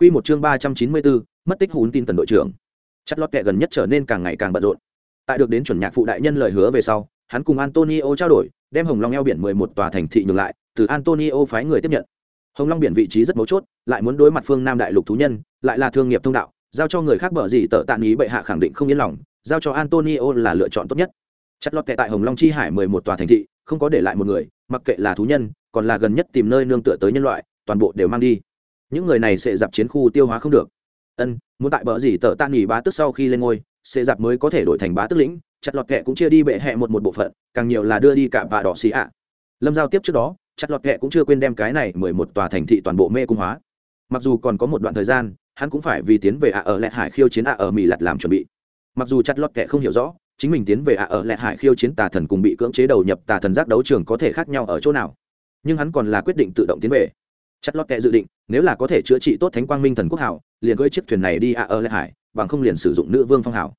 Quy một chương ba trăm chín mươi bốn mất tích hùn tin tần đội trưởng. Chặt lót kệ gần nhất trở nên càng ngày càng bận rộn. Tại được đến chuẩn nhạc phụ đại nhân lời hứa về sau, hắn cùng antonio trao đổi, đem hồng long eo biển mười một tòa thành thị nhường lại, từ antonio phái người tiếp nhận. Hồng long biển vị trí rất mấu chốt, lại muốn đối mặt phương nam đại lục thú nhân, lại là thương nghiệp thông đạo, giao cho người khác bở gì tự tạn ý bệ hạ khẳng định không yên lòng, giao cho antonio là lựa chọn tốt nhất. Chặt lót kệ tại hồng long chi hải mười một tòa thành thị, không có để lại một người, mặc kệ là thú nhân, còn là gần nhất tìm nơi nương tựa tới nhân loại, toàn bộ đều mang đi những người này sẽ dạp chiến khu tiêu hóa không được. Ân, muốn tại bờ gì tờ tan nghỉ bá tức sau khi lên ngôi, sẽ dạp mới có thể đổi thành bá tức lĩnh, chặt lọt kẹ cũng chia đi bệ hẹ một một bộ phận, càng nhiều là đưa đi cả và đỏ xì ạ. Lâm giao tiếp trước đó, chặt lọt kẹ cũng chưa quên đem cái này mười một tòa thành thị toàn bộ mê cung hóa. Mặc dù còn có một đoạn thời gian, hắn cũng phải vì tiến về ạ ở lẹt hải khiêu chiến ạ ở mỹ lặt làm chuẩn bị. Mặc dù chặt lọt kẹ không hiểu rõ, chính mình tiến về ạ ở lẹt hải khiêu chiến tà thần cùng bị cưỡng chế đầu nhập tà thần giác đấu trường có thể khác nhau ở chỗ nào, nhưng hắn còn là quyết định tự động tiến về chất lót kệ dự định, nếu là có thể chữa trị tốt thánh quang minh thần quốc hảo, liền gửi chiếc thuyền này đi ạ ở lại hải, bằng không liền sử dụng nữ vương phong hảo.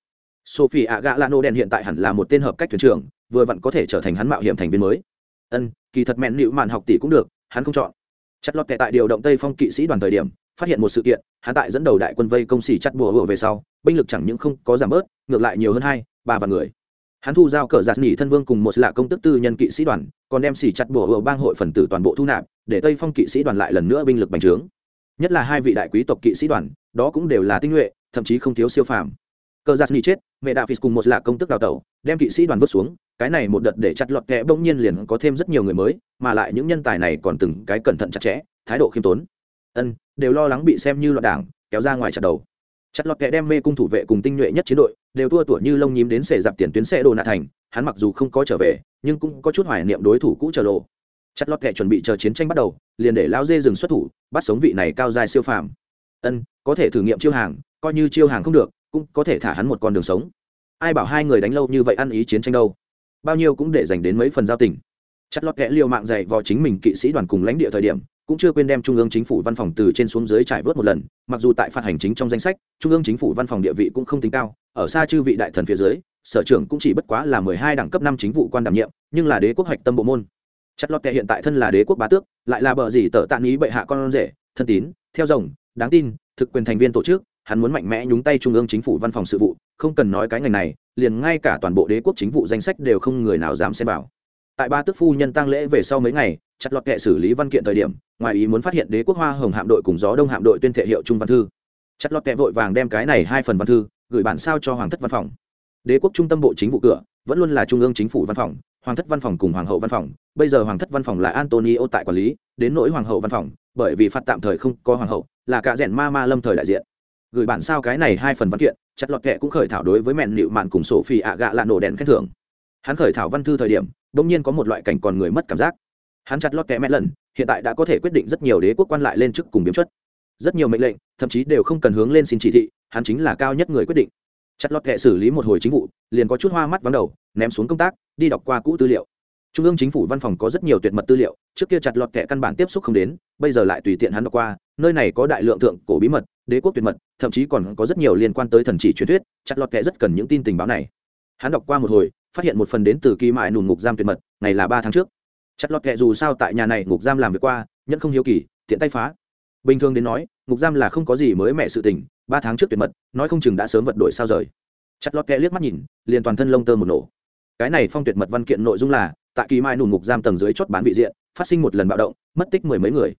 Sophie ạ gạ lano đen hiện tại hẳn là một tên hợp cách thuyền trưởng, vừa vặn có thể trở thành hắn mạo hiểm thành viên mới. Ân, kỳ thật mẹn nịu màn học tỷ cũng được, hắn không chọn. Chất lót kệ tại điều động tây phong kỵ sĩ đoàn thời điểm, phát hiện một sự kiện, hắn tại dẫn đầu đại quân vây công xỉ chặt bùa hựa về sau, binh lực chẳng những không có giảm bớt, ngược lại nhiều hơn hai, ba vạn người. Hắn thu giao cờ giạt nghỉ thân vương cùng một lạ công tức tư nhân kỵ sĩ đoàn, còn đem xỉ chặt bùa hựa bang hội phần tử toàn bộ thu nạp để tây phong kỵ sĩ đoàn lại lần nữa binh lực bành trướng. Nhất là hai vị đại quý tộc kỵ sĩ đoàn, đó cũng đều là tinh nhuệ, thậm chí không thiếu siêu phàm. Cờ giặc nhi chết, mẹ đạo phis cùng một lạ công tức đào tẩu, đem kỵ sĩ đoàn vứt xuống, cái này một đợt để chặt lọt kẽ bỗng nhiên liền có thêm rất nhiều người mới, mà lại những nhân tài này còn từng cái cẩn thận chặt chẽ, thái độ khiêm tốn. Ân, đều lo lắng bị xem như loạn đảng, kéo ra ngoài chặt đầu. Chặt lọt kẽ đem mê cung thủ vệ cùng tinh nhuệ nhất chiến đội, đều tua tủa như lông nhím đến xẻ dạp tiền tuyến xe đồ nạ thành, hắn mặc dù không có trở về, nhưng cũng có chút hoài niệm đối thủ cũ trở lộ chặt lọt kẻ chuẩn bị chờ chiến tranh bắt đầu, liền để lao dê dừng xuất thủ, bắt sống vị này cao dài siêu phàm. Ân, có thể thử nghiệm chiêu hàng, coi như chiêu hàng không được, cũng có thể thả hắn một con đường sống. Ai bảo hai người đánh lâu như vậy ăn ý chiến tranh đâu? Bao nhiêu cũng để dành đến mấy phần giao tình. Chặt lọt kẽ liều mạng dạy vào chính mình kỵ sĩ đoàn cùng lãnh địa thời điểm, cũng chưa quên đem trung ương chính phủ văn phòng từ trên xuống dưới trải vớt một lần, mặc dù tại phạt hành chính trong danh sách, trung ương chính phủ văn phòng địa vị cũng không tính cao, ở xa chư vị đại thần phía dưới, sở trưởng cũng chỉ bất quá là mười hai đẳng cấp năm chính vụ quan đảm nhiệm, nhưng là đế quốc hoạch tâm bộ môn chất lót kệ hiện tại thân là đế quốc bá tước, lại là bờ gì tờ tàn ý bệ hạ con rể, thân tín, theo rồng, đáng tin, thực quyền thành viên tổ chức, hắn muốn mạnh mẽ nhúng tay trung ương chính phủ văn phòng sự vụ, không cần nói cái ngành này, liền ngay cả toàn bộ đế quốc chính vụ danh sách đều không người nào dám xem vào. Tại ba tước phu nhân tăng lễ về sau mấy ngày chặt lọt kệ xử lý văn kiện thời điểm, ngoài ý muốn phát hiện đế quốc hoa hồng hạm đội cùng gió đông hạm đội tuyên thệ hiệu trung văn thư. Chặt lọt kệ vội vàng đem cái này hai phần văn thư gửi bản sao cho hoàng thất văn phòng. Đế quốc trung tâm bộ chính vụ cửa, vẫn luôn là trung ương chính phủ văn phòng hoàng thất văn phòng cùng hoàng hậu văn phòng. Bây giờ hoàng thất văn phòng là antonio tại quản lý, đến nỗi hoàng hậu văn phòng, bởi vì phạt tạm thời không có hoàng hậu, là cả rèn ma ma lâm thời đại diện. Gửi bản sao cái này hai phần văn kiện, chặt lọt kệ cũng khởi thảo đối với mẹn nịu mạn cùng sổ phi ạ gạ lạ nổ đèn khen thưởng. Hắn khởi thảo văn thư thời điểm đông nhiên có một loại cảnh còn người mất cảm giác. Hắn chặt lọt kệ mẹ lần, hiện tại đã có thể quyết định rất nhiều đế quốc quan lại lên chức cùng biếm chất. Rất nhiều mệnh lệnh, thậm chí đều không cần hướng lên xin chỉ thị, hắn chính là cao nhất người quyết định chặt lọt kệ xử lý một hồi chính vụ, liền có chút hoa mắt vắng đầu, ném xuống công tác, đi đọc qua cũ tư liệu. Trung ương chính phủ văn phòng có rất nhiều tuyệt mật tư liệu, trước kia chặt lọt kệ căn bản tiếp xúc không đến, bây giờ lại tùy tiện hắn đọc qua, nơi này có đại lượng thượng cổ bí mật, đế quốc tuyệt mật, thậm chí còn có rất nhiều liên quan tới thần chỉ truyền thuyết, chặt lọt kệ rất cần những tin tình báo này. Hắn đọc qua một hồi, phát hiện một phần đến từ kỳ mại nùn ngục giam tuyệt mật, ngày là ba tháng trước. Chặt lọt kệ dù sao tại nhà này ngục giam làm việc qua, nhẫn không hiếu kỳ, tiện tay phá. Bình thường đến nói, ngục giam là không có gì mới mẹ sự tình ba tháng trước tuyệt mật, nói không chừng đã sớm vật đổi sao rời. Chặt lọt kẹ liếc mắt nhìn, liền toàn thân lông tơ một nổ. Cái này phong tuyệt mật văn kiện nội dung là, tại kỳ mai nùn ngục giam tầng dưới chốt bán vị diện, phát sinh một lần bạo động, mất tích mười mấy người.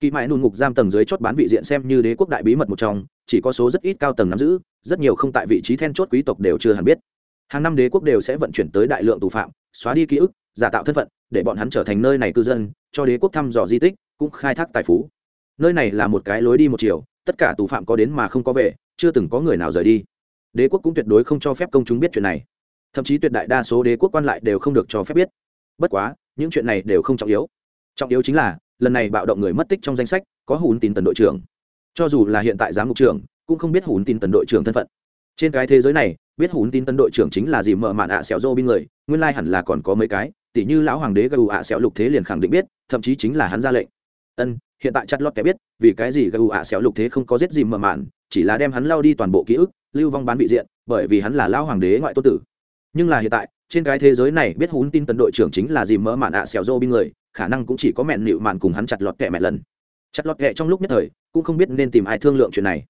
Kỳ mai nùn ngục giam tầng dưới chốt bán vị diện xem như đế quốc đại bí mật một trong, chỉ có số rất ít cao tầng nắm giữ, rất nhiều không tại vị trí then chốt quý tộc đều chưa hẳn biết. Hàng năm đế quốc đều sẽ vận chuyển tới đại lượng tù phạm, xóa đi ký ức, giả tạo thân phận, để bọn hắn trở thành nơi này cư dân, cho đế quốc thăm dò di tích, cũng khai thác tài phú. Nơi này là một cái lối đi một chiều tất cả tù phạm có đến mà không có về, chưa từng có người nào rời đi. Đế quốc cũng tuyệt đối không cho phép công chúng biết chuyện này. Thậm chí tuyệt đại đa số đế quốc quan lại đều không được cho phép biết. Bất quá, những chuyện này đều không trọng yếu. Trọng yếu chính là, lần này bạo động người mất tích trong danh sách, có hùn tin tần đội trưởng. Cho dù là hiện tại giám mục trưởng, cũng không biết hùn tin tần đội trưởng thân phận. Trên cái thế giới này, biết hùn tin tần đội trưởng chính là gì mở mạn ạ à xẻo dô binh người, nguyên lai hẳn là còn có mấy cái tỷ như lão hoàng đế gù ạ xẻo lục thế liền khẳng định biết, thậm chí chính là hắn ra lệnh. Ân hiện tại chặt lót kẻ biết, vì cái gì gù ạ xẻo lục thế không có giết gì mở màn chỉ là đem hắn lao đi toàn bộ ký ức, lưu vong bán vị diện, bởi vì hắn là lao hoàng đế ngoại tôn tử. Nhưng là hiện tại, trên cái thế giới này biết hún tin tấn đội trưởng chính là gì mỡ mạn ạ xẻo dô binh người, khả năng cũng chỉ có mẹn nịu mạn cùng hắn chặt lọt kẹ mẹ lần. Chặt lọt kệ trong lúc nhất thời, cũng không biết nên tìm ai thương lượng chuyện này.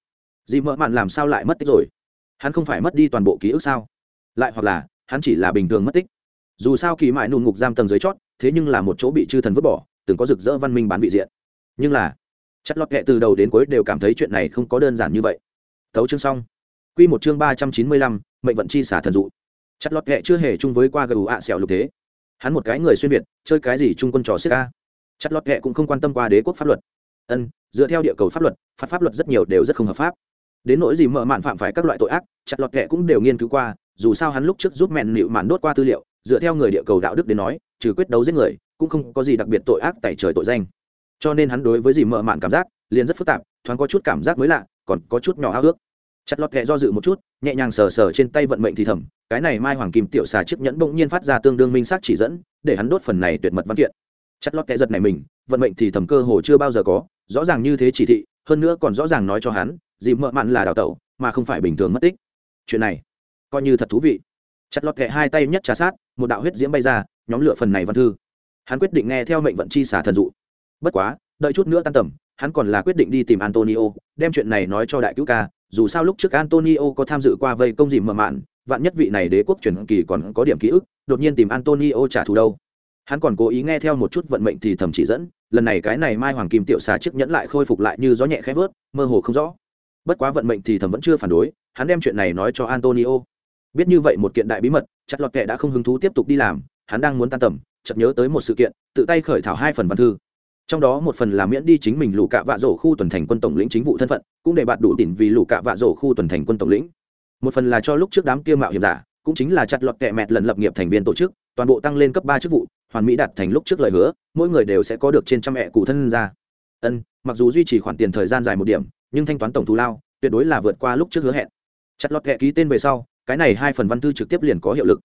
Dì mợ mạn làm sao lại mất tích rồi? Hắn không phải mất đi toàn bộ ký ức sao? Lại hoặc là, hắn chỉ là bình thường mất tích. Dù sao kỳ mại nùn ngục giam tầng dưới chót, thế nhưng là một chỗ bị chư thần vứt bỏ, từng có rực rỡ văn minh bán vị diện nhưng là chất lót kệ từ đầu đến cuối đều cảm thấy chuyện này không có đơn giản như vậy. Thấu chương xong. Q một chương ba trăm chín mươi lăm, mệnh vận chi xả thần dụ. Chất lót kệ chưa hề chung với qua gù ạ xẻo lục thế. Hắn một cái người xuyên việt, chơi cái gì chung quân trò xích ca chất lót kệ cũng không quan tâm qua đế quốc pháp luật. Ân, dựa theo địa cầu pháp luật, phạt pháp luật rất nhiều đều rất không hợp pháp. Đến nỗi gì mở mạn phạm phải các loại tội ác chặt lọt kệ cũng đều nghiên cứu qua, dù sao hắn lúc trước giúp mẹn nịu mạn đốt qua tư liệu, dựa theo người địa cầu đạo đức đến nói, trừ quyết đấu giết người, cũng không có gì đặc biệt tội ác tại trời tội danh cho nên hắn đối với dì mợ mạn cảm giác liền rất phức tạp, thoáng có chút cảm giác mới lạ, còn có chút nhỏ ao ước. Chặt lọt kệ do dự một chút, nhẹ nhàng sờ sờ trên tay vận mệnh thì thầm, cái này mai hoàng kim tiểu xà chiếc nhẫn bỗng nhiên phát ra tương đương minh xác chỉ dẫn, để hắn đốt phần này tuyệt mật văn kiện. Chặt lọt kệ giật này mình, vận mệnh thì thầm cơ hồ chưa bao giờ có, rõ ràng như thế chỉ thị, hơn nữa còn rõ ràng nói cho hắn, dì mợ mạn là đào tẩu, mà không phải bình thường mất tích. Chuyện này, coi như thật thú vị. Chặt lọt kệ hai tay nhất trà sát, một đạo huyết diễm bay ra, nhóm lửa phần này văn thư. Hắn quyết định nghe theo mệnh vận chi xả thần dụ bất quá, đợi chút nữa tan tầm, hắn còn là quyết định đi tìm antonio, đem chuyện này nói cho đại cứu ca, dù sao lúc trước antonio có tham dự qua vây công dìm mở mạn, vạn nhất vị này đế quốc truyền kỳ còn có điểm ký ức, đột nhiên tìm antonio trả thù đâu. Hắn còn cố ý nghe theo một chút vận mệnh thì thầm chỉ dẫn, lần này cái này mai hoàng kim tiểu xà chiếc nhẫn lại khôi phục lại như gió nhẹ khẽ vớt, mơ hồ không rõ. Bất quá vận mệnh thì thầm vẫn chưa phản đối, hắn đem chuyện này nói cho antonio. Biết như vậy một kiện đại bí mật chặt lọt kệ đã không hứng thú tiếp tục đi làm, hắn đang muốn tan tầm, chợt nhớ tới một sự kiện, tự tay khởi thảo hai phần văn thư trong đó một phần là miễn đi chính mình lũ cạ vạ rổ khu tuần thành quân tổng lĩnh chính vụ thân phận, cũng để bạn đủ tỉnh vì lũ cạ vạ rổ khu tuần thành quân tổng lĩnh. Một phần là cho lúc trước đám kia mạo hiểm giả, cũng chính là chặt lọt kẹ mẹt lần lập nghiệp thành viên tổ chức, toàn bộ tăng lên cấp ba chức vụ, hoàn mỹ đạt thành lúc trước lời hứa, mỗi người đều sẽ có được trên trăm mẹ cụ thân ra. Ân, mặc dù duy trì khoản tiền thời gian dài một điểm, nhưng thanh toán tổng thù lao, tuyệt đối là vượt qua lúc trước hứa hẹn. Chặt lọt kẹ ký tên về sau, cái này hai phần văn thư trực tiếp liền có hiệu lực.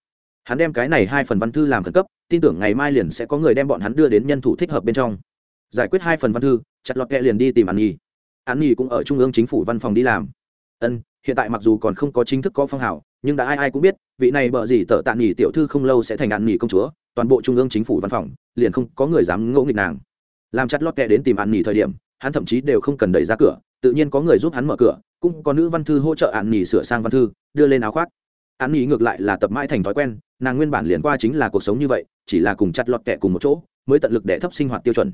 Hắn đem cái này hai phần văn thư làm khẩn cấp, tin tưởng ngày mai liền sẽ có người đem bọn hắn đưa đến nhân thủ thích hợp bên trong giải quyết hai phần văn thư, chặt lọt kẹ liền đi tìm an nhi. An nhi cũng ở trung ương chính phủ văn phòng đi làm. Ân, hiện tại mặc dù còn không có chính thức có phong hào, nhưng đã ai ai cũng biết, vị này bợ gì tợ tạ nghỉ tiểu thư không lâu sẽ thành an nghỉ công chúa, toàn bộ trung ương chính phủ văn phòng, liền không có người dám ngỗ nghịch nàng. Làm chặt lót kẹ đến tìm an nghỉ thời điểm, hắn thậm chí đều không cần đẩy ra cửa, tự nhiên có người giúp hắn mở cửa, cũng có nữ văn thư hỗ trợ an nghỉ sửa sang văn thư, đưa lên áo khoác. An nghỉ ngược lại là tập mãi thành thói quen, nàng nguyên bản liền qua chính là cuộc sống như vậy, chỉ là cùng chặt lọt kẹ cùng một chỗ, mới tận lực để thấp sinh hoạt tiêu chuẩn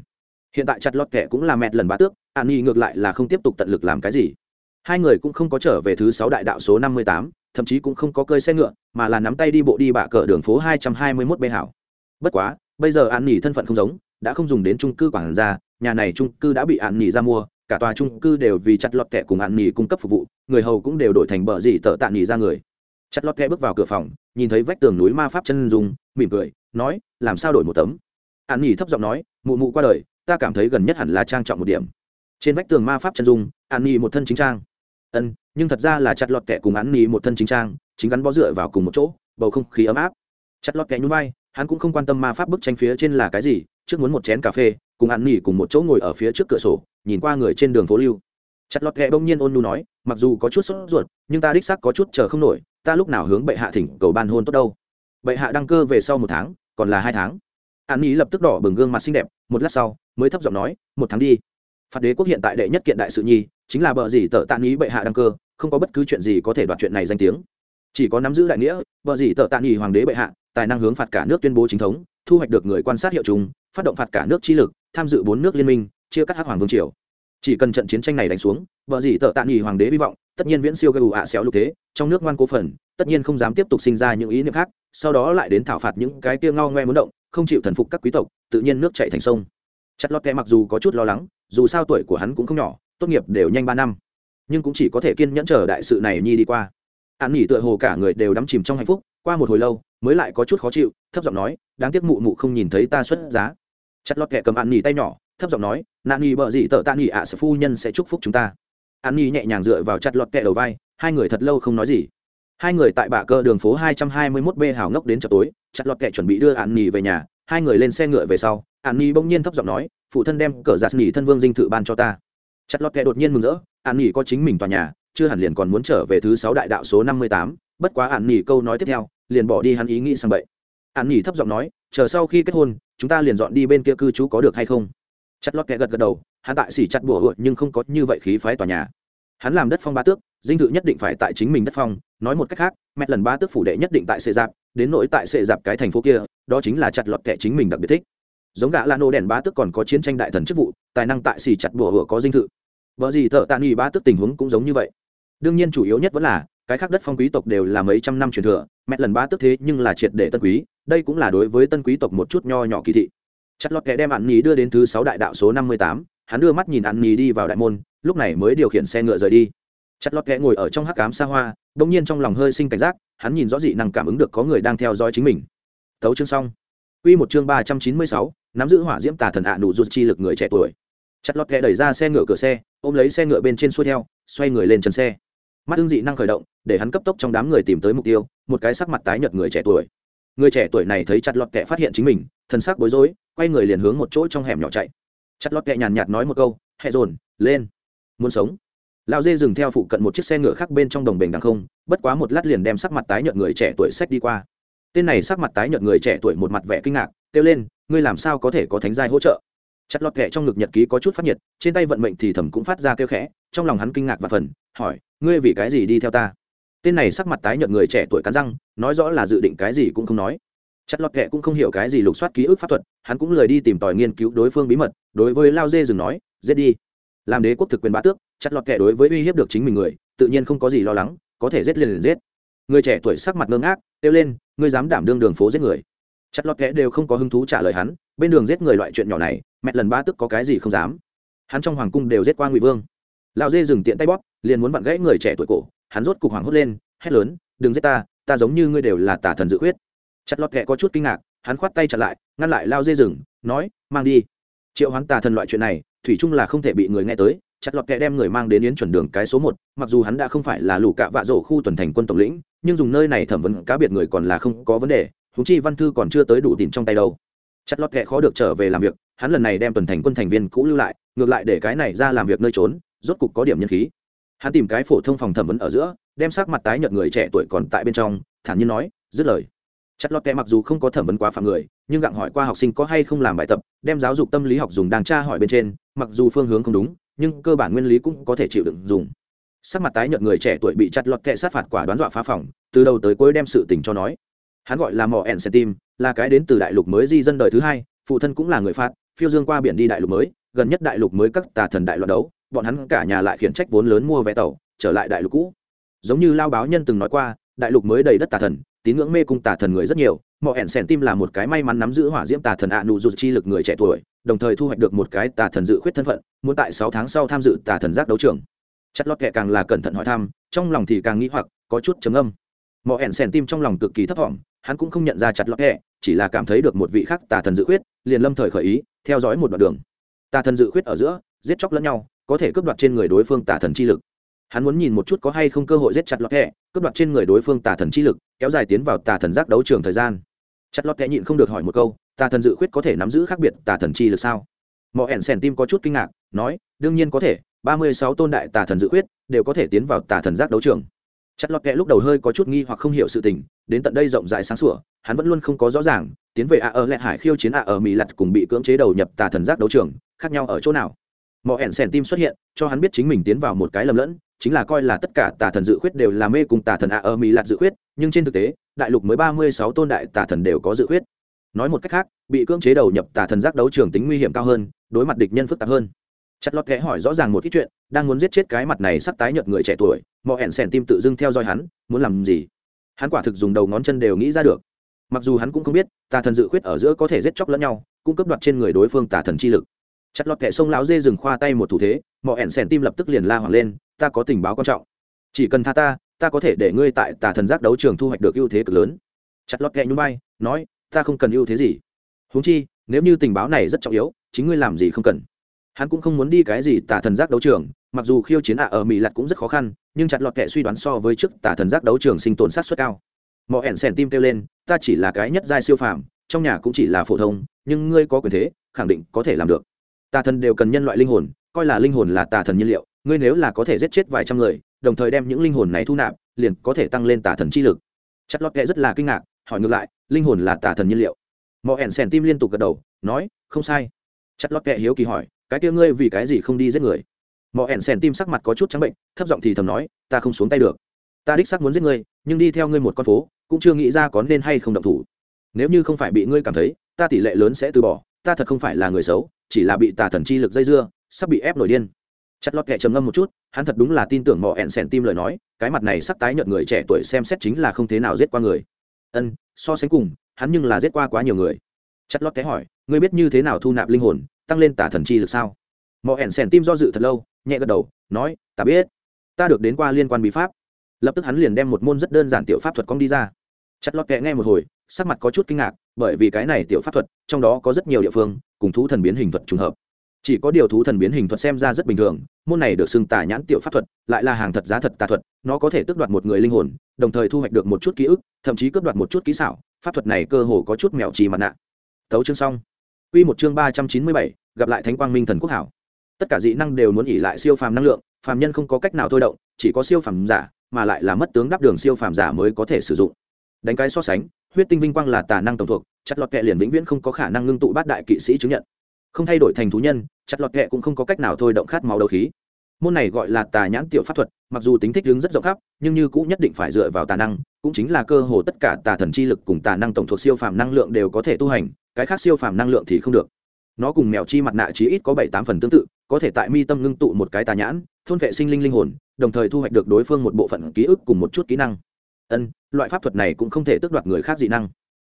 hiện tại chặt lọt kẻ cũng là mẹ lần bá tước, an nhi ngược lại là không tiếp tục tận lực làm cái gì. Hai người cũng không có trở về thứ sáu đại đạo số năm mươi tám, thậm chí cũng không có cơi xe ngựa, mà là nắm tay đi bộ đi bạ cờ đường phố hai trăm hai mươi mốt bê hảo. Bất quá, bây giờ an nhi thân phận không giống, đã không dùng đến trung cư quản gia, nhà này trung cư đã bị an nhi ra mua, cả tòa trung cư đều vì chặt lọt kẻ cùng an nhi cung cấp phục vụ, người hầu cũng đều đổi thành bờ gì tờ tạ nhi ra người. Chặt lọt kẻ bước vào cửa phòng, nhìn thấy vách tường núi ma pháp chân dùng mỉm cười, nói, làm sao đổi một tấm? An nhi thấp giọng nói, mụ mụ qua đời ta cảm thấy gần nhất hẳn là trang trọng một điểm. Trên vách tường ma pháp chân dung, an nhi một thân chính trang. Ân, nhưng thật ra là chặt lọt kẻ cùng an nỉ một thân chính trang, chính gắn bó dựa vào cùng một chỗ, bầu không khí ấm áp. Chặt lọt kẻ nhún vai, hắn cũng không quan tâm ma pháp bức tranh phía trên là cái gì, trước muốn một chén cà phê, cùng an nỉ cùng một chỗ ngồi ở phía trước cửa sổ, nhìn qua người trên đường phố lưu. Chặt lọt kẻ bỗng nhiên ôn nu nói, mặc dù có chút sốt ruột, nhưng ta đích xác có chút chờ không nổi, ta lúc nào hướng bệ hạ thỉnh cầu ban hôn tốt đâu. Bệ hạ đăng cơ về sau một tháng, còn là hai tháng an nỉ lập tức đỏ bừng gương mặt xinh đẹp, một lát sau, mới thấp giọng nói, một tháng đi. Phạt đế quốc hiện tại đệ nhất kiện đại sự nhi, chính là bờ gì tờ tạ nghĩ bệ hạ đăng cơ, không có bất cứ chuyện gì có thể đoạt chuyện này danh tiếng. Chỉ có nắm giữ đại nghĩa bờ gì tờ tạ nghỉ hoàng đế bệ hạ, tài năng hướng phạt cả nước tuyên bố chính thống, thu hoạch được người quan sát hiệu chúng phát động phạt cả nước chi lực, tham dự bốn nước liên minh, chia cắt hắc hoàng vương triều. Chỉ cần trận chiến tranh này đánh xuống bờ gì tờ tạ nghỉ hoàng đế hy vọng, tất nhiên viễn siêu gây ủ ạ xéo lục thế, trong nước ngoan cố phần, tất nhiên không dám tiếp tục sinh ra những ý niệm khác sau đó lại đến thảo phạt những cái kia ngao ngoe muốn động không chịu thần phục các quý tộc tự nhiên nước chạy thành sông. Chặt lọt kẹ mặc dù có chút lo lắng dù sao tuổi của hắn cũng không nhỏ tốt nghiệp đều nhanh ba năm. Nhưng cũng chỉ có thể kiên nhẫn chờ đại sự này nhi đi qua. An nghỉ tựa hồ cả người đều đắm chìm trong hạnh phúc qua một hồi lâu mới lại có chút khó chịu thấp giọng nói đáng tiếc mụ mụ không nhìn thấy ta xuất giá. Chặt lọt kẹ cầm an nghỉ tay nhỏ thấp giọng nói nạn nghỉ bợ gì tợ tạ nghỉ ạ à, phu nhân sẽ chúc phúc chúng ta. An nghỉ nhẹ nhàng dựa vào chặt lọt kẹ đầu vai hai người thật lâu không nói gì hai người tại bạ cơ đường phố hai trăm hai mươi 221 b hào ngốc đến chợ tối, chặt lọt kẹ chuẩn bị đưa an nhì về nhà, hai người lên xe ngựa về sau, an nhì bỗng nhiên thấp giọng nói, phụ thân đem cờ giạt nhì thân vương dinh thự ban cho ta. Chặt lọt kẹ đột nhiên mừng rỡ, an nhì có chính mình tòa nhà, chưa hẳn liền còn muốn trở về thứ sáu đại đạo số năm mươi tám, bất quá an nhì câu nói tiếp theo, liền bỏ đi hắn ý nghĩ sang bậy. An nhì thấp giọng nói, chờ sau khi kết hôn, chúng ta liền dọn đi bên kia cư trú có được hay không? Chặt lọt kẹ gật gật đầu, hắn tại xỉ chặt bùa hụi nhưng không có như vậy khí phái tòa nhà. Hắn làm đất phong ba tước dinh thự nhất định phải tại chính mình đất phong, nói một cách khác, mẹ lần ba tước phủ đệ nhất định tại sệ dạp, đến nỗi tại sệ dạp cái thành phố kia, đó chính là chặt lọt kẻ chính mình đặc biệt thích. Giống gã lano đèn ba tước còn có chiến tranh đại thần chức vụ, tài năng tại xì chặt bùa hựa có dinh thự. Vợ gì thợ tạ nghi ba tước tình huống cũng giống như vậy. Đương nhiên chủ yếu nhất vẫn là, cái khác đất phong quý tộc đều là mấy trăm năm truyền thừa, mẹ lần ba tước thế nhưng là triệt để tân quý, đây cũng là đối với tân quý tộc một chút nho nhỏ kỳ thị. Chặt lọt kẻ đem ạn nhì đưa đến thứ sáu đại đạo số năm mươi tám, hắn đưa mắt nhìn ạn nhì đi vào đại môn, lúc này mới điều khiển xe ngựa rời đi chặt lọt kẽ ngồi ở trong hắc cám xa hoa đ ỗ n g nhiên trong lòng hơi sinh cảnh giác, hắn nhìn rõ dị năng cảm ứng được có người đang theo dõi chính mình. Tấu chương xong. Q một chương ba trăm chín mươi sáu, nắm giữ hỏa diễm tà thần ạ à nụ rụt chi lực người trẻ tuổi. Chặt lọt kẽ đẩy ra xe ngựa cửa xe, ôm lấy xe ngựa bên trên xuôi theo, xoay người lên chân xe. Mắt ưng dị năng khởi động, để hắn cấp tốc trong đám người tìm tới mục tiêu, một cái sắc mặt tái nhợt người trẻ tuổi. Người trẻ tuổi này thấy chặt lọt kẹ phát hiện chính mình thân xác bối rối, quay người liền hướng một chỗ trong hẻm nhỏ chạy. Chặt lọt kẹ nhàn nhạt nói một câu, hẹ dồn, lên, muốn sống lão dê dừng theo phụ cận một chiếc xe ngựa khác bên trong đồng bình đằng không, bất quá một lát liền đem sắc mặt tái nhợt người trẻ tuổi sách đi qua. Tên này sắc mặt tái nhợt người trẻ tuổi một mặt vẻ kinh ngạc, kêu lên, ngươi làm sao có thể có thánh giai hỗ trợ? Chặt lọt kẹ trong ngực nhật ký có chút phát nhiệt, trên tay vận mệnh thì thầm cũng phát ra kêu khẽ, trong lòng hắn kinh ngạc và phần, hỏi, ngươi vì cái gì đi theo ta? Tên này sắc mặt tái nhợt người trẻ tuổi cắn răng, nói rõ là dự định cái gì cũng không nói. Chặt lọt kệ cũng không hiểu cái gì lục soát ký ức pháp thuật, hắn cũng lười đi tìm tòi nghiên cứu đối phương bí mật, đối với lao dê dừng nói, giết đi. Làm đế quốc thực quyền bá tước chặt lọt kẻ đối với uy hiếp được chính mình người, tự nhiên không có gì lo lắng, có thể giết liền liền giết. Người trẻ tuổi sắc mặt ngơ ngác, kêu lên, ngươi dám đảm đương đường phố giết người? Chặt lọt kẻ đều không có hứng thú trả lời hắn, bên đường giết người loại chuyện nhỏ này, mẹ lần ba tức có cái gì không dám. Hắn trong hoàng cung đều giết qua ngụy vương. Lão dê dừng tiện tay bóp, liền muốn vặn gãy người trẻ tuổi cổ, hắn rốt cục hoàng hốt lên, hét lớn, đừng giết ta ta giống như ngươi đều là tà thần dự khuyết. Chặt lọt kẻ có chút kinh ngạc, hắn khoát tay chặt lại, ngăn lại lao dê rừng nói, mang đi. Triệu hoán tà thần loại chuyện này, thủy chung là không thể bị người nghe tới chặt lọt kẹ đem người mang đến yến chuẩn đường cái số một, mặc dù hắn đã không phải là lũ cạ vạ rổ khu tuần thành quân tổng lĩnh, nhưng dùng nơi này thẩm vấn cá biệt người còn là không có vấn đề thú chi văn thư còn chưa tới đủ tiền trong tay đâu. Chặt lọt kẹ khó được trở về làm việc, hắn lần này đem tuần thành quân thành viên cũ lưu lại, ngược lại để cái này ra làm việc nơi trốn, rốt cục có điểm nhân khí. Hắn tìm cái phổ thông phòng thẩm vấn ở giữa, đem sắc mặt tái nhợt người trẻ tuổi còn tại bên trong, thản nhiên nói, dứt lời. Chặt lọt kẹ mặc dù không có thẩm vấn quá phạm người, nhưng gặng hỏi qua học sinh có hay không làm bài tập, đem giáo dục tâm lý học dùng đang tra hỏi bên trên, mặc dù phương hướng không đúng nhưng cơ bản nguyên lý cũng có thể chịu đựng dùng. Sắc mặt tái nhợt người trẻ tuổi bị chặt lọt kệ sát phạt quả đoán dọa phá phòng, từ đầu tới cuối đem sự tình cho nói. Hắn gọi là mỏ ẻn xe tim, là cái đến từ đại lục mới di dân đời thứ hai, phụ thân cũng là người phạt, phiêu dương qua biển đi đại lục mới, gần nhất đại lục mới các tà thần đại loạn đấu, bọn hắn cả nhà lại khiển trách vốn lớn mua vé tàu, trở lại đại lục cũ. Giống như lao báo nhân từng nói qua, đại lục mới đầy đất tà thần, tín ngưỡng mê cung tà thần người rất nhiều mọ ẻn sèn tim là một cái may mắn nắm giữ hỏa diễm tà thần ạ nụ dù chi lực người trẻ tuổi, đồng thời thu hoạch được một cái tà thần dự khuyết thân phận, muốn tại sáu tháng sau tham dự tà thần giác đấu trường. Chất lót kệ càng là cẩn thận hỏi thăm, trong lòng thì càng nghĩ hoặc, có chút trầm âm mọ ẻn sèn tim trong lòng cực kỳ thấp thỏm hắn cũng không nhận ra chặt lót kệ chỉ là cảm thấy được một vị khác tà thần dự khuyết, liền lâm thời khởi ý, theo dõi một đoạn đường. Tà thần dự khuyết ở giữa, giết chóc lẫn nhau, có thể cướp đoạt trên người đối phương tà thần chi lực hắn muốn nhìn một chút có hay không cơ hội giết chặt lọt thẻ, cướp đoạt trên người đối phương tà thần chi lực kéo dài tiến vào tà thần giác đấu trường thời gian. Chặt lọt thẻ nhịn không được hỏi một câu tà thần dự khuyết có thể nắm giữ khác biệt tà thần chi lực sao? Mọi ẻn sèn tim có chút kinh ngạc nói đương nhiên có thể ba mươi sáu tôn đại tà thần dự khuyết đều có thể tiến vào tà thần giác đấu trường. Chặt lọt kẹ lúc đầu hơi có chút nghi hoặc không hiểu sự tình đến tận đây rộng rãi sáng sủa hắn vẫn luôn không có rõ ràng tiến về ạ ở lẹt hải khiêu chiến ạ ở mỹ lặt cùng bị cưỡng chế đầu nhập tà thần giác đấu trường khác nhau ở chỗ nào? Mọi ẻn sèn tim xuất hiện cho hắn biết chính mình tiến vào một cái lầm lẫn chính là coi là tất cả tà thần dự khuyết đều là mê cùng tà thần ạ ở mỹ lạt dự khuyết, nhưng trên thực tế, đại lục mới ba mươi sáu tôn đại tà thần đều có dự khuyết. Nói một cách khác, bị cưỡng chế đầu nhập tà thần giác đấu trường tính nguy hiểm cao hơn, đối mặt địch nhân phức tạp hơn. Chặt lọt kẽ hỏi rõ ràng một ít chuyện, đang muốn giết chết cái mặt này sắp tái nhợt người trẻ tuổi mọi ẻn sèn tim tự dưng theo dõi hắn, muốn làm gì? Hắn quả thực dùng đầu ngón chân đều nghĩ ra được. Mặc dù hắn cũng không biết, tà thần dự khuyết ở giữa có thể giết chóc lẫn nhau cung cấp đoạt trên người đối phương tà thần chi lực. Chặt lọt kẻ sông lão dê dừng khoa tay một thủ thế mọi ẻn sèn tim lập tức liền la hoảng lên, ta có tình báo quan trọng. Chỉ cần tha ta ta có thể để ngươi tại tà thần giác đấu trường thu hoạch được ưu thế cực lớn. Chặt lót kẹ nhún bay nói, ta không cần ưu thế gì. Huống chi, nếu như tình báo này rất trọng yếu, chính ngươi làm gì không cần. Hắn cũng không muốn đi cái gì tà thần giác đấu trường, mặc dù khiêu chiến ạ ở mỹ lặt cũng rất khó khăn, nhưng chặt lọt kệ suy đoán so với trước tà thần giác đấu trường sinh tồn sát xuất cao. Mọi ẻn sèn tim kêu lên, ta chỉ là cái nhất giai siêu phàm, trong nhà cũng chỉ là phổ thông, nhưng ngươi có quyền thế, khẳng định có thể làm được. Tà thần đều cần nhân loại linh hồn coi là linh hồn là tà thần nhiên liệu, ngươi nếu là có thể giết chết vài trăm người, đồng thời đem những linh hồn này thu nạp, liền có thể tăng lên tà thần chi lực. Chất lót kệ rất là kinh ngạc, hỏi ngược lại, linh hồn là tà thần nhiên liệu? Mò ẻn sèn tim liên tục gật đầu, nói, không sai. Chất lót kệ hiếu kỳ hỏi, cái kia ngươi vì cái gì không đi giết người? Mò ẻn sèn tim sắc mặt có chút trắng bệnh, thấp giọng thì thầm nói, ta không xuống tay được. Ta đích sắc muốn giết ngươi, nhưng đi theo ngươi một con phố, cũng chưa nghĩ ra có nên hay không động thủ. Nếu như không phải bị ngươi cảm thấy, ta tỷ lệ lớn sẽ từ bỏ, ta thật không phải là người xấu, chỉ là bị tà thần chi lực dây dưa sắp bị ép nổi điên. Chặt lọt kệ trầm ngâm một chút, hắn thật đúng là tin tưởng mỏ ẹn sèn tim lời nói, cái mặt này sắp tái nhợt người trẻ tuổi xem xét chính là không thế nào giết qua người. Ân, so sánh cùng, hắn nhưng là giết qua quá nhiều người. Chặt lọt kệ hỏi, ngươi biết như thế nào thu nạp linh hồn, tăng lên tả thần chi lực sao? Mỏ ẹn sèn tim do dự thật lâu, nhẹ gật đầu, nói, ta biết. Ta được đến qua liên quan bí pháp. Lập tức hắn liền đem một môn rất đơn giản tiểu pháp thuật cong đi ra. Chặt lọt kệ nghe một hồi, sắc mặt có chút kinh ngạc, bởi vì cái này tiểu pháp thuật, trong đó có rất nhiều địa phương, cùng thú thần biến hình thuật trùng hợp chỉ có điều thú thần biến hình thuật xem ra rất bình thường, môn này được xưng tả nhãn tiểu pháp thuật, lại là hàng thật giá thật tà thuật, nó có thể tước đoạt một người linh hồn, đồng thời thu hoạch được một chút ký ức, thậm chí cướp đoạt một chút kỹ xảo, pháp thuật này cơ hồ có chút mèo trì mặt nạ. Tấu chương xong. Quy một chương ba trăm chín mươi bảy, gặp lại thánh quang minh thần quốc hảo. Tất cả dị năng đều muốn ỉ lại siêu phàm năng lượng, phàm nhân không có cách nào thôi động, chỉ có siêu phàm giả, mà lại là mất tướng đắp đường siêu phàm giả mới có thể sử dụng. Đánh cái so sánh, huyết tinh vinh quang là tà năng tổng thuộc chặt lọt kệ liền vĩnh viễn không có khả năng ngưng tụ bát đại kỵ sĩ chứng nhận không thay đổi thành thú nhân, chặt lọt kệ cũng không có cách nào thôi động khát máu đầu khí. Môn này gọi là tà nhãn tiểu pháp thuật, mặc dù tính thích ứng rất rộng khắp, nhưng như cũng nhất định phải dựa vào tà năng, cũng chính là cơ hồ tất cả tà thần chi lực cùng tà năng tổng thuộc siêu phàm năng lượng đều có thể tu hành, cái khác siêu phàm năng lượng thì không được. Nó cùng mèo chi mặt nạ chí ít có bảy tám phần tương tự, có thể tại mi tâm ngưng tụ một cái tà nhãn, thôn vệ sinh linh linh hồn, đồng thời thu hoạch được đối phương một bộ phận ký ức cùng một chút kỹ năng. Ân, loại pháp thuật này cũng không thể tước đoạt người khác dị năng.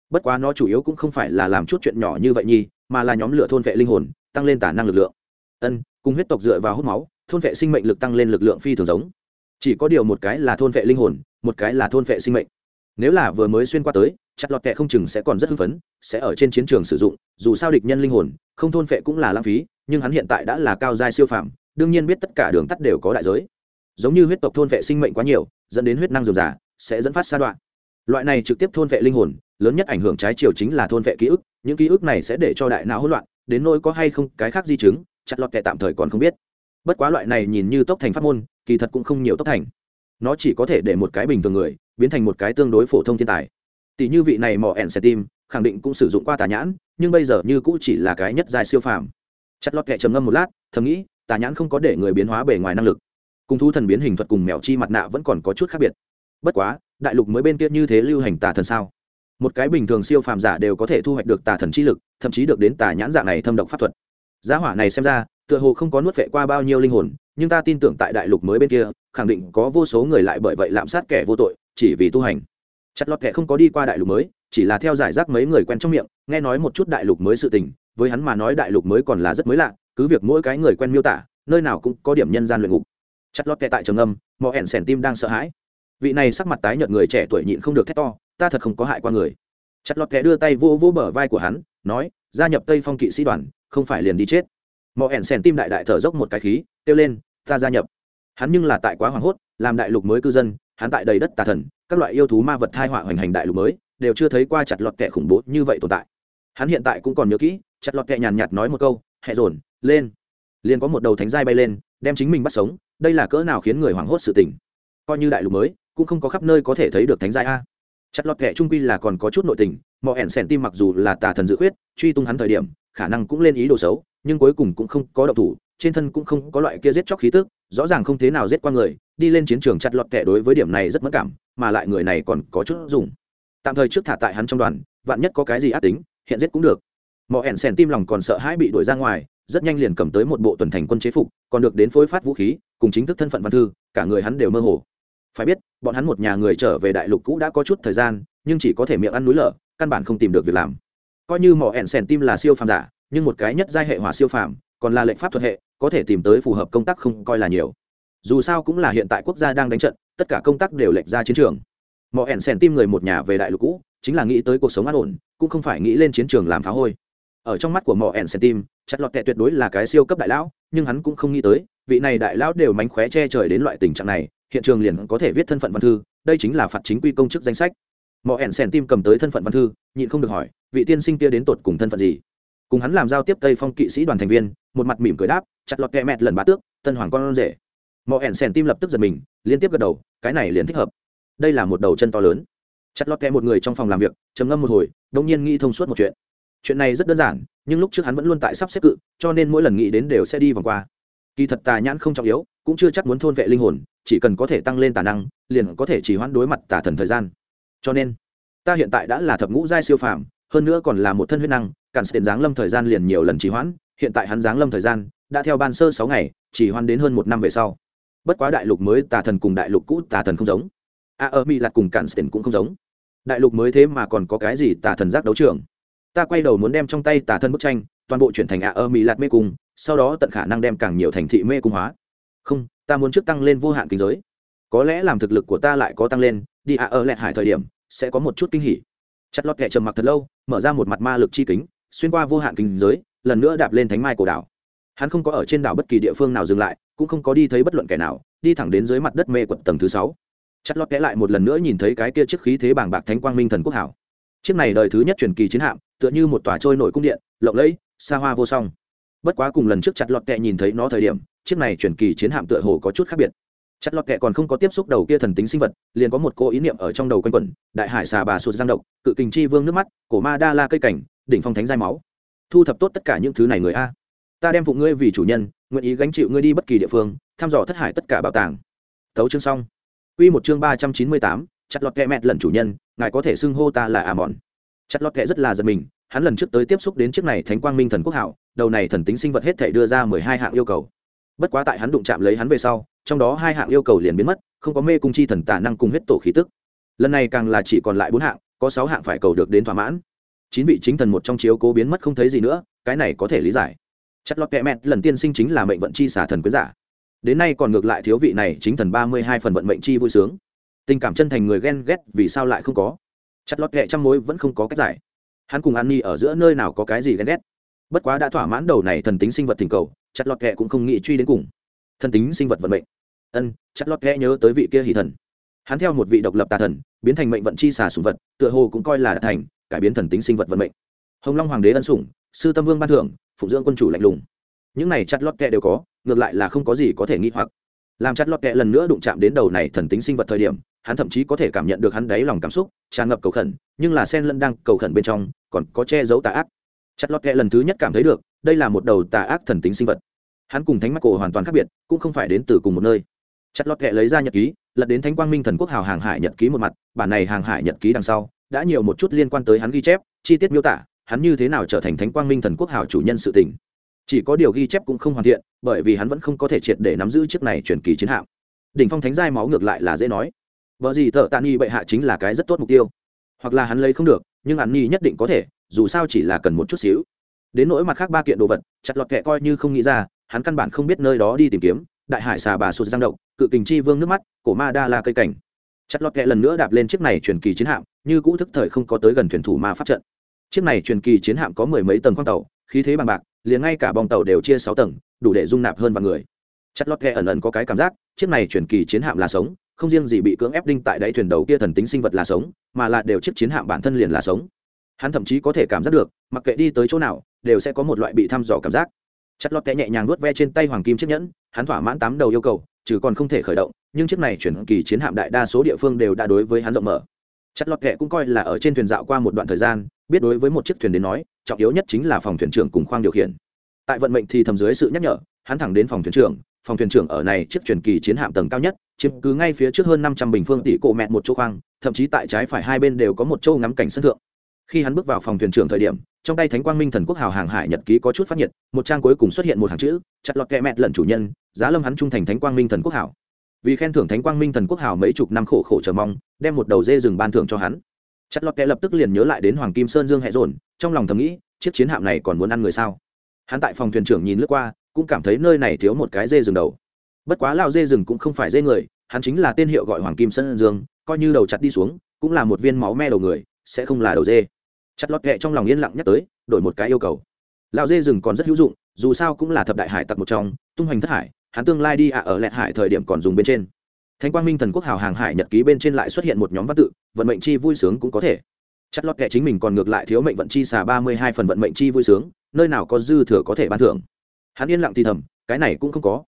Bất quá nó chủ yếu cũng không phải là làm chút chuyện nhỏ như vậy nhi mà là nhóm lửa thôn vệ linh hồn, tăng lên tả năng lực lượng. Ân, cùng huyết tộc dựa vào hút máu, thôn vệ sinh mệnh lực tăng lên lực lượng phi thường giống. Chỉ có điều một cái là thôn vệ linh hồn, một cái là thôn vệ sinh mệnh. Nếu là vừa mới xuyên qua tới chặt lọt kẹ không chừng sẽ còn rất hưng phấn, sẽ ở trên chiến trường sử dụng, dù sao địch nhân linh hồn, không thôn vệ cũng là lãng phí, nhưng hắn hiện tại đã là cao giai siêu phàm, đương nhiên biết tất cả đường tắt đều có đại giới. Giống như huyết tộc thôn vệ sinh mệnh quá nhiều, dẫn đến huyết năng dườm giả sẽ dẫn phát sa đoạn loại này trực tiếp thôn vệ linh hồn, lớn nhất ảnh hưởng trái chiều chính là thôn vệ ký ức, những ký ức này sẽ để cho đại não hỗn loạn, đến nỗi có hay không cái khác di chứng, chặt lọt kẻ tạm thời còn không biết. Bất quá loại này nhìn như tốc thành pháp môn, kỳ thật cũng không nhiều tốc thành. Nó chỉ có thể để một cái bình thường người, biến thành một cái tương đối phổ thông thiên tài. Tỷ như vị này mỏ ẻn xe tim, khẳng định cũng sử dụng qua tà nhãn, nhưng bây giờ như cũ chỉ là cái nhất dài siêu phàm. Chặt lọt kẻ trầm ngâm một lát, thầm nghĩ, tà nhãn không có để người biến hóa bề ngoài năng lực. Cùng thu thần biến hình thuật cùng mèo chi mặt nạ vẫn còn có chút khác biệt. Bất quá đại lục mới bên kia như thế lưu hành tà thần sao? Một cái bình thường siêu phàm giả đều có thể thu hoạch được tà thần chi lực, thậm chí được đến tà nhãn dạng này thâm độc pháp thuật. Giá hỏa này xem ra, tựa hồ không có nuốt vệ qua bao nhiêu linh hồn, nhưng ta tin tưởng tại đại lục mới bên kia, khẳng định có vô số người lại bởi vậy lạm sát kẻ vô tội, chỉ vì tu hành. Chặt lọt kẻ không có đi qua đại lục mới, chỉ là theo giải rác mấy người quen trong miệng, nghe nói một chút đại lục mới sự tình, với hắn mà nói đại lục mới còn là rất mới lạ, cứ việc mỗi cái người quen miêu tả, nơi nào cũng có điểm nhân gian luyện ngục. Chặt lọt kẻ tại trường âm mọi ẻn sèn tim đang sợ hãi vị này sắc mặt tái nhợt người trẻ tuổi nhịn không được thét to, ta thật không có hại qua người. Chặt lọt kẻ đưa tay vô vô bờ vai của hắn, nói, gia nhập tây phong kỵ sĩ đoàn, không phải liền đi chết. Mọi ẻn sèn tim đại đại thở dốc một cái khí, kêu lên, ta gia nhập. Hắn nhưng là tại quá hoảng hốt, làm đại lục mới cư dân, hắn tại đầy đất tà thần, các loại yêu thú ma vật thai họa hoành hành đại lục mới, đều chưa thấy qua chặt lọt kẻ khủng bố như vậy tồn tại. Hắn hiện tại cũng còn nhớ kỹ, chặt lọt kẻ nhàn nhạt nói một câu, hẹ dồn, lên. Liền có một đầu thánh giai bay lên, đem chính mình bắt sống, đây là cỡ nào khiến người hoảng hốt sự tình. Coi như đại lục mới cũng không có khắp nơi có thể thấy được thánh giai a. Chặt lọt kẻ trung quy là còn có chút nội tình mò ẻn sèn tim mặc dù là tà thần dự khuyết, truy tung hắn thời điểm, khả năng cũng lên ý đồ xấu, nhưng cuối cùng cũng không có độc thủ, trên thân cũng không có loại kia giết chóc khí tức, rõ ràng không thế nào giết qua người, đi lên chiến trường chặt lọt kẻ đối với điểm này rất mất cảm, mà lại người này còn có chút dùng. Tạm thời trước thả tại hắn trong đoàn, vạn nhất có cái gì ác tính, hiện giết cũng được. Mò ẻn sèn tim lòng còn sợ hãi bị đuổi ra ngoài, rất nhanh liền cầm tới một bộ tuần thành quân chế phục, còn được đến phối phát vũ khí, cùng chính thức thân phận văn thư, cả người hắn đều mơ hồ phải biết, bọn hắn một nhà người trở về đại lục cũ đã có chút thời gian, nhưng chỉ có thể miệng ăn núi lở, căn bản không tìm được việc làm. Coi như mỏ ẻn sèn tim là siêu phàm giả, nhưng một cái nhất giai hệ hỏa siêu phàm, còn là lệnh pháp thuật hệ, có thể tìm tới phù hợp công tác không coi là nhiều. Dù sao cũng là hiện tại quốc gia đang đánh trận, tất cả công tác đều lệch ra chiến trường. Mỏ ẻn sèn tim người một nhà về đại lục cũ, chính là nghĩ tới cuộc sống an ổn, cũng không phải nghĩ lên chiến trường làm phá hôi. Ở trong mắt của mỏ ẻn sèn tim, chặt lọt tệ tuyệt đối là cái siêu cấp đại lão, nhưng hắn cũng không nghĩ tới, vị này đại lão đều mánh khóe che trời đến loại tình trạng này hiện trường liền có thể viết thân phận văn thư, đây chính là phạt chính quy công chức danh sách. Mọi ẻn sèn tim cầm tới thân phận văn thư, nhịn không được hỏi, vị tiên sinh kia đến tột cùng thân phận gì? Cùng hắn làm giao tiếp tây phong kỵ sĩ đoàn thành viên, một mặt mỉm cười đáp, chặt lọt kẹ mẹt lần bá tước, tân hoàng con rể. Mọi ẻn sèn tim lập tức giật mình, liên tiếp gật đầu, cái này liền thích hợp. Đây là một đầu chân to lớn. Chặt lọt kẹ một người trong phòng làm việc, trầm ngâm một hồi đông nhiên nghĩ thông suốt một chuyện. Chuyện này rất đơn giản, nhưng lúc trước hắn vẫn luôn tại sắp xếp cự, cho nên mỗi lần nghĩ đến đều sẽ đi vòng qua. Kỳ thật tà nhãn không trọng yếu cũng chưa chắc muốn thôn vệ linh hồn, chỉ cần có thể tăng lên tà năng, liền có thể chỉ hoãn đối mặt tà thần thời gian. Cho nên, ta hiện tại đã là thập ngũ giai siêu phàm, hơn nữa còn là một thân huyết năng, cản tiền giáng lâm thời gian liền nhiều lần trì hoãn, hiện tại hắn giáng lâm thời gian đã theo ban sơ sáu ngày chỉ hoãn đến hơn một năm về sau. Bất quá đại lục mới tà thần cùng đại lục cũ tà thần không giống. A, ở mỹ lạt cùng cản tiền cũng không giống. Đại lục mới thế mà còn có cái gì tà thần giác đấu trường? Ta quay đầu muốn đem trong tay tà thần bức tranh toàn bộ chuyển thành a, ở mỹ lạt mê cung, sau đó tận khả năng đem càng nhiều thành thị mê cung hóa không, ta muốn trước tăng lên vô hạn kinh giới. Có lẽ làm thực lực của ta lại có tăng lên, đi ạ, ở lẹt hải thời điểm, sẽ có một chút kinh hỉ. Chặt lọt kẹ trầm mặc thật lâu, mở ra một mặt ma lực chi kính, xuyên qua vô hạn kinh giới, lần nữa đạp lên thánh mai cổ đảo. Hắn không có ở trên đảo bất kỳ địa phương nào dừng lại, cũng không có đi thấy bất luận kẻ nào, đi thẳng đến dưới mặt đất mê quật tầng thứ sáu. Chặt lọt kẽ lại một lần nữa nhìn thấy cái kia chiếc khí thế bảng bạc thánh quang minh thần quốc hảo. Chiếc này đời thứ nhất truyền kỳ chiến hạm, tựa như một tòa trôi nổi cung điện, lộng lẫy, xa hoa vô song. Bất quá cùng lần trước chặt lọt kẹ nhìn thấy nó thời điểm chiếc này truyền kỳ chiến hạm tựa hồ có chút khác biệt. Chặt lọt kệ còn không có tiếp xúc đầu kia thần tính sinh vật, liền có một cô ý niệm ở trong đầu quanh quẩn, đại hải xà bà sụt giang độc, cự kình chi vương nước mắt, cổ ma đa la cây cảnh, đỉnh phong thánh giai máu. Thu thập tốt tất cả những thứ này người a. Ta đem phụ ngươi vì chủ nhân, nguyện ý gánh chịu ngươi đi bất kỳ địa phương, thăm dò thất hải tất cả bảo tàng. Thấu chương xong. Quy một chương ba trăm chín mươi tám, chặt lọt kẹ mẹt lần chủ nhân, ngài có thể xưng hô ta là amon. Chặt lọt kẹ rất là giật mình, hắn lần trước tới tiếp xúc đến chiếc này thánh quang minh thần quốc hảo, đầu này thần tính sinh vật hết thể đưa ra mười hai hạng yêu cầu bất quá tại hắn đụng chạm lấy hắn về sau, trong đó hai hạng yêu cầu liền biến mất, không có mê cung chi thần tả năng cùng huyết tổ khí tức. Lần này càng là chỉ còn lại bốn hạng, có sáu hạng phải cầu được đến thỏa mãn. Chín vị chính thần một trong chiếu cố biến mất không thấy gì nữa, cái này có thể lý giải. Chất lót kẹ mẹt, lần tiên sinh chính là mệnh vận chi xả thần quyến giả. Đến nay còn ngược lại thiếu vị này chính thần ba mươi hai phần vận mệnh chi vui sướng. Tình cảm chân thành người ghen ghét vì sao lại không có? Chất lót kẹ trăm mối vẫn không có cách giải. Hắn cùng an ni ở giữa nơi nào có cái gì ghen ghét? Bất quá đã thỏa mãn đầu này thần tính sinh vật thỉnh cầu chặt lọt kẹ cũng không nghĩ truy đến cùng. Thần tính sinh vật vận mệnh. Ân, chặt lọt kẹ nhớ tới vị kia hỷ thần. Hắn theo một vị độc lập tà thần, biến thành mệnh vận chi xà sùng vật, tựa hồ cũng coi là đã thành, cải biến thần tính sinh vật vận mệnh. Hồng long hoàng đế ân sủng, sư tâm vương ban thưởng, phụng dưỡng quân chủ lạnh lùng. Những này chặt lọt kẹ đều có, ngược lại là không có gì có thể nghĩ hoặc. Làm chặt lọt kẹ lần nữa đụng chạm đến đầu này thần tính sinh vật thời điểm, hắn thậm chí có thể cảm nhận được hắn đáy lòng cảm xúc, tràn ngập cầu khẩn, nhưng là sen lân đang cầu khẩn bên trong, còn có che giấu tà ác. Chặt lọt kẹ lần thứ nhất cảm thấy được đây là một đầu tà ác thần tính sinh vật. Hắn cùng thánh mắc cổ hoàn toàn khác biệt, cũng không phải đến từ cùng một nơi. Chặt lọt kệ lấy ra nhật ký, lật đến thánh quang minh thần quốc hào hàng hải nhật ký một mặt, bản này hàng hải nhật ký đằng sau, đã nhiều một chút liên quan tới hắn ghi chép, chi tiết miêu tả, hắn như thế nào trở thành thánh quang minh thần quốc hào chủ nhân sự tình. Chỉ có điều ghi chép cũng không hoàn thiện, bởi vì hắn vẫn không có thể triệt để nắm giữ chiếc này truyền kỳ chiến hạm. Đỉnh phong thánh giai máu ngược lại là dễ nói. Vợ gì thợ tạ nghi bệ hạ chính là cái rất tốt mục tiêu. Hoặc là hắn lấy không được, nhưng hắn nghi nhất định có thể, dù sao chỉ là cần một chút xíu đến nỗi mặt khác ba kiện đồ vật, chặt lọt kẹ coi như không nghĩ ra, hắn căn bản không biết nơi đó đi tìm kiếm, đại hải xà bà sụt giang động cự kình chi vương nước mắt, cổ ma đa la cây cảnh. Chặt lọt kẹ lần nữa đạp lên chiếc này truyền kỳ chiến hạm, như cũ thức thời không có tới gần thuyền thủ ma pháp trận. Chiếc này truyền kỳ chiến hạm có mười mấy tầng khoang tàu, khí thế bằng bạc, liền ngay cả bong tàu đều chia sáu tầng, đủ để dung nạp hơn vài người. Chặt lọt kẹ ẩn ẩn có cái cảm giác, chiếc này truyền kỳ chiến hạm là sống, không riêng gì bị cưỡng ép đinh tại đáy thuyền đầu kia thần tính sinh vật là sống, mà là đều chiếc chiến hạm bản thân liền là sống. Hắn thậm chí có thể cảm giác được, mặc kệ đi tới chỗ nào đều sẽ có một loại bị thăm dò cảm giác. Chặt lót té nhẹ nhàng nuốt ve trên tay hoàng kim chiếc nhẫn, hắn thỏa mãn tám đầu yêu cầu, trừ còn không thể khởi động, nhưng chiếc này chuyển kỳ chiến hạm đại đa số địa phương đều đã đối với hắn rộng mở. Chặt lót kẽ cũng coi là ở trên thuyền dạo qua một đoạn thời gian, biết đối với một chiếc thuyền đến nói, trọng yếu nhất chính là phòng thuyền trưởng cùng khoang điều khiển. Tại vận mệnh thì thầm dưới sự nhắc nhở, hắn thẳng đến phòng thuyền trưởng, phòng thuyền trưởng ở này chiếc truyền kỳ chiến hạm tầng cao nhất, chiếm cứ ngay phía trước hơn năm trăm bình phương tỷ cổ mẹt một chỗ khoang, thậm chí tại trái phải hai bên đều có một chỗ ngắm cảnh sân thượng khi hắn bước vào phòng thuyền trưởng thời điểm trong tay thánh quang minh thần quốc hào hàng hải nhật ký có chút phát nhiệt một trang cuối cùng xuất hiện một hàng chữ chặt lọt kẹ mẹt lận chủ nhân giá lâm hắn trung thành thánh quang minh thần quốc Hào, vì khen thưởng thánh quang minh thần quốc Hào mấy chục năm khổ khổ chờ mong đem một đầu dê rừng ban thưởng cho hắn. Chặt lọt kẹ lập tức liền nhớ lại đến hoàng kim sơn dương hẹ dồn trong lòng thầm nghĩ chiếc chiến hạm này còn muốn ăn người sao? Hắn tại phòng thuyền trưởng nhìn lướt qua cũng cảm thấy nơi này thiếu một cái dê rừng đầu. Bất quá lao dê rừng cũng không phải dê người hắn chính là tên hiệu gọi hoàng kim sơn dương coi như đầu chặt đi xuống cũng là một viên máu me đầu người sẽ không là đầu dê chặt lọt kệ trong lòng yên lặng nhắc tới, đổi một cái yêu cầu. Lão dê rừng còn rất hữu dụng, dù sao cũng là thập đại hải tặc một trong, tung hoành thất hải, hắn tương lai đi ạ ở lẹt hải thời điểm còn dùng bên trên. Thánh quang minh thần quốc hào hàng hải nhật ký bên trên lại xuất hiện một nhóm văn tự, vận mệnh chi vui sướng cũng có thể. Chặt lọt kệ chính mình còn ngược lại thiếu mệnh vận chi xà ba mươi hai phần vận mệnh chi vui sướng, nơi nào có dư thừa có thể ban thưởng. Hắn yên lặng thì thầm, cái này cũng không có.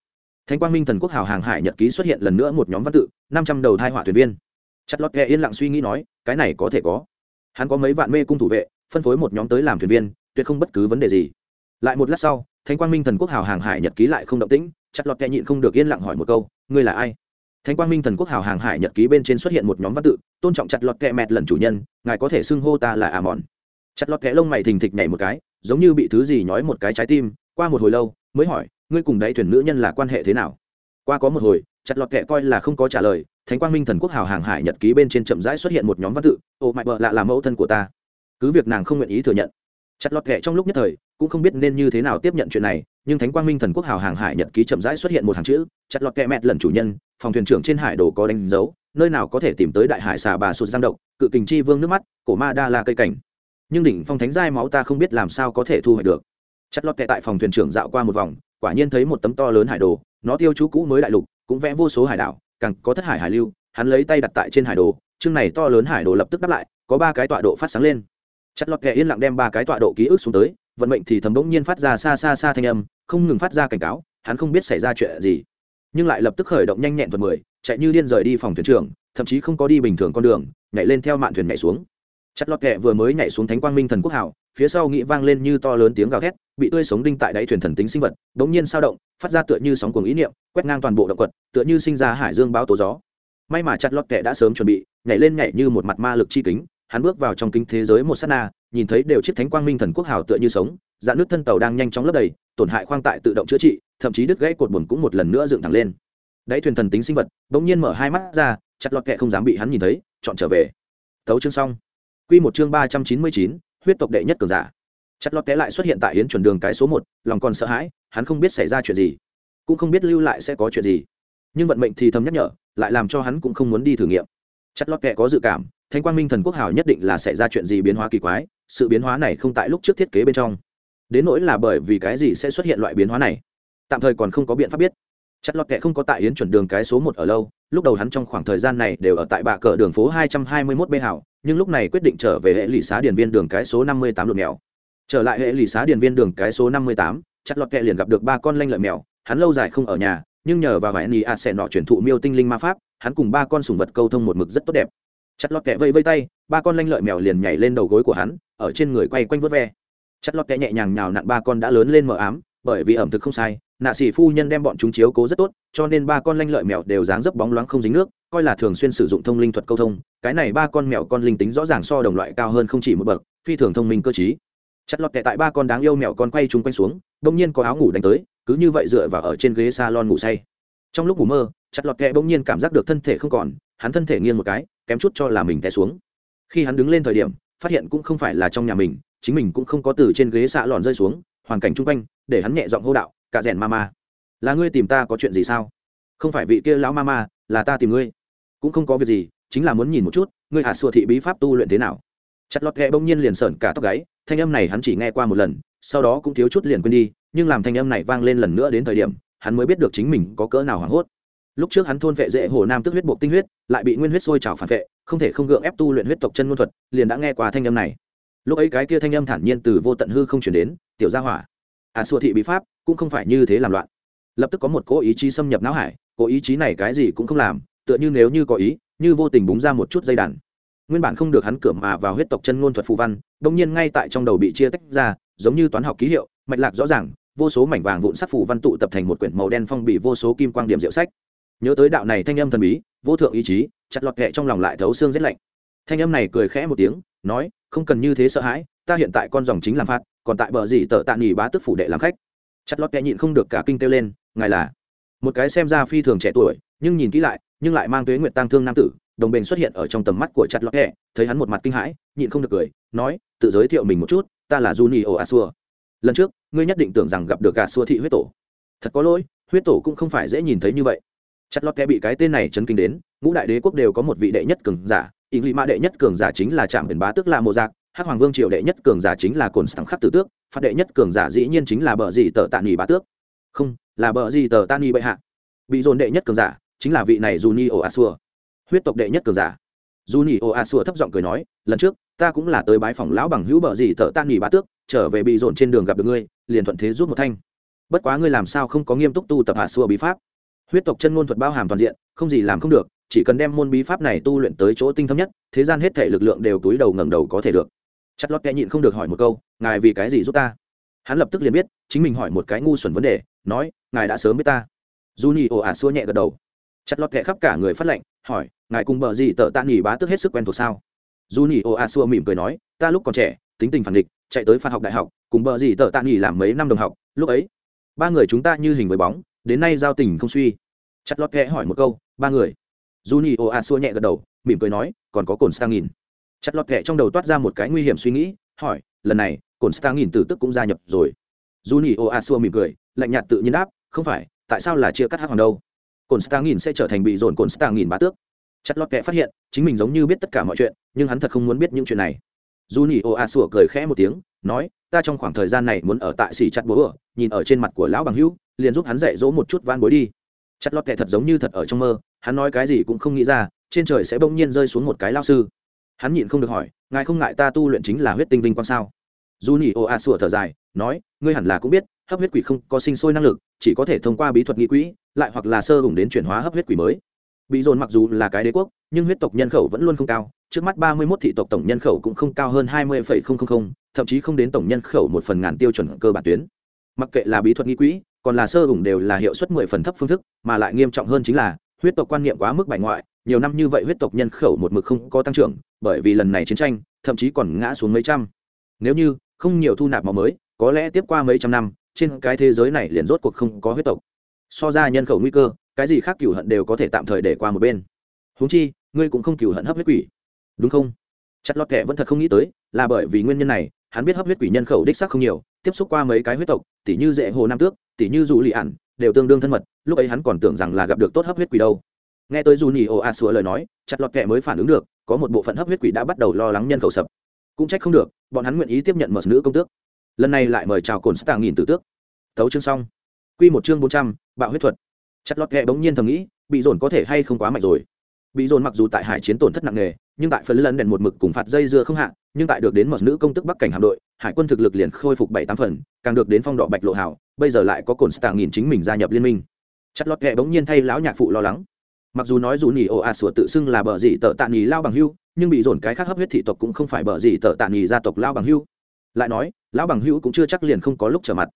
Thánh quang minh thần quốc hào hàng hải nhật ký xuất hiện lần nữa một nhóm văn tự, năm trăm đầu thai hỏa thuyền viên. Chặt lọt kệ yên lặng suy nghĩ nói, cái này có thể có hắn có mấy vạn mê cung thủ vệ, phân phối một nhóm tới làm thuyền viên, tuyệt không bất cứ vấn đề gì. Lại một lát sau, thánh quang minh thần quốc hào hàng hải nhật ký lại không động tĩnh, chặt lọt kẹ nhịn không được yên lặng hỏi một câu, ngươi là ai? Thánh quang minh thần quốc hào hàng hải nhật ký bên trên xuất hiện một nhóm văn tự, tôn trọng chặt lọt kẹ mẹt lần chủ nhân, ngài có thể xưng hô ta là à mòn chặt lọt kẹ lông mày thình thịch nhảy một cái, giống như bị thứ gì nhói một cái trái tim, qua một hồi lâu, mới hỏi, ngươi cùng đáy thuyền nữ nhân là quan hệ thế nào? Qua có một hồi, chặt lọt kẹ coi là không có trả lời thánh quang minh thần quốc hào hàng hải nhật ký bên trên chậm rãi xuất hiện một nhóm văn tự, ô, mại bợ lạ là mẫu thân của ta. Cứ việc nàng không nguyện ý thừa nhận. Chặt lọt kẹ trong lúc nhất thời, cũng không biết nên như thế nào tiếp nhận chuyện này, nhưng thánh quang minh thần quốc hào hàng hải nhật ký chậm rãi xuất hiện một hàng chữ, chặt lọt kẹ mẹt lần chủ nhân, phòng thuyền trưởng trên hải đồ có đánh dấu, nơi nào có thể tìm tới đại hải xà bà sụt giang động cự kình chi vương nước mắt, cổ ma đa là cây cảnh. Nhưng đỉnh phong thánh giai máu ta không biết làm sao có thể thu hoạch được. Chặt lọt kẹ tại phòng thuyền trưởng dạo qua một vòng, quả nhiên thấy một tấm to lớn hải đồ, nó tiêu chú cũ mới đại lục, cũng vẽ vô số hải đảo càng có thất hải hải lưu, hắn lấy tay đặt tại trên hải đồ, chương này to lớn hải đồ lập tức đáp lại, có ba cái tọa độ phát sáng lên. Chặt lọt kẻ yên lặng đem ba cái tọa độ ký ức xuống tới, vận mệnh thì thầm bỗng nhiên phát ra xa xa xa thanh âm, không ngừng phát ra cảnh cáo, hắn không biết xảy ra chuyện gì. Nhưng lại lập tức khởi động nhanh nhẹn tuần mười, chạy như điên rời đi phòng thuyền trưởng, thậm chí không có đi bình thường con đường, nhảy lên theo mạn thuyền nhảy xuống. Chặt lọt kẻ vừa mới nhảy xuống thánh quang minh thần quốc hảo phía sau nghĩ vang lên như to lớn tiếng gào thét, bị tươi sống đinh tại đáy thuyền thần tính sinh vật, bỗng nhiên sao động, phát ra tựa như sóng cuồng ý niệm, quét ngang toàn bộ động quật, tựa như sinh ra hải dương báo tố gió. May mà chặt lọt kẹ đã sớm chuẩn bị, nhảy lên nhảy như một mặt ma lực chi kính, hắn bước vào trong kính thế giới một sát na, nhìn thấy đều chiếc thánh quang minh thần quốc hào tựa như sống dạn nước thân tàu đang nhanh chóng lấp đầy, tổn hại khoang tại tự động chữa trị, thậm chí đứt gãy cột buồn cũng một lần nữa dựng thẳng lên. Đáy thuyền thần tính sinh vật bỗng nhiên mở hai mắt ra, chặt lọt kẹ không dám bị hắn nhìn thấy, chọn trở về. Tấu chương xong. Q một chương ba trăm chín mươi chín huyết tộc đệ nhất cường giả. Chặt lọt té lại xuất hiện tại yến chuẩn đường cái số một, lòng còn sợ hãi, hắn không biết xảy ra chuyện gì, cũng không biết lưu lại sẽ có chuyện gì. Nhưng vận mệnh thì thầm nhắc nhở, lại làm cho hắn cũng không muốn đi thử nghiệm. Chặt lọt kệ có dự cảm, thanh quang minh thần quốc hào nhất định là xảy ra chuyện gì biến hóa kỳ quái, sự biến hóa này không tại lúc trước thiết kế bên trong. Đến nỗi là bởi vì cái gì sẽ xuất hiện loại biến hóa này? Tạm thời còn không có biện pháp biết chặt lọt kệ không có tại yến chuẩn đường cái số một ở lâu, lúc đầu hắn trong khoảng thời gian này đều ở tại bạ cờ đường phố hai trăm hai mươi mốt b hảo, nhưng lúc này quyết định trở về hệ lụy xá điền viên đường cái số năm mươi tám lượt mèo. Trở lại hệ lụy xá điền viên đường cái số năm mươi tám, chặt lọt kệ liền gặp được ba con lanh lợi mèo, hắn lâu dài không ở nhà, nhưng nhờ vào vài ni a sẽ nọ chuyển thụ miêu tinh linh ma pháp, hắn cùng ba con sùng vật câu thông một mực rất tốt đẹp. Chặt lọt kẹ vây vây tay, ba con lanh lợi mèo liền nhảy lên đầu gối của hắn, ở trên người quay quanh vớt ve. Chặt lọt kẹ nhẹ nhàng nhào nặn ba con đã lớn lên mờ ám, bởi vì ẩm thực không sai nạ sĩ phu nhân đem bọn chúng chiếu cố rất tốt, cho nên ba con lanh lợi mèo đều dáng dấp bóng loáng không dính nước, coi là thường xuyên sử dụng thông linh thuật câu thông. Cái này ba con mèo con linh tính rõ ràng so đồng loại cao hơn không chỉ một bậc, phi thường thông minh cơ t chặt lọt kẹt tại ba con đáng yêu mèo con quay chung quanh xuống, đông nhiên có áo ngủ đánh tới, cứ như vậy dựa vào ở trên ghế s a lon ngủ say. Trong lúc ngủ mơ, chặt lọt kẹt bỗng nhiên cảm giác được thân thể không còn, hắn thân thể nghiêng một cái, kém chút cho là mình té xuống. Khi hắn đứng lên thời điểm, phát hiện cũng không phải là trong nhà mình, chính mình cũng không có từ trên ghế xạ lòn rơi xuống, hoàn cảnh chung quanh, để hắn nhẹ giọng hô đạo cả rèn ma ma là ngươi tìm ta có chuyện gì sao? Không phải vị kia lão ma ma là ta tìm ngươi. Cũng không có việc gì, chính là muốn nhìn một chút, ngươi hạ sùa thị bí pháp tu luyện thế nào. Chặt lọt ghẹ bỗng nhiên liền sởn cả tóc gáy, thanh âm này hắn chỉ nghe qua một lần, sau đó cũng thiếu chút liền quên đi, nhưng làm thanh âm này vang lên lần nữa đến thời điểm, hắn mới biết được chính mình có cỡ nào hoảng hốt. Lúc trước hắn thôn vệ dễ hồ nam tức huyết buộc tinh huyết, lại bị nguyên huyết sôi trào phản vệ, không thể không gượng ép tu luyện huyết tộc chân ngôn thuật, liền đã nghe qua thanh âm này. Lúc ấy cái kia thanh âm thản nhiên từ vô tận hư không chuyển đến, tiểu gia hỏa à xua thị bí pháp cũng không phải như thế làm loạn. Lập tức có một cố ý chí xâm nhập não hải, cố ý chí này cái gì cũng không làm, tựa như nếu như có ý, như vô tình búng ra một chút dây đàn. Nguyên bản không được hắn cửa mà vào huyết tộc chân ngôn thuật phù văn đông nhiên ngay tại trong đầu bị chia tách ra, giống như toán học ký hiệu, mạch lạc rõ ràng, vô số mảnh vàng vụn sắc phù văn tụ tập thành một quyển màu đen phong bị vô số kim quang điểm diệu sách. Nhớ tới đạo này thanh âm thần bí, vô thượng ý chí, chặt lọt kệ trong lòng lại thấu xương rét lạnh. Thanh âm này cười khẽ một tiếng, nói, không cần như thế sợ hãi, ta hiện tại con dòng chính làm phạt còn tại bờ gì tờ tạ nghỉ bá tức phủ đệ làm khách chặt lót kẹ nhịn không được cả kinh kêu lên ngài là một cái xem ra phi thường trẻ tuổi nhưng nhìn kỹ lại nhưng lại mang tuế nguyện tăng thương nam tử đồng bền xuất hiện ở trong tầm mắt của chặt lọt kẹ thấy hắn một mặt kinh hãi nhịn không được cười nói tự giới thiệu mình một chút ta là Juni Oasua. Lần trước, ngươi nhất định tưởng rằng gặp được gà xua thị huyết tổ. Thật có lỗi, huyết tổ cũng không phải dễ nhìn thấy như vậy chặt lọt kẹ bị cái tên này chấn kinh đến ngũ đại đế quốc đều có một vị đệ nhất cường giả ý nghĩ mã đệ nhất cường giả chính là trạm biển bá tức là mộ giặc hắc hoàng vương triều đệ nhất cường giả chính là cồn sẵn khắc tử tước phát đệ nhất cường giả dĩ nhiên chính là bờ gì tờ tạ nghỉ bá tước. Không, là bờ gì tờ tạ nghỉ bệ hạ. Bị dồn đệ nhất cường giả chính là vị này juni o asua huyết tộc đệ nhất cường giả. Juni o asua thấp giọng cười nói, lần trước, ta cũng là tới bái phòng lão bằng hữu bờ gì tờ tạ nghỉ bá tước, trở về bị dồn trên đường gặp được ngươi, liền thuận thế rút một thanh. Bất quá ngươi làm sao không có nghiêm túc tu tập hạ xua bí pháp? Huyết tộc chân ngôn thuật bao hàm toàn diện, không gì làm không được, chỉ cần đem môn bí pháp này tu luyện tới chỗ tinh thâm nhất, thế gian hết thể lực lượng đều túi đầu ngẩng đầu có thể được chặt lót kẽ nhịn không được hỏi một câu, ngài vì cái gì giúp ta? Hắn lập tức liền biết, chính mình hỏi một cái ngu xuẩn vấn đề, nói, ngài đã sớm biết ta. Dù nhì ồ ạt xua nhẹ gật đầu. Chặt lót kẽ khắp cả người phát lệnh, hỏi, ngài cùng bờ gì tợ tạ nghỉ bá tức hết sức quen thuộc sao? Dù nhì ồ ạt xua mỉm cười nói, ta lúc còn trẻ, tính tình phản địch chạy tới phạt học đại học, cùng bờ gì tợ tạ nghỉ làm mấy năm đồng học, lúc ấy, ba người chúng ta như hình với bóng, đến nay giao tình không suy. Chặt lót kẽ hỏi một câu, ba người? Dù nhì ồ ạt xua nhẹ gật đầu, mỉm cười nói, còn có cồn sang nghìn chặt lọt kẹ trong đầu toát ra một cái nguy hiểm suy nghĩ, hỏi, lần này, cồn stang nghìn Tử tức cũng gia nhập rồi. Dù nhì ồ ạt xua mỉm cười, lạnh nhạt tự nhiên đáp, không phải, tại sao là chia cắt hát hoàng đâu? Cồn stang nghìn sẽ trở thành bị dồn cồn stang nghìn bá tước. Chặt lọt kẹ phát hiện, chính mình giống như biết tất cả mọi chuyện, nhưng hắn thật không muốn biết những chuyện này. Dù nhì ồ ạt xua cười khẽ một tiếng, nói, ta trong khoảng thời gian này muốn ở tại xỉ chặt bố ở, nhìn ở trên mặt của lão bằng hữu, liền giúp hắn dạy dỗ một chút van bối đi. Chặt lọt kẹ thật giống như thật ở trong mơ, hắn nói cái gì cũng không nghĩ ra, trên trời sẽ bỗng nhiên rơi xuống một cái lao sư hắn nhịn không được hỏi, ngài không ngại ta tu luyện chính là huyết tinh vinh quang sao? Dù nhị ô a sủa thở dài, nói, ngươi hẳn là cũng biết, hấp huyết quỷ không có sinh sôi năng lực, chỉ có thể thông qua bí thuật nghị quỹ, lại hoặc là sơ hùng đến chuyển hóa hấp huyết quỷ mới. Bị dồn mặc dù là cái đế quốc, nhưng huyết tộc nhân khẩu vẫn luôn không cao, trước mắt ba mươi 31 thị tộc tổng nhân khẩu cũng không cao hơn hai mươi thậm chí không đến tổng nhân khẩu một phần ngàn tiêu chuẩn cơ bản tuyến. Mặc kệ là bí thuật nghị quỹ, còn là sơ hùng đều là hiệu suất mười phần thấp phương thức, mà lại nghiêm trọng hơn chính là, huyết tộc quan niệm quá mức bài ngoại nhiều năm như vậy huyết tộc nhân khẩu một mực không có tăng trưởng, bởi vì lần này chiến tranh, thậm chí còn ngã xuống mấy trăm. Nếu như không nhiều thu nạp máu mới, có lẽ tiếp qua mấy trăm năm, trên cái thế giới này liền rốt cuộc không có huyết tộc. So ra nhân khẩu nguy cơ, cái gì khác cửu hận đều có thể tạm thời để qua một bên. Huống chi, ngươi cũng không cửu hận hấp huyết quỷ. Đúng không? Chặt lọt kẻ vẫn thật không nghĩ tới, là bởi vì nguyên nhân này, hắn biết hấp huyết quỷ nhân khẩu đích xác không nhiều, tiếp xúc qua mấy cái huyết tộc, tỉ như dễ hồ nam tước, tỉ như dù lì ản, đều tương đương thân mật, lúc ấy hắn còn tưởng rằng là gặp được tốt hấp huyết quỷ đâu nghe tới dù nhì ồ a sủa lời nói, chặt lọt kẹ mới phản ứng được, có một bộ phận hấp huyết quỷ đã bắt đầu lo lắng nhân khẩu sập. Cũng trách không được, bọn hắn nguyện ý tiếp nhận mật nữ công tước. Lần này lại mời chào cồn stạng nghìn tử tước. Thấu chương xong. Q một chương bốn trăm, bạo huyết thuật. Chặt lọt kẹ bỗng nhiên thầm nghĩ, bị dồn có thể hay không quá mạnh rồi. Bị dồn mặc dù tại hải chiến tổn thất nặng nề, nhưng tại phần lần đèn một mực cùng phạt dây dưa không hạ, nhưng tại được đến mật nữ công tức bắc cảnh hạm đội, hải quân thực lực liền khôi phục bảy tám phần, càng được đến phong đỏ bạch lộ hảo bây giờ lại có cồn stạng nghìn chính mình gia nhập liên minh. Chặt lọt kẹ bỗng nhiên thay lão nhạc phụ lo lắng mặc dù nói dù nhì ồ ạt sủa tự xưng là bờ dị tợ tạ nhì lao bằng hưu, nhưng bị dồn cái khác hấp huyết thị tộc cũng không phải bờ dị tợ tạ nhì gia tộc lao bằng hưu. Lại nói, lão bằng hưu cũng chưa chắc liền không có lúc trở mặt.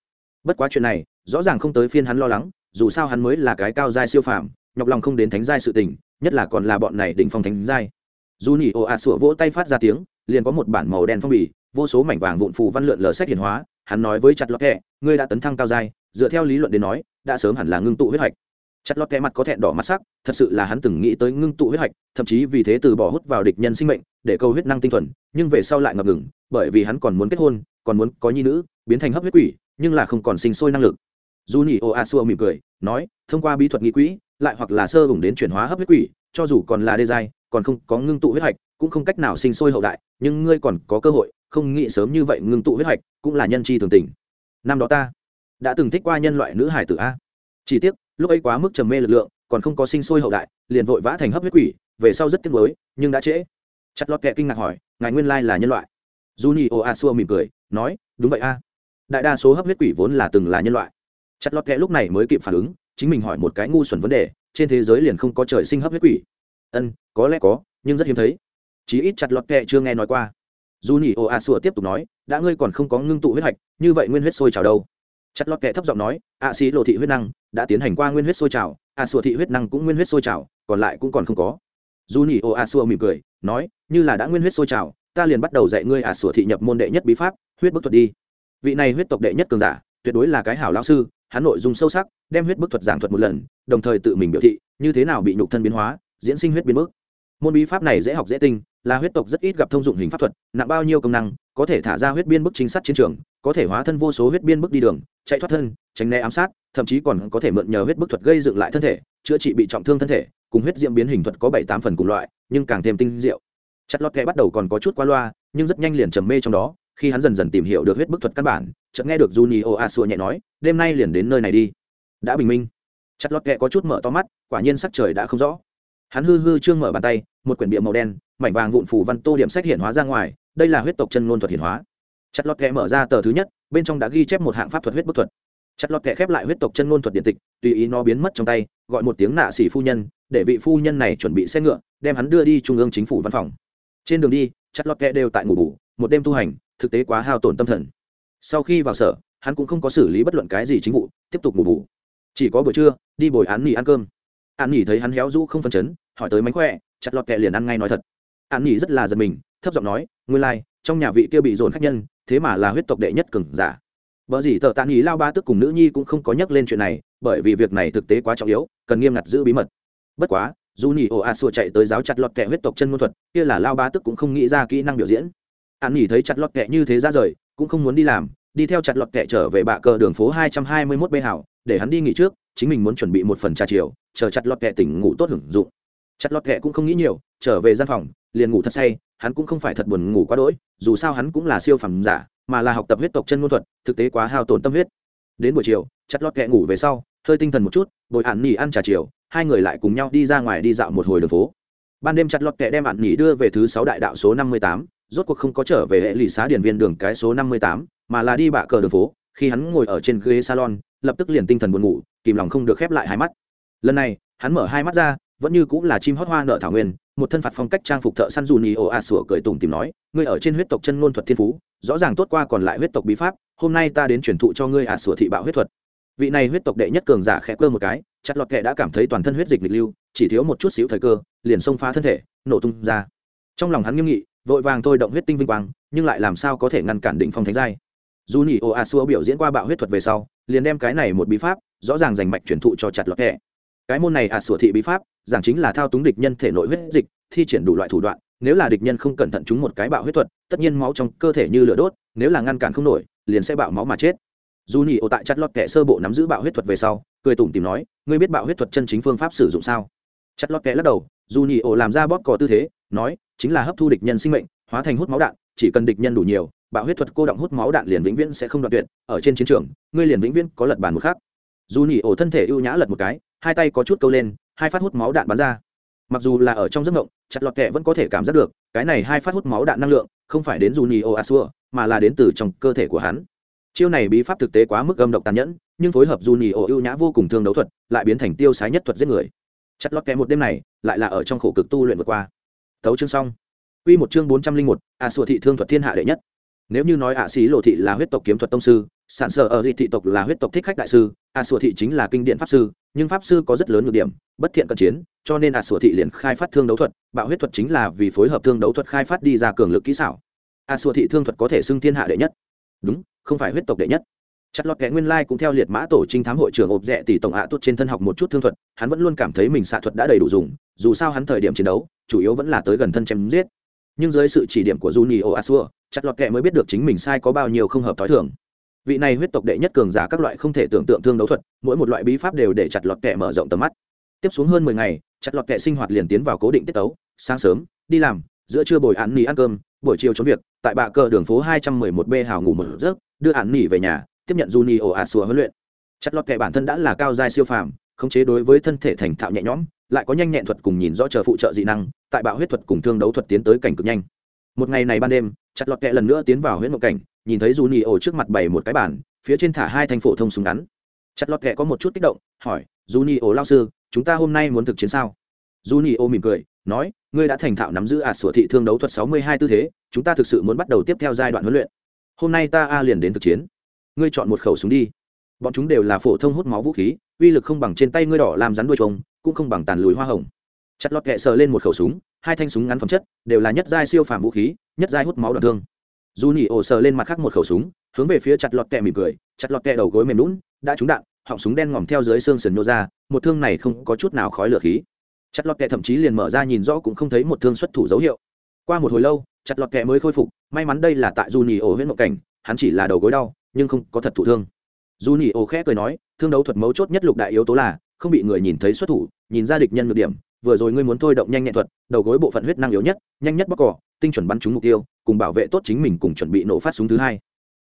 Bất quá chuyện này, rõ ràng không tới phiên hắn lo lắng, dù sao hắn mới là cái cao giai siêu phàm, nhọc lòng không đến thánh giai sự tình, nhất là còn là bọn này đỉnh phong thánh giai. Dù nhì ồ ạt sủa vỗ tay phát ra tiếng, liền có một bản màu đen phong bì, vô số mảnh vàng vụn phù văn lượn lờ sách hiển hóa, hắn nói với chặt lọt kẹ, ngươi đã tấn thăng cao giai, dựa theo lý luận đến nói, đã sớm hẳn là ngưng tụ huyết hoạch chặt lọt kẹ mặt có thẹn đỏ mặt sắc, thật sự là hắn từng nghĩ tới ngưng tụ huyết hạch, thậm chí vì thế từ bỏ hút vào địch nhân sinh mệnh, để câu huyết năng tinh thuần, nhưng về sau lại ngập ngừng, bởi vì hắn còn muốn kết hôn, còn muốn có nhi nữ, biến thành hấp huyết quỷ, nhưng là không còn sinh sôi năng lực. Dù nhị ô a xua mỉm cười, nói, thông qua bí thuật nghị quỹ, lại hoặc là sơ hùng đến chuyển hóa hấp huyết quỷ, cho dù còn là đê giai, còn không có ngưng tụ huyết hạch, cũng không cách nào sinh sôi hậu đại, nhưng ngươi còn có cơ hội, không nghĩ sớm như vậy ngưng tụ huyết hạch, cũng là nhân chi thường tình. Năm đó ta đã từng thích qua nhân loại nữ hải tử a. Chỉ tiếc lúc ấy quá mức trầm mê lực lượng còn không có sinh sôi hậu đại liền vội vã thành hấp huyết quỷ về sau rất tiếc nuối nhưng đã trễ chặt lọt kệ kinh ngạc hỏi ngài nguyên lai là nhân loại Juni O Asua mỉm cười, nói, đúng vậy a. Đại đa số hấp huyết quỷ vốn là từng là nhân loại. Chặt lọt kệ lúc này mới kịp phản ứng, chính mình hỏi một cái ngu xuẩn vấn đề, trên thế giới liền không có trời sinh hấp huyết quỷ. Ân, có lẽ có, nhưng rất hiếm thấy. Chí ít chặt lọt kệ chưa nghe nói qua. Juni O Asua tiếp tục nói, đã ngươi còn không có ngưng tụ huyết hạch, như vậy nguyên huyết sôi trào đâu? Chặt lọt kệ thấp giọng nói, ạ xí lộ thị huyết năng đã tiến hành qua nguyên huyết sôi trào, a sùa thị huyết năng cũng nguyên huyết sôi trào còn lại cũng còn không có. Dù nhỉ ô a sùa mỉm cười nói như là đã nguyên huyết sôi trào ta liền bắt đầu dạy ngươi a sùa thị nhập môn đệ nhất bí pháp huyết bức thuật đi. Vị này huyết tộc đệ nhất cường giả tuyệt đối là cái hảo lao sư hắn nội dung sâu sắc đem huyết bức thuật giảng thuật một lần đồng thời tự mình biểu thị như thế nào bị nhục thân biến hóa diễn sinh huyết biến mức. Môn bí pháp này dễ học dễ tinh là huyết tộc rất ít gặp thông dụng hình pháp thuật nặng bao nhiêu công năng có thể thả ra huyết biên bức chính sát chiến trường có thể hóa thân vô số huyết biên bức đi đường chạy thoát thân tránh né ám sát thậm chí còn có thể mượn nhờ huyết bức thuật gây dựng lại thân thể chữa trị bị trọng thương thân thể cùng huyết diễm biến hình thuật có bảy tám phần cùng loại nhưng càng thêm tinh diệu chặt lót kẽ bắt đầu còn có chút qua loa nhưng rất nhanh liền trầm mê trong đó khi hắn dần dần tìm hiểu được huyết bức thuật căn bản chợt nghe được Juni Oasua nhẹ nói, đêm nay liền đến nơi này đi. Đã bình minh. Chặt lót kẹ có chút mở to mắt, quả nhiên sắc trời đã không rõ. Hắn hư hư trương mở bàn tay, một quyển bìa màu đen, mảnh vàng vụn phủ văn tô điểm sách hiện hóa ra ngoài, đây là huyết tộc chân ngôn thuật hiển hóa. Chặt lọt kẹ mở ra tờ thứ nhất, bên trong đã ghi chép một hạng pháp thuật huyết bức thuật. Chặt lọt kẹ khép lại huyết tộc chân ngôn thuật điện tịch tùy ý nó biến mất trong tay gọi một tiếng nạ xỉ phu nhân để vị phu nhân này chuẩn bị xe ngựa đem hắn đưa đi trung ương chính phủ văn phòng. Trên đường đi chặt lọt kẹ đều tại ngủ bủ một đêm tu hành thực tế quá hao tổn tâm thần. Sau khi vào sở hắn cũng không có xử lý bất luận cái gì chính vụ tiếp tục ngủ bủ chỉ có buổi trưa đi bồi án nghỉ ăn cơm. An nghỉ thấy hắn héo rũ không phân chấn hỏi tới mánh khỏe chặt lọt kẹ liền ăn ngay nói thật. An nghỉ rất là giật mình thấp giọng nói nguyên lai、like, trong nhà vị kia bị dồn khách nhân thế mà là huyết tộc đệ nhất cừng giả. Vợ gì tờ tạ nghỉ lao ba tức cùng nữ nhi cũng không có nhắc lên chuyện này bởi vì việc này thực tế quá trọng yếu cần nghiêm ngặt giữ bí mật. Bất quá dù nhỉ ồ a xua chạy tới giáo chặt lọt kẹ huyết tộc chân môn thuật kia là lao ba tức cũng không nghĩ ra kỹ năng biểu diễn. An nghỉ thấy chặt lọt kẹ như thế ra rời cũng không muốn đi làm đi theo chặt lọt kẹ trở về bạ cờ đường phố hai trăm hai mươi mốt bê hảo để hắn đi nghỉ trước chính mình muốn chuẩn bị một phần trà chiều chờ chặt lọt kẹ tỉnh ngủ tốt hưởng dụng chặt lọt kẹ cũng không nghĩ nhiều, trở về gian phòng, liền ngủ thật say, hắn cũng không phải thật buồn ngủ quá đỗi, dù sao hắn cũng là siêu phẩm giả, mà là học tập huyết tộc chân ngôn thuật, thực tế quá hao tổn tâm huyết. Đến buổi chiều, chặt lọt kẹ ngủ về sau, hơi tinh thần một chút, bồi ạn nỉ ăn trà chiều, hai người lại cùng nhau đi ra ngoài đi dạo một hồi đường phố. Ban đêm chặt lọt kẹ đem ạn nỉ đưa về thứ sáu đại đạo số năm mươi tám, rốt cuộc không có trở về hệ lụy xá điển viên đường cái số năm mươi tám, mà là đi bạ cờ đường phố, khi hắn ngồi ở trên ghế salon, lập tức liền tinh thần buồn ngủ, kìm lòng không được khép lại hai mắt. Lần này, hắn mở hai mắt ra vẫn như cũng là chim hót hoa nợ thảo nguyên, một thân phạt phong cách trang phục thợ săn dù nhì ồ a sủa cười tùng tìm nói, ngươi ở trên huyết tộc chân ngôn thuật thiên phú, rõ ràng tốt qua còn lại huyết tộc bí pháp, hôm nay ta đến truyền thụ cho ngươi a sủa thị bạo huyết thuật. Vị này huyết tộc đệ nhất cường giả khẽ cơ một cái, chặt lọt kệ đã cảm thấy toàn thân huyết dịch nghịch lưu, chỉ thiếu một chút xíu thời cơ, liền xông phá thân thể, nổ tung ra. Trong lòng hắn nghiêm nghị, vội vàng thôi động huyết tinh vinh quang, nhưng lại làm sao có thể ngăn cản định phong thánh giai. Dù nhị ô a sủa biểu diễn qua bạo huyết thuật về sau, liền đem cái này một bí pháp, rõ ràng giành mạch truyền thụ cho chặt lọt kệ cái môn này à, a sửa thị bí pháp, giảng chính là thao túng địch nhân thể nội huyết dịch, thi triển đủ loại thủ đoạn, nếu là địch nhân không cẩn thận chúng một cái bạo huyết thuật, tất nhiên máu trong cơ thể như lửa đốt, nếu là ngăn cản không nổi, liền sẽ bạo máu mà chết. Dù nhị ổ tại chặt lọt kẻ sơ bộ nắm giữ bạo huyết thuật về sau, cười tủm tìm nói, ngươi biết bạo huyết thuật chân chính phương pháp sử dụng sao? Chặt lọt kẻ lắc đầu, dù nhị ổ làm ra bóp cò tư thế, nói, chính là hấp thu địch nhân sinh mệnh, hóa thành hút máu đạn, chỉ cần địch nhân đủ nhiều, bạo huyết thuật cô động hút máu đạn liền vĩnh viễn sẽ không đoạn tuyệt, ở trên chiến trường, ngươi liền vĩnh viễn có lật bàn một khác dù nhị ổ thân thể ưu nhã lật một cái hai tay có chút câu lên hai phát hút máu đạn bắn ra. Mặc dù là ở trong giấc mộng chặt lọt kẹ vẫn có thể cảm giác được cái này hai phát hút máu đạn năng lượng không phải đến dù ni ô asua mà là đến từ trong cơ thể của hắn. Chiêu này bí pháp thực tế quá mức âm độc tàn nhẫn nhưng phối hợp dù ni ô ưu nhã vô cùng thương đấu thuật lại biến thành tiêu sái nhất thuật giết người. Chặt lọt kẹ một đêm này lại là ở trong khổ cực tu luyện vượt qua. Thấu chương xong. Quy một chương bốn trăm linh một, Asua thị thương thuật thiên hạ đệ nhất. Nếu như nói ạ xí lộ thị là huyết tộc kiếm thuật tông sư, sản sở ở dị thị tộc là huyết tộc thích khách đại sư, Asua thị chính là kinh điển pháp sư, nhưng pháp sư có rất lớn nhược điểm, bất thiện cận chiến, cho nên Asua thị liền khai phát thương đấu thuật, bạo huyết thuật chính là vì phối hợp thương đấu thuật khai phát đi ra cường lực kỹ xảo. Asua thị thương thuật có thể xưng thiên hạ đệ nhất. Đúng, không phải huyết tộc đệ nhất. Chặt lọt kẻ nguyên lai cũng theo liệt mã tổ trinh thám hội trưởng ộp rẻ tỷ tổng ạ tốt trên thân học một chút thương thuật, hắn vẫn luôn cảm thấy mình xạ thuật đã đầy đủ dùng, dù sao hắn thời điểm chiến đấu, chủ yếu vẫn là tới gần thân chém giết. Nhưng dưới sự chỉ điểm của Juni Asua, chặt lọt kẻ mới biết được chính mình sai có bao nhiêu không hợp thói thường. Vị này huyết tộc đệ nhất cường giả các loại không thể tưởng tượng thương đấu thuật, mỗi một loại bí pháp đều để chặt lọt kẻ mở rộng tầm mắt. Tiếp xuống hơn mười ngày, chặt lọt kẻ sinh hoạt liền tiến vào cố định tiết tấu, sáng sớm đi làm, giữa trưa bồi án nỉ ăn cơm, buổi chiều trốn việc, tại bạ cờ đường phố hai trăm mười một b hào ngủ một giấc, đưa án nỉ về nhà, tiếp nhận Juni Oasua huấn luyện. Chặt lọt kẻ bản thân đã là cao giai siêu phàm, khống chế đối với thân thể thành thạo nhẹ nhõm, lại có nhanh nhẹn thuật cùng nhìn rõ chờ phụ trợ dị năng, tại bạo huyết thuật cùng thương đấu thuật tiến tới cảnh cực nhanh một ngày này ban đêm chặt lọt kẹ lần nữa tiến vào huyết mộng cảnh nhìn thấy dù nỉ ổ trước mặt bày một cái bàn, phía trên thả hai thanh phổ thông súng ngắn. Chặt lọt kẹ có một chút kích động, hỏi, dù nỉ ổ lao sư, chúng ta hôm nay muốn thực chiến sao? Dù nỉ ổ mỉm cười, nói, ngươi đã thành thạo nắm giữ ạt sửa thị thương đấu thuật sáu mươi hai tư thế, chúng ta thực sự muốn bắt đầu tiếp theo giai đoạn huấn luyện. Hôm nay ta a liền đến thực chiến. Ngươi chọn một khẩu súng đi. Bọn chúng đều là phổ thông hút máu vũ khí, uy lực không bằng trên tay ngươi đỏ làm rắn đuôi trống, cũng không bằng tàn lùi hoa hồng. Chặt lọt kẹ sờ lên một khẩu súng, hai thanh súng ngắn phẩm chất, đều là nhất giai siêu phàm vũ khí, nhất giai hút máu đoạn thương dù nhị ổ sờ lên mặt khác một khẩu súng, hướng về phía chặt lọt kẹ mỉm cười, chặt lọt kẹ đầu gối mềm lún đã trúng đạn, họng súng đen ngòm theo dưới xương sườn nhô ra, một thương này không có chút nào khói lửa khí. Chặt lọt kẹ thậm chí liền mở ra nhìn rõ cũng không thấy một thương xuất thủ dấu hiệu. Qua một hồi lâu, chặt lọt kẹ mới khôi phục, may mắn đây là tại dù nhị ổ huyết mộng cảnh, hắn chỉ là đầu gối đau, nhưng không có thật thủ thương. Dù nhị ổ khẽ cười nói, thương đấu thuật mấu chốt nhất lục đại yếu tố là, không bị người nhìn thấy xuất thủ, nhìn ra địch nhân ngược điểm vừa rồi ngươi muốn thôi động nhanh nhẹn thuật, đầu gối bộ phận huyết năng yếu nhất, nhanh nhất bóc cỏ, tinh chuẩn bắn trúng mục tiêu, cùng bảo vệ tốt chính mình cùng chuẩn bị nổ phát súng thứ hai.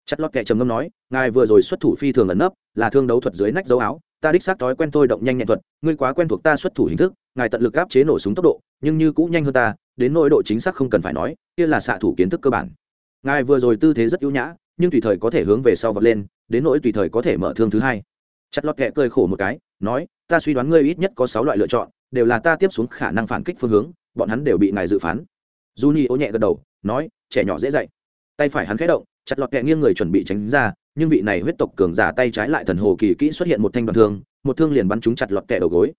Chất lót kệ trầm ngâm nói, ngài vừa rồi xuất thủ phi thường ẩn nấp, là thương đấu thuật dưới nách dấu áo, ta đích xác thói quen thôi động nhanh nhẹn thuật, ngươi quá quen thuộc ta xuất thủ hình thức, ngài tận lực áp chế nổ súng tốc độ, nhưng như cũ nhanh hơn ta, đến nỗi độ chính xác không cần phải nói, kia là xạ thủ kiến thức cơ bản. Ngài vừa rồi tư thế rất ưu nhã, nhưng tùy thời có thể hướng về sau vật lên, đến nỗi tùy thời có thể mở thương thứ hai. Chất lót kệ cười khổ một cái, nói, ta suy đoán ngươi ít nhất có sáu loại lựa chọn đều là ta tiếp xuống khả năng phản kích phương hướng, bọn hắn đều bị ngài dự phán. J u n i ô nhẹ gật đầu, nói, trẻ nhỏ dễ dạy. Tay phải hắn khẽ động, chặt lọt kẹ nghiêng người chuẩn bị tránh ra, nhưng vị này huyết tộc cường giả tay trái lại thần hồ kỳ kỹ xuất hiện một thanh đoạn thương, một thương liền bắn trúng chặt lọt kẹ đầu gối.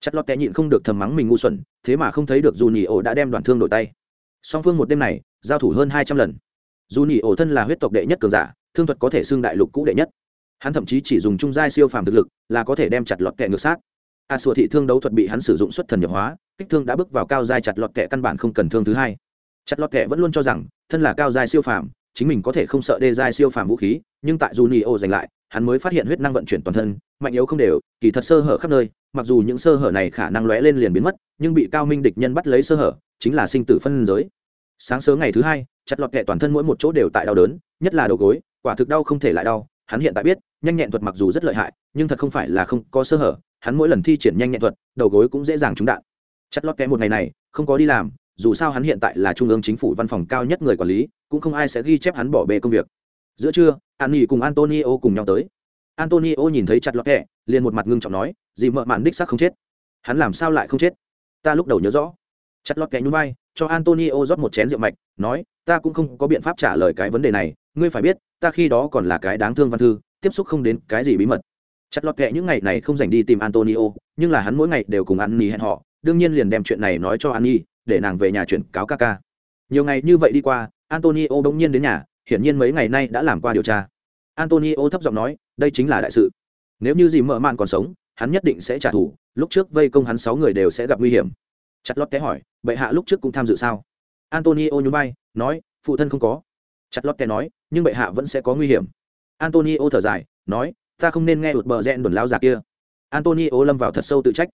Chặt lọt kẹ nhịn không được thầm mắng mình ngu xuẩn, thế mà không thấy được dù ô đã đem đoạn thương đổi tay. Song phương một đêm này, giao thủ hơn hai trăm lần. Dù ô thân là huyết tộc đệ nhất cường giả, thương thuật có thể xưng đại lục cũ đệ nhất. Hắn thậm chí chỉ dùng trung giai siêu phàm thực lực là có thể đem chặt lọt kẹ ngược sát. À, a sùa thị thương đấu thuật bị hắn sử dụng xuất thần nhập hóa, kích thương đã bước vào cao giai chặt lọt kẹ căn bản không cần thương thứ hai. Chặt lọt kẹ vẫn luôn cho rằng, thân là cao giai siêu phàm, chính mình có thể không sợ đê giai siêu phàm vũ khí, nhưng tại dù nio giành lại, hắn mới phát hiện huyết năng vận chuyển toàn thân, mạnh yếu không đều, kỳ thật sơ hở khắp nơi, mặc dù những sơ hở này khả năng lóe lên liền biến mất, nhưng bị cao minh địch nhân bắt lấy sơ hở, chính là sinh tử phân giới. Sáng sớm ngày thứ hai, chặt lọt kẹ toàn thân mỗi một chỗ đều tại đau đớn, nhất là đầu gối, quả thực đau không thể lại đau, hắn hiện tại biết, nhanh nhẹn thuật mặc dù rất lợi hại, nhưng thật không phải là không có sơ hở hắn mỗi lần thi triển nhanh nhẹn thuật, đầu gối cũng dễ dàng trúng đạn. Chặt lót kẽ một ngày này, không có đi làm, dù sao hắn hiện tại là trung ương chính phủ văn phòng cao nhất người quản lý, cũng không ai sẽ ghi chép hắn bỏ bê công việc. Giữa trưa, an nghỉ cùng antonio cùng nhau tới. Antonio nhìn thấy chặt lọt kẹ liền một mặt ngưng trọng nói gì mợ mạn đích xác không chết. Hắn làm sao lại không chết? Ta lúc đầu nhớ rõ. Chặt lọt kẹ nhún vai, cho antonio rót một chén rượu mạch, nói, ta cũng không có biện pháp trả lời cái vấn đề này, ngươi phải biết, ta khi đó còn là cái đáng thương văn thư, tiếp xúc không đến cái gì bí mật chặt lọt kệ những ngày này không dành đi tìm antonio, nhưng là hắn mỗi ngày đều cùng an nhi hẹn họ, đương nhiên liền đem chuyện này nói cho an nhi để nàng về nhà chuyển cáo ca ca. Nhiều ngày như vậy đi qua, antonio bỗng nhiên đến nhà, hiển nhiên mấy ngày nay đã làm qua điều tra. Antonio thấp giọng nói, đây chính là đại sự. Nếu như gì mở mạn còn sống, hắn nhất định sẽ trả thù, lúc trước vây công hắn sáu người đều sẽ gặp nguy hiểm. Chặt lót té hỏi, bệ hạ lúc trước cũng tham dự sao? Antonio nhún vai, nói, phụ thân không có. Chặt lót té nói, nhưng bệ hạ vẫn sẽ có nguy hiểm. Antonio thở dài, nói ta không nên nghe ụt bờ rẽn đồn lao già kia. Antonio lâm vào thật sâu tự trách.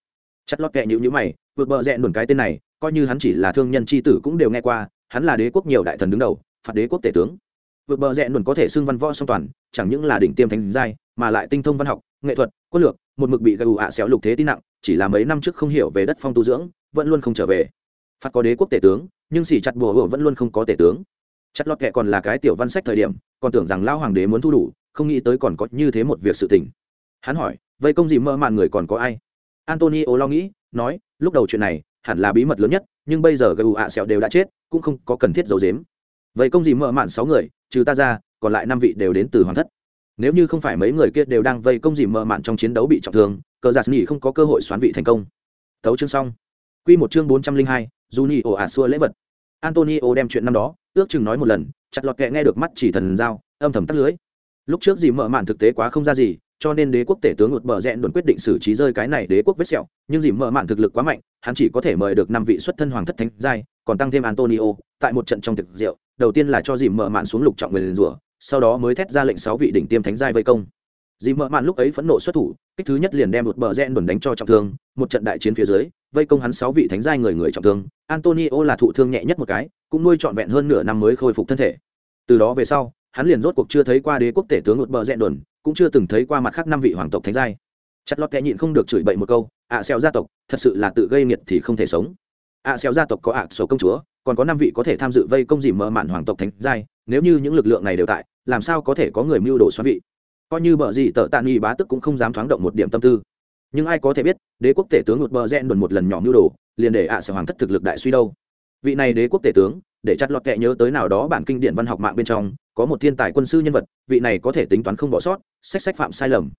Chặt lót kệ nhữ nhữ mày vượt bờ rẽn đồn cái tên này, coi như hắn chỉ là thương nhân tri tử cũng đều nghe qua, hắn là đế quốc nhiều đại thần đứng đầu, phạt đế quốc tể tướng. Vượt bờ rẽ luôn có thể xưng văn võ song toàn, chẳng những là đỉnh tiêm thánh giai, mà lại tinh thông văn học, nghệ thuật, quân lược, một mực bị gây ủ ạ xéo lục thế tin nặng, chỉ là mấy năm trước không hiểu về đất phong tu dưỡng, vẫn luôn không trở về. Phạt có đế quốc tể tướng, nhưng xỉ chặt bùa vẫn luôn không có tể tướng. Chặt lọt kệ còn là cái tiểu văn sách thời điểm, còn tưởng rằng lao hoàng đế muốn thu đủ không nghĩ tới còn có như thế một việc sự tình. Hắn hỏi vây công gì mơ màn người còn có ai? Antonio lo nghĩ nói lúc đầu chuyện này hẳn là bí mật lớn nhất nhưng bây giờ gù ạ sẹo đều đã chết cũng không có cần thiết giấu giếm. Vậy công gì mở mạn sáu người trừ ta ra còn lại năm vị đều đến từ hoàng thất. Nếu như không phải mấy người kia đều đang vây công gì mở mạn trong chiến đấu bị trọng thương cờ giạt nghỉ không có cơ hội xoán vị thành công. Thấu chương xong. Q một chương bốn trăm linh hai juni ồ ạt xua lễ vật. Antonio đem chuyện năm đó ước chừng nói một lần chặt lọt kẹ nghe được mắt chỉ thần giao, âm thầm tắt lưới lúc trước gì mở mạn thực tế quá không ra gì, cho nên đế quốc tể tướng ngột bờ rẽn đồn quyết định xử trí rơi cái này đế quốc vết sẹo, nhưng dìm mở mạn thực lực quá mạnh, hắn chỉ có thể mời được năm vị xuất thân hoàng thất thánh giai, còn tăng thêm antonio, tại một trận trong thực rượu, đầu tiên là cho dìm mở mạn xuống lục trọng người liền rủa, sau đó mới thét ra lệnh sáu vị đỉnh tiêm thánh giai vây công. Dìm mở mạn lúc ấy phẫn nộ xuất thủ, kích thứ nhất liền đem một bờ rẽn đồn đánh cho trọng thương, một trận đại chiến phía dưới, vây công hắn sáu vị thánh giai người người trọng thương, antonio là thụ thương nhẹ nhất một cái, cũng nuôi trọn vẹn hơn nửa năm mới khôi phục thân thể. Từ đó về sau hắn liền rốt cuộc chưa thấy qua đế quốc tể tướng một bờ rẽ đồn cũng chưa từng thấy qua mặt khác năm vị hoàng tộc thánh giai. Chặt lọt kẽ nhịn không được chửi bậy một câu ạ à, gia tộc thật sự là tự gây nghiệt thì không thể sống. Ạ à, gia tộc có ạ sổ công chúa còn có năm vị có thể tham dự vây công dìm mờ mạn hoàng tộc thánh giai nếu như những lực lượng này đều tại làm sao có thể có người mưu đồ xoắn vị? Coi như bờ gì tợ tạ nghi bá tức cũng không dám thoáng động một điểm tâm tư. Nhưng ai có thể biết đế quốc tể tướng một bờ rẽ đồn một lần nhỏ mưu đồ liền để ạ à hoàng thất thực lực đại suy đâu. Vị này đế quốc tể tướng để chặt lọt kệ nhớ tới nào đó bản kinh điển văn học mạng bên trong có một thiên tài quân sư nhân vật, vị này có thể tính toán không bỏ sót, sách sách phạm sai lầm.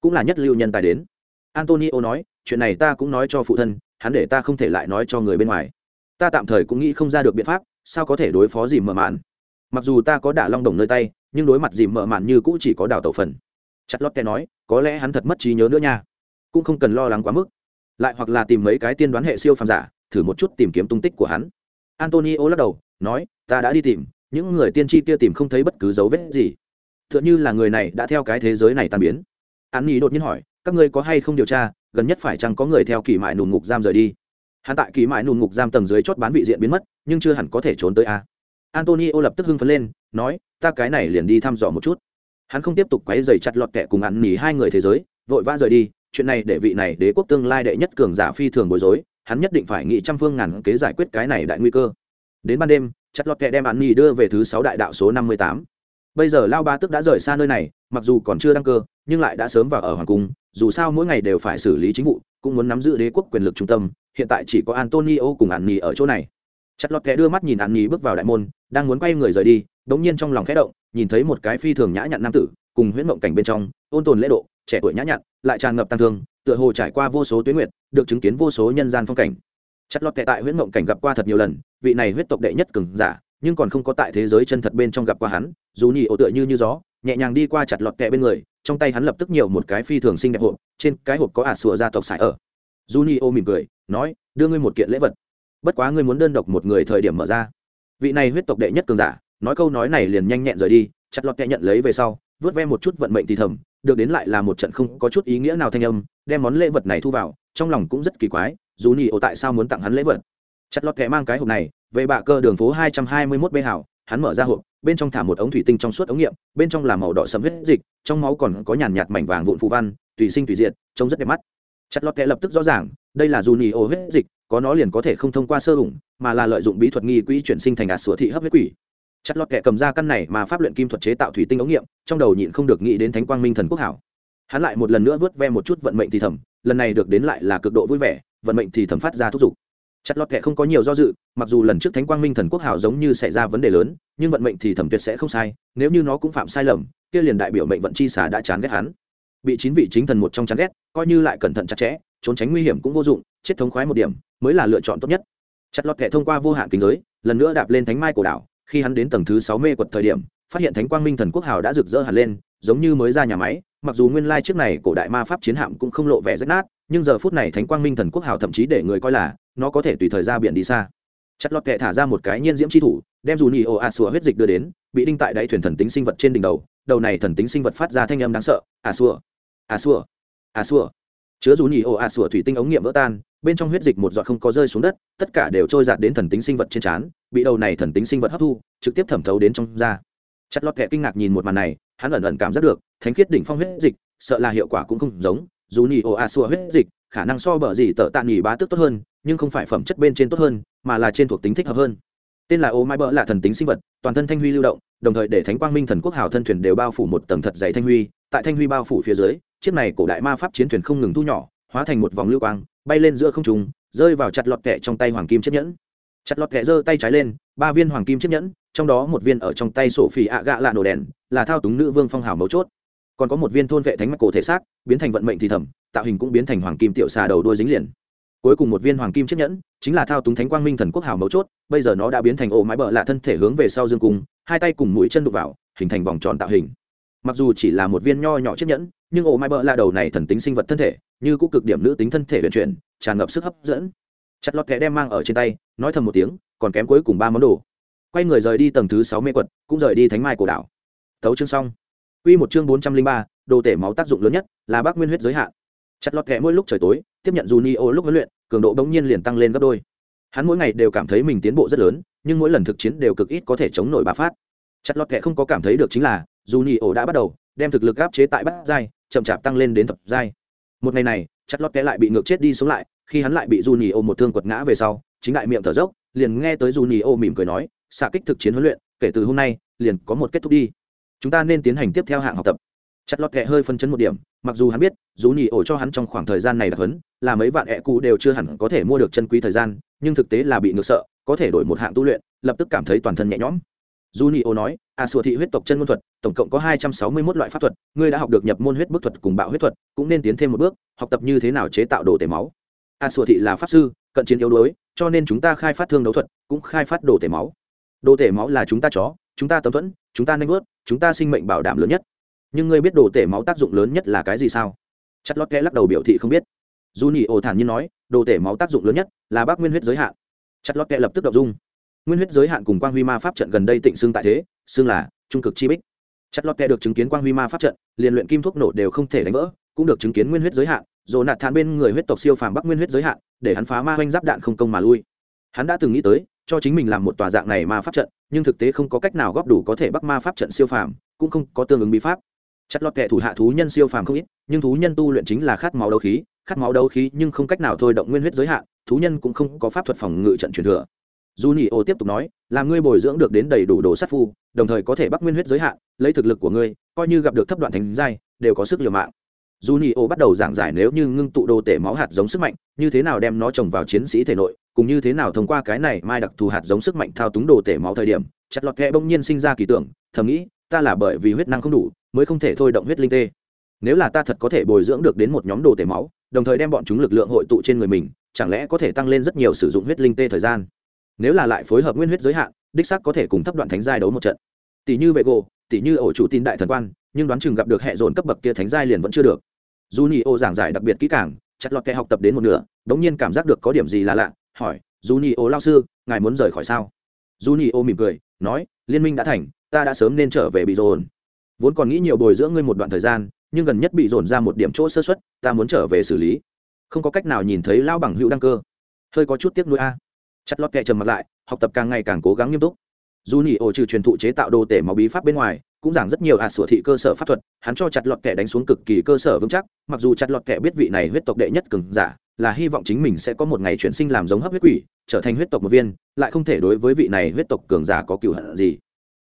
Cũng là nhất lưu nhân tài đến. Antonio nói, chuyện này ta cũng nói cho phụ thân, hắn để ta không thể lại nói cho người bên ngoài. Ta tạm thời cũng nghĩ không ra được biện pháp, sao có thể đối phó dìm mở mạn. Mặc dù ta có đả long đồng nơi tay, nhưng đối mặt dìm mở mạn như cũng chỉ có đảo tẩu phần. Chặt lót kẻ nói, có lẽ hắn thật mất trí nhớ nữa nha. Cũng không cần lo lắng quá mức. Lại hoặc là tìm mấy cái tiên đoán hệ siêu phàm giả, thử một chút tìm kiếm tung tích của hắn. Antonio lắc đầu, nói, ta đã đi tìm những người tiên tri kia tìm không thấy bất cứ dấu vết gì. T h ư ợ n h ư là người này đã theo cái thế giới này tan biến. An nhi đột nhiên hỏi, các ngươi có hay không điều tra? Gần nhất phải chăng có người theo kỳ mại nùn ngục giam rời đi? Hắn tại kỳ mại nùn ngục giam tầng dưới chót bán vị diện biến mất, nhưng chưa hẳn có thể trốn tới a. Antonio lập tức hưng phấn lên, nói, ta cái này liền đi thăm dò một chút. Hắn không tiếp tục quấy dày chặt lọt kẹ cùng ăn nỉ hai người thế giới, vội vã rời đi. Chuyện này để vị này đế quốc tương lai đệ nhất cường giả phi thường bối rối, hắn nhất định phải nghĩ trăm phương ngàn kế giải quyết cái này đại nguy cơ. Đến ban đêm chặt lọt kẹ đem ăn nhi đưa về thứ sáu đại đạo số năm mươi tám. Bây giờ lao ba tức đã rời xa nơi này, mặc dù còn chưa đăng cơ, nhưng lại đã sớm vào ở hoàng cung, dù sao mỗi ngày đều phải xử lý chính vụ, cũng muốn nắm giữ đế quốc quyền lực trung tâm, hiện tại chỉ có antonio cùng an nhi ở chỗ này. Chặt lọt kẹ đưa mắt nhìn an nhi bước vào đại môn, đang muốn quay người rời đi, đống nhiên trong lòng khẽ động, nhìn thấy một cái phi thường nhã nhặn nam tử, cùng huyễn mộng cảnh bên trong, ôn tồn lễ độ, trẻ tuổi nhã nhặn, lại tràn ngập tăng thương, tựa hồ trải qua vô số tuyến nguyệt, được chứng kiến vô số nhân gian phong cảnh chặt lọt kệ tại huyễn mộng cảnh gặp qua thật nhiều lần, vị này huyết tộc đệ nhất cường giả, nhưng còn không có tại thế giới chân thật bên trong gặp qua hắn, dù nhị ổ tựa như như gió, nhẹ nhàng đi qua chặt lọt kệ bên người, trong tay hắn lập tức nhiều một cái phi thường xinh đẹp hộp, trên cái hộp có ả sùa gia tộc sải ở. Dù nhị ổ mỉm cười, nói, đưa ngươi một kiện lễ vật. Bất quá ngươi muốn đơn độc một người thời điểm mở ra. Vị này huyết tộc đệ nhất cường giả, nói câu nói này liền nhanh nhẹn rời đi, chặt lọt kệ nhận lấy về sau, vớt ve một chút vận mệnh thì thầm, được đến lại là một trận không có chút ý nghĩa nào thanh âm, đem món lễ vật này thu vào, trong lòng cũng rất kỳ quái dù nhị ổ tại sao muốn tặng hắn lễ vật? Chặt lọt kẻ mang cái hộp này, về bạ cơ đường phố hai trăm hai mươi mốt b hảo hắn mở ra hộp, bên trong thả một ống thủy tinh trong suốt ống nghiệm, bên trong là màu đỏ sẫm huyết dịch, trong máu còn có nhàn nhạt mảnh vàng vụn phù văn, tùy sinh tùy diệt, trông rất đẹp mắt. Chặt lọt kẻ lập tức rõ ràng, đây là dù nhị ổ huyết dịch, có nó liền có thể không thông qua sơ ủng mà là lợi dụng bí thuật nghi quỹ chuyển sinh thành ạt sửa thị hấp huyết quỷ. Chặt lọt kẻ cầm ra căn này mà pháp luyện kim thuật chế tạo thủy tinh ống nghiệm, trong đầu nhịn không được nghĩ đến thánh quang minh thần quốc hảo. Hắn lại một lần nữa vớt ve một chút vận mệnh thì thầm, lần này được đến lại là cực độ vui vẻ vận mệnh thì thầm phát ra thúc giục. Chặt lọt kệ không có nhiều do dự, mặc dù lần trước thánh quang minh thần quốc hảo giống như xảy ra vấn đề lớn, nhưng vận mệnh thì thẩm tuyệt sẽ không sai, nếu như nó cũng phạm sai lầm, kia liền đại biểu mệnh vận chi xả đã chán ghét hắn. Bị chín vị chính thần một trong chán ghét, coi như lại cẩn thận chặt chẽ, trốn tránh nguy hiểm cũng vô dụng, chết thống khoái một điểm, mới là lựa chọn tốt nhất. Chặt lọt kệ thông qua vô hạn kính giới, lần nữa đạp lên thánh mai cổ đảo, khi hắn đến tầng thứ sáu mê quật thời điểm, phát hiện thánh quang minh thần quốc hào đã rực rỡ hẳn lên, giống như mới ra nhà máy, mặc dù nguyên lai trước này cổ đại ma pháp chiến hạm cũng không lộ vẻ rách nát nhưng giờ phút này thánh quang minh thần quốc hào thậm chí để người coi là nó có thể tùy thời ra biển đi xa. Chặt lọt kệ thả ra một cái nhiên diễm c h i thủ, đem dù nhì ồ a sùa huyết dịch đưa đến, bị đinh tại đáy thuyền thần tính sinh vật trên đỉnh đầu. Đầu này thần tính sinh vật phát ra thanh âm đáng sợ a sùa a sùa a sùa chứa dù nhì ồ a sùa thủy tinh ống nghiệm vỡ tan, bên trong huyết dịch một giọt không có rơi xuống đất, tất cả đều trôi giạt đến thần tính sinh vật trên trán, bị đầu này thần tính sinh vật hấp thu, trực tiếp thẩm thấu đến trong da. Chặt lọt kệ kinh ngạc nhìn một màn này, hắn ẩn ẩn cảm giác được thánh khiết đỉnh phong huyết dịch, sợ là hiệu quả cũng không giống dù nhì ồ a xua huyết dịch, khả năng so bờ gì tợ tạ nghỉ bá tước tốt hơn, nhưng không phải phẩm chất bên trên tốt hơn, mà là trên thuộc tính thích hợp hơn. Tên là ô mai bỡ là thần tính sinh vật, toàn thân thanh huy lưu động, đồng thời để thánh quang minh thần quốc hào thân thuyền đều bao phủ một tầng thật dày thanh huy. Tại thanh huy bao phủ phía dưới, chiếc này cổ đại ma pháp chiến thuyền không ngừng thu nhỏ, hóa thành một vòng lưu quang, bay lên giữa không trùng rơi vào chặt lọt kẹ trong tay hoàng kim chiếc nhẫn. Chặt lọt kẹ giơ tay trái lên, ba viên hoàng kim chiếc nhẫn, trong đó một viên ở trong tay sổ phỉ ạ gạ lạ nổ đèn, là thao túng nữ vương phong hào mấu chốt còn có một viên thôn vệ thánh mạch cổ thể xác, biến thành vận mệnh thì thẩm tạo hình cũng biến thành hoàng kim tiểu xà đầu đuôi dính liền. Cuối cùng một viên hoàng kim chiếc nhẫn, chính là thao túng thánh quang minh thần quốc hào mấu chốt, bây giờ nó đã biến thành ổ mái bờ lạ thân thể hướng về sau dương cung, hai tay cùng mũi chân đục vào, hình thành vòng tròn tạo hình. Mặc dù chỉ là một viên nho nhỏ chiếc nhẫn, nhưng ổ mái bờ lạ đầu này thần tính sinh vật thân thể, như cũng cực điểm nữ tính thân thể vận chuyển, tràn ngập sức hấp dẫn. Chặt lọt kẻ đem mang ở trên tay, nói thầm một tiếng, còn kém cuối cùng ba món đồ. Quay người rời đi tầng thứ sáu mê quật, cũng rời đi thánh mai cổ đảo. Thấu chương xong. Quy một chương bốn trăm linh ba, đồ tể máu tác dụng lớn nhất là bác nguyên huyết giới hạn. Chặt lọt kẻ mỗi lúc trời tối, tiếp nhận Junio lúc huấn luyện, cường độ bỗng nhiên liền tăng lên gấp đôi. Hắn mỗi ngày đều cảm thấy mình tiến bộ rất lớn, nhưng mỗi lần thực chiến đều cực ít có thể chống nổi bá phát. Chặt lọt kẻ không có cảm thấy được chính là Junio đã bắt đầu, đem thực lực áp chế tại bát giai, chậm chạp tăng lên đến thập giai. Một ngày này, chặt lọt kẻ lại bị ngược chết đi sống lại, khi hắn lại bị Junio một thương quật ngã về sau, chính đại miệng thở dốc, liền nghe tới Junio mỉm cười nói, xạ kích thực chiến huấn luyện, kể từ hôm nay, liền có một kết thúc đi chúng ta nên tiến hành tiếp theo hạng học tập. Chặt lọt kệ hơi phân chấn một điểm, mặc dù hắn biết, dù nhì ổ cho hắn trong khoảng thời gian này đặc hấn, là mấy vạn ẹ cụ đều chưa hẳn có thể mua được chân quý thời gian, nhưng thực tế là bị ngược sợ, có thể đổi một hạng tu luyện, lập tức cảm thấy toàn thân nhẹ nhõm. Dù nhì ổ nói à, a sùa thị huyết tộc chân môn thuật, tổng cộng có hai trăm sáu mươi mốt loại pháp thuật, ngươi đã học được nhập môn huyết bức thuật cùng bạo huyết thuật, cũng nên tiến thêm một bước, học tập như thế nào chế tạo đồ tể máu. À, a sùa thị là pháp sư, cận chiến yếu đuối, cho nên chúng ta khai phát thương đấu thuật, cũng khai phát đồ tể máu. Đồ tể máu là chúng ta chó, chúng ta tấm thuẫn chúng ta nanh vớt, chúng ta sinh mệnh bảo đảm lớn nhất. Nhưng ngươi biết đồ tể máu tác dụng lớn nhất là cái gì sao? Chất lót kẽ lắc đầu biểu thị không biết. Dù nhị ồ thản nhiên nói, đồ tể máu tác dụng lớn nhất là bác nguyên huyết giới hạn. Chất lót kẽ lập tức đọc dung. Nguyên huyết giới hạn cùng quang huy ma pháp trận gần đây tịnh xương tại thế xương là trung cực chi bích. Chất lót kẽ được chứng kiến quang huy ma pháp trận, liền luyện kim thuốc nổ đều không thể đánh vỡ, cũng được chứng kiến nguyên huyết giới hạn. Rồi nạt thản bên người huyết tộc siêu phàm bắc nguyên huyết giới hạn, để hắn phá ma hoanh giáp đạn không công mà lui. Hắn đã từng nghĩ tới, cho chính mình làm một tòa dạng này ma pháp trận nhưng thực tế không có cách nào góp đủ có thể bắc ma pháp trận siêu phàm, cũng không có tương ứng bí pháp. Chặt lọt kẻ thủ hạ thú nhân siêu phàm không ít, nhưng thú nhân tu luyện chính là khát máu đấu khí, khát máu đấu khí nhưng không cách nào thôi động nguyên huyết giới hạn, thú nhân cũng không có pháp thuật phòng ngự trận truyền thừa. Dù nhị ô tiếp tục nói, là ngươi bồi dưỡng được đến đầy đủ đồ sát phu, đồng thời có thể bắt nguyên huyết giới hạn, lấy thực lực của ngươi, coi như gặp được thấp đoạn thành giai, đều có sức liều mạng dù nhị ô bắt đầu giảng giải nếu như ngưng tụ đồ tể máu hạt giống sức mạnh, như thế nào đem nó trồng vào chiến sĩ thể nội, cùng như thế nào thông qua cái này mai đặc thù hạt giống sức mạnh thao túng đồ tể máu thời điểm chặt lọt kẹ bỗng nhiên sinh ra kỳ tưởng, thầm nghĩ, ta là bởi vì huyết năng không đủ, mới không thể thôi động huyết linh tê. Nếu là ta thật có thể bồi dưỡng được đến một nhóm đồ tể máu, đồng thời đem bọn chúng lực lượng hội tụ trên người mình, chẳng lẽ có thể tăng lên rất nhiều sử dụng huyết linh tê thời gian? Nếu là lại phối hợp nguyên huyết giới hạn, đích sắc có thể cùng thấp đoạn thánh giai đấu một trận. Tỷ như vệ gỗ tỷ như ổ chủ tin đại thần quan, nhưng đoán chừng gặp được hệ dồn cấp bậc kia thánh giai liền vẫn chưa được dù nhị ô giảng giải đặc biệt kỹ càng chặt lọt kẻ học tập đến một nửa đ nhiên cảm giác được có điểm gì là lạ, hỏi, dù nhị ô lao sư, ngài muốn rời khỏi sao? Dù nhị ô mỉm cười, nói, liên minh đã thành, ta đã sớm nên trở về bị dồn. Vốn còn nghĩ nhiều bồi dưỡng ngươi một đoạn thời gian, nhưng gần nhất bị dồn ra một điểm chỗ sơ xuất ta muốn trở về xử lý. Không có cách nào nhìn thấy lao bằng hữu đăng cơ. Hơi có chút tiếc nuối a. Chặt lọt kẻ trầm mặt lại, học tập càng ngày càng cố gắng nghiêm túc. Dù nhị ô trừ truyền thụ chế tạo đồ tể máu bí pháp bên ngoài cũng giảng rất nhiều ạt à sửa thị cơ sở pháp thuật, hắn cho chặt lọt kẻ đánh xuống cực kỳ cơ sở vững chắc, mặc dù chặt lọt kẻ biết vị này huyết tộc đệ nhất cường giả, là hy vọng chính mình sẽ có một ngày chuyển sinh làm giống hấp huyết quỷ, trở thành huyết tộc một viên, lại không thể đối với vị này huyết tộc cường giả có cựu hận gì.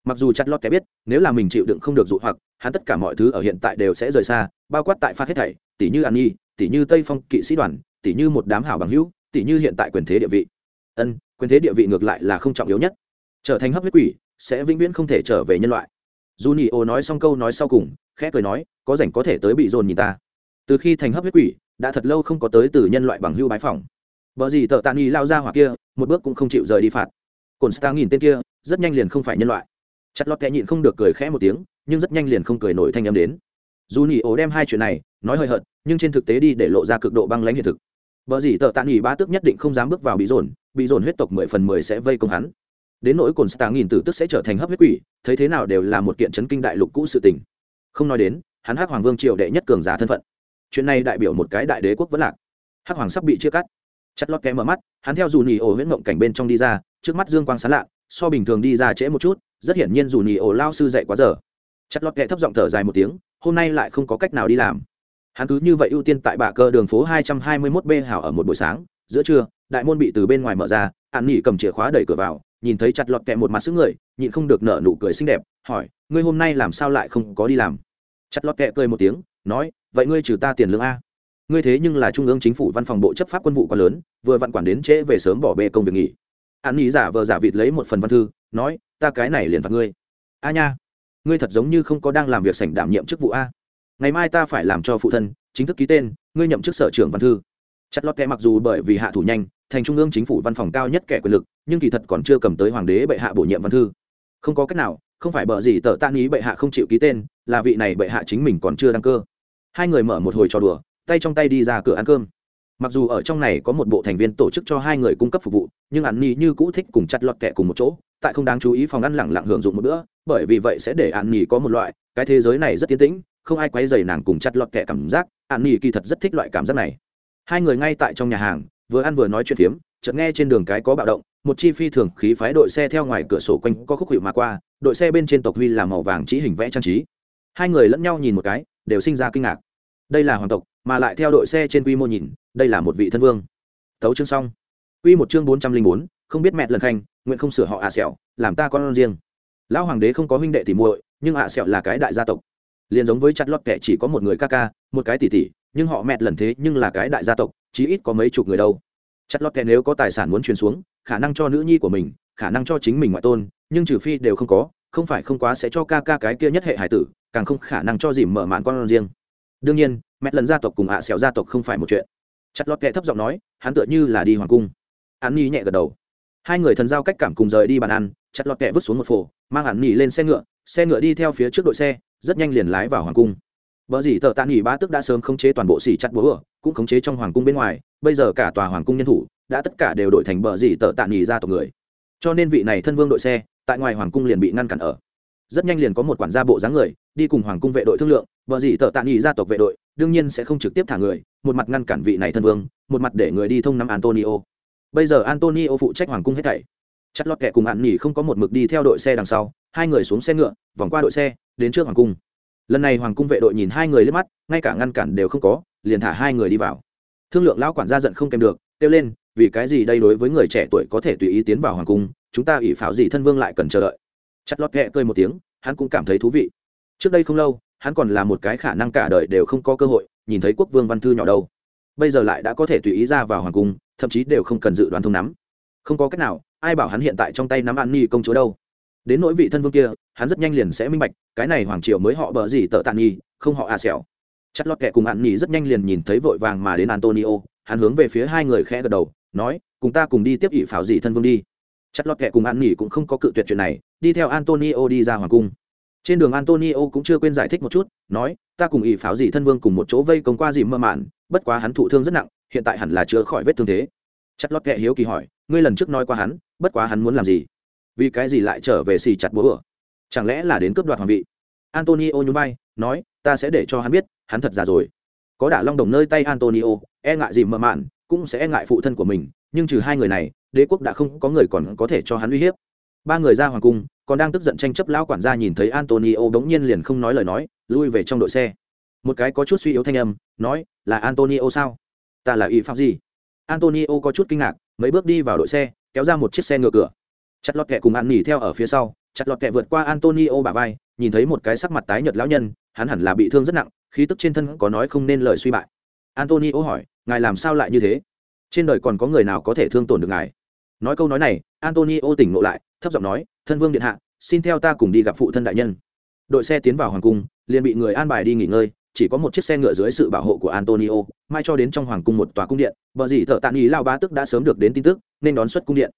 Mặc dù chặt lọt kẻ biết, nếu là mình chịu đựng không được dụ hoặc, hắn tất cả mọi thứ ở hiện tại đều sẽ rời xa, bao quát tại phát hết thảy tỷ như an nhi tỷ như tây phong kỵ sĩ đoàn tỷ như một đám hảo bằng hữu tỷ như hiện tại quyền thế địa vị. Ân, quyền thế địa vị ngược lại là không trọng yếu nhất. Trở thành hấp huyết quỷ, sẽ vĩnh viễn không thể trở về nhân loại dù nhị ô nói xong câu nói sau cùng, khẽ cười nói, có rảnh có thể tới bị dồn nhìn ta. Từ khi thành hấp huyết quỷ, đã thật lâu không có tới từ nhân loại bằng hưu bái phòng vợ gì tợ tạ nghi lao ra hoặc kia, một bước cũng không chịu rời đi phạt. Cồn star nhìn tên kia, rất nhanh liền không phải nhân loại. Chặt lọt kẹ nhịn không được cười khẽ một tiếng, nhưng rất nhanh liền không cười nổi thanh âm đến. Dù nhị ố đem hai chuyện này, nói hơi hận nhưng trên thực tế đi để lộ ra cực độ băng lãnh hiện thực. Vợ gì tợ tạ nghỉ ba tước nhất định không dám bước vào bị dồn bị dồn huyết tộc mười phần mười sẽ vây công hắn đến nỗi cồn stạ nghìn tử tức sẽ trở thành hấp huyết quỷ, thấy thế nào đều là một kiện chấn kinh đại lục cũ sự tình. Không nói đến, hắn hắc hoàng vương triều đệ nhất cường giả thân phận. Chuyện này đại biểu một cái đại đế quốc vẫn lạc. Hắc hoàng sắp bị chia cắt. Chặt lót kém mở mắt, hắn theo dù nỉ ổ huyễn mộng cảnh bên trong đi ra, trước mắt dương quang sán lạ, so bình thường đi ra trễ một chút, rất hiển nhiên dù nỉ ổ lao sư dậy quá giờ chặt lót kẽ thấp giọng thở dài một tiếng, hôm nay lại không có cách nào đi làm. Hắn cứ như vậy ưu tiên tại bạ cơ đường phố hai trăm hai mươi 221 b hảo ở một buổi sáng, giữa trưa, đại môn bị từ bên ngoài mở ra, an nghỉ cầm chìa khóa đẩy cửa vào nhìn thấy chặt lọt kẹ một mặt sức người, nhịn không được nở nụ cười xinh đẹp, hỏi, ngươi hôm nay làm sao lại không có đi làm? Chặt lọt kẹ cười một tiếng, nói, vậy ngươi trừ ta tiền lương a? Ngươi thế nhưng là trung ương chính phủ văn phòng bộ chấp pháp quân vụ quá lớn, vừa vặn quản đến trễ về sớm bỏ bê công việc nghỉ. An ý giả vờ giả vịt lấy một phần văn thư, nói, ta cái này liền phạt ngươi. A nha, ngươi thật giống như không có đang làm việc sảnh đảm nhiệm chức vụ a. Ngày mai ta phải làm cho phụ thân, chính thức ký tên, ngươi nhậm chức sở trưởng văn thư. Chặt lọt kẹ mặc dù bởi vì hạ thủ nhanh thành trung ương chính phủ văn phòng cao nhất kẻ quyền lực, nhưng kỳ thật còn chưa cầm tới hoàng đế bệ hạ bổ nhiệm văn thư. Không có cách nào, không phải bợ gì tờ tan ý bệ hạ không chịu ký tên, là vị này bệ hạ chính mình còn chưa đăng cơ. Hai người mở một hồi trò đùa, tay trong tay đi ra cửa ăn cơm. Mặc dù ở trong này có một bộ thành viên tổ chức cho hai người cung cấp phục vụ, nhưng ạn nhi như cũ thích cùng chặt lọt kẻ cùng một chỗ, tại không đáng chú ý phòng ăn lẳng lặng hưởng dụng một bữa, bởi vì vậy sẽ để ạn nhi có một loại, cái thế giới này rất tiến tĩnh, không ai quấy dày nàng cùng chặt lọt kẻ cảm giác. Ạn nhi kỳ thật rất thích loại cảm giác này. Hai người ngay tại trong nhà hàng vừa ăn vừa nói chuyện phiếm, chợt nghe trên đường cái có bạo động, một chi phi thường khí phái đội xe theo ngoài cửa sổ quanh có khúc hiệu mà qua, đội xe bên trên tộc huy là màu vàng chỉ hình vẽ trang trí. Hai người lẫn nhau nhìn một cái, đều sinh ra kinh ngạc. Đây là hoàng tộc, mà lại theo đội xe trên quy mô nhìn, đây là một vị thân vương. Thấu chương xong. Quy một chương bốn trăm linh bốn, không biết mẹ lần khanh, nguyện không sửa họ ạ à sẹo, làm ta con riêng. Lão hoàng đế không có huynh đệ tỷ muội, nhưng ạ à sẹo là cái đại gia tộc. Liền giống với chặt lót kẻ chỉ có một người ca ca, một cái tỷ tỷ, nhưng họ mẹ lần thế nhưng là cái đại gia tộc chí ít có mấy chục người đâu. Chặt lót kẻ nếu có tài sản muốn truyền xuống, khả năng cho nữ nhi của mình, khả năng cho chính mình ngoại tôn, nhưng trừ phi đều không có, không phải không quá sẽ cho ca ca cái kia nhất hệ hải tử, càng không khả năng cho dìm mở mạn con riêng. Đương nhiên mẹ lần gia tộc cùng ạ à xẻo gia tộc không phải một chuyện. Chặt lót kẻ thấp giọng nói, hắn tựa như là đi hoàng cung. An nhi nhẹ gật đầu. Hai người thần giao cách cảm cùng rời đi bàn ăn, chặt lọt kẻ vứt xuống một phổ, mang hẳn Nhi lên xe ngựa xe ngựa đi theo phía trước đội xe, rất nhanh liền lái vào hoàng cung. Bở dĩ tờ Tạn Nghị bá tức đã sớm khống chế toàn bộ xỉ chặt búa cũng khống chế trong hoàng cung bên ngoài, bây giờ cả tòa hoàng cung nhân thủ, đã tất cả đều đổi thành bờ dĩ tờ Tạn Nghị gia tộc người. Cho nên vị này thân vương đội xe, tại ngoài hoàng cung liền bị ngăn cản ở. Rất nhanh liền có một quản gia bộ dáng người, đi cùng hoàng cung vệ đội thương lượng, bở dĩ tờ Tạn Nghị gia tộc vệ đội, đương nhiên sẽ không trực tiếp thả người, một mặt ngăn cản vị này thân vương, một mặt để người đi thông nắm antonio. Bây giờ antonio phụ trách hoàng cung hết thảy. Chặt lọt kẻ cùng hạn nghỉ không có một mực đi theo đội xe đằng sau, hai người xuống xe ngựa, vòng qua đội xe, đến trước hoàng cung lần này hoàng cung vệ đội nhìn hai người lên mắt, ngay cả ngăn cản đều không có, liền thả hai người đi vào. Thương lượng lão quản gia giận không kèm được, kêu lên, vì cái gì đây đối với người trẻ tuổi có thể tùy ý tiến vào hoàng cung, chúng ta ủy pháo gì thân vương lại cần chờ đợi? Chặt lót ghẹ cười một tiếng, hắn cũng cảm thấy thú vị. Trước đây không lâu, hắn còn là một cái khả năng cả đời đều không có cơ hội, nhìn thấy quốc vương văn thư nhỏ đâu. Bây giờ lại đã có thể tùy ý ra vào hoàng cung, thậm chí đều không cần dự đoán thông nắm. Không có cách nào, ai bảo hắn hiện tại trong tay nắm an ni công chúa đâu đến nỗi vị thân vương kia, hắn rất nhanh liền sẽ minh bạch, cái này hoàng triều mới họ bờ gì tợ tàn nhi, không họ à xẻo chất lót kẹ cùng ạn nhi rất nhanh liền nhìn thấy vội vàng mà đến antonio, hắn hướng về phía hai người khẽ gật đầu, nói, cùng ta cùng đi tiếp ỷ pháo dị thân vương đi. Chất lót kẹ cùng ạn nhi cũng không có cự tuyệt chuyện này, đi theo antonio đi ra hoàng cung. Trên đường antonio cũng chưa quên giải thích một chút, nói, ta cùng ỷ pháo dị thân vương cùng một chỗ vây công qua dìm mơ mạn, bất quá hắn thụ thương rất nặng, hiện tại hẳn là chữa khỏi vết thương thế. Chất lót kẹ hiếu kỳ hỏi, ngươi lần trước nói qua hắn, bất quá hắn muốn làm gì? Vì cái gì lại trở về xì chặt búa ở chẳng lẽ là đến cướp đoạt hoàng vị? Antonio nhún vai, nói, ta sẽ để cho hắn biết, hắn thật già rồi. Có đả long đồng nơi tay antonio e ngại gì mờ mạn, cũng sẽ e ngại phụ thân của mình, nhưng trừ hai người này, đế quốc đã không có người còn có thể cho hắn uy hiếp. Ba người ra hoàng cung, còn đang tức giận tranh chấp lão quản gia nhìn thấy antonio bỗng nhiên liền không nói lời nói, lui về trong đội xe. Một cái có chút suy yếu thanh âm, nói, là antonio sao? Ta là y pháp gì? Antonio có chút kinh ngạc, mấy bước đi vào đội xe, kéo ra một chiếc xe ngựa cửa chặt lọt kẹ cùng ăn nghỉ theo ở phía sau, chặt lọt kẹ vượt qua antonio bà vai, nhìn thấy một cái sắc mặt tái nhợt lão nhân, hắn hẳn là bị thương rất nặng, khí tức trên thân có nói không nên lời suy bại. Antonio hỏi, ngài làm sao lại như thế? Trên đời còn có người nào có thể thương tổn được ngài? Nói câu nói này, antonio tỉnh ngộ lại, thấp giọng nói, thân vương điện hạ, xin theo ta cùng đi gặp phụ thân đại nhân. Đội xe tiến vào hoàng cung, liền bị người an bài đi nghỉ ngơi, chỉ có một chiếc xe ngựa dưới sự bảo hộ của antonio, mai cho đến trong hoàng cung một tòa cung điện vợ dĩ thợ tạ ý lao ba tức đã sớm được đến tin tức, nên đón xuất cung điện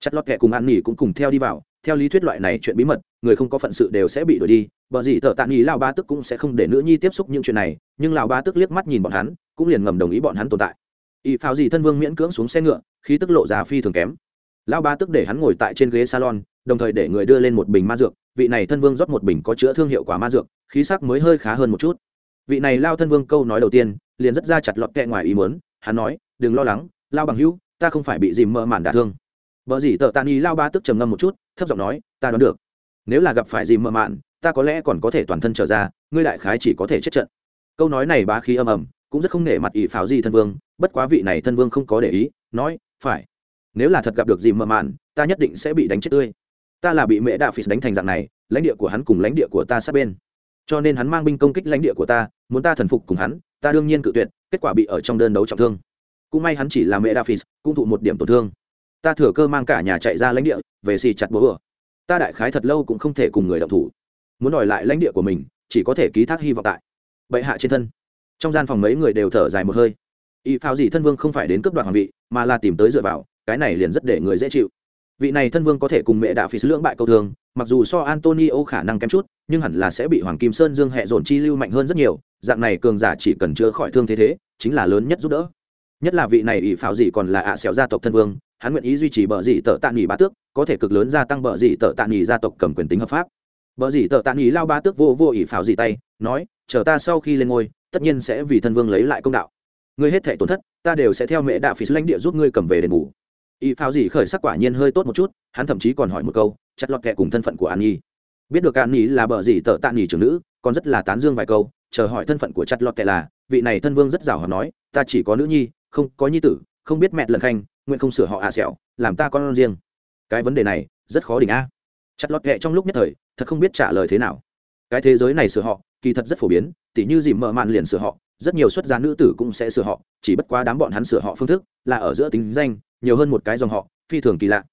chặt lọt kẹ cùng an nghỉ cũng cùng theo đi vào, theo lý thuyết loại này chuyện bí mật, người không có phận sự đều sẽ bị đuổi đi, bởi gì thợ tạ nghỉ lao ba tức cũng sẽ không để nữ nhi tiếp xúc những chuyện này, nhưng lao ba tức liếc mắt nhìn bọn hắn, cũng liền ngầm đồng ý bọn hắn tồn tại. Ỵ pháo gì thân vương miễn cưỡng xuống xe ngựa, khí tức lộ già phi thường kém. Lao ba tức để hắn ngồi tại trên ghế salon, đồng thời để người đưa lên một bình ma dược, vị này thân vương rót một bình có chữa thương hiệu quả ma dược, khí sắc mới hơi khá hơn một chút. Vị này lao thân vương câu nói đầu tiên, liền rất ra chặt lọt kẹ ngoài ý muốn, hắn nói, đừng lo lắng, lao bằng hữu, ta không phải bị dìm mơ màn đả thương vợ dĩ tợ tàn ni lao ba tức trầm ngâm một chút thấp giọng nói ta đoán được. Nếu là gặp phải gì mơ mạn ta có lẽ còn có thể toàn thân trở ra ngươi đại khái chỉ có thể chết trận. Câu nói này bá khí âm ầm cũng rất không nể mặt ỷ pháo gì thân vương bất quá vị này thân vương không có để ý nói phải. Nếu là thật gặp được gì mơ mạn ta nhất định sẽ bị đánh chết tươi. Ta là bị mẹ đạo phì đánh thành dạng này lãnh địa của hắn cùng lãnh địa của ta sát bên. Cho nên hắn mang binh công kích lãnh địa của ta muốn ta thần phục cùng hắn ta đương nhiên cự tuyệt kết quả bị ở trong đơn đấu trọng thương. Cũng may hắn chỉ là mẹ đa phì, cũng thụ một điểm tổn thương ta thừa cơ mang cả nhà chạy ra lãnh địa, về xì chặt bố vừa. Ta đại khái thật lâu cũng không thể cùng người động thủ. Muốn đòi lại lãnh địa của mình, chỉ có thể ký thác hy vọng tại bệ hạ trên thân. Trong gian phòng mấy người đều thở dài một hơi. Y phao gì thân vương không phải đến cướp đoạt hoàng vị, mà là tìm tới dựa vào, cái này liền rất để người dễ chịu. Vị này thân vương có thể cùng mẹ đạo phí lưỡng bại câu thường, mặc dù so antonio khả năng kém chút, nhưng hẳn là sẽ bị hoàng kim sơn dương hệ dồn chi lưu mạnh hơn rất nhiều, dạng này cường giả chỉ cần chữa khỏi thương thế thế, chính là lớn nhất giúp đỡ nhất là vị này ỷ pháo dị còn là ạ à xẻo gia tộc thân vương, hắn nguyện ý duy trì bờ dị tợ tạ nghỉ ba tước, có thể cực lớn gia tăng bờ dị tợ tạ nghỉ gia tộc cầm quyền tính hợp pháp. Bờ dị tợ tạ nghỉ lao ba tước vô vô ỷ pháo dị tay, nói, chờ ta sau khi lên ngôi, tất nhiên sẽ vì thân vương lấy lại công đạo. Ngươi hết thể tổn thất, ta đều sẽ theo mẹ đạo phí lãnh địa giúp ngươi cầm về đền bù. Ỷ pháo dị khởi sắc quả nhiên hơi tốt một chút, hắn thậm chí còn hỏi một câu, chặt lọt kẹ cùng thân phận của an nhi. Biết được an nhi là bờ dị tợ tạ nghỉ trưởng nữ, còn rất là tán dương vài câu, chờ hỏi thân phận của chặt lọt kẹ là, vị này thân vương rất giàu hợp nói, ta chỉ có nữ nhi không có nhi tử, không biết mẹ lần khanh, nguyện không sửa họ à xẻo, làm ta con riêng. Cái vấn đề này, rất khó đỉnh a. Chặt lọt ghẹ trong lúc nhất thời, thật không biết trả lời thế nào. Cái thế giới này sửa họ, kỳ thật rất phổ biến, tỉ như dìm mở mạn liền sửa họ, rất nhiều xuất gia nữ tử cũng sẽ sửa họ, chỉ bất quá đám bọn hắn sửa họ phương thức là ở giữa tính danh, nhiều hơn một cái dòng họ, phi thường kỳ lạ.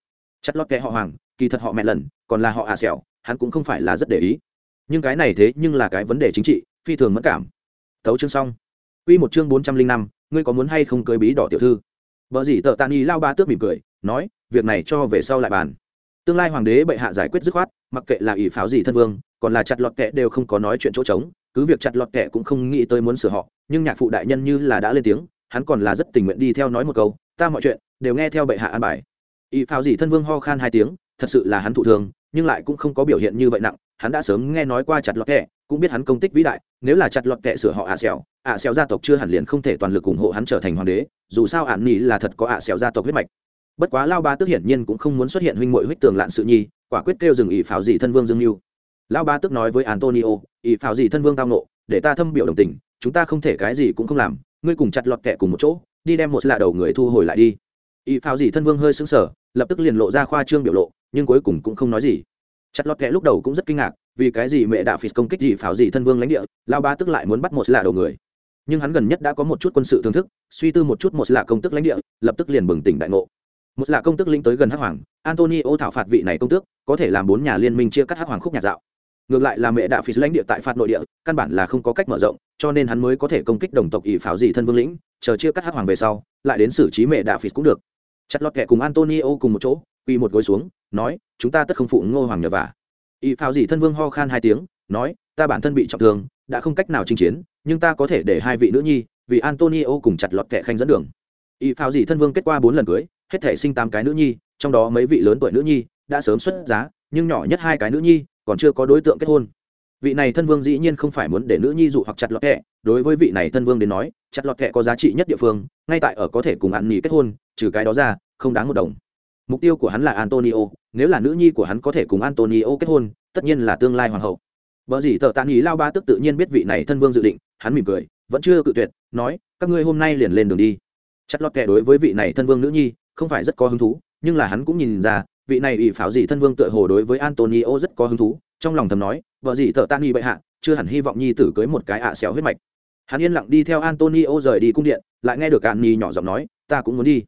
Chặt lọt kệ họ hoàng, kỳ thật họ mẹ lần, còn là họ à xẻo, hắn cũng không phải là rất để ý. Nhưng cái này thế nhưng là cái vấn đề chính trị, phi thường mất cảm. Thấu chương xong. Quy một chương bốn trăm linh năm ngươi có muốn hay không cưới bí đỏ tiểu thư? Vợ dĩ tợ tàn y lao ba tước mỉm cười, nói, việc này cho về sau lại bàn. Tương lai hoàng đế bệ hạ giải quyết dứt khoát, mặc kệ là ỷ pháo gì thân vương, còn là chặt lọt kệ đều không có nói chuyện chỗ trống, cứ việc chặt lọt kệ cũng không nghĩ tới muốn sửa họ, nhưng nhạc phụ đại nhân như là đã lên tiếng, hắn còn là rất tình nguyện đi theo nói một câu, ta mọi chuyện đều nghe theo bệ hạ an bài. Ỷ pháo gì thân vương ho khan hai tiếng, thật sự là hắn thụ thường nhưng lại cũng không có biểu hiện như vậy nặng hắn đã sớm nghe nói qua chặt lọt kệ cũng biết hắn công tích vĩ đại, nếu là chặt lọt kệ sửa họ ạ xẻo ạ xẻo gia tộc chưa hẳn liền không thể toàn lực ủng hộ hắn trở thành hoàng đế, dù sao ạn nỉ là thật có ạ xẻo gia tộc huyết mạch. Bất quá lao ba tức hiển nhiên cũng không muốn xuất hiện huynh mội huyết tường lạn sự nhi, quả quyết kêu dừng ỷ pháo dị thân vương dương mưu lao ba tức nói với antonio, ỷ pháo dị thân vương tao nộ để ta thâm biểu đồng tình, chúng ta không thể cái gì cũng không làm, ngươi cùng chặt lọt kệ cùng một chỗ, đi đem một lạ đầu người thu hồi lại đi. Ỷ pháo dị thân vương hơi sững sờ, lập tức liền lộ ra khoa trương biểu lộ, nhưng cuối cùng cũng không nói gì chặt lọt kẹ lúc đầu cũng rất kinh ngạc, vì cái gì mẹ đạo phì công kích gì pháo gì thân vương lãnh địa lao ba tức lại muốn bắt một lạ đầu người. Nhưng hắn gần nhất đã có một chút quân sự thưởng thức, suy tư một chút một lạ công tức lãnh địa, lập tức liền bừng tỉnh đại ngộ. Một là công tước lĩnh tới gần hắc hoàng, antonio thảo phạt vị này công tước, có thể làm bốn nhà liên minh chia cắt hắc hoàng khúc nhạc dạo. Ngược lại là mẹ đạo phi lãnh địa tại phạt nội địa, căn bản là không có cách mở rộng, cho nên hắn mới có thể công kích đồng tộc ỷ pháo dị thân vương lĩnh, chờ chia cắt hắc hoàng về sau, lại đến xử trí mẹ Đạo phi cũng được. Chặt lọt kẻ cùng antonio cùng một chỗ quỳ một gối xuống, nói, chúng ta tất không phụ ngô hoàng nhờ vả. Y phao dị thân vương ho khan hai tiếng, nói, ta bản thân bị trọng thương, đã không cách nào chinh chiến, nhưng ta có thể để hai vị nữ nhi, vì antonio cùng chặt lọt kẻ khanh dẫn đường. Y phao dị thân vương kết qua bốn lần cưới, hết thể sinh tám cái nữ nhi, trong đó mấy vị lớn tuổi nữ nhi đã sớm xuất giá, nhưng nhỏ nhất hai cái nữ nhi còn chưa có đối tượng kết hôn. Vị này thân vương dĩ nhiên không phải muốn để nữ nhi dụ hoặc chặt lọt kẹ đối với vị này thân vương đến nói, chặt lọt kẹ có giá trị nhất địa phương, ngay tại ở có thể cùng ăn nghỉ kết hôn, trừ cái đó ra, không đáng một đồng mục tiêu của hắn là antonio, nếu là nữ nhi của hắn có thể cùng antonio kết hôn, tất nhiên là tương lai hoàng hậu. Vợ gì tờ tàn ý lao ba tức tự nhiên biết vị này thân vương dự định, hắn mỉm cười, vẫn chưa cự tuyệt, nói, các ngươi hôm nay liền lên đường đi. Chặt lọt kẻ đối với vị này thân vương nữ nhi, không phải rất có hứng thú, nhưng là hắn cũng nhìn ra, vị này ủy pháo dị thân vương tựa hồ đối với antonio rất có hứng thú, trong lòng thầm nói vợ gì thợ tan nghi bệ hạ, chưa hẳn hy vọng nhi tử cưới một cái ạ xéo huyết mạch. Hắn yên lặng đi theo antonio rời đi cung điện, lại nghe được an nhi nhỏ giọng nói, ta cũng muốn đi.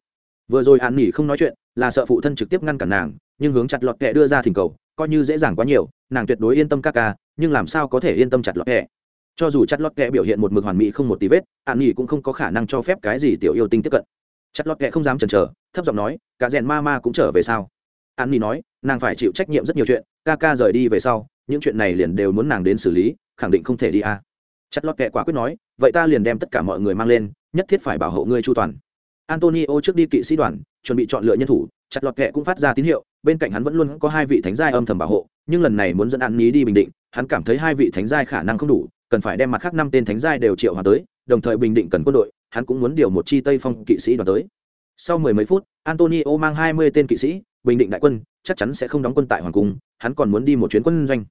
Vừa rồi an nhi không nói chuyện là sợ phụ thân trực tiếp ngăn cản nàng, nhưng hướng chặt lọt kẹ đưa ra thỉnh cầu, coi như dễ dàng quá nhiều, nàng tuyệt đối yên tâm ca ca, nhưng làm sao có thể yên tâm chặt lọt kẹ? Cho dù chặt lọt kẹ biểu hiện một mực hoàn mỹ không một tí vết, an nhi cũng không có khả năng cho phép cái gì tiểu yêu tinh tiếp cận. Chặt lọt kẹ không dám chần chờ, thấp giọng nói, cả rèn ma ma cũng trở về sao? An nhi nói, nàng phải chịu trách nhiệm rất nhiều chuyện, ca ca rời đi về sau, những chuyện này liền đều muốn nàng đến xử lý, khẳng định không thể đi a à. chặt lọt kẹ quả quyết nói, vậy ta liền đem tất cả mọi người mang lên, nhất thiết phải bảo hộ ngươi chu toàn. Antonio trước đi kỵ sĩ đoàn chuẩn bị chọn lựa nhân thủ, chặt lọt kệ cũng phát ra tín hiệu, bên cạnh hắn vẫn luôn có hai vị thánh giai âm thầm bảo hộ, nhưng lần này muốn dẫn an ní đi bình định, hắn cảm thấy hai vị thánh giai khả năng không đủ, cần phải đem mặt khác năm tên thánh giai đều triệu hòa tới, đồng thời bình định cần quân đội, hắn cũng muốn điều một chi tây phong kỵ sĩ đoàn tới. Sau mười mấy phút, antonio mang hai mươi tên kỵ sĩ, bình định đại quân, chắc chắn sẽ không đóng quân tại hoàng cung, hắn còn muốn đi một chuyến quân doanh.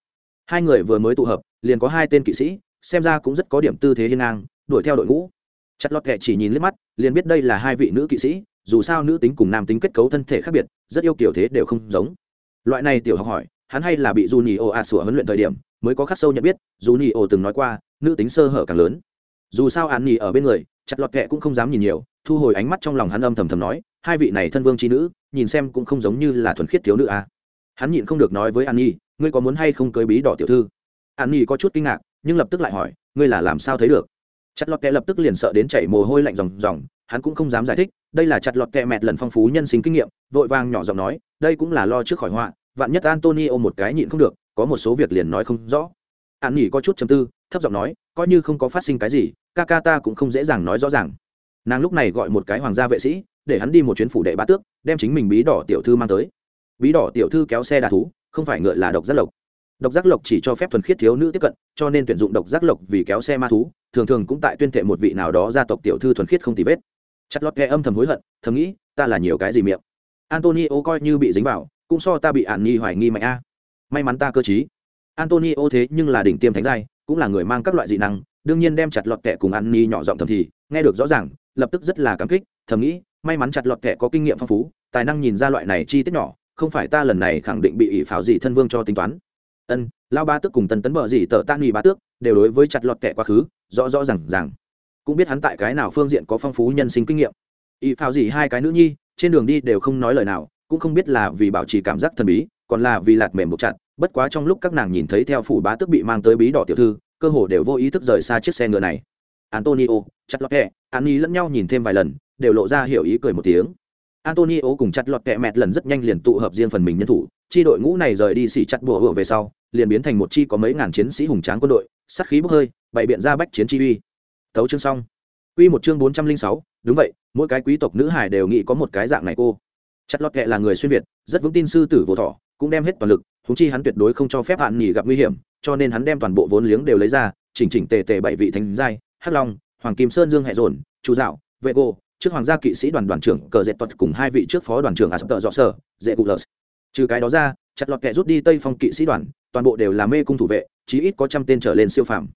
Hai người vừa mới tụ hợp, liền có hai tên kỵ sĩ, xem ra cũng rất có điểm tư thế hiên ngang, đuổi theo đội ngũ. Chặt lọt kệ chỉ nhìn liếc mắt, liền biết đây là hai vị nữ kỵ sĩ dù sao nữ tính cùng nam tính kết cấu thân thể khác biệt, rất yêu kiểu thế đều không giống. Loại này tiểu học hỏi, hắn hay là bị dù nhì ồ ạ sủa huấn luyện thời điểm mới có khắc sâu nhận biết dù nhì ồ từng nói qua, nữ tính sơ hở càng lớn. Dù sao hắn nhì ở bên người, chặt lọt kệ cũng không dám nhìn nhiều, thu hồi ánh mắt trong lòng hắn âm thầm thầm nói, hai vị này thân vương trí nữ, nhìn xem cũng không giống như là thuần khiết thiếu nữ à. hắn nhịn không được nói với an nhi, ngươi có muốn hay không cưới bí đỏ tiểu thư? An nhi có chút kinh ngạc, nhưng lập tức lại hỏi, ngươi là làm sao thấy được? Chặt lọt kẹ lập tức liền sợ đến chảy mồ hôi lạnh ròng ròng, hắn cũng không dám giải thích, đây là chặt lọt kẹ mẹt lần phong phú nhân sinh kinh nghiệm, vội vàng nhỏ giọng nói, đây cũng là lo trước khỏi họa, vạn nhất antonio một cái nhịn không được, có một số việc liền nói không rõ. An nghỉ có chút chầm tư, thấp giọng nói, coi như không có phát sinh cái gì ca ca ta cũng không dễ dàng nói rõ ràng. Nàng lúc này gọi một cái hoàng gia vệ sĩ, để hắn đi một chuyến phủ đệ bát tước, đem chính mình bí đỏ tiểu thư mang tới. Bí đỏ tiểu thư kéo xe đà thú, không phải ngựa là độc rất lộc độc giác lộc chỉ cho phép thuần khiết thiếu nữ tiếp cận, cho nên tuyển dụng độc giác lộc vì kéo xe ma thú, thường thường cũng tại tuyên thệ một vị nào đó gia tộc tiểu thư thuần khiết không tì vết. Chặt lọt nghe âm thầm hối hận, thầm nghĩ, ta là nhiều cái gì miệng? Antonio coi như bị dính vào, cũng so ta bị ạn nghi hoài nghi mạnh a. May mắn ta cơ t antonio thế nhưng là đỉnh tiêm thánh giai, cũng là người mang các loại dị năng, đương nhiên đem chặt lọt kẹ cùng an ni nhỏ giọng thầm thì, nghe được rõ ràng, lập tức rất là cảm kích, thầm nghĩ, may mắn chặt lọt kẹ có kinh nghiệm phong phú, tài năng nhìn ra loại này chi tiết nhỏ, không phải ta lần này khẳng định bị ỷ pháo dị thân vương cho tính toán ân lao ba tước cùng tần tấn bờ gì, tờ tan nghỉ ba tước đều đối với chặt lọt kẻ quá khứ rõ rõ r à n g rằng cũng biết hắn tại cái nào phương diện có phong phú nhân sinh kinh nghiệm. Y phao gì hai cái nữ nhi trên đường đi đều không nói lời nào cũng không biết là vì bảo trì cảm giác thần bí còn là vì lạt mềm một chặt. Bất quá trong lúc các nàng nhìn thấy theo phủ bá tước bị mang tới bí đỏ tiểu thư cơ hồ đều vô ý thức rời xa chiếc xe ngựa này. Antonio chặt lọt kẹ an ni lẫn nhau nhìn thêm vài lần đều lộ ra hiểu ý cười một tiếng. Antonio cùng chặt lọt kẹ mẹt lần rất nhanh liền tụ hợp riêng phần mình nhân thủ chi đội ngũ này rời đi xỉ chặt bùa hựa về sau liền biến thành một chi có mấy ngàn chiến sĩ hùng tráng quân đội sát khí bốc hơi bày biện ra bách chiến chi uy. Tấu chương xong. Uy một chương bốn trăm linh sáu đúng vậy mỗi cái quý tộc nữ hải đều nghĩ có một cái dạng này cô. Chặt lọt kệ là người xuyên việt rất vững tin sư tử vô thọ cũng đem hết toàn lực huống chi hắn tuyệt đối không cho phép hạn nghỉ gặp nguy hiểm cho nên hắn đem toàn bộ vốn liếng đều lấy ra chỉnh chỉnh tề tề bảy vị thánh giai hắc long hoàng kim sơn dương hệ dồn chủ dạo vệ cô, trước hoàng gia kỵ sĩ đoàn đoàn trưởng cờ dệt tuật cùng hai vị trước phó đoàn trưởng asper dọ sở dễ cụ lờ trừ cái đó ra chặt lọt kẹ rút đi tây phong kỵ sĩ đoàn toàn bộ đều là mê cung thủ vệ, chí ít có trăm tên trở lên siêu phàm.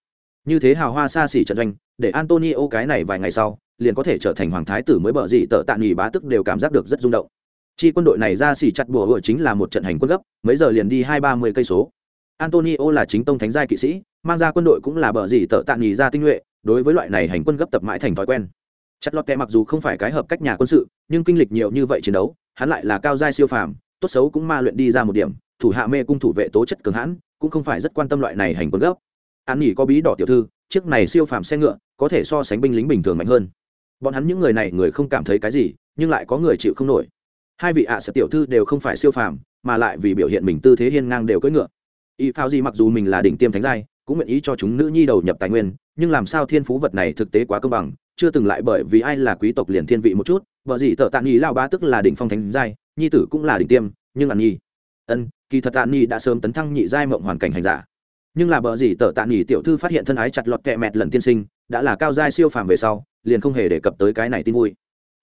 Như thế hào hoa xa xỉ trận doanh, để antonio cái này vài ngày sau, liền có thể trở thành hoàng thái tử mới bở gì tợ tạ nghỉ bá tức đều cảm giác được rất rung động. Chi quân đội này ra xỉ chặt bùa hựa chính là một trận hành quân gấp, mấy giờ liền đi hai ba mươi cây số. Antonio là chính tông thánh giai kỵ sĩ, mang ra quân đội cũng là bờ gì tợ tạ nghỉ ra tinh nhuệ, đối với loại này hành quân gấp tập mãi thành thói quen. Chặt lọt kẹ mặc dù không phải cái hợp cách nhà quân sự, nhưng kinh lịch nhiều như vậy chiến đấu, hắn lại là cao giai siêu phàm, tốt xấu cũng ma luyện đi ra một điểm thủ hạ mê cung thủ vệ tố chất cường hãn, cũng không phải rất quan tâm loại này hành quân gốc. An nghỉ có bí đỏ tiểu thư, chiếc này siêu phàm xe ngựa, có thể so sánh binh lính bình thường mạnh hơn. Bọn hắn những người này, người không cảm thấy cái gì, nhưng lại có người chịu không nổi. Hai vị ạ sẽ tiểu thư đều không phải siêu phàm, mà lại vì biểu hiện mình tư thế hiên ngang đều cưỡi ngựa. Y phao gì mặc dù mình là đỉnh tiêm thánh giai, cũng nguyện ý cho chúng nữ nhi đầu nhập tài nguyên, nhưng làm sao thiên phú vật này thực tế quá công bằng, chưa từng lại bởi vì ai là quý tộc liền thiên vị một chút. Vợ gì tợ tạ nghi lao ba tức là đỉnh phong thánh giai, nhi tử cũng là đỉnh tiêm, nhưng ăn nhi ân kỳ thật tạ ni đã sớm tấn thăng nhị giai mộng hoàn cảnh hành giả. Nhưng là bờ gì tờ tạ ni tiểu thư phát hiện thân ái chặt lọt kẹ mẹt lần tiên sinh, đã là cao giai siêu phàm về sau, liền không hề đề cập tới cái này tin vui.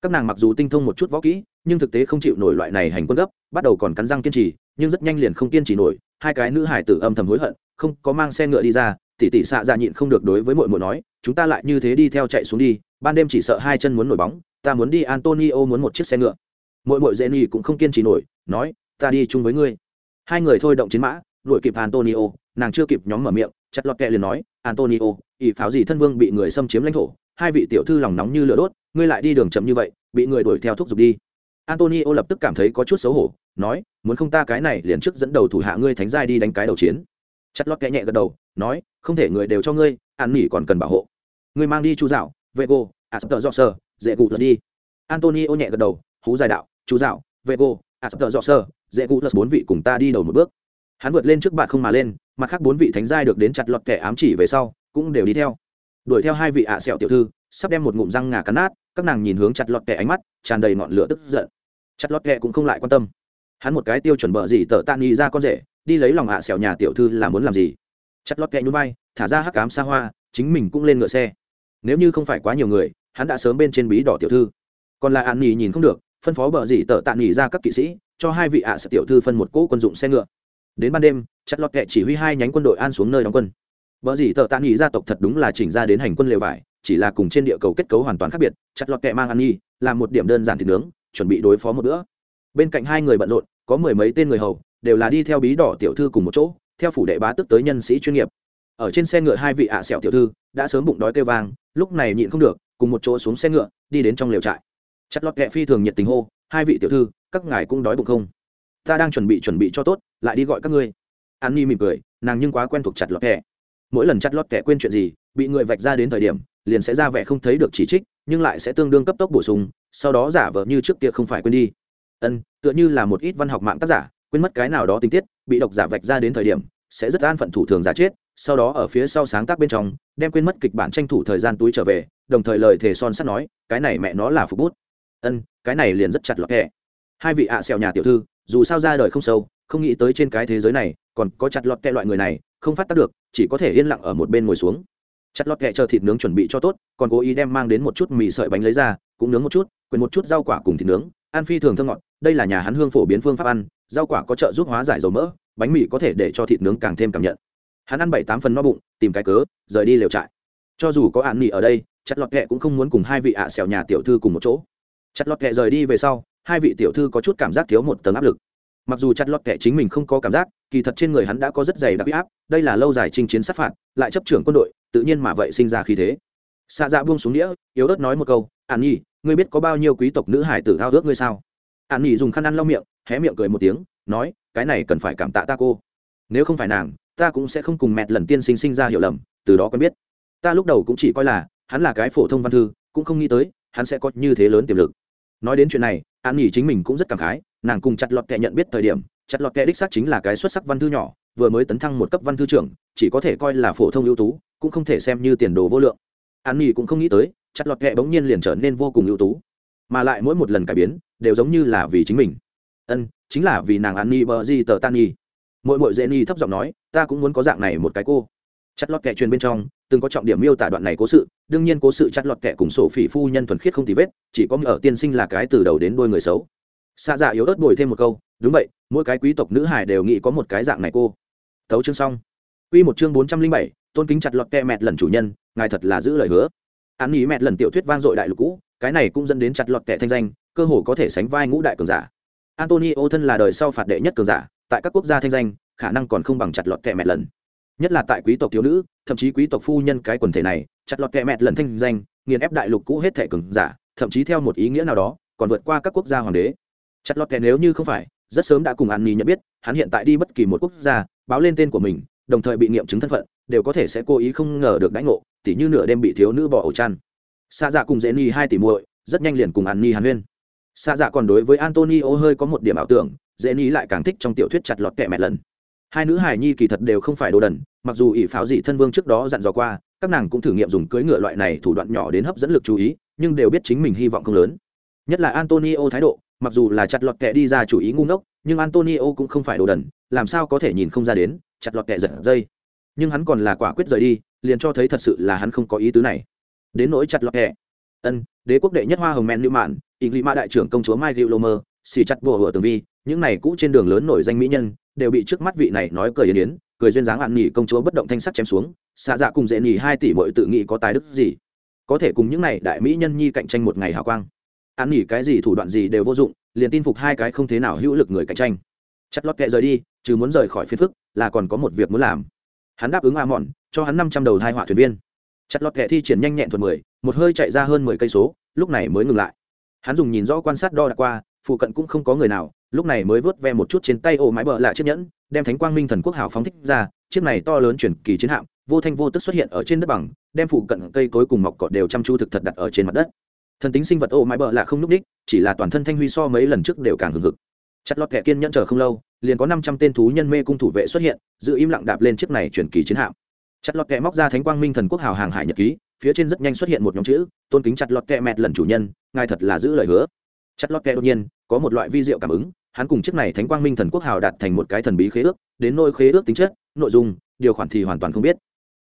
Các nàng mặc dù tinh thông một chút võ kỹ, nhưng thực tế không chịu nổi loại này hành quân gấp, bắt đầu còn cắn răng kiên trì, nhưng rất nhanh liền không kiên trì nổi, hai cái nữ hải tử âm thầm hối hận, không có mang xe ngựa đi ra tỉ tỉ xạ dạ nhịn không được đối với mội mội nói, chúng ta lại như thế đi theo chạy xuống đi, ban đêm chỉ sợ hai chân muốn nổi bóng, ta muốn đi antonio muốn một chiếc xe ngựa. Mội mội dễ nhị cũng không kiên trì nổi, nói, ta đi chung với ngươi hai người thôi động chiến mã, đuổi kịp antonio, nàng chưa kịp nhóm mở miệng, chặt lọt kẹ liền nói, antonio, ỷ pháo gì thân vương bị người xâm chiếm lãnh thổ, hai vị tiểu thư lòng nóng như lửa đốt, ngươi lại đi đường chậm như vậy, bị người đuổi theo thúc giục đi. Antonio lập tức cảm thấy có chút xấu hổ, nói, muốn không ta cái này liền trước dẫn đầu thủ hạ ngươi thánh giai đi đánh cái đầu chiến. Chặt lót kẹ nhẹ gật đầu, nói, không thể người đều cho ngươi, an nỉ còn cần bảo hộ. Ngươi mang đi chú dạo vệ gô à sập tợ dọ sơ dễ gù lật đi. Antonio nhẹ gật đầu, hú dài đạo, chú dạo vệ gô à sập tợ dọ sơ dễ cụ lật bốn vị cùng ta đi đầu một bước. Hắn vượt lên trước bạn không mà lên, mặt khác bốn vị thánh giai được đến chặt lọt kẻ ám chỉ về sau, cũng đều đi theo. Đuổi theo hai vị ạ sẹo tiểu thư, sắp đem một ngụm răng ngà cắn nát, các nàng nhìn hướng chặt lọt kẻ ánh mắt, tràn đầy ngọn lửa tức giận. Chặt lọt kẻ cũng không lại quan tâm. Hắn một cái tiêu chuẩn bợ gì tờ tan nghi ra con rể, đi lấy lòng ạ sẹo nhà tiểu thư là muốn làm gì? Chặt lọt kẻ nhún vai, thả ra hắc cám xa hoa, chính mình cũng lên ngựa xe. Nếu như không phải quá nhiều người, hắn đã sớm bên trên bí đỏ tiểu thư. Còn là an nhì nhìn không được, phân phó bờ gì tờ tạ nghỉ ra các kỵ sĩ cho hai vị ạ à tiểu thư phân một cỗ quân dụng xe ngựa. Đến ban đêm, chặt lọt kệ chỉ huy hai nhánh quân đội an xuống nơi đóng quân. Vợ gì tờ tạ nghỉ gia tộc thật đúng là chỉnh ra đến hành quân lều vải, chỉ là cùng trên địa cầu kết cấu hoàn toàn khác biệt, chặt lọt kệ mang ăn nghi, làm một điểm đơn giản thịt nướng, chuẩn bị đối phó một bữa. Bên cạnh hai người bận rộn, có mười mấy tên người hầu, đều là đi theo bí đỏ tiểu thư cùng một chỗ, theo phủ đệ bá tức tới nhân sĩ chuyên nghiệp. Ở trên xe ngựa hai vị ạ sẹo tiểu thư, đã sớm bụng đói kêu vang, lúc này nhịn không được, cùng một chỗ xuống xe ngựa, đi đến trong lều trại. Chặt lọt kệ phi thường nhiệt tình hô, hai vị tiểu thư các ngài cũng đói bụng không? Ta đang chuẩn bị chuẩn bị cho tốt, lại đi gọi các ngươi. An ni mỉm cười, nàng nhưng quá quen thuộc chặt lọt kẻ mỗi lần chặt lọt kẻ quên chuyện gì, bị người vạch ra đến thời điểm, liền sẽ ra vẻ không thấy được chỉ trích, nhưng lại sẽ tương đương cấp tốc bổ sung, sau đó giả vờ như trước kia không phải quên đi. Ân, tựa như là một ít văn học mạng tác giả, quên mất cái nào đó tình tiết, bị độc giả vạch ra đến thời điểm, sẽ rất an phận thủ thường giả chết, sau đó ở phía sau sáng tác bên trong, đem quên mất kịch bản tranh thủ thời gian túi trở về, đồng thời lời thề son sắt nói, cái này mẹ nó là phục bút. Ân, cái này liền rất chặt lọt kẻ hai vị ạ à xèo nhà tiểu thư, dù sao ra đời không sâu, không nghĩ tới trên cái thế giới này, còn có chặt lọt kẹ loại người này, không phát tác được, chỉ có thể yên lặng ở một bên ngồi xuống. Chặt lọt kẹ chờ thịt nướng chuẩn bị cho tốt, còn cố ý đem mang đến một chút mì sợi bánh lấy ra, cũng nướng một chút quyền một chút rau quả cùng thịt nướng, ăn phi thường thơ ngọt, đây là nhà hắn hương phổ biến phương pháp ăn, rau quả có trợ giúp hóa giải dầu mỡ, bánh mì có thể để cho thịt nướng càng thêm cảm nhận. Hắn ăn bảy tám phần no bụng, tìm cái cớ, rời đi lều trại. Cho dù có ạn mì ở đây, chặt lọt kẹ cũng không muốn cùng hai vị ạ à xẻo nhà tiểu thư cùng một chỗ. Chặt lọt kẹ rời đi về sau hai vị tiểu thư có chút cảm giác thiếu một tầng áp lực. Mặc dù chặt lọt kệ chính mình không có cảm giác, kỳ thật trên người hắn đã có rất dày đặc áp, đây là lâu dài chinh chiến sát phạt, lại chấp trưởng quân đội, tự nhiên mà vậy sinh ra khí thế. Xạ dạ buông xuống đĩa, yếu ớt nói một câu, an nhi, ngươi biết có bao nhiêu quý tộc nữ hải tử thao ước ngươi sao? An nhi dùng khăn ăn lau miệng, hé miệng cười một tiếng, nói, cái này cần phải cảm tạ ta cô. Nếu không phải nàng, ta cũng sẽ không cùng mẹ lần tiên sinh sinh ra hiểu lầm, từ đó quen biết. Ta lúc đầu cũng chỉ coi là, hắn là cái phổ thông văn thư, cũng không nghĩ tới, hắn sẽ có như thế lớn tiềm lực. Nói đến chuyện này an nghỉ chính mình cũng rất cảm khái, nàng cùng chặt lọt kệ nhận biết thời điểm, chặt lọt kệ đích xác chính là cái xuất sắc văn thư nhỏ, vừa mới tấn thăng một cấp văn thư trưởng, chỉ có thể coi là phổ thông ưu tú, cũng không thể xem như tiền đồ vô lượng. An nghỉ cũng không nghĩ tới, chặt lọt kệ bỗng nhiên liền trở nên vô cùng ưu tú, mà lại mỗi một lần cải biến, đều giống như là vì chính mình. Ân, chính là vì nàng an nghỉ bờ di tờ tan nghỉ mỗi mỗi dễ ni thấp giọng nói, ta cũng muốn có dạng này một cái cô. Chặt lọt kệ truyền bên trong từng có trọng điểm miêu tả đoạn này cố sự, đương nhiên cố sự chặt lọt kẻ cùng sổ phỉ phu nhân thuần khiết không tì vết, chỉ có ở tiên sinh là cái từ đầu đến đôi người xấu. Xa dạ yếu ớt bồi thêm một câu, đúng vậy, mỗi cái quý tộc nữ hải đều nghĩ có một cái dạng này cô. Thấu chương xong. Quy một chương bốn trăm linh bảy, tôn kính chặt lọt kẹ mẹt lần chủ nhân, ngài thật là giữ lời hứa. Án ý mẹt lần tiểu thuyết vang dội đại lục cũ, cái này cũng dẫn đến chặt lọt kẹ thanh danh, cơ hồ có thể sánh vai ngũ đại cường giả. Antonio thân là đời sau phạt đệ nhất cường giả, tại các quốc gia thanh danh, khả năng còn không bằng chặt lọt kẹ mẹ lần nhất là tại quý tộc thiếu nữ, thậm chí quý tộc phu nhân cái quần thể này, chặt lọt kẹ mẹ lần thanh danh, nghiền ép đại lục cũ hết thể cường giả, thậm chí theo một ý nghĩa nào đó, còn vượt qua các quốc gia hoàng đế. Chặt lọt kẻ nếu như không phải, rất sớm đã cùng an nhi nhận biết, hắn hiện tại đi bất kỳ một quốc gia, báo lên tên của mình, đồng thời bị nghiệm chứng thân phận, đều có thể sẽ cố ý không ngờ được đánh ngộ, tỉ như nửa đêm bị thiếu nữ bỏ ổ chăn. Xa dạ cùng dễ ni hai tỷ muội, rất nhanh liền cùng an nhi hàn huyên. Xa dạ còn đối với antonio hơi có một điểm ảo tưởng dễ ni lại càng thích trong tiểu thuyết chặt lọt kẻ mẹ lần hai nữ hài nhi kỳ thật đều không phải đồ đần, mặc dù ỷ pháo dị thân vương trước đó dặn dò qua, các nàng cũng thử nghiệm dùng cưỡi ngựa loại này thủ đoạn nhỏ đến hấp dẫn lực chú ý, nhưng đều biết chính mình hy vọng không lớn. Nhất là antonio thái độ, mặc dù là chặt lọt kẹ đi ra chủ ý ngu ngốc, nhưng antonio cũng không phải đồ đần, làm sao có thể nhìn không ra đến, chặt lọt kẹ giật dây. Nhưng hắn còn là quả quyết rời đi, liền cho thấy thật sự là hắn không có ý tứ này. Đến nỗi chặt lọt kẹ. Ân, đế quốc đệ nhất hoa hồng men lưu mạn ỵ lị mã đại trưởng công chúa mai lomer xì chặt bùa hửa tường vi, những này cũ trên đường lớn nổi danh mỹ nhân đều bị trước mắt vị này nói cười yến yến, cười duyên dáng ạn nghỉ công chúa bất động thanh sắc chém xuống, xạ dạ cùng dễ nghỉ hai tỷ mọi tự nghĩ có tài đức gì? Có thể cùng những này đại mỹ nhân nhi cạnh tranh một ngày hào quang. Ạn nghỉ cái gì thủ đoạn gì đều vô dụng, liền tin phục hai cái không thế nào hữu lực người cạnh tranh. Chặt lót kệ rời đi, chứ muốn rời khỏi phiên phức, là còn có một việc muốn làm. Hắn đáp ứng a mòn cho hắn năm trăm đầu hai họa thuyền viên. Chặt lọt kệ thi triển nhanh nhẹn thuật mười, một hơi chạy ra hơn mười cây số, lúc này mới ngừng lại. Hắn dùng nhìn rõ quan sát đo đạc qua, phụ cận cũng không có người nào lúc này mới vớt ve một chút trên tay ô mái bờ lại chiếc nhẫn, đem thánh quang minh thần quốc hào phóng thích ra, chiếc này to lớn chuyển kỳ chiến hạm, vô thanh vô tức xuất hiện ở trên đất bằng, đem phụ cận cây cối cùng mọc cọt đều chăm chu thực thật đặt ở trên mặt đất. Thần tính sinh vật ô mái bờ lạ không núp đích chỉ là toàn thân thanh huy so mấy lần trước đều càng hừng hực. Chặt lọt kẻ kiên nhẫn chờ không lâu, liền có năm trăm tên thú nhân mê cung thủ vệ xuất hiện, giữ im lặng đạp lên chiếc này chuyển kỳ chiến hạm. Chặt lọt kẻ móc ra thánh quang minh thần quốc hào hàng hải nhật ký, phía trên rất nhanh xuất hiện một nhóm chữ, tôn kính chặt lọt kẹ mẹt lần chủ nhân, ngài thật là giữ lời hứa. Chặt lọt kẹ đột nhiên có một loại vi diệu cảm ứng, hắn cùng chiếc này thánh quang minh thần quốc hào đạt thành một cái thần bí khế ước, đến nôi khế ước tính chất, nội dung, điều khoản thì hoàn toàn không biết.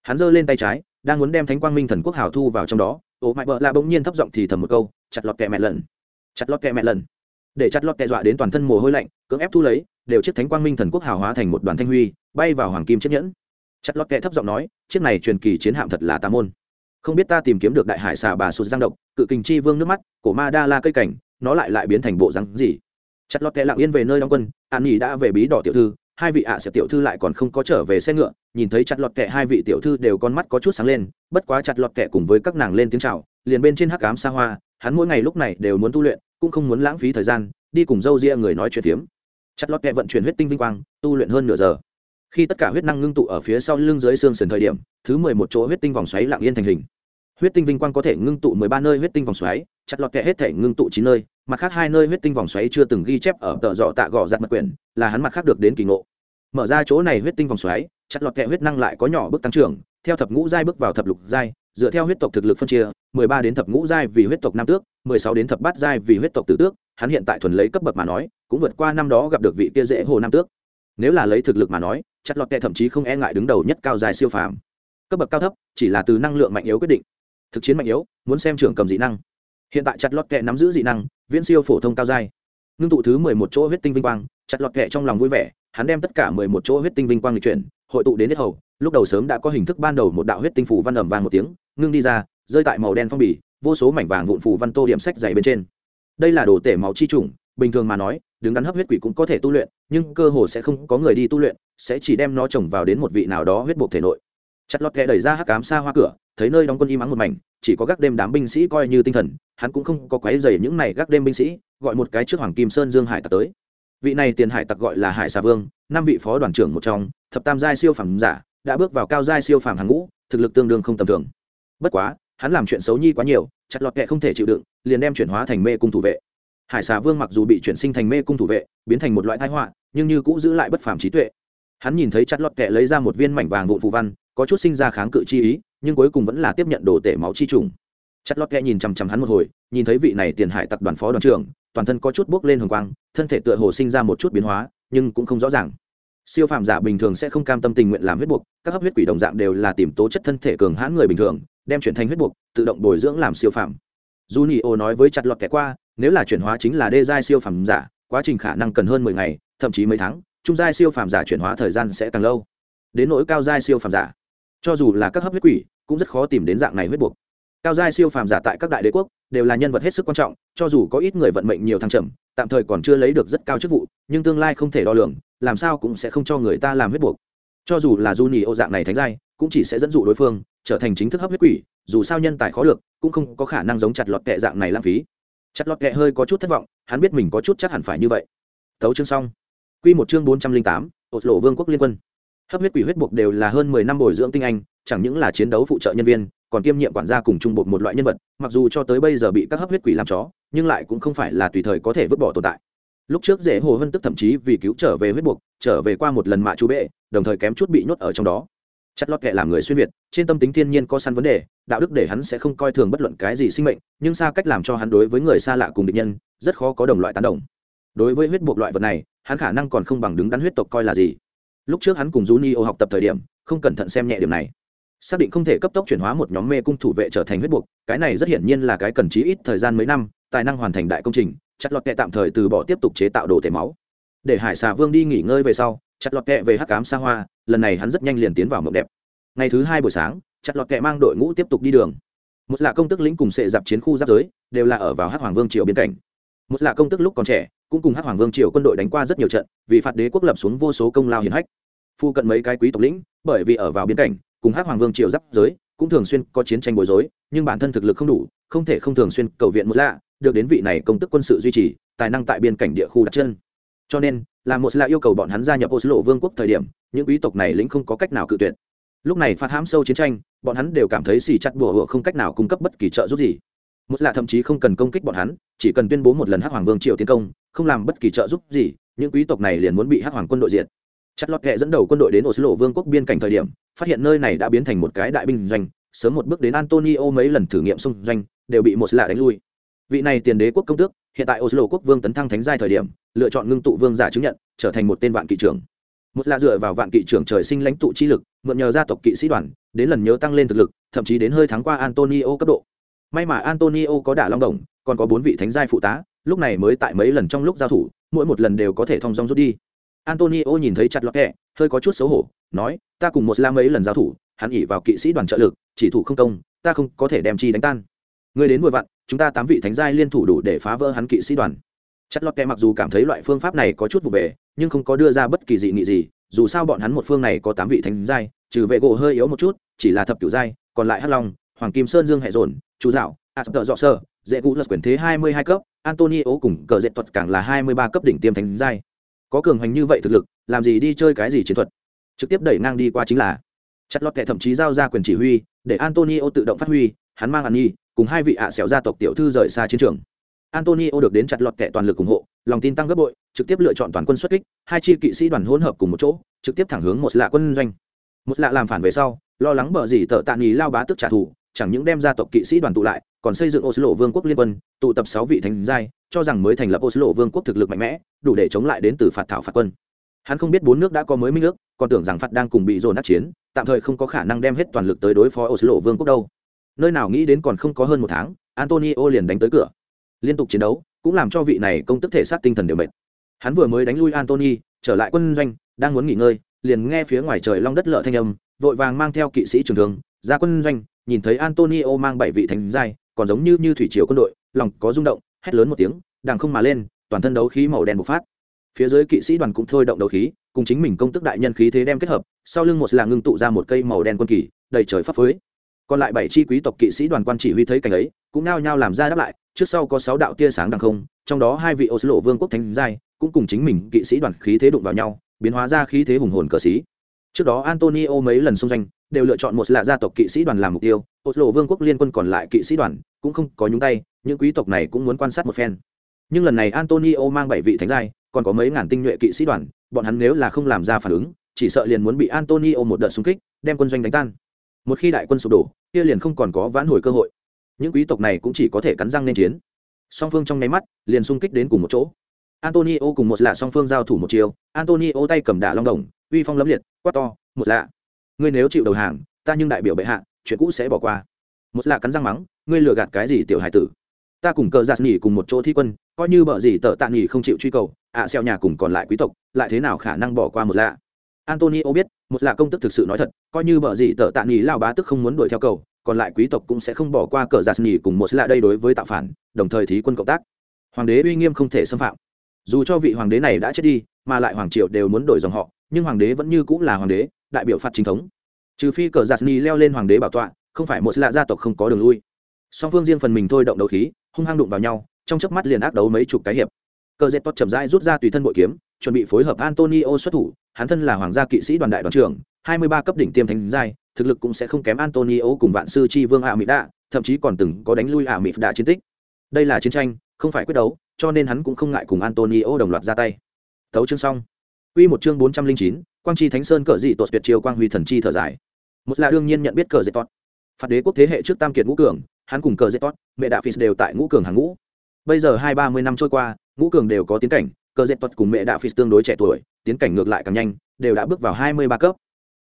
Hắn giơ lên tay trái, đang muốn đem thánh quang minh thần quốc hào thu vào trong đó, ố mãi bợ lạ bỗng nhiên thấp giọng thì thầm một câu, chặt lọt kẹ mẹ lần. Chặt lọt kẹ mẹ lần. Để chặt lọt kẹ dọa đến toàn thân mồ hôi lạnh, cưỡng ép thu lấy, đều chiếc thánh quang minh thần quốc hào hóa thành một đoàn thanh huy, bay vào hoàng kim chiếc nhẫn. Chặt lọt kẹ thấp giọng nói, chiếc này truyền kỳ chiến hạm thật là tà môn. Không biết ta tìm kiếm được đại hải xà bà sụt giang độc, cự kình chi vương nước mắt, cổ ma đa la cây cảnh nó lại lại biến thành bộ rắn gì? Chặt lọt kẹ lặng yên về nơi đóng quân, an nghỉ đã về bí đỏ tiểu thư, hai vị ạ sẽ tiểu thư lại còn không có trở về xe ngựa, nhìn thấy chặt lọt kẹ hai vị tiểu thư đều con mắt có chút sáng lên, bất quá chặt lọt kẹ cùng với các nàng lên tiếng chào, liền bên trên hắc cám xa hoa, hắn mỗi ngày lúc này đều muốn tu luyện, cũng không muốn lãng phí thời gian, đi cùng dâu ria người nói chuyện phiếm. Chặt lọt kẹ vận chuyển huyết tinh vinh quang, tu luyện hơn nửa giờ. Khi tất cả huyết năng ngưng tụ ở phía sau lưng dưới xương sườn thời điểm, thứ mười một chỗ huyết tinh vòng xoáy lặng yên thành hình huyết tinh vinh quang có thể ngưng tụ mười ba nơi huyết tinh vòng xoáy, chặt lọt kệ hết thể ngưng tụ chín nơi, mặt khác hai nơi huyết tinh vòng xoáy chưa từng ghi chép ở tờ dọ tạ gò giặt mật quyển, là hắn mặt khác được đến kỳ ngộ. Mở ra chỗ này huyết tinh vòng xoáy, chặt lọt kệ huyết năng lại có nhỏ bước tăng trưởng, theo thập ngũ giai bước vào thập lục giai, dựa theo huyết tộc thực lực phân chia, mười ba đến thập ngũ giai vì huyết tộc nam tước, mười sáu đến thập bát giai vì huyết tộc tử tước, hắn hiện tại thuần lấy cấp bậc mà nói, cũng vượt qua năm đó gặp được vị kia dễ hồ nam tước. Nếu là lấy thực lực mà nói, chặt lọt kệ thậm chí không e ngại đứng đầu nhất cao dài siêu phàm. Cấp bậc cao thấp, chỉ là từ năng lượng mạnh yếu quyết định thực chiến mạnh yếu, muốn xem trưởng cầm dị năng. Hiện tại chặt lọt kẹ nắm giữ dị năng, viễn siêu phổ thông cao giai. Ngưng tụ thứ mười một chỗ huyết tinh vinh quang, chặt lọt kẹ trong lòng vui vẻ, hắn đem tất cả mười một chỗ huyết tinh vinh quang lịch chuyển, hội tụ đến hết hầu, lúc đầu sớm đã có hình thức ban đầu một đạo huyết tinh phủ văn ẩm vàng một tiếng, ngưng đi ra, rơi tại màu đen phong bì, vô số mảnh vàng vụn phủ văn tô điểm sách dày bên trên. Đây là đồ tể máu chi trùng bình thường mà nói, đứng đắn hấp huyết quỷ cũng có thể tu luyện, nhưng cơ hồ sẽ không có người đi tu luyện, sẽ chỉ đem nó trồng vào đến một vị nào đó huyết buộc thể nội chặt lọt kẹ đẩy ra hắc cám xa hoa cửa, thấy nơi đóng quân im ắng một mảnh, chỉ có gác đêm đám binh sĩ coi như tinh thần, hắn cũng không có quái dày những này gác đêm binh sĩ, gọi một cái trước hoàng kim sơn dương hải tặc tới. Vị này tiền hải tặc gọi là hải xà vương, năm vị phó đoàn trưởng một trong, thập tam giai siêu phẩm giả, đã bước vào cao giai siêu phẩm hàng ngũ, thực lực tương đương không tầm thường. Bất quá, hắn làm chuyện xấu nhi quá nhiều, chặt lọt kẹ không thể chịu đựng, liền đem chuyển hóa thành mê cung thủ vệ. Hải xà vương mặc dù bị chuyển sinh thành mê cung thủ vệ, biến thành một loại thái họa, nhưng như cũ giữ lại bất phàm trí tuệ. Hắn nhìn thấy chặt lọt kẹ lấy ra một viên mảnh vàng vụn phù văn có chút sinh ra kháng cự chi ý, nhưng cuối cùng vẫn là tiếp nhận đồ tể máu chi trùng. Chặt lót kẽ nhìn chằm chằm hắn một hồi, nhìn thấy vị này tiền hải tặc đoàn phó đoàn trưởng, toàn thân có chút bốc lên hồng quang, thân thể tựa hồ sinh ra một chút biến hóa, nhưng cũng không rõ ràng. Siêu phàm giả bình thường sẽ không cam tâm tình nguyện làm huyết buộc, các hấp huyết quỷ đồng dạng đều là tìm tố chất thân thể cường hãn người bình thường, đem chuyển thành huyết buộc, tự động bồi dưỡng làm siêu phàm. Dù nhị ô nói với chặt lọt kẻ qua, nếu là chuyển hóa chính là đê giai siêu phàm giả, quá trình khả năng cần hơn mười ngày, thậm chí mấy tháng, trung giai siêu phàm giả chuyển hóa thời gian sẽ càng lâu. Đến nỗi cao giai siêu phàm giả cho dù là các hấp huyết quỷ, cũng rất khó tìm đến dạng này huyết buộc. Cao giai siêu phàm giả tại các đại đế quốc đều là nhân vật hết sức quan trọng, cho dù có ít người vận mệnh nhiều thăng trầm, tạm thời còn chưa lấy được rất cao chức vụ, nhưng tương lai không thể đo lường, làm sao cũng sẽ không cho người ta làm huyết buộc. Cho dù là du nhì ô dạng này thánh giai, cũng chỉ sẽ dẫn dụ đối phương trở thành chính thức hấp huyết quỷ, dù sao nhân tài khó được, cũng không có khả năng giống chặt lọt kệ dạng này lãng phí. Chặt lọt kệ hơi có chút thất vọng, hắn biết mình có chút chắc hẳn phải như vậy. Tấu chương xong. Quy một chương bốn trăm linh tám ột lộ vương quốc liên quân hấp huyết quỷ huyết buộc đều là hơn mười năm bồi dưỡng tinh anh, chẳng những là chiến đấu phụ trợ nhân viên, còn kiêm nhiệm quản gia cùng trung bột một loại nhân vật, mặc dù cho tới bây giờ bị các hấp huyết quỷ làm chó, nhưng lại cũng không phải là tùy thời có thể vứt bỏ tồn tại. Lúc trước dễ hồ hân tức thậm chí vì cứu trở về huyết buộc, trở về qua một lần mạ chú bệ, đồng thời kém chút bị nhốt ở trong đó. Chặt lọt kệ làm người xuyên việt, trên tâm tính thiên nhiên có săn vấn đề, đạo đức để hắn sẽ không coi thường bất luận cái gì sinh mệnh, nhưng xa cách làm cho hắn đối với người xa lạ cùng địch nhân, rất khó có đồng loại tán đồng. Đối với huyết buộc loại vật này, hắn khả năng còn không bằng đứng đắn huyết tộc coi là gì lúc trước hắn cùng Junio học tập thời điểm, không cẩn thận xem nhẹ điểm này. Xác định không thể cấp tốc chuyển hóa một nhóm mê cung thủ vệ trở thành huyết buộc, cái này rất hiển nhiên là cái cần chí ít thời gian mấy năm, tài năng hoàn thành đại công trình, chặt lọt kệ tạm thời từ bỏ tiếp tục chế tạo đồ thể máu. Để hải xà vương đi nghỉ ngơi về sau, chặt lọt kệ về hắc cám xa hoa, lần này hắn rất nhanh liền tiến vào mộng đẹp. Ngày thứ hai buổi sáng, chặt lọt kệ mang đội ngũ tiếp tục đi đường. Một là công tức lĩnh cùng sệ dạp chiến khu giáp giới, đều là ở vào hắc hoàng vương triều biên cảnh một là công tức lúc còn trẻ, cũng cùng hắc hoàng vương triều quân đội đánh qua rất nhiều trận, vì phạt đế quốc lập xuống vô số công lao hiển hách. Phu cận mấy cái quý tộc lĩnh, bởi vì ở vào biên cảnh, cùng hắc hoàng vương triều giáp giới, cũng thường xuyên có chiến tranh bối rối, nhưng bản thân thực lực không đủ, không thể không thường xuyên cầu viện một lạ, được đến vị này công tức quân sự duy trì, tài năng tại biên cảnh địa khu đặt chân. Cho nên, là một lạ yêu cầu bọn hắn gia nhập oslo vương quốc thời điểm, những quý tộc này lĩnh không có cách nào cự tuyệt. Lúc này phạt hãm sâu chiến tranh, bọn hắn đều cảm thấy xì chặt bùa hựa không cách nào cung cấp bất kỳ trợ giúp gì một là thậm chí không cần công kích bọn hắn, chỉ cần tuyên bố một lần hắc hoàng vương triều tiến công, không làm bất kỳ trợ giúp gì, những quý tộc này liền muốn bị hắc hoàng quân đội diệt. Chặt lọt kệ dẫn đầu quân đội đến oslo vương quốc biên cảnh thời điểm, phát hiện nơi này đã biến thành một cái đại binh doanh, sớm một bước đến antonio mấy lần thử nghiệm xung doanh, đều bị một lạ đánh lui. Vị này tiền đế quốc công tước, hiện tại oslo quốc vương tấn thăng thánh giai thời điểm, lựa chọn ngưng tụ vương giả chứng nhận, trở thành một tên vạn kỵ trưởng. Một là dựa vào vạn kỵ trưởng trời sinh lãnh tụ chi lực, mượn nhờ gia tộc kỵ sĩ đoàn, đến lần nhớ tăng lên thực lực, thậm chí đến hơi thắng qua antonio cấp độ may mà antonio có đả long đồng, còn có bốn vị thánh giai phụ tá, lúc này mới tại mấy lần trong lúc giao thủ, mỗi một lần đều có thể thong dong rút đi. Antonio nhìn thấy chặt lọt kẹ, hơi có chút xấu hổ, nói, ta cùng một la mấy lần giao thủ, hắn ỉ vào kỵ sĩ đoàn trợ lực, chỉ thủ không công, ta không có thể đem chi đánh tan. Người đến vội vặn, chúng ta tám vị thánh giai liên thủ đủ để phá vỡ hắn kỵ sĩ đoàn. Chất lót kẹ mặc dù cảm thấy loại phương pháp này có chút vụ về, nhưng không có đưa ra bất kỳ dị nghị gì, dù sao bọn hắn một phương này có tám vị thánh giai, trừ vệ gỗ hơi yếu một chút, chỉ là thập kiểu giai, còn lại hắc long hoàng kim sơn dương hệ dồn chú dạo, a tợ dọ sơ dễ cũ lật quyền thế hai mươi hai cấp, antonio cùng cờ dễ thuật càng là hai mươi ba cấp đỉnh tiêm thánh giai. Có cường hành như vậy thực lực, làm gì đi chơi cái gì chiến thuật? Trực tiếp đẩy ngang đi qua chính là chặt lọt kệ thậm chí giao ra quyền chỉ huy, để antonio tự động phát huy, hắn mang an nhi cùng hai vị ạ à gia tộc tiểu thư rời xa chiến trường. Antonio được đến chặt lọt kệ toàn lực ủng hộ, lòng tin tăng gấp bội, trực tiếp lựa chọn toàn quân xuất kích, hai chi kỵ sĩ đoàn hỗn hợp cùng một chỗ, trực tiếp thẳng hướng một lạ quân doanh. Một lạ làm phản về sau, lo lắng bờ gì tờ tạ nghỉ lao bá tức trả thù chẳng những đem gia tộc kỵ sĩ đoàn tụ lại, còn xây dựng oslo vương quốc liên quân, tụ tập sáu vị thành giai, cho rằng mới thành lập oslo vương quốc thực lực mạnh mẽ, đủ để chống lại đến từ phạt thảo phạt quân. Hắn không biết bốn nước đã có mới minh nước còn tưởng rằng phạt đang cùng bị dồn đắc chiến, tạm thời không có khả năng đem hết toàn lực tới đối phó oslo vương quốc đâu. Nơi nào nghĩ đến còn không có hơn một tháng, antonio liền đánh tới cửa. Liên tục chiến đấu, cũng làm cho vị này công tức thể xác tinh thần đều mệt. Hắn vừa mới đánh lui antony trở lại quân doanh, đang muốn nghỉ ngơi, liền nghe phía ngoài trời long đất lợ thanh âm, vội vàng mang theo kỵ sĩ trường thường ra quân doanh nhìn thấy antonio mang bảy vị thánh giai, còn giống như như thủy triều quân đội, lòng có rung động, hét lớn một tiếng đàng không mà lên, toàn thân đấu khí màu đen bộc phát. Phía dưới kỵ sĩ đoàn cũng thôi động đấu khí, cùng chính mình công tức đại nhân khí thế đem kết hợp, sau lưng một là ngưng tụ ra một cây màu đen quân kỳ, đầy trời pháp phới còn lại bảy chi quý tộc kỵ sĩ đoàn quan chỉ huy thấy cảnh ấy, cũng nao nhao làm ra đáp lại, trước sau có sáu đạo tia sáng đằng không, trong đó hai vị oslo vương quốc thánh giai, cũng cùng chính mình kỵ sĩ đoàn khí thế đụng vào nhau, biến hóa ra khí thế hùng hồn cờ sĩ trước đó antonio mấy lần xung danh, đều lựa chọn một là gia tộc kỵ sĩ đoàn làm mục tiêu. Lộ vương quốc liên quân còn lại kỵ sĩ đoàn cũng không có nhúng tay, những quý tộc này cũng muốn quan sát một phen. Nhưng lần này antonio mang bảy vị thánh giai, còn có mấy ngàn tinh nhuệ kỵ sĩ đoàn, bọn hắn nếu là không làm ra phản ứng, chỉ sợ liền muốn bị antonio một đợt xung kích, đem quân doanh đánh tan. Một khi đại quân sụp đổ, kia liền không còn có vãn hồi cơ hội. Những quý tộc này cũng chỉ có thể cắn răng nên chiến. Song phương trong nháy mắt, liền xung kích đến cùng một chỗ antonio cùng một lạ song phương giao thủ một chiều antonio tay cầm đả long đồng uy phong lấm liệt quát to một lạ ngươi nếu chịu đầu hàng ta nhưng đại biểu bệ hạ chuyện cũ sẽ bỏ qua. Một lạ cắn răng mắng ngươi lừa gạt cái gì tiểu hải tử? Ta cùng cờ giạt nghỉ cùng một chỗ thi quân coi như bợ gì tợ tạ nghỉ không chịu truy cầu ạ à, xeo nhà cùng còn lại quý tộc lại thế nào khả năng bỏ qua một lạ? Antonio biết một lạ công tức thực sự nói thật coi như bợ gì tợ tạ nghỉ lao bá tức không muốn đuổi theo cầu còn lại quý tộc cũng sẽ không bỏ qua cờ giạt nghỉ cùng một lạ đây đối với tạo phản đồng thời thí quân cộng tác. Hoàng đế uy nghiêm không thể xâm phạm dù cho vị hoàng đế này đã chết đi, mà lại hoàng triều đều muốn đổi dòng họ, nhưng hoàng đế vẫn như cũng là hoàng đế, đại biểu phạt chính thống. Trừ phi cờ giạt Ni leo lên hoàng đế bảo tọa, không phải một lạ gia tộc không có đường lui. Song phương riêng phần mình thôi động đầu khí, hung hăng đụng vào nhau, trong chớp mắt liền ác đấu mấy chục cái hiệp. Cờ dẹp tốt chậm rãi rút ra tùy thân bội kiếm, chuẩn bị phối hợp antonio xuất thủ, hắn thân là hoàng gia kỵ sĩ đoàn đại đoàn trưởng, hai mươi ba cấp đỉnh tiêm thánh giai, thực lực cũng sẽ không kém antonio cùng vạn sư chi vương ạ mỹ đạ thậm chí còn từng có đánh lui ạ mỹ đạ chiến tích. Đây là chiến tranh, không phải quyết đấu cho nên hắn cũng không ngại cùng antonio đồng loạt ra tay. Thấu chương xong. Quy một chương bốn trăm linh chín quang chi thánh sơn cờ dị tột tuyệt chiêu quang huy thần chi thở dài. Một là đương nhiên nhận biết cờ dị tọt. phạt đế quốc thế hệ trước tam kiệt ngũ cường hắn cùng cờ dị tọt, mẹ đạ phis đều tại ngũ cường hàng ngũ. Bây giờ hai ba mươi năm trôi qua ngũ cường đều có tiến cảnh cờ dị tốt cùng mẹ đạ phis tương đối trẻ tuổi tiến cảnh ngược lại càng nhanh đều đã bước vào hai mươi ba cấp.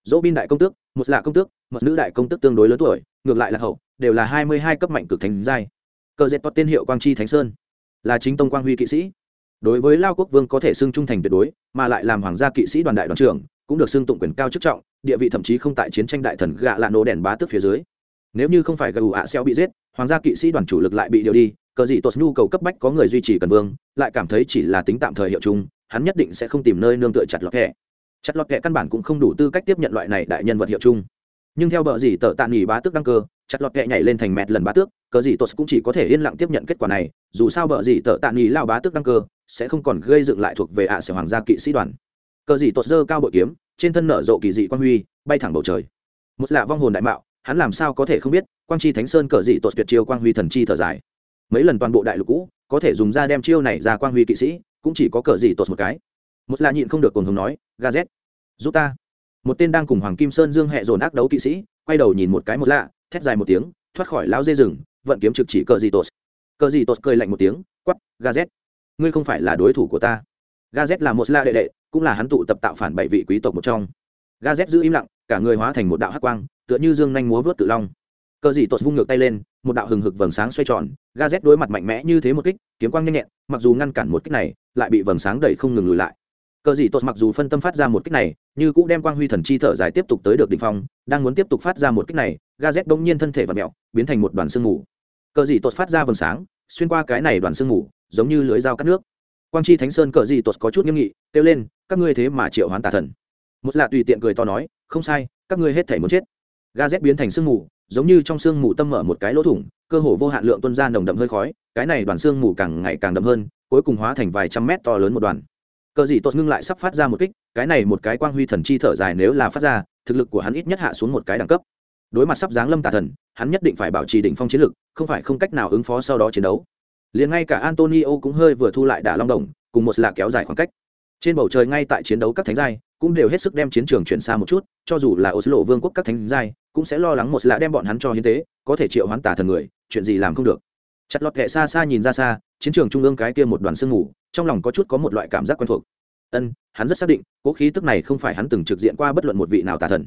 Dỗ bin đại công tước một là công tước một nữ đại công tước tương đối lớn tuổi ngược lại là hậu đều là hai mươi hai cấp mạnh cực thánh giai. Cờ dệt tọt tên hiệu quang chi thánh sơn là chính tông quang huy kỵ sĩ. Đối với lao quốc vương có thể xưng trung thành tuyệt đối, mà lại làm hoàng gia kỵ sĩ đoàn đại đoàn trưởng, cũng được xưng tụng quyền cao chức trọng, địa vị thậm chí không tại chiến tranh đại thần gạ lạ nổ đèn bá tước phía dưới. Nếu như không phải gù ạ xeo bị giết, hoàng gia kỵ sĩ đoàn chủ lực lại bị điều đi, cờ gì tốt nhu cầu cấp bách có người duy trì cần vương, lại cảm thấy chỉ là tính tạm thời hiệu chung, hắn nhất định sẽ không tìm nơi nương tựa chặt lọt kẹ chặt lọt kẹ căn bản cũng không đủ tư cách tiếp nhận loại này đại nhân vật hiệu chung. Nhưng theo bờ gì tờ tạ nghỉ bá tước đăng cơ, chặt lọt kẹ nhảy lên thành mẹt lần bá tước cờ gì tốt cũng chỉ có thể yên lặng tiếp nhận kết quả này, dù sao bờ gì tợ tạ nghỉ lao bá tước đăng cơ, sẽ không còn gây dựng lại thuộc về ạ à hoàng gia kỵ sĩ đoàn. Cờ gì tốt dơ cao bội kiếm, trên thân nở rộ kỳ dị quan huy, bay thẳng bầu trời. Một lạ vong hồn đại mạo, hắn làm sao có thể không biết, quang chi thánh sơn cờ dị tốt tuyệt chiêu quang huy thần chi thở dài. Mấy lần toàn bộ đại lục cũ, có thể dùng ra đem chiêu này ra quang huy kỵ sĩ, cũng chỉ có cờ dị tốt một cái. Một lạ nhịn không được cùng hùng nói gazet giúp ta. Một tên đang cùng hoàng kim sơn dương hẹ dồn ác đấu kỵ sĩ, quay đầu nhìn một cái một lạ, thét dài một tiếng, thoát khỏi lão dê rừng vận kiếm trực chỉ cờ dị tốt cờ dị tốt cười lạnh một tiếng quắp gazet ngươi không phải là đối thủ của ta. Gazet là một la đệ đệ, cũng là hắn tụ tập tạo phản bảy vị quý tộc một trong. Gazet giữ im lặng, cả người hóa thành một đạo hắc quang, tựa như dương nhanh múa vớt tự long. Cờ dị tốt vung ngược tay lên, một đạo hừng hực vầng sáng xoay tròn gazet đối mặt mạnh mẽ như thế một kích, kiếm quang nhanh nhẹn, mặc dù ngăn cản một kích này, lại bị vầng sáng đẩy không ngừng lùi lại. Cờ dị tos mặc dù phân tâm phát ra một kích này, như cũng đem quang huy thần chi thở dài tiếp tục tới được đỉnh phong, đang muốn tiếp tục phát ra một kích này gazet bỗng nhiên thân thể và mẹo, biến thành một đoàn sương mù cờ dị tột phát ra vầng sáng, xuyên qua cái này đoàn sương mù, giống như lưới dao cắt nước. Quang chi thánh sơn cờ dị tột có chút nghiêm nghị, kêu lên, các ngươi thế mà triệu hoán tà thần. Một lạ tùy tiện cười to nói, không sai, các ngươi hết thể muốn chết. Ga z biến thành sương mù, giống như trong sương mù tâm mở một cái lỗ thủng, cơ hồ vô hạn lượng tuân ra nồng đậm hơi khói, cái này đoàn sương mù càng ngày càng đậm hơn, cuối cùng hóa thành vài trăm mét to lớn một đoàn. Cờ dị tột ngưng lại sắp phát ra một kích, cái này một cái quang huy thần chi thở dài nếu là phát ra, thực lực của hắn ít nhất hạ xuống một cái đẳng cấp đối mặt sắp giáng lâm tà thần, hắn nhất định phải bảo trì đỉnh phong chiến lực, không phải không cách nào ứng phó sau đó chiến đấu. Liền ngay cả antonio cũng hơi vừa thu lại đả long đồng, cùng một là kéo dài khoảng cách. Trên bầu trời ngay tại chiến đấu các thánh giai, cũng đều hết sức đem chiến trường chuyển xa một chút, cho dù là oslo vương quốc các thánh giai, cũng sẽ lo lắng một là đem bọn hắn cho hiến tế, có thể triệu hoán tà thần người, chuyện gì làm không được. Chặt lọt kệ xa xa nhìn ra xa, chiến trường trung ương cái kia một đoàn sương mù, trong lòng có chút có một loại cảm giác quen thuộc. Ân, hắn rất xác định, cố khí tức này không phải hắn từng trực diện qua bất luận một vị nào tà thần.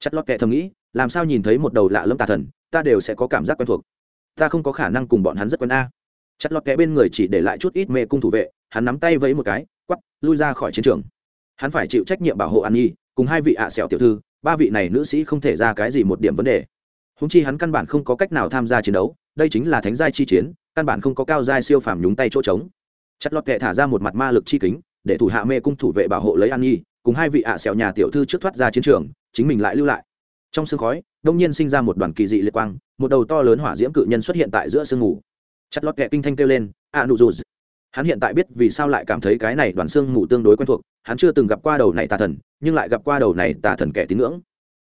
Chặt lọt kệ thầm nghĩ làm sao nhìn thấy một đầu lạ lâm tà thần, ta đều sẽ có cảm giác quen thuộc. Ta không có khả năng cùng bọn hắn rất quen a. Chặt lọt kẽ bên người chỉ để lại chút ít mê cung thủ vệ, hắn nắm tay vẫy một cái, quắp, lui ra khỏi chiến trường. Hắn phải chịu trách nhiệm bảo hộ an nhi, cùng hai vị ạ à xẻo tiểu thư, ba vị này nữ sĩ không thể ra cái gì một điểm vấn đề. Húng chi hắn căn bản không có cách nào tham gia chiến đấu, đây chính là thánh giai chi chiến, căn bản không có cao giai siêu phàm nhúng tay chỗ trống. Chặt lọt kệ thả ra một mặt ma lực chi kính, để thủ hạ mê cung thủ vệ bảo hộ lấy an nhi, cùng hai vị ạ à xẻo nhà tiểu thư trước thoát ra chiến trường, chính mình lại lưu lại trong sương khói, đông nhiên sinh ra một đoàn kỳ dị liệt quang, một đầu to lớn hỏa diễm cự nhân xuất hiện tại giữa sương mù chặt lọt kẹ kinh thanh kêu lên, a nụ dù hắn hiện tại biết vì sao lại cảm thấy cái này đoàn xương mù tương đối quen thuộc, hắn chưa từng gặp qua đầu này tà thần, nhưng lại gặp qua đầu này tà thần kẻ tín ngưỡng.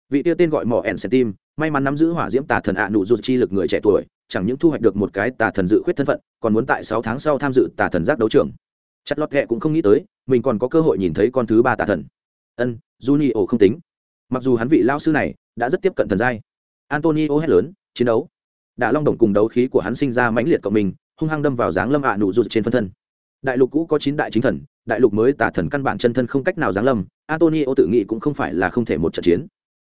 Vị tiêu tên gọi mỏ ẻn tim, may mắn nắm giữ hỏa diễm tà thần ạ nụ dù chi lực người trẻ tuổi, chẳng những thu hoạch được một cái tà thần dự khuyết thân phận, còn muốn tại sáu tháng sau tham dự tà thần giác đấu trường. Chặt lọt kẹ cũng không nghĩ tới, mình còn có cơ hội nhìn thấy con thứ ba tà thần. Ân juni ổ không tính mặc dù hắn vị lao sư này đã rất tiếp cận thần giai, antonio hét lớn, chiến đấu! Đã long đồng cùng đấu khí của hắn sinh ra mãnh liệt cộng mình, hung hăng đâm vào dáng lâm ạ nụ rụt trên phân thân. Đại lục cũ có chín đại chính thần, đại lục mới tả thần căn bản chân thân không cách nào giáng lâm, antonio tự nghĩ cũng không phải là không thể một trận chiến.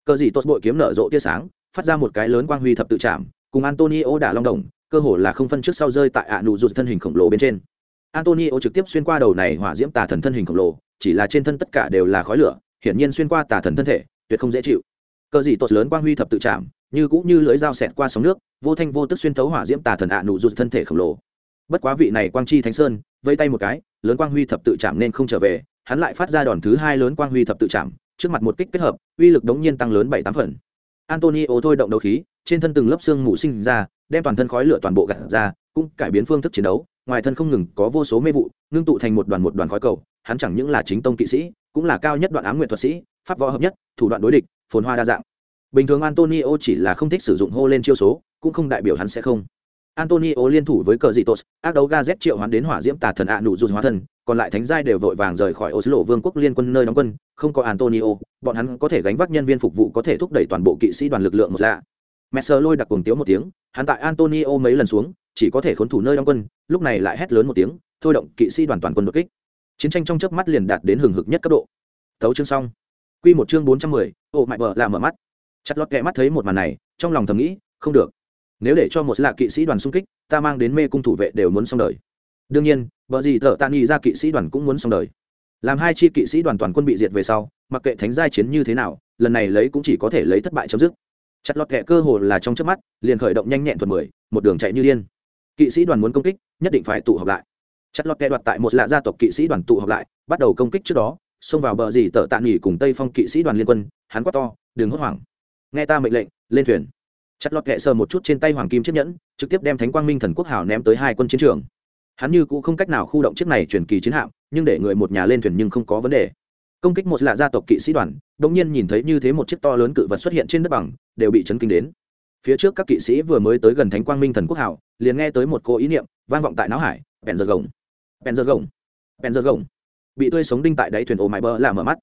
Cờ gì tốt bội kiếm nở rộ tia sáng, phát ra một cái lớn quang huy thập tự chạm, cùng antonio đả long đồng, cơ hồ là không phân trước sau rơi tại ạ nụ rụt thân hình khổng lồ bên trên. Antonio trực tiếp xuyên qua đầu này hỏa diễm tà thần thân hình khổng lồ, chỉ là trên thân tất cả đều là khói lửa, hiển nhiên xuyên qua tà thần thân thể tuyệt không dễ chịu. Cờ dị tột lớn quang huy thập tự chạm, như cũng như lưỡi dao xẹt qua sóng nước, vô thanh vô tức xuyên thấu hỏa diễm tà thần ạ nụ rụt thân thể khổng lồ. Bất quá vị này quang chi thánh sơn, vây tay một cái, lớn quang huy thập tự chạm nên không trở về, hắn lại phát ra đòn thứ hai lớn quang huy thập tự chạm, trước mặt một kích kết hợp, uy lực đống nhiên tăng lớn bảy tám phần. Antonio thôi động đấu khí, trên thân từng lớp xương mù sinh ra, đem toàn thân khói lửa toàn bộ gặt ra, cũng cải biến phương thức chiến đấu, ngoài thân không ngừng có vô số mê vụ, ngưng tụ thành một đoàn một đoàn khói cầu, hắn chẳng những là chính tông kỵ sĩ, cũng là cao nhất đoạn ám nguyện thuật sĩ pháp võ hợp nhất, thủ đoạn đối địch, phồn hoa đa dạng. Bình thường antonio chỉ là không thích sử dụng hô lên chiêu số, cũng không đại biểu hắn sẽ không. Antonio liên thủ với cờ dị tos ác đấu ga z triệu hoán đến hỏa diễm tà thần ạ nụ dù hóa thần, còn lại thánh giai đều vội vàng rời khỏi oslo vương quốc liên quân nơi đóng quân, không có antonio, bọn hắn có thể gánh vác nhân viên phục vụ có thể thúc đẩy toàn bộ kỵ sĩ đoàn lực lượng một lạ. Messer lôi đặc cùng tiếu một tiếng, hắn tại antonio mấy lần xuống, chỉ có thể khốn thủ nơi đóng quân, lúc này lại hét lớn một tiếng, thôi động kỵ sĩ đoàn toàn quân đột kích. Chiến tranh trong chớp mắt liền đạt đến hừng hực nhất cấp độ. Thấu chương xong quy một chương bốn trăm mười mại bờ là mở mắt. Chặt lọt kẹ mắt thấy một màn này, trong lòng thầm nghĩ, không được. Nếu để cho một lạ kỵ sĩ đoàn xung kích, ta mang đến mê cung thủ vệ đều muốn xong đời. Đương nhiên vợ gì thở tạ nghi ra kỵ sĩ đoàn cũng muốn xong đời. Làm hai chi kỵ sĩ đoàn toàn quân bị diệt về sau, mặc kệ thánh giai chiến như thế nào, lần này lấy cũng chỉ có thể lấy thất bại chấm dứt. Chặt lọt kẹ cơ hồ là trong chớp mắt, liền khởi động nhanh nhẹn thuần mười, một đường chạy như điên. Kỵ sĩ đoàn muốn công kích, nhất định phải tụ họp lại. Chặt lọt kẹ đoạt tại một lạ gia tộc kỵ sĩ đoàn tụ họp lại, bắt đầu công kích trước đó xông vào bờ dì tợ tạ nghỉ cùng tây phong kỵ sĩ đoàn liên quân, hắn quát to, đừng hốt hoảng. Nghe ta mệnh lệnh, lên thuyền. Chặt lọt kệ sờ một chút trên tay hoàng kim chiếc nhẫn, trực tiếp đem thánh quang minh thần quốc hào ném tới hai quân chiến trường. Hắn như cũng không cách nào khu động chiếc này chuyển kỳ chiến hạm, nhưng để người một nhà lên thuyền nhưng không có vấn đề. Công kích một lạ gia tộc kỵ sĩ đoàn, đột nhiên nhìn thấy như thế một chiếc to lớn cự vật xuất hiện trên đất bằng, đều bị chấn kinh đến. Phía trước các kỵ sĩ vừa mới tới gần thánh quang minh thần quốc hảo liền nghe tới một cô ý niệm vang vọng tại não hải, bèn giờ gồng, bèn giờ gồng, bèn giờ gồng bị tươi sống đinh tại đáy thuyền ô mãi bơ là mở mắt.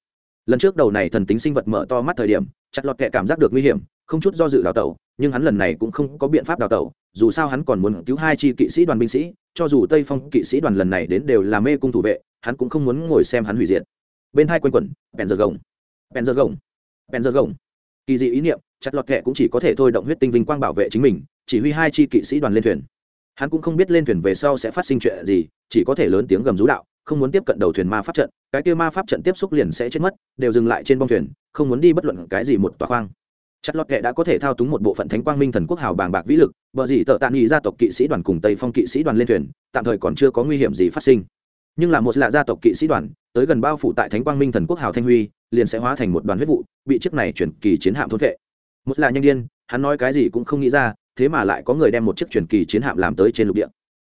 Lần trước đầu này thần tính sinh vật mở to mắt thời điểm, chặt lọt kệ cảm giác được nguy hiểm, không chút do dự đào tẩu, nhưng hắn lần này cũng không có biện pháp đào tẩu, dù sao hắn còn muốn cứu hai chi kỵ sĩ đoàn binh sĩ, cho dù tây phong kỵ sĩ đoàn lần này đến đều là mê cung thủ vệ, hắn cũng không muốn ngồi xem hắn hủy diệt. Bên hai quanh quẩn bèn giờ gồng bèn giờ gồng bèn giờ gồng kỳ dị ý niệm, chặt lọt kệ cũng chỉ có thể thôi động huyết tinh vinh quang bảo vệ chính mình, chỉ huy hai chi kỵ sĩ đoàn lên thuyền. Hắn cũng không biết lên thuyền về sau sẽ phát sinh chuyện gì, chỉ có thể lớn tiếng gầm rú đạo không muốn tiếp cận đầu thuyền ma pháp trận, cái kia ma pháp trận tiếp xúc liền sẽ chết mất, đều dừng lại trên bông thuyền, không muốn đi bất luận cái gì một tòa khoang. Chặt lọt kệ đã có thể thao túng một bộ phận thánh quang minh thần quốc hào bàng bạc vĩ lực vợ gì tợ tạ nghị gia tộc kỵ sĩ đoàn cùng tây phong kỵ sĩ đoàn lên thuyền, tạm thời còn chưa có nguy hiểm gì phát sinh. Nhưng là một lạ gia tộc kỵ sĩ đoàn, tới gần bao phủ tại thánh quang minh thần quốc hào thanh huy, liền sẽ hóa thành một đoàn huyết vụ, bị chiếc này chuyển kỳ chiến hạm thôn vệ một là nhanh điên, hắn nói cái gì cũng không nghĩ ra, thế mà lại có người đem một chiếc truyền kỳ chiến hạm làm tới trên lục địa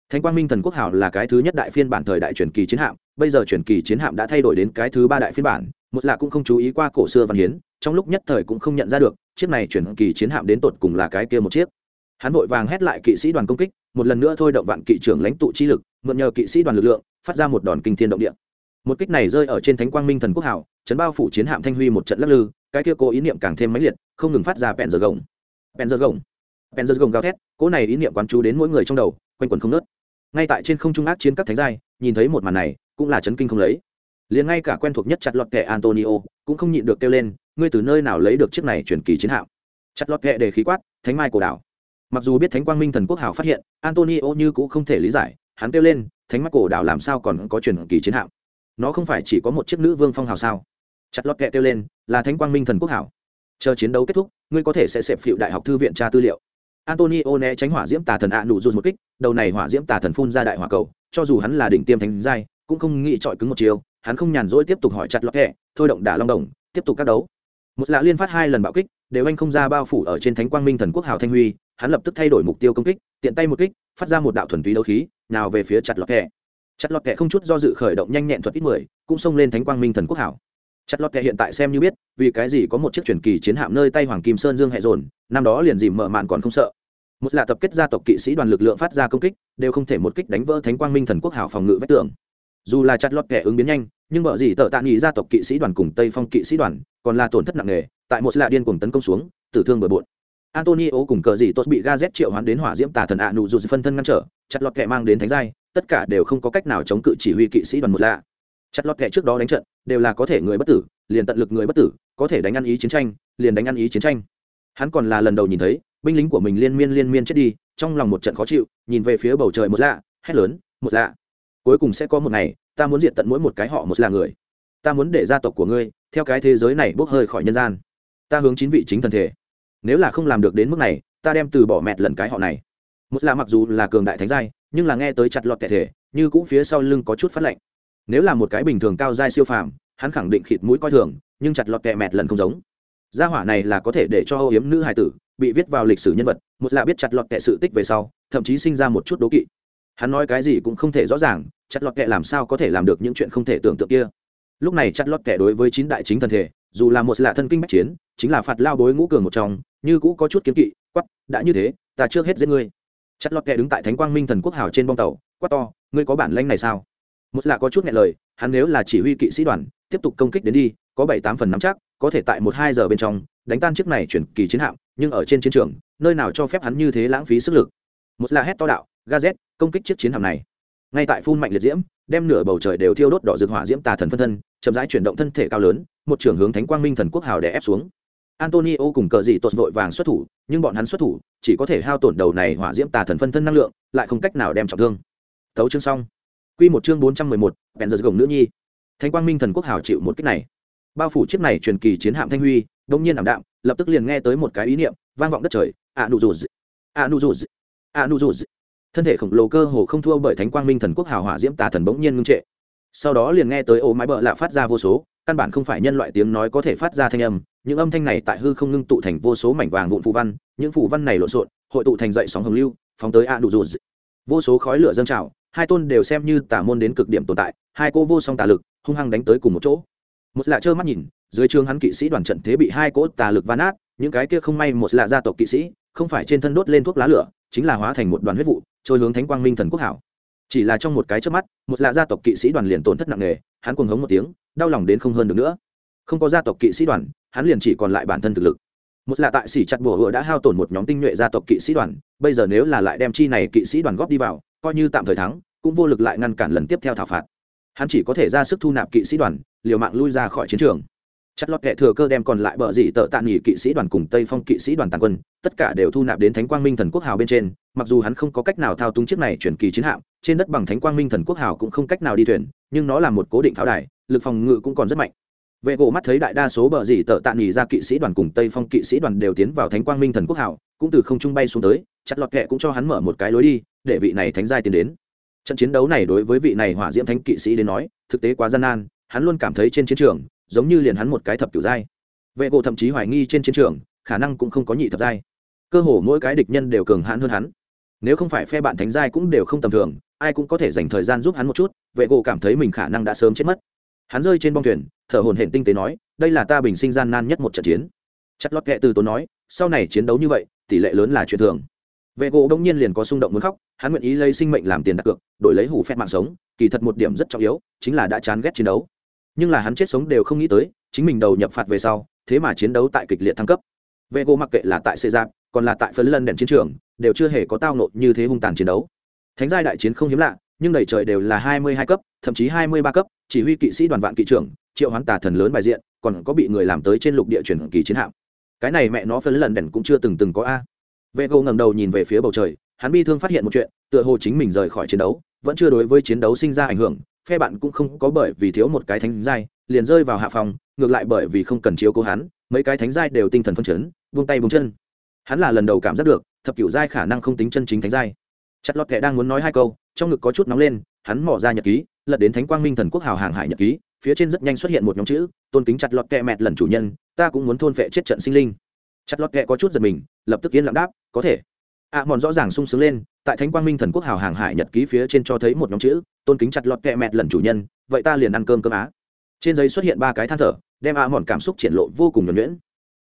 thánh quang minh thần quốc hào là cái thứ nhất đại phiên bản thời đại truyền kỳ chiến hạm, bây giờ truyền kỳ chiến hạm đã thay đổi đến cái thứ ba đại phiên bản, một là cũng không chú ý qua cổ xưa văn hiến, trong lúc nhất thời cũng không nhận ra được, chiếc này truyền kỳ chiến hạm đến tột cùng là cái kia một chiếc. Hắn vội vàng hét lại kỵ sĩ đoàn công kích, một lần nữa thôi động vạn kỵ trưởng lãnh tụ chi lực, mượn nhờ kỵ sĩ đoàn lực lượng, phát ra một đòn kinh thiên động địa. Một kích này rơi ở trên thánh quang minh thần quốc hảo chấn bao phủ chiến hạm thanh huy một trận lắc lư, cái kia cố ý niệm càng thêm mãnh liệt, không ngừng phát ra bèn giờ gồng. Bèn giờ gồng. Bèn giờ gồng gào thét, cố này ý niệm quán chú đến mỗi người trong đầu, quanh quần không nớt ngay tại trên không trung ác chiến các thánh giai, nhìn thấy một màn này, cũng là chấn kinh không lấy. Liền ngay cả quen thuộc nhất chặt lọt kẻ antonio, cũng không nhịn được kêu lên, ngươi từ nơi nào lấy được chiếc này truyền kỳ chiến hạm? Chặt lọt kệ để khí quát, thánh mai cổ đảo. Mặc dù biết thánh quang minh thần quốc hảo phát hiện, antonio như cũng không thể lý giải, hắn kêu lên, thánh mai cổ đảo làm sao còn có truyền kỳ chiến hạm? Nó không phải chỉ có một chiếc nữ vương phong hào sao? Chặt lọt kệ kêu lên, là thánh quang minh thần quốc hảo. Chờ chiến đấu kết thúc, ngươi có thể sẽ xẹp phịu đại học thư viện tra tư liệu antonio né tránh hỏa diễm tà thần ạ nụ rụt một kích, đầu này hỏa diễm tà thần phun ra đại hỏa cầu, cho dù hắn là đỉnh tiêm thánh giai, cũng không nghĩ trọi cứng một chiều, hắn không nhàn rỗi tiếp tục hỏi chặt lọt kẹ thôi động đả long đồng, tiếp tục các đấu. Một lạ liên phát hai lần bạo kích, đều anh không ra bao phủ ở trên thánh quang minh thần quốc hào thanh huy, hắn lập tức thay đổi mục tiêu công kích, tiện tay một kích, phát ra một đạo thuần túy đấu khí, nào về phía chặt lọt kẹ chặt lọt kẹ không chút do dự khởi động nhanh nhẹn thuật ít mười, cũng xông lên thánh quang minh thần quốc hảo chặt lọt kẹ hiện tại xem như biết, vì cái gì có một chiếc truyền kỳ chiến hạm nơi tay hoàng kim sơn dương hệ dồn, năm đó liền dìm mở màn còn không sợ. Một là tập kết gia tộc kỵ sĩ đoàn lực lượng phát ra công kích, đều không thể một kích đánh vỡ thánh quang minh thần quốc hảo phòng ngự vách tường. Dù là chặt lọt kẻ ứng biến nhanh, nhưng bởi gì tợ tạ nghỉ gia tộc kỵ sĩ đoàn cùng tây phong kỵ sĩ đoàn còn là tổn thất nặng nề, tại một là điên cuồng tấn công xuống, tử thương bừa bộn. Antonio cùng cờ gì tốt bị ga z triệu hoán đến hỏa diễm tà thần ạ nụ dù phân thân ngăn trở, chặt lọt kẻ mang đến thánh giai, tất cả đều không có cách nào chống cự chỉ huy kỵ sĩ đoàn một lạ chặt lọt kẻ trước đó đánh trận, đều là có thể người bất tử, liền tận lực người bất tử, có thể đánh ăn ý chiến tranh, liền đánh ăn ý chiến tranh. Hắn còn là lần đầu nhìn thấy, binh lính của mình liên miên liên miên chết đi, trong lòng một trận khó chịu, nhìn về phía bầu trời một lạ, hét lớn, một lạ, cuối cùng sẽ có một ngày, ta muốn diện tận mỗi một cái họ một là người. Ta muốn để gia tộc của ngươi, theo cái thế giới này bốc hơi khỏi nhân gian. Ta hướng chín vị chính thần thể. Nếu là không làm được đến mức này, ta đem từ bỏ mẹt lần cái họ này. Một là mặc dù là cường đại thánh giai, nhưng là nghe tới chặt lọt kẻ thể, như cũ phía sau lưng có chút phát lạnh nếu là một cái bình thường cao giai siêu phàm, hắn khẳng định khịt mũi coi thường, nhưng chặt lọt kẹ mẹt lần không giống. Gia hỏa này là có thể để cho âu hiếm nữ hài tử bị viết vào lịch sử nhân vật, một là biết chặt lọt kẹ sự tích về sau, thậm chí sinh ra một chút đố kỵ. Hắn nói cái gì cũng không thể rõ ràng, chặt lọt kẹ làm sao có thể làm được những chuyện không thể tưởng tượng kia. Lúc này chặt lọt kẹ đối với chín đại chính thần thể, dù là một là thân kinh bách chiến, chính là phạt lao bối ngũ cường một trong, như cũ có chút kiến kỵ quắp đã như thế, ta trước hết giết ngươi. Chặt lọt kẹ đứng tại thánh quang minh thần quốc hào trên bong tàu, quát to, ngươi có bản lanh này sao? Một là có chút nghe lời, hắn nếu là chỉ huy kỵ sĩ đoàn, tiếp tục công kích đến đi, có bảy tám phần nắm chắc, có thể tại một hai giờ bên trong, đánh tan chiếc này chuyển kỳ chiến hạm, nhưng ở trên chiến trường, nơi nào cho phép hắn như thế lãng phí sức lực. Một là hét to đạo, gazet, công kích chiếc chiến hạm này. Ngay tại phun mạnh liệt diễm, đem nửa bầu trời đều thiêu đốt đỏ rực hỏa diễm tà thần phân thân, chậm rãi chuyển động thân thể cao lớn, một trưởng hướng thánh quang minh thần quốc hào để ép xuống. Antonio cùng cờ dị tột vội vàng xuất thủ, nhưng bọn hắn xuất thủ, chỉ có thể hao tổn đầu này hỏa diễm tà thần phân thân năng lượng, lại không cách nào đem trọng thương. Thấu chương xong quy một chương bốn trăm mười một bèn giờ gồng nữ nhi. Thánh quang minh thần quốc hào chịu một kích này. Bao phủ chiếc này truyền kỳ chiến hạm thanh huy đột nhiên ảm đạm, lập tức liền nghe tới một cái ý niệm, vang vọng đất trời. A nụ dù a à, nụ dù a à, nụ dù thân thể khổng lồ cơ hồ không thua bởi thánh quang minh thần quốc hào hỏa diễm tà thần bỗng nhiên ngưng trệ. Sau đó liền nghe tới ô mái bợ lạ phát ra vô số, căn bản không phải nhân loại tiếng nói có thể phát ra thanh âm, những âm thanh này tại hư không ngưng tụ thành vô số mảnh vàng vụn phù văn, những phù văn này lộn xộn, hội tụ thành dậy sóng hồng lưu, phóng tới a nụ dù vô số khói lửa dâng trào hai tôn đều xem như tà môn đến cực điểm tồn tại, hai cô vô song tà lực, hung hăng đánh tới cùng một chỗ. Một lạ trơ mắt nhìn, dưới trường hắn kỵ sĩ đoàn trận thế bị hai cỗ tà lực van át những cái kia không may một lạ gia tộc kỵ sĩ, không phải trên thân đốt lên thuốc lá lửa, chính là hóa thành một đoàn huyết vụ, trôi hướng thánh quang minh thần quốc hảo. Chỉ là trong một cái trước mắt, một lạ gia tộc kỵ sĩ đoàn liền tổn thất nặng nề, hắn cuồng hống một tiếng, đau lòng đến không hơn được nữa. Không có gia tộc kỵ sĩ đoàn, hắn liền chỉ còn lại bản thân thực lực. Một lạ tại xỉ chặt bùa hựa đã hao tổn một nhóm tinh nhuệ gia tộc kỵ sĩ đoàn, bây giờ nếu là lại đem chi này kỵ sĩ đoàn góp đi vào coi như tạm thời thắng, cũng vô lực lại ngăn cản lần tiếp theo thảo phạt. Hắn chỉ có thể ra sức thu nạp kỵ sĩ đoàn, liều mạng lui ra khỏi chiến trường. Chất lót kệ thừa cơ đem còn lại bờ dị tợ tạm nghỉ kỵ sĩ đoàn cùng tây phong kỵ sĩ đoàn tàn quân, tất cả đều thu nạp đến thánh quang minh thần quốc hào bên trên. Mặc dù hắn không có cách nào thao túng chiếc này chuyển kỳ chiến hạm, trên đất bằng thánh quang minh thần quốc hào cũng không cách nào đi thuyền, nhưng nó là một cố định pháo đài, lực phòng ngự cũng còn rất mạnh. Vệ gỗ mắt thấy đại đa số bờ dị tợ tạm nghỉ ra kỵ sĩ đoàn cùng tây phong kỵ sĩ đoàn đều tiến vào thánh quang minh thần quốc hào, cũng từ không trung bay xuống tới, chặt lọt kệ cũng cho hắn mở một cái lối đi để vị này thánh giai tiến đến. Trận chiến đấu này đối với vị này hỏa diễm thánh kỵ sĩ đến nói, thực tế quá gian nan, hắn luôn cảm thấy trên chiến trường, giống như liền hắn một cái thập kiểu giai. Vệ gỗ thậm chí hoài nghi trên chiến trường, khả năng cũng không có nhị thập giai. Cơ hồ mỗi cái địch nhân đều cường hãn hơn hắn. Nếu không phải phe bạn thánh giai cũng đều không tầm thường, ai cũng có thể dành thời gian giúp hắn một chút, vệ gỗ cảm thấy mình khả năng đã sớm chết mất. Hắn rơi trên bong thuyền, thở hồn hển tinh tế nói, đây là ta bình sinh gian nan nhất một trận chiến. Chất lót kệ từ tốn nói, sau này chiến đấu như vậy, tỷ lệ lớn là chuyện thường vệ gỗ đông nhiên liền có xung động muốn khóc, hắn nguyện ý lấy sinh mệnh làm tiền đặt cược, đổi lấy hủ phép mạng sống, kỳ thật một điểm rất trọng yếu, chính là đã chán ghét chiến đấu. Nhưng là hắn chết sống đều không nghĩ tới, chính mình đầu nhập phạt về sau, thế mà chiến đấu tại kịch liệt thăng cấp. Vệ gỗ mặc kệ là tại xê giáp, còn là tại phấn lân đèn chiến trường, đều chưa hề có tao nộ như thế hung tàn chiến đấu. Thánh giai đại chiến không hiếm lạ, nhưng đầy trời đều là hai mươi hai cấp, thậm chí hai mươi ba cấp, chỉ huy kỵ sĩ đoàn vạn kỵ trưởng, triệu hoán tà thần lớn bài diện, còn có bị người làm tới trên lục địa chuyển kỳ chiến hạm. Cái này mẹ nó phấn lần đèn cũng chưa từng từng có a vệ gỗ ngẩng đầu nhìn về phía bầu trời, hắn bi thương phát hiện một chuyện, tựa hồ chính mình rời khỏi chiến đấu, vẫn chưa đối với chiến đấu sinh ra ảnh hưởng, phe bạn cũng không có bởi vì thiếu một cái thánh giai, liền rơi vào hạ phòng, ngược lại bởi vì không cần chiếu cố hắn, mấy cái thánh giai đều tinh thần phân chấn, buông tay buông chân. Hắn là lần đầu cảm giác được, thập cửu giai khả năng không tính chân chính thánh giai. Chặt lọt kẻ đang muốn nói hai câu, trong ngực có chút nóng lên, hắn mỏ ra nhật ký, lật đến thánh quang minh thần quốc hào hàng hải nhật ký, phía trên rất nhanh xuất hiện một nhóm chữ, tôn kính chặt lọt kẹ mẹt lần chủ nhân, ta cũng muốn thôn phệ chết trận sinh linh chặt lọt kẹ có chút giật mình lập tức yên lặng đáp có thể. Ạ à, mòn rõ ràng sung sướng lên tại thánh quang minh thần quốc hào hàng hải nhật ký phía trên cho thấy một nhóm chữ tôn kính chặt lọt kẹ mẹt lần chủ nhân vậy ta liền ăn cơm cơm á. Trên giấy xuất hiện ba cái than thở đem ạ à mòn cảm xúc triển lộ vô cùng nhuẩn nhuyễn.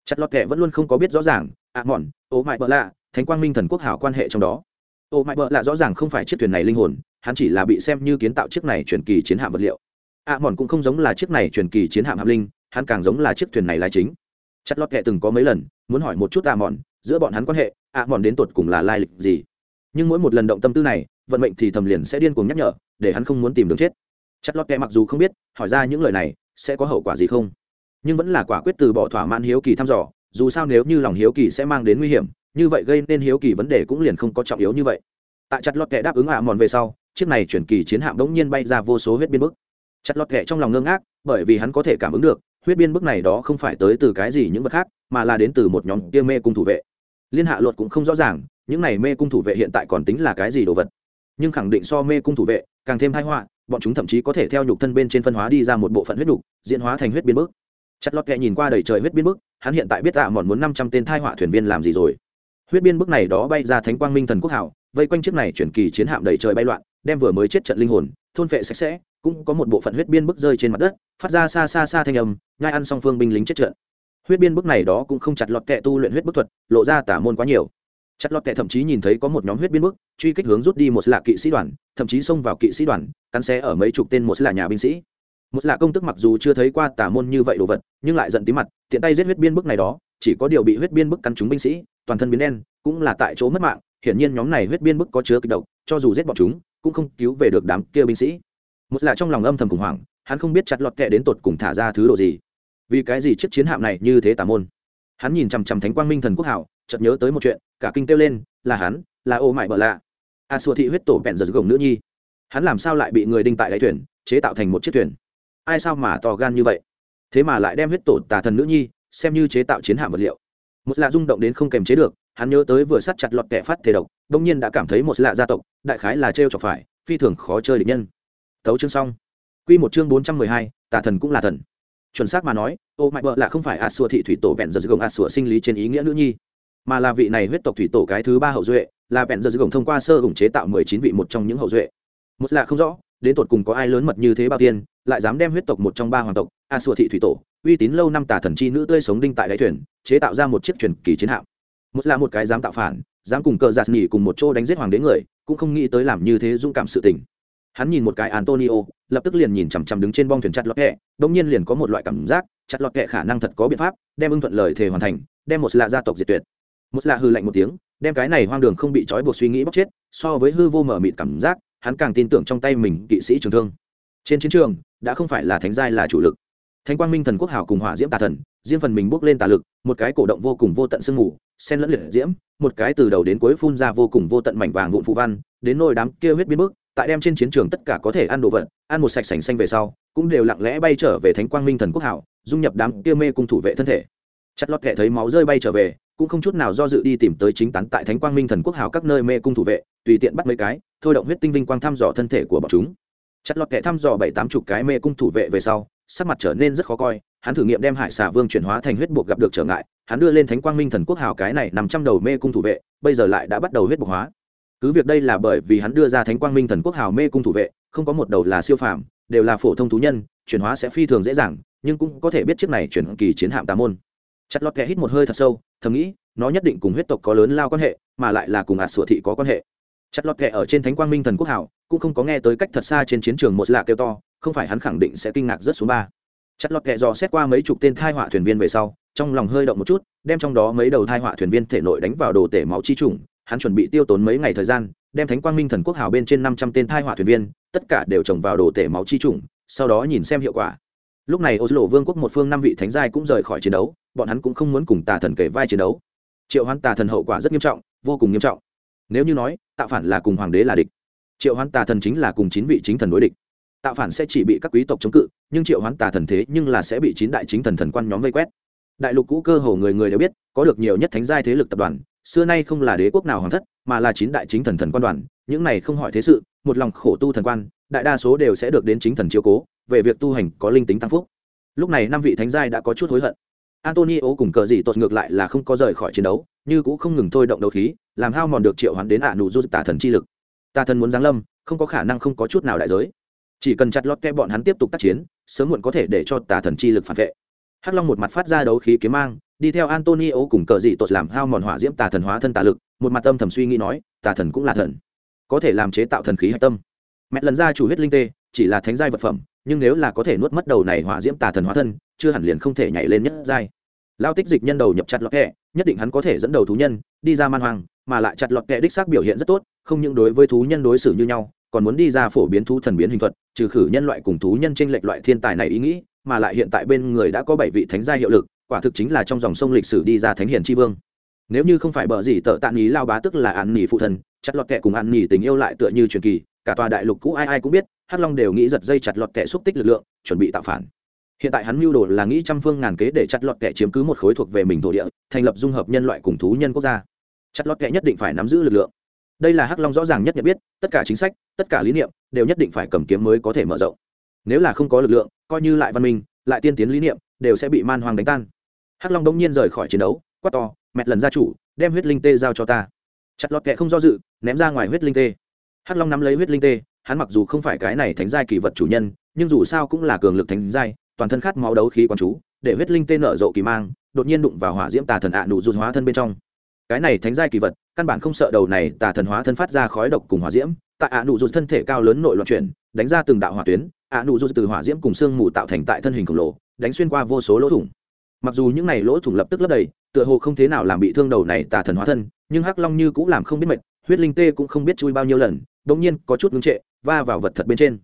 Chặt lọt kẹ vẫn luôn không có biết rõ ràng ạ à mòn ô mại bợ lạ thánh quang minh thần quốc hào quan hệ trong đó. Ô mại bợ lạ rõ ràng không phải chiếc thuyền này linh hồn hắn chỉ là bị xem như kiến tạo chiếc này truyền kỳ chiến hạm vật liệu. Ạ mòn cũng không giống là chiếc này truyền kỳ chiến hạm hạm linh hắn càng giống là chiếc thuyền này là chính. Chặt lọt kẹ từng có mấy lần muốn hỏi một chút ạ mòn giữa bọn hắn quan hệ ạ mòn đến tột cùng là lai lịch gì? Nhưng mỗi một lần động tâm tư này, vận mệnh thì thầm liền sẽ điên cuồng nhắc nhở, để hắn không muốn tìm đường chết. Chất lót kẹ mặc dù không biết, hỏi ra những lời này, sẽ có hậu quả gì không? Nhưng vẫn là quả quyết từ bỏ thỏa mãn hiếu kỳ thăm dò, dù sao nếu như lòng hiếu kỳ sẽ mang đến nguy hiểm, như vậy gây nên hiếu kỳ vấn đề cũng liền không có trọng yếu như vậy. Tại chặt lót kẹ đáp ứng ạ mòn về sau, chiếc này chuyển kỳ chiến hạm đống nhiên bay ra vô số huyết biên bức. Chặt lót kẹ trong lòng ngơ ngác, bởi vì hắn có thể cảm ứng được huyết biên bức này đó không phải tới từ cái gì những vật khác, mà là đến từ một nhóm kia mê cung thủ vệ. Liên hạ luật cũng không rõ ràng, những này mê cung thủ vệ hiện tại còn tính là cái gì đồ vật. Nhưng khẳng định so mê cung thủ vệ càng thêm thái họa, bọn chúng thậm chí có thể theo nhục thân bên trên phân hóa đi ra một bộ phận huyết đục diễn hóa thành huyết biên bức. Chặt lọt kẹ nhìn qua đầy trời huyết biên bức, hắn hiện tại biết tạ mòn muốn năm trăm tên thai họa thuyền viên làm gì rồi. Huyết biên bức này đó bay ra thánh quang minh thần quốc hảo, vây quanh chiếc này chuyển kỳ chiến hạm đầy trời bay loạn, đem vừa mới chết trận linh hồn, thôn vệ sạch sẽ cũng có một bộ phận huyết biên bức rơi trên mặt đất, phát ra xa xa xa thanh âm, nhai ăn song phương binh lính chết trượt. huyết biên bức này đó cũng không chặt lọt kệ tu luyện huyết bức thuật, lộ ra tả môn quá nhiều. Chặt lọt kệ thậm chí nhìn thấy có một nhóm huyết biên bức, truy kích hướng rút đi một lạ kỵ sĩ đoàn, thậm chí xông vào kỵ sĩ đoàn, cắn xé ở mấy chục tên một lạ nhà binh sĩ. Một lạ công tức mặc dù chưa thấy qua tả môn như vậy đồ vật, nhưng lại giận tí mặt, tiện tay giết huyết biên bức này đó, chỉ có điều bị huyết biên bức cắn trúng binh sĩ, toàn thân biến đen, cũng là tại chỗ mất mạng, hiển nhiên nhóm này huyết biên bức có chứa kịch độc, cho dù giết bọn chúng, cũng không cứu về được đám kia binh sĩ một là trong lòng âm thầm khủng hoảng, hắn không biết chặt lọt kẹ đến tột cùng thả ra thứ độ gì. Vì cái gì chiếc chiến hạm này như thế tà môn? Hắn nhìn chằm chằm thánh quang minh thần quốc hảo, chợt nhớ tới một chuyện, cả kinh kêu lên, là hắn, là ô mại bợ lạ. À, A xua thị huyết tổ bẹn giật gồng nữ nhi. Hắn làm sao lại bị người đinh tại đáy thuyền, chế tạo thành một chiếc thuyền? Ai sao mà to gan như vậy? Thế mà lại đem huyết tổ tà thần nữ nhi xem như chế tạo chiến hạm vật liệu. Một lạ rung động đến không kềm chế được, hắn nhớ tới vừa sát chặt lọt kẻ phát thể độc đông nhiên đã cảm thấy một lạ gia tộc, đại khái là trêu chọc phải, phi thường khó chơi địch nhân thấu chương xong. Quy một chương bốn trăm mười hai, tà thần cũng là thần. Chuẩn xác mà nói, ô mại bợ là không phải a sùa thị thủy tổ bẹn giật gồng a sùa sinh lý trên ý nghĩa nữ nhi, mà là vị này huyết tộc thủy tổ cái thứ ba hậu duệ, là bẹn giật gồng thông qua sơ ủng chế tạo mười chín vị một trong những hậu duệ. Một là không rõ, đến tột cùng có ai lớn mật như thế bao tiên, lại dám đem huyết tộc một trong ba hoàng tộc a sùa thị thủy tổ, uy tín lâu năm tà thần chi nữ tươi sống đinh tại đáy thuyền, chế tạo ra một chiếc truyền kỳ chiến hạm. Một là một cái dám tạo phản, dám cùng cờ giạt nghỉ cùng một chỗ đánh giết hoàng đế người, cũng không nghĩ tới làm như thế dũng cảm sự tình hắn nhìn một cái antonio, lập tức liền nhìn chằm chằm đứng trên bong thuyền chặt lọt kẹ đông nhiên liền có một loại cảm giác, chặt lọt kẹ khả năng thật có biện pháp, đem ưng thuận lời thề hoàn thành, đem một lạ gia tộc diệt tuyệt. Một lạ hư lạnh một tiếng, đem cái này hoang đường không bị trói buộc suy nghĩ bóc chết, so với hư vô mở mịt cảm giác, hắn càng tin tưởng trong tay mình kỵ sĩ trường thương. Trên chiến trường, đã không phải là thánh giai là chủ lực. Thánh quang minh thần quốc hảo cùng hỏa diễm tà thần, riêng phần mình bốc lên tà lực, một cái cổ động vô cùng vô tận sương mù, sen lẫn liệt diễm, một cái từ đầu đến cuối phun ra vô cùng vô tận mảnh vàng vụn phụ văn, đến nôi đám kia huyết biến bước tại đem trên chiến trường tất cả có thể ăn đồ vật, ăn một sạch sành xanh về sau, cũng đều lặng lẽ bay trở về thánh quang minh thần quốc hảo, dung nhập đám kia mê cung thủ vệ thân thể. Chặt lọt kệ thấy máu rơi bay trở về, cũng không chút nào do dự đi tìm tới chính tán tại thánh quang minh thần quốc hảo các nơi mê cung thủ vệ, tùy tiện bắt mấy cái, thôi động huyết tinh vinh quang thăm dò thân thể của bọn chúng. Chặt lọt kệ thăm dò bảy tám chục cái mê cung thủ vệ về sau, sắc mặt trở nên rất khó coi, hắn thử nghiệm đem hải xà vương chuyển hóa thành huyết buộc gặp được trở ngại, hắn đưa lên thánh quang minh thần quốc hào cái này nằm trăm đầu mê cung thủ vệ, bây giờ lại đã bắt đầu huyết buộc hóa cứ việc đây là bởi vì hắn đưa ra thánh quang minh thần quốc hào mê cung thủ vệ, không có một đầu là siêu phàm, đều là phổ thông thú nhân, chuyển hóa sẽ phi thường dễ dàng, nhưng cũng có thể biết chiếc này chuyển kỳ chiến hạm tà môn. Chặt lọt kẻ hít một hơi thật sâu, thầm nghĩ, nó nhất định cùng huyết tộc có lớn lao quan hệ, mà lại là cùng ạt sửa thị có quan hệ. Chặt lọt kẻ ở trên thánh quang minh thần quốc hảo cũng không có nghe tới cách thật xa trên chiến trường một lạ kêu to, không phải hắn khẳng định sẽ kinh ngạc rất số ba. Chặt lọt kẻ dò xét qua mấy chục tên thai họa thuyền viên về sau, trong lòng hơi động một chút, đem trong đó mấy đầu thai họa thuyền viên thể nội đánh vào đồ tể máu chi trùng hắn chuẩn bị tiêu tốn mấy ngày thời gian, đem thánh quang minh thần quốc hào bên trên năm trăm tên thai hỏa thuyền viên, tất cả đều trồng vào đồ tể máu chi trùng, sau đó nhìn xem hiệu quả. Lúc này ô lộ vương quốc một phương năm vị thánh giai cũng rời khỏi chiến đấu, bọn hắn cũng không muốn cùng tà thần kể vai chiến đấu. Triệu hoán tà thần hậu quả rất nghiêm trọng, vô cùng nghiêm trọng. Nếu như nói tạo phản là cùng hoàng đế là địch, triệu hoán tà thần chính là cùng chín vị chính thần đối địch. Tạo phản sẽ chỉ bị các quý tộc chống cự, nhưng triệu hoán tà thần thế nhưng là sẽ bị chín đại chính thần thần quan nhóm vây quét. Đại lục cũ cơ hồ người người đều biết, có được nhiều nhất thánh giai thế lực tập đoàn xưa nay không là đế quốc nào hoàng thất, mà là chín đại chính thần thần quan đoàn, những này không hỏi thế sự, một lòng khổ tu thần quan, đại đa số đều sẽ được đến chính thần chiếu cố, về việc tu hành có linh tính tăng phúc. Lúc này năm vị thánh giai đã có chút hối hận. Antonio cùng cờ gì tốt ngược lại là không có rời khỏi chiến đấu, như cũng không ngừng thôi động đấu khí, làm hao mòn được triệu hoán đến ả nụ du tà thần chi lực. Tà thần muốn giáng lâm, không có khả năng không có chút nào đại giới. Chỉ cần chặt lót ke bọn hắn tiếp tục tác chiến, sớm muộn có thể để cho tà thần chi lực phản vệ. Hắc long một mặt phát ra đấu khí kiếm mang đi theo antonio cùng cờ dị tột làm hao mòn hỏa diễm tà thần hóa thân tà lực, một mặt âm thầm suy nghĩ nói, tà thần cũng là thần. Có thể làm chế tạo thần khí hạch tâm. Mẹ lần ra chủ huyết linh tê, chỉ là thánh giai vật phẩm, nhưng nếu là có thể nuốt mất đầu này hỏa diễm tà thần hóa thân, chưa hẳn liền không thể nhảy lên nhất giai. Lao tích dịch nhân đầu nhập chặt lọt kẹ, nhất định hắn có thể dẫn đầu thú nhân, đi ra man hoàng mà lại chặt lọt kẹ đích xác biểu hiện rất tốt, không những đối với thú nhân đối xử như nhau, còn muốn đi ra phổ biến thú thần biến hình thuật, trừ khử nhân loại cùng thú nhân tranh lệch loại thiên tài này ý nghĩ, mà lại hiện tại bên người đã có bảy vị thánh gia hiệu lực quả thực chính là trong dòng sông lịch sử đi ra thánh hiền tri vương. Nếu như không phải bờ gì tợ tạn ý lao bá tức là ăn nỉ phụ thần, chặt lọt kẹ cùng ăn nỉ tình yêu lại tựa như truyền kỳ, cả tòa đại lục cũ ai ai cũng biết, hắc long đều nghĩ giật dây chặt lọt kẹ xúc tích lực lượng, chuẩn bị tạo phản. Hiện tại hắn mưu đồ là nghĩ trăm phương ngàn kế để chặt lọt kẹ chiếm cứ một khối thuộc về mình thổ địa, thành lập dung hợp nhân loại cùng thú nhân quốc gia. Chặt lọt kẹ nhất định phải nắm giữ lực lượng. Đây là hắc long rõ ràng nhất nhận biết, tất cả chính sách, tất cả lý niệm, đều nhất định phải cầm kiếm mới có thể mở rộng. Nếu là không có lực lượng, coi như lại văn minh, lại tiên tiến lý niệm, đều sẽ bị man hoàng đánh tan hắc long đông nhiên rời khỏi chiến đấu, quát to, mẹt lần gia chủ, đem huyết linh tê giao cho ta. Chặt lọt kẹ không do dự, ném ra ngoài huyết linh tê. Hắc long nắm lấy huyết linh tê, hắn mặc dù không phải cái này thánh giai kỳ vật chủ nhân, nhưng dù sao cũng là cường lực thánh giai, toàn thân khát máu đấu khí quán chú, để huyết linh tê nở rộ kỳ mang, đột nhiên đụng vào hỏa diễm tà thần ạ nụ rụt hóa thân bên trong. Cái này thánh giai kỳ vật, căn bản không sợ đầu này tà thần hóa thân phát ra khói độc cùng hỏa diễm, tại ạ nụ rụt thân thể cao lớn nội loạn chuyển, đánh ra từng đạo hỏa tuyến, ạ nụ rụt từ hỏa diễm cùng xương mù tạo thành tại thân hình khổng lồ, đánh xuyên qua vô số lỗ thủng mặc dù những này lỗ thủng lập tức lấp đầy, tựa hồ không thế nào làm bị thương đầu này tà thần hóa thân, nhưng hắc long như cũng làm không biết mệt, huyết linh tê cũng không biết chui bao nhiêu lần đ nhiên có chút ngưng trệ, va vào vật thật bên trên.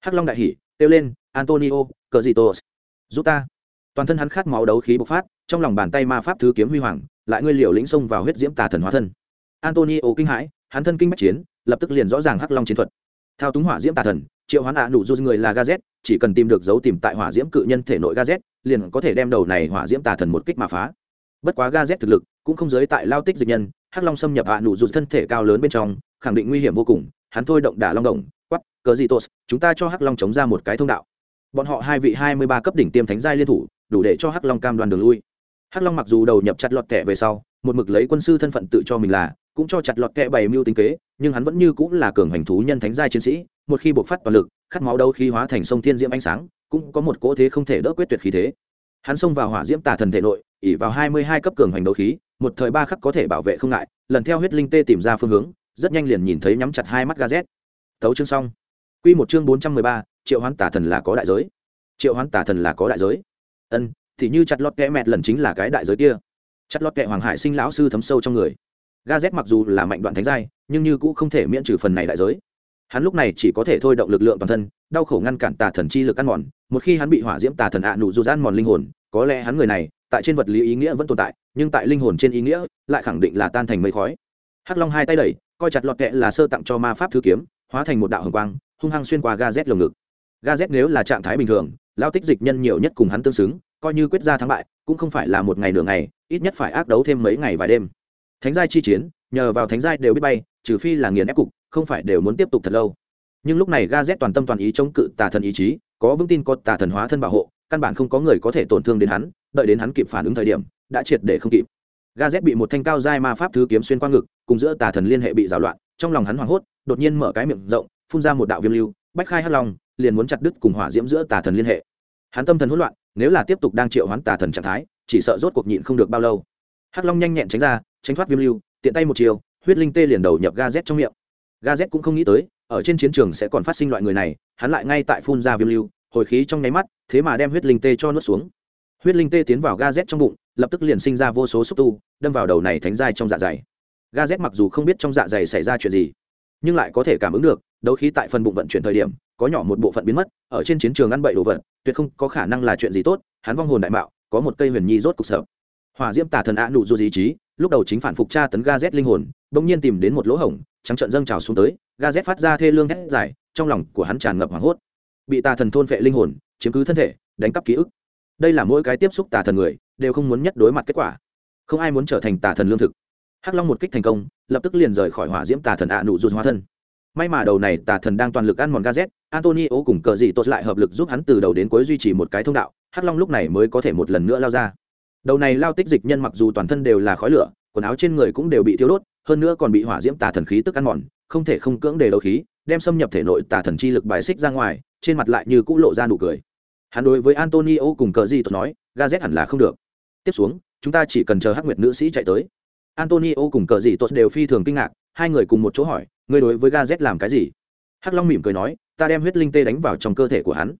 Hắc long đại hỉ, kêu lên, antonio cờ gì tos giúp ta. Toàn thân hắn khát máu đấu khí bộc phát, trong lòng bàn tay ma pháp thứ kiếm huy hoàng, lại ngươi liều lĩnh xông vào huyết diễm tà thần hóa thân. Antonio kinh hãi, hắn thân kinh bắc chiến, lập tức liền rõ ràng hắc long chiến thuật. Thao túng hỏa diễm tà thần, triệu hoán ạ nụ du người là gazet chỉ cần tìm được dấu tìm tại hỏa diễm cự nhân thể nội ga z liền có thể đem đầu này hỏa diễm tà thần một kích mà phá. Bất quá ga z thực lực cũng không giới tại lao tích dịch nhân, hắc long xâm nhập ạ nụ rụt thân thể cao lớn bên trong, khẳng định nguy hiểm vô cùng, hắn thôi động đả long đồng quắp cờ gì tos chúng ta cho hắc long chống ra một cái thông đạo. Bọn họ hai vị hai mươi ba cấp đỉnh tiêm thánh giai liên thủ, đủ để cho hắc long cam đoan đường lui. Hắc long mặc dù đầu nhập chặt lọt kẻ về sau, một mực lấy quân sư thân phận tự cho mình là, cũng cho chặt lọt kẻ bày mưu tính kế, nhưng hắn vẫn như cũng là cường hành thú nhân thánh giai chiến sĩ, một khi buộc phát toàn lực khát máu đâu khi hóa thành sông thiên diễm ánh sáng, cũng có một cỗ thế không thể đỡ quyết tuyệt khí thế. Hắn xông vào hỏa diễm tà thần thể nội ỉ vào hai mươi hai cấp cường hành đấu khí, một thời ba khắc có thể bảo vệ không ngại, lần theo huyết linh tê tìm ra phương hướng, rất nhanh liền nhìn thấy nhắm chặt hai mắt gazet thấu chương xong. Q một chương bốn trăm mười ba, triệu hoán tà thần là có đại giới. Triệu hoán tà thần là có đại giới. Ân, thì như chặt lọt kẽ mẹt lần chính là cái đại giới kia. Chặt lọt kẽ hoàng hải sinh lão sư thấm sâu trong người. Gazet mặc dù là mạnh đoạn thánh giai, nhưng như cũng không thể miễn trừ phần này đại giới hắn lúc này chỉ có thể thôi động lực lượng toàn thân, đau khổ ngăn cản tà thần chi lực ăn mòn, một khi hắn bị hỏa diễm tà thần ạ à nụ dù ăn mòn linh hồn, có lẽ hắn người này, tại trên vật lý ý nghĩa vẫn tồn tại, nhưng tại linh hồn trên ý nghĩa lại khẳng định là tan thành mây khói. Hắc long hai tay đẩy, coi chặt lọt kẹ là sơ tặng cho ma pháp thứ kiếm, hóa thành một đạo hồng quang, hung hăng xuyên qua ga z lồng ngực. Ga z nếu là trạng thái bình thường, lao tích dịch nhân nhiều nhất cùng hắn tương xứng, coi như quyết ra thắng bại, cũng không phải là một ngày nửa ngày, ít nhất phải ác đấu thêm mấy ngày vài đêm. Thánh giai chi chiến, nhờ vào thánh giai đều biết bay, trừ phi là nghiền ép cục không phải đều muốn tiếp tục thật lâu. Nhưng lúc này ga z toàn tâm toàn ý chống cự tà thần ý chí, có vững tin có tà thần hóa thân bảo hộ, căn bản không có người có thể tổn thương đến hắn, đợi đến hắn kịp phản ứng thời điểm, đã triệt để không kịp. Ga z bị một thanh cao dai ma pháp thứ kiếm xuyên qua ngực, cùng giữa tà thần liên hệ bị rào loạn, trong lòng hắn hoảng hốt, đột nhiên mở cái miệng rộng, phun ra một đạo viêm lưu, bách khai hắt lòng liền muốn chặt đứt cùng hỏa diễm giữa tà thần liên hệ. Hắn tâm thần hỗn loạn, nếu là tiếp tục đang triệu hoán tà thần trạng thái, chỉ sợ rốt cuộc nhịn không được bao lâu. Hắc long nhanh nhẹn tránh ra, tránh thoát viêm lưu, tiện tay một chiều, huyết linh tê liền đầu nhập ga z trong miệng. Gazet cũng không nghĩ tới, ở trên chiến trường sẽ còn phát sinh loại người này, hắn lại ngay tại phun ra viêm lưu, hồi khí trong nháy mắt, thế mà đem huyết linh tê cho nuốt xuống. Huyết linh tê tiến vào Gazet trong bụng, lập tức liền sinh ra vô số xúc tu, đâm vào đầu này thánh giai trong dạ dày. Gazet mặc dù không biết trong dạ dày xảy ra chuyện gì, nhưng lại có thể cảm ứng được, đấu khí tại phần bụng vận chuyển thời điểm, có nhỏ một bộ phận biến mất, ở trên chiến trường ăn bậy đồ vật, tuyệt không có khả năng là chuyện gì tốt, hắn vong hồn đại mạo, có một cây huyền nhi rốt cục sợ. Hòa diễm tà thần ạ nụ dù ý chí, lúc đầu chính phản phục tra tấn ga z linh hồn, bỗng nhiên tìm đến một lỗ hổng trắng trận dâng trào xuống tới ga z phát ra thê lương hét dài, trong lòng của hắn tràn ngập hoảng hốt. Bị tà thần thôn phệ linh hồn, chiếm cứ thân thể, đánh cắp ký ức. Đây là mỗi cái tiếp xúc tà thần người, đều không muốn nhất đối mặt kết quả. Không ai muốn trở thành tà thần lương thực. Hắc long một kích thành công, lập tức liền rời khỏi hỏa diễm tà thần ạ nụ rụt hóa thân. May mà đầu này tà thần đang toàn lực ăn mòn gazet antonio cùng cờ gì tốt lại hợp lực giúp hắn từ đầu đến cuối duy trì một cái thông đạo, hắc long lúc này mới có thể một lần nữa lao ra. Đầu này lao tích dịch nhân mặc dù toàn thân đều là khói lửa, quần áo trên người cũng đều bị thiêu đốt hơn nữa còn bị hỏa diễm tà thần khí tức ăn mòn, không thể không cưỡng đề đấu khí, đem xâm nhập thể nội tà thần chi lực bài xích ra ngoài, trên mặt lại như cũ lộ ra nụ cười. Hắn đối với antonio cùng cờ di tốt nói gazet hẳn là không được. Tiếp xuống, chúng ta chỉ cần chờ hắc nguyệt nữ sĩ chạy tới. Antonio cùng cờ di tốt đều phi thường kinh ngạc, hai người cùng một chỗ hỏi, ngươi đối với gazet làm cái gì? Hắc long mỉm cười nói, ta đem huyết linh tê đánh vào trong cơ thể của hắn.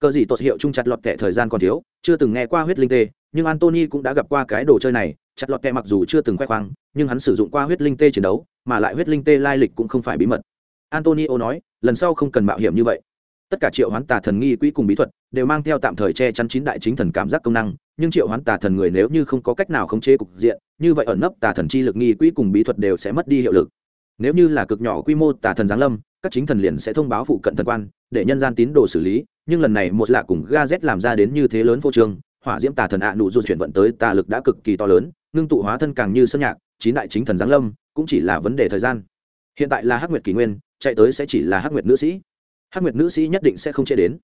Cờ gì tốt hiệu chung chặt lọt thẻ thời gian còn thiếu, chưa từng nghe qua huyết linh tê, nhưng antony cũng đã gặp qua cái đồ chơi này chặt lọt kẹ mặc dù chưa từng khoe khoang, nhưng hắn sử dụng qua huyết linh tê chiến đấu, mà lại huyết linh tê lai lịch cũng không phải bí mật. Antonio nói, lần sau không cần mạo hiểm như vậy. Tất cả triệu hoán tà thần nghi quỹ cùng bí thuật đều mang theo tạm thời che chắn chín đại chính thần cảm giác công năng, nhưng triệu hoán tà thần người nếu như không có cách nào khống chế cục diện, như vậy ẩn nấp tà thần chi lực nghi quỹ cùng bí thuật đều sẽ mất đi hiệu lực. Nếu như là cực nhỏ quy mô tà thần giáng lâm, các chính thần liền sẽ thông báo phụ cận thần quan, để nhân gian tín đồ xử lý, nhưng lần này một lạ cùng ga z làm ra đến như thế lớn vô trường hỏa diễm tà thần ạ nụ du chuyển vận tới tà lực đã cực kỳ to lớn ngưng tụ hóa thân càng như sơn nhạc, chín đại chính thần giáng lâm, cũng chỉ là vấn đề thời gian. Hiện tại là hắc nguyệt kỷ nguyên, chạy tới sẽ chỉ là hắc nguyệt nữ sĩ. Hắc nguyệt nữ sĩ nhất định sẽ không trễ đến.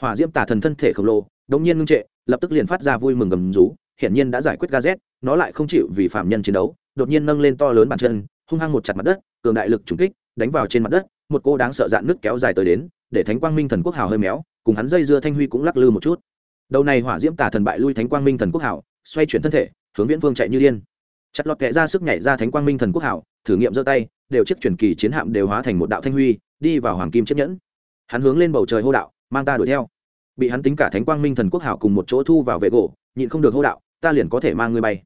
Hỏa diễm tả thần thân thể khổng lồ đống nhiên ngưng trệ, lập tức liền phát ra vui mừng gầm rú, hiển nhiên đã giải quyết gazet nó lại không chịu vì phạm nhân chiến đấu, đột nhiên nâng lên to lớn bàn chân, hung hăng một chặt mặt đất, cường đại lực trùng kích, đánh vào trên mặt đất, một cô đáng sợ dạn nước kéo dài tới đến, để thánh quang minh thần quốc hào hơi méo, cùng hắn dây dưa thanh huy cũng lắc lư một chút. Đầu này hỏa diễm tả thần bại lui thánh quang minh thần quốc hào, xoay chuyển thân thể hướng viễn vương chạy như điên. Chặt lọt kẹ ra sức nhảy ra thánh quang minh thần quốc Hảo, thử nghiệm giơ tay đều chiếc truyền kỳ chiến hạm đều hóa thành một đạo thanh huy đi vào hoàng kim chiếc nhẫn. Hắn hướng lên bầu trời hô đạo mang ta đuổi theo. Bị hắn tính cả thánh quang minh thần quốc hảo cùng một chỗ thu vào vệ gỗ nhịn không được hô đạo ta liền có thể mang ngươi bay.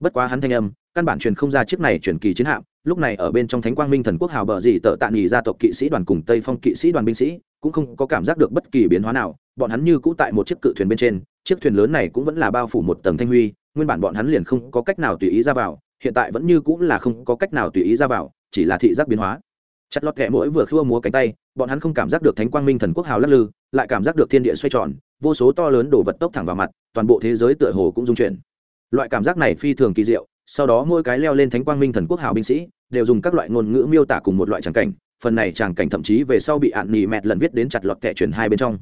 Bất quá hắn thanh âm căn bản truyền không ra chiếc này truyền kỳ chiến hạm lúc này ở bên trong thánh quang minh thần quốc hào bờ gì tợ tạ nghỉ gia tộc kỵ sĩ đoàn cùng tây phong kỵ sĩ đoàn binh sĩ cũng không có cảm giác được bất kỳ biến hóa nào bọn hắn như cũ tại một chiếc cự thuyền bên trên chiếc thuyền lớn này cũng vẫn là bao phủ một tầng thanh huy nguyên bản bọn hắn liền không có cách nào tùy ý ra vào, hiện tại vẫn như cũng là không có cách nào tùy ý ra vào, chỉ là thị giác biến hóa. Chặt lọt kẽ mỗi vừa khua múa cánh tay, bọn hắn không cảm giác được thánh quang minh thần quốc hào lắc lư, lại cảm giác được thiên địa xoay tròn, vô số to lớn đổ vật tốc thẳng vào mặt, toàn bộ thế giới tựa hồ cũng dung chuyển. Loại cảm giác này phi thường kỳ diệu, sau đó mỗi cái leo lên thánh quang minh thần quốc hào binh sĩ, đều dùng các loại ngôn ngữ miêu tả cùng một loại tràng cảnh, phần này tràng cảnh thậm chí về sau bị ạn nỉ mẹt lần viết đến chặt lọt kẽ truyền hai bên trong.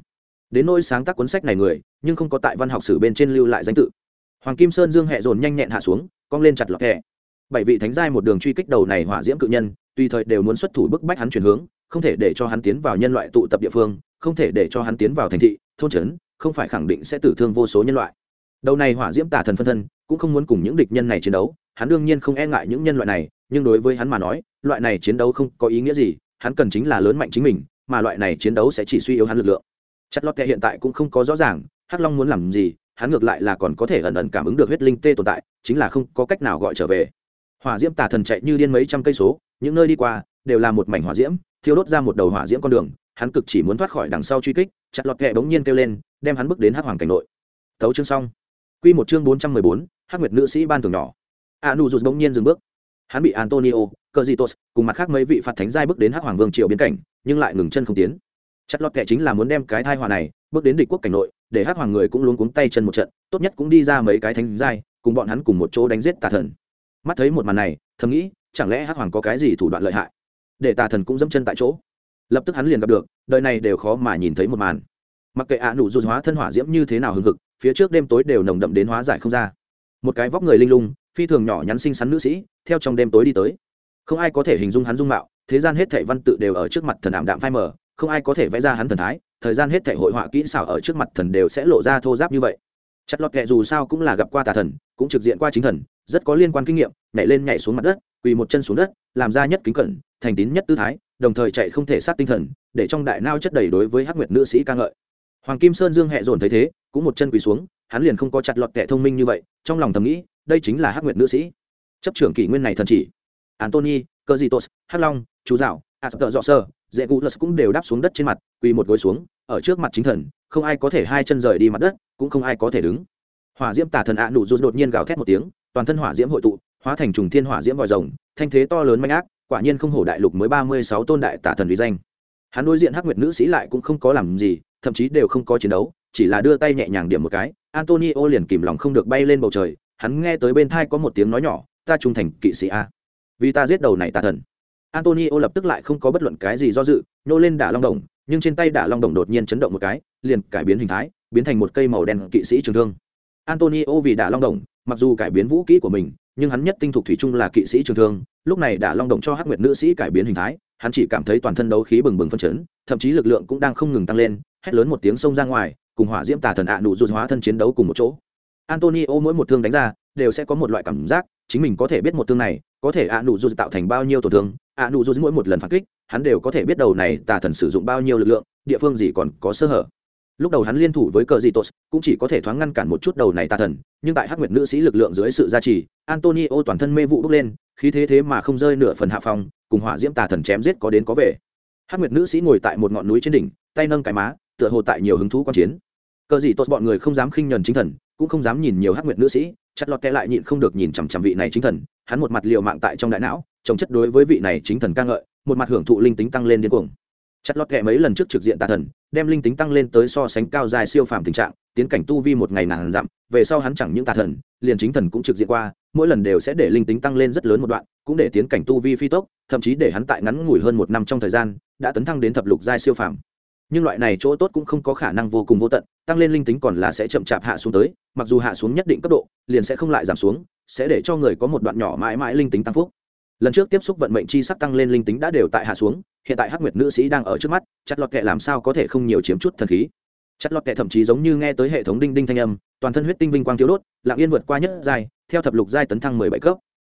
Đến nỗi sáng tác cuốn sách này người, nhưng không có tại văn học sử bên trên lưu lại danh tự hoàng kim sơn dương hẹ dồn nhanh nhẹn hạ xuống, cong lên chặt lọt thẻ. Bảy vị thánh giai một đường truy kích đầu này hỏa diễm cự nhân, tùy thời đều muốn xuất thủ bức bách hắn chuyển hướng, không thể để cho hắn tiến vào nhân loại tụ tập địa phương, không thể để cho hắn tiến vào thành thị, thôn trấn, không phải khẳng định sẽ tử thương vô số nhân loại. Đầu này hỏa diễm tả thần phân thân, cũng không muốn cùng những địch nhân này chiến đấu, hắn đương nhiên không e ngại những nhân loại này, nhưng đối với hắn mà nói, loại này chiến đấu không có ý nghĩa gì, hắn cần chính là lớn mạnh chính mình, mà loại này chiến đấu sẽ chỉ suy yếu hắn lực lượng. Chất lót hiện tại cũng không có rõ ràng, hắc long muốn làm gì hắn ngược lại là còn có thể ẩn ẩn cảm ứng được huyết linh tê tồn tại, chính là không có cách nào gọi trở về. Hỏa diễm tà thần chạy như điên mấy trăm cây số, những nơi đi qua đều là một mảnh hỏa diễm, thiêu đốt ra một đầu hỏa diễm con đường, hắn cực chỉ muốn thoát khỏi đằng sau truy kích, chặt lọt kẹ bỗng nhiên kêu lên, đem hắn bước đến hắc hoàng cảnh nội. Thấu chương xong. Q một chương bốn trăm mười bốn, hắc nguyệt nữ sĩ ban thường nhỏ. A nu rụt bỗng nhiên dừng bước. Hắn bị antonio cờ zitos cùng mặt khác mấy vị phạt thánh giai bước đến hắc hoàng vương triều biến cảnh, nhưng lại ngừng chân không tiến. Chặt lọt kẹ chính là muốn đem cái thai hòa này bước đến địch quốc cảnh nội để hắc hoàng người cũng luôn cuống tay chân một trận, tốt nhất cũng đi ra mấy cái thánh giai, cùng bọn hắn cùng một chỗ đánh giết tà thần. Mắt thấy một màn này, thầm nghĩ, chẳng lẽ hắc hoàng có cái gì thủ đoạn lợi hại? Để tà thần cũng dẫm chân tại chỗ. Lập tức hắn liền gặp được, đời này đều khó mà nhìn thấy một màn. Mặc kệ ạ à nụ dù hóa thân hỏa diễm như thế nào hừng hực, phía trước đêm tối đều nồng đậm đến hóa giải không ra. Một cái vóc người linh lung, phi thường nhỏ nhắn xinh xắn nữ sĩ, theo trong đêm tối đi tới. Không ai có thể hình dung hắn dung mạo, thế gian hết thảy văn tự đều ở trước mặt thần ảm đạm phai mờ, không ai có thể vẽ ra hắn thần thái thời gian hết thảy hội họa kỹ xảo ở trước mặt thần đều sẽ lộ ra thô giáp như vậy. Chặt lọt kệ dù sao cũng là gặp qua tà thần, cũng trực diện qua chính thần, rất có liên quan kinh nghiệm, nhảy lên nhảy xuống mặt đất, quỳ một chân xuống đất, làm ra nhất kính cẩn, thành tín nhất tư thái, đồng thời chạy không thể sát tinh thần, để trong đại nao chất đầy đối với hắc nguyệt nữ sĩ ca ngợi. Hoàng kim sơn dương hẹ dồn thấy thế, cũng một chân quỳ xuống, hắn liền không có chặt lọt kệ thông minh như vậy, trong lòng thầm nghĩ, đây chính là hắc nguyệt nữ sĩ. Chấp trưởng kỷ nguyên này thần chỉ. Antony cơ hắc long, chú dạo À, asper dọ sơ dễ cụ lật cũng đều đáp xuống đất trên mặt, quỳ một gối xuống, ở trước mặt chính thần, không ai có thể hai chân rời đi mặt đất, cũng không ai có thể đứng. Hỏa diễm tả thần ạ nụ rút đột nhiên gào thét một tiếng, toàn thân hỏa diễm hội tụ, hóa thành trùng thiên hỏa diễm vòi rồng, thanh thế to lớn manh ác, quả nhiên không hổ đại lục mới ba mươi sáu tôn đại tả thần uy danh. Hắn đối diện hắc nguyệt nữ sĩ lại cũng không có làm gì, thậm chí đều không có chiến đấu, chỉ là đưa tay nhẹ nhàng điểm một cái, antonio liền kìm lòng không được bay lên bầu trời, hắn nghe tới bên thai có một tiếng nói nhỏ, ta trung thành kỵ sĩ a. Vì ta giết đầu này tà thần antonio lập tức lại không có bất luận cái gì do dự, nhô lên đả long đồng, nhưng trên tay đả long đồng đột nhiên chấn động một cái, liền cải biến hình thái, biến thành một cây màu đen kỵ sĩ trường thương. Antonio vì đả long đồng, mặc dù cải biến vũ kỹ của mình, nhưng hắn nhất tinh thục thủy chung là kỵ sĩ trường thương, lúc này đả long đồng cho hắc nguyệt nữ sĩ cải biến hình thái, hắn chỉ cảm thấy toàn thân đấu khí bừng bừng phân chấn, thậm chí lực lượng cũng đang không ngừng tăng lên, hét lớn một tiếng xông ra ngoài, cùng hỏa diễm tà thần ạ nụ dù hóa thân chiến đấu cùng một chỗ. Antonio mỗi một thương đánh ra, đều sẽ có một loại cảm giác chính mình có thể biết một thương này, có thể ạ nụ dù tạo thành bao nhiêu tổn thương, ạ nụ dù mỗi một lần phản kích, hắn đều có thể biết đầu này tà thần sử dụng bao nhiêu lực lượng, địa phương gì còn có sơ hở. Lúc đầu hắn liên thủ với cờ dị tos cũng chỉ có thể thoáng ngăn cản một chút đầu này tà thần, nhưng tại hắc nguyệt nữ sĩ lực lượng dưới sự gia trì, antonio toàn thân mê vụ bước lên, khí thế thế mà không rơi nửa phần hạ phòng cùng hỏa diễm tà thần chém giết có đến có về. Hắc nguyệt nữ sĩ ngồi tại một ngọn núi trên đỉnh, tay nâng cái má, tựa hồ tại nhiều hứng thú quan chiến. Cờ dị tos bọn người không dám khinh nhờn chính thần, cũng không dám nhìn nhiều hắc nguyệt nữ sĩ chặt lọt kẽ lại nhịn không được nhìn chằm chằm vị này chính thần, hắn một mặt liều mạng tại trong đại não trồng chất đối với vị này chính thần ca ngợi, một mặt hưởng thụ linh tính tăng lên điên cuồng. Chặt lọt kẽ mấy lần trước trực diện tà thần, đem linh tính tăng lên tới so sánh cao dài siêu phàm tình trạng, tiến cảnh tu vi một ngày nàng dặm, về sau hắn chẳng những tà thần, liền chính thần cũng trực diện qua, mỗi lần đều sẽ để linh tính tăng lên rất lớn một đoạn, cũng để tiến cảnh tu vi phi tốc, thậm chí để hắn tại ngắn ngủi hơn một năm trong thời gian, đã tấn thăng đến thập lục giai siêu phàm nhưng loại này chỗ tốt cũng không có khả năng vô cùng vô tận, tăng lên linh tính còn là sẽ chậm chạp hạ xuống tới, mặc dù hạ xuống nhất định cấp độ, liền sẽ không lại giảm xuống, sẽ để cho người có một đoạn nhỏ mãi mãi linh tính tăng phúc. Lần trước tiếp xúc vận mệnh chi sắc tăng lên linh tính đã đều tại hạ xuống, hiện tại hắc nguyệt nữ sĩ đang ở trước mắt, chặt lọt kệ làm sao có thể không nhiều chiếm chút thần khí. Chặt lọt kệ thậm chí giống như nghe tới hệ thống đinh đinh thanh âm, toàn thân huyết tinh vinh quang thiếu đốt lạng yên vượt qua nhất giai, theo thập lục giai tấn thăng mười bảy cấp.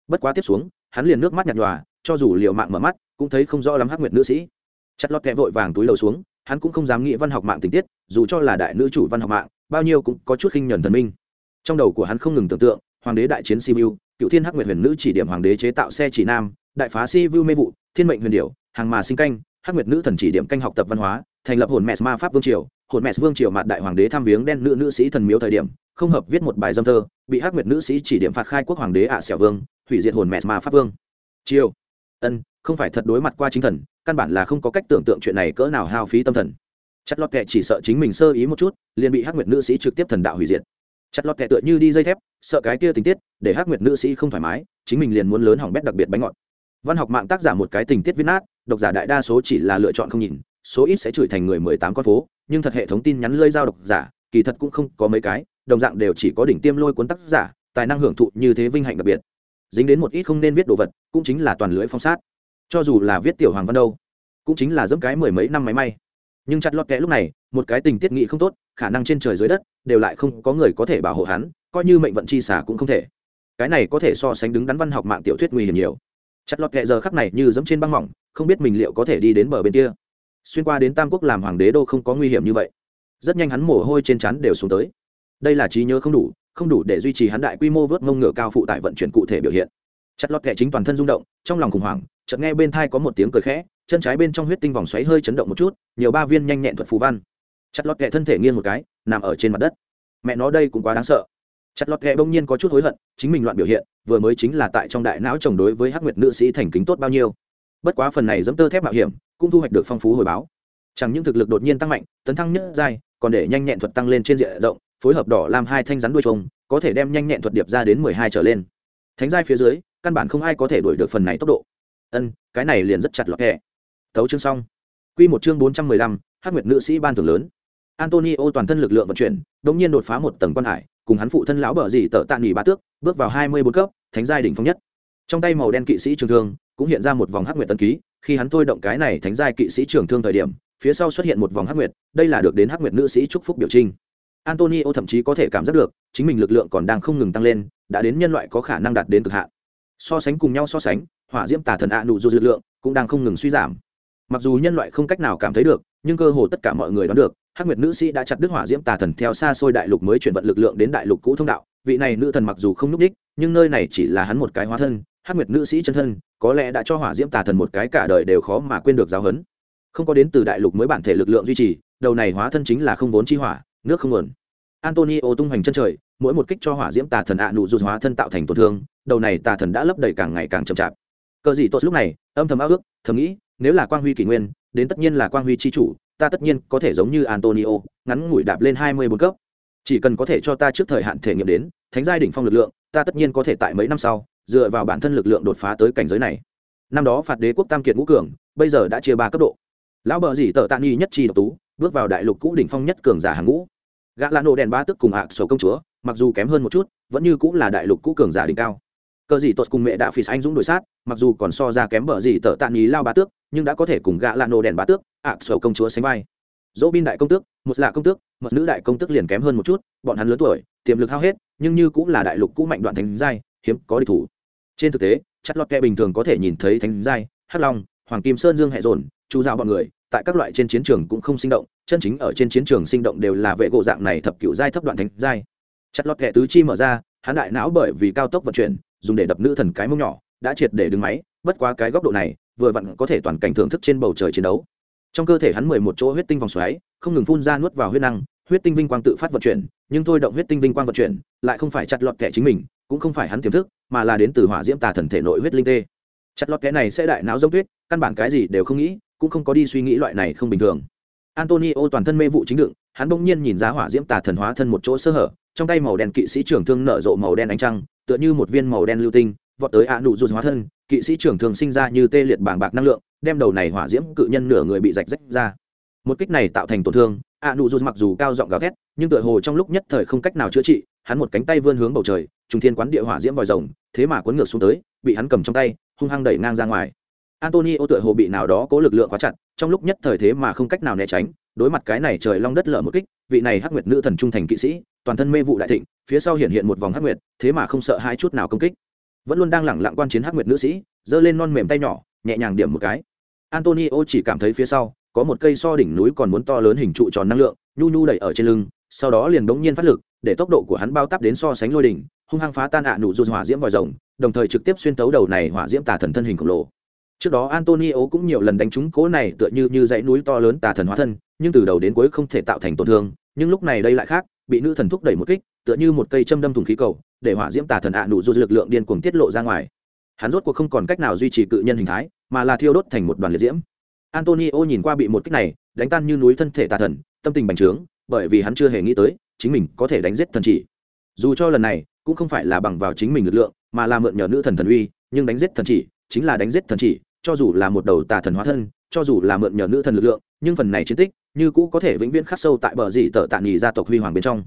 Bất quá tiếp xuống, hắn liền nước mắt nhạt nhòa, cho dù liệu mạng mở mắt, cũng thấy không rõ lắm hắc nguyệt nữ sĩ. Chặt lọt kệ vội vàng túi lầu xuống hắn cũng không dám nghĩ văn học mạng tình tiết, dù cho là đại nữ chủ văn học mạng, bao nhiêu cũng có chút khinh nhuần thần minh. Trong đầu của hắn không ngừng tưởng tượng, hoàng đế đại chiến siêu cựu thiên hắc nguyệt huyền nữ chỉ điểm hoàng đế chế tạo xe chỉ nam, đại phá siêu mê vụ, thiên mệnh huyền điệu hàng mà sinh canh, hắc nguyệt nữ thần chỉ điểm canh học tập văn hóa, thành lập hồn mẹ ma pháp vương triều, hồn mẹ vương triều mặt đại hoàng đế tham viếng đen nữ nữ sĩ thần miếu thời điểm, không hợp viết một bài dâm thơ, bị hắc nguyệt nữ sĩ chỉ điểm phạt khai quốc hoàng đế ạ à xẻo vương, hủy diệt hồn mẹ ma pháp vương. Triều. Ân, không phải thật đối mặt qua chính thần căn bản là không có cách tưởng tượng chuyện này cỡ nào hao phí tâm thần. Chặt lọt kệ chỉ sợ chính mình sơ ý một chút, liền bị hắc nguyệt nữ sĩ trực tiếp thần đạo hủy diệt. Chặt lọt kệ tựa như đi dây thép, sợ cái kia tình tiết, để hắc nguyệt nữ sĩ không thoải mái, chính mình liền muốn lớn hỏng bét đặc biệt bánh ngọt. Văn học mạng tác giả một cái tình tiết viết nát, độc giả đại đa số chỉ là lựa chọn không nhìn, số ít sẽ chửi thành người mười tám con phố, nhưng thật hệ thống tin nhắn lơi giao độc giả, kỳ thật cũng không có mấy cái, đồng dạng đều chỉ có đỉnh tiêm lôi cuốn tác giả, tài năng hưởng thụ như thế vinh hạnh đặc biệt. Dính đến một ít không nên viết đồ vật, cũng chính là toàn lưỡi phong sát cho dù là viết tiểu hoàng văn đâu, cũng chính là dẫm cái mười mấy năm máy may. Nhưng chặt lọt kẽ lúc này, một cái tình tiết nghị không tốt, khả năng trên trời dưới đất, đều lại không có người có thể bảo hộ hắn, coi như mệnh vận chi xả cũng không thể. Cái này có thể so sánh đứng đắn văn học mạng tiểu thuyết nguy hiểm nhiều. Chặt lọt kệ giờ khắc này như dẫm trên băng mỏng, không biết mình liệu có thể đi đến bờ bên kia. Xuyên qua đến tam quốc làm hoàng đế đô không có nguy hiểm như vậy. Rất nhanh hắn mồ hôi trên chắn đều xuống tới. Đây là trí nhớ không đủ không đủ để duy trì hắn đại quy mô vớt ngông ngựa cao phụ tải vận chuyển cụ thể biểu hiện chặt lọt kệ chính toàn thân rung động, trong lòng khủng hoảng, chợt nghe bên thai có một tiếng cười khẽ, chân trái bên trong huyết tinh vòng xoáy hơi chấn động một chút, nhiều ba viên nhanh nhẹn thuật phù văn. Chặt lọt kệ thân thể nghiêng một cái, nằm ở trên mặt đất. Mẹ nó đây cũng quá đáng sợ. Chặt lọt kệ bỗng nhiên có chút hối hận, chính mình loạn biểu hiện, vừa mới chính là tại trong đại não chồng đối với hắc nguyệt nữ sĩ thành kính tốt bao nhiêu. Bất quá phần này dẫm tơ thép mạo hiểm, cũng thu hoạch được phong phú hồi báo. Chẳng những thực lực đột nhiên tăng mạnh, tấn thăng nhất giai, còn để nhanh nhẹn thuật tăng lên trên diện rộng, phối hợp đỏ làm hai thanh rắn đuôi trông có thể đem nhanh nhẹn thuật điệp ra đến mười hai trở lên thánh giai phía dưới, căn bản không ai có thể đuổi được phần này tốc độ. Ân, cái này liền rất chặt lọt kệ thấu chương xong. Quy một chương bốn trăm mười lăm, hắc nguyệt nữ sĩ ban thưởng lớn. Antonio toàn thân lực lượng vận chuyển đống nhiên đột phá một tầng quan hải, cùng hắn phụ thân lão bờ dì tợ tạ nghỉ ba tước, bước vào hai mươi bốn cấp, thánh giai đỉnh phong nhất. Trong tay màu đen kỵ sĩ trường thương, cũng hiện ra một vòng hắc nguyệt tân ký, khi hắn thôi động cái này thánh giai kỵ sĩ trường thương thời điểm, phía sau xuất hiện một vòng hắc nguyệt, đây là được đến hắc nguyệt nữ sĩ chúc phúc biểu trinh antonio thậm chí có thể cảm giác được, chính mình lực lượng còn đang không ngừng tăng lên, đã đến nhân loại có khả năng đạt đến cực hạn. So sánh cùng nhau so sánh, hỏa diễm tà thần ạ nụ dù lực lượng cũng đang không ngừng suy giảm. Mặc dù nhân loại không cách nào cảm thấy được, nhưng cơ hồ tất cả mọi người đoán được, hắc nguyệt nữ sĩ đã chặt đứt hỏa diễm tà thần theo xa xôi đại lục mới chuyển vận lực lượng đến đại lục cũ thông đạo. Vị này nữ thần mặc dù không n ú c đích, nhưng nơi này chỉ là hắn một cái hóa thân, hắc nguyệt nữ sĩ chân thân, có lẽ đã cho hỏa diễm tà thần một cái cả đời đều khó mà quên được giáo hấn không có đến từ đại lục mới bản thể lực lượng duy trì, đầu này hóa thân chính là không vốn chi hỏa nước không nguồn. Antonio tung hoành chân trời, mỗi một kích cho hỏa diễm tà thần ạ nụ dù hóa thân tạo thành tổn thương, đầu này tà thần đã lấp đầy càng ngày càng chậm chạp. Cờ gì tốt lúc này, âm thầm ao ước, thầm nghĩ, nếu là quang huy kỷ nguyên, đến tất nhiên là quang huy c h i chủ, ta tất nhiên có thể giống như antonio, ngắn ngủi đạp lên hai mươi bốn cấp. Chỉ cần có thể cho ta trước thời hạn thể nghiệm đến, thánh giai đỉnh phong lực lượng, ta tất nhiên có thể tại mấy năm sau, dựa vào bản thân lực lượng đột phá tới cảnh giới này. Năm đó phạt đế quốc tam kiệt ngũ cường, bây giờ đã chia ba cấp độ. Lão bờ dì tờ tạ nghi nhất chi độc tú bước vào đại lục cũ đỉnh phong nhất cường giả hàng ngũ. Gã là nổ đèn ba tức cùng hạ sổ công chúa mặc dù kém hơn một chút vẫn như cũng là đại lục cũ cường giả đỉnh cao. Cờ gì tốt cùng mẹ đã phì anh dũng đổi sát mặc dù còn so ra kém bờ gì tờ tạ ý lao ba tước nhưng đã có thể cùng gã lạ nổ đèn ba tước ạ à, công chúa sánh vai. Dỗ bin đại công tước một là công tước một nữ đại công tước liền kém hơn một chút bọn hắn lớn tuổi tiềm lực hao hết nhưng như cũng là đại lục cũ mạnh đoạn thánh giai hiếm có địch thủ. Trên thực tế chất lọt kẹ bình thường có thể nhìn thấy thánh giai hắc long hoàng kim sơn dương hệ dồn chú giao bọn người, tại các loại trên chiến trường cũng không sinh động, chân chính ở trên chiến trường sinh động đều là vệ gỗ dạng này thập cựu giai thấp đoạn thánh giai. Chặt lọt kẹ tứ chi mở ra, hắn đại não bởi vì cao tốc vận chuyển, dùng để đập nữ thần cái mông nhỏ, đã triệt để đứng máy, bất quá cái góc độ này, vừa vặn có thể toàn cảnh thưởng thức trên bầu trời chiến đấu. Trong cơ thể hắn mười một chỗ huyết tinh vòng xoáy, không ngừng phun ra nuốt vào huyết năng, huyết tinh vinh quang tự phát vận chuyển, nhưng thôi động huyết tinh vinh quang vận chuyển, lại không phải chặt lọt kẻ chính mình, cũng không phải hắn tiềm thức, mà là đến từ hỏa diễm tà thần thể nội huyết linh tê. Chặt lọt kẻ này sẽ đại não giống tuyết, căn bản cái gì đều không nghĩ cũng không có đi suy nghĩ loại này không bình thường. Antonio toàn thân mê vụ chính đựng, hắn bỗng nhiên nhìn ra hỏa diễm tà thần hóa thân một chỗ sơ hở, trong tay màu đen kỵ sĩ trưởng thương nở rộ màu đen ánh trăng, tựa như một viên màu đen lưu tinh, vọt tới a nụ dù hóa thân, kỵ sĩ trưởng thường sinh ra như tê liệt bảng bạc năng lượng, đem đầu này hỏa diễm cự nhân nửa người bị rạch rách ra. Một kích này tạo thành tổn thương a nụ dù mặc dù cao giọng gào thét, nhưng tựa hồ trong lúc nhất thời không cách nào chữa trị, hắn một cánh tay vươn hướng bầu trời, trùng thiên quán địa hỏa diễm vòi rồng, thế mà cuốn ngược xuống tới, bị hắn cầm trong tay, hung hăng đẩy ngang ra ngoài antonio tựa hồ bị nào đó cố lực lượng quá chặt, trong lúc nhất thời thế mà không cách nào né tránh, đối mặt cái này trời long đất lở một kích, vị này hắc nguyệt nữ thần trung thành kỵ sĩ, toàn thân mê vụ đại thịnh, phía sau hiện hiện một vòng hắc nguyệt, thế mà không sợ hai chút nào công kích. Vẫn luôn đang lẳng lặng quan chiến hắc nguyệt nữ sĩ, giơ lên non mềm tay nhỏ, nhẹ nhàng điểm một cái. Antonio chỉ cảm thấy phía sau, có một cây so đỉnh núi còn muốn to lớn hình trụ tròn năng lượng, nhu nhu đẩy ở trên lưng, sau đó liền bỗng nhiên phát lực, để tốc độ của hắn bao tắp đến so sánh lôi đỉnh, hung hăng phá tan ạ nụ dù hỏa diễm vòi rồng, đồng thời trực tiếp xuyên tấu đầu này hỏa diễm tà thần thân hình khổng lồ trước đó antonio cũng nhiều lần đánh trúng cố này tựa như như dãy núi to lớn tà thần hóa thân, nhưng từ đầu đến cuối không thể tạo thành tổn thương, nhưng lúc này đây lại khác, bị nữ thần thúc đẩy một kích, tựa như một cây châm đâm thùng khí cầu, để hỏa diễm tà thần ạ nụ dù lực lượng điên cuồng tiết lộ ra ngoài. Hắn rốt cuộc không còn cách nào duy trì cự nhân hình thái, mà là thiêu đốt thành một đoàn liệt diễm. Antonio nhìn qua bị một kích này, đánh tan như núi thân thể tà thần, tâm tình bành trướng, bởi vì hắn chưa hề nghĩ tới, chính mình có thể đánh giết thần chỉ. Dù cho lần này, cũng không phải là bằng vào chính mình lực lượng, mà là mượn nhờ nữ thần thần uy, nhưng đánh giết thần chỉ, chính là đánh giết thần chỉ cho dù là một đầu tà thần hóa thân, cho dù là mượn nhờ nữ thần lực lượng, nhưng phần này chiến tích như cũ có thể vĩnh viễn khắc sâu tại bờ dì tờ tạ nghỉ gia tộc huy hoàng bên trong.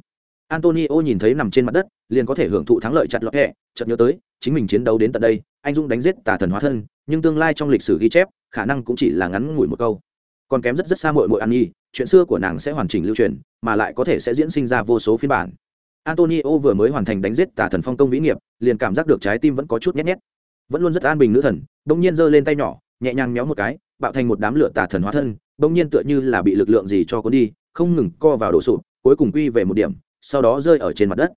Antonio nhìn thấy nằm trên mặt đất, liền có thể hưởng thụ thắng lợi chặt lọt hẹ, chợt nhớ tới, chính mình chiến đấu đến tận đây, anh dũng đánh giết tà thần hóa thân, nhưng tương lai trong lịch sử ghi chép, khả năng cũng chỉ là ngắn ngủi một câu. Còn kém rất rất xa mội mội an nhi, chuyện xưa của nàng sẽ hoàn chỉnh lưu truyền, mà lại có thể sẽ diễn sinh ra vô số phiên bản. Antonio vừa mới hoàn thành đánh giết tà thần phong công vĩ nghiệp, liền cảm giác được trái tim vẫn có chút nhét nhét. Vẫn luôn rất an bình nữ thần bỗng nhiên giơ lên tay nhỏ, nhẹ nhàng méo một cái, bạo thành một đám lửa tà thần hóa thân bỗng nhiên tựa như là bị lực lượng gì cho cuốn đi, không ngừng co vào đổ sụp, cuối cùng quy về một điểm, sau đó rơi ở trên mặt đất.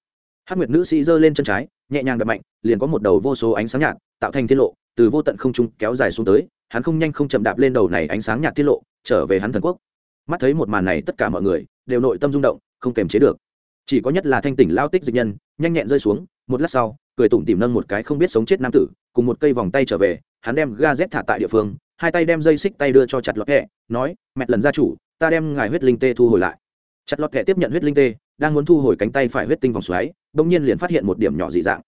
Hát nguyệt nữ sĩ giơ lên chân trái, nhẹ nhàng đập mạnh, liền có một đầu vô số ánh sáng nhạt, tạo thành tiết lộ, từ vô tận không trung kéo dài xuống tới, hắn không nhanh không chậm đạp lên đầu này ánh sáng nhạt tiết lộ, trở về hắn thần quốc. Mắt thấy một màn này tất cả mọi người, đều nội tâm rung động, không kềm chế được. Chỉ có nhất là thanh tỉnh lao tích dịch nhân, nhanh nhẹn rơi xuống, một lát sau, cười tủm tìm nâng một cái không biết sống chết nam tử, cùng một cây vòng tay trở về hắn đem ga z thả tại địa phương, hai tay đem dây xích tay đưa cho chặt lọt kẹ, nói, mẹ lần gia chủ, ta đem ngài huyết linh tê thu hồi lại. Chặt lọt kẹ tiếp nhận huyết linh tê, đang muốn thu hồi cánh tay phải huyết tinh vòng xoáy, bỗng nhiên liền phát hiện một điểm nhỏ dị dạng.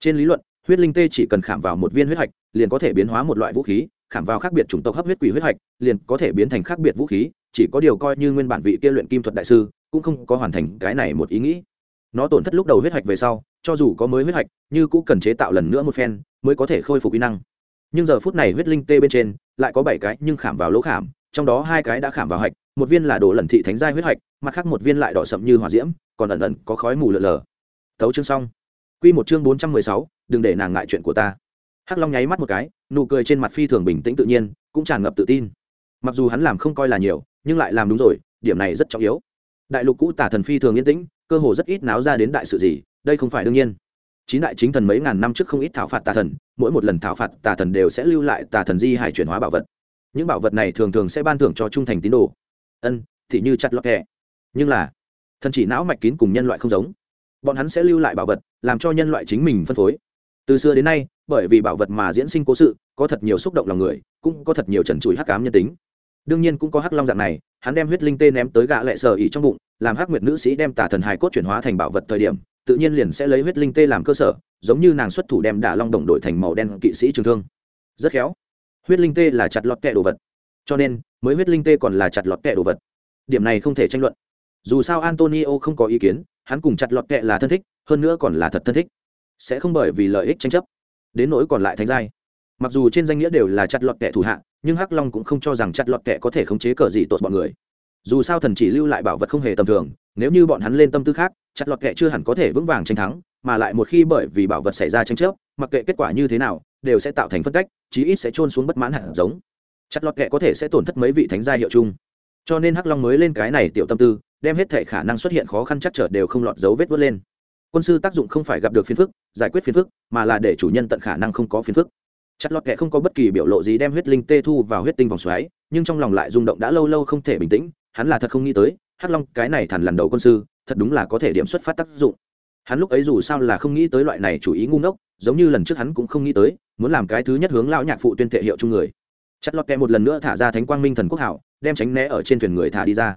Trên lý luận, huyết linh tê chỉ cần khảm vào một viên huyết hạch, liền có thể biến hóa một loại vũ khí, khảm vào khác biệt chủng tộc hấp huyết quỷ huyết hạch, liền có thể biến thành khác biệt vũ khí, chỉ có điều coi như nguyên bản vị kia luyện kim thuật đại sư, cũng không có hoàn thành cái này một ý nghĩ. Nó tổn thất lúc đầu huyết hạch về sau, cho dù có mới huyết hạch, như cũng cần chế tạo lần nữa một phen, mới có thể khôi phục kỹ năng nhưng giờ phút này huyết linh tê bên trên lại có bảy cái nhưng khảm vào lỗ khảm, trong đó hai cái đã khảm vào hạch, một viên là đồ lần thị thánh giai huyết hạch, mặt khác một viên lại đỏ sậm như hỏa diễm, còn ẩn ẩn có khói mù lợn lờ thấu chương xong. Quy một chương bốn trăm mười sáu, đừng để nàng ngại chuyện của ta. Hắc long nháy mắt một cái, nụ cười trên mặt phi thường bình tĩnh tự nhiên, cũng tràn ngập tự tin. Mặc dù hắn làm không coi là nhiều, nhưng lại làm đúng rồi, điểm này rất trọng yếu. Đại lục cũ tả thần phi thường yên tĩnh, cơ hồ rất ít náo ra đến đại sự gì, đây không phải đương nhiên. Chín đại chính thần mấy ngàn năm trước không ít thảo phạt tà thần mỗi một lần thảo phạt tà thần đều sẽ lưu lại tà thần di hải chuyển hóa bảo vật. Những bảo vật này thường thường sẽ ban thưởng cho trung thành tín đồ. Ân, thì như chặt lọt kẹ. Nhưng là, thần chỉ não mạch kín cùng nhân loại không giống. Bọn hắn sẽ lưu lại bảo vật, làm cho nhân loại chính mình phân phối. Từ xưa đến nay, bởi vì bảo vật mà diễn sinh cố sự, có thật nhiều xúc động lòng người, cũng có thật nhiều trần trụi hắc cám nhân tính. Đương nhiên cũng có hắc long dạng này, hắn đem huyết linh tê ném tới gã lệ sờ ỉ trong bụng, làm hắc nguyệt nữ sĩ đem tà thần hài cốt chuyển hóa thành bảo vật thời điểm tự nhiên liền sẽ lấy huyết linh tê làm cơ sở, giống như nàng xuất thủ đem đả long đồng đội thành màu đen kỵ sĩ trường thương. Rất khéo, huyết linh tê là chặt lọt kẹ đồ vật. Cho nên, mới huyết linh tê còn là chặt lọt kẹ đồ vật. Điểm này không thể tranh luận. Dù sao antonio không có ý kiến, hắn cùng chặt lọt kẹ là thân thích, hơn nữa còn là thật thân thích. Sẽ không bởi vì lợi ích tranh chấp, đến nỗi còn lại thánh giai. Mặc dù trên danh nghĩa đều là chặt lọt kẹ thủ hạ, nhưng hắc long cũng không cho rằng chặt lọt kẹ có thể khống chế cờ gì tột bọn người. Dù sao thần chỉ lưu lại bảo vật không hề tầm thường nếu như bọn hắn lên tâm tư khác chặt lọt kẹ chưa hẳn có thể vững vàng tranh thắng, mà lại một khi bởi vì bảo vật xảy ra tranh chấp, mặc kệ kết quả như thế nào, đều sẽ tạo thành phân cách, chí ít sẽ trôn xuống bất mãn hạt giống. Chặt lọt kẹ có thể sẽ tổn thất mấy vị thánh gia hiệu chung. Cho nên hắc long mới lên cái này tiểu tâm tư, đem hết thể khả năng xuất hiện khó khăn chắc trở đều không lọt dấu vết vớt lên. Quân sư tác dụng không phải gặp được phiền phức, giải quyết phiền phức, mà là để chủ nhân tận khả năng không có phiền phức. Chặt lọt kệ không có bất kỳ biểu lộ gì đem huyết linh tê thu vào huyết tinh vòng xoáy, nhưng trong lòng lại rung động đã lâu lâu không thể bình tĩnh, hắn là thật không nghĩ tới hắc long, cái này thằn lần đầu quân sư, thật đúng là có thể điểm xuất phát tác dụng. Hắn lúc ấy dù sao là không nghĩ tới loại này chủ ý ngu ngốc, giống như lần trước hắn cũng không nghĩ tới, muốn làm cái thứ nhất hướng lão nhạc phụ tuyên thệ hiệu chung người. Chặt lọt kẹ một lần nữa thả ra thánh quang minh thần quốc hảo, đem tránh né ở trên thuyền người thả đi ra.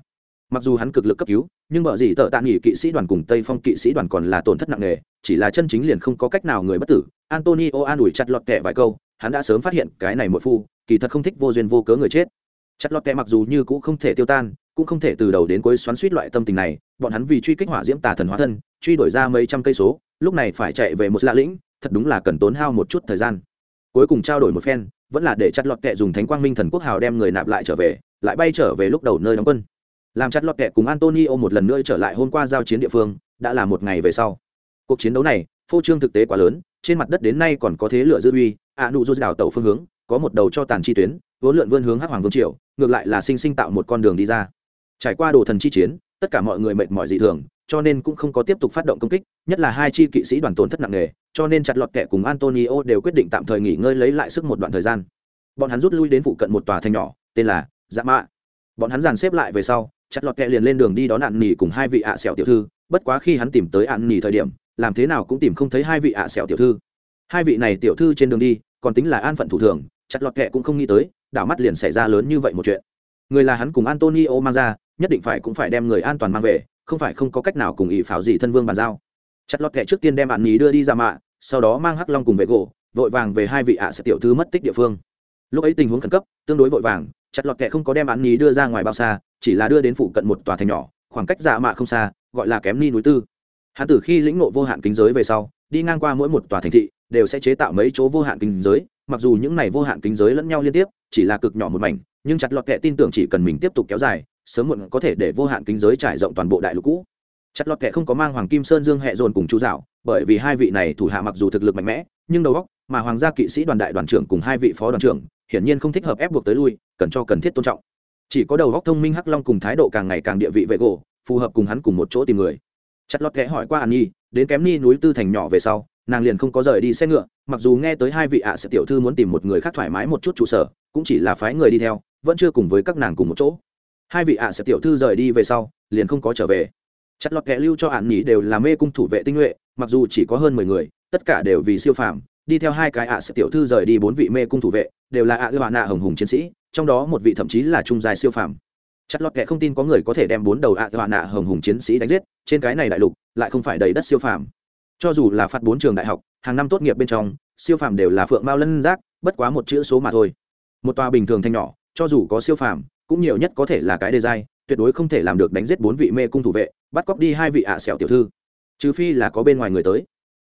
Mặc dù hắn cực lực cấp cứu, nhưng bởi gì tợ tạ nghỉ kỵ sĩ đoàn cùng tây phong kỵ sĩ đoàn còn là tổn thất nặng nề, chỉ là chân chính liền không có cách nào người bất tử. Antonio an ủi chặt lọt kẹ vài câu, hắn đã sớm phát hiện cái này một phu, kỳ thật không thích vô duyên vô cớ người chết. Chặt lọt kẹ mặc dù như cũ không thể tiêu tan cũng không thể từ đầu đến cuối xoắn suýt loại tâm tình này, bọn hắn vì truy kích hỏa diễm tà thần hóa thân, truy đuổi ra mấy trăm cây số, lúc này phải chạy về một lạ lĩnh, thật đúng là cần tốn hao một chút thời gian. Cuối cùng trao đổi một phen, vẫn là để chặt lọt kệ dùng thánh quang minh thần quốc hào đem người nạp lại trở về, lại bay trở về lúc đầu nơi đóng quân. Làm chặt lọt kệ cùng antonio một lần nữa trở lại hôm qua giao chiến địa phương, đã là một ngày về sau. Cuộc chiến đấu này, phô trương thực tế quá lớn, trên mặt đất đến nay còn có thế lửa dư uy a nụ du đào tàu phương hướng, có một đầu cho tàn chi tuyến, vốn lượn vươn hướng hắc hoàng vương triều, ngược lại là sinh sinh tạo một con đường đi ra trải qua đồ thần chi chiến, tất cả mọi người mệt mỏi dị thường, cho nên cũng không có tiếp tục phát động công kích, nhất là hai chi kỵ sĩ đoàn tổn thất nặng nề, cho nên chặt lọt kẻ cùng antonio đều quyết định tạm thời nghỉ ngơi lấy lại sức một đoạn thời gian. Bọn hắn rút lui đến phụ cận một tòa thành nhỏ, tên là dạ mạ bọn hắn dàn xếp lại về sau, chặt lọt kẹ liền lên đường đi đón ạn nỉ cùng hai vị ạ à tiểu thư, bất quá khi hắn tìm tới ạn nỉ thời điểm, làm thế nào cũng tìm không thấy hai vị ạ à tiểu thư. Hai vị này tiểu thư trên đường đi, còn tính là an phận thủ thường, chặt lọt kẹ cũng không nghĩ tới, đảo mắt liền xảy ra lớn như vậy một chuyện. Người là hắn cùng antonio mang ra nhất định phải cũng phải đem người an toàn mang về, không phải không có cách nào cùng ỷ pháo gì thân vương bàn giao. Chặt lọt kẹ trước tiên đem bạn nhí đưa đi ra mạ, sau đó mang hắc long cùng vệ gỗ, vội vàng về hai vị ạ sẽ tiểu thư mất tích địa phương. Lúc ấy tình huống khẩn cấp, tương đối vội vàng, chặt lọt kẹ không có đem án nhí đưa ra ngoài bao xa, chỉ là đưa đến phụ cận một tòa thành nhỏ, khoảng cách dạ mạ không xa, gọi là kém ni núi tư. Hắn từ khi lĩnh ngộ vô hạn kính giới về sau, đi ngang qua mỗi một tòa thành thị, đều sẽ chế tạo mấy chỗ vô hạn kính giới, mặc dù những này vô hạn kính giới lẫn nhau liên tiếp, chỉ là cực nhỏ một mảnh, nhưng chặt lọt kẹ tin tưởng chỉ cần mình tiếp tục kéo dài sớm muộn có thể để vô hạn kính giới trải rộng toàn bộ đại lục cũ. Chặt lọt kẹ không có mang hoàng kim sơn dương hẹ dồn cùng chú dạo, bởi vì hai vị này thủ hạ mặc dù thực lực mạnh mẽ, nhưng đầu óc mà hoàng gia kỵ sĩ đoàn đại đoàn trưởng cùng hai vị phó đoàn trưởng, hiển nhiên không thích hợp ép buộc tới lui, cần cho cần thiết tôn trọng. Chỉ có đầu óc thông minh hắc long cùng thái độ càng ngày càng địa vị vệ gỗ phù hợp cùng hắn cùng một chỗ tìm người. Chặt lọt kẽ hỏi qua an nhi, đến kém ni núi tư thành nhỏ về sau, nàng liền không có rời đi xe ngựa, mặc dù nghe tới hai vị ạ sẽ tiểu thư muốn tìm một người khác thoải mái một chút trụ sở, cũng chỉ là phái người đi theo, vẫn chưa cùng với các nàng cùng một chỗ hai vị ạ sẽ tiểu thư rời đi về sau, liền không có trở về. Chặt lọt kẻ lưu cho hạn nhỉ đều là mê cung thủ vệ tinh nhuệ, mặc dù chỉ có hơn mười người, tất cả đều vì siêu phàm. Đi theo hai cái ạ sẽ tiểu thư rời đi bốn vị mê cung thủ vệ, đều là ạ ư hạ nạ hồng hùng chiến sĩ, trong đó một vị thậm chí là trung dài siêu phàm. Chặt lọt kệ không tin có người có thể đem bốn đầu ạ ư hạ nạ hồng hùng chiến sĩ đánh giết, trên cái này đại lục lại không phải đầy đất siêu phàm. Cho dù là phạt bốn trường đại học, hàng năm tốt nghiệp bên trong, siêu phàm đều là phượng mao lân giác, bất quá một chữ số mà thôi. Một tòa bình thường thanh nhỏ, cho dù có siêu phàm cũng nhiều nhất có thể là cái đề giai tuyệt đối không thể làm được đánh giết bốn vị mê cung thủ vệ, bắt cóc đi hai vị ạ à tiểu thư. Trừ phi là có bên ngoài người tới.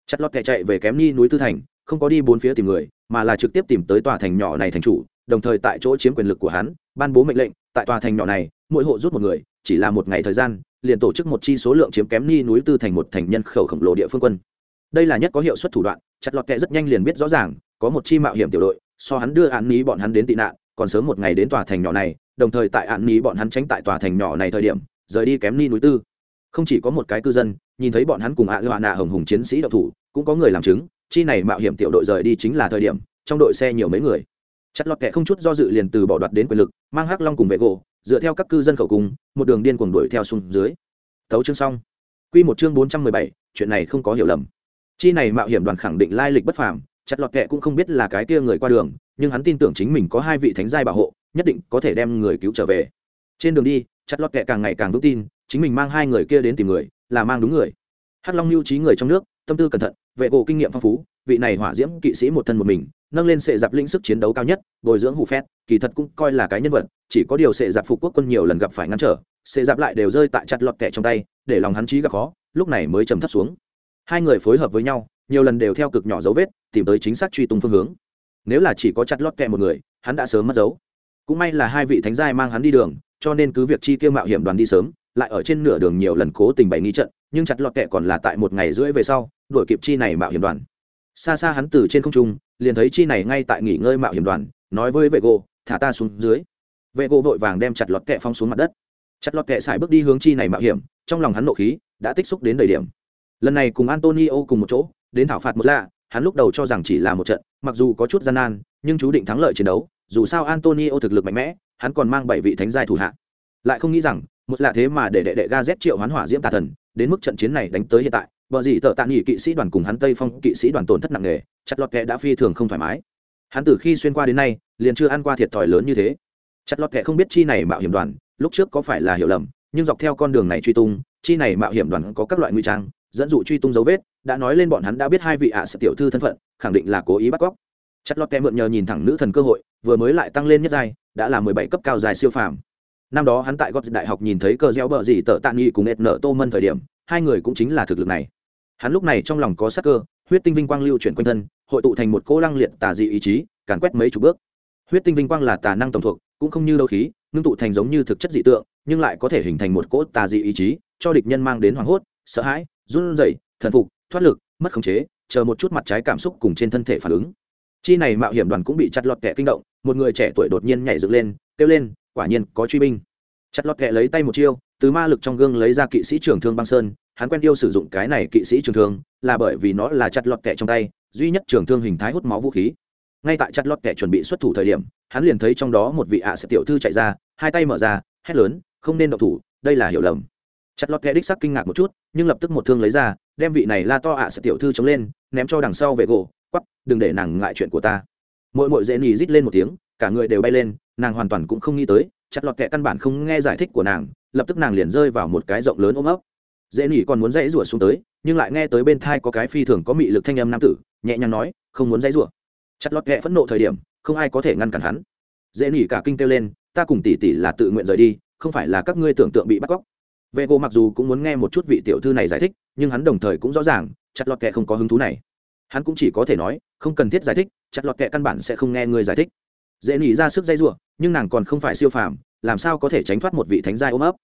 Chặt lọt kẻ chạy về kém ni núi tư thành, không có đi bốn phía tìm người, mà là trực tiếp tìm tới tòa thành nhỏ này thành chủ, đồng thời tại chỗ chiếm quyền lực của hắn, ban bố mệnh lệnh, tại tòa thành nhỏ này, mỗi hộ rút một người, chỉ là một ngày thời gian, liền tổ chức một chi số lượng chiếm kém ni núi tư thành một thành nhân khẩu khổng lồ địa phương quân. Đây là nhất có hiệu suất thủ đoạn, chặt lọt kẹ rất nhanh liền biết rõ ràng, có một chi mạo hiểm tiểu đội, so hắn đưa án ní bọn hắn đến tị nạn còn sớm một ngày đến tòa thành nhỏ này, đồng thời tại ạn ni bọn hắn tránh tại tòa thành nhỏ này thời điểm, rời đi kém ni núi tư. Không chỉ có một cái cư dân, nhìn thấy bọn hắn cùng ạ dọa nạ hồng hùng chiến sĩ độc thủ, cũng có người làm chứng, chi này mạo hiểm tiểu đội rời đi chính là thời điểm, trong đội xe nhiều mấy người. Chặt lọt kẹ không chút do dự liền từ bỏ đoạt đến quyền lực, mang hắc long cùng vệ gỗ, dựa theo các cư dân khẩu cung một đường điên cuồng đuổi theo xuống dưới. Thấu chương xong. Quy một chương bốn trăm mười bảy, chuyện này không có hiểu lầm. Chi này mạo hiểm đoàn khẳng định lai lịch bất phàm, chặt lọt kệ cũng không biết là cái kia người qua đường nhưng hắn tin tưởng chính mình có hai vị thánh giai bảo hộ, nhất định có thể đem người cứu trở về. Trên đường đi, chặt lọt kệ càng ngày càng vững tin, chính mình mang hai người kia đến tìm người, là mang đúng người. Hắc long lưu trí người trong nước, tâm tư cẩn thận, vệ gỗ kinh nghiệm phong phú, vị này hỏa diễm kỵ sĩ một thân một mình, nâng lên sệ dạp linh sức chiến đấu cao nhất, bồi dưỡng hủ phét, kỳ thật cũng coi là cái nhân vật, chỉ có điều sệ dạp phục quốc quân nhiều lần gặp phải ngăn trở, sệ dạp lại đều rơi tại chặt lọt kẹ trong tay, để lòng hắn trí gặp khó, lúc này mới trầm thấp xuống. Hai người phối hợp với nhau, nhiều lần đều theo cực nhỏ dấu vết, tìm tới chính xác truy tung phương hướng nếu là chỉ có chặt lót kẹ một người, hắn đã sớm mất dấu. Cũng may là hai vị thánh giai mang hắn đi đường, cho nên cứ việc chi tiêu mạo hiểm đoàn đi sớm, lại ở trên nửa đường nhiều lần cố tình bày nghi trận, nhưng chặt lọt kẹ còn là tại một ngày rưỡi về sau, đuổi kịp chi này mạo hiểm đoàn. Xa xa hắn từ trên không trung, liền thấy chi này ngay tại nghỉ ngơi mạo hiểm đoàn, nói với vệ gỗ, thả ta xuống dưới. Vệ gỗ vội vàng đem chặt lọt kẹ phong xuống mặt đất. Chặt lọt kẹ xài bước đi hướng chi này mạo hiểm, trong lòng hắn nộ khí đã tích xúc đến đầy điểm. Lần này cùng antonio cùng một chỗ, đến thảo phạt một lạ hắn lúc đầu cho rằng chỉ là một trận, mặc dù có chút gian nan, nhưng chú định thắng lợi chiến đấu, dù sao antonio thực lực mạnh mẽ, hắn còn mang bảy vị thánh giai thủ hạ. Lại không nghĩ rằng, một lạ thế mà để đệ đệ Gazet triệu hoán hỏa diễm tà thần, đến mức trận chiến này đánh tới hiện tại vợ gì tợ tạ nghỉ kỵ sĩ đoàn cùng hắn tây phong kỵ sĩ đoàn tổn thất nặng nề, chặt lọt kẹ đã phi thường không thoải mái. Hắn từ khi xuyên qua đến nay, liền chưa ăn qua thiệt thòi lớn như thế. Chặt lọt kẹ không biết chi này mạo hiểm đoàn, lúc trước có phải là hiểu lầm, nhưng dọc theo con đường này truy tung, chi này mạo hiểm đoàn có các loại nguy trang dẫn dụ truy tung dấu vết, đã nói lên bọn hắn đã biết hai vị ạ à tiểu thư thân phận, khẳng định là cố ý bắt cóc. Chất lót kẻ mượn nhờ nhìn thẳng nữ thần cơ hội, vừa mới lại tăng lên nhất giai, đã là mười bảy cấp cao dài siêu phàm. Năm đó hắn tại gót đại học nhìn thấy cờ gieo bờ gì tờ tạ nghị cùng ed nở tô mân thời điểm, hai người cũng chính là thực lực này. Hắn lúc này trong lòng có sắc cơ, huyết tinh vinh quang lưu chuyển quanh thân, hội tụ thành một cỗ lăng liệt tà dị ý chí, càn quét mấy chục bước. Huyết tinh vinh quang là tà năng tổng thuộc, cũng không như đâu khí, ngưng tụ thành giống như thực chất dị tượng, nhưng lại có thể hình thành một cỗ tà dị ý chí, cho địch nhân mang đến hoảng hốt, sợ hãi run rẩy, thần phục, thoát lực, mất khống chế, chờ một chút mặt trái cảm xúc cùng trên thân thể phản ứng. Chi này mạo hiểm đoàn cũng bị chặt lọt kẻ kinh động, một người trẻ tuổi đột nhiên nhảy dựng lên, kêu lên, quả nhiên, có truy binh. Chặt lọt kẻ lấy tay một chiêu, từ ma lực trong gương lấy ra kỵ sĩ trưởng thương băng sơn, hắn quen yêu sử dụng cái này kỵ sĩ trường thương, là bởi vì nó là chặt lọt kẻ trong tay, duy nhất trường thương hình thái hút máu vũ khí. Ngay tại chặt lọt kẻ chuẩn bị xuất thủ thời điểm, hắn liền thấy trong đó một vị ạ à sẽ tiểu thư chạy ra, hai tay mở ra, hét lớn, không nên động thủ, đây là hiểu lầm chặt lọt kẻ đích sắc kinh ngạc một chút, nhưng lập tức một thương lấy ra, đem vị này la to ạ à sẽ tiểu thư chống lên, ném cho đằng sau về gỗ, quắp, đừng để nàng ngại chuyện của ta. Mỗi mỗi dễ nhì rít lên một tiếng, cả người đều bay lên, nàng hoàn toàn cũng không nghĩ tới, chặt lọt kẻ căn bản không nghe giải thích của nàng, lập tức nàng liền rơi vào một cái rộng lớn ôm ấp. Dễ nhì còn muốn dãy rủa xuống tới, nhưng lại nghe tới bên thai có cái phi thường có mị lực thanh âm nam tử, nhẹ nhàng nói, không muốn dãy rủa. Chặt lọt kẻ phẫn nộ thời điểm, không ai có thể ngăn cản hắn. Dễ nhì cả kinh kêu lên, ta cùng tỷ tỷ là tự nguyện rời đi, không phải là các ngươi tưởng tượng bị bắt cóc vệ gỗ mặc dù cũng muốn nghe một chút vị tiểu thư này giải thích, nhưng hắn đồng thời cũng rõ ràng, chặt lọt kệ không có hứng thú này. Hắn cũng chỉ có thể nói, không cần thiết giải thích, chặt lọt kệ căn bản sẽ không nghe người giải thích. Dễ nghĩ ra sức dây giụa nhưng nàng còn không phải siêu phàm, làm sao có thể tránh thoát một vị thánh giai ôm ấp?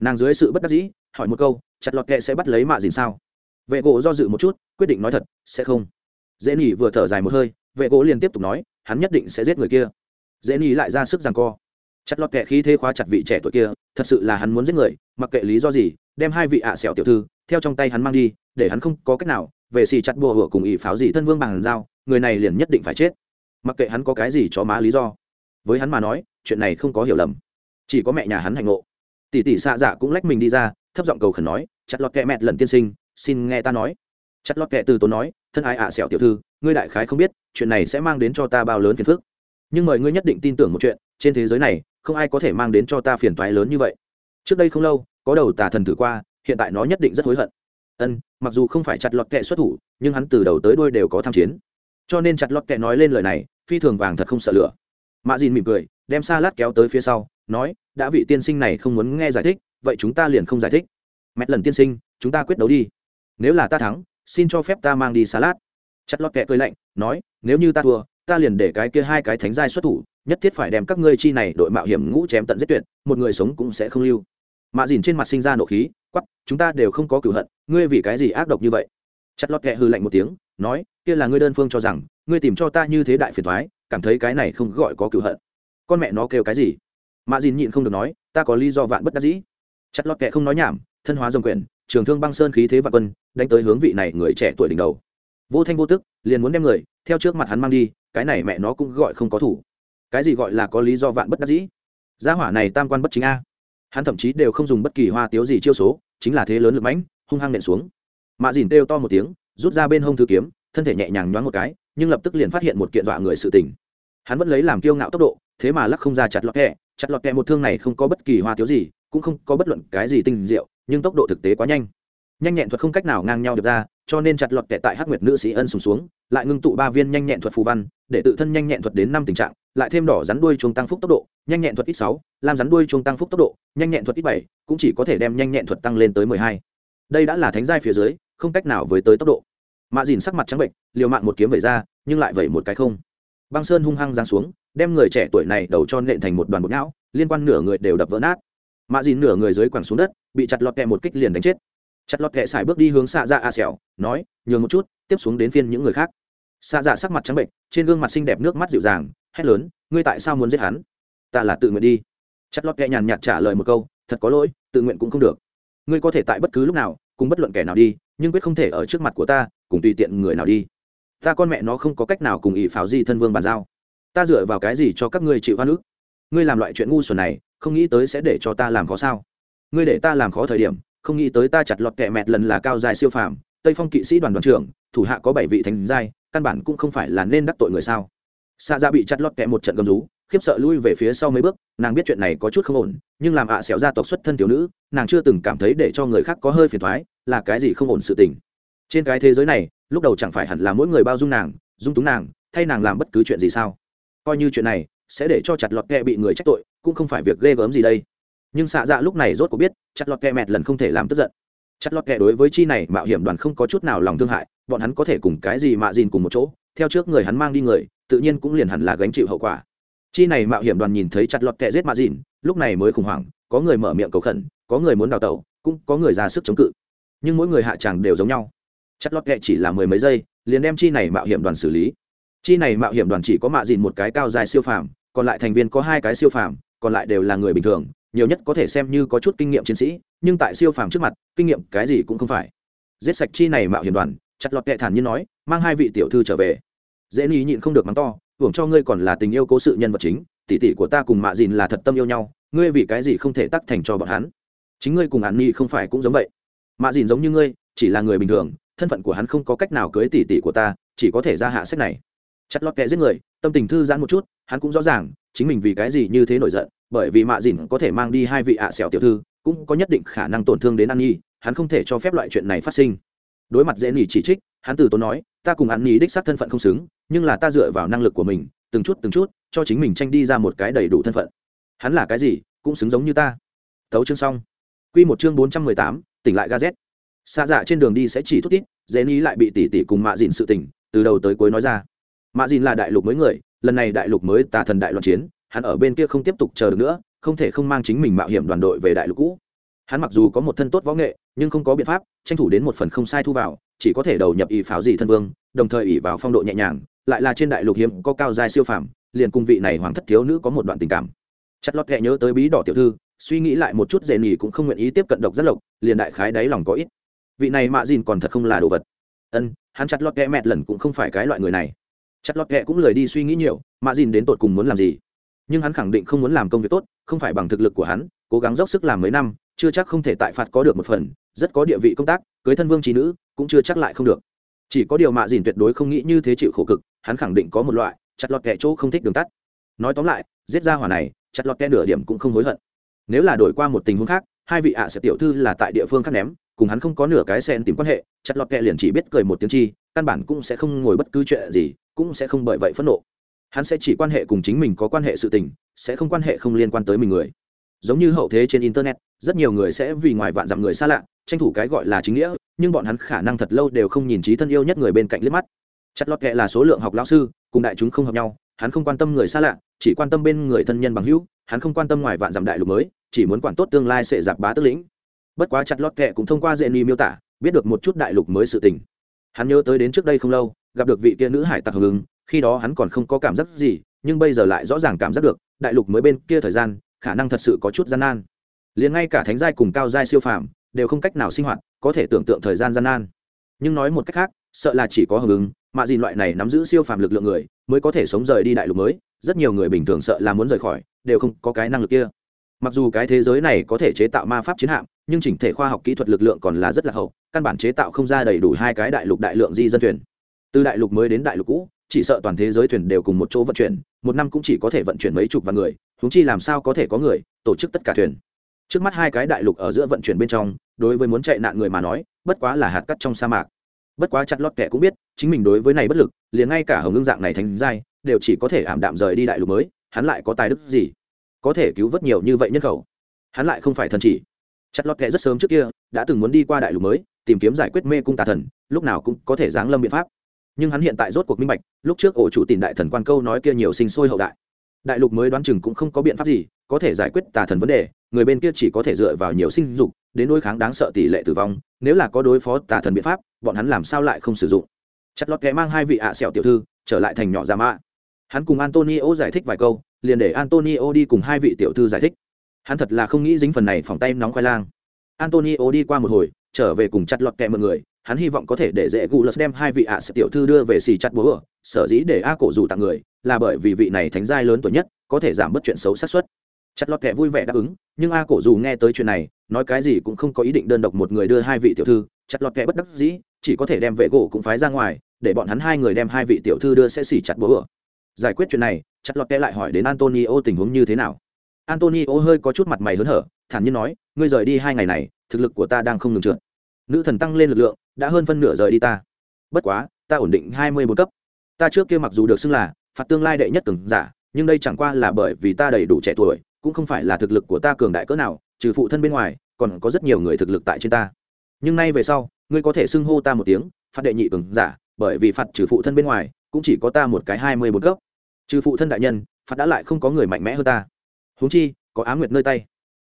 Nàng dưới sự bất đắc dĩ, hỏi một câu, chặt lọt kệ sẽ bắt lấy mạ dìn sao? Vệ gỗ do dự một chút, quyết định nói thật, sẽ không. Dễ nỉ vừa thở dài một hơi vệ gỗ liền tiếp tục nói, hắn nhất định sẽ giết người kia. Dễ nỉ lại ra sức rằng co chặt lọt kệ khí thế khóa chặt vị trẻ tuổi kia, thật sự là hắn muốn giết người, mặc kệ lý do gì, đem hai vị ạ à xẻo tiểu thư, theo trong tay hắn mang đi, để hắn không có cách nào, về xì chặt bùa hửa cùng ỷ pháo gì thân vương bằng dao người này liền nhất định phải chết. Mặc kệ hắn có cái gì cho má lý do, với hắn mà nói, chuyện này không có hiểu lầm. Chỉ có mẹ nhà hắn hành ngộ. Tỷ tỷ xạ dạ cũng lách mình đi ra, thấp giọng cầu khẩn nói, chặt lọt kệ mẹ lần tiên sinh, xin nghe ta nói. Chặt lọt kệ từ tốn nói, thân ai ạ à xẻo tiểu thư, ngươi đại khái không biết, chuyện này sẽ mang đến cho ta bao lớn phiền phức. Nhưng mời ngươi nhất định tin tưởng một chuyện, trên thế giới này không ai có thể mang đến cho ta phiền toái lớn như vậy. Trước đây không lâu, có đầu tà thần thử qua, hiện tại nó nhất định rất hối hận. Ân, mặc dù không phải chặt lọt kẹ xuất thủ, nhưng hắn từ đầu tới đuôi đều có tham chiến. Cho nên chặt lọt kẹ nói lên lời này, phi thường vàng thật không sợ lửa. Mạ dìn mỉm cười, đem xa lát kéo tới phía sau, nói, đã vị tiên sinh này không muốn nghe giải thích, vậy chúng ta liền không giải thích. Mẹ lần tiên sinh, chúng ta quyết đấu đi. Nếu là ta thắng, xin cho phép ta mang đi xa lát chặt lọt kẹ cười lạnh, nói, nếu như ta thua ta liền để cái kia hai cái thánh giai xuất thủ, nhất thiết phải đem các ngươi chi này đội mạo hiểm ngũ chém tận giết tuyệt, một người sống cũng sẽ không lưu. Mạ dìn trên mặt sinh ra nộ khí quắp chúng ta đều không có cửu hận, ngươi vì cái gì ác độc như vậy? Chặt lọt kẹ hư lạnh một tiếng, nói, kia là ngươi đơn phương cho rằng, ngươi tìm cho ta như thế đại phiền thoái cảm thấy cái này không gọi có cửu hận. Con mẹ nó kêu cái gì? Mạ dìn nhịn không được nói, ta có lý do vạn bất đắc dĩ. Chặt lọt kệ không nói nhảm, thân hóa dòng quyền, trường thương băng sơn khí thế vạn quân, đánh tới hướng vị này người trẻ tuổi đỉnh đầu. Vô thanh vô tức, liền muốn đem người, theo trước mặt hắn mang đi cái này mẹ nó cũng gọi không có thủ. Cái gì gọi là có lý do vạn bất đắc dĩ? Gia hỏa này tam quan bất chính a. Hắn thậm chí đều không dùng bất kỳ hoa tiếu gì chiêu số, chính là thế lớn lực mãnh, hung hăng nện xuống. Mạ dìn kêu to một tiếng, rút ra bên hông thư kiếm, thân thể nhẹ nhàng nhoáng một cái, nhưng lập tức liền phát hiện một kiện dọa người sự tình. Hắn vẫn lấy làm kiêu ngạo tốc độ, thế mà lắc không ra chặt lọt kẹ, chặt lọt kẹ một thương này không có bất kỳ hoa tiếu gì, cũng không có bất luận cái gì tinh diệu, nhưng tốc độ thực tế quá nhanh nhanh nhẹn thuật không cách nào ngang nhau được ra, cho nên chặt lọt kẻ tại hắc nguyệt nữ sĩ ân sùng xuống, lại ngưng tụ ba viên nhanh nhẹn thuật phù văn, để tự thân nhanh nhẹn thuật đến năm tình trạng, lại thêm đỏ rắn đuôi chuông tăng phúc tốc độ, nhanh nhẹn thuật ít sáu làm rắn đuôi chuông tăng phúc tốc độ, nhanh nhẹn thuật ít bảy, cũng chỉ có thể đem nhanh nhẹn thuật tăng lên tới mười hai. Đây đã là thánh giai phía dưới, không cách nào với tới tốc độ. Mạ dìn sắc mặt trắng bệnh, liều mạng một kiếm vẩy ra, nhưng lại vẩy một cái không. Băng sơn hung hăng giáng xuống, đem người trẻ tuổi này đầu cho nện thành một đoàn bột não liên quan nửa người đều đập vỡ nát. Mạ dìn nửa người dưới quẳng xuống đất, bị chặt lọt kẹ một kích liền đánh chết chặt lọt kệ xài bước đi hướng xạ dạ a xẻo nói, nhường một chút, tiếp xuống đến phiên những người khác. Xạ dạ sắc mặt trắng bệnh, trên gương mặt xinh đẹp nước mắt dịu dàng, hét lớn, ngươi tại sao muốn giết hắn? Ta là tự nguyện đi. Chặt lọt kệ nhàn nhạt trả lời một câu, thật có lỗi, tự nguyện cũng không được. Ngươi có thể tại bất cứ lúc nào, cùng bất luận kẻ nào đi, nhưng quyết không thể ở trước mặt của ta, cùng tùy tiện người nào đi. Ta con mẹ nó không có cách nào cùng ỷ pháo di thân vương bàn giao. Ta dựa vào cái gì cho các ngươi chịu hoa nước ngươi làm loại chuyện ngu xuẩn này, không nghĩ tới sẽ để cho ta làm khó sao? Ngươi để ta làm khó thời điểm không nghĩ tới ta chặt lọt kẹ mẹt lần là cao dài siêu phàm, tây phong kỵ sĩ đoàn đoàn trưởng, thủ hạ có bảy vị thành giai, căn bản cũng không phải là nên đắc tội người sao. Xa ra dạ bị chặt lọt kẹ một trận gầm rú, khiếp sợ lui về phía sau mấy bước, nàng biết chuyện này có chút không ổn, nhưng làm ạ à xẻo gia tộc xuất thân thiếu nữ, nàng chưa từng cảm thấy để cho người khác có hơi phiền thoái là cái gì không ổn sự tình. Trên cái thế giới này, lúc đầu chẳng phải hẳn là mỗi người bao dung nàng, dung túng nàng, thay nàng làm bất cứ chuyện gì sao. Coi như chuyện này, sẽ để cho chặt lọt kẹ bị người trách tội, cũng không phải việc ghê gớm gì đây nhưng xạ dạ lúc này rốt cuộc biết, chặt lọt kẹ mẹt lần không thể làm tức giận. Chặt lọt kẹ đối với chi này, mạo hiểm đoàn không có chút nào lòng thương hại, bọn hắn có thể cùng cái gì mạ dìn cùng một chỗ, theo trước người hắn mang đi người, tự nhiên cũng liền hẳn là gánh chịu hậu quả. Chi này, mạo hiểm đoàn nhìn thấy chặt lọt kẹ giết mạ dìn, lúc này mới khủng hoảng, có người mở miệng cầu khẩn, có người muốn đào tẩu, cũng có người ra sức chống cự. Nhưng mỗi người hạ tràng đều giống nhau. Chặt lọt kẹ chỉ là mười mấy giây, liền đem chi này, mạo hiểm đoàn xử lý. Chi này, mạo hiểm đoàn chỉ có mạ dìn một cái cao dài siêu phàm, còn lại thành viên có hai cái siêu phàm, còn lại đều là người bình thường nhiều nhất có thể xem như có chút kinh nghiệm chiến sĩ, nhưng tại siêu phàm trước mặt, kinh nghiệm cái gì cũng không phải. Giết sạch chi này mạo hiểm đoàn, chặt lọt kệ thản nhiên nói, mang hai vị tiểu thư trở về. Dễ ni nhịn không được mắng to, hưởng cho ngươi còn là tình yêu cố sự nhân vật chính, tỷ tỷ của ta cùng mạ dìn là thật tâm yêu nhau, ngươi vì cái gì không thể tắc thành cho bọn hắn? Chính ngươi cùng hạn ni không phải cũng giống vậy. Mạ dìn giống như ngươi, chỉ là người bình thường, thân phận của hắn không có cách nào cưới tỷ tỷ của ta, chỉ có thể ra hạ sách này. Chặt lọt kệ giết người, tâm tình thư giãn một chút, hắn cũng rõ ràng, chính mình vì cái gì như thế nổi giận bởi vì mạ dìn có thể mang đi hai vị ạ à xẻo tiểu thư, cũng có nhất định khả năng tổn thương đến an nhi, hắn không thể cho phép loại chuyện này phát sinh. Đối mặt dễ nỉ chỉ trích, hắn từ tốn nói, ta cùng an nhi đích xác thân phận không xứng, nhưng là ta dựa vào năng lực của mình, từng chút từng chút, cho chính mình tranh đi ra một cái đầy đủ thân phận. Hắn là cái gì, cũng xứng giống như ta. Tấu chương xong. Quy một chương bốn trăm mười tám, tỉnh lại gazet xa dạ trên đường đi sẽ chỉ thút tít dễ nỉ lại bị tỷ tỷ cùng mạ dìn sự tỉnh từ đầu tới cuối nói ra. Mạ dìn là đại lục mới người, lần này đại lục mới tà thần đại loạn chiến hắn ở bên kia không tiếp tục chờ được nữa, không thể không mang chính mình mạo hiểm đoàn đội về đại lục cũ. Hắn mặc dù có một thân tốt võ nghệ, nhưng không có biện pháp, tranh thủ đến một phần không sai thu vào, chỉ có thể đầu nhập ỷ pháo dị thân vương, đồng thời ỷ vào phong độ nhẹ nhàng, lại là trên đại lục hiếm có cao dài siêu phàm, liền cung vị này hoàng thất thiếu nữ có một đoạn tình cảm. Chặt lót kệ nhớ tới bí đỏ tiểu thư, suy nghĩ lại một chút dễ nghỉ cũng không nguyện ý tiếp cận độc rất lộc, liền đại khái đáy lòng có ít. Vị này mạ dìn còn thật không là đồ vật. Ân, hắn chặt lót kệ mẹt lần cũng không phải cái loại người này. Chặt lót kệ cũng lười đi suy nghĩ nhiều, mạ dìn đến tột cùng muốn làm gì? Nhưng hắn khẳng định không muốn làm công việc tốt, không phải bằng thực lực của hắn, cố gắng dốc sức làm mấy năm, chưa chắc không thể tại phạt có được một phần, rất có địa vị công tác, cưới thân vương trí nữ, cũng chưa chắc lại không được. Chỉ có điều mạ dìn tuyệt đối không nghĩ như thế chịu khổ cực, hắn khẳng định có một loại, chặt lọt kẹ chỗ không thích đường tắt. Nói tóm lại, giết ra hỏa này, chặt lọt kẹ nửa điểm cũng không hối hận. Nếu là đổi qua một tình huống khác, hai vị ạ sẽ tiểu thư là tại địa phương khác ném, cùng hắn không có nửa cái sen tìm quan hệ, chặt lọt kẹ liền chỉ biết cười một tiếng chi, căn bản cũng sẽ không ngồi bất cứ chuyện gì, cũng sẽ không bởi vậy phẫn nộ hắn sẽ chỉ quan hệ cùng chính mình có quan hệ sự tình, sẽ không quan hệ không liên quan tới mình người. Giống như hậu thế trên internet, rất nhiều người sẽ vì ngoài vạn dặm người xa lạ, tranh thủ cái gọi là chính nghĩa, nhưng bọn hắn khả năng thật lâu đều không nhìn trí thân yêu nhất người bên cạnh liếc mắt. Chặt lọt kệ là số lượng học lao sư, cùng đại chúng không hợp nhau, hắn không quan tâm người xa lạ, chỉ quan tâm bên người thân nhân bằng hữu, hắn không quan tâm ngoài vạn dặm đại lục mới, chỉ muốn quản tốt tương lai sẽ giặc bá tức lĩnh. Bất quá chặt lọt kệ cũng thông qua dễ ni miêu tả, biết được một chút đại lục mới sự tình. Hắn nhớ tới đến trước đây không lâu, gặp được vị kia nữ hải tặc hưởng ứng khi đó hắn còn không có cảm giác gì, nhưng bây giờ lại rõ ràng cảm giác được, đại lục mới bên kia thời gian, khả năng thật sự có chút gian nan. Liền ngay cả thánh giai cùng cao giai siêu phàm, đều không cách nào sinh hoạt, có thể tưởng tượng thời gian gian nan. Nhưng nói một cách khác, sợ là chỉ có hưởng ứng, mà gì loại này nắm giữ siêu phàm lực lượng người, mới có thể sống rời đi đại lục mới, rất nhiều người bình thường sợ là muốn rời khỏi, đều không có cái năng lực kia. Mặc dù cái thế giới này có thể chế tạo ma pháp chiến hạm, nhưng chỉnh thể khoa học kỹ thuật lực lượng còn là rất là hậu, căn bản chế tạo không ra đầy đủ hai cái đại lục đại lượng di dân thuyền. Từ đại lục mới đến đại lục cũ chỉ sợ toàn thế giới thuyền đều cùng một chỗ vận chuyển, một năm cũng chỉ có thể vận chuyển mấy chục vạn người húng chi làm sao có thể có người tổ chức tất cả thuyền. Trước mắt hai cái đại lục ở giữa vận chuyển bên trong, đối với muốn chạy nạn người mà nói, bất quá là hạt cắt trong sa mạc. Bất quá chặt lót kẻ cũng biết, chính mình đối với này bất lực, liền ngay cả hồng ngưng dạng này thành giai, đều chỉ có thể ảm đạm rời đi đại lục mới, hắn lại có tài đức gì? Có thể cứu vớt nhiều như vậy nhân khẩu? Hắn lại không phải thần chỉ. Chặt lót kẻ rất sớm trước kia, đã từng muốn đi qua đại lục mới, tìm kiếm giải quyết mê cung tà thần, lúc nào cũng có thể giáng lâm biện pháp nhưng hắn hiện tại rốt cuộc minh bạch, lúc trước ổ chủ tìm đại thần quan câu nói kia nhiều sinh sôi hậu đại. Đại lục mới đoán chừng cũng không có biện pháp gì, có thể giải quyết tà thần vấn đề, người bên kia chỉ có thể dựa vào nhiều sinh dục, đến đối kháng đáng sợ tỷ lệ tử vong, nếu là có đối phó tà thần biện pháp, bọn hắn làm sao lại không sử dụng? Chặt lọt kẻ mang hai vị ạ à tiểu thư, trở lại thành nhỏ giả mạ. Hắn cùng antonio giải thích vài câu, liền để antonio đi cùng hai vị tiểu thư giải thích. Hắn thật là không nghĩ dính phần này phòng tay nóng khoai lang. Antonio đi qua một hồi, trở về cùng chặt lọt kẹ mọi người hắn hy vọng có thể để dễ lật đem hai vị ạ à tiểu thư đưa về xì chặt búa sở dĩ để a cổ dù tặng người, là bởi vì vị này thánh giai lớn tuổi nhất, có thể giảm bớt chuyện xấu xác suất. Chặt lọt kẻ vui vẻ đáp ứng, nhưng a cổ dù nghe tới chuyện này, nói cái gì cũng không có ý định đơn độc một người đưa hai vị tiểu thư, chặt lọt kẻ bất đắc dĩ, chỉ có thể đem vệ gỗ cũng phái ra ngoài, để bọn hắn hai người đem hai vị tiểu thư đưa sẽ xì chặt búa giải quyết chuyện này, chặt lọt kẻ lại hỏi đến antonio tình huống như thế nào. Antonio hơi có chút mặt mày hớn hở, thản nhiên nói, ngươi rời đi hai ngày này, thực lực của ta đang không ngừng trượt nữ thần tăng lên lực lượng, đã hơn phân nửa rời đi ta. Bất quá, ta ổn định hai mươi bốn cấp. Ta trước kia mặc dù được xưng là phạt tương lai đệ nhất cường giả, nhưng đây chẳng qua là bởi vì ta đầy đủ trẻ tuổi, cũng không phải là thực lực của ta cường đại cỡ nào, trừ phụ thân bên ngoài, còn có rất nhiều người thực lực tại trên ta. Nhưng nay về sau, ngươi có thể xưng hô ta một tiếng phạt đệ nhị cường giả, bởi vì phạt trừ phụ thân bên ngoài, cũng chỉ có ta một cái hai mươi bốn cấp. Trừ phụ thân đại nhân phạt đã lại không có người mạnh mẽ hơn ta. Huống chi, có á nguyệt nơi tay.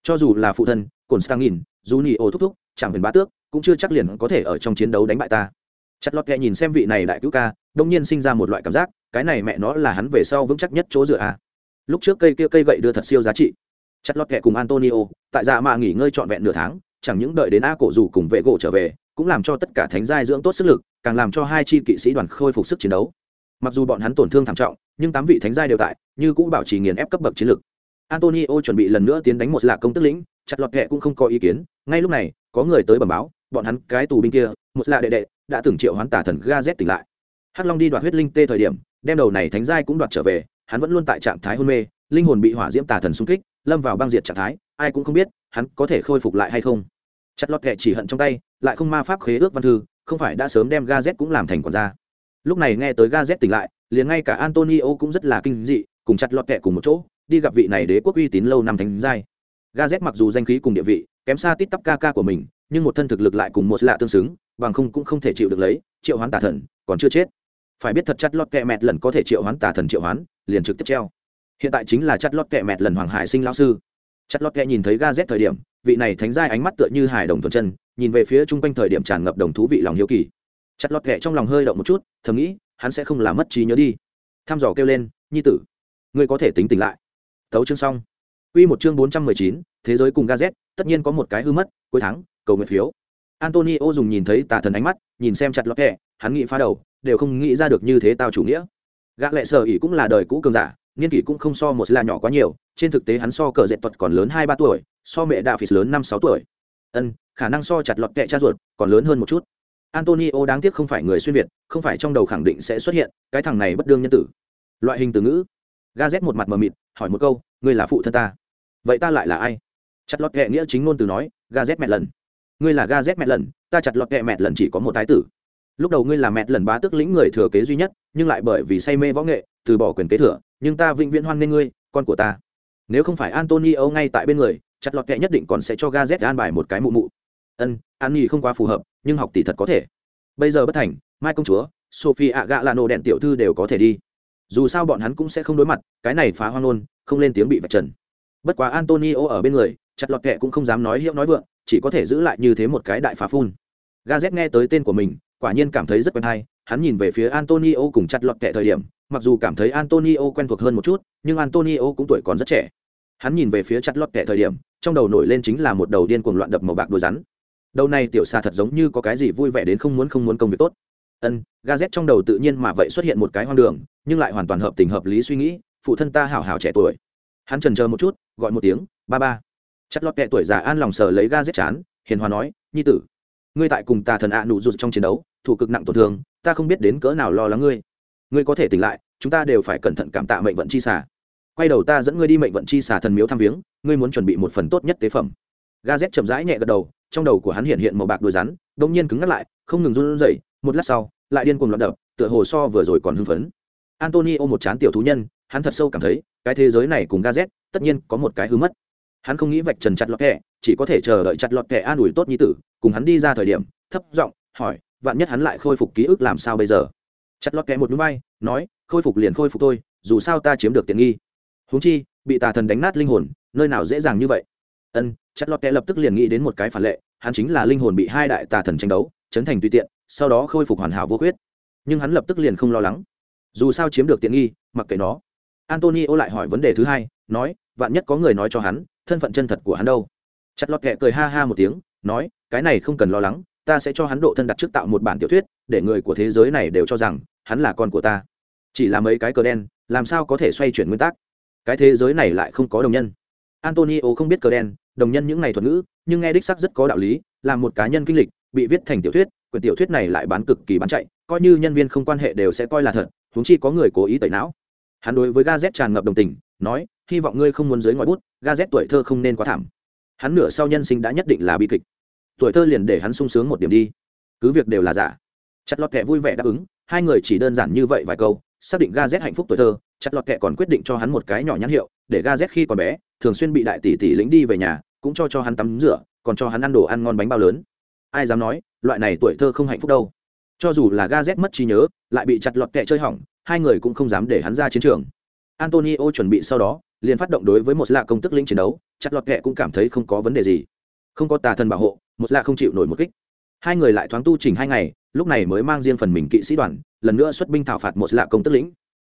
Cho dù là phụ thân cồn stang nghìn dù nhị ô thúc thúc chẳng huyền bá tước cũng chưa chắc liền có thể ở trong chiến đấu đánh bại ta. Chặt lọt kẹ nhìn xem vị này đại cứu ca, đông nhiên sinh ra một loại cảm giác, cái này mẹ nó là hắn về sau vững chắc nhất chỗ dựa à. lúc trước cây kia cây gậy đưa thật siêu giá trị. Chặt lọt kẹ cùng antonio, tại dạ mạ nghỉ ngơi trọn vẹn nửa tháng, chẳng những đợi đến a cổ dù cùng vệ gỗ trở về, cũng làm cho tất cả thánh giai dưỡng tốt sức lực, càng làm cho hai chi kỵ sĩ đoàn khôi phục sức chiến đấu. Mặc dù bọn hắn tổn thương thảm trọng, nhưng tám vị thánh giai đều tại, như cũng bảo trì nghiền ép cấp bậc chiến lực. Antonio chuẩn bị lần nữa tiến đánh một lạc công tức lĩnh, chặt lọt kẹ cũng không có ý kiến, ngay lúc này, có người tới bẩm báo bọn hắn cái tù binh kia, một lạ đệ đệ, đã từng triệu hoán tả thần ga z tỉnh lại. Hắc long đi đoạt huyết linh tê thời điểm, đem đầu này thánh giai cũng đoạt trở về, hắn vẫn luôn tại trạng thái hôn mê, linh hồn bị hỏa diễm tả thần xung kích, lâm vào băng diệt trạng thái, ai cũng không biết, hắn có thể khôi phục lại hay không. Chặt lọt kẹ chỉ hận trong tay, lại không ma pháp khế ước văn thư, không phải đã sớm đem ga z cũng làm thành quản gia. Lúc này nghe tới ga z tỉnh lại, liền ngay cả antonio cũng rất là kinh dị, cùng chặt lọt kẹ cùng một chỗ, đi gặp vị này đế quốc uy tín lâu năm thánh giai. Ga z mặc dù danh khí cùng địa vị, kém xa tít tắp ca ca của mình nhưng một thân thực lực lại cùng một lạ tương xứng bằng không cũng không thể chịu được lấy triệu hoán tà thần còn chưa chết. Phải biết thật chặt lót kẹ mẹt lần có thể triệu hoán tà thần triệu hoán liền trực tiếp treo. Hiện tại chính là chặt lót kẹ mẹt lần hoàng hải sinh lão sư. Chặt lót kẹ nhìn thấy ga z thời điểm vị này thánh giai ánh mắt tựa như hài đồng thuần chân nhìn về phía chung quanh thời điểm tràn ngập đồng thú vị lòng hiếu kỳ. Chặt lót kẹ trong lòng hơi động một chút thầm nghĩ hắn sẽ không làm mất trí nhớ đi. Tham dò kêu lên nhi tử ngươi có thể tính tỉnh lại. Tấu chương xong. Quy một chương bốn trăm mười chín, thế giới cùng Gazet, tất nhiên có một cái hư mất, cuối tháng, cầu nguyện phiếu. Antonio dùng nhìn thấy tà thần ánh mắt, nhìn xem chặt lọt kẹ, hắn nghĩ phá đầu, đều không nghĩ ra được như thế tao chủ nghĩa. Gã lệ sở ỉ cũng là đời cũ cường giả, niên kỷ cũng không so một là nhỏ quá nhiều, trên thực tế hắn so cờ dệt tuật còn lớn hai ba tuổi, so mẹ đạo phì lớn năm sáu tuổi. Ân, khả năng so chặt lọt kẹ cha ruột, còn lớn hơn một chút. Antonio đáng tiếc không phải người xuyên việt, không phải trong đầu khẳng định sẽ xuất hiện, cái thằng này bất đương nhân tử. Loại hình từ ngữ. Gazet một mặt mờ mịt, hỏi một câu, ngươi là phụ thân ta? Vậy ta lại là ai? Chặt lọt kẹ nghĩa chính ngôn từ nói, Gazet mẹ lần. Ngươi là Gazet mẹ lần, ta chặt lọt kẹ mẹ lần chỉ có một thái tử. Lúc đầu ngươi là mẹ lần bá tước lĩnh người thừa kế duy nhất, nhưng lại bởi vì say mê võ nghệ, từ bỏ quyền kế thừa, nhưng ta vĩnh viễn hoan nghê ngươi, con của ta. Nếu không phải Antonio ngay tại bên người, chặt lọt kẹ nhất định còn sẽ cho Gazet an bài một cái mụ mụ. Ân, an nhi không quá phù hợp, nhưng học tỷ thật có thể bây giờ bất thành mai công chúa sophie ạ gạ là nổ đèn tiểu thư đều có thể đi dù sao bọn hắn cũng sẽ không đối mặt cái này phá hoang nôn không lên tiếng bị vạch trần bất quá antonio ở bên người chặt lọt kệ cũng không dám nói hiệu nói vượng chỉ có thể giữ lại như thế một cái đại phá phun. Gazet nghe tới tên của mình, quả nhiên cảm thấy rất quen hay, hắn nhìn về phía antonio cùng chặt lọt kệ thời điểm, mặc dù cảm thấy antonio quen thuộc hơn một chút, nhưng antonio cũng tuổi còn rất trẻ. Hắn nhìn về phía chặt lọt kệ thời điểm, trong đầu nổi lên chính là một đầu điên cuồng loạn đập màu bạc đôi rắn. Đầu này tiểu xà thật giống như có cái gì vui vẻ đến không muốn không muốn công việc tốt. Ân gazet trong đầu tự nhiên mà vậy xuất hiện một cái hoang đường, nhưng lại hoàn toàn hợp tình hợp lý suy nghĩ, phụ thân ta hảo hảo trẻ tuổi. Hắn trần chờ một chút, gọi một tiếng, ba ba chất lót kẹ tuổi già an lòng sờ lấy ga giết chán, hiền hòa nói, nhi tử, ngươi tại cùng tà thần ạ nụ rụt trong chiến đấu, thủ cực nặng tổn thương, ta không biết đến cỡ nào lo lắng ngươi. Ngươi có thể tỉnh lại, chúng ta đều phải cẩn thận cảm tạ mệnh vận chi xà. Quay đầu ta dẫn ngươi đi mệnh vận chi xà thần miếu thăm viếng, ngươi muốn chuẩn bị một phần tốt nhất tế phẩm. Ga z chậm rãi nhẹ gật đầu, trong đầu của hắn hiện hiện màu bạc đuôi rắn đông nhiên cứng ngắt lại, không ngừng run rẩy, một lát sau, lại điên cuồng loạn đập, tựa hồ so vừa rồi còn hưng phấn. Antonio, một chán tiểu thú nhân, hắn thật sâu cảm thấy, cái thế giới này cùng gazet tất nhiên có một cái hư mất hắn không nghĩ vạch trần chặt lọt kẹ, chỉ có thể chờ đợi chặt lọt kẹ an ủi tốt như tử, cùng hắn đi ra thời điểm, thấp giọng hỏi, vạn nhất hắn lại khôi phục ký ức làm sao bây giờ? Chặt lọt kẹ một núi bay, nói, khôi phục liền khôi phục thôi, dù sao ta chiếm được tiện nghi. Huống chi, bị tà thần đánh nát linh hồn, nơi nào dễ dàng như vậy? Ân, chặt lọt kẹ lập tức liền nghĩ đến một cái phản lệ, hắn chính là linh hồn bị hai đại tà thần tranh đấu, chấn thành tùy tiện, sau đó khôi phục hoàn hảo vô khuyết. Nhưng hắn lập tức liền không lo lắng. Dù sao chiếm được tiện nghi, mặc kệ nó. Antonio lại hỏi vấn đề thứ hai, nói, vạn nhất có người nói cho hắn thân phận chân thật của hắn đâu. Chặt lọt kệ cười ha ha một tiếng, nói, cái này không cần lo lắng, ta sẽ cho hắn độ thân đặt trước tạo một bản tiểu thuyết, để người của thế giới này đều cho rằng, hắn là con của ta. Chỉ là mấy cái cờ đen, làm sao có thể xoay chuyển nguyên tắc? Cái thế giới này lại không có đồng nhân. Antonio không biết cờ đen, đồng nhân những này thuật ngữ, nhưng nghe đích sắc rất có đạo lý, là một cá nhân kinh lịch, bị viết thành tiểu thuyết, quyển tiểu thuyết này lại bán cực kỳ bán chạy, coi như nhân viên không quan hệ đều sẽ coi là thật, huống chi có người cố ý tẩy não. Hắn đối với ga z tràn ngập đồng tình, nói hy vọng ngươi không muốn dưới ngòi bút, ga z tuổi thơ không nên quá thảm. Hắn nửa sau nhân sinh đã nhất định là bi kịch. Tuổi thơ liền để hắn sung sướng một điểm đi. Cứ việc đều là giả. Chặt lọt kẹ vui vẻ đáp ứng, hai người chỉ đơn giản như vậy vài câu, xác định ga z hạnh phúc tuổi thơ, chặt lọt kẹ còn quyết định cho hắn một cái nhỏ nhãn hiệu, để ga z khi còn bé, thường xuyên bị đại tỷ tỷ lĩnh đi về nhà, cũng cho cho hắn tắm rửa, còn cho hắn ăn đồ ăn ngon bánh bao lớn. Ai dám nói, loại này tuổi thơ không hạnh phúc đâu. Cho dù là ga z mất trí nhớ, lại bị chặt lọt kẹ chơi hỏng, hai người cũng không dám để hắn ra chiến trường. Antonio chuẩn bị sau đó liền phát động đối với một lạ công tức lĩnh chiến đấu, chặt lọt kẹ cũng cảm thấy không có vấn đề gì. Không có tà thần bảo hộ, một lạ không chịu nổi một kích. Hai người lại thoáng tu chỉnh hai ngày, lúc này mới mang riêng phần mình kỵ sĩ đoàn, lần nữa xuất binh thảo phạt một lạ công tức lĩnh.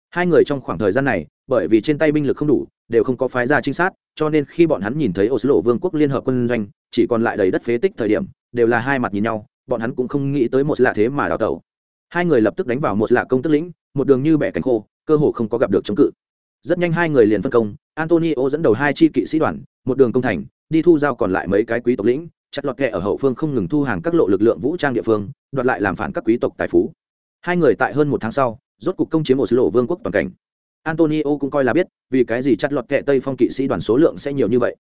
Hai người trong khoảng thời gian này, bởi vì trên tay binh lực không đủ, đều không có phái ra trinh sát, cho nên khi bọn hắn nhìn thấy ô lộ vương quốc liên hợp quân doanh, chỉ còn lại đầy đất phế tích thời điểm, đều là hai mặt nhìn nhau, bọn hắn cũng không nghĩ tới một lạ thế mà đào tẩu. Hai người lập tức đánh vào một lạ công tức lĩnh, một đường như bẻ cánh khô, cơ hồ không có gặp được chống cự rất nhanh hai người liền phân công, antonio dẫn đầu hai chi kỵ sĩ đoàn, một đường công thành, đi thu giao còn lại mấy cái quý tộc lĩnh, chặt lọt kẹ ở hậu phương không ngừng thu hàng các lộ lực lượng vũ trang địa phương, đoạt lại làm phản các quý tộc tài phú. Hai người tại hơn một tháng sau, rốt cuộc công chiếm một lộ vương quốc toàn cảnh. Antonio cũng coi là biết, vì cái gì chặt lọt kẹ tây phong kỵ sĩ đoàn số lượng sẽ nhiều như vậy.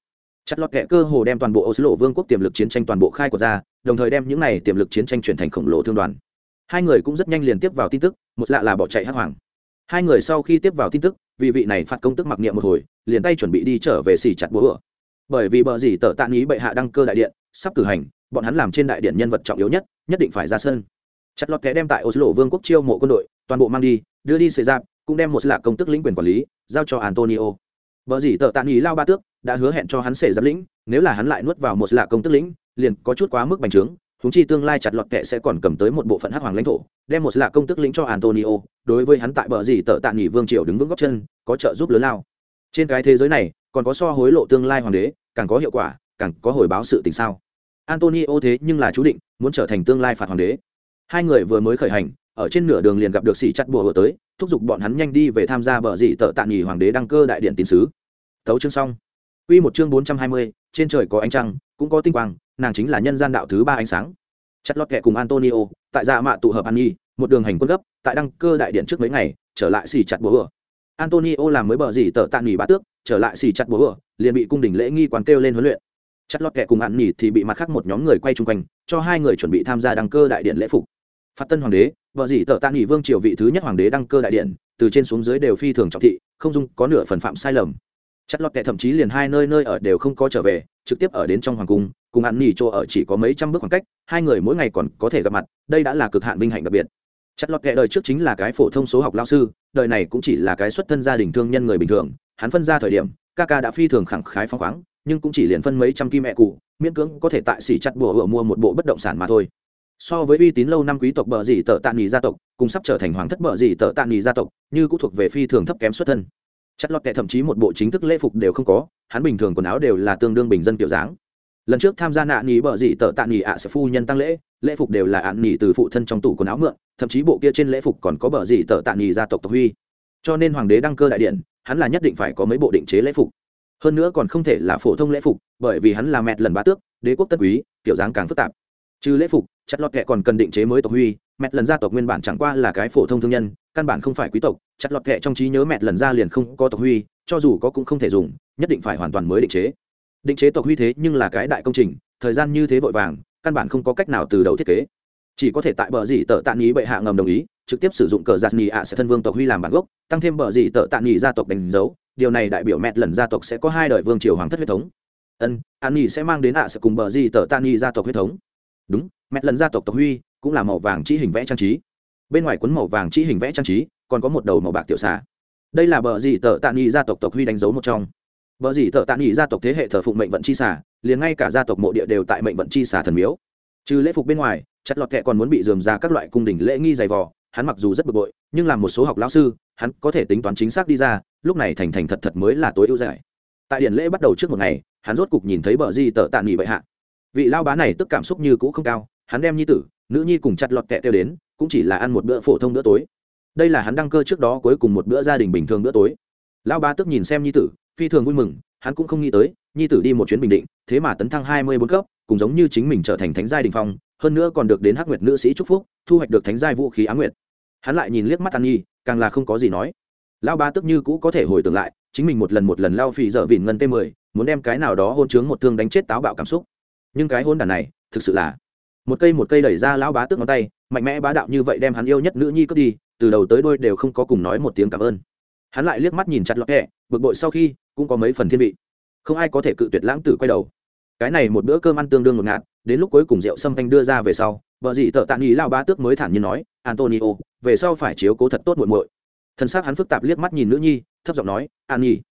Chặt lọt kẹ cơ hồ đem toàn bộ Oslo vương quốc tiềm lực chiến tranh toàn bộ khai của ra, đồng thời đem những này tiềm lực chiến tranh chuyển thành khổng lồ thương đoàn. Hai người cũng rất nhanh liền tiếp vào tin tức, một lạ là bỏ chạy hắc hoàng hai người sau khi tiếp vào tin tức, vì vị này phạt công tức mặc niệm một hồi, liền tay chuẩn bị đi trở về xì chặt búa ửa bởi vì bờ gì tờ tạ nghĩ bệ hạ đăng cơ đại điện, sắp cử hành, bọn hắn làm trên đại điện nhân vật trọng yếu nhất nhất định phải ra sân. Chặt lọt kẻ đem tại Oslo vương quốc chiêu mộ quân đội, toàn bộ mang đi, đưa đi xảy ra cũng đem một lạ công tức lĩnh quyền quản lý, giao cho antonio. Bờ gì tờ tạ nghĩ lao ba tước, đã hứa hẹn cho hắn xảy giáp lĩnh, nếu là hắn lại nuốt vào một lạ công tức lĩnh, liền có chút quá mức bành trướng húng chi tương lai chặt lọt kệ sẽ còn cầm tới một bộ phận hắc hoàng lãnh thổ, đem một lạ công tức lĩnh cho antonio đối với hắn tại bờ gì tợ tạ nghỉ vương triều đứng vững góc chân có trợ giúp lớn lao. Trên cái thế giới này còn có so hối lộ tương lai hoàng đế càng có hiệu quả càng có hồi báo sự tình sao? Antonio thế nhưng là chú định muốn trở thành tương lai phạt hoàng đế. Hai người vừa mới khởi hành ở trên nửa đường liền gặp được sĩ chặt bùa vừa tới thúc giục bọn hắn nhanh đi về tham gia bờ dị tợ tạ nghỉ hoàng đế đăng cơ đại điện tín sứ. Tấu chương xong. Quy một chương bốn trăm hai mươi, trên trời có ánh trăng, cũng có tinh quang, nàng chính là nhân gian đạo thứ ba ánh sáng. Chặt lót kẹ cùng Antonio, tại dạ mạ tụ hợp ăn nhi, một đường hành quân gấp, tại đăng cơ đại điện trước mấy ngày, trở lại xì chặt búa. Antonio làm mới bờ gì tờ tạ nghỉ bá tước, trở lại xì chặt búa, liền bị cung đình lễ nghi quán kêu lên huấn luyện. Chặt lọt kẹ cùng ăn nhỉ thì bị mặt khác một nhóm người quay chung quanh, cho hai người chuẩn bị tham gia đăng cơ đại điện lễ phục. Phát tân hoàng đế, vợ dĩ tờ tạ nghỉ vương triều vị thứ nhất hoàng đế đăng cơ đại điện, từ trên xuống dưới đều phi thường trọng thị, không dung có nửa phần phạm sai lầm chất lọt kẹ thậm chí liền hai nơi nơi ở đều không có trở về trực tiếp ở đến trong hoàng cung cùng ăn nghỉ chỗ ở chỉ có mấy trăm bước khoảng cách hai người mỗi ngày còn có thể gặp mặt đây đã là cực hạn vinh hạnh đặc biệt chất lọt kệ đời trước chính là cái phổ thông số học lao sư, đời này cũng chỉ là cái xuất thân gia đình thương nhân người bình thường. Hắn phân ra thời điểm, ca ca đã phi thường khẳng khái phong khoáng, nhưng cũng chỉ liền phân mấy trăm kim mẹ cụ, miễn cưỡng có thể tại xỉ chặt bùa hựa mua một bộ bất động sản mà thôi. So với uy tín lâu năm quý tộc bờ dì tợ tạ nghỉ gia tộc, cùng sắp trở thành hoàng thất bờ dì tợ tạ nghỉ gia tộc, như cũng thuộc về phi thường thấp kém xuất thân. Chất lọt kệ thậm chí một bộ chính thức lễ phục đều không có, hắn bình thường quần áo đều là tương đương bình dân kiểu dáng lần trước tham gia nạ nghỉ bờ dị tợ tạ nghỉ ạ sẽ phu nhân tăng lễ lễ phục đều là ạn nghỉ từ phụ thân trong tủ quần áo mượn, thậm chí bộ kia trên lễ phục còn có bờ dị tợ tạ nghỉ gia tộc tộc huy. Cho nên hoàng đế đăng cơ đại điện, hắn là nhất định phải có mấy bộ định chế lễ phục. Hơn nữa còn không thể là phổ thông lễ phục, bởi vì hắn là mẹt lần bá tước, đế quốc tân quý, kiểu dáng càng phức tạp. Trừ lễ phục, chất lọt kệ còn cần định chế mới tộc huy, mẹt lần gia tộc nguyên bản chẳng qua là cái phổ thông thương nhân, căn bản không phải quý tộc chặt lọt kệ trong trí nhớ mẹt lần ra liền không có tộc huy, cho dù có cũng không thể dùng, nhất định phải hoàn toàn mới định chế định chế tộc huy thế nhưng là cái đại công trình, thời gian như thế vội vàng, căn bản không có cách nào từ đầu thiết kế. Chỉ có thể tại bờ dì tợ tạ nghỉ bệ hạ ngầm đồng ý, trực tiếp sử dụng cờ giạt nghỉ ạ sẽ thân vương tộc huy làm bản gốc, tăng thêm bờ dì tợ tạ nghỉ gia tộc đánh dấu. Điều này đại biểu mẹ lần gia tộc sẽ có hai đời vương triều hoàng thất huyết thống. Ân an nghỉ sẽ mang đến ạ sẽ cùng bờ dì tợ tạ nghỉ gia tộc huyết thống. Đúng mẹ lần gia tộc tộc huy cũng là màu vàng chỉ hình vẽ trang trí. Bên ngoài cuốn màu vàng chỉ hình vẽ trang trí, còn có một đầu màu bạc tiểu xà. Đây là bờ dì tợ tạ nghỉ gia tộc tộc huy đánh dấu một trong bờ gì thợ tạn nghị gia tộc thế hệ thờ phụng mệnh vận chi xà, liền ngay cả gia tộc mộ địa đều tại mệnh vận chi xà thần miếu. Trừ lễ phục bên ngoài, chặt lọt kệ còn muốn bị dườm ra các loại cung đình lễ nghi dày vò, hắn mặc dù rất bực bội, nhưng làm một số học lão sư, hắn có thể tính toán chính xác đi ra, lúc này thành thành thật thật mới là tối ưu giải tại điển lễ bắt đầu trước một ngày, hắn rốt cục nhìn thấy bờ di tợ tạn nghỉ bệ hạ. Vị lao bá này tức cảm xúc như cũ không cao, hắn đem nhi tử, nữ nhi cùng chặt lọt kẹ tiêu đến, cũng chỉ là ăn một bữa phổ thông bữa tối. Đây là hắn đăng cơ trước đó cuối cùng một bữa gia đình bình thường bữa tối. Lão bá tức nhìn xem nhi tử phi thường vui mừng, hắn cũng không nghĩ tới, nhi tử đi một chuyến bình định, thế mà tấn thăng hai mươi bốn cấp, cùng giống như chính mình trở thành thánh giai đình phong, hơn nữa còn được đến hắc nguyệt nữ sĩ chúc phúc, thu hoạch được thánh giai vũ khí á nguyệt. Hắn lại nhìn liếc mắt an nhi, càng là không có gì nói. Lão ba tức như cũ có thể hồi tưởng lại, chính mình một lần một lần lao phì dở vỉn ngân t mười, muốn đem cái nào đó hôn chướng một thương đánh chết táo bạo cảm xúc. Nhưng cái hôn đàn này, thực sự là một cây một cây đẩy ra lão bá tức ngón tay, mạnh mẽ bá đạo như vậy đem hắn yêu nhất nữ nhi cướp đi, từ đầu tới đôi đều không có cùng nói một tiếng cảm ơn. Hắn lại liếc mắt nhìn chặt lọt hẹ bực bội sau khi cũng có mấy phần thiên vị. Không ai có thể cự tuyệt lãng tử quay đầu. Cái này một bữa cơm ăn tương đương ngột ngạt đến lúc cuối cùng rượu xâm thanh đưa ra về sau vợ dị tợ tạ nghỉ lao ba tước mới thản nhiên nói antonio về sau phải chiếu cố thật tốt muội muội. Thân xác hắn phức tạp liếc mắt nhìn nữ nhi thấp giọng nói an nhỉ,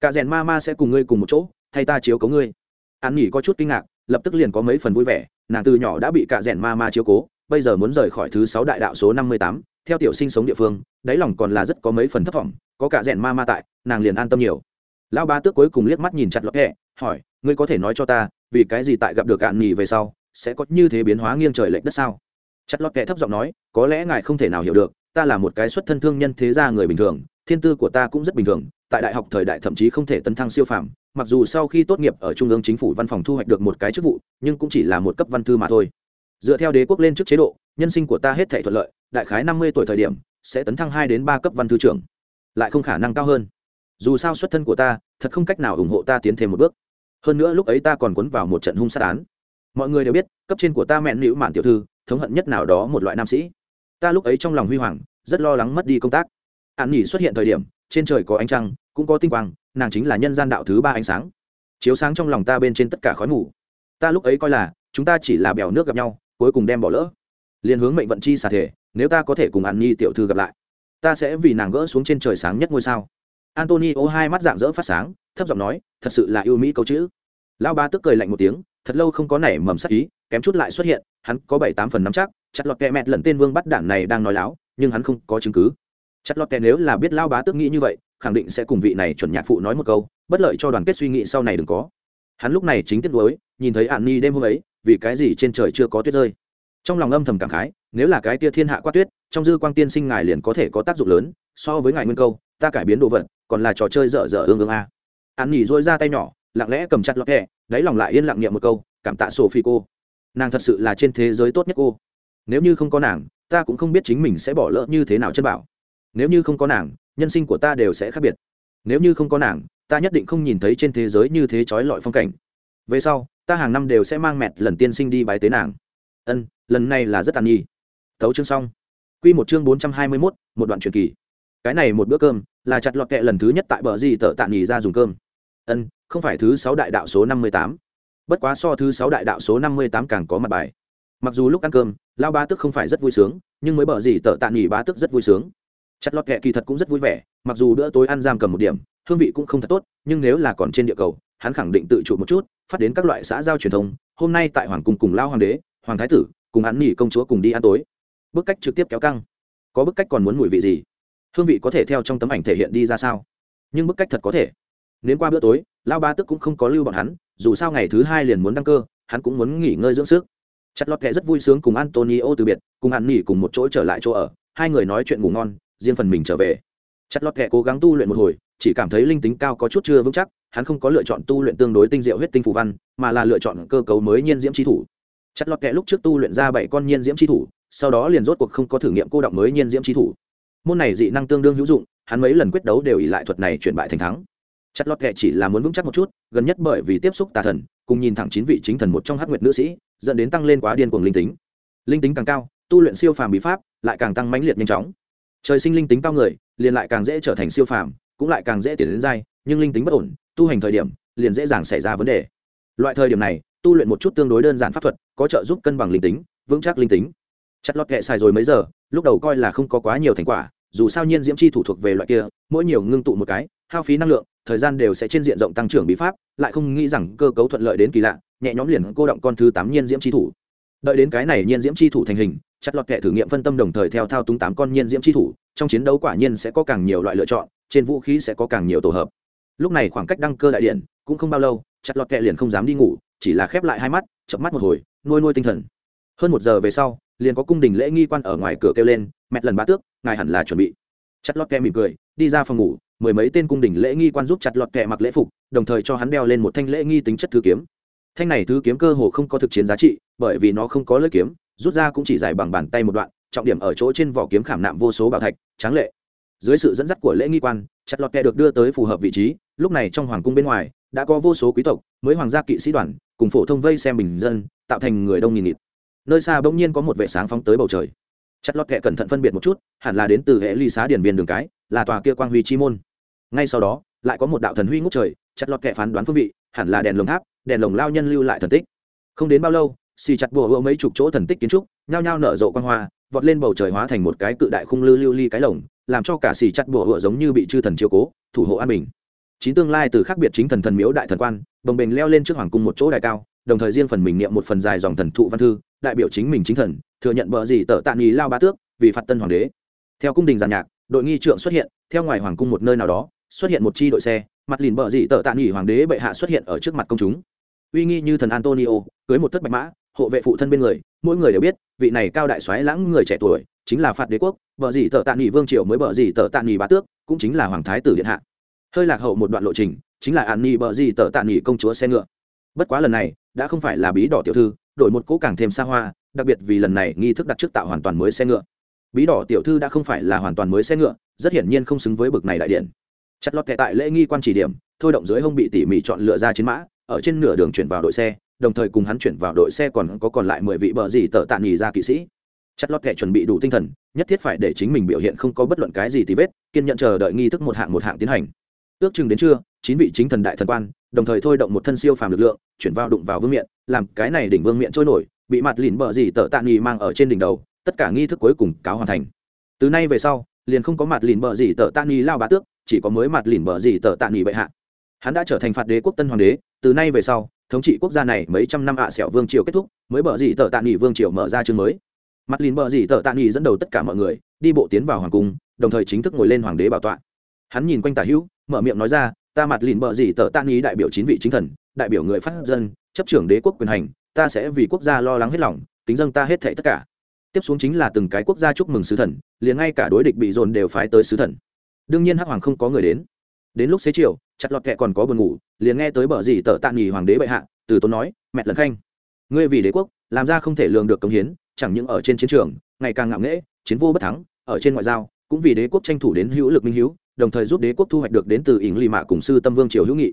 cả rèn ma ma sẽ cùng ngươi cùng một chỗ thay ta chiếu cố ngươi. An nhỉ có chút kinh ngạc lập tức liền có mấy phần vui vẻ nàng từ nhỏ đã bị cả rèn ma ma chiếu cố bây giờ muốn rời khỏi thứ sáu đại đạo số năm mươi tám theo tiểu sinh sống địa phương đáy lòng còn là rất có mấy phần thất vọng có cả rèn ma ma tại nàng liền an tâm nhiều lão ba tước cuối cùng liếc mắt nhìn chặt lọt hẹ, hỏi, ngươi có thể nói cho ta, vì cái gì tại gặp được ạn nhì về sau, sẽ có như thế biến hóa nghiêng trời lệch đất sao? Chặt lọt kệ thấp giọng nói, có lẽ ngài không thể nào hiểu được, ta là một cái xuất thân thương nhân thế gia người bình thường, thiên tư của ta cũng rất bình thường, tại đại học thời đại thậm chí không thể tấn thăng siêu phàm, mặc dù sau khi tốt nghiệp ở trung ương chính phủ văn phòng thu hoạch được một cái chức vụ, nhưng cũng chỉ là một cấp văn thư mà thôi. Dựa theo đế quốc lên trước chế độ, nhân sinh của ta hết thể thuận lợi, đại khái năm mươi tuổi thời điểm, sẽ tấn thăng hai đến ba cấp văn thư trưởng, lại không khả năng cao hơn dù sao xuất thân của ta, thật không cách nào ủng hộ ta tiến thêm một bước. Hơn nữa lúc ấy ta còn cuốn vào một trận hung sát án. Mọi người đều biết, cấp trên của ta mẹn nữ mạn tiểu thư, thống hận nhất nào đó một loại nam sĩ. Ta lúc ấy trong lòng huy hoàng, rất lo lắng mất đi công tác. An nghỉ xuất hiện thời điểm, trên trời có ánh trăng, cũng có tinh quang, nàng chính là nhân gian đạo thứ ba ánh sáng. Chiếu sáng trong lòng ta bên trên tất cả khói ngủ ta lúc ấy coi là, chúng ta chỉ là bèo nước gặp nhau, cuối cùng đem bỏ lỡ. Liền hướng mệnh vận chi xả thể, nếu ta có thể cùng an nhi tiểu thư gặp lại, ta sẽ vì nàng gỡ xuống trên trời sáng nhất ngôi sao antonio hai mắt dạng dỡ phát sáng, thấp giọng nói, thật sự là yêu mỹ câu chữ. Lão ba tức cười lạnh một tiếng, thật lâu không có nảy mầm sắc ý, kém chút lại xuất hiện, hắn có bảy tám phần nắm chắc, chặt lọt kẹ mẹt lần tên vương bắt đản này đang nói láo, nhưng hắn không có chứng cứ. Chặt lọt kẹ nếu là biết lao bá tức nghĩ như vậy, khẳng định sẽ cùng vị này chuẩn nhạc phụ nói một câu, bất lợi cho đoàn kết suy nghĩ sau này đừng có. Hắn lúc này chính tiết đối nhìn thấy ạn ni đêm hôm ấy, vì cái gì trên trời chưa có tuyết rơi. Trong lòng âm thầm cảm khái, nếu là cái tia thiên hạ quát tuyết, trong dư quang tiên sinh ngài liền có thể có tác dụng lớn, so với ngài nguyên câu, ta cải biến đồ vật còn là trò chơi dở dở ương ương a. An nhỉ dôi ra tay nhỏ, lặng lẽ cầm chặt lọt kẹ, đáy lòng lại yên lặng niệm một câu, cảm tạ sophie cô. Nàng thật sự là trên thế giới tốt nhất cô. Nếu như không có nàng, ta cũng không biết chính mình sẽ bỏ lỡ như thế nào chân bảo. Nếu như không có nàng, nhân sinh của ta đều sẽ khác biệt. Nếu như không có nàng, ta nhất định không nhìn thấy trên thế giới như thế trói lọi phong cảnh. Về sau, ta hàng năm đều sẽ mang mẹt lần tiên sinh đi bái tế nàng. Ân, lần này là rất tàn nhi. Thấu chương xong. Q một chương bốn trăm hai mươi mốt, một đoạn truyền kỳ. Cái này một bữa cơm là chặt lọt kệ lần thứ nhất tại bờ gì tợ tạ nghỉ ra dùng cơm. Ân, không phải thứ sáu đại đạo số năm mươi tám. Bất quá so thứ sáu đại đạo số năm mươi tám càng có mặt bài. Mặc dù lúc ăn cơm lao ba tức không phải rất vui sướng, nhưng mới bờ gì tợ tạ nghỉ bá tức rất vui sướng. Chặt lọt kệ kỳ thật cũng rất vui vẻ, mặc dù bữa tối ăn giam cầm một điểm, hương vị cũng không thật tốt, nhưng nếu là còn trên địa cầu, hắn khẳng định tự chủ một chút, phát đến các loại xã giao truyền thông, hôm nay tại hoàng cung cùng lao hoàng đế, hoàng thái tử, cùng hắn nghỉ công chúa cùng đi ăn tối. Bức cách trực tiếp kéo căng. Có bức cách còn muốn mùi vị gì? Hương vị có thể theo trong tấm ảnh thể hiện đi ra sao? Nhưng bức cách thật có thể. Nếu qua bữa tối lao ba tức cũng không có lưu bọn hắn, dù sao ngày thứ hai liền muốn đăng cơ, hắn cũng muốn nghỉ ngơi dưỡng sức. Chặt lọt kệ rất vui sướng cùng antonio từ biệt, cùng hắn nghỉ cùng một chỗ trở lại chỗ ở, hai người nói chuyện ngủ ngon, riêng phần mình trở về. Chặt lọt kệ cố gắng tu luyện một hồi, chỉ cảm thấy linh tính cao có chút chưa vững chắc, hắn không có lựa chọn tu luyện tương đối tinh diệu huyết tinh phù văn, mà là lựa chọn cơ cấu mới nhiên diễm tri thủ. Chặt lọt kệ lúc trước tu luyện ra bảy con nhiên diễm tri thủ, sau đó liền rốt cuộc không có thử nghiệm cô động mới nhiên diễm tri thủ môn này dị năng tương đương hữu dụng, hắn mấy lần quyết đấu đều ỉ lại thuật này chuyển bại thành thắng. Chặt lót kệ chỉ là muốn vững chắc một chút, gần nhất bởi vì tiếp xúc tà thần, cùng nhìn thẳng chín vị chính thần một trong hát nguyệt nữ sĩ, dẫn đến tăng lên quá điên cuồng linh tính. Linh tính càng cao, tu luyện siêu phàm bí pháp lại càng tăng mãnh liệt nhanh chóng. Trời sinh linh tính cao người, liền lại càng dễ trở thành siêu phàm, cũng lại càng dễ tiến đến dai nhưng linh tính bất ổn, tu hành thời điểm, liền dễ dàng xảy ra vấn đề. Loại thời điểm này, tu luyện một chút tương đối đơn giản pháp thuật, có trợ giúp cân bằng linh tính, vững chắc linh tính chặt lọt kệ xài rồi mấy giờ, lúc đầu coi là không có quá nhiều thành quả, dù sao nhiên diễm chi thủ thuộc về loại kia, mỗi nhiều ngưng tụ một cái, hao phí năng lượng, thời gian đều sẽ trên diện rộng tăng trưởng bí pháp, lại không nghĩ rằng cơ cấu thuận lợi đến kỳ lạ, nhẹ nhõm liền cô động con thứ tám nhiên diễm chi thủ. Đợi đến cái này nhiên diễm chi thủ thành hình, chặt lọt kệ thử nghiệm phân tâm đồng thời theo thao túng tám con nhiên diễm chi thủ, trong chiến đấu quả nhiên sẽ có càng nhiều loại lựa chọn, trên vũ khí sẽ có càng nhiều tổ hợp. Lúc này khoảng cách đăng cơ đại điện cũng không bao lâu, chặt lọt kệ liền không dám đi ngủ, chỉ là khép lại hai mắt chập mắt một hồi, nuôi nuôi tinh thần. Hơn một giờ về sau liền có cung đình lễ nghi quan ở ngoài cửa kêu lên, mẹ lần ba tước, ngài hẳn là chuẩn bị. Chặt lọt kẹ mỉm cười, đi ra phòng ngủ, mười mấy tên cung đình lễ nghi quan giúp chặt lọt kẹ mặc lễ phục, đồng thời cho hắn đeo lên một thanh lễ nghi tính chất thứ kiếm. Thanh này thứ kiếm cơ hồ không có thực chiến giá trị, bởi vì nó không có lưỡi kiếm, rút ra cũng chỉ dài bằng bàn tay một đoạn, trọng điểm ở chỗ trên vỏ kiếm khảm nạm vô số bảo thạch, tráng lệ. Dưới sự dẫn dắt của lễ nghi quan, chặt lọt kẹ được đưa tới phù hợp vị trí, lúc này trong hoàng cung bên ngoài, đã có vô số quý tộc, mới hoàng gia kỵ sĩ đoàn, cùng phổ thông vây xem bình dân, tạo thành người đông nghìn nghịt nơi xa bỗng nhiên có một vệ sáng phóng tới bầu trời. Chặt lọt kệ cẩn thận phân biệt một chút, hẳn là đến từ hệ ly xá điển viên đường cái, là tòa kia quang huy chi môn. Ngay sau đó, lại có một đạo thần huy ngút trời, chặt lọt kệ phán đoán phương vị, hẳn là đèn lồng tháp, đèn lồng lao nhân lưu lại thần tích. Không đến bao lâu, xì chặt bùa hữu mấy chục chỗ thần tích kiến trúc, nhao nhao nở rộ quan hoa, vọt lên bầu trời hóa thành một cái cự đại khung lư lưu ly cái lồng, làm cho cả xì chặt bùa hữu giống như bị chư thần chiếu cố, thủ hộ an bình. Chín tương lai từ khác biệt chính thần thần miếu đại thần quan, bồng bềnh leo lên trước hoàng cung một chỗ đại cao đồng thời riêng phần mình niệm một phần dài dòng thần thụ văn thư, đại biểu chính mình chính thần, thừa nhận bờ gì tờ tạ nghi lao ba tước, vì phạt tân hoàng đế. Theo cung đình giàn nhạc, đội nghi trượng xuất hiện, theo ngoài hoàng cung một nơi nào đó, xuất hiện một chi đội xe, mặt lìn bờ gì tờ tạ nghỉ hoàng đế bệ hạ xuất hiện ở trước mặt công chúng. Uy nghi như thần antonio, cưới một thất bạch mã, hộ vệ phụ thân bên người, mỗi người đều biết, vị này cao đại soái lãng người trẻ tuổi, chính là phạt đế quốc, bờ gì tờ tạ nghỉ vương triều mới bờ gì tờ tạ nghỉ bá tước, cũng chính là hoàng thái tử điện hạ. Hơi lạc hậu một đoạn lộ trình, chính là an ni bờ gì tờ tạ nghỉ công chúa xe ngựa. Bất quá lần này đã không phải là bí đỏ tiểu thư, đổi một cỗ càng thêm xa hoa, đặc biệt vì lần này nghi thức đặt trước tạo hoàn toàn mới xe ngựa. Bí đỏ tiểu thư đã không phải là hoàn toàn mới xe ngựa, rất hiển nhiên không xứng với bực này đại điện. Chặt lọt kệ tại lễ nghi quan chỉ điểm, thôi động dưới hông bị tỉ mỉ chọn lựa ra chiến mã, ở trên nửa đường chuyển vào đội xe, đồng thời cùng hắn chuyển vào đội xe còn có còn lại mười vị bờ gì tờ tạ nghỉ ra kỵ sĩ. Chặt lọt kệ chuẩn bị đủ tinh thần, nhất thiết phải để chính mình biểu hiện không có bất luận cái gì tì vết, kiên nhận chờ đợi nghi thức một hạng một hạng tiến hành. Ước chừng đến trưa chín vị chính thần đại thần quan, đồng thời thôi động một thân siêu phàm lực lượng, chuyển vào đụng vào vương miện, làm cái này đỉnh vương miện trôi nổi, bị mặt lìn bờ gì tợ tạ nghi mang ở trên đỉnh đầu, tất cả nghi thức cuối cùng cáo hoàn thành. Từ nay về sau, liền không có mặt lìn bờ gì tợ tạ nghi lao bá tước, chỉ có mới mặt lìn bờ gì tợ tạ nghi bệ hạ. Hắn đã trở thành phạt đế quốc tân hoàng đế, từ nay về sau, thống trị quốc gia này mấy trăm năm ạ à sẹo vương triều kết thúc, mới bờ gì tợ tạ nghi vương triều mở ra chương mới. Mặt lìn bờ gì tợ tạ nghi dẫn đầu tất cả mọi người, đi bộ tiến vào hoàng cung, đồng thời chính thức ngồi lên hoàng đế bảo tọa. Hắn nhìn quanh tả hữu, mở miệng nói ra ta mặt lìn bờ gì tờ tạ ý đại biểu chín vị chính thần, đại biểu người phát dân, chấp trưởng đế quốc quyền hành, ta sẽ vì quốc gia lo lắng hết lòng, kính dân ta hết thệ tất cả. Tiếp xuống chính là từng cái quốc gia chúc mừng sứ thần, liền ngay cả đối địch bị dồn đều phái tới sứ thần. Đương nhiên hắc hoàng không có người đến. Đến lúc xế chiều, chặt lọt kẹ còn có buồn ngủ, liền nghe tới bờ gì tờ tạ nghỉ hoàng đế bệ hạ, từ tốn nói, mẹ lần khanh, ngươi vì đế quốc, làm ra không thể lường được công hiến, chẳng những ở trên chiến trường, ngày càng ngạo nghễ, chiến vô bất thắng, ở trên ngoại giao, cũng vì đế quốc tranh thủ đến hữu lực minh hữu đồng thời giúp đế quốc thu hoạch được đến từ ỉng lì mạ cùng sư tâm vương triều hữu nghị.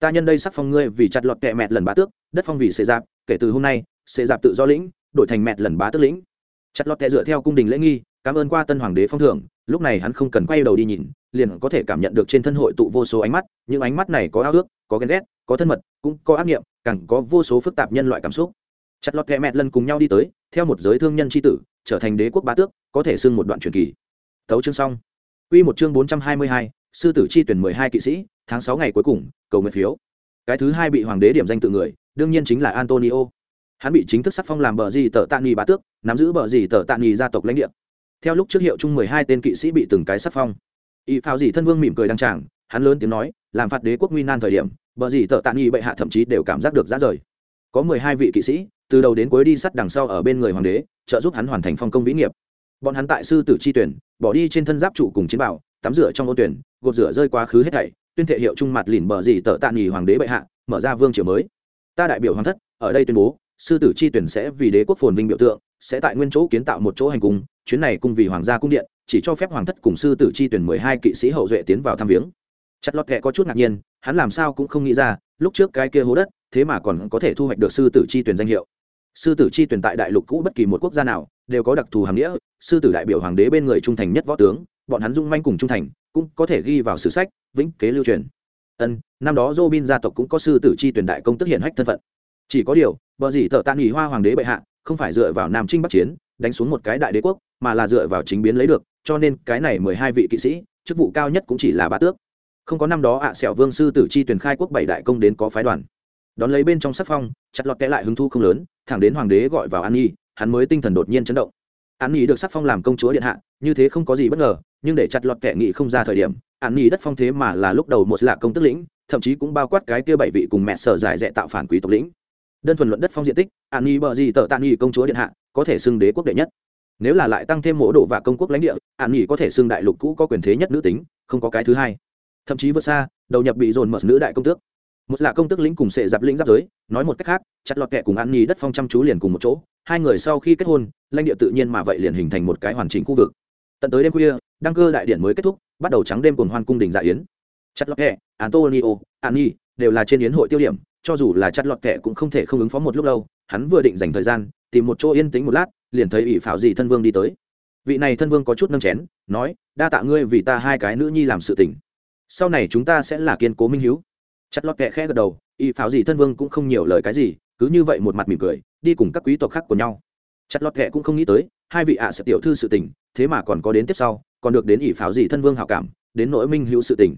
Ta nhân đây sắc phong ngươi vì chặt lọt kẹ mẹt lần bá tước, đất phong vì xệ giáp kể từ hôm nay, xệ giáp tự do lĩnh, đổi thành mẹt lần bá tước lĩnh. Chặt lọt kẹ dựa theo cung đình lễ nghi, cảm ơn qua tân hoàng đế phong thưởng, lúc này hắn không cần quay đầu đi nhìn, liền có thể cảm nhận được trên thân hội tụ vô số ánh mắt, những ánh mắt này có ao ước, có ghen ghét, có thân mật, cũng có ác nghiệm, càng có vô số phức tạp nhân loại cảm xúc. Chặt lọt kẹ mẹt lần cùng nhau đi tới, theo một giới thương nhân tri tử, trở thành đế quốc bá tước, có thể xưng một đoạn truyền kỳ. Thấu chương xong. Quy một chương bốn trăm hai mươi hai, sư tử chi tuyển mười hai kỵ sĩ, tháng sáu ngày cuối cùng, cầu nguyện phiếu. Cái thứ hai bị hoàng đế điểm danh tự người, đương nhiên chính là Antonio. Hắn bị chính thức sắc phong làm bờ gì tở tạn nghi bá tước, nắm giữ bờ gì tở tạn nghi gia tộc lãnh địa theo lúc trước hiệu chung mười hai tên kỵ sĩ bị từng cái sắc phong y phao gì thân vương mỉm cười đăng tràng hắn lớn tiếng nói làm phạt đế quốc nguy nan thời điểm bờ gì tở tạn nghi bệ hạ thậm chí đều cảm giác được ra rời có mười hai vị kỵ sĩ từ đầu đến cuối đi sắt đằng sau ở bên người hoàng đế trợ giúp hắn hoàn thành phong công vĩ nghiệp bọn hắn tại sư tử chi tuyển, bỏ đi trên thân giáp trụ cùng chiến bảo, tắm rửa trong ô tuyển, gột rửa rơi quá khứ hết thảy, tuyên thệ hiệu trung mặt lìn bờ gì tờ tạ nghỉ hoàng đế bệ hạ, mở ra vương triều mới. Ta đại biểu hoàng thất, ở đây tuyên bố, sư tử chi tuyển sẽ vì đế quốc phồn vinh biểu tượng, sẽ tại nguyên chỗ kiến tạo một chỗ hành cung, chuyến này cung vì hoàng gia cung điện, chỉ cho phép hoàng thất cùng sư tử chi tuyển mười hai kỵ sĩ hậu duệ tiến vào thăm viếng. Chặt lọt kệ có chút ngạc nhiên, hắn làm sao cũng không nghĩ ra, lúc trước cái kia hố đất, thế mà còn có thể thu hoạch được sư tử chi tuyển danh hiệu. Sư tử chi tuyển tại đại lục cũ bất kỳ một quốc gia nào đều có đặc thù hàm nghĩa, sư tử đại biểu hoàng đế bên người trung thành nhất võ tướng, bọn hắn dung manh cùng trung thành, cũng có thể ghi vào sử sách, vĩnh kế lưu truyền. Ân, năm đó Robin gia tộc cũng có sư tử chi tuyển đại công tức hiển hách thân phận. Chỉ có điều, bờ gì thợ tàn nghỉ hoa hoàng đế bệ hạ, không phải dựa vào nam trinh bắc chiến, đánh xuống một cái đại đế quốc, mà là dựa vào chính biến lấy được, cho nên cái này mười hai vị kỵ sĩ, chức vụ cao nhất cũng chỉ là bá tước. Không có năm đó ạ à sẹo vương sư tử chi tuyển khai quốc bảy đại công đến có phái đoàn. Đón lấy bên trong sắc phong, chặt lọt kẽ lại hứng thu không lớn, thẳng đến hoàng đế gọi vào an nhi hắn mới tinh thần đột nhiên chấn động. An nhi được sắc phong làm công chúa điện hạ, như thế không có gì bất ngờ, nhưng để chặt lọt kẻ nghị không ra thời điểm an nhi đất phong thế mà là lúc đầu một là công tức lĩnh, thậm chí cũng bao quát cái kia bảy vị cùng mẹ sở giải dẹ tạo phản quý tộc lĩnh. Đơn thuần luận đất phong diện tích an nhi bờ gì tờ tạ nhi công chúa điện hạ, có thể xưng đế quốc đệ nhất. Nếu là lại tăng thêm mỗ độ và công quốc lãnh địa an nhi có thể xưng đại lục cũ có quyền thế nhất nữ tính, không có cái thứ hai. Thậm chí vượt xa, đầu nhập bị dồn mở nữ đại công tước một là công tức lĩnh cùng sệ giáp lĩnh giáp giới, nói một cách khác, chặt lọt kẹ cùng an nhi đất phong chăm chú liền cùng một chỗ, hai người sau khi kết hôn, lãnh địa tự nhiên mà vậy liền hình thành một cái hoàn chỉnh khu vực. Tận tới đêm khuya, đăng cơ đại điện mới kết thúc, bắt đầu trắng đêm cùng hoan cung đình dạ yến. Chặt lọt kẹ antonio an nhi đều là trên yến hội tiêu điểm, cho dù là chặt lọt kẹ cũng không thể không ứng phó một lúc lâu, hắn vừa định dành thời gian, tìm một chỗ yên tĩnh một lát, liền thấy ỷ phảo gì thân vương đi tới. Vị này thân vương có chút nâng chén, nói, đa tạ ngươi vì ta hai cái nữ nhi làm sự tình. Sau này chúng ta sẽ là kiên cố minh hiếu chặt lọt kẹ khẽ gật đầu, y pháo gì thân vương cũng không nhiều lời cái gì, cứ như vậy một mặt mỉm cười, đi cùng các quý tộc khác của nhau. Chặt lọt kẹ cũng không nghĩ tới, hai vị ạ sẽ tiểu thư sự tình, thế mà còn có đến tiếp sau, còn được đến ỷ pháo gì thân vương hảo cảm, đến nỗi minh hữu sự tình.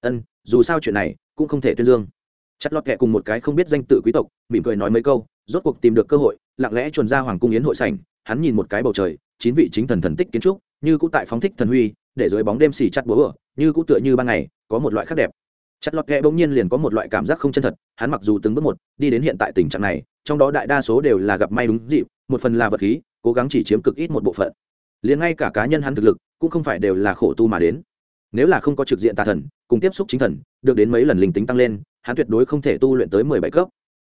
Ân, dù sao chuyện này cũng không thể tuyên dương. Chặt lọt kẹ cùng một cái không biết danh tự quý tộc, mỉm cười nói mấy câu, rốt cuộc tìm được cơ hội, lặng lẽ chuồn ra hoàng cung yến hội sảnh, hắn nhìn một cái bầu trời, chín vị chính thần thần tích kiến trúc, như cũ tại phóng thích thần huy, để dưới bóng đêm xì chặt búa ở như cũ tựa như ban ngày, có một loại khác đẹp chặt lọt kẹ bỗng nhiên liền có một loại cảm giác không chân thật, hắn mặc dù từng bước một đi đến hiện tại tình trạng này, trong đó đại đa số đều là gặp may đúng dịp, một phần là vật khí, cố gắng chỉ chiếm cực ít một bộ phận. Liền ngay cả cá nhân hắn thực lực, cũng không phải đều là khổ tu mà đến. Nếu là không có trực diện tà thần, cùng tiếp xúc chính thần, được đến mấy lần linh tính tăng lên, hắn tuyệt đối không thể tu luyện tới mười bảy cấp.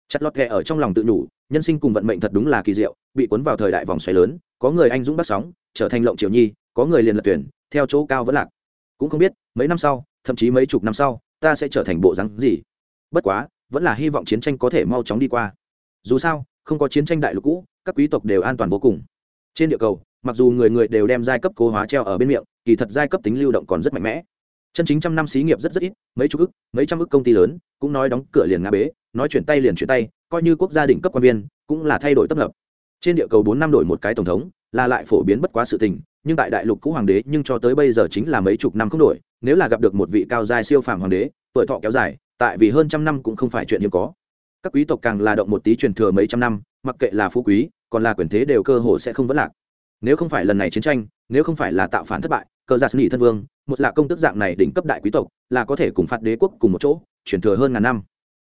Chặt lọt kẹ ở trong lòng tự nhủ, nhân sinh cùng vận mệnh thật đúng là kỳ diệu, bị cuốn vào thời đại vòng xoáy lớn, có người anh dũng bắt sóng, trở thành lộng triều nhi, có người liền lật tuyển, theo chỗ cao vẫn lạc. Cũng không biết, mấy năm sau, thậm chí mấy chục năm sau ta sẽ trở thành bộ rắn gì? Bất quá, vẫn là hy vọng chiến tranh có thể mau chóng đi qua. Dù sao, không có chiến tranh đại lục cũ, các quý tộc đều an toàn vô cùng. Trên địa cầu, mặc dù người người đều đem giai cấp cố hóa treo ở bên miệng, kỳ thật giai cấp tính lưu động còn rất mạnh mẽ. Chân chính trăm năm xí nghiệp rất rất ít, mấy chục ức, mấy trăm ức công ty lớn, cũng nói đóng cửa liền ngã bế, nói chuyển tay liền chuyển tay, coi như quốc gia đỉnh cấp quan viên, cũng là thay đổi tấp nập. Trên địa cầu bốn năm đổi một cái tổng thống, là lại phổ biến bất quá sự tình, nhưng tại đại lục cũ hoàng đế nhưng cho tới bây giờ chính là mấy chục năm không đổi nếu là gặp được một vị cao giai siêu phàm hoàng đế, tuổi thọ kéo dài, tại vì hơn trăm năm cũng không phải chuyện hiếm có. Các quý tộc càng là động một tí truyền thừa mấy trăm năm, mặc kệ là phú quý, còn là quyền thế đều cơ hồ sẽ không vấn lạc. Nếu không phải lần này chiến tranh, nếu không phải là tạo phản thất bại, cờ giả nghị thân vương, một là công tức dạng này đỉnh cấp đại quý tộc, là có thể cùng phạt đế quốc cùng một chỗ, truyền thừa hơn ngàn năm.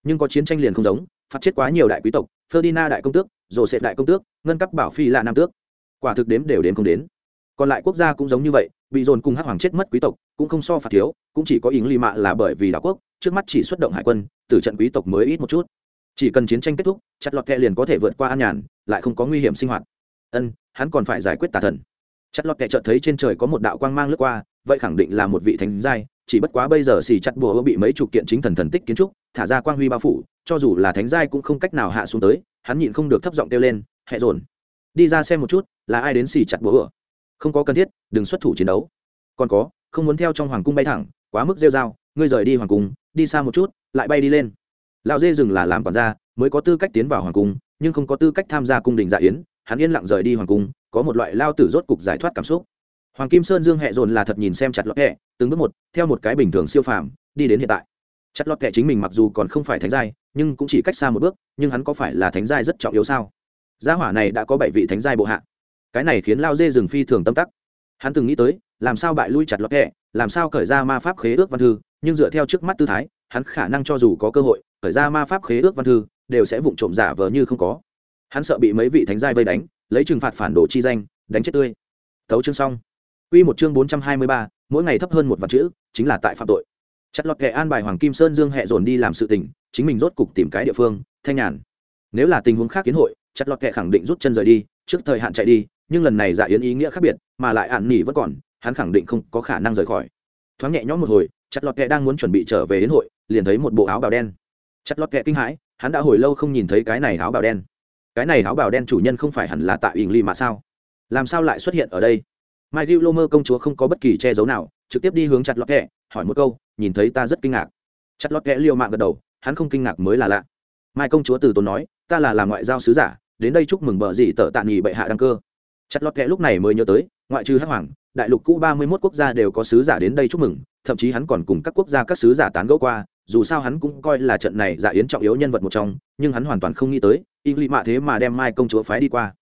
Nhưng có chiến tranh liền không giống, phạt chết quá nhiều đại quý tộc, ferdinand đại công tước rồi sẽ đại công tước, ngân cấp bảo phi là nam tước. Quả thực đếm đều đến không đến. Còn lại quốc gia cũng giống như vậy bị dồn cùng hắc hoàng chết mất quý tộc, cũng không so phạt thiếu, cũng chỉ có ý ly mạ là bởi vì đảo quốc, trước mắt chỉ xuất động hải quân, từ trận quý tộc mới ít một chút. Chỉ cần chiến tranh kết thúc, chặt lọt kẹ liền có thể vượt qua an nhàn, lại không có nguy hiểm sinh hoạt. Ân, hắn còn phải giải quyết tà thần. Chặt lọt kẹ chợt thấy trên trời có một đạo quang mang lướt qua, vậy khẳng định là một vị thánh giai, chỉ bất quá bây giờ xì chặt bùa bị mấy chục kiện chính thần thần tích kiến trúc, thả ra quang huy bao phủ, cho dù là thánh giai cũng không cách nào hạ xuống tới, hắn nhịn không được thấp giọng kêu lên, hẹ dồn, đi ra xem một chút, là ai đến xì chặt bùa? Không có cần thiết, đừng xuất thủ chiến đấu. Còn có, không muốn theo trong hoàng cung bay thẳng, quá mức rêu dao ngươi rời đi hoàng cung, đi xa một chút, lại bay đi lên. Lão dê rừng là làm quản gia, mới có tư cách tiến vào hoàng cung, nhưng không có tư cách tham gia cung đình dạ yến, hắn yên lặng rời đi hoàng cung, có một loại lao tử rốt cục giải thoát cảm xúc. Hoàng kim sơn dương hẹ dồn là thật nhìn xem chặt lọt hẹ từng bước một, theo một cái bình thường siêu phàm, đi đến hiện tại. Chặt lọt hẹ chính mình mặc dù còn không phải thánh giai, nhưng cũng chỉ cách xa một bước, nhưng hắn có phải là thánh giai rất trọng yếu sao? Gia hỏa này đã có bảy vị thánh giai bộ hạ cái này khiến lao dê rừng phi thường tâm tắc hắn từng nghĩ tới làm sao bại lui chặt lọt kẹ làm sao khởi ra ma pháp khế ước văn thư nhưng dựa theo trước mắt tư thái hắn khả năng cho dù có cơ hội khởi ra ma pháp khế ước văn thư đều sẽ vụng trộm giả vờ như không có hắn sợ bị mấy vị thánh giai vây đánh lấy trừng phạt phản đồ chi danh đánh chết tươi thấu chương xong Quy một chương bốn trăm hai mươi ba, mỗi ngày thấp hơn một vạn chữ, chính là tại phạm tội. Chặt lọt kẻ an bài Hoàng Kim Sơn Dương hệ dồn đi làm sự tình, chính mình rốt cục tìm cái địa phương, thanh nhàn. Nếu là tình huống khác kiến hội, chặt lọt kẻ khẳng định rút chân rời đi, trước thời hạn chạy đi, nhưng lần này dạ yến ý nghĩa khác biệt, mà lại ản nỉ vẫn còn, hắn khẳng định không có khả năng rời khỏi. Thoáng nhẹ nhõm một hồi, chặt lọt kẹ đang muốn chuẩn bị trở về đến hội, liền thấy một bộ áo bào đen. Chặt lọt kẹ kinh hãi, hắn đã hồi lâu không nhìn thấy cái này áo bào đen. Cái này áo bào đen chủ nhân không phải hẳn là tại ỉng ly mà sao? Làm sao lại xuất hiện ở đây? Mai gil lô mơ công chúa không có bất kỳ che giấu nào trực tiếp đi hướng chặt lọt kẹ hỏi một câu nhìn thấy ta rất kinh ngạc. Chặt lọt kẹ liều mạng gật đầu hắn không kinh ngạc mới là lạ. Mai công chúa từ tốn nói ta là làm ngoại giao sứ giả đến đây chúc mừng bờ dị tờ tạ nghỉ bệ hạ đăng cơ chặt lọt kẹ lúc này mới nhớ tới, ngoại trừ hắc hoàng, đại lục cũ ba mươi mốt quốc gia đều có sứ giả đến đây chúc mừng, thậm chí hắn còn cùng các quốc gia các sứ giả tán gẫu qua, dù sao hắn cũng coi là trận này giả yến trọng yếu nhân vật một trong, nhưng hắn hoàn toàn không nghĩ tới y lị mạ thế mà đem mai công chúa phái đi qua.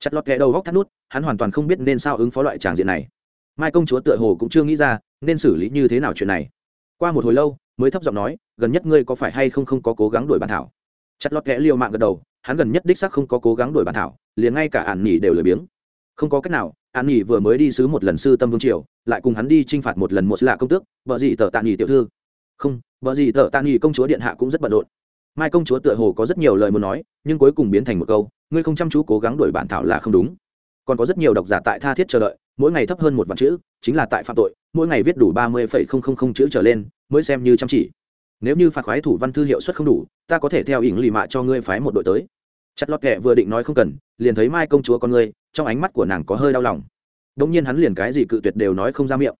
Chặt lọt kẹ đầu góc thắt nút, hắn hoàn toàn không biết nên sao ứng phó loại tràng diện này. Mai công chúa tựa hồ cũng chưa nghĩ ra, nên xử lý như thế nào chuyện này. Qua một hồi lâu, mới thấp giọng nói, gần nhất ngươi có phải hay không không có cố gắng đuổi bản thảo? Chặt lọt kẽ liều mạng gật đầu, hắn gần nhất đích sắc không có cố gắng đuổi bản thảo, liền ngay cả ạn nỉ đều lười biếng không có cách nào, an nhỉ vừa mới đi sứ một lần sư tâm vương triều, lại cùng hắn đi t r i n h phạt một lần một lạ công tước, vợ gì tờ tạ nhỉ tiểu thư. Không, vợ gì tờ tạ nhỉ công chúa điện hạ cũng rất bận rộn. Mai công chúa tựa hồ có rất nhiều lời muốn nói, nhưng cuối cùng biến thành một câu, ngươi không chăm chú cố gắng đuổi bản thảo là không đúng. Còn có rất nhiều độc giả tại tha thiết chờ đợi, mỗi ngày thấp hơn một vạn chữ, chính là tại phạm tội, mỗi ngày viết đủ ba mươi phẩy không không không chữ trở lên, mới xem như chăm chỉ. Nếu như phạt khoái thủ văn thư hiệu suất không đủ, ta có thể theo ỉng lì mạ cho ngươi phái một đội tới. Chặt lọt kệ vừa định nói không cần, liền thấy mai công chúa con ngươi trong ánh mắt của nàng có hơi đau lòng. Đông nhiên hắn liền cái gì cự tuyệt đều nói không ra miệng.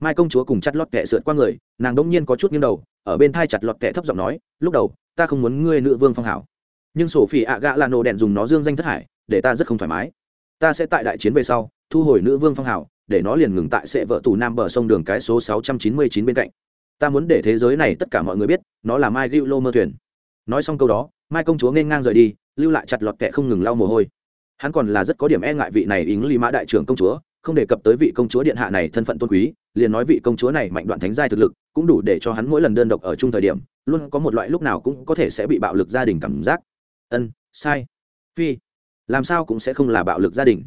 Mai công chúa cùng chặt lót kệ sượt qua người, nàng đông nhiên có chút nghiêng đầu, ở bên thai chặt lọt kẻ thấp giọng nói, lúc đầu, ta không muốn ngươi nữ vương phong hảo. Nhưng sổ phỉ ạ gạ là nổ đèn dùng nó dương danh thất hải, để ta rất không thoải mái. Ta sẽ tại đại chiến về sau, thu hồi nữ vương phong hảo, để nó liền ngừng tại sẽ vợ tù nam bờ sông đường cái số 699 bên cạnh. Ta muốn để thế giới này tất cả mọi người biết, nó là mai gữu lô mơ thuyền. Nói xong câu đó, mai công chúa nên ngang rời đi, lưu lại chặt lọt kẹ không ngừng lau mồ hôi hắn còn là rất có điểm e ngại vị này ính ly mã đại trưởng công chúa, không đề cập tới vị công chúa điện hạ này thân phận tôn quý, liền nói vị công chúa này mạnh đoạn thánh giai thực lực, cũng đủ để cho hắn mỗi lần đơn độc ở chung thời điểm, luôn có một loại lúc nào cũng có thể sẽ bị bạo lực gia đình cảm giác. Ân, sai. Phi, làm sao cũng sẽ không là bạo lực gia đình.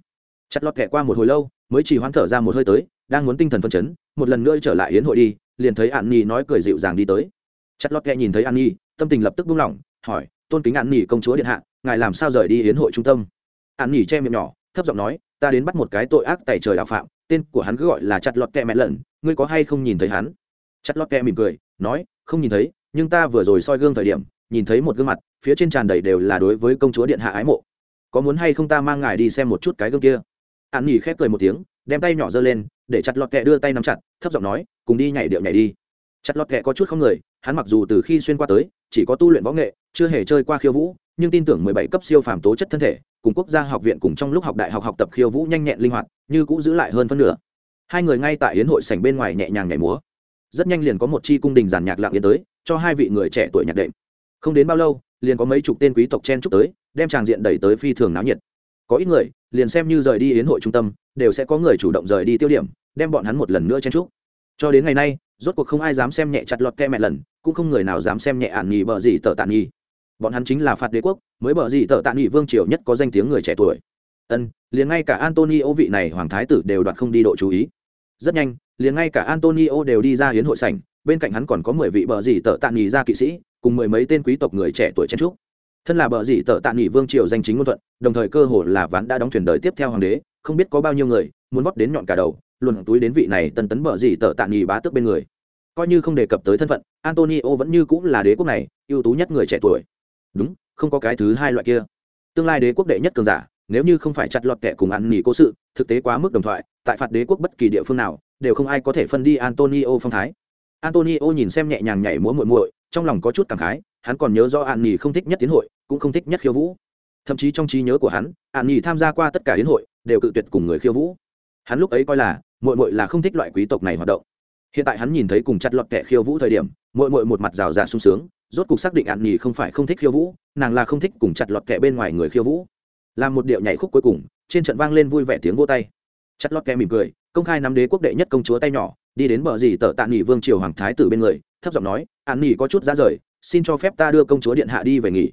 Chặt lọt kẹ qua một hồi lâu, mới chỉ hoán thở ra một hơi tới, đang muốn tinh thần phân chấn, một lần nữa trở lại yến hội đi, liền thấy an nhi nói cười dịu dàng đi tới. Chặt lọt kẹ nhìn thấy an nhi, tâm tình lập tức buông lỏng, hỏi, tôn kính an nhi công chúa điện hạ, ngài làm sao rời đi yến hội trung tâm? An nhỉ che miệng nhỏ, thấp giọng nói, ta đến bắt một cái tội ác tại trời đạo phạm, tên của hắn cứ gọi là chặt lọt kẹ mẹ lần ngươi có hay không nhìn thấy hắn? Chặt lọt kẹ mỉm cười, nói, không nhìn thấy, nhưng ta vừa rồi soi gương thời điểm, nhìn thấy một gương mặt, phía trên tràn đầy đều là đối với công chúa điện hạ ái mộ. Có muốn hay không ta mang ngài đi xem một chút cái gương kia? An nhỉ khép cười một tiếng, đem tay nhỏ giơ lên, để chặt lọt kẹ đưa tay nắm chặt, thấp giọng nói, cùng đi nhảy điệu nhảy đi. Chặt lọt kẹ có chút không người, hắn mặc dù từ khi xuyên qua tới, chỉ có tu luyện võ nghệ, chưa hề chơi qua khiêu vũ nhưng tin tưởng mười bảy cấp siêu phàm tố chất thân thể, cùng quốc gia học viện cùng trong lúc học đại học học tập khiêu vũ nhanh nhẹn linh hoạt, như cũng giữ lại hơn phân nửa. Hai người ngay tại yến hội sảnh bên ngoài nhẹ nhàng nhảy múa. Rất nhanh liền có một chi cung đình giàn nhạc lặng yên tới, cho hai vị người trẻ tuổi nhạc đệm. Không đến bao lâu, liền có mấy chục tên quý tộc chen chúc tới, đem tràng diện đẩy tới phi thường náo nhiệt. Có ít người, liền xem như rời đi yến hội trung tâm, đều sẽ có người chủ động rời đi tiêu điểm, đem bọn hắn một lần nữa chen chúc. Cho đến ngày nay, rốt cuộc không ai dám xem nhẹ chặt lọt ke mẹ lần, cũng không người nào dám xem nhẹ ản nhì bờ gì tờ tàn nhì bọn hắn chính là phạt đế quốc, mới bờ gì tờ tạ nghị vương triều nhất có danh tiếng người trẻ tuổi. Ân, liền ngay cả antonio vị này hoàng thái tử đều đoạt không đi độ chú ý. Rất nhanh, liền ngay cả antonio đều đi ra hiến hội sảnh, bên cạnh hắn còn có mười vị bờ dì tợ tạ nghỉ ra kỵ sĩ, cùng mười mấy tên quý tộc người trẻ tuổi chen trúc thân là bờ dì tợ tạ nghỉ vương triều danh chính ngôn thuận, đồng thời cơ hồ là ván đã đóng thuyền đời tiếp theo hoàng đế, không biết có bao nhiêu người, muốn vót đến nhọn cả đầu, luồn túi đến vị này tân tấn bờ dì tợ tạ nghỉ bá tước bên người. Coi như không đề cập tới thân phận, antonio vẫn như cũng là đế quốc này, ưu tú nhất người trẻ tuổi đúng, không có cái thứ hai loại kia. Tương lai đế quốc đệ nhất cường giả, nếu như không phải chặt lọt kẻ cùng ăn nghỉ cố sự, thực tế quá mức đồng thoại, tại phạt đế quốc bất kỳ địa phương nào, đều không ai có thể phân đi antonio phong thái. Antonio nhìn xem nhẹ nhàng nhảy múa muội muội, trong lòng có chút cảm khái, hắn còn nhớ do an nghỉ không thích nhất tiến hội, cũng không thích nhất khiêu vũ. Thậm chí trong trí nhớ của hắn, an nghỉ tham gia qua tất cả hiến hội, đều cự tuyệt cùng người khiêu vũ. Hắn lúc ấy coi là, muội muội là không thích loại quý tộc này hoạt động hiện tại hắn nhìn thấy cùng chặt lọt kẻ khiêu vũ thời điểm, muội muội một mặt rào rạt sung sướng, rốt cuộc xác định ạn nhì không phải không thích khiêu vũ, nàng là không thích cùng chặt lọt kẻ bên ngoài người khiêu vũ. Làm một điệu nhảy khúc cuối cùng, trên trận vang lên vui vẻ tiếng vô tay. Chặt lọt kẻ mỉm cười, công khai nắm đế quốc đệ nhất công chúa tay nhỏ, đi đến bờ dì tờ tạ nghỉ vương triều hoàng thái tử bên người, thấp giọng nói ạn nhì có chút ra rời, xin cho phép ta đưa công chúa điện hạ đi về nghỉ.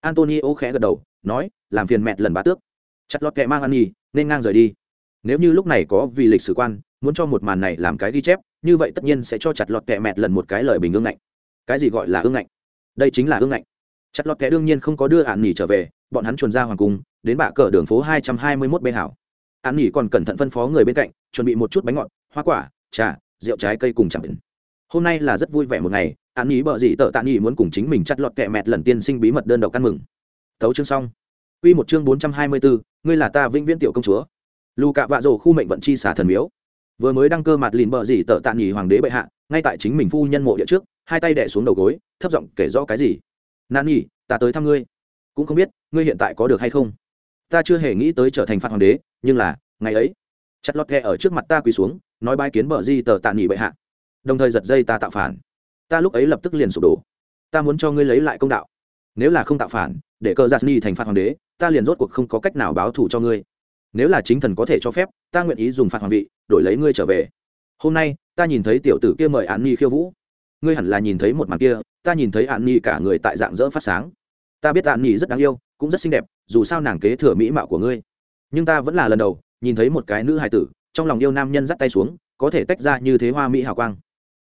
Antonio khẽ gật đầu, nói, làm phiền mẹ lần bá tước. Chặt lọt kẹ mang ạn nhì nên ngang rời đi. Nếu như lúc này có vì lịch sử quan, muốn cho một màn này làm cái ghi chép như vậy tất nhiên sẽ cho chặt lọt kẹ mẹt lần một cái lời bình ương ngạnh. Cái gì gọi là ương ngạnh? Đây chính là ương ngạnh. Chặt lọt kẹ đương nhiên không có đưa ạn nghỉ trở về, bọn hắn chuồn ra hoàng cung, đến bạ cờ đường phố hai trăm hai mươi mốt bê hảo. Ạn nghỉ còn cẩn thận phân phó người bên cạnh, chuẩn bị một chút bánh ngọt, hoa quả, trà, rượu trái cây cùng chẳng định hôm nay là rất vui vẻ một ngày ạn nghỉ bợ dị tợ tạ nghỉ muốn cùng chính mình chặt lọt kẹ mẹt lần tiên sinh bí mật đơn độc ăn mừng. Tấu chương xong. Quy một chương bốn trăm hai mươi bốn ngươi là ta vĩnh viễn tiểu công chúa. Lù cạ vạ rổ khu mệnh vận chi xả thần miếu vừa mới đăng cơ mặt lìn bợ gì tợ tạm nghỉ hoàng đế bệ hạ, ngay tại chính mình phu nhân mộ địa trước, hai tay đẻ xuống đầu gối, thấp giọng kể rõ cái gì? Nan nghỉ ta tới thăm ngươi. Cũng không biết, ngươi hiện tại có được hay không? Ta chưa hề nghĩ tới trở thành phạt hoàng đế, nhưng là, ngày ấy, chặt lọt khe ở trước mặt ta quỳ xuống, nói bái kiến bờ di tờ tạ nghỉ bệ hạ. Đồng thời giật dây ta tạo phản. Ta lúc ấy lập tức liền sụp đổ. Ta muốn cho ngươi lấy lại công đạo. Nếu là không tạo phản, để cơ giặc ni thành phạt hoàng đế, ta liền rốt cuộc không có cách nào báo thù cho ngươi nếu là chính thần có thể cho phép, ta nguyện ý dùng phạt hoàng vị, đổi lấy ngươi trở về. Hôm nay, ta nhìn thấy tiểu tử kia mời an ni khiêu vũ. Ngươi hẳn là nhìn thấy một màn kia, ta nhìn thấy an ni cả người tại dạng dỡ phát sáng. Ta biết an ni rất đáng yêu, cũng rất xinh đẹp, dù sao nàng kế thừa mỹ mạo của ngươi. Nhưng ta vẫn là lần đầu, nhìn thấy một cái nữ hài tử, trong lòng yêu nam nhân dắt tay xuống, có thể tách ra như thế hoa mỹ hào quang.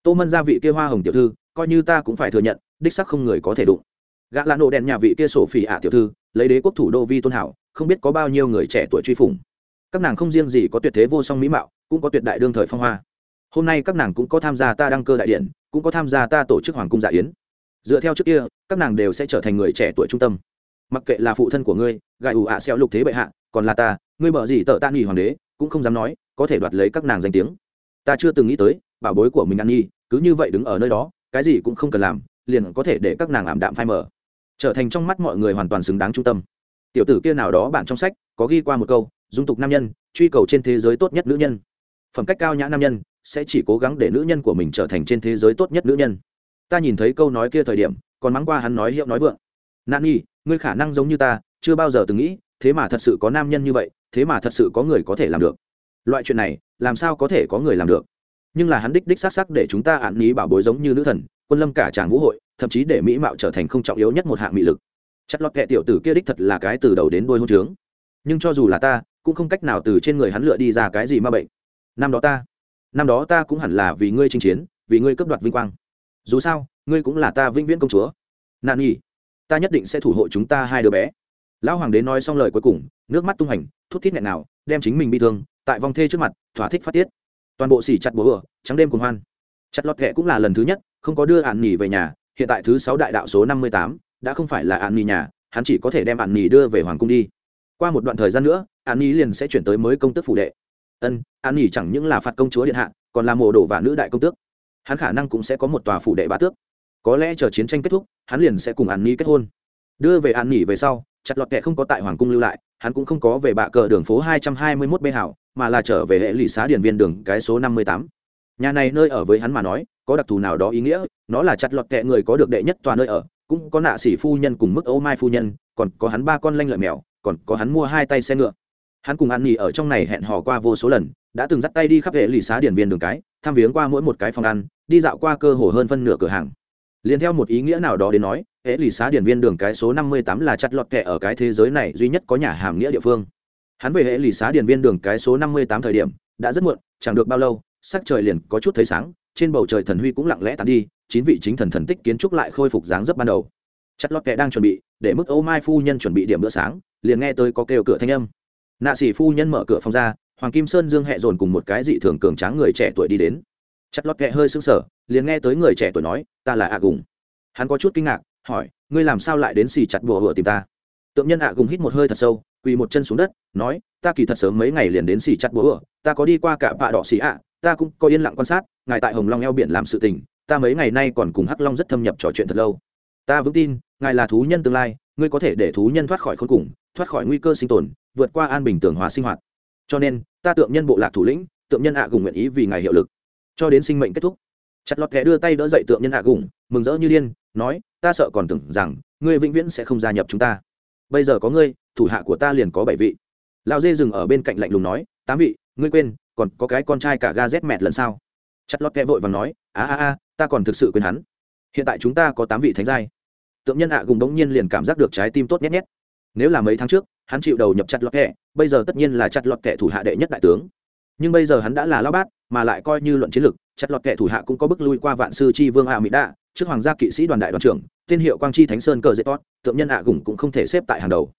Tô mân gia vị kia hoa hồng tiểu thư, coi như ta cũng phải thừa nhận, đích sắc không người có thể đụng gã là nổ đèn nhà vị kia sổ phỉ ạ tiểu thư, lấy đế quốc thủ đô vi tôn hảo, không biết có bao nhiêu người trẻ tuổi truy phủng. Các nàng không riêng gì có tuyệt thế vô song mỹ mạo, cũng có tuyệt đại đương thời phong hoa. Hôm nay các nàng cũng có tham gia ta đăng cơ đại điện cũng có tham gia ta tổ chức hoàng cung dạ yến. Dựa theo trước kia, các nàng đều sẽ trở thành người trẻ tuổi trung tâm. Mặc kệ là phụ thân của ngươi gài ủ ạ xeo lục thế bệ hạ, còn là ta, ngươi bở gì tợ ta nghỉ hoàng đế, cũng không dám nói, có thể đoạt lấy các nàng danh tiếng. Ta chưa từng nghĩ tới, bảo bối của mình ăn nhi, cứ như vậy đứng ở nơi đó, cái gì cũng không cần làm, liền có thể để các nàng ảm đạm phai mở trở thành trong mắt mọi người hoàn toàn xứng đáng trung tâm. Tiểu tử kia nào đó bạn trong sách, có ghi qua một câu, dung tục nam nhân, truy cầu trên thế giới tốt nhất nữ nhân. Phẩm cách cao nhã nam nhân, sẽ chỉ cố gắng để nữ nhân của mình trở thành trên thế giới tốt nhất nữ nhân. Ta nhìn thấy câu nói kia thời điểm, còn mắng qua hắn nói hiệu nói vượng. Nạn nhi, ngươi khả năng giống như ta, chưa bao giờ từng nghĩ, thế mà thật sự có nam nhân như vậy, thế mà thật sự có người có thể làm được. Loại chuyện này, làm sao có thể có người làm được? Nhưng là hắn đích đích xác sắc để chúng ta ạn ní bảo bối giống như nữ thần, quân lâm cả tràng vũ hội thậm chí để mỹ mạo trở thành không trọng yếu nhất một hạng mỹ lực. Chất lót kệ tiểu tử kia đích thật là cái từ đầu đến đôi hôn trướng. Nhưng cho dù là ta, cũng không cách nào từ trên người hắn lựa đi ra cái gì ma bệnh. Năm đó ta, năm đó ta cũng hẳn là vì ngươi chinh chiến, vì ngươi cấp đoạt vinh quang. Dù sao, ngươi cũng là ta vĩnh viễn công chúa. Nạn nhi ta nhất định sẽ thủ hộ chúng ta hai đứa bé. Lão hoàng đế nói xong lời cuối cùng, nước mắt tung hành thút thít nghẹn nào, đem chính mình bị thương, tại vòng thê trước mặt, thỏa thích phát tiết. Toàn bộ xỉ chặt bố ửa trắng đêm cùng hoan. Chặt lọt kệ cũng là lần thứ nhất, không có đưa ạn nghỉ về nhà hiện tại thứ sáu đại đạo số năm mươi tám, đã không phải là an nỉ nhà, hắn chỉ có thể đem an nỉ đưa về hoàng cung đi. Qua một đoạn thời gian nữa, an nỉ liền sẽ chuyển tới mới công tước phủ đệ. Ân, an nỉ chẳng những là phạt công chúa điện hạ, còn là mồ đồ và nữ đại công tước. Hắn khả năng cũng sẽ có một tòa phủ đệ bá tước. Có lẽ chờ chiến tranh kết thúc, hắn liền sẽ cùng an nỉ kết hôn. Đưa về an nỉ về sau, chặt lọt kệ không có tại hoàng cung lưu lại, hắn cũng không có về bạ cờ đường phố hai trăm hai mươi mốt bê hảo, mà là trở về hệ lụy xá điển viên đường cái số năm mươi tám nhà này nơi ở với hắn mà nói, có đặc thù nào đó ý nghĩa? Nó là chặt lọt kệ người có được đệ nhất tòa nơi ở, cũng có nạ sĩ phu nhân cùng mức ô mai phu nhân, còn có hắn ba con lanh lợi mèo, còn có hắn mua hai tay xe ngựa. Hắn cùng ăn nghỉ ở trong này hẹn hò qua vô số lần, đã từng dắt tay đi khắp hệ lì xá điển viên đường cái, thăm viếng qua mỗi một cái phòng ăn, đi dạo qua cơ hồ hơn phân nửa cửa hàng. Liền theo một ý nghĩa nào đó đến nói, hệ lì xá điển viên đường cái số năm mươi tám là chặt lọt kệ ở cái thế giới này duy nhất có nhà hàm nghĩa địa phương. Hắn về hệ lì xá điển viên đường cái số năm mươi tám thời điểm, đã rất muộn, chẳng được bao lâu sắc trời liền có chút thấy sáng, trên bầu trời thần huy cũng lặng lẽ tàn đi, chín vị chính thần thần tích kiến trúc lại khôi phục dáng dấp ban đầu. Chặt lót kệ đang chuẩn bị, để mức ô mai phu nhân chuẩn bị điểm bữa sáng, liền nghe tới có kêu cửa thanh âm. Nạ sĩ phu nhân mở cửa phòng ra, hoàng kim sơn dương hẹ dồn cùng một cái dị thường cường tráng người trẻ tuổi đi đến. Chặt lót kệ hơi sững sờ, liền nghe tới người trẻ tuổi nói, ta là ạ gùng. Hắn có chút kinh ngạc, hỏi, ngươi làm sao lại đến xì chặt bùa hựa tìm ta? Tượng nhân ạ gùng hít một hơi thật sâu, quỳ một chân xuống đất, nói, ta kỳ thật sớm mấy ngày liền đến xì chặt bùa hựa, ta có đi qua cả bạ đỏ xì ạ ta cũng có yên lặng quan sát, ngài tại hồng long eo biển làm sự tình, ta mấy ngày nay còn cùng hắc long rất thâm nhập trò chuyện thật lâu. Ta vững tin, ngài là thú nhân tương lai, ngươi có thể để thú nhân thoát khỏi khốn cùng, thoát khỏi nguy cơ sinh tồn, vượt qua an bình tường hóa sinh hoạt. Cho nên, ta tượng nhân bộ lạc thủ lĩnh, tượng nhân ạ gùng nguyện ý vì ngài hiệu lực. Cho đến sinh mệnh kết thúc, chặt lọt kẻ đưa tay đỡ dậy tượng nhân hạ gùng, mừng rỡ như điên, nói, ta sợ còn tưởng rằng, ngươi vĩnh viễn sẽ không gia nhập chúng ta. Bây giờ có ngươi, thủ hạ của ta liền có bảy vị. Lao dê dừng ở bên cạnh lạnh lùng nói, tám vị, ngươi quên còn có cái con trai cả ga z mẹt lần sau. Chặt lót kẽ vội và nói a a a ta còn thực sự quên hắn. Hiện tại chúng ta có tám vị thánh giai. Tượng nhân hạ gùng đống nhiên liền cảm giác được trái tim tốt nhét nhét. Nếu là mấy tháng trước hắn chịu đầu nhập chặt lọt kẹ, bây giờ tất nhiên là chặt lọt kẹ thủ hạ đệ nhất đại tướng. Nhưng bây giờ hắn đã là lao bát mà lại coi như luận chiến lược chặt lọt kẹ thủ hạ cũng có bước lui qua vạn sư chi vương ạ mỹ đạ, trước hoàng gia kỵ sĩ đoàn đại đoàn trưởng tên hiệu quang chi thánh sơn cờ dễ tốt tượng nhân ạ gùng cũng không thể xếp tại hàng đầu.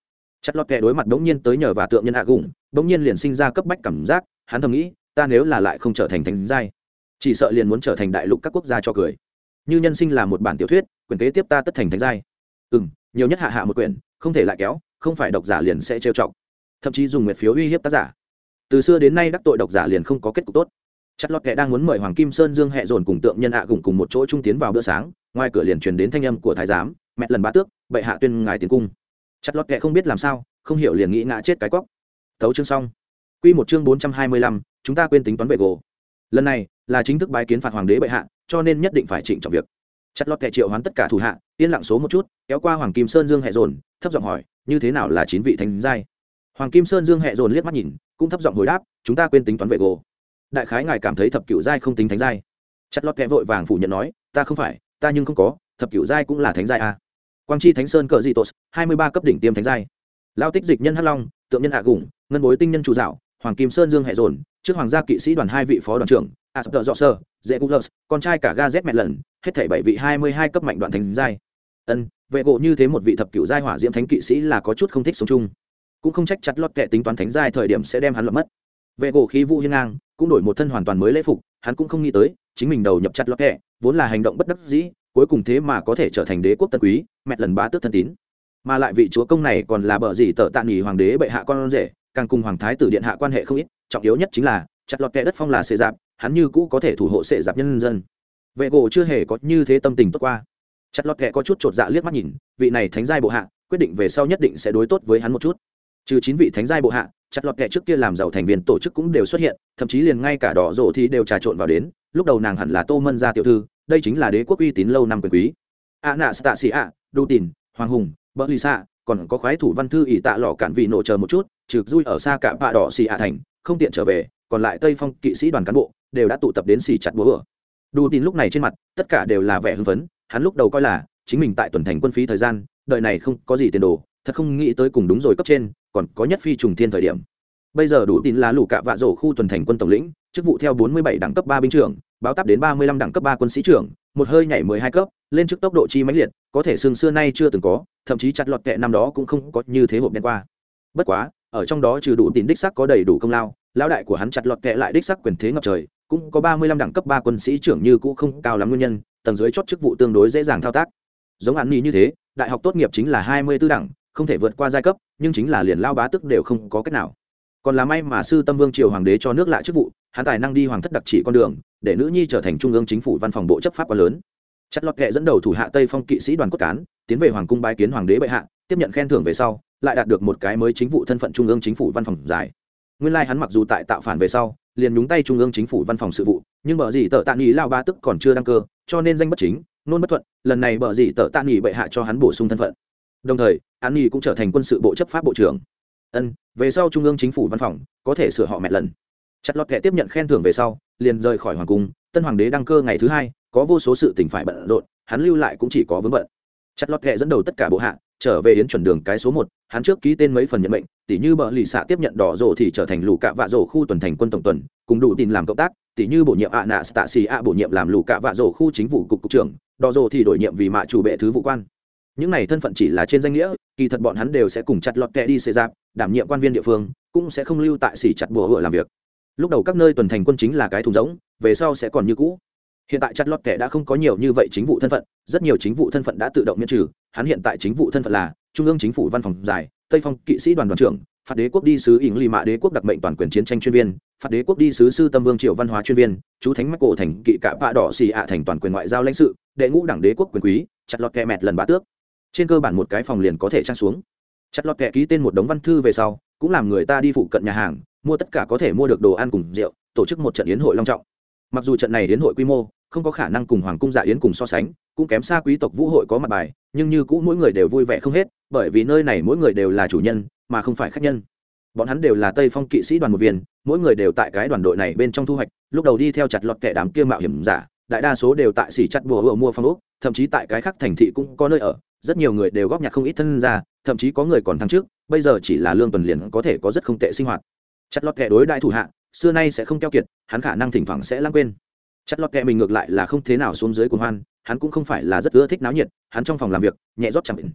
Chặt lọt kẹ đối mặt đống nhiên tới nhờ và tượng nhân ạ gùng đống nhiên liền sinh ra cấp bách cảm giác hắn thầm nghĩ, ta nếu là lại không trở thành thánh giai, chỉ sợ liền muốn trở thành đại lục các quốc gia cho cười. Như nhân sinh là một bản tiểu thuyết, quyển kế tiếp ta tất thành thánh giai. Ừ m nhiều nhất hạ hạ một quyển, không thể lại kéo, không phải độc giả liền sẽ trêu chọc. Thậm chí dùng nguyệt phiếu uy hiếp tác giả. Từ xưa đến nay đắc tội độc giả liền không có kết cục tốt. Chặt lọt kẻ đang muốn mời hoàng kim sơn dương hẹ dồn cùng tượng nhân ạ gùng cùng một chỗ trung tiến vào bữa sáng, ngoài cửa liền truyền đến thanh âm của thái giám, mẹ lần bá tước, bệ hạ tuyên ngài tiến cung. Chặt lọt kẻ không biết làm sao, không hiểu liền nghĩ ngã chết cái cóc. Thấu chương xong. Quy một chương bốn trăm hai mươi lăm, chúng ta quên tính toán về gỗ lần này là chính thức bái kiến phạt hoàng đế bệ hạ, cho nên nhất định phải chỉnh trọng việc. Chặt lọt kẻ triệu hoán tất cả thủ hạ, yên lặng số một chút, kéo qua hoàng kim sơn dương hệ dồn, thấp giọng hỏi, như thế nào là chín vị thánh giai? Hoàng kim sơn dương hệ dồn liếc mắt nhìn, cũng thấp giọng hồi đáp, chúng ta quên tính toán về gỗ đại khái ngài cảm thấy thập cửu giai không tính thánh giai. Chặt lọt kẻ vội vàng phủ nhận nói, ta không phải, ta nhưng không có, thập cửu giai cũng là thánh giai a à. quang chi thánh sơn cỡ gì tốt hai mươi ba cấp đỉnh tiêm thánh giai. Lao tích dịch nhân hắc long, tượng nhân hạ gủng, ngân bối tinh nhân chủ dạo hoàng kim sơn dương hệ dồn, trước hoàng gia kỵ sĩ đoàn hai vị phó đoàn trưởng a sập dọ sơ dễ cung lợs con trai cả ga z mẹ lần, hết thảy bảy vị hai mươi hai cấp mạnh đoạn thánh giai. Ân, vệ gộ như thế một vị thập cựu giai hỏa diễm thánh kỵ sĩ là có chút không thích sống chung. Cũng không trách chặt lọt kệ tính toán thánh giai thời điểm sẽ đem hắn lập mất. Vệ gỗ khí vũ hiên ngang, cũng đổi một thân hoàn toàn mới lễ phục, hắn cũng không nghĩ tới, chính mình đầu nhập chặt lọt kệ vốn là hành động bất đắc dĩ, cuối cùng thế mà có thể trở thành đế quốc tân quý mẹ lần bá tước thân tín. Mà lại vị chúa công này còn là bờ gì tờ tạ nghỉ hoàng đế bệ hạ con rể càng cùng hoàng thái tử điện hạ quan hệ không ít, trọng yếu nhất chính là, chặt lọt kẻ đất phong là sệ dạp hắn như cũ có thể thủ hộ sệ dạp nhân dân. Vệ gỗ chưa hề có như thế tâm tình tốt qua. Chặt lọt kẻ có chút chột dạ liếc mắt nhìn, vị này thánh giai bộ hạ, quyết định về sau nhất định sẽ đối tốt với hắn một chút. Trừ chín vị thánh giai bộ hạ, chặt lọt kẻ trước kia làm giàu thành viên tổ chức cũng đều xuất hiện, thậm chí liền ngay cả đỏ rổ thì đều trà trộn vào đến, lúc đầu nàng hẳn là tô mân gia tiểu thư, đây chính là đế quốc uy tín lâu năm quyền quý. A nạ stạ xì a, đu tìn, hoàng hùng bỡ lì xạ còn có khoái thủ văn thư ỷ tạ lọ cản vị nổ chờ một chút trực dui ở xa cả bạ đỏ xì à thành, không tiện trở về, còn lại tây phong kỵ sĩ đoàn cán bộ đều đã tụ tập đến xì chặt búa đu tin lúc này trên mặt, tất cả đều là vẻ hưng phấn, hắn lúc đầu coi là chính mình tại tuần thành quân phí thời gian đợi này không có gì tiền đồ, thật không nghĩ tới cùng đúng rồi cấp trên, còn có nhất phi trùng thiên thời điểm. Bây giờ đủ tin là lũ cạ vạ rổ khu tuần thành quân tổng lĩnh, chức vụ theo 47 đẳng cấp ba binh trưởng, báo táp đến 35 đẳng cấp ba quân sĩ trưởng, một hơi nhảy 12 cấp, lên trước tốc độ chi mãnh liệt, có thể xương xưa nay chưa từng có, thậm chí chặt lọt kẹ năm đó cũng không có như thế hộp đen qua. Bất quá ở trong đó trừ đủ tín đích sắc có đầy đủ công lao, lão đại của hắn chặt lọt kẹ lại đích sắc quyền thế ngập trời, cũng có 35 đẳng cấp ba quân sĩ trưởng như cũ không cao lắm nguyên nhân, tầng dưới chót chức vụ tương đối dễ dàng thao tác. Giống hạn nghi như thế, đại học tốt nghiệp chính là 24 đẳng, không thể vượt qua giai cấp, nhưng chính là liền lao bá tức đều không có cách nào. Còn là may mà sư tâm vương triều hoàng đế cho nước lại chức vụ, hắn tài năng đi hoàng thất đặc trị con đường, để nữ nhi trở thành trung ương chính phủ văn phòng bộ chấp pháp quá lớn. Chất lọt kệ dẫn đầu thủ hạ tây phong kỵ sĩ đoàn cốt cán, tiến về hoàng cung bái kiến hoàng đế bệ hạ tiếp nhận khen thưởng về sau, lại đạt được một cái mới chính vụ thân phận trung ương chính phủ văn phòng dài nguyên lai hắn mặc dù tại tạo phản về sau, liền nhúng tay trung ương chính phủ văn phòng sự vụ, nhưng bờ gì tờ tạ nghỉ lao ba tức còn chưa đăng cơ, cho nên danh bất chính, nôn bất thuận, lần này bờ gì tờ tạ nghỉ bệ hạ cho hắn bổ sung thân phận. Đồng thời an nghỉ cũng trở thành quân sự bộ chấp pháp bộ trưởng. Ân, về sau trung ương chính phủ văn phòng, có thể sửa họ mẹ lần. Chặt lọt kệ tiếp nhận khen thưởng về sau, liền rời khỏi hoàng cung, tân hoàng đế đăng cơ ngày thứ hai, có vô số sự tình phải bận rộn, hắn lưu lại cũng chỉ có vướng bận. Chặt lọt kệ dẫn đầu tất cả bộ hạ trở về yến chuẩn đường cái số một, hắn trước ký tên mấy phần nhận mệnh tỷ như bờ lì xạ tiếp nhận đỏ rổ thì trở thành lũ cạ vạ rổ khu tuần thành quân tổng tuần, cùng đủ tin làm cộng tác tỷ như bổ nhiệm ạ nạ tạ xì ạ bổ nhiệm làm lũ cạ vạ rổ khu chính vụ cục cục trưởng, đỏ rổ thì đổi nhiệm vì mạ chủ bệ thứ vụ quan. Những này thân phận chỉ là trên danh nghĩa, kỳ thật bọn hắn đều sẽ cùng chặt lọt kẹ đi xê giáp, đảm nhiệm quan viên địa phương, cũng sẽ không lưu tại xỉ chặt bùa hựa làm việc. Lúc đầu các nơi tuần thành quân chính là cái thùng rỗng, về sau sẽ còn như cũ hiện tại chặt lọt kẻ đã không có nhiều như vậy chính vụ thân phận, rất nhiều chính vụ thân phận đã tự động miễn trừ. Hắn hiện tại chính vụ thân phận là trung ương chính phủ văn phòng giải, tây phong kỵ sĩ đoàn đoàn trưởng, phạt đế quốc đi sứ ỉng lì mạ đế quốc đặc mệnh toàn quyền chiến tranh chuyên viên, phạt đế quốc đi sứ sư tâm vương triệu văn hóa chuyên viên, chú thánh mắc cổ thành kỵ cả bạ đỏ xì ạ thành toàn quyền ngoại giao lãnh sự, đệ ngũ đảng đế quốc quyền quý, chặt lọt kẹ mẹt lần bá tước. Trên cơ bản một cái phòng liền có thể trang xuống. Chặt lọt kẹ ký tên một đống văn thư về sau, cũng làm người ta đi phụ cận nhà hàng, mua tất cả có thể mua được đồ ăn cùng rượu, tổ chức một trận yến hội long trọng. Mặc dù trận này yến hội quy mô không có khả năng cùng hoàng cung dạ yến cùng so sánh, cũng kém xa quý tộc vũ hội có mặt bài, nhưng như cũ mỗi người đều vui vẻ không hết, bởi vì nơi này mỗi người đều là chủ nhân, mà không phải khách nhân. Bọn hắn đều là tây phong kỵ sĩ đoàn một viên, mỗi người đều tại cái đoàn đội này bên trong thu hoạch, lúc đầu đi theo chặt lọt kẻ đám kia mạo hiểm giả, đại đa số đều tại xỉ chặt bùa hựa mua phong ốc, thậm chí tại cái khác thành thị cũng có nơi ở, rất nhiều người đều góp nhặt không ít thân ra, thậm chí có người còn thăng trước bây giờ chỉ là lương tuần liền có thể có rất không tệ sinh hoạt. Chặt lọt kẻ đối đại thủ hạ, xưa nay sẽ không keo kiệt, hắn khả năng thỉnh thoảng sẽ lãng quên chất lót kẹ mình ngược lại là không thế nào xuống dưới cuồng hoan, hắn cũng không phải là rất ưa thích náo nhiệt, hắn trong phòng làm việc, nhẹ rót chạm bệnh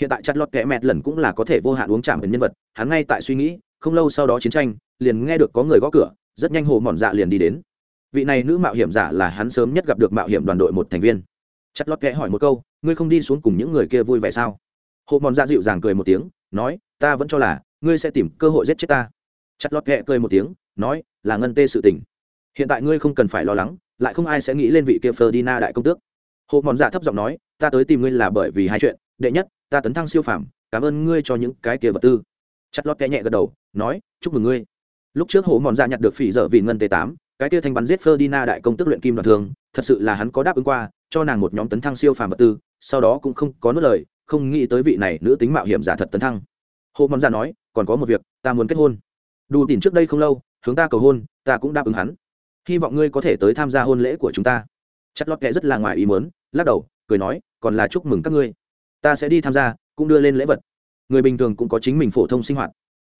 hiện tại chất lót kẹ mẹt lần cũng là có thể vô hạn uống chạm bệnh nhân vật, hắn ngay tại suy nghĩ, không lâu sau đó chiến tranh, liền nghe được có người gõ cửa, rất nhanh hồ mòn dạ liền đi đến. Vị này nữ mạo hiểm giả là hắn sớm nhất gặp được mạo hiểm đoàn đội một thành viên. Chất lót kẽ hỏi một câu, ngươi không đi xuống cùng những người kia vui vẻ sao? Hộ mòn dạ dịu dàng cười một tiếng, nói, ta vẫn cho là, ngươi sẽ tìm cơ hội giết chết ta. Chất lót kẽ cười một tiếng, nói, là ngân tê sự tình hiện tại ngươi không cần phải lo lắng, lại không ai sẽ nghĩ lên vị kia Ferdina đại công tước. Hộ mòn dạ thấp giọng nói, ta tới tìm ngươi là bởi vì hai chuyện, đệ nhất, ta tấn thăng siêu phàm, cảm ơn ngươi cho những cái kia vật tư. Chặt lót kẽ nhẹ gật đầu, nói, chúc mừng ngươi. Lúc trước hộ mòn dạ nhặt được phỉ dở vì ngân t tám, cái kia thanh bắn giết Ferdina đại công tước luyện kim đoạt thường thật sự là hắn có đáp ứng qua, cho nàng một nhóm tấn thăng siêu phàm vật tư, sau đó cũng không có nốt lời, không nghĩ tới vị này nữ tính mạo hiểm giả thật tấn thăng. Hộ mòn ra dạ nói, còn có một việc, ta muốn kết hôn. Đủ tìm trước đây không lâu, hướng ta cầu hôn, ta cũng đáp ứng hắn hy vọng ngươi có thể tới tham gia hôn lễ của chúng ta. Chất lót kệ rất là ngoài ý mớn lắc đầu cười nói còn là chúc mừng các ngươi. Ta sẽ đi tham gia cũng đưa lên lễ vật. Người bình thường cũng có chính mình phổ thông sinh hoạt.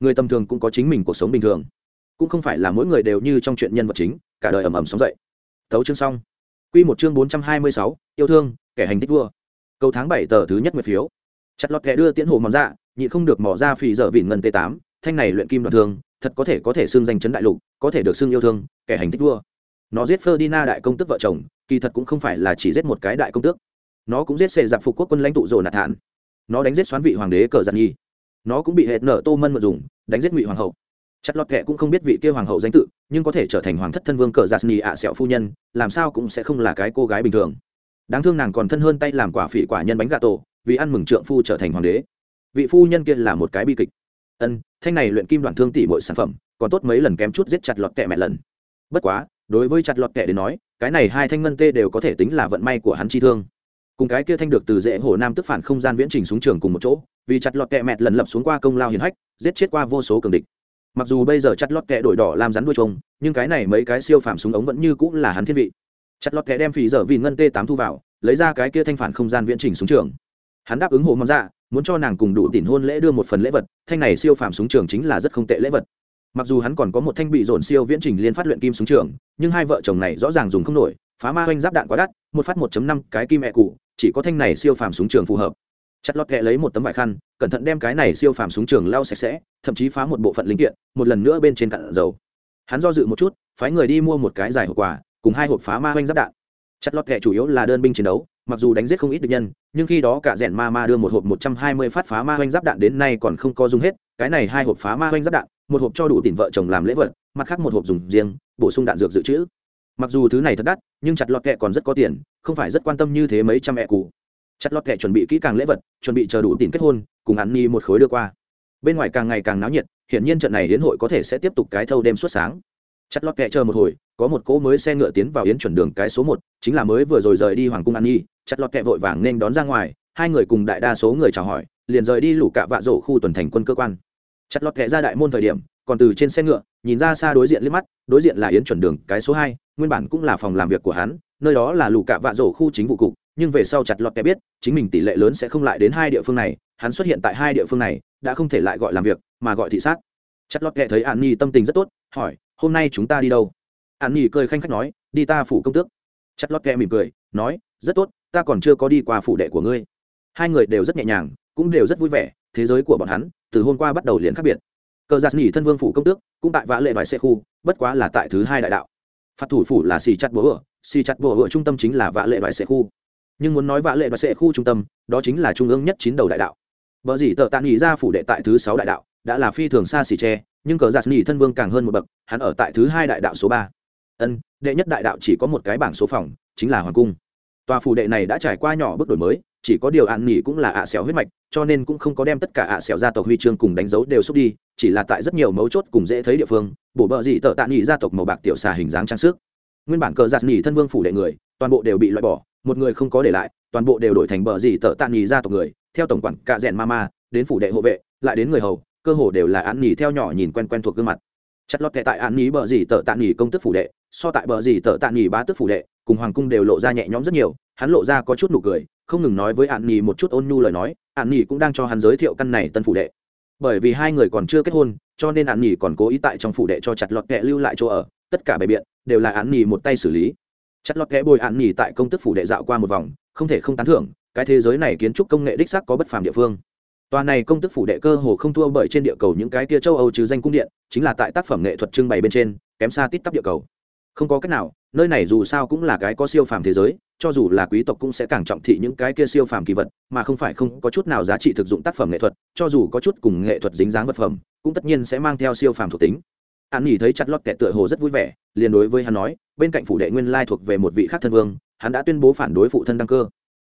Người tầm thường cũng có chính mình cuộc sống bình thường. Cũng không phải là mỗi người đều như trong chuyện nhân vật chính cả đời ầm ầm sống dậy. Tấu chương xong. Quy một chương 426, yêu thương, kẻ hành thích vua. Câu tháng 7 tờ thứ nhất mười phiếu. Chặt lọt kẻ đưa tiễn hồ mòn dạ, nhịn không được mỏ ra phì dở vịn ngân T8, thanh này luyện kim đoạn thường thật có thể có thể xưng danh chấn đại lục, có thể được xưng yêu thương, kẻ hành thích vua. Nó giết Ferdinand đại công tước vợ chồng, kỳ thật cũng không phải là chỉ giết một cái đại công tước. Nó cũng giết xệ giặc phục quốc quân lãnh tụ rồ nạt thản. Nó đánh giết xoán vị hoàng đế cờ giật nhi. Nó cũng bị hệt nở tô mân mượn dùng, đánh giết ngụy hoàng hậu. chặt lọt kệ cũng không biết vị kia hoàng hậu danh tự nhưng có thể trở thành hoàng thất thân vương cờ giạt nhi ạ sẹo phu nhân làm sao cũng sẽ không là cái cô gái bình thường đáng thương nàng còn thân hơn tay làm quả phỉ quả nhân bánh gà tổ vì ăn mừng trượng phu trở thành hoàng đế vị phu nhân kia là một cái bi kịch ân thanh này luyện kim đoạn thương tỷ mọi sản phẩm, còn tốt mấy lần kém chút giết chặt lọt kẹ mẹ lần. Bất quá, đối với chặt lọt kẹ đến nói, cái này hai thanh ngân tê đều có thể tính là vận may của hắn chi thương. Cùng cái kia thanh được từ dễ hồ nam tức phản không gian viễn trình xuống trường cùng một chỗ, vì chặt lọt kẹ mẹt lần lập xuống qua công lao hiền hách, giết chết qua vô số cường địch. Mặc dù bây giờ chặt lọt kẹ đổi đỏ làm rắn đuôi trông nhưng cái này mấy cái siêu phàm súng ống vẫn như cũng là hắn thiên vị. Chặt lọt kẹ đem phì dở vì ngân tê tám thu vào, lấy ra cái kia thanh phản không gian viễn trình xuống trường. Hắn đáp ứng hồ mong dạ muốn cho nàng cùng đủ tỉn hôn lễ đưa một phần lễ vật, thanh này siêu phàm súng trường chính là rất không tệ lễ vật. Mặc dù hắn còn có một thanh bị dồn siêu viễn trình liên phát luyện kim súng trường, nhưng hai vợ chồng này rõ ràng dùng không nổi, phá ma oanh giáp đạn quá đắt, một phát 1 năm cái kim mẹ cụ, chỉ có thanh này siêu phàm súng trường phù hợp. Chặt lọt kẹ lấy một tấm vải khăn, cẩn thận đem cái này siêu phàm súng trường lau sạch sẽ, thậm chí phá một bộ phận linh kiện, một lần nữa bên trên cặn dầu. Hắn do dự một chút, phái người đi mua một cái giải hộp quà, cùng hai hộp phá ma oanh giáp đạn. Chặt lọt kẹ chủ yếu là đơn binh chiến đấu mặc dù đánh giết không ít địch nhân, nhưng khi đó cả rèn ma ma đưa một hộp một trăm hai mươi phát phá ma oanh giáp đạn đến nay còn không có dùng hết, cái này hai hộp phá ma oanh giáp đạn, một hộp cho đủ tiền vợ chồng làm lễ vật, mặt khác một hộp dùng riêng, bổ sung đạn dược dự trữ. Mặc dù thứ này thật đắt, nhưng chặt lọt kẹ còn rất có tiền, không phải rất quan tâm như thế mấy trăm mẹ cụ chặt lọt kẹ chuẩn bị kỹ càng lễ vật, chuẩn bị chờ đủ tiền kết hôn, cùng hắn ni một khối đưa qua. Bên ngoài càng ngày càng náo nhiệt, hiển nhiên trận này đến hội có thể sẽ tiếp tục cái thâu đêm suốt sáng. Chặt lọt kẹ chờ một hồi, có một cỗ mới xe ngựa tiến vào yến chuẩn đường cái số một, chính là mới vừa rồi rời đi hoàng cung an nhi chặt lọt kẹ vội vàng nên đón ra ngoài, hai người cùng đại đa số người chào hỏi, liền rời đi lũ cạ vạ rổ khu tuần thành quân cơ quan. Chặt lọt kẹ ra đại môn thời điểm, còn từ trên xe ngựa, nhìn ra xa đối diện liếc mắt, đối diện là yến chuẩn đường, cái số hai, nguyên bản cũng là phòng làm việc của hắn, nơi đó là lũ cạ vạ rổ khu chính vụ cục, nhưng về sau chặt lọt kẹ biết, chính mình tỷ lệ lớn sẽ không lại đến hai địa phương này, hắn xuất hiện tại hai địa phương này, đã không thể lại gọi làm việc, mà gọi thị sát. Chặt lọt kẹ thấy an nhi tâm tình rất tốt, hỏi, hôm nay chúng ta đi đâu? An nhi cười khanh khách nói, đi ta phủ công tước. Chặt lọt kẹ mỉm cười, nói, rất tốt ta còn chưa có đi qua phủ đệ của ngươi. Hai người đều rất nhẹ nhàng, cũng đều rất vui vẻ, thế giới của bọn hắn, từ hôm qua bắt đầu liền khác biệt. Cờ giạt nghỉ thân vương phủ công tước, cũng tại vã lệ bài xe khu, bất quá là tại thứ hai đại đạo. Phạt thủ phủ là xì chặt bố ở xì chặt bố ở trung tâm chính là vã lệ bài xe khu. Nhưng muốn nói vã lệ bài xe khu trung tâm, đó chính là trung ương nhất chín đầu đại đạo. Vợ dĩ tờ tàn nghỉ ra phủ đệ tại thứ sáu đại đạo, đã là phi thường xa xỉ tre, nhưng cờ giạt nghỉ thân vương càng hơn một bậc, hắn ở tại thứ hai đại đạo số ba. Ân, đệ nhất đại đạo chỉ có một cái bảng số phòng, chính là hoàng cung tòa phủ đệ này đã trải qua nhỏ bước đổi mới, chỉ có điều ạn nghỉ cũng là ạ à xẻo huyết mạch, cho nên cũng không có đem tất cả ạ à xẻo gia tộc huy chương cùng đánh dấu đều xúc đi, chỉ là tại rất nhiều mấu chốt cùng dễ thấy địa phương, bổ bợ dị tợ tạ nghỉ gia tộc màu bạc tiểu xà hình dáng trang sức. Nguyên bản cờ giạt nghỉ thân vương phủ đệ người, toàn bộ đều bị loại bỏ, một người không có để lại, toàn bộ đều đổi thành bờ dị tợ tạ nghỉ gia tộc người, theo tổng quản cạ rèn ma ma, đến phủ đệ hộ vệ, lại đến người hầu, cơ hồ đều là ạn nghỉ theo nhỏ nhìn quen quen thuộc gương mặt chặt lọt kệ tại an nhí bờ gì tờ tạ nghỉ công tức phủ đệ, so tại bờ gì tờ tạ nghỉ bá tức phủ đệ, cùng hoàng cung đều lộ ra nhẹ nhõm rất nhiều, hắn lộ ra có chút nụ cười, không ngừng nói với an nhi một chút ôn nhu lời nói an nhi cũng đang cho hắn giới thiệu căn này tân phủ đệ. Bởi vì hai người còn chưa kết hôn, cho nên an nhi còn cố ý tại trong phủ đệ cho chặt lọt kệ lưu lại chỗ ở, tất cả bề biện đều là an nhi một tay xử lý. Chặt lọt kệ bồi an nhi tại công tức phủ đệ dạo qua một vòng, không thể không tán thưởng, cái thế giới này kiến trúc công nghệ đích xác có bất phàm địa phương. Toàn này công tức phủ đệ cơ hồ không thua bởi trên địa cầu những cái kia châu Âu chứ danh cung điện, chính là tại tác phẩm nghệ thuật trưng bày bên trên, kém xa tít tắp địa cầu. Không có cách nào, nơi này dù sao cũng là cái có siêu phàm thế giới, cho dù là quý tộc cũng sẽ càng trọng thị những cái kia siêu phàm kỳ vật, mà không phải không có chút nào giá trị thực dụng tác phẩm nghệ thuật, cho dù có chút cùng nghệ thuật dính dáng vật phẩm, cũng tất nhiên sẽ mang theo siêu phàm thuộc tính. An Nhĩ thấy chặt lót kẹt tựa hồ rất vui vẻ, liền đối với hắn nói, bên cạnh phủ đệ nguyên lai thuộc về một vị khác thân vương, hắn đã tuyên bố phản đối phụ thân đăng cơ.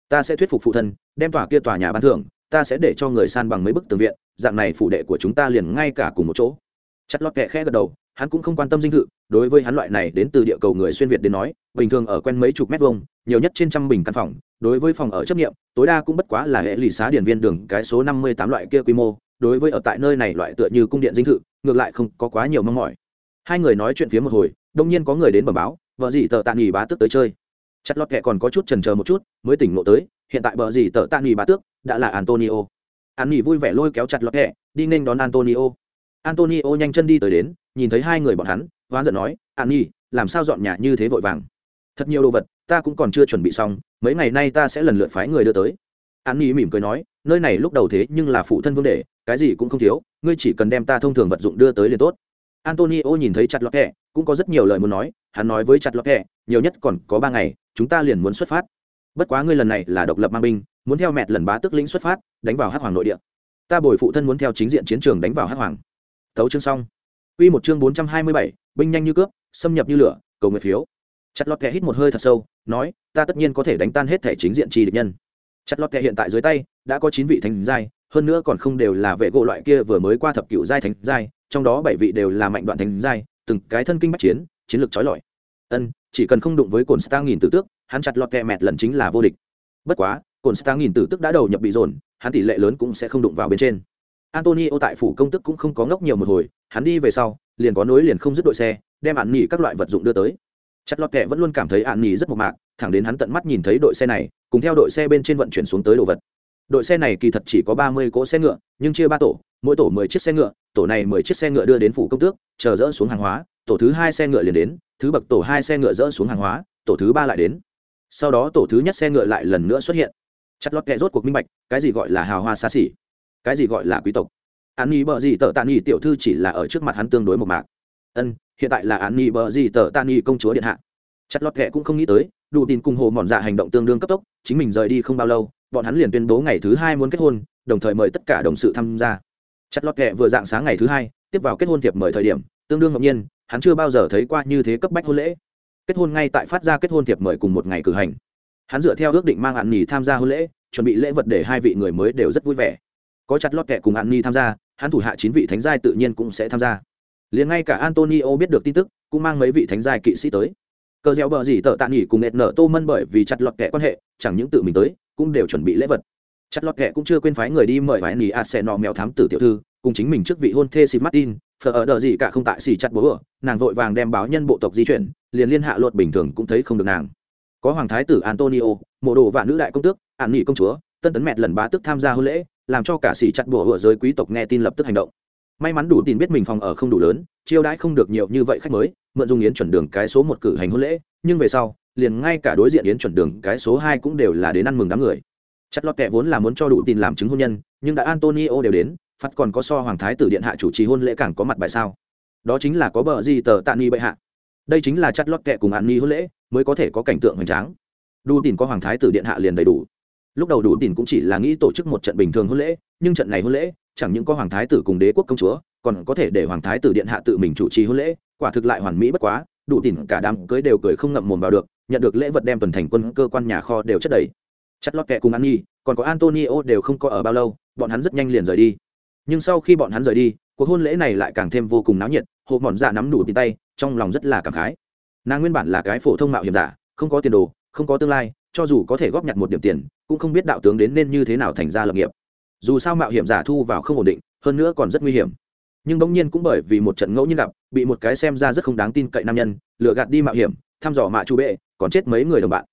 Ta sẽ thuyết phục phụ thân, đem tòa kia tòa nhà ban thưởng, ta sẽ để cho người san bằng mấy bức tường viện, dạng này phủ đệ của chúng ta liền ngay cả cùng một chỗ. Chặt lót kẹ khẽ gật đầu, hắn cũng không quan tâm dinh thự đối với hắn loại này đến từ địa cầu người xuyên việt đến nói bình thường ở quen mấy chục mét vuông nhiều nhất trên trăm bình căn phòng đối với phòng ở chấp nghiệm tối đa cũng bất quá là hệ lì xá điển viên đường cái số năm mươi tám loại kia quy mô đối với ở tại nơi này loại tựa như cung điện dinh thự ngược lại không có quá nhiều mong mỏi hai người nói chuyện phía một hồi đông nhiên có người đến bẩm báo vợ dì tờ tạ nghỉ bá tước tới chơi chặt lọt kẹ còn có chút trần chờ một chút mới tỉnh ngộ tới hiện tại bờ gì tờ tạ nghỉ bà tước đã là antonio. An nghỉ vui vẻ lôi kéo chặt lọt hẹ, đi nên đón antonio. Antonio nhanh chân đi tới đến nhìn thấy hai người bọn hắn hoán giận nói an nghỉ làm sao dọn nhà như thế vội vàng? Thật nhiều đồ vật ta cũng còn chưa chuẩn bị xong mấy ngày nay ta sẽ lần lượt phái người đưa tới. An nghỉ mỉm cười nói nơi này lúc đầu thế nhưng là phụ thân vương đệ cái gì cũng không thiếu ngươi chỉ cần đem ta thông thường vật dụng đưa tới liền tốt. Antonio nhìn thấy chặt lọt hẹ, cũng có rất nhiều lời muốn nói hắn nói với chặt lọt hẹ, nhiều nhất còn có ba ngày chúng ta liền muốn xuất phát bất quá ngươi lần này là độc lập mang binh muốn theo mẹt lần bá tức lĩnh xuất phát đánh vào hát hoàng nội địa ta bồi phụ thân muốn theo chính diện chiến trường đánh vào hát hoàng thấu chương xong Quy một chương 427, binh nhanh như cướp, xâm nhập như lửa, cầu nguyện phiếu. Chặt lọt kẻ hít một hơi thật sâu, nói, ta tất nhiên có thể đánh tan hết thể chính diện chi địch nhân. Chặt lọt kẻ hiện tại dưới tay đã có chín vị thánh giai, hơn nữa còn không đều là vệ gỗ loại kia vừa mới qua thập cựu giai thánh giai, trong đó bảy vị đều là mạnh đoạn thánh giai, từng cái thân kinh bắc chiến, chiến lược trói lọi. Ân, chỉ cần không đụng với cồn Star nghìn tử tước, hắn chặt lọt kẹ mệt lần chính là vô địch. Bất quá, cồn Star nghìn tử tức đã đầu nhập bị dồn, hắn tỷ lệ lớn cũng sẽ không đụng vào bên trên. Antonio tại phủ công tức cũng không có ngốc nhiều một hồi, hắn đi về sau, liền có nối liền không dứt đội xe, đem ạn nhỉ các loại vật dụng đưa tới. Chặt lọt kẹ vẫn luôn cảm thấy ạn nhỉ rất mộc mạc, thẳng đến hắn tận mắt nhìn thấy đội xe này, cùng theo đội xe bên trên vận chuyển xuống tới đồ vật. Đội xe này kỳ thật chỉ có ba mươi cỗ xe ngựa, nhưng chia ba tổ, mỗi tổ mười chiếc xe ngựa, tổ này mười chiếc xe ngựa đưa đến phủ công tước, chờ dỡ xuống hàng hóa, tổ thứ hai xe ngựa liền đến, thứ bậc tổ hai xe ngựa dỡ xuống hàng hóa, tổ thứ ba lại đến. Sau đó tổ thứ nhất xe ngựa lại lần nữa xuất hiện. Chặt lót kẹ rốt cuộc minh bạch, cái gì gọi là hào hoa xa xỉ? Cái gì gọi là quý tộc? An nhi bờ gì tờ tàn nhi tiểu thư chỉ là ở trước mặt hắn tương đối một mạc. Ân hiện tại là an nhi bờ gì tờ tàn nhi công chúa điện hạ. Chặt lót kệ cũng không nghĩ tới đủ tin cùng hồ mòn dạ hành động tương đương cấp tốc chính mình rời đi không bao lâu bọn hắn liền tuyên bố ngày thứ hai muốn kết hôn đồng thời mời tất cả đồng sự tham gia. Chặt lót kệ vừa dạng sáng ngày thứ hai tiếp vào kết hôn thiệp mời thời điểm tương đương ngẫu nhiên hắn chưa bao giờ thấy qua như thế cấp bách hôn lễ kết hôn ngay tại phát ra kết hôn thiệp mời cùng một ngày cử hành. Hắn dựa theo ước định mang hạn nghỉ tham gia hôn lễ, chuẩn bị lễ vật để hai vị người mới đều rất vui vẻ. Có chặt lót kẹ cùng an nhì tham gia, hắn thủ hạ chín vị thánh giai tự nhiên cũng sẽ tham gia. Liền ngay cả antonio biết được tin tức, cũng mang mấy vị thánh giai kỵ sĩ tới. Cờ gieo bờ gì tợ tạ nghỉ cùng nẹt nở tô mân bởi vì chặt lọt kẻ quan hệ, chẳng những tự mình tới, cũng đều chuẩn bị lễ vật. Chặt lọt kẻ cũng chưa quên phái người đi mời vài nỉ a xe nọ mèo thám tử tiểu thư, cùng chính mình trước vị hôn thê xịt martin thờ ở đờ gì cả không tại xì chặt bố ở, nàng vội vàng đem báo nhân bộ tộc di chuyển, liền liên hạ luật bình thường cũng thấy không được nàng. Có hoàng thái tử antonio, mộ đồ và nữ đại công tước, ạn nghị công chúa, tân tấn mẹt lần bá tức tham gia hôn lễ, làm cho cả xì chặt bố ở giới quý tộc nghe tin lập tức hành động. May mắn đủ tin biết mình phòng ở không đủ lớn, chiêu đãi không được nhiều như vậy khách mới, mượn dùng yến chuẩn đường cái số một cử hành hôn lễ, nhưng về sau, liền ngay cả đối diện yến chuẩn đường cái số hai cũng đều là đến ăn mừng đám người. Chặt lọt kẹ vốn là muốn cho đủ tin làm chứng hôn nhân, nhưng đã antonio đều đến phát còn có so hoàng thái tử điện hạ chủ trì hôn lễ càng có mặt bài sao? Đó chính là có bờ gì tờ tạ ni bệ hạ. Đây chính là chặt lót kẹ cùng an ni hôn lễ, mới có thể có cảnh tượng hoành tráng. Đủ tin có hoàng thái tử điện hạ liền đầy đủ. Lúc đầu đủ tin cũng chỉ là nghĩ tổ chức một trận bình thường hôn lễ, nhưng trận này hôn lễ, chẳng những có hoàng thái tử cùng đế quốc công chúa, còn có thể để hoàng thái tử điện hạ tự mình chủ trì hôn lễ, quả thực lại hoàn mỹ bất quá đủ tin cả đám cưới đều cười không ngậm mồm vào được, nhận được lễ vật đem tuần thành quân cơ quan nhà kho đều chất đầy. Chất lót kẹ cùng an nhi còn có antonio đều không có ở bao lâu, bọn hắn rất nhanh liền rời đi nhưng sau khi bọn hắn rời đi, cuộc hôn lễ này lại càng thêm vô cùng náo nhiệt hộ mòn dạ nắm đủ tin tay, trong lòng rất là cảm khái. Nàng nguyên bản là cái phổ thông mạo hiểm giả, không có tiền đồ, không có tương lai, cho dù có thể góp nhặt một điểm tiền, cũng không biết đạo tướng đến nên như thế nào thành ra lập nghiệp. Dù sao mạo hiểm giả thu vào không ổn định, hơn nữa còn rất nguy hiểm. Nhưng bỗng nhiên cũng bởi vì một trận ngẫu nhiên gặp, bị một cái xem ra rất không đáng tin cậy nam nhân, lừa gạt đi mạo hiểm, thăm dò mạ chu bệ, còn chết mấy người đồng bạn.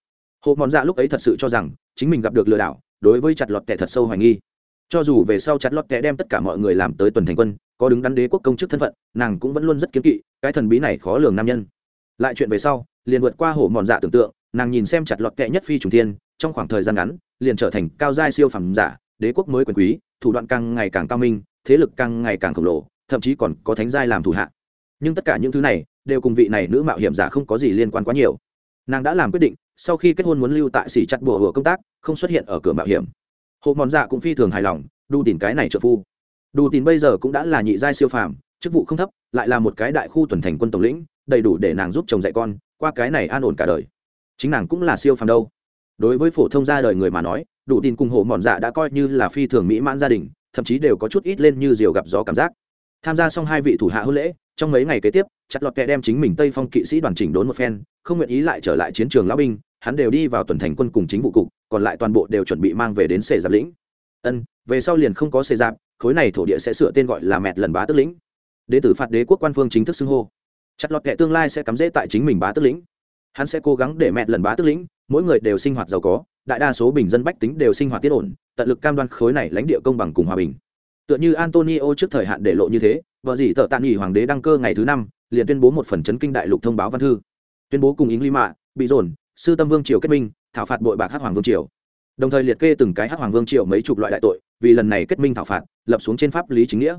Hộ mòn dạ lúc ấy thật sự cho rằng, chính mình gặp được lừa đảo, đối với chặt lọt kẻ thật sâu hoài nghi cho dù về sau chặt lọt kẻ đem tất cả mọi người làm tới tuần thành quân, có đứng đắn đế quốc công chức thân phận, nàng cũng vẫn luôn rất kiếm kỵ, cái thần bí này khó lường nam nhân. Lại chuyện về sau, liền vượt qua hổ mòn dạ tưởng tượng, nàng nhìn xem chặt lọt kệ nhất phi trùng thiên, trong khoảng thời gian ngắn, liền trở thành cao giai siêu phẩm giả, đế quốc mới quyền quý, thủ đoạn càng ngày càng cao minh, thế lực càng ngày càng khổng lồ, thậm chí còn có thánh giai làm thủ hạ. Nhưng tất cả những thứ này, đều cùng vị này nữ mạo hiểm giả không có gì liên quan quá nhiều. Nàng đã làm quyết định, sau khi kết hôn muốn lưu tại xỉ chặt bùa hùa công tác, không xuất hiện ở cửa mạo hiểm hộ mòn dạ cũng phi thường hài lòng, đu tìm cái này trợ phu. Đu tìm bây giờ cũng đã là nhị giai siêu phàm, chức vụ không thấp, lại là một cái đại khu tuần thành quân tổng lĩnh, đầy đủ để nàng giúp chồng dạy con, qua cái này an ổn cả đời. Chính nàng cũng là siêu phàm đâu. Đối với phổ thông gia đời người mà nói đủ tin cùng hộ mòn dạ đã coi như là phi thường mỹ mãn gia đình, thậm chí đều có chút ít lên như diều gặp gió cảm giác. Tham gia xong hai vị thủ hạ hôn lễ, trong mấy ngày kế tiếp, chặt lọt kẹ đem chính mình tây phong kỵ sĩ đoàn chỉnh đốn một phen, không nguyện ý lại trở lại chiến trường lão binh, hắn đều đi vào tuần thành quân cùng chính vụ cục còn lại toàn bộ đều chuẩn bị mang về đến xề giáp lĩnh. Ân, về sau liền không có xề giáp, khối này thổ địa sẽ sửa tên gọi là mẹt lần bá tức lĩnh. Đế tử phạt đế quốc quan phương chính thức xưng hô. Chặt lọt kệ tương lai sẽ cắm rễ tại chính mình bá tức lĩnh. Hắn sẽ cố gắng để mẹt lần bá tức lĩnh, mỗi người đều sinh hoạt giàu có, đại đa số bình dân bách tính đều sinh hoạt tiết ổn, tận lực cam đoan khối này lãnh địa công bằng cùng hòa bình. Tựa như antonio trước thời hạn để lộ như thế, vợ dĩ thợ tạm nghỉ hoàng đế đăng cơ ngày thứ năm, liền tuyên bố một phần chấn kinh đại lục thông báo văn thư. Tuyên bố cùng ý lý mạ, bị dồn, sư tâm vương triều kết minh thảo phạt bội bạc hắc hoàng vương triều. Đồng thời liệt kê từng cái hắc hoàng vương triều mấy chục loại đại tội, vì lần này kết minh thảo phạt, lập xuống trên pháp lý chính nghĩa.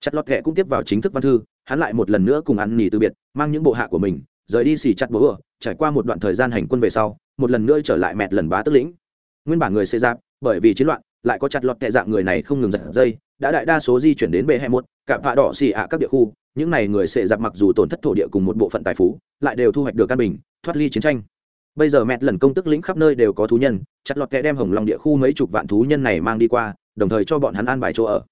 Chặt lọt kệ cũng tiếp vào chính thức văn thư, hắn lại một lần nữa cùng ăn nỉ từ biệt, mang những bộ hạ của mình, rời đi xì chặt bố ở trải qua một đoạn thời gian hành quân về sau, một lần nữa trở lại mẹt lần bá tức lĩnh. Nguyên bản người xê giáp, bởi vì chiến loạn, lại có chặt lọt tệ dạng người này không ngừng giật dây, đã đại đa số di chuyển đến bệ hai một, cả vạ đỏ xì ạ các địa khu, những này người sẽ giặc mặc dù tổn thất thổ địa cùng một bộ phận tài phú, lại đều thu hoạch được căn bình, thoát ly chiến tranh bây giờ mẹ lần công tức lĩnh khắp nơi đều có thú nhân, chặt lọt kẹ đem hồng lòng địa khu mấy chục vạn thú nhân này mang đi qua, đồng thời cho bọn hắn an bài chỗ ở.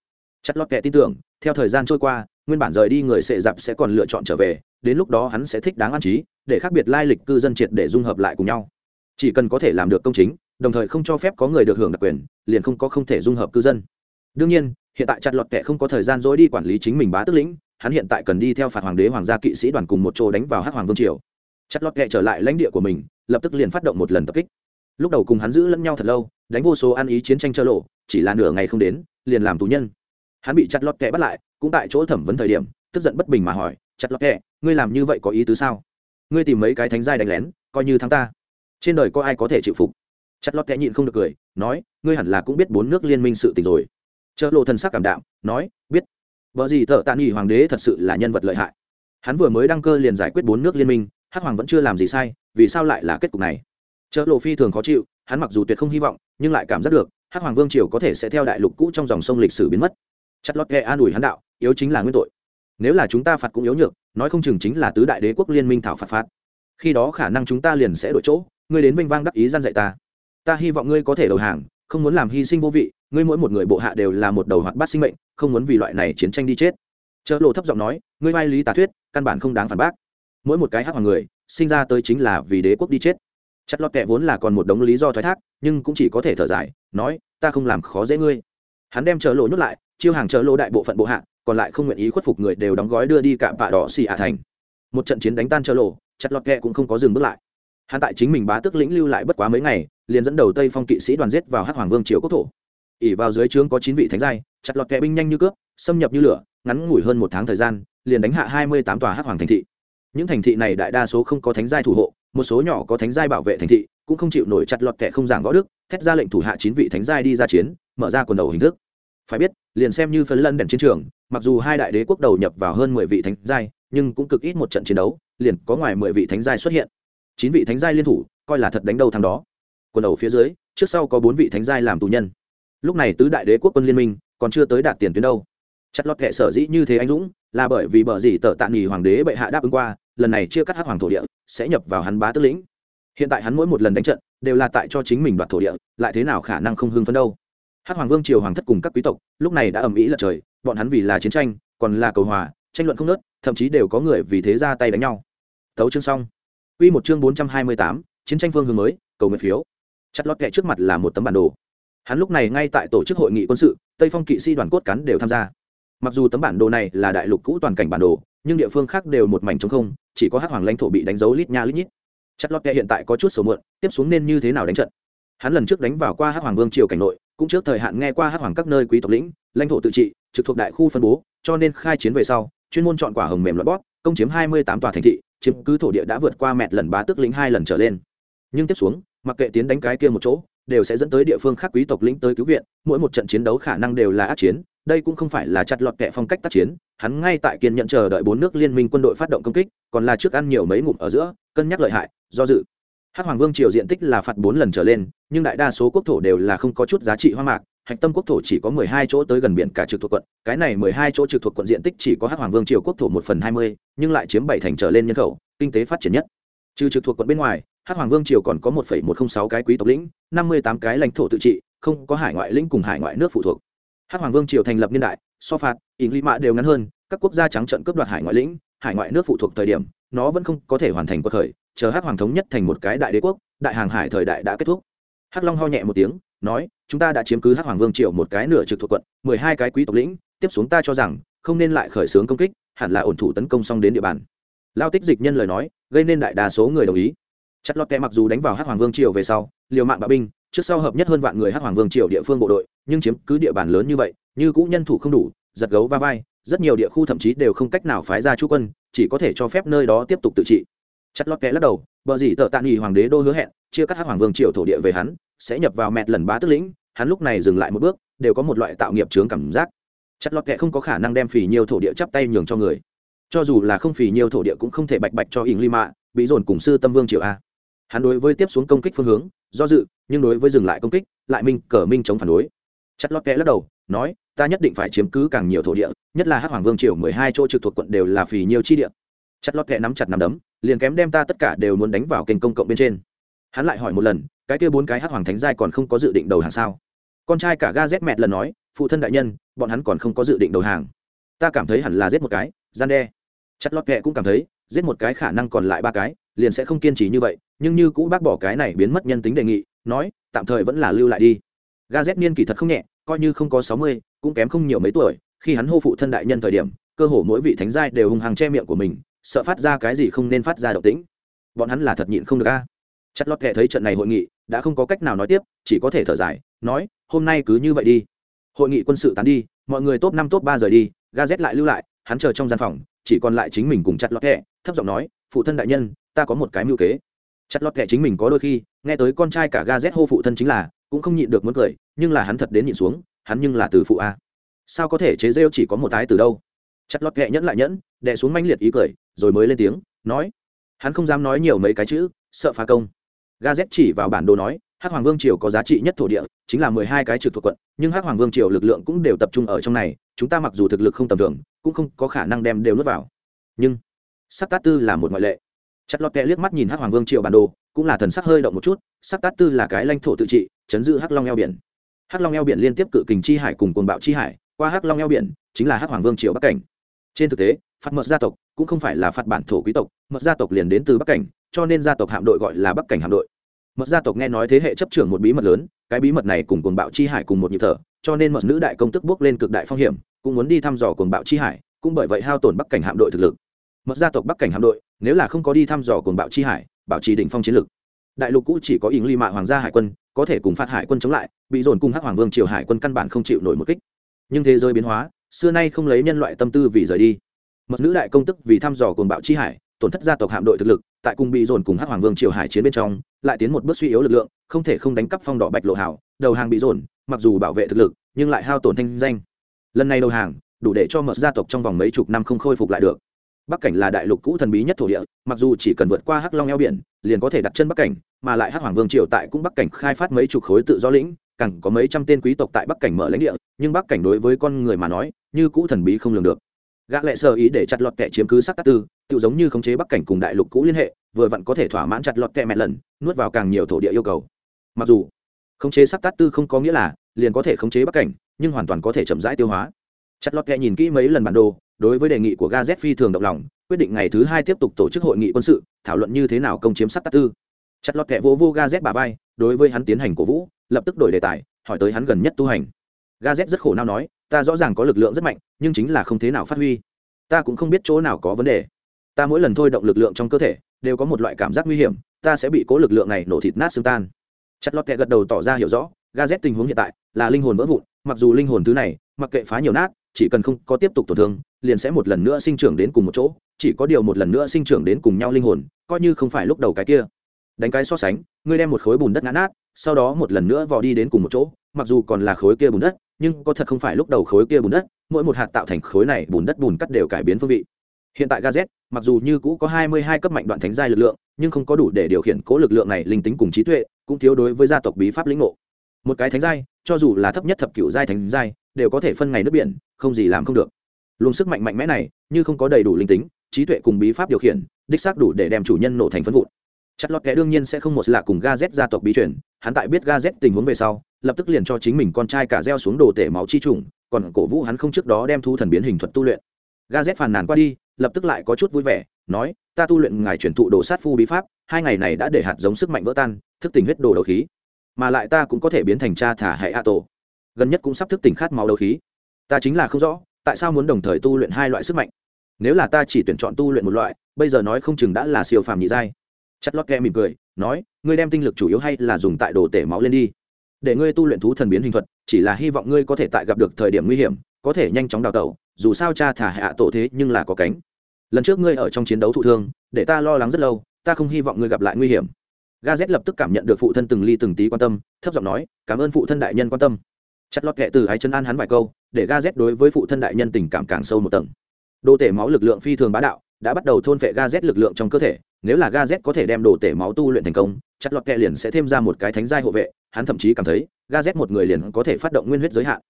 Chặt lọt kẹ tin tưởng, theo thời gian trôi qua, nguyên bản rời đi người sẽ dạp sẽ còn lựa chọn trở về, đến lúc đó hắn sẽ thích đáng an trí, để khác biệt lai lịch cư dân triệt để dung hợp lại cùng nhau. Chỉ cần có thể làm được công chính, đồng thời không cho phép có người được hưởng đặc quyền, liền không có không thể dung hợp cư dân. Đương nhiên, hiện tại chặt lọt kẹ không có thời gian dối đi quản lý chính mình bá tức lĩnh, hắn hiện tại cần đi theo phạt hoàng đế hoàng gia kỵ sĩ đoàn cùng một chỗ đánh vào hắc hoàng vương triều. Chặt lọt kệ trở lại lãnh địa của mình lập tức liền phát động một lần tập kích. Lúc đầu cùng hắn giữ lẫn nhau thật lâu, đánh vô số ăn ý chiến tranh chơ lộ, chỉ là nửa ngày không đến, liền làm tù nhân. Hắn bị chặt lọt kẹ bắt lại, cũng tại chỗ thẩm vấn thời điểm, tức giận bất bình mà hỏi, chặt lọt kẹ ngươi làm như vậy có ý tứ sao? Ngươi tìm mấy cái thánh giai đánh lén, coi như thắng ta. Trên đời có ai có thể chịu phục? Chặt lọt kẹ nhịn không được cười, nói, ngươi hẳn là cũng biết bốn nước liên minh sự tình rồi. Chợ lộ thần sắc cảm đạm, nói, biết. Vợ gì thợ tạ nghỉ hoàng đế thật sự là nhân vật lợi hại. Hắn vừa mới đăng cơ liền giải quyết bốn nước liên minh hắc hoàng vẫn chưa làm gì sai, vì sao lại là kết cục này? Chợ lộ phi thường khó chịu, hắn mặc dù tuyệt không hy vọng, nhưng lại cảm giác được, hắc hoàng vương triều có thể sẽ theo đại lục cũ trong dòng sông lịch sử biến mất. Chất lót ghe an ủi hắn đạo, yếu chính là nguyên tội. Nếu là chúng ta phạt cũng yếu nhược, nói không chừng chính là tứ đại đế quốc liên minh thảo phạt phạt. Khi đó khả năng chúng ta liền sẽ đổi chỗ, ngươi đến vinh vang đắc ý gian dạy ta. Ta hy vọng ngươi có thể đầu hàng, không muốn làm hy sinh vô vị, ngươi mỗi một người bộ hạ đều là một đầu hoạt bát sinh mệnh, không muốn vì loại này chiến tranh đi chết. Chợ lộ thấp giọng nói, ngươi vai lý tà thuyết, căn bản không đáng phản bác mỗi một cái hắc hoàng người sinh ra tới chính là vì đế quốc đi chết. Chặt lọt kẹ vốn là còn một đống lý do thoái thác nhưng cũng chỉ có thể thở dài nói ta không làm khó dễ ngươi. Hắn đem chợ lỗ nhốt lại chiêu hàng chợ lỗ đại bộ phận bộ hạ còn lại không nguyện ý khuất phục người đều đóng gói đưa đi cạm vạ đỏ xì ả thành. Một trận chiến đánh tan chợ lỗ, chặt lọt kẹ cũng không có dừng bước lại. Hắn tại chính mình bá tước lĩnh lưu lại bất quá mấy ngày liền dẫn đầu tây phong kỵ sĩ đoàn giết vào hắc hoàng vương triều quốc thổ. Ỉ vào dưới trướng có chín vị thánh giai chặt lọt kẹ binh nhanh như cướp xâm nhập như lửa ngắn ngủi hơn một tháng thời gian liền đánh hạ hai mươi tám tòa hắc hoàng thành thị những thành thị này đại đa số không có thánh giai thủ hộ, một số nhỏ có thánh giai bảo vệ thành thị, cũng không chịu nổi chặt lọt kẻ không giảng võ đức, thét ra lệnh thủ hạ chín vị thánh giai đi ra chiến, mở ra quần đầu hình thức. Phải biết, liền xem như phấn lân đèn chiến trường, mặc dù hai đại đế quốc đầu nhập vào hơn mười vị thánh giai, nhưng cũng cực ít một trận chiến đấu, liền có ngoài mười vị thánh giai xuất hiện. Chín vị thánh giai liên thủ, coi là thật đánh đầu thằng đó. Quần đầu phía dưới, trước sau có bốn vị thánh giai làm tù nhân. Lúc này tứ đại đế quốc quân liên minh còn chưa tới đạt tiền tuyến đâu. Chặt lọt kệ sở dĩ như thế anh dũng là bởi vì bờ gì tờ tạ nghỉ hoàng đế bệ hạ đáp ứng qua, lần này chia cắt hắc hoàng thổ địa, sẽ nhập vào hắn bá tước lĩnh. Hiện tại hắn mỗi một lần đánh trận, đều là tại cho chính mình đoạt thổ địa, lại thế nào khả năng không hưng phấn đâu. Hắc hoàng vương triều hoàng thất cùng các quý tộc, lúc này đã ầm ĩ lật trời, bọn hắn vì là chiến tranh, còn là cầu hòa, tranh luận không nớt thậm chí đều có người vì thế ra tay đánh nhau. Tấu chương xong. Quy một chương bốn trăm hai mươi tám, chiến tranh phương hướng mới, cầu nguyện phiếu. Chặt lót kệ trước mặt là một tấm bản đồ. Hắn lúc này ngay tại tổ chức hội nghị quân sự, tây phong kỵ sĩ đoàn cốt cán đều tham gia mặc dù tấm bản đồ này là đại lục cũ toàn cảnh bản đồ, nhưng địa phương khác đều một mảnh trống không, chỉ có hắc hoàng lãnh thổ bị đánh dấu lít nha lít nhít. Chất lót kẹ hiện tại có chút sầu muộn, tiếp xuống nên như thế nào đánh trận? Hắn lần trước đánh vào qua hắc hoàng vương triều cảnh nội, cũng trước thời hạn nghe qua hắc hoàng các nơi quý tộc lĩnh, lãnh thổ tự trị, trực thuộc đại khu phân bố, cho nên khai chiến về sau, chuyên môn chọn quả hồng mềm loại bóp, công chiếm hai mươi tám tòa thành thị, chiếm cứ thổ địa đã vượt qua mẹt lần bá tức lĩnh hai lần trở lên. Nhưng tiếp xuống, mặc kệ tiến đánh cái kia một chỗ, đều sẽ dẫn tới địa phương khác quý tộc lĩnh tới cứu viện, mỗi một trận chiến đấu khả năng đều là át chiến đây cũng không phải là chặt lọt kẹ phong cách tác chiến, hắn ngay tại kiên nhận chờ đợi bốn nước liên minh quân đội phát động công kích, còn là trước ăn nhiều mấy ngụm ở giữa, cân nhắc lợi hại, do dự. Hát hoàng vương triều diện tích là phạt bốn lần trở lên, nhưng đại đa số quốc thổ đều là không có chút giá trị hoa mạc, hạch tâm quốc thổ chỉ có mười hai chỗ tới gần biển cả trực thuộc quận, cái này mười hai chỗ trực thuộc quận diện tích chỉ có Hát hoàng vương triều quốc thổ một phần hai mươi, nhưng lại chiếm bảy thành trở lên nhân khẩu, kinh tế phát triển nhất. Trừ trực thuộc quận bên ngoài Hát hoàng vương triều còn có một một trăm sáu cái quý tộc lĩnh, năm mươi tám cái lãnh thổ tự trị, không có hải ngoại lĩnh cùng hải ngoại nước phụ thuộc hắc hoàng vương triều thành lập niên đại, so phạt, ỉn lý mã đều ngắn hơn, các quốc gia trắng trận cướp đoạt hải ngoại lĩnh, hải ngoại nước phụ thuộc thời điểm, nó vẫn không có thể hoàn thành cuộc khởi, chờ hắc hoàng thống nhất thành một cái đại đế quốc, đại hàng hải thời đại đã kết thúc. Hắc long ho nhẹ một tiếng, nói, chúng ta đã chiếm cứ hắc hoàng vương triều một cái nửa trực thuộc quận, mười hai cái quý tộc lĩnh, tiếp xuống ta cho rằng, không nên lại khởi xướng công kích, hẳn là ổn thủ tấn công xong đến địa bàn. Lao tích dịch nhân lời nói, gây nên đại đa số người đồng ý chất lót kẽ mặc dù đánh vào hắc hoàng vương triều về sau, liều mạng bạo binh, trước sau hợp nhất hơn vạn người hắc hoàng vương triều địa phương bộ đội, nhưng chiếm cứ địa bàn lớn như vậy, như cũ nhân thủ không đủ, giật gấu va vai, rất nhiều địa khu thậm chí đều không cách nào phái ra chú quân, chỉ có thể cho phép nơi đó tiếp tục tự trị. Chất lót kẽ lắc đầu, bờ gì tợ tạ nghỉ hoàng đế đô hứa hẹn, chia cắt hắc hoàng vương triều thổ địa về hắn, sẽ nhập vào mẹt lần bá tức lĩnh. Hắn lúc này dừng lại một bước, đều có một loại tạo nghiệp chướng cảm giác. Chất lót kẽ không có khả năng đem phì nhiều thổ địa chắp tay nhường cho người. Cho dù là không phì nhiều thổ địa cũng không thể bạch bạch cho ỉng lima bị dồn cùng sư tâm vương triều a hắn đối với tiếp xuống công kích phương hướng, do dự, nhưng đối với dừng lại công kích, lại minh cờ minh chống phản đối. Chất lót kẽ lắc đầu, nói, ta nhất định phải chiếm cứ càng nhiều thổ địa, nhất là hắc hoàng vương triều mười hai chỗ trực thuộc quận đều là phì nhiều chi địa. Chặt lót kẽ nắm chặt nắm đấm, liền kém đem ta tất cả đều muốn đánh vào kênh công cộng bên trên. Hắn lại hỏi một lần, cái kia bốn cái hắc hoàng thánh giai còn không có dự định đầu hàng sao? Con trai cả ga z mẹt lần nói, phụ thân đại nhân, bọn hắn còn không có dự định đầu hàng. Ta cảm thấy hẳn là giết một cái, gian đe. Chặt lót kẽ cũng cảm thấy, giết một cái khả năng còn lại ba cái liền sẽ không kiên trì như vậy, nhưng như cũ bác bỏ cái này biến mất nhân tính đề nghị, nói, tạm thời vẫn là lưu lại đi. Ga z niên kỳ thật không nhẹ, coi như không có sáu mươi, cũng kém không nhiều mấy tuổi, khi hắn hô phụ thân đại nhân thời điểm, cơ hồ mỗi vị thánh giai đều hung hăng che miệng của mình, sợ phát ra cái gì không nên phát ra động tĩnh. Bọn hắn là thật nhịn không được a. Chặt lọt kệ thấy trận này hội nghị, đã không có cách nào nói tiếp, chỉ có thể thở dài, nói, hôm nay cứ như vậy đi. Hội nghị quân sự tán đi, mọi người top năm top ba rời đi ga z lại lưu lại, hắn chờ trong gian phòng, chỉ còn lại chính mình cùng chặt lọt kệ thấp giọng nói, phụ thân đại nhân ta có một cái mưu kế. Chặt lọt kệ chính mình có đôi khi, nghe tới con trai cả ga z hô phụ thân chính là, cũng không nhịn được muốn cười, nhưng là hắn thật đến nhịn xuống, hắn nhưng là từ phụ a. Sao có thể chế rêu chỉ có một tái từ đâu? Chặt lọt kệ nhẫn lại nhẫn, đè xuống manh liệt ý cười, rồi mới lên tiếng, nói, hắn không dám nói nhiều mấy cái chữ, sợ phá công. Ga z chỉ vào bản đồ nói, hắc hoàng vương triều có giá trị nhất thổ địa, chính là mười hai cái trực thuộc quận, nhưng hắc hoàng vương triều lực lượng cũng đều tập trung ở trong này, chúng ta mặc dù thực lực không tầm thường, cũng không có khả năng đem đều nuốt vào. Nhưng sắc tát tư là một ngoại lệ chặt lọt kẹ liếc mắt nhìn hắc hoàng vương triều bản đồ, cũng là thần sắc hơi động một chút, sắc tát tư là cái lãnh thổ tự trị, chấn giữ hắc long eo biển. Hắc long eo biển liên tiếp cự kình chi hải cùng cồn bạo chi hải, qua hắc long eo biển, chính là hắc hoàng vương triều bắc cảnh. Trên thực tế, phạt mật gia tộc cũng không phải là phạt bản thổ quý tộc, mật gia tộc liền đến từ bắc cảnh, cho nên gia tộc hạm đội gọi là bắc cảnh hạm đội. Mật gia tộc nghe nói thế hệ chấp trưởng một bí mật lớn, cái bí mật này cùng cuồng bạo chi hải cùng một nhịp thở, cho nên mật nữ đại công tức bước lên cực đại phong hiểm, cũng muốn đi thăm dò cuồng bạo chi hải, cũng bởi vậy hao tổn bắc cảnh hạm đội thực lực mật gia tộc bắc cảnh hạm đội, nếu là không có đi thăm dò cuồng bạo chi hải, bảo trì đỉnh phong chiến lực. Đại lục cũ chỉ có ỉng ly mạ hoàng gia hải quân, có thể cùng phát hải quân chống lại, bị dồn cùng hắc hoàng vương triều hải quân căn bản không chịu nổi một kích. Nhưng thế giới biến hóa, xưa nay không lấy nhân loại tâm tư vì rời đi. Mật nữ đại công tức vì thăm dò cuồng bạo chi hải, tổn thất gia tộc hạm đội thực lực, tại cùng bị dồn cùng hắc hoàng vương triều hải chiến bên trong, lại tiến một bước suy yếu lực lượng, không thể không đánh cắp phong đỏ bạch lộ hảo đầu hàng bị dồn, mặc dù bảo vệ thực lực, nhưng lại hao tổn thanh danh. Lần này đầu hàng, đủ để cho mật gia tộc trong vòng mấy chục năm không khôi phục lại được bắc cảnh là đại lục cũ thần bí nhất thổ địa, mặc dù chỉ cần vượt qua hắc long eo biển, liền có thể đặt chân bắc cảnh, mà lại hắc hoàng vương triều tại cũng bắc cảnh khai phát mấy chục khối tự do lĩnh, càng có mấy trăm tên quý tộc tại bắc cảnh mở lãnh địa, nhưng bắc cảnh đối với con người mà nói, như cũ thần bí không lường được. Gã lệ sơ ý để chặt lọt kẻ chiếm cứ sắc tát tư tự giống như khống chế bắc cảnh cùng đại lục cũ liên hệ, vừa vặn có thể thỏa mãn chặt lọt kẻ mẹ lần, nuốt vào càng nhiều thổ địa yêu cầu. Mặc dù, khống chế sắc tát tư không có nghĩa là, liền có thể khống chế bắc cảnh, nhưng hoàn toàn có thể chậm rãi tiêu hóa. Chặt lọt kẻ nhìn kỹ mấy lần bản đồ đối với đề nghị của ga phi thường động lòng, quyết định ngày thứ hai tiếp tục tổ chức hội nghị quân sự, thảo luận như thế nào công chiếm sắt tát tư. Chặt lọt kẻ vô vô ga bà vai, đối với hắn tiến hành cổ vũ, lập tức đổi đề tài, hỏi tới hắn gần nhất tu hành. Ga rất khổ não nói, ta rõ ràng có lực lượng rất mạnh, nhưng chính là không thế nào phát huy. Ta cũng không biết chỗ nào có vấn đề. Ta mỗi lần thôi động lực lượng trong cơ thể, đều có một loại cảm giác nguy hiểm, ta sẽ bị cố lực lượng này nổ thịt nát xương tan. Chặt lọt kẹ gật đầu tỏ ra hiểu rõ ga z tình huống hiện tại là linh hồn vỡ vụn, mặc dù linh hồn thứ này, mặc kệ phá nhiều nát chỉ cần không có tiếp tục tổn thương liền sẽ một lần nữa sinh trưởng đến cùng một chỗ chỉ có điều một lần nữa sinh trưởng đến cùng nhau linh hồn coi như không phải lúc đầu cái kia. Đánh cái so sánh ngươi đem một khối bùn đất ngã nát sau đó một lần nữa vò đi đến cùng một chỗ mặc dù còn là khối kia bùn đất nhưng có thật không phải lúc đầu khối kia bùn đất mỗi một hạt tạo thành khối này bùn đất bùn cắt đều cải biến phương vị. Hiện tại Gazet, mặc dù như cũ có hai mươi hai cấp mạnh đoạn thánh giai lực lượng nhưng không có đủ để điều khiển cố lực lượng này linh tính cùng trí tuệ cũng thiếu đối với gia tộc bí pháp lĩnh ngộ. Một cái thánh giai cho dù là thấp nhất thập cựu giai thánh giai đều có thể phân ngày nước biển, không gì làm không được. Luồng sức mạnh mạnh mẽ này, như không có đầy đủ linh tính, trí tuệ cùng bí pháp điều khiển, đích xác đủ để đem chủ nhân nổ thành phân vụn. Chặt lọt kẻ đương nhiên sẽ không một lạ cùng ga z gia tộc bí truyền, hắn tại biết ga z tình huống về sau, lập tức liền cho chính mình con trai cả gieo xuống đồ tể máu chi trùng, còn cổ vũ hắn không trước đó đem thu thần biến hình thuật tu luyện. Ga z phàn nàn qua đi, lập tức lại có chút vui vẻ, nói, ta tu luyện ngài truyền thụ đồ sát phu bí pháp, hai ngày này đã để hạt giống sức mạnh vỡ tan, thức tỉnh huyết đồ đầu khí. Mà lại ta cũng có thể biến thành cha thả hệ a tổ gần nhất cũng sắp thức tỉnh khát máu đầu khí. Ta chính là không rõ, tại sao muốn đồng thời tu luyện hai loại sức mạnh? Nếu là ta chỉ tuyển chọn tu luyện một loại, bây giờ nói không chừng đã là siêu phàm nhị giai. Chất lót kẹ mỉm cười, nói, ngươi đem tinh lực chủ yếu hay là dùng tại đồ tể máu lên đi. Để ngươi tu luyện thú thần biến hình thuật, chỉ là hy vọng ngươi có thể tại gặp được thời điểm nguy hiểm, có thể nhanh chóng đào tẩu, dù sao cha thả hạ tổ thế nhưng là có cánh. Lần trước ngươi ở trong chiến đấu thụ thương, để ta lo lắng rất lâu, ta không hy vọng ngươi gặp lại nguy hiểm. Ga z lập tức cảm nhận được phụ thân từng ly từng tí quan tâm, thấp giọng nói, cảm ơn phụ thân đại nhân quan tâm chặt lọt kệ từ ái chân an hắn vài câu, để ga z đối với phụ thân đại nhân tình cảm càng sâu một tầng. Đồ tể máu lực lượng phi thường bá đạo, đã bắt đầu thôn vệ ga z lực lượng trong cơ thể, nếu là ga z có thể đem đồ tể máu tu luyện thành công, chặt lọt kệ liền sẽ thêm ra một cái thánh giai hộ vệ, hắn thậm chí cảm thấy ga z một người liền có thể phát động nguyên huyết giới hạn.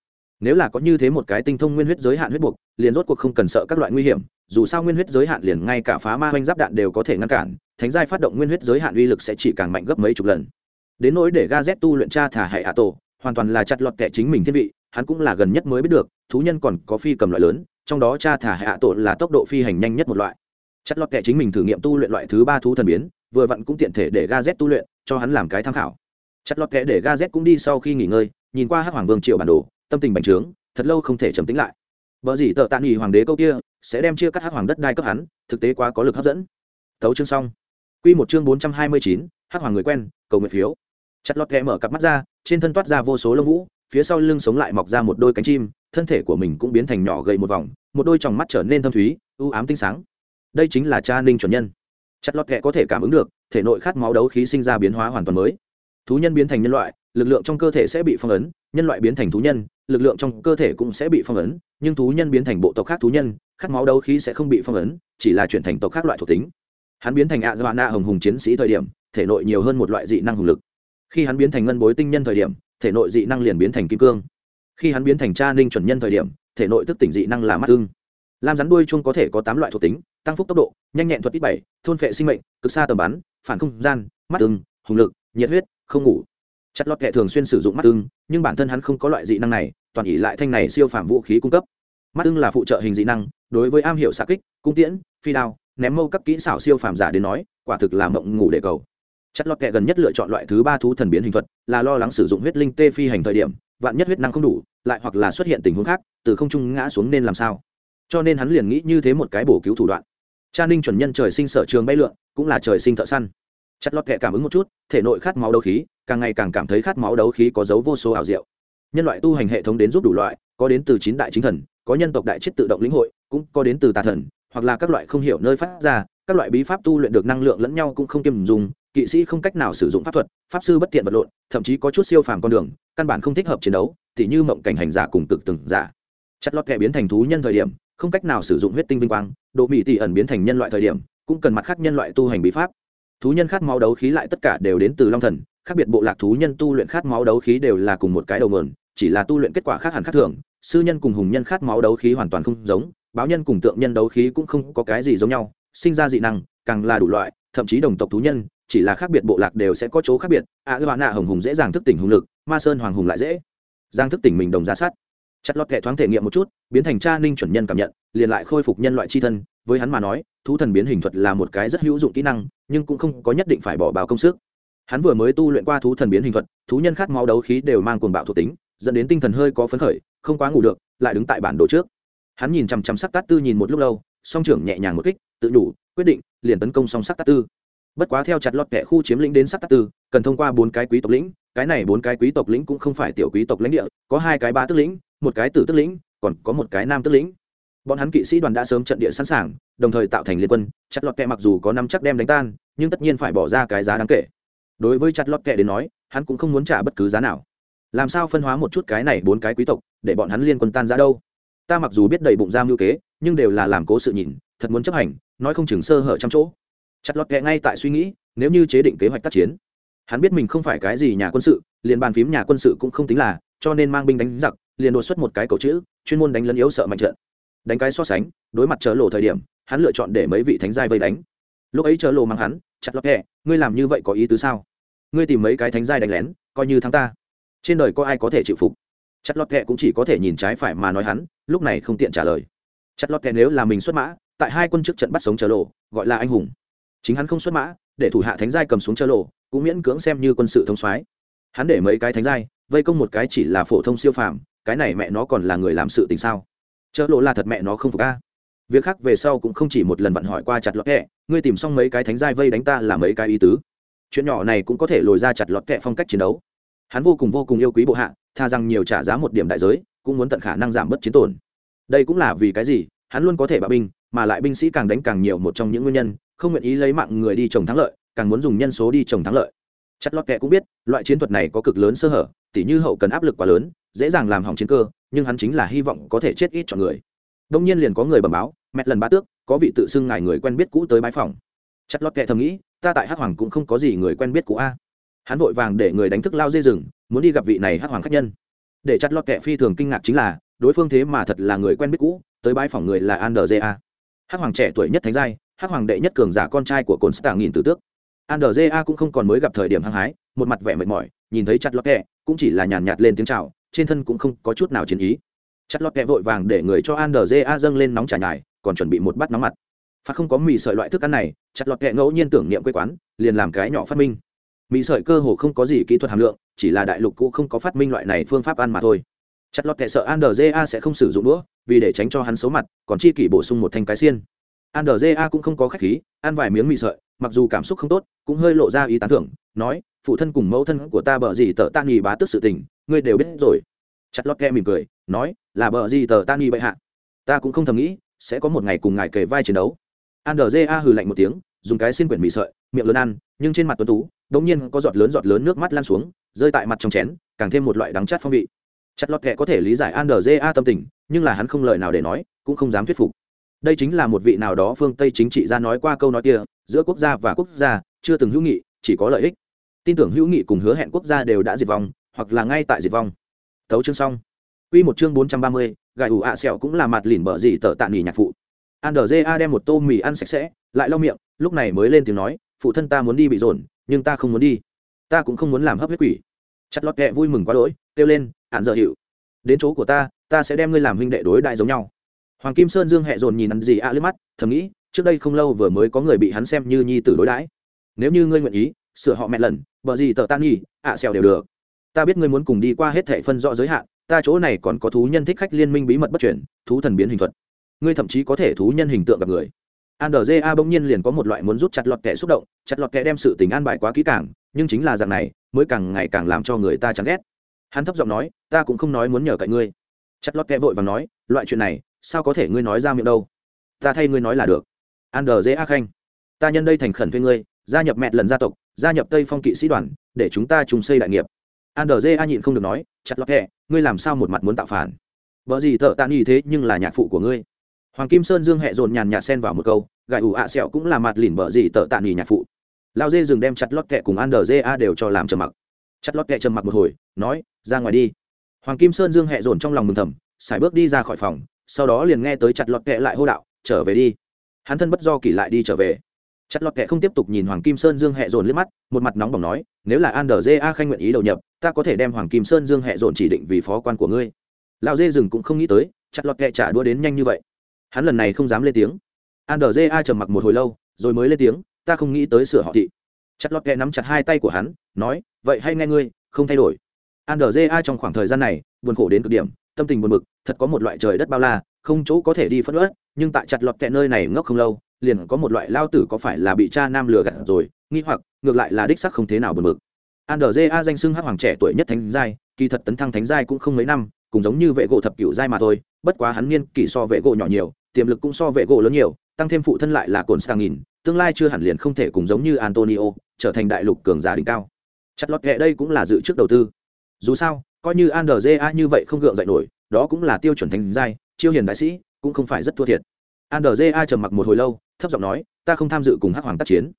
Nếu là có như thế một cái tinh thông nguyên huyết giới hạn huyết buộc, liền rốt cuộc không cần sợ các loại nguy hiểm, dù sao nguyên huyết giới hạn liền ngay cả phá ma hoanh giáp đạn đều có thể ngăn cản, thánh giai phát động nguyên huyết giới hạn uy lực sẽ chỉ càng mạnh gấp mấy chục lần. Đến nỗi để ga z tu luyện cha thả hệ hạ tổ hoàn toàn là chặt lọt kẻ chính mình thiên vị, hắn cũng là gần nhất mới biết được, thú nhân còn có phi cầm loại lớn, trong đó cha thả hệ hạ tổ là tốc độ phi hành nhanh nhất một loại. Chặt lọt kẻ chính mình thử nghiệm tu luyện loại thứ ba thú thần biến, vừa vặn cũng tiện thể để ga z tu luyện, cho hắn làm cái tham khảo. Chặt lọt kẻ để ga z cũng đi sau khi nghỉ ngơi, nhìn qua hắc hoàng vương triệu bản đồ, tâm tình bành trướng, thật lâu không thể trầm tính lại. Vợ gì tợ tạ nghỉ hoàng đế câu kia, sẽ đem chia cắt hắc hoàng đất đai cấp hắn, thực tế quá có lực hấp dẫn. Thấu chương xong. Quy một chương bốn trăm hai mươi chín, hắc hoàng người quen, cầu nguyện phiếu. Chặt lọt kẻ mở cặp mắt ra trên thân toát ra vô số lông vũ, phía sau lưng sống lại mọc ra một đôi cánh chim, thân thể của mình cũng biến thành nhỏ gầy một vòng, một đôi tròng mắt trở nên thâm thúy, u ám tinh sáng. Đây chính là cha ninh chuẩn nhân. Chặt lọt kẹ có thể cảm ứng được, thể nội khát máu đấu khí sinh ra biến hóa hoàn toàn mới. Thú nhân biến thành nhân loại, lực lượng trong cơ thể sẽ bị phong ấn, nhân loại biến thành thú nhân, lực lượng trong cơ thể cũng sẽ bị phong ấn, nhưng thú nhân biến thành bộ tộc khác thú nhân, khát máu đấu khí sẽ không bị phong ấn, chỉ là chuyển thành tộc khác loại thuộc tính. Hắn biến thành ạ do na hồng hùng chiến sĩ thời điểm, thể nội nhiều hơn một loại dị năng hùng lực khi hắn biến thành ngân bối tinh nhân thời điểm, thể nội dị năng liền biến thành kim cương. Khi hắn biến thành cha ninh chuẩn nhân thời điểm, thể nội thức tỉnh dị năng là mắt ưng. Lam rắn đuôi chung có thể có tám loại thuộc tính, tăng phúc tốc độ, nhanh nhẹn thuật ít bảy, thôn phệ sinh mệnh, cực xa tầm bắn, phản không gian, mắt ưng, hùng lực, nhiệt huyết, không ngủ. Chặt lọt kệ thường xuyên sử dụng mắt ưng, nhưng bản thân hắn không có loại dị năng này, toàn ỉ lại thanh này siêu phạm vũ khí cung cấp. Mắt ưng là phụ trợ hình dị năng, đối với am hiểu xạ kích, cung tiễn, phi đao, ném mâu các kỹ xảo siêu phàm giả đến nói, quả thực là mộng ngủ để cầu chất lót kệ gần nhất lựa chọn loại thứ ba thú thần biến hình thuật, là lo lắng sử dụng huyết linh tê phi hành thời điểm, vạn nhất huyết năng không đủ, lại hoặc là xuất hiện tình huống khác, từ không trung ngã xuống nên làm sao? Cho nên hắn liền nghĩ như thế một cái bổ cứu thủ đoạn. Cha ninh chuẩn nhân trời sinh sở trường bay lượn, cũng là trời sinh thợ săn. Chất lót kệ cảm ứng một chút, thể nội khát máu đấu khí, càng ngày càng cảm thấy khát máu đấu khí có dấu vô số ảo diệu. Nhân loại tu hành hệ thống đến giúp đủ loại, có đến từ chín đại chính thần, có nhân tộc đại chết tự động lĩnh hội, cũng có đến từ tà thần, hoặc là các loại không hiểu nơi phát ra các loại bí pháp tu luyện được năng lượng lẫn nhau cũng không kiêm dùng, kỵ sĩ không cách nào sử dụng pháp thuật, pháp sư bất tiện vật lộn, thậm chí có chút siêu phàm con đường, căn bản không thích hợp chiến đấu, tỉ như mộng cảnh hành giả cùng cực từng giả. Chặt lọt kẻ biến thành thú nhân thời điểm, không cách nào sử dụng huyết tinh vinh quang, độ mỹ tỷ ẩn biến thành nhân loại thời điểm, cũng cần mặt khác nhân loại tu hành bí pháp. Thú nhân khát máu đấu khí lại tất cả đều đến từ long thần, khác biệt bộ lạc thú nhân tu luyện khát máu đấu khí đều là cùng một cái đầu mờn chỉ là tu luyện kết quả khác hẳn khác thường, sư nhân cùng hùng nhân khát máu đấu khí hoàn toàn không giống, báo nhân cùng tượng nhân đấu khí cũng không có cái gì giống nhau sinh ra dị năng, càng là đủ loại, thậm chí đồng tộc thú nhân, chỉ là khác biệt bộ lạc đều sẽ có chỗ khác biệt. A ư nạ hồng hùng dễ dàng thức tỉnh hùng lực, ma sơn hoàng hùng lại dễ giang thức tỉnh mình đồng giá sát. Chặt lọt kệ thoáng thể nghiệm một chút, biến thành cha ninh chuẩn nhân cảm nhận, liền lại khôi phục nhân loại c h i thân. Với hắn mà nói, thú thần biến hình thuật là một cái rất hữu dụng kỹ năng, nhưng cũng không có nhất định phải bỏ bào công sức. Hắn vừa mới tu luyện qua thú thần biến hình thuật, thú nhân khát máu đấu khí đều mang cuồng bạo thuộc tính, dẫn đến tinh thần hơi có phấn khởi, không quá ngủ được, lại đứng tại bản đồ trước. Hắn nhìn chằm chằm sắc tát tư nhìn một lúc lâu song trưởng nhẹ nhàng một kích, tự đủ, quyết định, liền tấn công song sắc tát tư. Bất quá theo chặt lọt kẻ khu chiếm lĩnh đến sắc tát tư, cần thông qua bốn cái quý tộc lĩnh, cái này bốn cái quý tộc lĩnh cũng không phải tiểu quý tộc lãnh địa, có hai cái ba tức lĩnh, một cái tử tức lĩnh, còn có một cái nam tức lĩnh. Bọn hắn kỵ sĩ đoàn đã sớm trận địa sẵn sàng, đồng thời tạo thành liên quân, chặt lọt kẹ mặc dù có năm chắc đem đánh tan, nhưng tất nhiên phải bỏ ra cái giá đáng kể. Đối với chặt lọt kẹ đến nói, hắn cũng không muốn trả bất cứ giá nào. Làm sao phân hóa một chút cái này bốn cái quý tộc, để bọn hắn liên quân tan ra đâu? Ta mặc dù biết đầy bụng giam ngữ kế nhưng đều là làm cố sự nhìn, thật muốn chấp hành, nói không chừng sơ hở trăm chỗ. Chặt lọt kẹ ngay tại suy nghĩ, nếu như chế định kế hoạch tác chiến. Hắn biết mình không phải cái gì nhà quân sự, liền bàn phím nhà quân sự cũng không tính là, cho nên mang binh đánh giặc, liền đột xuất một cái cầu chữ, chuyên môn đánh lấn yếu sợ mạnh trận. Đánh cái so sánh, đối mặt chớ lộ thời điểm, hắn lựa chọn để mấy vị thánh giai vây đánh. Lúc ấy chớ lộ mang hắn, chặt lọt kẹ, ngươi làm như vậy có ý tứ sao? Ngươi tìm mấy cái thánh giai đánh lén, coi như thắng ta. Trên đời có ai có thể chịu phục? Chặt lọt kẹ cũng chỉ có thể nhìn trái phải mà nói hắn, lúc này không tiện trả lời chặt lọt kẻ nếu là mình xuất mã, tại hai quân trước trận bắt sống chờ lộ, gọi là anh hùng. Chính hắn không xuất mã, để thủ hạ thánh giai cầm xuống chờ lộ, cũng miễn cưỡng xem như quân sự thông soái. Hắn để mấy cái thánh giai, vây công một cái chỉ là phổ thông siêu phàm, cái này mẹ nó còn là người làm sự tình sao? Chợ lộ là thật mẹ nó không phục a. Việc khác về sau cũng không chỉ một lần vặn hỏi qua chặt lọt kẹ ngươi tìm xong mấy cái thánh giai vây đánh ta là mấy cái ý tứ. Chuyện nhỏ này cũng có thể lồi ra chặt lọt kẹ phong cách chiến đấu. Hắn vô cùng vô cùng yêu quý bộ hạ, tha rằng nhiều trả giá một điểm đại giới, cũng muốn tận khả năng giảm bớt chiến tổn đây cũng là vì cái gì? Hắn luôn có thể bạo binh, mà lại binh sĩ càng đánh càng nhiều một trong những nguyên nhân, không nguyện ý lấy mạng người đi trồng thắng lợi, càng muốn dùng nhân số đi trồng thắng lợi. Chất lót kệ cũng biết, loại chiến thuật này có cực lớn sơ hở, tỉ như hậu cần áp lực quá lớn, dễ dàng làm hỏng chiến cơ, nhưng hắn chính là hy vọng có thể chết ít chọn người. Đông nhiên liền có người bẩm báo mẹ lần ba tước, có vị tự xưng ngài người quen biết cũ tới bãi phòng. Chất lót kệ thầm nghĩ, ta tại hắc hoàng cũng không có gì người quen biết cũ a. Hắn vội vàng để người đánh thức lao dây rừng, muốn đi gặp vị này hắc hoàng khách nhân. Để chặt lọt kẹ phi thường kinh ngạc chính là đối phương thế mà thật là người quen biết cũ, tới bãi phòng người là an hắc hoàng trẻ tuổi nhất thánh giai, hắc hoàng đệ nhất cường giả con trai của cồn stạ nghìn tử tước. An cũng không còn mới gặp thời điểm hăng hái, một mặt vẻ mệt mỏi, nhìn thấy chặt lọt kẹ, cũng chỉ là nhàn nhạt lên tiếng chào, trên thân cũng không có chút nào chiến ý. Chặt lọt kẹ vội vàng để người cho an dâng lên nóng trà nhài, còn chuẩn bị một bát nóng mặt. Phát không có mì sợi loại thức ăn này, chặt lọt kẹ ngẫu nhiên tưởng niệm quê quán, liền làm cái nhỏ phát minh. Mì sợi cơ hồ không có gì kỹ thuật hàm lượng, chỉ là đại lục cũ không có phát minh loại này phương pháp ăn mà thôi chặt lọt kệ sợ andrja sẽ không sử dụng đũa, vì để tránh cho hắn xấu mặt, còn chi kỷ bổ sung một thanh cái xiên. Andrja cũng không có khách khí, ăn vài miếng mì sợi, mặc dù cảm xúc không tốt, cũng hơi lộ ra ý tán thưởng, nói, phụ thân cùng mẫu thân của ta bợ gì tờ tan nghỉ bá tức sự tình, ngươi đều biết rồi. Chặt lọt kệ mỉm cười, nói, là bợ gì tờ tan nghỉ bệ hạ? Ta cũng không thầm nghĩ, sẽ có một ngày cùng ngài kề vai chiến đấu. Andrja hừ lạnh một tiếng, dùng cái xiên quyển mì sợi, miệng lớn ăn, nhưng trên mặt tuấn tú đột nhiên có giọt lớn giọt lớn nước mắt lan xuống, rơi tại mặt trong chén, càng thêm một loại đắng chát phong vị chặt lọt kệ có thể lý giải an rja tâm tình nhưng là hắn không lời nào để nói cũng không dám thuyết phục đây chính là một vị nào đó phương tây chính trị gia nói qua câu nói kia giữa quốc gia và quốc gia chưa từng hữu nghị chỉ có lợi ích tin tưởng hữu nghị cùng hứa hẹn quốc gia đều đã diệt vong hoặc là ngay tại diệt vong thấu chương xong Quy một chương bốn trăm ba mươi, gài ủ ạ sẹo cũng là mặt lỉn bở gì tở tạ nghỉ nhạc phụ. Andrea đem một tô mì ăn sạch sẽ, lại lau miệng, lúc này mới lên tiếng nói, phụ thân ta muốn đi bị dồn, nhưng ta không muốn đi. Ta cũng không muốn làm hấp huyết quỷ. Chặt lọt kẹ vui mừng quá đỗi, kêu lên, ạn giờ hiệu. Đến chỗ của ta ta sẽ đem ngươi làm huynh đệ đối đại giống nhau. Hoàng kim sơn dương hẹ dồn nhìn ăn gì ạ à lướt mắt thầm nghĩ trước đây không lâu vừa mới có người bị hắn xem như nhi tử đối đãi. Nếu như ngươi nguyện ý sửa họ mẹ lần vợ gì tờ tan nghỉ, ạ xèo đều được. Ta biết ngươi muốn cùng đi qua hết thệ phân rõ giới hạn ta chỗ này còn có thú nhân thích khách liên minh bí mật bất chuyển thú thần biến hình thuật. Ngươi thậm chí có thể thú nhân hình tượng gặp người. Andra bỗng nhiên liền có một loại muốn rút chặt lọt kẻ xúc động chặt lọt kẻ đem sự tình an bài quá kỹ càng nhưng chính là dạng này mới càng ngày càng làm cho người ta chán ghét hắn thấp giọng nói, ta cũng không nói muốn nhờ cậy ngươi. Chặt lót kẹ vội và nói, loại chuyện này, sao có thể ngươi nói ra miệng đâu? Ta thay ngươi nói là được. An đờ dễ ác khanh, ta nhân đây thành khẩn thuê ngươi, gia nhập mẹ lần gia tộc, gia nhập tây phong kỵ sĩ đoàn, để chúng ta chung xây đại nghiệp. An đờ dễ a nhịn không được nói, chặt lót kẹ, ngươi làm sao một mặt muốn tạo phản? Vợ gì thợ tạ y thế nhưng là nhạc phụ của ngươi. Hoàng kim sơn dương hẹ dồn nhàn nhạt xen vào một câu gãi ủ ạ à sẹo cũng là mặt lỉn vợ gì thợ tạ y nhạc phụ. Lao dê dừng đem chặt lót kẹ cùng an đờ dê a đều cho làm trầm mặc chặt lót kẹ trầm mặc một hồi, nói, ra ngoài đi. Hoàng kim sơn dương hẹ dồn trong lòng mừng thầm sải bước đi ra khỏi phòng, sau đó liền nghe tới chặt lọt kẹ lại hô đạo, trở về đi. Hắn thân bất do kỳ lại đi trở về. Chặt lọt kẹ không tiếp tục nhìn hoàng kim sơn dương hẹ dồn liếc mắt, một mặt nóng bỏng nói, nếu là an đờ dê a khanh nguyện ý đầu nhập, ta có thể đem hoàng kim sơn dương hẹ dồn chỉ định vì phó quan của ngươi. Lão dê rừng cũng không nghĩ tới, chặt lọt kẹ trả đua đến nhanh như vậy. Hắn lần này không dám lên tiếng. An đờ dê a trầm mặc một hồi lâu, rồi mới lên tiếng, ta không nghĩ tới sửa họ thị chặt lọt kẹ nắm chặt hai tay của hắn, nói, vậy hay nghe ngươi, không thay đổi. Andrja trong khoảng thời gian này, buồn khổ đến cực điểm, tâm tình buồn bực, thật có một loại trời đất bao la, không chỗ có thể đi phất ớt nhưng tại chặt lọt kẹ nơi này ngốc không lâu, liền có một loại lao tử có phải là bị cha nam lừa gạt rồi, nghi hoặc, ngược lại là đích sắc không thế nào buồn bực. Andrja danh xưng hắc hoàng trẻ tuổi nhất thánh giai, kỳ thật tấn thăng thánh giai cũng không mấy năm, cũng giống như vệ gỗ thập cửu giai mà thôi, bất quá hắn niên kỷ so vệ gỗ nhỏ nhiều, tiềm lực cũng so vệ gỗ lớn nhiều, tăng thêm phụ thân lại là cồn stang nghìn tương lai chưa hẳn liền không thể cùng giống như antonio, trở thành đại lục cường giả đỉnh cao. Chặt lọt kệ đây cũng là dự trước đầu tư. Dù sao, coi như an như vậy không gượng dậy nổi, đó cũng là tiêu chuẩn thành giai, chiêu hiền đại sĩ, cũng không phải rất thua thiệt. An trầm mặc một hồi lâu, thấp giọng nói, ta không tham dự cùng hắc hoàng tác chiến.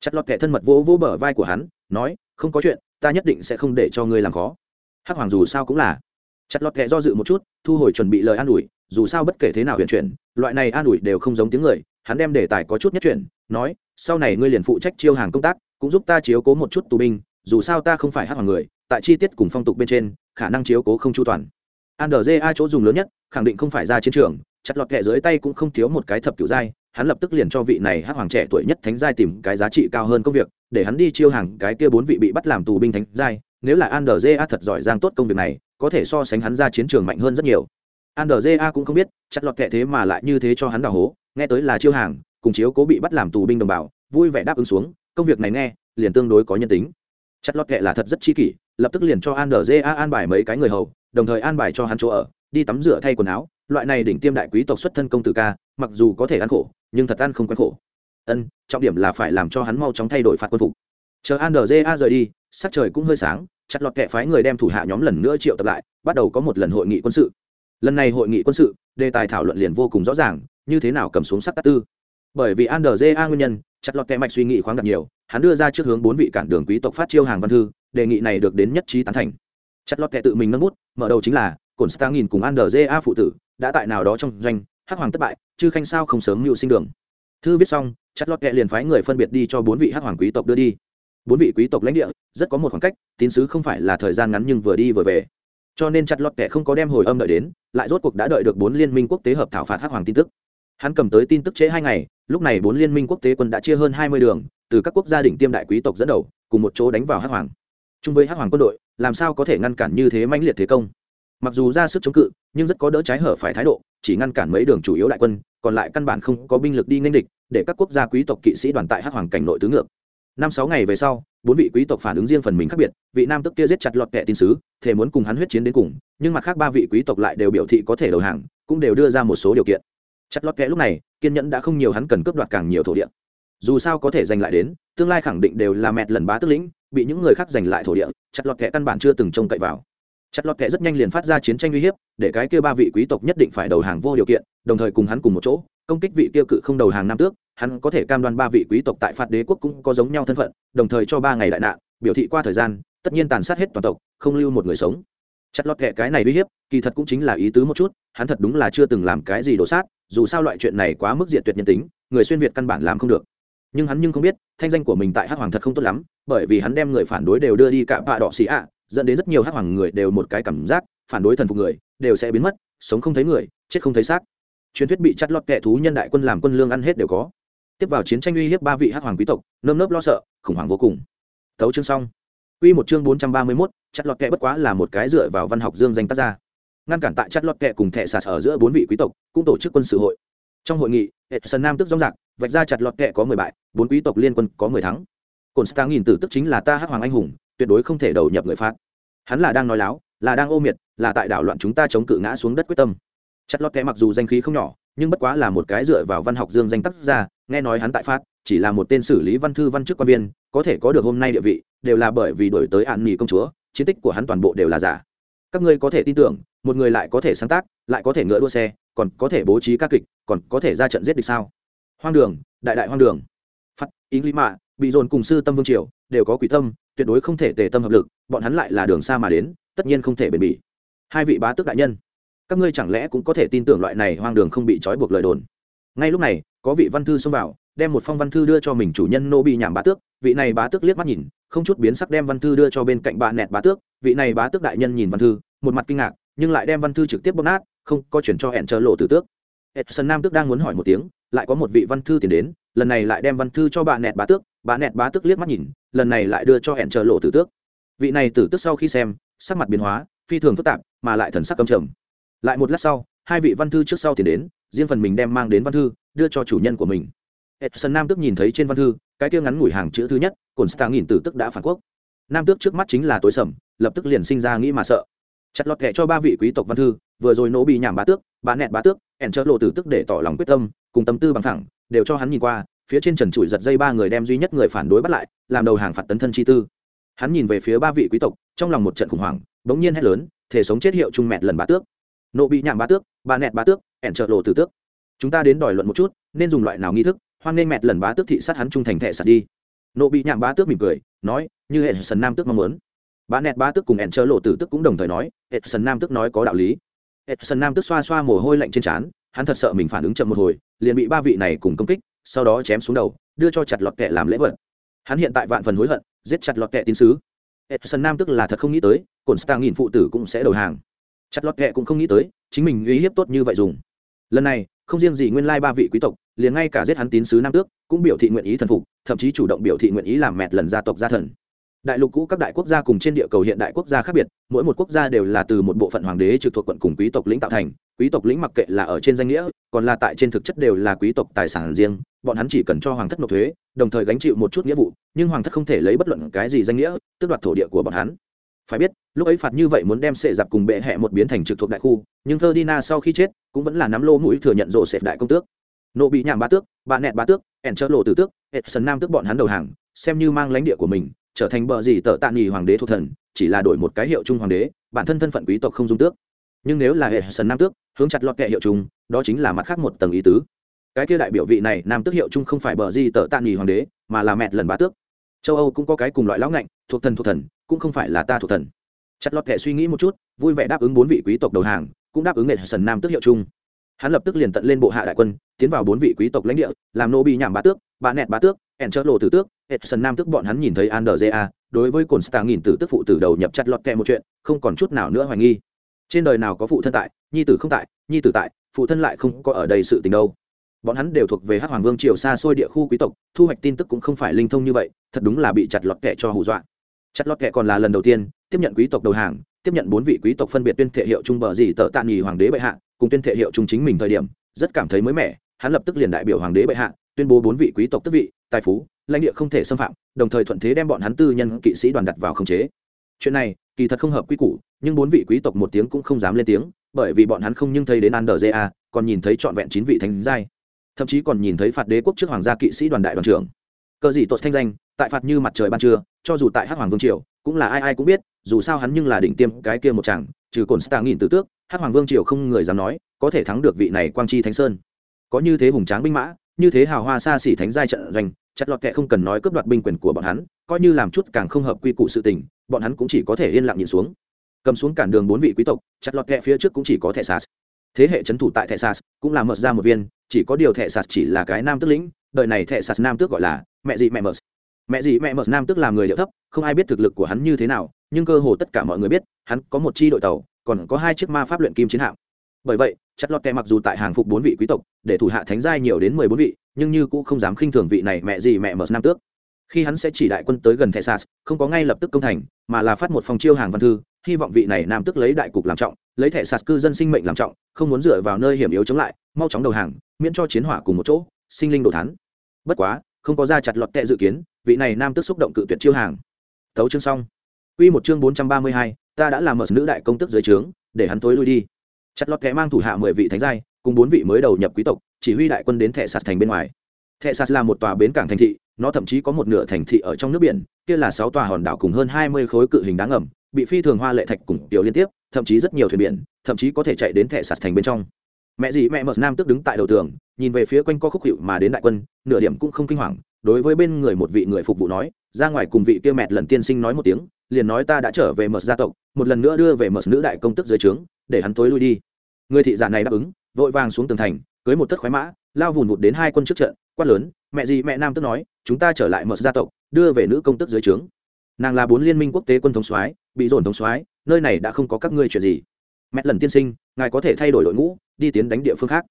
Chặt lọt kẻ thân mật vỗ vỗ bờ vai của hắn, nói, không có chuyện, ta nhất định sẽ không để cho ngươi làm khó. Hắc hoàng dù sao cũng là. Chặt lọt kẻ do dự một chút, thu hồi chuẩn bị lời an ủi, dù sao bất kể thế nào huyền chuyển, loại này an ủi đều không giống tiếng người, hắn đem đề tài có chút nhất chuyển nói, sau này ngươi liền phụ trách chiêu hàng công tác, cũng giúp ta chiếu cố một chút tù binh, dù sao ta không phải hắc hoàng người, tại chi tiết cùng phong tục bên trên, khả năng chiếu cố không chu toàn. Andrja chỗ dùng lớn nhất, khẳng định không phải ra chiến trường, chặt lọt kẹ dưới tay cũng không thiếu một cái thập cửu giai, hắn lập tức liền cho vị này hắc hoàng trẻ tuổi nhất thánh giai tìm cái giá trị cao hơn công việc, để hắn đi chiêu hàng cái kia bốn vị bị bắt làm tù binh thánh giai, nếu là andrja thật giỏi giang tốt công việc này, có thể so sánh hắn ra chiến trường mạnh hơn rất nhiều. Andrja cũng không biết, chặt lọt kẹ thế mà lại như thế cho hắn đào hố, nghe tới là chiêu hàng cùng chiếu cố bị bắt làm tù binh đồng bào, vui vẻ đáp ứng xuống, công việc này nghe, liền tương đối có nhân tính. Chặt lọt kệ là thật rất chi kỷ, lập tức liền cho an đờ an bài mấy cái người hầu, đồng thời an bài cho hắn chỗ ở, đi tắm rửa thay quần áo, loại này đỉnh tiêm đại quý tộc xuất thân công tử ca, mặc dù có thể ăn khổ, nhưng thật ăn không quen khổ. Ân, trọng điểm là phải làm cho hắn mau chóng thay đổi phạt quân phục. Chờ an đờ rời đi, sắc trời cũng hơi sáng, chặt lọt kệ phái người đem thủ hạ nhóm lần nữa triệu tập lại, bắt đầu có một lần hội nghị quân sự. Lần này hội nghị quân sự, đề tài thảo luận liền vô cùng rõ ràng, như thế nào cầm xuống sắc tát tư bởi vì an đờ nguyên nhân, chặt lọt kẽ mạch suy nghĩ khoáng đặt nhiều, hắn đưa ra trước hướng bốn vị cản đường quý tộc phát chiêu hàng văn thư, đề nghị này được đến nhất trí tán thành. Chặt lọt kẽ tự mình nâng bút, mở đầu chính là, cổn star nghìn cùng an a phụ tử, đã tại nào đó trong doanh, hắc hoàng thất bại chứ khanh sao không sớm mưu sinh đường. Thư viết xong, chặt lọt kẽ liền phái người phân biệt đi cho bốn vị hắc hoàng quý tộc đưa đi. Bốn vị quý tộc lãnh địa, rất có một khoảng cách, tín sứ không phải là thời gian ngắn nhưng vừa đi vừa về. Cho nên chặt lọt kẻ không có đem hồi âm đợi đến, lại rốt cuộc đã đợi được bốn liên minh quốc tế hợp thảo phạt hắc hoàng tin tức. Hắn cầm tới tin tức chế hai ngày lúc này bốn liên minh quốc tế quân đã chia hơn hai mươi đường, từ các quốc gia đỉnh tiêm đại quý tộc dẫn đầu, cùng một chỗ đánh vào hắc hoàng. Chung với hắc hoàng quân đội, làm sao có thể ngăn cản như thế mãnh liệt thế công? Mặc dù ra sức chống cự, nhưng rất có đỡ trái hở phải thái độ, chỉ ngăn cản mấy đường chủ yếu đại quân, còn lại căn bản không có binh lực đi nên địch, để các quốc gia quý tộc kỵ sĩ đoàn tại hắc hoàng cảnh nội tứ ngược. Năm sáu ngày về sau, bốn vị quý tộc phản ứng riêng phần mình khác biệt, vị nam tức kia giết chặt lọt kẻ tin sứ thể muốn cùng hắn huyết chiến đến cùng, nhưng mặt khác ba vị quý tộc lại đều biểu thị có thể đầu hàng, cũng đều đưa ra một số điều kiện. Chặt lọt kẻ lúc này kiên nhẫn đã không nhiều hắn cần cướp đoạt càng nhiều thổ địa. Dù sao có thể giành lại đến, tương lai khẳng định đều là mẹt lần bá tức lĩnh, bị những người khác giành lại thổ địa, chặt lọt kẻ căn bản chưa từng trông cậy vào. Chặt lọt kẻ rất nhanh liền phát ra chiến tranh uy hiếp, để cái kia ba vị quý tộc nhất định phải đầu hàng vô điều kiện, đồng thời cùng hắn cùng một chỗ, công kích vị kia cự không đầu hàng nam tước, hắn có thể cam đoan ba vị quý tộc tại phạt đế quốc cũng có giống nhau thân phận, đồng thời cho ba ngày đại nạn, biểu thị qua thời gian, tất nhiên tàn sát hết toàn tộc, không lưu một người sống chặt lọt kệ cái này uy hiếp, kỳ thật cũng chính là ý tứ một chút, hắn thật đúng là chưa từng làm cái gì đổ sát, dù sao loại chuyện này quá mức diện tuyệt nhân tính, người xuyên việt căn bản làm không được. Nhưng hắn nhưng không biết, thanh danh của mình tại hắc hoàng thật không tốt lắm, bởi vì hắn đem người phản đối đều đưa đi cạm bạ đỏ xì ạ, dẫn đến rất nhiều hắc hoàng người đều một cái cảm giác, phản đối thần phục người, đều sẽ biến mất, sống không thấy người, chết không thấy xác. Truyền thuyết bị chặt lọt kẻ thú nhân đại quân làm quân lương ăn hết đều có. Tiếp vào chiến tranh uy hiếp ba vị hắc hoàng quý tộc, nơm nớp lo sợ, khủng hoảng vô cùng. Thấu chương xong. Quy một chương bốn trăm ba mươi 431, chặt lọt kẻ bất quá là một cái dựa vào văn học dương danh tác gia. Ngăn cản tại chặt lọt kẻ cùng thẻ sạt ở giữa bốn vị quý tộc, cũng tổ chức quân sự hội. Trong hội nghị, Edson Nam tức rong rạc, vạch ra chặt lọt kẻ có mười bại, bốn quý tộc liên quân có mười thắng. Cổn Stang nghìn tử tức chính là ta hắc hoàng anh hùng, tuyệt đối không thể đầu nhập người phát. Hắn là đang nói láo, là đang ô miệt, là tại đảo loạn chúng ta chống cự ngã xuống đất quyết tâm. Chặt lọt kẻ mặc dù danh khí không nhỏ, nhưng bất quá là một cái dựa vào văn học dương danh tác gia, nghe nói hắn tại phát chỉ là một tên xử lý văn thư văn chức quan viên có thể có được hôm nay địa vị đều là bởi vì đổi tới an nghỉ công chúa chiến tích của hắn toàn bộ đều là giả. Các ngươi có thể tin tưởng một người lại có thể sáng tác lại có thể ngựa đua xe còn có thể bố trí các kịch còn có thể ra trận giết địch sao? Hoang đường đại đại hoang đường. Phát ý lý mạ bị dồn cùng sư tâm vương triều đều có quỷ tâm tuyệt đối không thể tề tâm hợp lực bọn hắn lại là đường xa mà đến tất nhiên không thể bền bỉ. Hai vị bá tước đại nhân các ngươi chẳng lẽ cũng có thể tin tưởng loại này hoang đường không bị trói buộc lời đồn? Ngay lúc này có vị văn thư xông vào đem một phong văn thư đưa cho mình chủ nhân nô bị nhảm bá tước. Vị này bá tước liếc mắt nhìn không chút biến sắc đem văn thư đưa cho bên cạnh bà nẹt bá tước. Vị này bá tước đại nhân nhìn văn thư một mặt kinh ngạc nhưng lại đem văn thư trực tiếp bóp nát không có chuyển cho hẹn chờ lộ tử tước. Edson Nam tước đang muốn hỏi một tiếng, lại có một vị văn thư tiến đến, lần này lại đem văn thư cho bà nẹt bá tước, bà nẹt bá tước liếc mắt nhìn, lần này lại đưa cho hẹn chờ lộ tử tước. Vị này tử tước sau khi xem, sắc mặt biến hóa, phi thường phức tạp, mà lại thần sắc căm trầm. Lại một lát sau, hai vị văn thư trước sau tiến đến, riêng phần mình đem mang đến văn thư, đưa cho chủ nhân của mình. Edson nam tước nhìn thấy trên văn thư cái kia ngắn ngủi hàng chữ thứ nhất cồn stang nghìn tử tức đã phản quốc. Nam tước trước mắt chính là tối sầm lập tức liền sinh ra nghĩ mà sợ. Chặt lọt kệ cho ba vị quý tộc văn thư vừa rồi nổ bị nhảm bá tước bà nẹt bá tước ẻn chớ lộ tử tức để tỏ lòng quyết tâm cùng tâm tư bằng thẳng đều cho hắn nhìn qua phía trên trần trụi giật dây ba người đem duy nhất người phản đối bắt lại làm đầu hàng phạt tấn thân chi tư. Hắn nhìn về phía ba vị quý tộc trong lòng một trận khủng hoảng bỗng nhiên hét lớn thể sống chết hiệu trung mẹt lần bá tước nộ bị nhảm ba tước ba nẹt ba tước, ẻn trợ lộ tử tước. Chúng ta đến đòi luận một chút, nên dùng loại nào nghi thức, hoan nên mẹt lần bá tước thị sát hắn trung thành thẻ sạt đi. Nộ bị nhảm bá tước mỉm cười, nói, như hệ sần nam tước mong muốn. Ba nẹt bá tước cùng ẹn trợ lộ tử tước cũng đồng thời nói, hệ sần nam tước nói có đạo lý. Hệ sần nam tước xoa xoa mồ hôi lạnh trên trán, hắn thật sợ mình phản ứng chậm một hồi, liền bị ba vị này cùng công kích, sau đó chém xuống đầu, đưa cho chặt lọt kẹ làm lễ vật. Hắn hiện tại vạn phần hối hận, giết chặt lọt kẹ tín sứ. Edson nam tức là thật không nghĩ tới cồn stang nghìn phụ tử cũng sẽ đầu hàng chặt lọt kệ cũng không nghĩ tới, chính mình uy hiếp tốt như vậy dùng. Lần này, không riêng gì nguyên lai ba vị quý tộc, liền ngay cả giết hắn tín sứ nam tước, cũng biểu thị nguyện ý thần phục, thậm chí chủ động biểu thị nguyện ý làm mẹt lần gia tộc gia thần. Đại lục cũ các đại quốc gia cùng trên địa cầu hiện đại quốc gia khác biệt, mỗi một quốc gia đều là từ một bộ phận hoàng đế trực thuộc quận cùng quý tộc lĩnh tạo thành, quý tộc lĩnh mặc kệ là ở trên danh nghĩa, còn là tại trên thực chất đều là quý tộc tài sản riêng, bọn hắn chỉ cần cho hoàng thất nộp thuế, đồng thời gánh chịu một chút nghĩa vụ, nhưng hoàng thất không thể lấy bất luận cái gì danh nghĩa, tước đoạt thổ địa của bọn hắn phải biết, lúc ấy phạt như vậy muốn đem sệ giặc cùng bệ hẹ một biến thành trực thuộc đại khu, nhưng Ferdinand sau khi chết, cũng vẫn là nắm lô mũi thừa nhận rộ sệt đại công tước. Nộ bị nhảm ba tước bà nẹt ba tước ẻn chớ lộ tử tước, edson nam tước bọn hắn đầu hàng, xem như mang lãnh địa của mình, trở thành bờ gì tờ tạ nghỉ hoàng đế thuộc thần, chỉ là đổi một cái hiệu trung hoàng đế, bản thân thân phận quý tộc không dung tước. Nhưng nếu là edson nam tước, hướng chặt lọt kệ hiệu trung, đó chính là mặt khác một tầng ý tứ. Cái kia đại biểu vị này nam tước hiệu trung không phải bờ gì tờ tạ nghỉ hoàng đế, mà là mẹt lần ba tước châu âu cũng có cái cùng loại lão ngạnh, thuộc thần thuộc thần, cũng không phải là ta thuộc thần. Chặt lọt kệ suy nghĩ một chút, vui vẻ đáp ứng bốn vị quý tộc đầu hàng, cũng đáp ứng nghệ sần nam tước hiệu chung. Hắn lập tức liền tận lên bộ hạ đại quân, tiến vào bốn vị quý tộc lãnh địa, làm nô bị nhảm bá tước, bà nẹt bá tước ẻn chớt lộ tử tước hệ sần nam tước bọn hắn nhìn thấy an đờ ja đối với cồn star nghìn tử tức phụ tử đầu nhập chặt lọt kẹ một chuyện, không còn chút nào nữa hoài nghi. Trên đời nào có phụ thân tại, nhi tử không tại, nhi tử tại, phụ thân lại không có ở đây sự tình đâu bọn hắn đều thuộc về hắc hoàng vương triều xa xôi địa khu quý tộc, thu hoạch tin tức cũng không phải linh thông như vậy, thật đúng là bị chặt lọt kẹ cho hù dọa. Chặt lọt kẹ còn là lần đầu tiên, tiếp nhận quý tộc đầu hàng, tiếp nhận bốn vị quý tộc phân biệt tuyên thệ hiệu trung bờ gì tợ tạ nghỉ hoàng đế bệ hạ, cùng tuyên thệ hiệu trung chính mình thời điểm, rất cảm thấy mới mẻ, hắn lập tức liền đại biểu hoàng đế bệ hạ, tuyên bố bốn vị quý tộc tức vị, tài phú, lãnh địa không thể xâm phạm, đồng thời thuận thế đem bọn hắn tư nhân kỵ sĩ đoàn đặt vào khống chế. Chuyện này, kỳ thật không hợp quy củ, nhưng bốn vị quý tộc một tiếng cũng không dám lên tiếng, bởi vì bọn hắn không nhưng thấy đến an đờ ja còn nhìn thấy trọn vẹn chín vị thánh giai thậm chí còn nhìn thấy phạt đế quốc trước hoàng gia kỵ sĩ đoàn đại đoàn trưởng. Cờ gì tốt thanh danh, tại phạt như mặt trời ban trưa, cho dù tại hắc hoàng vương triều, cũng là ai ai cũng biết, dù sao hắn nhưng là đỉnh tiêm cái kia một chàng, trừ cồn stang nghìn tử tước, hắc hoàng vương triều không người dám nói, có thể thắng được vị này quang chi thánh sơn. Có như thế hùng tráng binh mã, như thế hào hoa xa xỉ thánh giai trận doanh, chặt lọt kệ không cần nói cướp đoạt binh quyền của bọn hắn, coi như làm chút càng không hợp quy củ sự tình, bọn hắn cũng chỉ có thể yên lặng nhìn xuống. Cầm xuống cản đường bốn vị quý tộc, chặt lọt kệ phía trước cũng chỉ có thẻ sas thế hệ trấn thủ tại thẻ sas cũng là mở ra một viên chỉ có điều thẻ Sạt chỉ là cái nam tước lĩnh, đời này thẻ Sạt nam tước gọi là mẹ gì mẹ mờ. Mẹ gì mẹ mờ nam tước làm người liệu thấp, không ai biết thực lực của hắn như thế nào, nhưng cơ hồ tất cả mọi người biết, hắn có một chi đội tàu, còn có hai chiếc ma pháp luyện kim chiến hạm. Bởi vậy chặt lọt kẹ mặc dù tại hàng phục bốn vị quý tộc, để thủ hạ thánh giai nhiều đến mười bốn vị, nhưng như cũng không dám khinh thường vị này mẹ gì mẹ mờ nam tước. Khi hắn sẽ chỉ đại quân tới gần texas không có ngay lập tức công thành, mà là phát một phòng chiêu hàng văn thư, hy vọng vị này nam tước lấy đại cục làm trọng, lấy thẻ sạt cư dân sinh mệnh làm trọng, không muốn dựa vào nơi hiểm yếu chống lại, mau chóng đầu hàng miễn cho chiến hỏa cùng một chỗ sinh linh đồ thắn bất quá không có ra chặt lọt tệ dự kiến vị này nam tức xúc động cự tuyệt chiêu hàng thấu chương xong Quy một chương bốn trăm ba mươi hai, ta đã làm mở nữ đại công tức dưới trướng, để hắn tối lui đi. Chặt lọt kẻ mang thủ hạ mười vị thánh giai, cùng bốn vị mới đầu nhập quý tộc, chỉ huy đại quân đến thẻ Sạt thành bên ngoài. thẻ Sạt là một tòa bến cảng thành thị, nó thậm chí có một nửa thành thị ở trong nước biển, kia là sáu tòa hòn đảo cùng hơn hai mươi khối cự hình đá ngầm, bị phi thường hoa lệ thạch cùng tiểu liên tiếp, thậm chí rất nhiều thuyền biển, thậm chí có thể chạy đến thẻ Sạt thành bên trong. Mẹ gì mẹ Mật Nam tức đứng tại đầu tường, nhìn về phía quanh co khúc hiệu mà đến đại quân, nửa điểm cũng không kinh hoàng, đối với bên người một vị người phục vụ nói, ra ngoài cùng vị kia mẹ lần tiên sinh nói một tiếng, liền nói ta đã trở về mật gia tộc một lần nữa đưa về mật nữ đại công tức dưới trướng để hắn tối lui đi. Người thị giả này đáp ứng vội vàng xuống tường thành cưới một thất khoái mã lao vùn vụt đến hai quân trước trận quát lớn mẹ gì mẹ nam tức nói chúng ta trở lại mật gia tộc đưa về nữ công tức dưới trướng. Nàng là bốn liên minh quốc tế quân thống soái bị dồn thống soái nơi này đã không có các ngươi chuyện gì mẹ lần tiên sinh ngài có thể thay đổi đội ngũ đi tiến đánh địa phương khác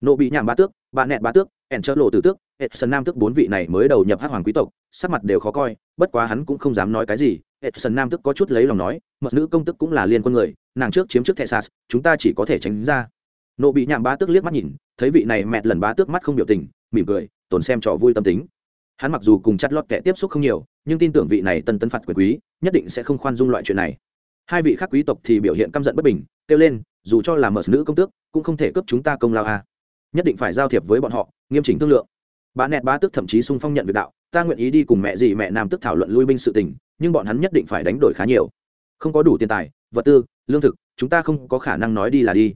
nộ bị nhảm ba tước bạn nẹt ba tước ẻn chớ lộ tử tước hệ sơn nam tước bốn vị này mới đầu nhập hát hoàng quý tộc sắc mặt đều khó coi bất quá hắn cũng không dám nói cái gì Edson Nam tước có chút lấy lòng nói, mật nữ công tức cũng là liên quân người, nàng trước chiếm trước Texas, chúng ta chỉ có thể tránh ra. Nộ bị nhảm ba tước liếc mắt nhìn, thấy vị này mẹ lần ba tước mắt không biểu tình, mỉm cười, tồn xem trò vui tâm tính. Hắn mặc dù cùng chặt lót kẻ tiếp xúc không nhiều, nhưng tin tưởng vị này tân tân phạt quyền quý, nhất định sẽ không khoan dung loại chuyện này. Hai vị khác quý tộc thì biểu hiện căm giận bất bình, kêu lên, dù cho là mở nữ công tước, cũng không thể cướp chúng ta công lao. À. Nhất định phải giao thiệp với bọn họ, nghiêm chỉnh thương lượng. bà nẹt bá tức thậm chí sung phong nhận việc đạo, ta nguyện ý đi cùng mẹ gì mẹ nam tức thảo luận lui binh sự tình, nhưng bọn hắn nhất định phải đánh đổi khá nhiều không có đủ tiền tài vật tư lương thực chúng ta không có khả năng nói đi là đi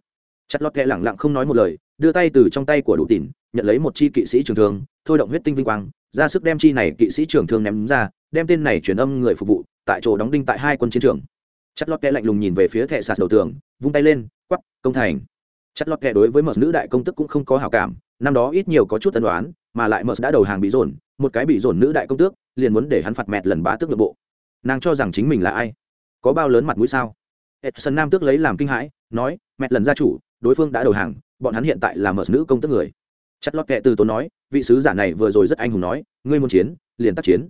chặt lọt kẹ lẳng lặng không nói một lời đưa tay từ trong tay của đủ tỉn nhận lấy một chi kỵ sĩ trường thương thôi động huyết tinh vinh quang ra sức đem chi này kỵ sĩ trường thương ném ra đem tên này truyền âm người phục vụ tại chỗ đóng đinh tại hai quân chiến trường chặt lọt kẹ lạnh lùng nhìn về phía thẻ sạt đầu tường vung tay lên quắp công thành. Chặt lọt kệ đối với mật nữ đại công tức cũng không có hảo cảm, năm đó ít nhiều có chút tân đoán mà lại mật đã đầu hàng bị dồn, một cái bị dồn nữ đại công tước, liền muốn để hắn phạt mẹt lần bá tước nội bộ. Nàng cho rằng chính mình là ai? Có bao lớn mặt mũi sao? Edson nam tước lấy làm kinh hãi, nói, mẹt lần gia chủ, đối phương đã đầu hàng, bọn hắn hiện tại là mở nữ công tức người. Chất lót kệ từ tốn nói, vị sứ giả này vừa rồi rất anh hùng nói, ngươi muốn chiến, liền tác chiến.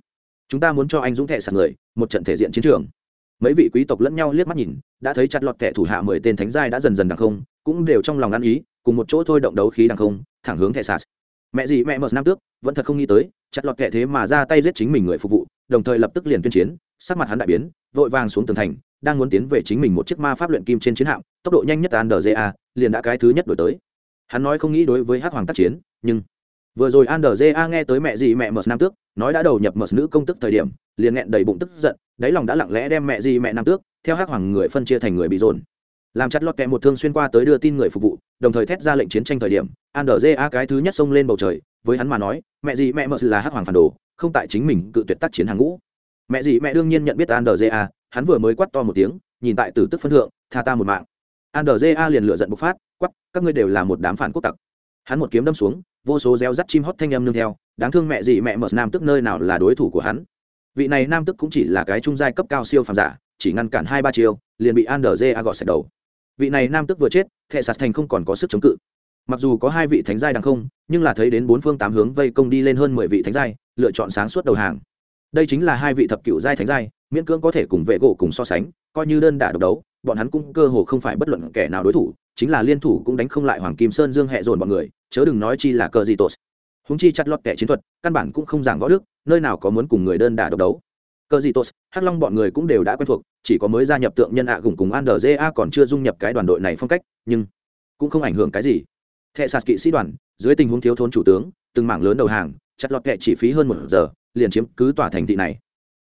Chúng ta muốn cho anh dũng thẻ sạt người, một trận thể diện chiến trường mấy vị quý tộc lẫn nhau liếc mắt nhìn, đã thấy chặt lọt kẻ thủ hạ mười tên thánh giai đã dần dần đằng không, cũng đều trong lòng ăn ý, cùng một chỗ thôi động đấu khí đằng không, thẳng hướng thẻ sạt. Mẹ gì, mẹ mờ nam tước, vẫn thật không nghĩ tới, chặt lọt kẻ thế mà ra tay giết chính mình người phục vụ, đồng thời lập tức liền tuyên chiến, sắc mặt hắn đại biến, vội vàng xuống tường thành, đang muốn tiến về chính mình một chiếc ma pháp luyện kim trên chiến hạm, tốc độ nhanh nhất an đờ liền đã cái thứ nhất đổi tới. Hắn nói không nghĩ đối với hắc hoàng tác chiến, nhưng vừa rồi an đờ nghe tới mẹ gì mẹ mờ nam tước, nói đã đầu nhập mờ nữ công tức thời điểm, liền nghẹn đầy bụng tức giận, đáy lòng đã lặng lẽ đem mẹ gì mẹ nam tước, theo hắc hoàng người phân chia thành người bị dồn. Làm chặt lọt kẹ một thương xuyên qua tới đưa tin người phục vụ, đồng thời thét ra lệnh chiến tranh thời điểm an đờ cái thứ nhất xông lên bầu trời, với hắn mà nói, mẹ gì mẹ mờ là hắc hoàng phản đồ, không tại chính mình cự tuyệt tác chiến hàng ngũ. Mẹ gì mẹ đương nhiên nhận biết an đờ hắn vừa mới quát to một tiếng, nhìn tại tử tức phân thượng, tha ta một mạng. Andrja liền lựa giận bộc phát quắp các ngươi đều là một đám phản quốc tặc. Hắn một kiếm đâm xuống vô số reo rắt chim hót thanh âm nương theo, đáng thương mẹ gì mẹ mờ nam tức nơi nào là đối thủ của hắn. Vị này nam tức cũng chỉ là cái trung giai cấp cao siêu phàm giả, chỉ ngăn cản hai ba chiều liền bị andrja gọt sạch đầu. Vị này nam tức vừa chết thệ sạt thành không còn có sức chống cự. Mặc dù có hai vị thánh giai đằng không, nhưng là thấy đến bốn phương tám hướng vây công đi lên hơn mười vị thánh giai, lựa chọn sáng suốt đầu hàng. Đây chính là hai vị thập cựu giai thánh giai, miễn cưỡng có thể cùng vệ gỗ cùng so sánh, coi như đơn đả độc đấu bọn hắn cũng cơ hồ không phải bất luận kẻ nào đối thủ, chính là liên thủ cũng đánh không lại hoàng kim sơn dương hẹ dồn bọn người, chớ đừng nói chi là cờ gì tốt húng chi chặt lọt kẻ chiến thuật, căn bản cũng không giảng võ đức, nơi nào có muốn cùng người đơn đả độc đấu. Cờ gì tốt hắc long bọn người cũng đều đã quen thuộc, chỉ có mới gia nhập tượng nhân ạ à cùng cùng an a còn chưa dung nhập cái đoàn đội này phong cách, nhưng cũng không ảnh hưởng cái gì. Thệ sạt kỵ sĩ đoàn, dưới tình huống thiếu thốn chủ tướng, từng mảng lớn đầu hàng, chặt lọt kệ chỉ phí hơn một giờ, liền chiếm cứ tòa thành thị này.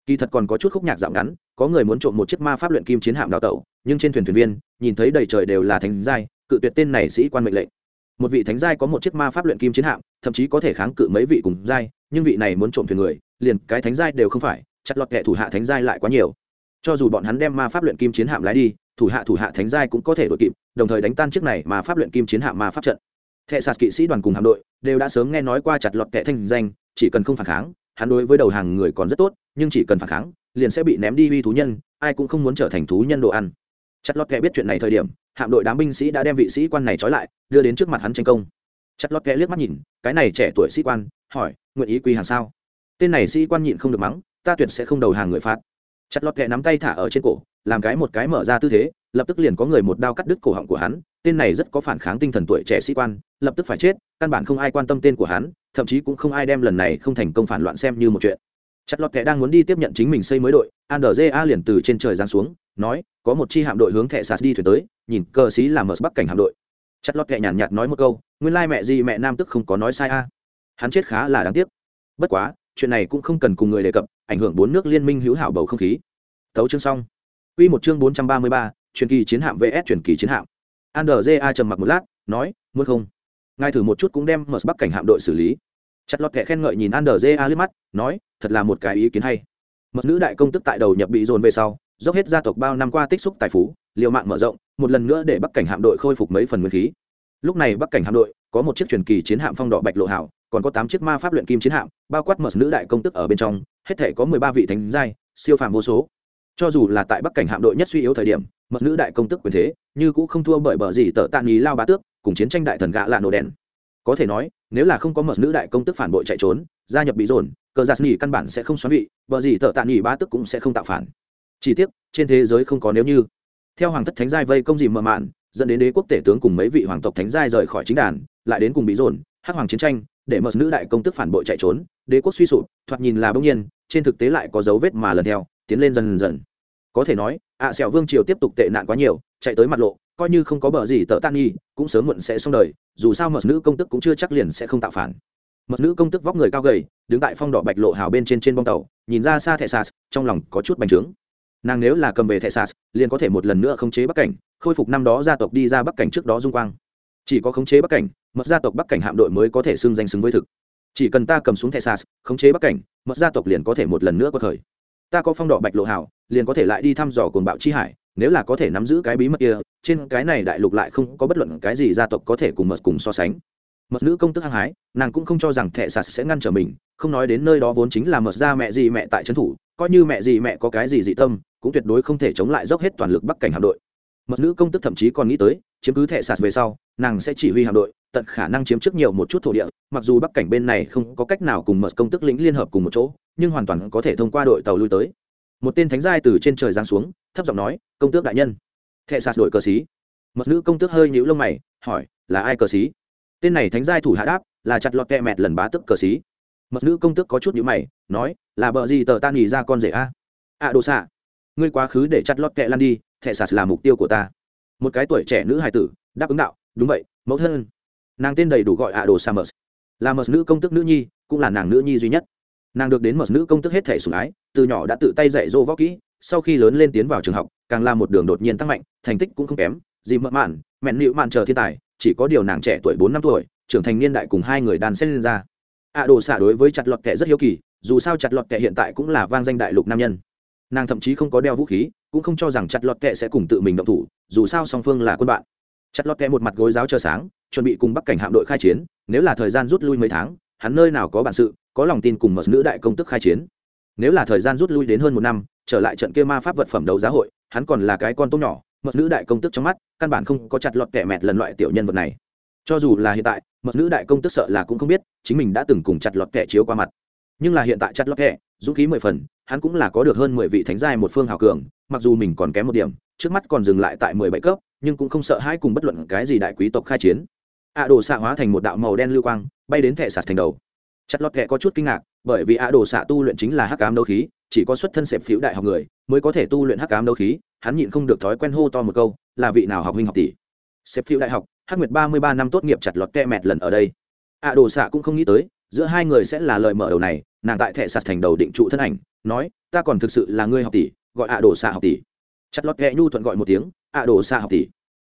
Kỳ thật còn có chút khúc nhạc dạo ngắn có người muốn trộm một chiếc ma pháp luyện kim chiến hạm đào tẩu, nhưng trên thuyền thuyền viên, nhìn thấy đầy trời đều là thánh giai, cự tuyệt tên này sĩ quan mệnh lệnh. Một vị thánh giai có một chiếc ma pháp luyện kim chiến hạm, thậm chí có thể kháng cự mấy vị cùng giai, nhưng vị này muốn trộm thuyền người, liền cái thánh giai đều không phải, chặt lọt kẻ thủ hạ thánh giai lại quá nhiều. Cho dù bọn hắn đem ma pháp luyện kim chiến hạm lái đi, thủ hạ thủ hạ thánh giai cũng có thể đội kịp, đồng thời đánh tan chiếc này mà pháp luyện kim chiến hạm ma pháp trận. Thệ sạt kỵ sĩ đoàn cùng hạm đội đều đã sớm nghe nói qua chặt lọt kẻ thanh danh, chỉ cần không phản kháng, hắn đối với đầu hàng người còn rất tốt, nhưng chỉ cần phản kháng liền sẽ bị ném đi uy thú nhân, ai cũng không muốn trở thành thú nhân đồ ăn. Chặt lọt kẻ biết chuyện này thời điểm, hạm đội đám binh sĩ đã đem vị sĩ quan này trói lại, đưa đến trước mặt hắn tranh công. Chặt lọt kẻ liếc mắt nhìn, cái này trẻ tuổi sĩ quan, hỏi, nguyện ý quy hàng sao? Tên này sĩ quan nhịn không được mắng, ta tuyệt sẽ không đầu hàng người phạt. Chặt lọt kẻ nắm tay thả ở trên cổ, làm cái một cái mở ra tư thế, lập tức liền có người một đao cắt đứt cổ họng của hắn. Tên này rất có phản kháng tinh thần tuổi trẻ sĩ quan, lập tức phải chết, căn bản không ai quan tâm tên của hắn, thậm chí cũng không ai đem lần này không thành công phản loạn xem như một chuyện chặt lọt thẻ đang muốn đi tiếp nhận chính mình xây mới đội andrja liền từ trên trời giáng xuống nói có một chi hạm đội hướng thẻ sạt đi thuyền tới nhìn cờ xí làm mở bắc cảnh hạm đội chặt lọt thẻ nhàn nhạt nói một câu nguyên lai mẹ gì mẹ nam tức không có nói sai a hắn chết khá là đáng tiếc bất quá chuyện này cũng không cần cùng người đề cập ảnh hưởng bốn nước liên minh hữu hảo bầu không khí thấu chương xong Quy một chương 433, truyền kỳ chiến hạm VS truyền kỳ chiến hạm. Andrea trầm mặc một lát, nói, muốn không? Ngài thử một chút cũng đem mở Bắc cảnh hạm đội xử lý. Chặt lọt kẻ khen ngợi nhìn Andrea liếc mắt, nói, thật là một cái ý kiến hay. Mật nữ đại công tức tại đầu nhập bị dồn về sau, dốc hết gia tộc bao năm qua tích xúc tài phú, liều mạng mở rộng, một lần nữa để Bắc cảnh hạm đội khôi phục mấy phần nguyên khí. Lúc này Bắc cảnh hạm đội có một chiếc truyền kỳ chiến hạm phong đỏ bạch lộ hảo, còn có tám chiếc ma pháp luyện kim chiến hạm, bao quát mật nữ đại công tức ở bên trong, hết thể có mười ba vị thánh giai, siêu phàm vô số cho dù là tại bắc cảnh hạm đội nhất suy yếu thời điểm mật nữ đại công tức quyền thế như cũng không thua bởi bờ gì tờ tạ nghi lao bá tước cùng chiến tranh đại thần gạ lạ nổ đèn có thể nói nếu là không có mật nữ đại công tức phản bội chạy trốn gia nhập bị dồn cờ giạt nghỉ căn bản sẽ không xoắn vị vợ gì tợ tạ nghỉ ba tức cũng sẽ không tạo phản. Chỉ tiếc trên thế giới không có nếu như. Theo hoàng thất thánh giai vây công dìm mờ mạn dẫn đến đế quốc tể tướng cùng mấy vị hoàng tộc thánh giai rời khỏi chính đàn lại đến cùng bị dồn hắc hoàng chiến tranh để mật nữ đại công tức phản bội chạy trốn đế quốc suy sụp thoạt nhìn là bỗng nhiên trên thực tế lại có dấu vết mà lần theo tiến lên dần dần. Có thể nói ạ à, sẹo vương triều tiếp tục tệ nạn quá nhiều chạy tới mặt lộ coi như không có bờ gì tợ tan nghi, cũng sớm muộn sẽ xong đời, dù sao mật nữ công tức cũng chưa chắc liền sẽ không tạo phản. Mật nữ công tức vóc người cao gầy, đứng tại phong đỏ bạch lộ hào bên trên trên bông tàu, nhìn ra xa thẻ sas, trong lòng có chút bành trướng. Nàng nếu là cầm về thẻ sas, liền có thể một lần nữa khống chế bắc cảnh, khôi phục năm đó gia tộc đi ra bắc cảnh trước đó dung quang. Chỉ có khống chế bắc cảnh, mật gia tộc bắc cảnh hạm đội mới có thể xưng danh xứng với thực. Chỉ cần ta cầm xuống thẻ sas, khống chế bắc cảnh, mật gia tộc liền có thể một lần nữa có thời. Ta có phong đỏ bạch lộ hảo liền có thể lại đi thăm dò cồn bạo chi hải nếu là có thể nắm giữ cái bí mật kia, trên cái này đại lục lại không có bất luận cái gì gia tộc có thể cùng mật cùng so sánh. Mật nữ công tức hăng hái, nàng cũng không cho rằng thệ sạt sẽ ngăn trở mình, không nói đến nơi đó vốn chính là mật ra mẹ gì mẹ tại trấn thủ, coi như mẹ gì mẹ có cái gì dị tâm, cũng tuyệt đối không thể chống lại dốc hết toàn lực bắc cảnh hạm đội. Mật nữ công tức thậm chí còn nghĩ tới, chiếm cứ thệ sạt về sau, nàng sẽ chỉ huy hạm đội, tận khả năng chiếm trước nhiều một chút thổ địa, mặc dù bắc cảnh bên này không có cách nào cùng mật công tức lĩnh liên hợp cùng một chỗ, nhưng hoàn toàn có thể thông qua đội tàu lui tới một tên thánh giai từ trên trời giáng xuống, thấp giọng nói, công tước đại nhân. Thệ sạt đổi cờ xí. Mật nữ công tước hơi nhũ lông mày, hỏi, là ai cờ xí? Tên này thánh giai thủ hạ đáp, là chặt lọt kẹ mẹt lần bá tức cờ xí. Mật nữ công tước có chút nhũ mày, nói, là bờ gì tờ ta nghỉ ra con rể a? A đồ xạ. Ngươi quá khứ để chặt lọt kẹ lan đi, thệ sạt là mục tiêu của ta. Một cái tuổi trẻ nữ hài tử, đáp ứng đạo, đúng vậy, mẫu thân. Nàng tên đầy đủ gọi a đồ xạ mờ. Là mật nữ công tước nữ nhi, cũng là nàng nữ nhi duy nhất nàng được đến mật nữ công tức hết thể sủng ái từ nhỏ đã tự tay dạy dỗ võ kỹ sau khi lớn lên tiến vào trường học càng là một đường đột nhiên tăng mạnh thành tích cũng không kém dì mợ mạn mẹn nịu mạn chờ thiên tài chỉ có điều nàng trẻ tuổi bốn năm tuổi trưởng thành niên đại cùng hai người đàn xen lên ra. Ạ à, đồ xả đối với chặt lọt kệ rất hiếu kỳ dù sao chặt lọt kệ hiện tại cũng là vang danh đại lục nam nhân. Nàng thậm chí không có đeo vũ khí cũng không cho rằng chặt lọt kệ sẽ cùng tự mình động thủ dù sao song phương là quân bạn. Chặt lọt kệ một mặt gối giáo chờ sáng chuẩn bị cùng bắc cảnh hạm đội khai chiến nếu là thời gian rút lui mấy tháng hắn nơi nào có bản sự có lòng tin cùng mật nữ đại công tức khai chiến. Nếu là thời gian rút lui đến hơn một năm, trở lại trận kia ma pháp vật phẩm đấu giá hội, hắn còn là cái con tốt nhỏ, mật nữ đại công tức trong mắt, căn bản không có chặt lọt kẻ mẹt lần loại tiểu nhân vật này. Cho dù là hiện tại, mật nữ đại công tức sợ là cũng không biết, chính mình đã từng cùng chặt lọt kẻ chiếu qua mặt. Nhưng là hiện tại chặt lọt kẻ, dũng khí mười phần, hắn cũng là có được hơn mười vị thánh giai một phương hào cường, mặc dù mình còn kém một điểm, trước mắt còn dừng lại tại mười bảy cấp, nhưng cũng không sợ hãi cùng bất luận cái gì đại quý tộc khai chiến. Ạ đồ xạ hóa thành một đạo màu đen lưu quang, bay đến thẻ sạt thành đầu chặt lọt kệ có chút kinh ngạc, bởi vì ạ đồ xạ tu luyện chính là hắc cám đấu khí, chỉ có xuất thân xẹp phiếu đại học người mới có thể tu luyện hắc cám đấu khí, hắn nhịn không được thói quen hô to một câu, là vị nào học huynh học tỷ? Xếp phiếu đại học, hắc nguyệt ba mươi ba năm tốt nghiệp chặt lọt kệ mẹt lần ở đây. Ạ đồ xạ cũng không nghĩ tới, giữa hai người sẽ là lời mở đầu này, nàng tại thẹ sạt thành đầu định trụ thân ảnh, nói, ta còn thực sự là ngươi học tỷ, gọi ạ đồ xạ học tỷ. Chặt lọt kệ nhu thuận gọi một tiếng ạ đồ xạ học tỷ,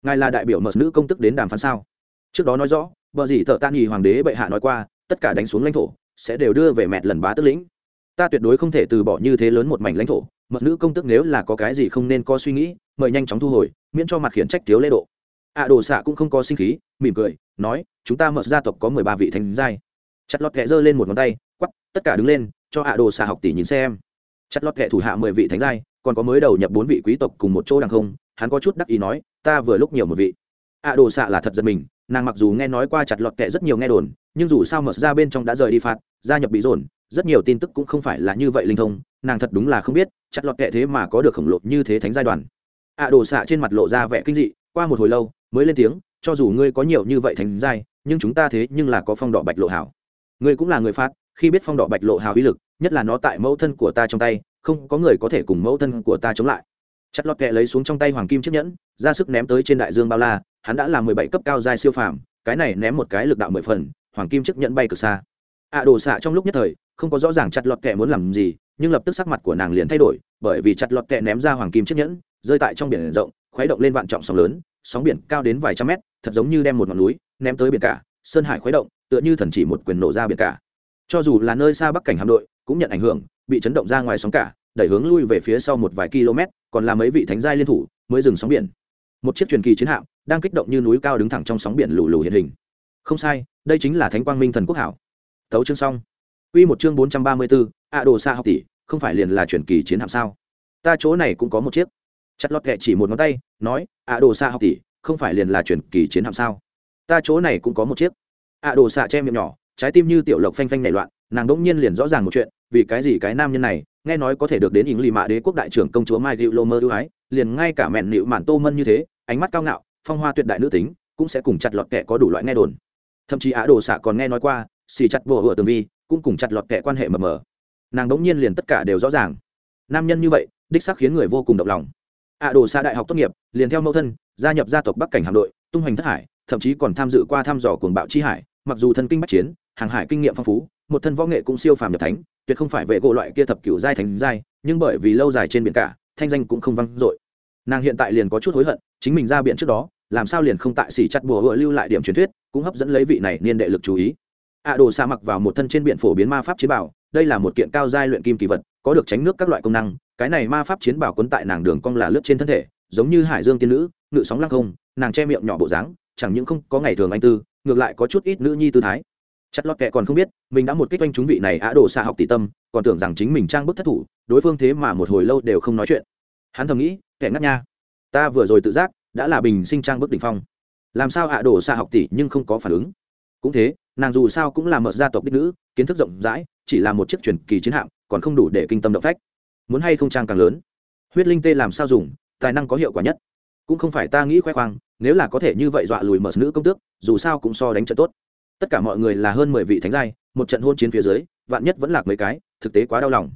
ngài là đại biểu mật nữ công tức đến đàm phán sao? Trước đó nói rõ vợ gì thợ tan nghỉ hoàng đế bệ hạ nói qua tất cả đánh xuống lãnh thổ, sẽ đều đưa về mẹt lần bá tức lĩnh. Ta tuyệt đối không thể từ bỏ như thế lớn một mảnh lãnh thổ, mật nữ công tức nếu là có cái gì không nên có suy nghĩ, mời nhanh chóng thu hồi, miễn cho mặt khiển trách thiếu lễ độ. Ạ đồ xạ cũng không có sinh khí, mỉm cười, nói, chúng ta mở gia tộc có mười ba vị thánh giai. Chặt lọt kẹ giơ lên một ngón tay quắp tất cả đứng lên, cho ạ đồ xạ học tỷ nhìn xem. Chặt lọt kẹ thủ hạ mười vị thánh giai, còn có mới đầu nhập bốn vị quý tộc cùng một chỗ đằng không, hắn có chút đắc ý nói, ta vừa lúc nhiều một vị ạ đồ xạ là thật giật mình, nàng mặc dù nghe nói qua chặt lọt kệ rất nhiều nghe đồn, nhưng dù sao mở ra bên trong đã rời đi phạt, gia nhập bị dồn, rất nhiều tin tức cũng không phải là như vậy linh thông, nàng thật đúng là không biết, chặt lọt kệ thế mà có được khổng lồ như thế thánh giai đoạn ạ đồ xạ trên mặt lộ ra vẻ kinh dị, qua một hồi lâu, mới lên tiếng, cho dù ngươi có nhiều như vậy thánh giai, nhưng chúng ta thế nhưng là có phong đỏ bạch lộ hảo. Ngươi cũng là người phát khi biết phong đỏ bạch lộ hào uy lực, nhất là nó tại mẫu thân của ta trong tay, không có người có thể cùng mẫu thân của ta chống lại. Chặt lọt kệ lấy xuống trong tay hoàng kim chiếc nhẫn, ra sức ném tới trên đại dương bao la hắn đã là mười bảy cấp cao giai siêu phàm, cái này ném một cái lực đạo mười phần, hoàng kim chiếc nhẫn bay cực xa. Ạ đồ xạ trong lúc nhất thời, không có rõ ràng chặt lọt kẹ muốn làm gì, nhưng lập tức sắc mặt của nàng liền thay đổi, bởi vì chặt lọt kẹ ném ra hoàng kim chiếc nhẫn, rơi tại trong biển rộng, khuấy động lên vạn trọng sóng lớn, sóng biển cao đến vài trăm mét, thật giống như đem một ngọn núi, ném tới biển cả, sơn hải khuấy động, tựa như thần chỉ một quyền nổ ra biển cả. Cho dù là nơi xa bắc cảnh hạm đội, cũng nhận ảnh hưởng, bị chấn động ra ngoài sóng cả, đẩy hướng lui về phía sau một vài km, còn là mấy vị thánh giai liên thủ, mới dừng sóng biển một chiếc truyền kỳ chiến hạm đang kích động như núi cao đứng thẳng trong sóng biển lù lù hiện hình không sai đây chính là thánh quang minh thần quốc hảo thấu chương xong Quy một chương 434, ạ đồ xa học tỷ, không phải liền là truyền kỳ chiến hạm sao? Ta chỗ này cũng có một chiếc. Chặt lọt kệ chỉ một ngón tay, nói, ạ đồ xa học tỷ, không phải liền là truyền kỳ chiến hạm sao? Ta chỗ này cũng có một chiếc. ạ đồ xạ che miệng nhỏ, trái tim như tiểu lộc phanh phanh nảy loạn, nàng đỗng nhiên liền rõ ràng một chuyện, vì cái gì cái nam nhân này, nghe nói có thể được đến ỉng lì mạ đế quốc đại trưởng công chúa Mai gịu Lô mơ ưu ái, liền ngay cả mẹn nịu mạn tô mân như thế, ánh mắt cao ngạo, phong hoa tuyệt đại nữ tính, cũng sẽ cùng chặt lọt kẻ có đủ loại nghe đồn. Thậm chí Á đồ xạ còn nghe nói qua, xì chặt bùa hựa tường vi cũng cùng chặt lọt kẻ quan hệ mờ mờ. Nàng đống nhiên liền tất cả đều rõ ràng. Nam nhân như vậy đích xác khiến người vô cùng động lòng. Ạ đồ xa đại học tốt nghiệp liền theo mẫu thân gia nhập gia tộc bắc cảnh hạm đội tung hoành thất hải thậm chí còn tham dự qua thăm dò cuồng bạo chi hải mặc dù thân kinh bắc chiến hàng hải kinh nghiệm phong phú một thân võ nghệ cũng siêu phàm nhập thánh tuyệt không phải vệ gỗ loại kia thập cửu giai thành giai, nhưng bởi vì lâu dài trên biển cả, thanh danh cũng không vang dội. Nàng hiện tại liền có chút hối hận, chính mình ra biển trước đó, làm sao liền không tại xỉ chặt bùa hựa lưu lại điểm truyền thuyết, cũng hấp dẫn lấy vị này niên đệ lực chú ý. Ạ đồ xa mặc vào một thân trên biển phổ biến ma pháp chiến bảo, đây là một kiện cao giai luyện kim kỳ vật, có được tránh nước các loại công năng, cái này ma pháp chiến bảo quấn tại nàng đường cong là lướt trên thân thể, giống như hải dương tiên nữ, ngự sóng lăng không, nàng che miệng nhỏ bộ dáng, chẳng những không có ngày thường anh tư, ngược lại có chút ít nữ nhi tư thái chất lót kệ còn không biết, mình đã một kích oanh chúng vị này á đồ xa học tỷ tâm, còn tưởng rằng chính mình trang bức thất thủ, đối phương thế mà một hồi lâu đều không nói chuyện. Hắn thầm nghĩ, kẻ ngắt nha, ta vừa rồi tự giác đã là bình sinh trang bức đ ỉ n h phong. Làm sao ạ đồ xa học tỷ nhưng không có phản ứng? Cũng thế, nàng dù sao cũng là mở gia tộc đích nữ, kiến thức rộng rãi, chỉ là một chiếc truyền kỳ chiến hạm, còn không đủ để kinh tâm động phách. Muốn hay không trang càng lớn? Huyết linh tê làm sao dùng, tài năng có hiệu quả nhất. Cũng không phải ta nghĩ khoe khoang, nếu là có thể như vậy dọa lùi mở nữ công tước, dù sao cũng so đánh trận tốt tất cả mọi người là hơn mười vị thánh giai, một trận hôn chiến phía dưới, vạn nhất vẫn lạc mấy cái, thực tế quá đau lòng.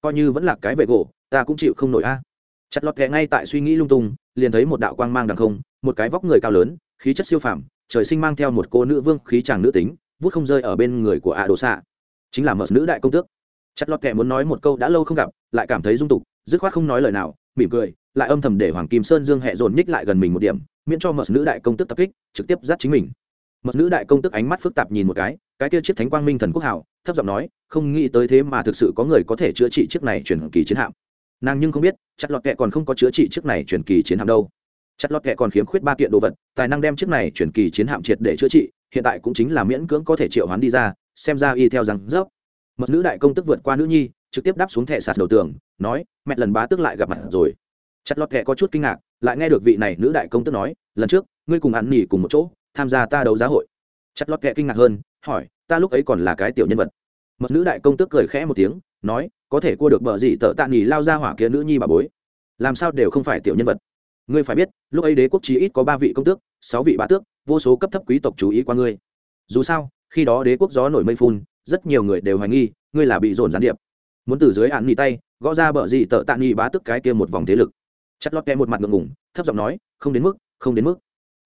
Coi như vẫn lạc cái vệ gỗ, ta cũng chịu không nổi a. Chặt lọt kẹ ngay tại suy nghĩ lung tung, liền thấy một đạo quang mang đằng không, một cái vóc người cao lớn, khí chất siêu phàm, trời sinh mang theo một cô nữ vương khí chàng nữ tính, vút không rơi ở bên người của ạ đồ xạ chính là mật nữ đại công tước. Chặt lọt kẻ muốn nói một câu đã lâu không gặp, lại cảm thấy dung tục, dứt khoát không nói lời nào, mỉm cười, lại âm thầm để hoàng kim sơn dương hẹ dồn nhích lại gần mình một điểm, miễn cho mật nữ đại công tước tập kích, trực tiếp dắt chính mình mật nữ đại công tước ánh mắt phức tạp nhìn một cái cái kia chiếc thánh quang minh thần quốc hảo thấp giọng nói, không nghĩ tới thế mà thực sự có người có thể chữa trị chiếc này chuyển kỳ chiến hạm. Nàng nhưng không biết, chặt lọt kệ còn không có chữa trị chiếc này chuyển kỳ chiến hạm đâu. Chặt lọt kệ còn khiếm khuyết ba kiện đồ vật, tài năng đem chiếc này chuyển kỳ chiến hạm triệt để chữa trị, hiện tại cũng chính là miễn cưỡng có thể triệu hoán đi ra, xem ra y theo rằng dốc. Mật nữ đại công tức vượt qua nữ nhi, trực tiếp đáp xuống thẻ sạt đầu tường, nói, mẹ lần bá tức lại gặp mặt rồi. Chặt lọt kệ có chút kinh ngạc, lại nghe được vị này nữ đại công tức nói, lần trước, ngươi cùng ăn nghỉ cùng một chỗ tham gia ta đấu giá hội. Chặt lót kệ kinh ngạc hơn, hỏi, ta lúc ấy còn là cái tiểu nhân vật. Mật nữ đại công tước cười khẽ một tiếng, nói, có thể cua được bờ gì tợ tạ nghỉ lao ra hỏa kia nữ nhi bà bối. Làm sao đều không phải tiểu nhân vật. Ngươi phải biết, lúc ấy đế quốc chí ít có ba vị công tước, sáu vị bá tước, vô số cấp thấp quý tộc chú ý qua ngươi. Dù sao, khi đó đế quốc gió nổi mây phun, rất nhiều người đều hoài nghi, ngươi là bị dồn gián điệp. Muốn từ dưới hạn nghỉ tay, gõ ra bờ gì tợ tạ nghỉ bá tước cái kia một vòng thế lực. Chặt lót kệ một mặt ngượng ngùng, thấp giọng nói, không đến mức, không đến mức.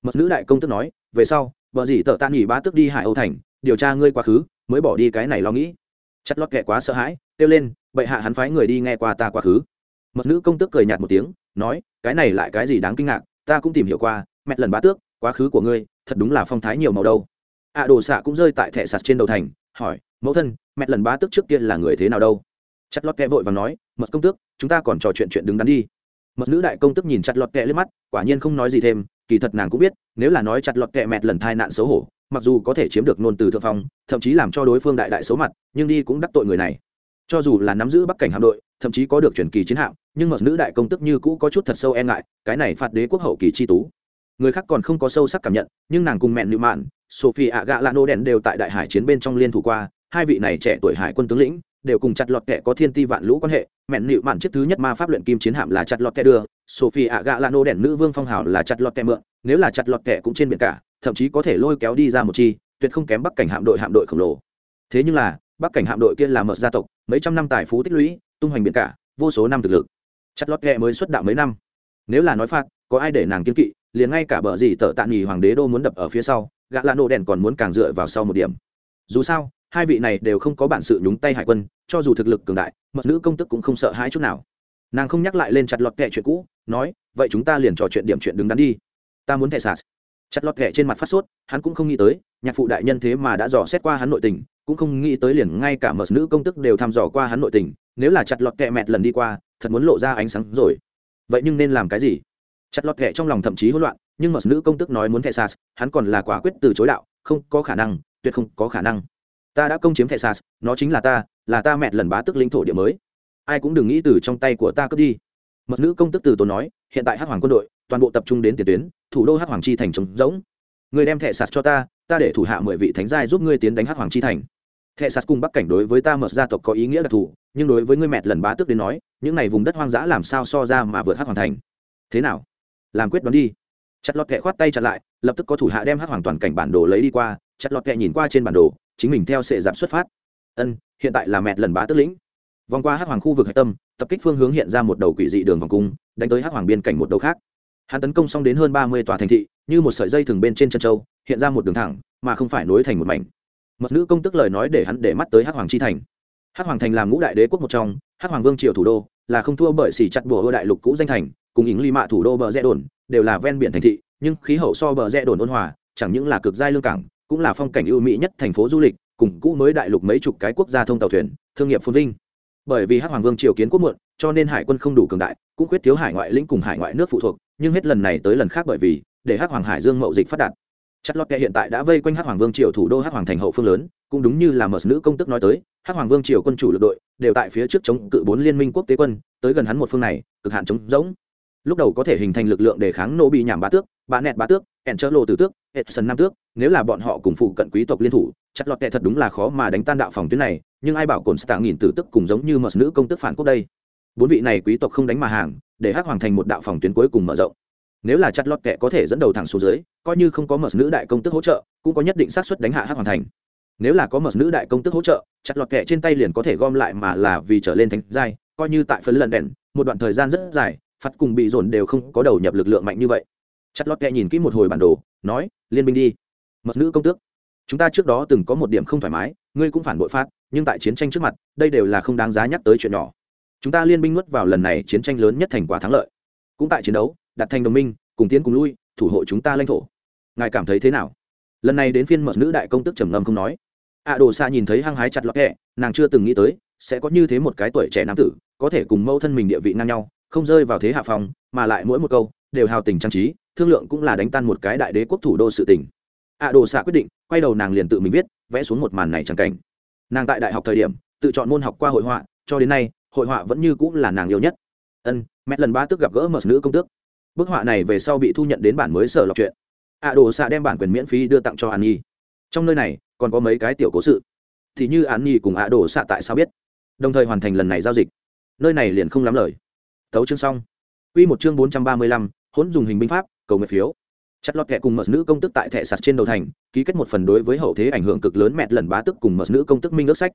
Mật nữ đại công tước nói về sau, vợ dĩ tợ tạ nghỉ bá tức đi hải âu thành, điều tra ngươi quá khứ, mới bỏ đi cái này lo nghĩ. Chặt lót kẹ quá sợ hãi, kêu lên, bệ hạ hắn phái người đi nghe qua ta quá khứ. Mật nữ công tước cười nhạt một tiếng, nói, cái này lại cái gì đáng kinh ngạc, ta cũng tìm hiểu qua, mẹ lần bá tước, quá khứ của ngươi, thật đúng là phong thái nhiều màu đâu. Ạ đồ xạ cũng rơi tại thẻ sạt trên đầu thành, hỏi, mẫu thân, mẹ lần bá tước trước kia là người thế nào đâu? Chặt lọt kẹ vội và nói, mật công tước, chúng ta còn trò chuyện chuyện đứng đắn đi. Mật nữ đại công tước nhìn chặt lọt kẹ lên mắt, quả nhiên không nói gì thêm kỳ thật nàng cũng biết, nếu là nói chặt lọt kẹ mẹt lần thai nạn xấu hổ, mặc dù có thể chiếm được nôn từ thượng phong, thậm chí làm cho đối phương đại đại xấu mặt, nhưng đi cũng đắc tội người này. Cho dù là nắm giữ bắc cảnh hạm đội, thậm chí có được chuyển kỳ chiến hạm, nhưng mật nữ đại công tức như cũ có chút thật sâu e ngại, cái này phạt đế quốc hậu kỳ chi tú. Người khác còn không có sâu sắc cảm nhận, nhưng nàng cùng mẹn nữ mạn sophie ạ gạ lạ nô đèn đều tại đại hải chiến bên trong liên thủ qua, hai vị này trẻ tuổi hải quân tướng lĩnh, đều cùng chặt lọt kẻ có thiên ti vạn lũ quan hệ. Mẹn nịu mạn chiếc thứ nhất ma pháp luyện kim chiến hạm là chặt lọt kẻ đưa sophie ạ gạ là nô đèn nữ vương phong hào là chặt lọt kẻ mượn, nếu là chặt lọt kẻ cũng trên biển cả, thậm chí có thể lôi kéo đi ra một chi, tuyệt không kém bắc cảnh hạm đội hạm đội khổng lồ. Thế nhưng là, bắc cảnh hạm đội kia là mở gia tộc, mấy trăm năm tài phú tích lũy, tung hoành biển cả, vô số năm thực lực. Chặt lọt kẹ mới xuất đạo mấy năm. Nếu là nói phạt, có ai để nàng kiên kỵ, liền ngay cả bờ gì tợ tạ nghỉ hoàng đế đô muốn đập ở phía sau gã lạ nổ đèn còn muốn càng dựa vào sau một điểm. Dù sao, hai vị này đều không có bản sự nhúng tay hải quân, cho dù thực lực cường đại, mật nữ công tức cũng không sợ hãi chút nào nàng không nhắc lại lên chặt lọt kệ chuyện cũ, nói, vậy chúng ta liền trò chuyện điểm chuyện đứng đắn đi. Ta muốn thẻ sạt. Chặt lọt kệ trên mặt phát sốt, hắn cũng không nghĩ tới, nhạc phụ đại nhân thế mà đã dò xét qua hắn nội tình, cũng không nghĩ tới liền ngay cả mờ nữ công tức đều thăm dò qua hắn nội tình, nếu là chặt lọt kệ mẹt lần đi qua, thật muốn lộ ra ánh sáng rồi. Vậy nhưng nên làm cái gì? Chặt lọt kệ trong lòng thậm chí hỗn loạn, nhưng mờ nữ công tức nói muốn thẻ sạt, hắn còn là quả quyết từ chối đạo, không có khả năng, tuyệt không có khả năng. Ta đã công chiếm thẻ sas nó chính là ta là ta mẹt lần bá tức linh thổ địa mới ai cũng đừng nghĩ từ trong tay của ta cướp đi. Mật nữ công tức từ tốn nói, hiện tại hắc hoàng quân đội, toàn bộ tập trung đến tiền tuyến, thủ đô hắc hoàng chi thành trống rỗng. Người đem thẻ sạt cho ta ta để thủ hạ mười vị thánh giai giúp ngươi tiến đánh hắc hoàng chi thành. Thẻ sạt cùng bắc cảnh đối với ta mở gia tộc có ý nghĩa đặc thù, nhưng đối với ngươi mẹt lần bá tức đến nói, những này vùng đất hoang dã làm sao so ra mà vượt hắc hoàng thành. Thế nào? Làm quyết đoán đi. Chặt lọt kẹ khoát tay chặt lại, lập tức có thủ hạ đem hắc hoàng toàn cảnh bản đồ lấy đi qua, chặt lọt kẹ nhìn qua trên bản đồ, chính mình theo sệ giảm xuất phát. Ân, hiện tại là mẹt lần bá tức lĩnh vòng qua hắc hoàng khu vực hạch tâm, tập kích phương hướng hiện ra một đầu quỷ dị đường vòng cung, đánh tới hắc hoàng biên cảnh một đầu khác. Hắn tấn công xong đến hơn ba mươi tòa thành thị, như một sợi dây thừng bên trên chân châu, hiện ra một đường thẳng, mà không phải nối thành một mảnh. Mật nữ công tức lời nói để hắn để mắt tới hắc hoàng chi thành. Hắc hoàng thành làm ngũ đại đế quốc một trong, hắc hoàng vương triều thủ đô, là không thua bởi xỉ chặt bùa hô đại lục cũ danh thành, cùng ý ly mạ thủ đô bờ rẽ đồn, đều là ven biển thành thị, nhưng khí hậu so bờ rẽ đồn ôn hòa, chẳng những là cực giai lương cảng, cũng là phong cảnh ưu mỹ nhất thành phố du lịch, cùng cũ mới đại lục mấy chục cái quốc gia thông tàu thuyền, thương nghiệp phồn vinh bởi vì hắc hoàng vương triều kiến quốc muộn, cho nên hải quân không đủ cường đại, cũng quyết thiếu hải ngoại lĩnh cùng hải ngoại nước phụ thuộc, nhưng hết lần này tới lần khác bởi vì, để hắc hoàng hải dương mậu dịch phát đạt. Chất lót kẹ hiện tại đã vây quanh hắc hoàng vương triều thủ đô hắc hoàng thành hậu phương lớn, cũng đúng như là mật nữ công tức nói tới, hắc hoàng vương triều quân chủ lực đội đều tại phía trước chống cự bốn liên minh quốc tế quân, tới gần hắn một phương này, cực hạn chống rỗng. Lúc đầu có thể hình thành lực lượng để kháng nô bị nhảm bá tước, bá nẹt bá tước ẻn chơ lô tử tước edson nam tước, nếu là bọn họ cùng phụ cận quý tộc liên thủ chặt lọt kẹ thật đúng là khó mà đánh tan đạo phòng tuyến này, nhưng ai bảo cồn stạng nghìn tử tức cùng giống như mật nữ công tức phản quốc đây? Bốn vị này quý tộc không đánh mà hàng, để hắc hoàng thành một đạo phòng tuyến cuối cùng mở rộng. Nếu là chặt lọt kẹ có thể dẫn đầu thẳng xuống dưới, coi như không có mật nữ đại công tức hỗ trợ, cũng có nhất định xác suất đánh hạ hắc hoàng thành. Nếu là có mật nữ đại công tức hỗ trợ chặt lọt kẹ trên tay liền có thể gom lại mà là vì trở lên thành giai, coi như tại phần lần đèn, một đoạn thời gian rất dài, phạt cùng bị dồn đều không có đầu nhập lực lượng mạnh như vậy. Chặt lọt kẹ nhìn kỹ một hồi bản đồ nói, liên minh đi. Mật nữ công tước, chúng ta trước đó từng có một điểm không thoải mái, ngươi cũng phản bội phát nhưng tại chiến tranh trước mặt, đây đều là không đáng giá nhắc tới chuyện nhỏ. Chúng ta liên minh nuốt vào lần này chiến tranh lớn nhất thành quả thắng lợi. Cũng tại chiến đấu, đặt thành đồng minh, cùng tiến cùng lui, thủ hộ chúng ta lãnh thổ. Ngài cảm thấy thế nào? Lần này đến phiên mật nữ đại công tức trầm ngâm không nói. Ạ đồ xa nhìn thấy hăng hái chặt lọt hẹ nàng chưa từng nghĩ tới, sẽ có như thế một cái tuổi trẻ nam tử, có thể cùng mẫu thân mình địa vị ngang nhau, không rơi vào thế hạ phòng mà lại mỗi một câu đều hào tình trang trí thương lượng cũng là đánh tan một cái đại đế quốc thủ đô sự tình. Ạ đồ xạ quyết định quay đầu nàng liền tự mình viết vẽ xuống một màn này chẳng cảnh. Nàng tại đại học thời điểm tự chọn môn học qua hội họa cho đến nay hội họa vẫn như cũng là nàng yêu nhất. Ân mẹ lần ba tức gặp gỡ mật nữ công tước. Bức họa này về sau bị thu nhận đến bản mới sở lọc chuyện ạ đồ xạ đem bản quyền miễn phí đưa tặng cho an nhi. Trong nơi này còn có mấy cái tiểu cố sự. Thì như an nhi cùng ạ đồ xạ tại sao biết? Đồng thời hoàn thành lần này giao dịch. Nơi này liền không lắm lời. Thấu chương xong. Quy một chương bốn trăm ba mươi lăm, hỗn dùng hình binh pháp, cầu nguyện phiếu. Chặt lọt kẹ cùng mật nữ công tức tại thẻ sạt trên đầu thành, ký kết một phần đối với hậu thế ảnh hưởng cực lớn mẹ lần bá tức cùng mật nữ công tức minh ước sách.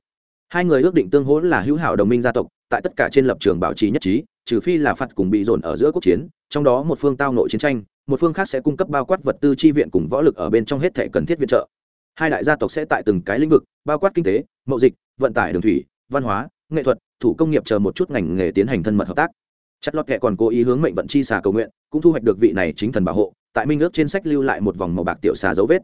Hai người ước định tương hỗn là hữu hảo đồng minh gia tộc, tại tất cả trên lập trường bảo trì nhất trí, trừ phi là phạt cùng bị dồn ở giữa quốc chiến, trong đó một phương tao nội chiến tranh, một phương khác sẽ cung cấp bao quát vật tư chi viện cùng võ lực ở bên trong hết thể cần thiết viện trợ. Hai đại gia tộc sẽ tại từng cái lĩnh vực, bao quát kinh tế, mậu dịch, vận tải đường thủy, văn hóa, nghệ thuật, thủ công nghiệp chờ một chút ngành nghề tiến hành thân mật hợp tác chất lót kệ còn cố ý hướng mệnh vận chi xà cầu nguyện cũng thu hoạch được vị này chính thần bảo hộ, tại minh ước trên sách lưu lại một vòng màu bạc tiểu xà dấu vết.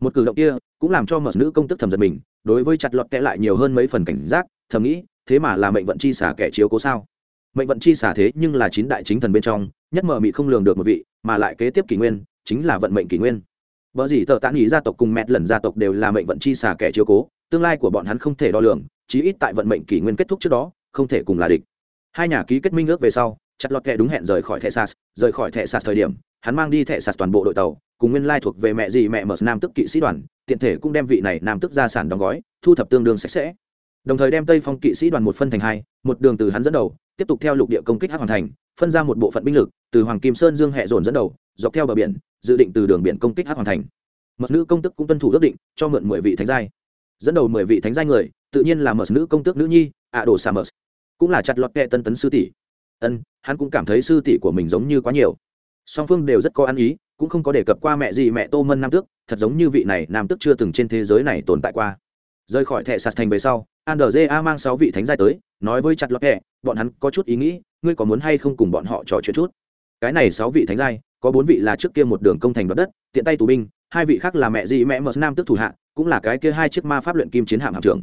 Một cử động kia cũng làm cho mật nữ công tức thầm giật mình, đối với chặt lọt kẽ lại nhiều hơn mấy phần cảnh giác, thầm nghĩ, thế mà là mệnh vận chi xả kẻ chiếu cố sao? Mệnh vận chi xả thế nhưng là chín đại chính thần bên trong, nhất mờ mị không lường được một vị, mà lại kế tiếp kỷ nguyên, chính là vận mệnh kỷ nguyên. Vợ gì tờ tán ý gia tộc cùng mẹ lần gia tộc đều là mệnh vận chi xả kẻ chiếu cố, tương lai của bọn hắn không thể đo lường, chí ít tại vận mệnh kỷ nguyên kết thúc trước đó, không thể cùng là địch. Hai nhà ký kết minh ước về sau chặt lọt kẹ đúng hẹn rời khỏi thẻ sas, rời khỏi thẻ sas thời điểm, hắn mang đi thẻ sas toàn bộ đội tàu, cùng nguyên lai thuộc về mẹ gì mẹ mở nam tức kỵ sĩ đoàn, tiện thể cũng đem vị này nam tức gia sản đóng gói, thu thập tương đương sạch sẽ. Đồng thời đem tây phong kỵ sĩ đoàn một phân thành hai, một đường từ hắn dẫn đầu, tiếp tục theo lục địa công kích hắc hoàng thành, phân ra một bộ phận binh lực, từ hoàng kim sơn dương hệ dồn dẫn đầu, dọc theo bờ biển, dự định từ đường biển công kích hắc hoàng thành. Mật nữ công tức cũng tuân thủ ước định, cho mượn mười vị thánh giai. Dẫn đầu mười vị thánh giai người, tự nhiên là mật nữ công tước nữ nhi ạ đồ sa mật cũng là chặt lọt kẹ tân tấn sư tỷ ân, hắn cũng cảm thấy sư tỷ của mình giống như quá nhiều. Song phương đều rất có ăn ý, cũng không có đề cập qua mẹ gì mẹ tô mân nam tước, thật giống như vị này nam tước chưa từng trên thế giới này tồn tại qua. Rời khỏi thẻ sạt thành về sau andrja mang sáu vị thánh giai tới, nói với chặt lọt kẹ, bọn hắn có chút ý nghĩ, ngươi có muốn hay không cùng bọn họ trò chuyện chút? Cái này sáu vị thánh giai, có bốn vị là trước kia một đường công thành đoạt đất, tiện tay tù binh, hai vị khác là mẹ gì mẹ mờ nam tước thủ hạ, cũng là cái kia hai chiếc ma pháp luyện kim chiến hạm hạm trưởng.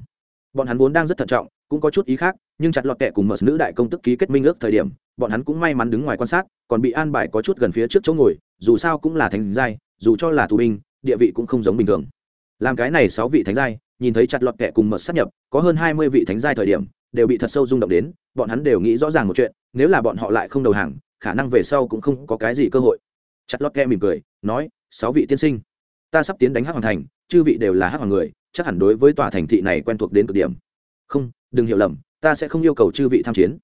Bọn hắn vốn đang rất thận trọng, cũng có chút ý khác nhưng chặt lọt kẹ cùng mở nữ đại công tức ký kết minh ước thời điểm, bọn hắn cũng may mắn đứng ngoài quan sát, còn bị an bài có chút gần phía trước chỗ ngồi, dù sao cũng là thánh giai, dù cho là tù binh, địa vị cũng không giống bình thường. Làm cái này sáu vị thánh giai, nhìn thấy chặt lọt kẹ cùng mở sát nhập, có hơn hai mươi vị thánh giai thời điểm, đều bị thật sâu rung động đến, bọn hắn đều nghĩ rõ ràng một chuyện, nếu là bọn họ lại không đầu hàng, khả năng về sau cũng không có cái gì cơ hội. Chặt lọt kẹ mỉm cười, nói, sáu vị tiên sinh, ta sắp tiến đánh hắc hoàng thành, chư vị đều là hắc hoàng người, chắc hẳn đối với tòa thành thị này quen thuộc đến cực điểm. Không, đừng hiểu lầm ta sẽ không yêu cầu chư vị tham chiến.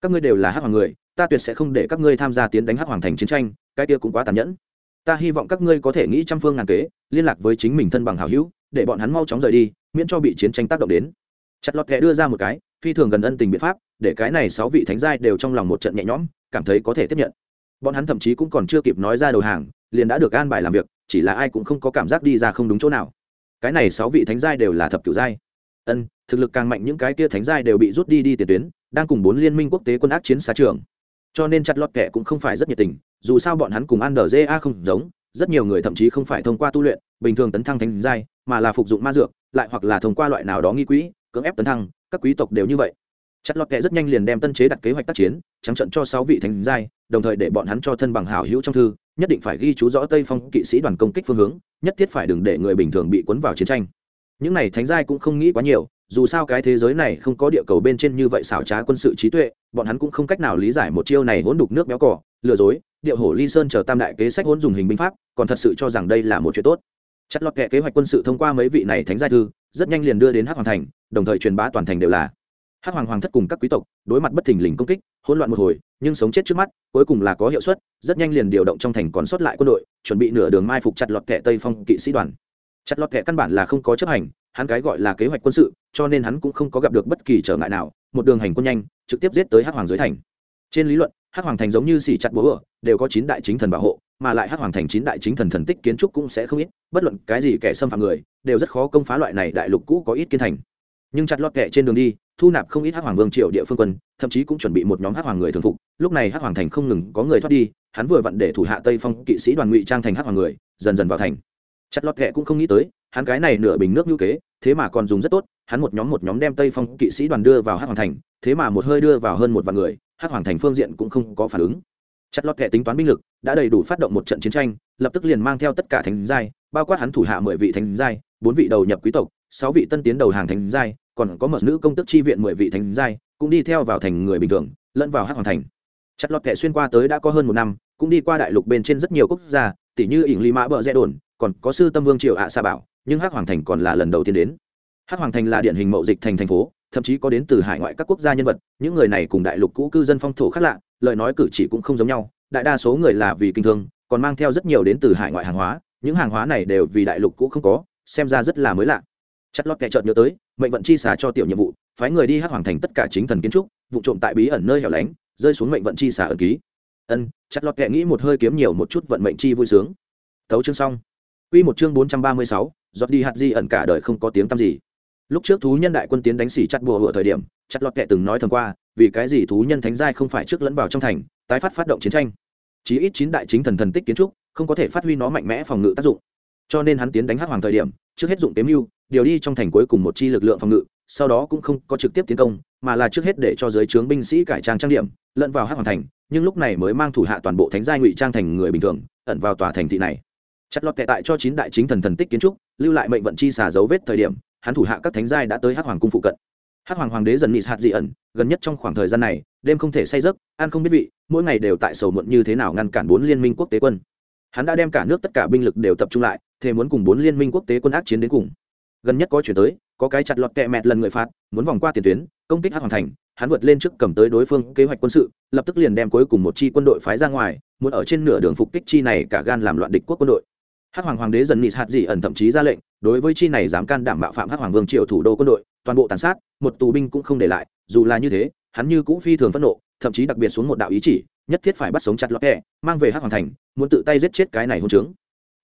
Các ngươi đều là hắc hoàng người, ta tuyệt sẽ không để các ngươi tham gia tiến đánh hắc hoàng thành chiến tranh, cái kia cũng quá tàn nhẫn. Ta hy vọng các ngươi có thể nghĩ trăm phương ngàn kế, liên lạc với chính mình thân bằng hảo hữu, để bọn hắn mau chóng rời đi, miễn cho bị chiến tranh tác động đến. Chặt lọt kẻ đưa ra một cái, phi thường gần ân tình biện pháp, để cái này sáu vị thánh giai đều trong lòng một trận nhẹ nhõm, cảm thấy có thể tiếp nhận. Bọn hắn thậm chí cũng còn chưa kịp nói ra đầu hàng, liền đã được an bài làm việc, chỉ là ai cũng không có cảm giác đi ra không đúng chỗ nào. Cái này sáu vị thánh giai đều là thập cửu giai. Ân thực lực càng mạnh, những cái kia thánh giai đều bị rút đi đi tiền tuyến, đang cùng bốn liên minh quốc tế quân ác chiến xa trường. Cho nên chặt lọt kẻ cũng không phải rất nhiệt tình, dù sao bọn hắn cùng ăn đờ ja không giống, rất nhiều người thậm chí không phải thông qua tu luyện, bình thường tấn thăng thánh giai, mà là phục dụng ma dược, lại hoặc là thông qua loại nào đó nghi quỹ, cưỡng ép tấn thăng, các quý tộc đều như vậy. Chặt lọt kẻ rất nhanh liền đem tân chế đặt kế hoạch tác chiến, trắng trận cho sáu vị thánh giai, đồng thời để bọn hắn cho thân bằng hảo hữu trong thư, nhất định phải ghi chú rõ tây phong kỵ sĩ đoàn công kích phương hướng, nhất thiết phải đừng để người bình thường bị cuốn vào chiến tranh. Những này thánh giai cũng không nghĩ quá nhiều dù sao cái thế giới này không có địa cầu bên trên như vậy xảo trá quân sự trí tuệ, bọn hắn cũng không cách nào lý giải một chiêu này hỗn đục nước béo cỏ lừa dối, điệu hổ ly sơn chờ tam đại kế sách hỗn dùng hình binh pháp, còn thật sự cho rằng đây là một chuyện tốt. Chất lọt kệ kế hoạch quân sự thông qua mấy vị này thánh giai thư, rất nhanh liền đưa đến hắc hoàng thành, đồng thời truyền bá toàn thành đều là hắc hoàng hoàng thất cùng các quý tộc, đối mặt bất thình lình công kích, hỗn loạn một hồi, nhưng sống chết trước mắt, cuối cùng là có hiệu suất, rất nhanh liền điều động trong thành còn sót lại quân đội, chuẩn bị nửa đường mai phục chặt lọt kệ tây phong kỵ sĩ đoàn chặt lọt kệ căn bản là không có chấp hành, hắn cái gọi là kế hoạch quân sự, cho nên hắn cũng không có gặp được bất kỳ trở ngại nào, một đường hành quân nhanh, trực tiếp giết tới hắc hoàng dưới thành. Trên lý luận, hắc hoàng thành giống như xỉ chặt búa ở, đều có chín đại chính thần bảo hộ, mà lại hắc hoàng thành chín đại chính thần thần tích kiến trúc cũng sẽ không ít, bất luận cái gì kẻ xâm phạm người, đều rất khó công phá loại này đại lục cũ có ít kiên thành. Nhưng chặt lọt kệ trên đường đi, thu nạp không ít hắc hoàng vương triều địa phương quân, thậm chí cũng chuẩn bị một nhóm hắc hoàng người thường phục. Lúc này hắc hoàng thành không ngừng có người thoát đi, hắn vừa vặn để thủ hạ tây phong kỵ sĩ đoàn ngụy trang thành hắc hoàng người, dần dần vào thành chặt lọt kệ cũng không nghĩ tới, hắn cái này nửa bình nước như kế, thế mà còn dùng rất tốt, hắn một nhóm một nhóm đem tây phong kỵ sĩ đoàn đưa vào Hát hoàng thành, thế mà một hơi đưa vào hơn một vạn người Hát hoàng thành phương diện cũng không có phản ứng. Chặt lọt kệ tính toán binh lực, đã đầy đủ phát động một trận chiến tranh, lập tức liền mang theo tất cả thánh giai, bao quát hắn thủ hạ mười vị thánh giai, bốn vị đầu nhập quý tộc, sáu vị tân tiến đầu hàng thánh giai, còn có một nữ công tức tri viện mười vị thánh giai, cũng đi theo vào thành người bình thường, lẫn vào Hát hoàng thành. Chặt lọt kệ xuyên qua tới đã có hơn một năm, cũng đi qua đại lục bên trên rất nhiều quốc gia tỉ như ỉng ly mã bợ rẽ đồn, còn có sư tâm vương triều ạ sa bảo, nhưng hắc hoàng thành còn là lần đầu tiên đến. Hắc hoàng thành là điển hình mậu dịch thành thành phố, thậm chí có đến từ hải ngoại các quốc gia nhân vật, những người này cùng đại lục cũ cư dân phong thổ khác lạ, lời nói cử chỉ cũng không giống nhau, đại đa số người là vì kinh thương, còn mang theo rất nhiều đến từ hải ngoại hàng hóa, những hàng hóa này đều vì đại lục cũ không có, xem ra rất là mới lạ. Chất lót kẻ chợt nhớ tới, mệnh vận chi xả cho tiểu nhiệm vụ, phái người đi hắc hoàng thành tất cả chính thần kiến trúc, vụ trộm tại bí ẩn nơi hẻo lánh, rơi xuống mệnh vận chi xả ẩn ký ân chặt lọt kệ nghĩ một hơi kiếm nhiều một chút vận mệnh chi vui sướng tấu chương xong Quy một chương bốn trăm ba mươi sáu, giọt đi hạt di ẩn cả đời không có tiếng tăm gì. Lúc trước thú nhân đại quân tiến đánh xỉ chặt bùa hựa thời điểm, chặt lọt kệ từng nói thầm qua, vì cái gì thú nhân thánh giai không phải trước lẫn vào trong thành, tái phát phát động chiến tranh. Chí ít chín đại chính thần thần tích kiến trúc, không có thể phát huy nó mạnh mẽ phòng ngự tác dụng. Cho nên hắn tiến đánh hắc hoàng thời điểm, trước hết dụng kiếm mưu, điều đi trong thành cuối cùng một chi lực lượng phòng ngự, sau đó cũng không có trực tiếp tiến công, mà là trước hết để cho giới trướng binh sĩ cải trang trang điểm, lẫn vào hắc hoàng thành, nhưng lúc này mới mang thủ hạ toàn bộ thánh giai ngụy trang thành người bình thường, ẩn vào tòa thành thị này. Chặt lọt kệ tại cho chín đại chính thần thần tích kiến trúc lưu lại mệnh vận chi xả dấu vết thời điểm hắn thủ hạ các thánh giai đã tới hắc hoàng cung phụ cận. Hắc hoàng hoàng đế dần nịt hạt dị ẩn gần nhất trong khoảng thời gian này đêm không thể say giấc ăn không biết vị mỗi ngày đều tại sầu muộn như thế nào ngăn cản bốn liên minh quốc tế quân. Hắn đã đem cả nước tất cả binh lực đều tập trung lại thề muốn cùng bốn liên minh quốc tế quân ác chiến đến cùng. Gần nhất có chuyển tới có cái chặt lọt kẹ mẹt lần người phạt muốn vòng qua tiền tuyến công kích hắc hoàng thành hắn vượt lên trước cầm tới đối phương kế hoạch quân sự, lập tức liền đem cuối cùng một chi quân đội phái ra ngoài, muốn ở trên nửa đường phục kích chi này cả gan làm loạn địch quốc quân đội. Hắc hoàng hoàng đế dần nịt hạt dị ẩn thậm chí ra lệnh, đối với chi này dám can đảm bạo phạm hắc hoàng vương triều thủ đô quân đội, toàn bộ tàn sát, một tù binh cũng không để lại, dù là như thế, hắn như cũng phi thường phẫn nộ, thậm chí đặc biệt xuống một đạo ý chỉ, nhất thiết phải bắt sống chặt lọt kẹ mang về hắc hoàng thành, muốn tự tay giết chết cái này hôn trướng.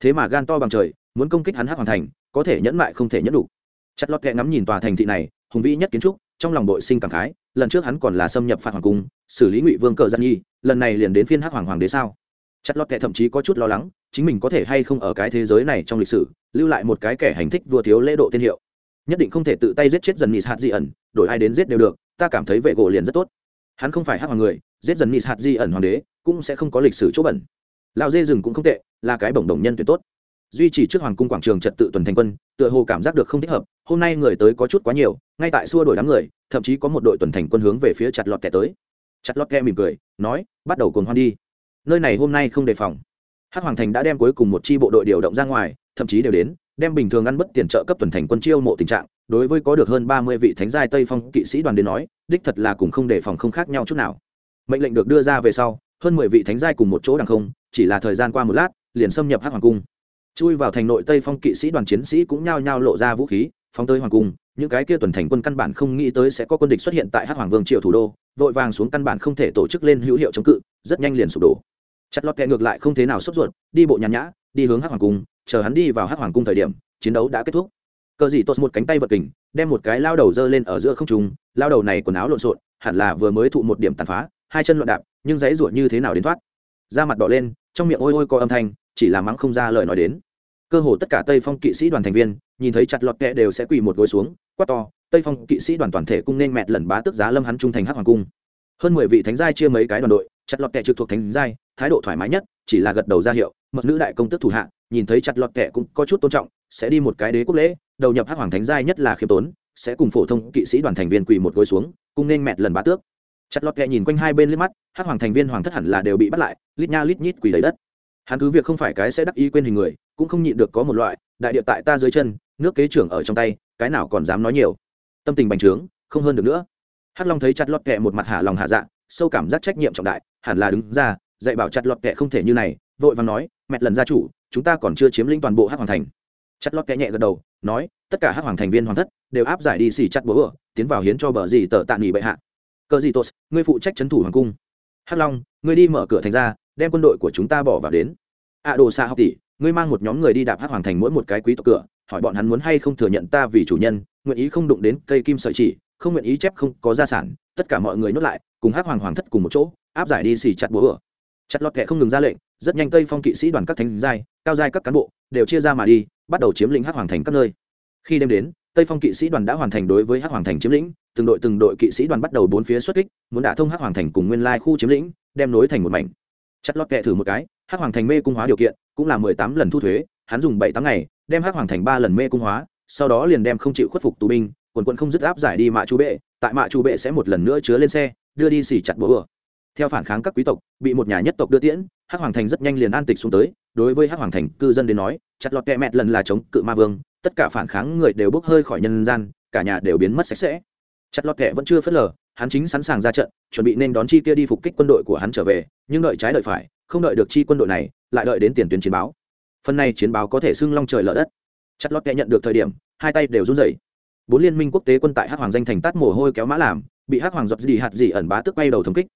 Thế mà gan to bằng trời, muốn công kích hắn hắc hoàng thành, có thể nhẫn mại không thể nhẫn đủ. Chặt lọt kẹ ngắm nhìn tòa thành thị này, hùng vĩ nhất kiến trúc, trong lòng đội sinh cảm khái lần trước hắn còn là xâm nhập phạt hoàng cung, xử lý ngụy vương cờ gian nhi, lần này liền đến phiên hắc hoàng hoàng đế sao? Chặt lọt kệ thậm chí có chút lo lắng, chính mình có thể hay không ở cái thế giới này trong lịch sử, lưu lại một cái kẻ hành thích vừa thiếu lễ độ tiên hiệu. Nhất định không thể tự tay giết chết dần nịt hạt di ẩn, đổi ai đến giết đều được, ta cảm thấy vệ gỗ liền rất tốt. Hắn không phải hắc hoàng người, giết dần nịt hạt di ẩn hoàng đế, cũng sẽ không có lịch sử chỗ bẩn. Lao dê rừng cũng không tệ, là cái bổng đồng nhân tuyệt tốt duy trì trước hoàng cung quảng trường trật tự tuần thành quân, tựa hồ cảm giác được không thích hợp, hôm nay người tới có chút quá nhiều, ngay tại xua đổi đám người, thậm chí có một đội tuần thành quân hướng về phía chặt lọt kẻ tới. Chặt lọt kẻ mỉm cười, nói, bắt đầu cồn hoan đi. Nơi này hôm nay không đề phòng. Hắc hoàng thành đã đem cuối cùng một chi bộ đội điều động ra ngoài, thậm chí đều đến, đem bình thường ăn bất tiền trợ cấp tuần thành quân chiêu mộ tình trạng, đối với có được hơn ba mươi vị thánh giai tây phong kỵ sĩ đoàn đến nói, đích thật là cùng không đề phòng không khác nhau chút nào. Mệnh lệnh được đưa ra về sau, hơn mười vị thánh giai cùng một chỗ đằng không, chỉ là thời gian qua một lát, liền xâm nhập hắc hoàng cung chui vào thành nội tây phong, kỵ sĩ đoàn chiến sĩ cũng nhao nhao lộ ra vũ khí, phóng tới hoàng cung. Những cái kia tuần thành quân căn bản không nghĩ tới sẽ có quân địch xuất hiện tại hắc hoàng vương triều thủ đô, vội vàng xuống căn bản không thể tổ chức lên hữu hiệu chống cự, rất nhanh liền sụp đổ. Chặt lọt kẹ ngược lại không thế nào sốt ruột, đi bộ nhàn nhã, đi hướng hắc hoàng cung, chờ hắn đi vào hắc hoàng cung thời điểm, chiến đấu đã kết thúc. Cờ dị tốt một cánh tay vật kình, đem một cái lao đầu dơ lên ở giữa không trung, lao đầu này quần áo lộn xộn, hẳn là vừa mới thụ một điểm tàn phá, hai chân loạn đạp, nhưng dãy ruột như thế nào đến thoát. Da mặt đỏ lên, trong miệng ôi ôi có âm thanh chỉ là mắng không ra lời nói đến. Cơ hồ tất cả tây phong kỵ sĩ đoàn thành viên, nhìn thấy chặt lọt kẹ đều sẽ quỳ một gối xuống, quát to, tây phong kỵ sĩ đoàn toàn thể cung nên mẹt lần bá tức giá lâm hắn trung thành hắc hoàng cung. Hơn mười vị thánh giai chia mấy cái đoàn đội, chặt lọt kẹ trực thuộc thánh giai, thái độ thoải mái nhất, chỉ là gật đầu ra hiệu, mật nữ đại công tức thủ hạ, nhìn thấy chặt lọt kẹ cũng có chút tôn trọng, sẽ đi một cái đế quốc lễ, đầu nhập hắc hoàng thánh giai nhất là khiêm tốn, sẽ cùng phổ thông kỵ sĩ đoàn thành viên quỳ một gối xuống, cung nên mẹt lần bá tước. Chặt lọt kẹ nhìn quanh hai bên liếc mắt, hắc hoàng thành viên hoàng thất hẳn là đều bị bắt lại, lít nha lít nhít quỳ lấy đất hắn cứ việc không phải cái sẽ đắc ý quên hình người, cũng không nhịn được có một loại, đại địa tại ta dưới chân, nước kế trưởng ở trong tay, cái nào còn dám nói nhiều. Tâm tình bành trướng, không hơn được nữa. Hắc long thấy chặt lọt kẹ một mặt hạ lòng hạ dạ sâu cảm giác trách nhiệm trọng đại, hẳn là đứng ra, dạy bảo chặt lọt kẹ không thể như này, vội vàng nói, mẹ lần gia chủ, chúng ta còn chưa chiếm lĩnh toàn bộ hắc hoàng thành. Chặt lọt kẹ nhẹ gật đầu, nói, tất cả hắc hoàng thành viên hoàng thất đều áp giải đi xì chặt bố ở, tiến vào hiến cho bờ gì tờ tạ nghỉ bệ hạ. Cờ gì tốt ngươi phụ trách trấn thủ hoàng cung. Hắc long, ngươi đi mở cửa thành ra, đem quân đội của chúng ta bỏ vào đến ạ đồ xạ học tỷ, ngươi mang một nhóm người đi đạp hát hoàng thành mỗi một cái quý tộc cửa, hỏi bọn hắn muốn hay không thừa nhận ta vì chủ nhân, nguyện ý không đụng đến cây kim sợi chỉ, không nguyện ý chép không có gia sản, tất cả mọi người nhốt lại, cùng hát hoàng hoàng thất cùng một chỗ, áp giải đi xì chặt búa ở chặt lọt kệ không ngừng ra lệnh, rất nhanh tây phong kỵ sĩ đoàn các thánh giai, cao giai các cán bộ, đều chia ra mà đi, bắt đầu chiếm lĩnh hát hoàng thành các nơi. Khi đêm đến, tây phong kỵ sĩ đoàn đã hoàn thành đối với hát hoàng thành chiếm lĩnh, từng đội từng đội kỵ sĩ đoàn bắt đầu bốn phía xuất kích, muốn đả thông hát hoàng thành cùng nguyên lai khu chiếm lĩnh, đem nối thành một mảnh. Chặt lót kẹ thử một cái hắc hoàng thành mê cung hóa điều kiện, cũng là mười tám lần thu thuế, hắn dùng bảy tám ngày, đem hắc hoàng thành ba lần mê cung hóa, sau đó liền đem không chịu khuất phục tù binh, quần quận không dứt áp giải đi mạ chú bệ, tại mạ chú bệ sẽ một lần nữa chứa lên xe, đưa đi xỉ chặt búa theo phản kháng các quý tộc, bị một nhà nhất tộc đưa tiễn, hắc hoàng thành rất nhanh liền an tịch xuống tới, đối với hắc hoàng thành cư dân đến nói, chặt lọt kẹ mẹt lần là chống cự ma vương, tất cả phản kháng người đều bốc hơi khỏi nhân gian, cả nhà đều biến mất sạch sẽ. Chặt lọt kẹ vẫn chưa phớt lờ, hắn chính sẵn sàng ra trận, chuẩn bị nên đón chi kia đi phục kích quân đội của hắn trở về, nhưng đợi trái đợi phải không đợi được chi quân đội này, lại đợi đến tiền tuyến chiến báo. Phần này chiến báo có thể xưng long trời lở đất. Chặt lót kẻ nhận được thời điểm, hai tay đều run rẩy. Bốn liên minh quốc tế quân tại hắc hoàng danh thành tát mồ hôi kéo mã làm, bị hắc hoàng giọt gì hạt gì ẩn bá tức bay đầu thống kích.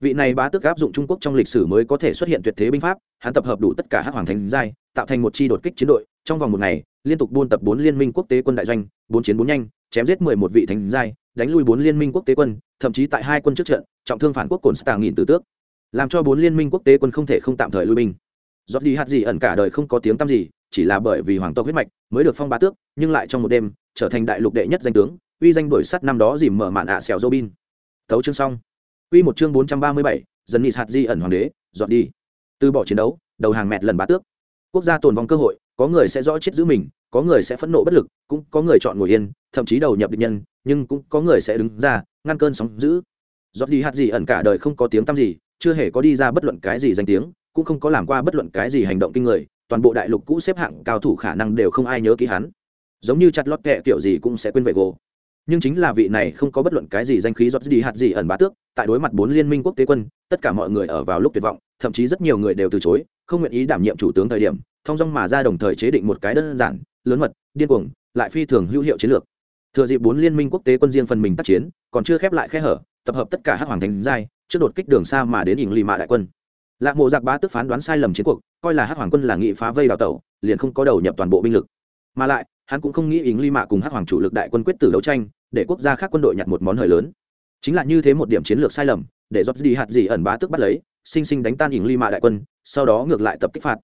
Vị này bá tước áp dụng trung quốc trong lịch sử mới có thể xuất hiện tuyệt thế binh pháp, hắn tập hợp đủ tất cả hắc hoàng thành giai, tạo thành một chi đột kích chiến đội, trong vòng một ngày, liên tục buôn tập bốn liên minh quốc tế quân đại doanh, bốn chiến bốn nhanh, chém giết mười một vị thành giai, đánh lui bốn liên minh quốc tế quân, thậm chí tại hai quân trước trận, trọng thương phản quốc cồn stà nghìn tử tước làm cho bốn liên minh quốc tế quân không thể không tạm thời lui binh giọt đi hạt gì ẩn cả đời không có tiếng tăm gì chỉ là bởi vì hoàng tộc huyết mạch mới được phong bá tước nhưng lại trong một đêm trở thành đại lục đệ nhất danh tướng uy danh đổi sắt năm đó dìm mở mạn ạ xèo dô bin tấu chương xong Quy một chương 437, dần nhị hạt di ẩn hoàng đế, giọt đi. Từ bỏ chiến đấu, đầu hàng mẹt lần bá tước. Quốc gia tồn vong cơ hội, có người sẽ rõ chết giữ mình, có người sẽ phẫn nộ bất lực, cũng có người chọn ngồi yên, thậm chí đầu nhập địch nhân, nhưng cũng có người sẽ đứng ra, ngăn cơn sóng dữ. giọt đi hạt gì ẩn cả đời không có tiếng tăm gì, chưa hề có đi ra bất luận cái gì danh tiếng, cũng không có làm qua bất luận cái gì hành động kinh người, toàn bộ đại lục cũ xếp hạng cao thủ khả năng đều không ai nhớ kỹ hắn. Giống như chặt lót kẹ kiểu gì cũng sẽ quên về gỗ nhưng chính là vị này không có bất luận cái gì danh khí giọt đi hạt gì ẩn bá tước tại đối mặt bốn liên minh quốc tế quân tất cả mọi người ở vào lúc tuyệt vọng thậm chí rất nhiều người đều từ chối không nguyện ý đảm nhiệm chủ tướng thời điểm thông dong mà ra đồng thời chế định một cái đơn giản lớn mật điên cuồng lại phi thường hữu hiệu chiến lược thừa dịp bốn liên minh quốc tế quân riêng phần mình tác chiến còn chưa khép lại khe hở tập hợp tất cả hắc hoàng thành giai trước đột kích đường xa mà đến ỉng lì mạ đại quân. Lạc mộ giặc bá tức phán đoán sai lầm chiến cuộc, coi là hắc hoàng quân là nghị phá vây đào tẩu, liền không có đầu nhập toàn bộ binh lực. Mà lại, hắn cũng không nghĩ ỉng lì mạ cùng hắc hoàng chủ lực đại quân quyết tử đấu tranh, để quốc gia khác quân đội nhặt một món hời lớn. Chính là như thế một điểm chiến lược sai lầm, để dọc đi hạt gì ẩn bá tức bắt lấy, sinh sinh đánh tan ỉng lì mạ đại quân, sau đó ngược lại tập kích phạt.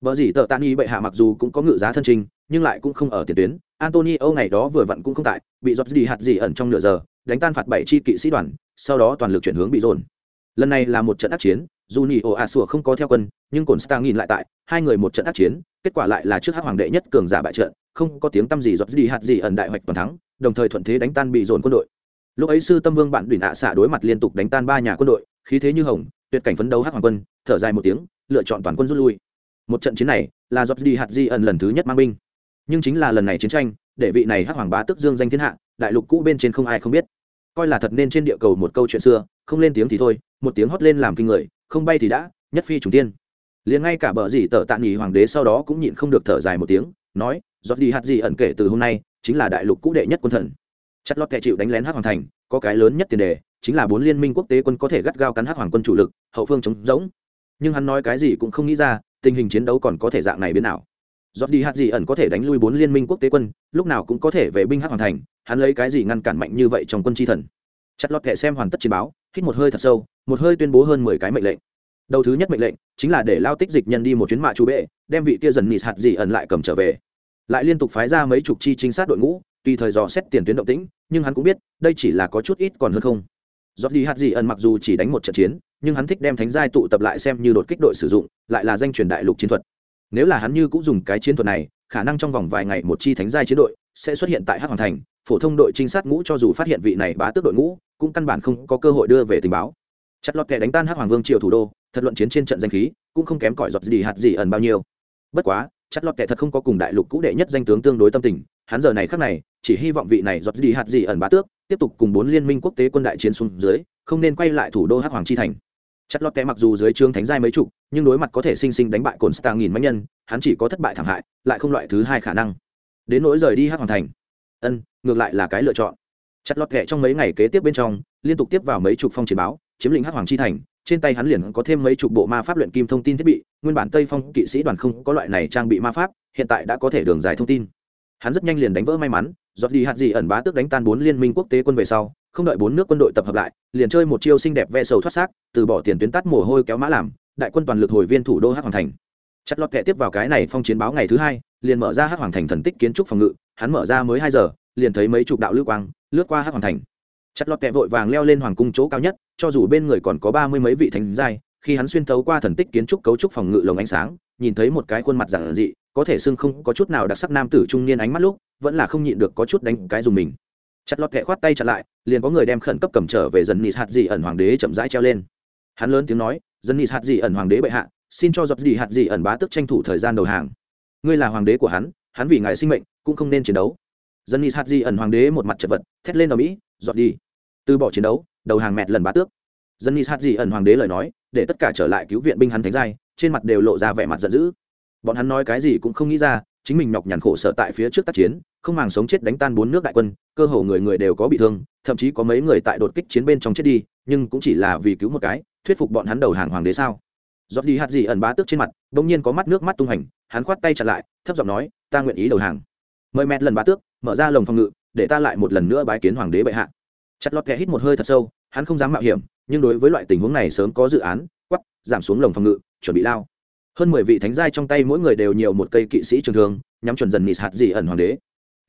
Vợ dĩ tờ tan y bệ hạ mặc dù cũng có ngự giá thân trình, nhưng lại cũng không ở tiền tuyến. Antony âu ngày đó vừa vặn cũng không tại, bị dọc đi hạt gì ẩn trong nửa giờ, đánh tan phạt bảy chi kỵ sĩ đoàn, sau đó toàn lực chuyển hướng bị dồn lần này là một trận ác chiến, dù nhị ồ a sủa không có theo quân, nhưng cồn star nhìn lại tại, hai người một trận ác chiến, kết quả lại là trước hắc hoàng đệ nhất cường giả bại trận, không có tiếng tăm gì giọt gì hạt gì ẩn đại hoạch toàn thắng, đồng thời thuận thế đánh tan bị dồn quân đội. Lúc ấy sư tâm vương bạn đùi nạ xạ đối mặt liên tục đánh tan ba nhà quân đội, khí thế như hồng, tuyệt cảnh phấn đấu hắc hoàng quân, thở dài một tiếng, lựa chọn toàn quân rút lui. Một trận chiến này là giọt gì hạt gì ẩn lần thứ nhất mang binh. Nhưng chính là lần này chiến tranh, để vị này hắc hoàng bá tức dương danh thiên hạ, đại lục cũ bên trên không ai không biết. Coi là thật nên trên địa cầu một câu chuyện xưa, không lên tiếng thì thôi một tiếng hót lên làm kinh người, không bay thì đã, nhất phi trùng tiên. Liền ngay cả bờ dì tờ tạ nghỉ hoàng đế sau đó cũng nhịn không được thở dài một tiếng, nói, giọt đi hạt gì ẩn kể từ hôm nay, chính là đại lục cũ đệ nhất quân thần. Chất lót kẻ chịu đánh lén hắc hoàng thành, có cái lớn nhất tiền đề, chính là bốn liên minh quốc tế quân có thể gắt gao cắn hắc hoàng quân chủ lực, hậu phương chống rỗng. Nhưng hắn nói cái gì cũng không nghĩ ra, tình hình chiến đấu còn có thể dạng này biến nào. Giọt đi hạt gì ẩn có thể đánh lui bốn liên minh quốc tế quân, lúc nào cũng có thể về binh hắc hoàng thành, hắn lấy cái gì ngăn cản mạnh như vậy trong quân chi thần? Chặt lót kẻ xem hoàn tất chiến báo, hít một hơi thật sâu một hơi tuyên bố hơn mười cái mệnh lệnh. Đầu thứ nhất mệnh lệnh chính là để lao tích dịch nhân đi một chuyến mạ chú bệ, đem vị kia dần nịt hạt gì ẩn lại cầm trở về. Lại liên tục phái ra mấy chục chi trinh sát đội ngũ, tùy thời dò xét tiền tuyến động tĩnh, nhưng hắn cũng biết, đây chỉ là có chút ít còn hơn không. Giọt đi hạt gì ẩn mặc dù chỉ đánh một trận chiến, nhưng hắn thích đem thánh giai tụ tập lại xem như đột kích đội sử dụng, lại là danh truyền đại lục chiến thuật. Nếu là hắn như cũng dùng cái chiến thuật này, khả năng trong vòng vài ngày một chi thánh giai chiến đội sẽ xuất hiện tại hắc hoàng thành, phổ thông đội trinh sát ngũ cho dù phát hiện vị này bá tước đội ngũ, cũng căn bản không có cơ hội đưa về tình báo chặt lọt kẻ đánh tan hắc hoàng vương triều thủ đô, thật luận chiến trên trận danh khí, cũng không kém cỏi giọt gì hạt gì ẩn bao nhiêu. Bất quá, chặt lọt kẻ thật không có cùng đại lục cũ đệ nhất danh tướng tương đối tâm tình, hắn giờ này khác này, chỉ hy vọng vị này giọt gì hạt gì ẩn bá tước, tiếp tục cùng bốn liên minh quốc tế quân đại chiến xuống dưới, không nên quay lại thủ đô hắc hoàng chi thành. Chặt lọt kẻ mặc dù dưới trương thánh giai mấy chục, nhưng đối mặt có thể sinh sinh đánh bại cồn star nghìn máy nhân, hắn chỉ có thất bại thảm hại, lại không loại thứ hai khả năng. Đến nỗi rời đi hắc hoàng thành. Ân, ngược lại là cái lựa chọn. Chặt lọt kẻ trong mấy ngày kế tiếp bên trong, liên tục tiếp vào mấy chục phong chiến báo chiếm lĩnh hắc hoàng chi thành, trên tay hắn liền có thêm mấy chục bộ ma pháp luyện kim thông tin thiết bị, nguyên bản tây phong kỵ sĩ đoàn không có loại này trang bị ma pháp, hiện tại đã có thể đường dài thông tin. Hắn rất nhanh liền đánh vỡ may mắn, giọt đi hạt gì ẩn bá tước đánh tan bốn liên minh quốc tế quân về sau, không đợi bốn nước quân đội tập hợp lại, liền chơi một chiêu xinh đẹp ve sầu thoát xác, từ bỏ tiền tuyến tắt mồ hôi kéo mã làm, đại quân toàn lực hồi viên thủ đô hắc hoàng thành. Chặt lọt kệ tiếp vào cái này phong chiến báo ngày thứ hai, liền mở ra hắc hoàng thành thần tích kiến trúc phòng ngự, hắn mở ra mới hai giờ, liền thấy mấy chục đạo lưu quang lướt qua hắc hoàng thành chặt lọt kẹ vội vàng leo lên hoàng cung chỗ cao nhất, cho dù bên người còn có ba mươi mấy vị thánh giai, khi hắn xuyên thấu qua thần tích kiến trúc cấu trúc phòng ngự lồng ánh sáng, nhìn thấy một cái khuôn mặt giản dị, có thể xưng không có chút nào đặc sắc nam tử trung niên ánh mắt lúc, vẫn là không nhịn được có chút đánh cái dùng mình. Chặt lọt kẹ khoát tay chặt lại, liền có người đem khẩn cấp cầm trở về dần nịt hạt dị ẩn hoàng đế chậm rãi treo lên. Hắn lớn tiếng nói dần nịt hạt dị ẩn hoàng đế bệ hạ, xin cho giọt dị hạt dị ẩn bá tức tranh thủ thời gian đầu hàng. Ngươi là hoàng đế của hắn hắn vì ngài sinh mệnh, cũng không nên chiến đấu. Dần nịt hạt dị ẩn hoàng đế một mặt chật vật, thét lên ở mỹ, giọt đi từ bỏ chiến đấu, đầu hàng mẹt lần bá tước. Dân nis hạt dị ẩn hoàng đế lời nói, để tất cả trở lại cứu viện binh hắn thánh giai, trên mặt đều lộ ra vẻ mặt giận dữ. Bọn hắn nói cái gì cũng không nghĩ ra, chính mình nhọc nhằn khổ sở tại phía trước tác chiến, không màng sống chết đánh tan bốn nước đại quân, cơ hồ người người đều có bị thương, thậm chí có mấy người tại đột kích chiến bên trong chết đi, nhưng cũng chỉ là vì cứu một cái, thuyết phục bọn hắn đầu hàng hoàng đế sao? Giọt đi hạt gì ẩn bá tước trên mặt, bỗng nhiên có mắt nước mắt tung hành, hắn khoát tay chặt lại, thấp giọng nói, ta nguyện ý đầu hàng. Mời mẹ lần bá tước, mở ra lồng phòng ngự, để ta lại một lần nữa bái kiến hoàng đế bệ hạ chặt lọt kẻ hít một hơi thật sâu, hắn không dám mạo hiểm, nhưng đối với loại tình huống này sớm có dự án quắp giảm xuống lồng phòng ngự, chuẩn bị lao. Hơn mười vị thánh giai trong tay mỗi người đều nhiều một cây kỵ sĩ trường thương, nhắm chuẩn dần nịt hạt dị ẩn hoàng đế.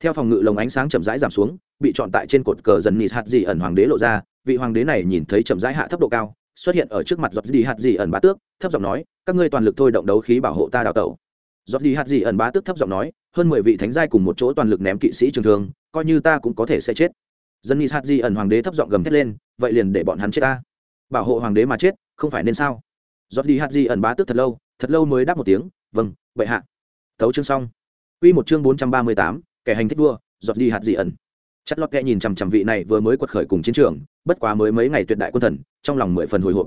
Theo phòng ngự lồng ánh sáng chậm rãi giảm xuống, bị chọn tại trên cột cờ dần nịt hạt dị ẩn hoàng đế lộ ra, vị hoàng đế này nhìn thấy chậm rãi hạ thấp độ cao, xuất hiện ở trước mặt giọt đi hạt dị ẩn bá tước, thấp giọng nói, các ngươi toàn lực thôi động đấu khí bảo hộ ta đào tẩu. Giọt đi hạt dị ẩn bá tước thấp giọng nói, hơn mười vị thánh giai cùng một chỗ toàn lực ném kỵ sĩ trường thương, coi như ta cũng có thể sẽ chết dân nis hạt di ẩn hoàng đế thấp giọng gầm thét lên vậy liền để bọn hắn chết ta. Bảo hộ hoàng đế mà chết không phải nên sao? Giọt đi hạt di ẩn bá tước thật lâu thật lâu mới đáp một tiếng vâng bệ hạ. Thấu chương xong. Quy một chương bốn trăm ba mươi tám, kẻ hành thích vua, giọt đi hạt dị ẩn. Chất lót kẹ nhìn chằm chằm vị này vừa mới quật khởi cùng chiến trường, bất quá mới mấy ngày tuyệt đại quân thần, trong lòng mười phần hồi hộp.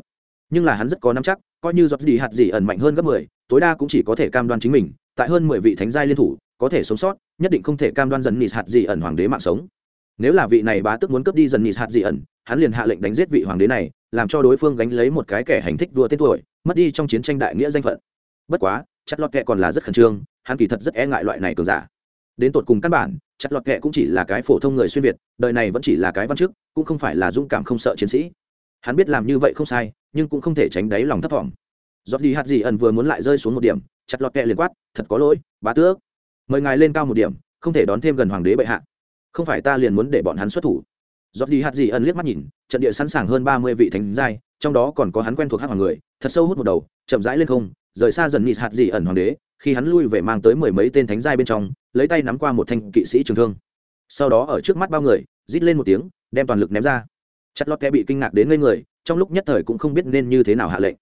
Nhưng là hắn rất có nắm chắc, coi như giọt đi hạt dị ẩn mạnh hơn gấp mười, tối đa cũng chỉ có thể cam đoan chính mình, tại hơn mười vị thánh giai liên thủ, có thể sống sót, nhất định không thể cam đoan dần nịt hạt dị ẩn hoàng đế mạng sống nếu là vị này bá tức muốn cướp đi dần nịt hạt dị ẩn, hắn liền hạ lệnh đánh giết vị hoàng đế này, làm cho đối phương gánh lấy một cái kẻ hành thích vua tên tuổi, mất đi trong chiến tranh đại nghĩa danh phận. Bất quá, chặt lọt kệ còn là rất khẩn trương, hắn kỳ thật rất e ngại loại này cường giả. Đến tột cùng căn bản, chặt lọt kệ cũng chỉ là cái phổ thông người xuyên việt, đời này vẫn chỉ là cái văn chức, cũng không phải là dũng cảm không sợ chiến sĩ. Hắn biết làm như vậy không sai, nhưng cũng không thể tránh đáy lòng thấp thỏm giọt đi hạt dị ẩn vừa muốn lại rơi xuống một điểm, chặt lọt kệ liền quát, thật có lỗi, bá tước. Mời ngài lên cao một điểm, không thể đón thêm gần hoàng đế bệ hạ không phải ta liền muốn để bọn hắn xuất thủ. Giọt đi hạt gì ẩn liếc mắt nhìn, trận địa sẵn sàng hơn ba mươi vị thánh giai, trong đó còn có hắn quen thuộc hát hoàng người, thật sâu hút một đầu, chậm rãi lên không, rời xa dần nịt hạt gì ẩn hoàng đế, khi hắn lui về mang tới mười mấy tên thánh giai bên trong, lấy tay nắm qua một thanh kỵ sĩ trường thương. Sau đó ở trước mắt bao người, rít lên một tiếng, đem toàn lực ném ra. Chặt lót kẻ bị kinh ngạc đến ngây người, trong lúc nhất thời cũng không biết nên như thế nào hạ lệnh.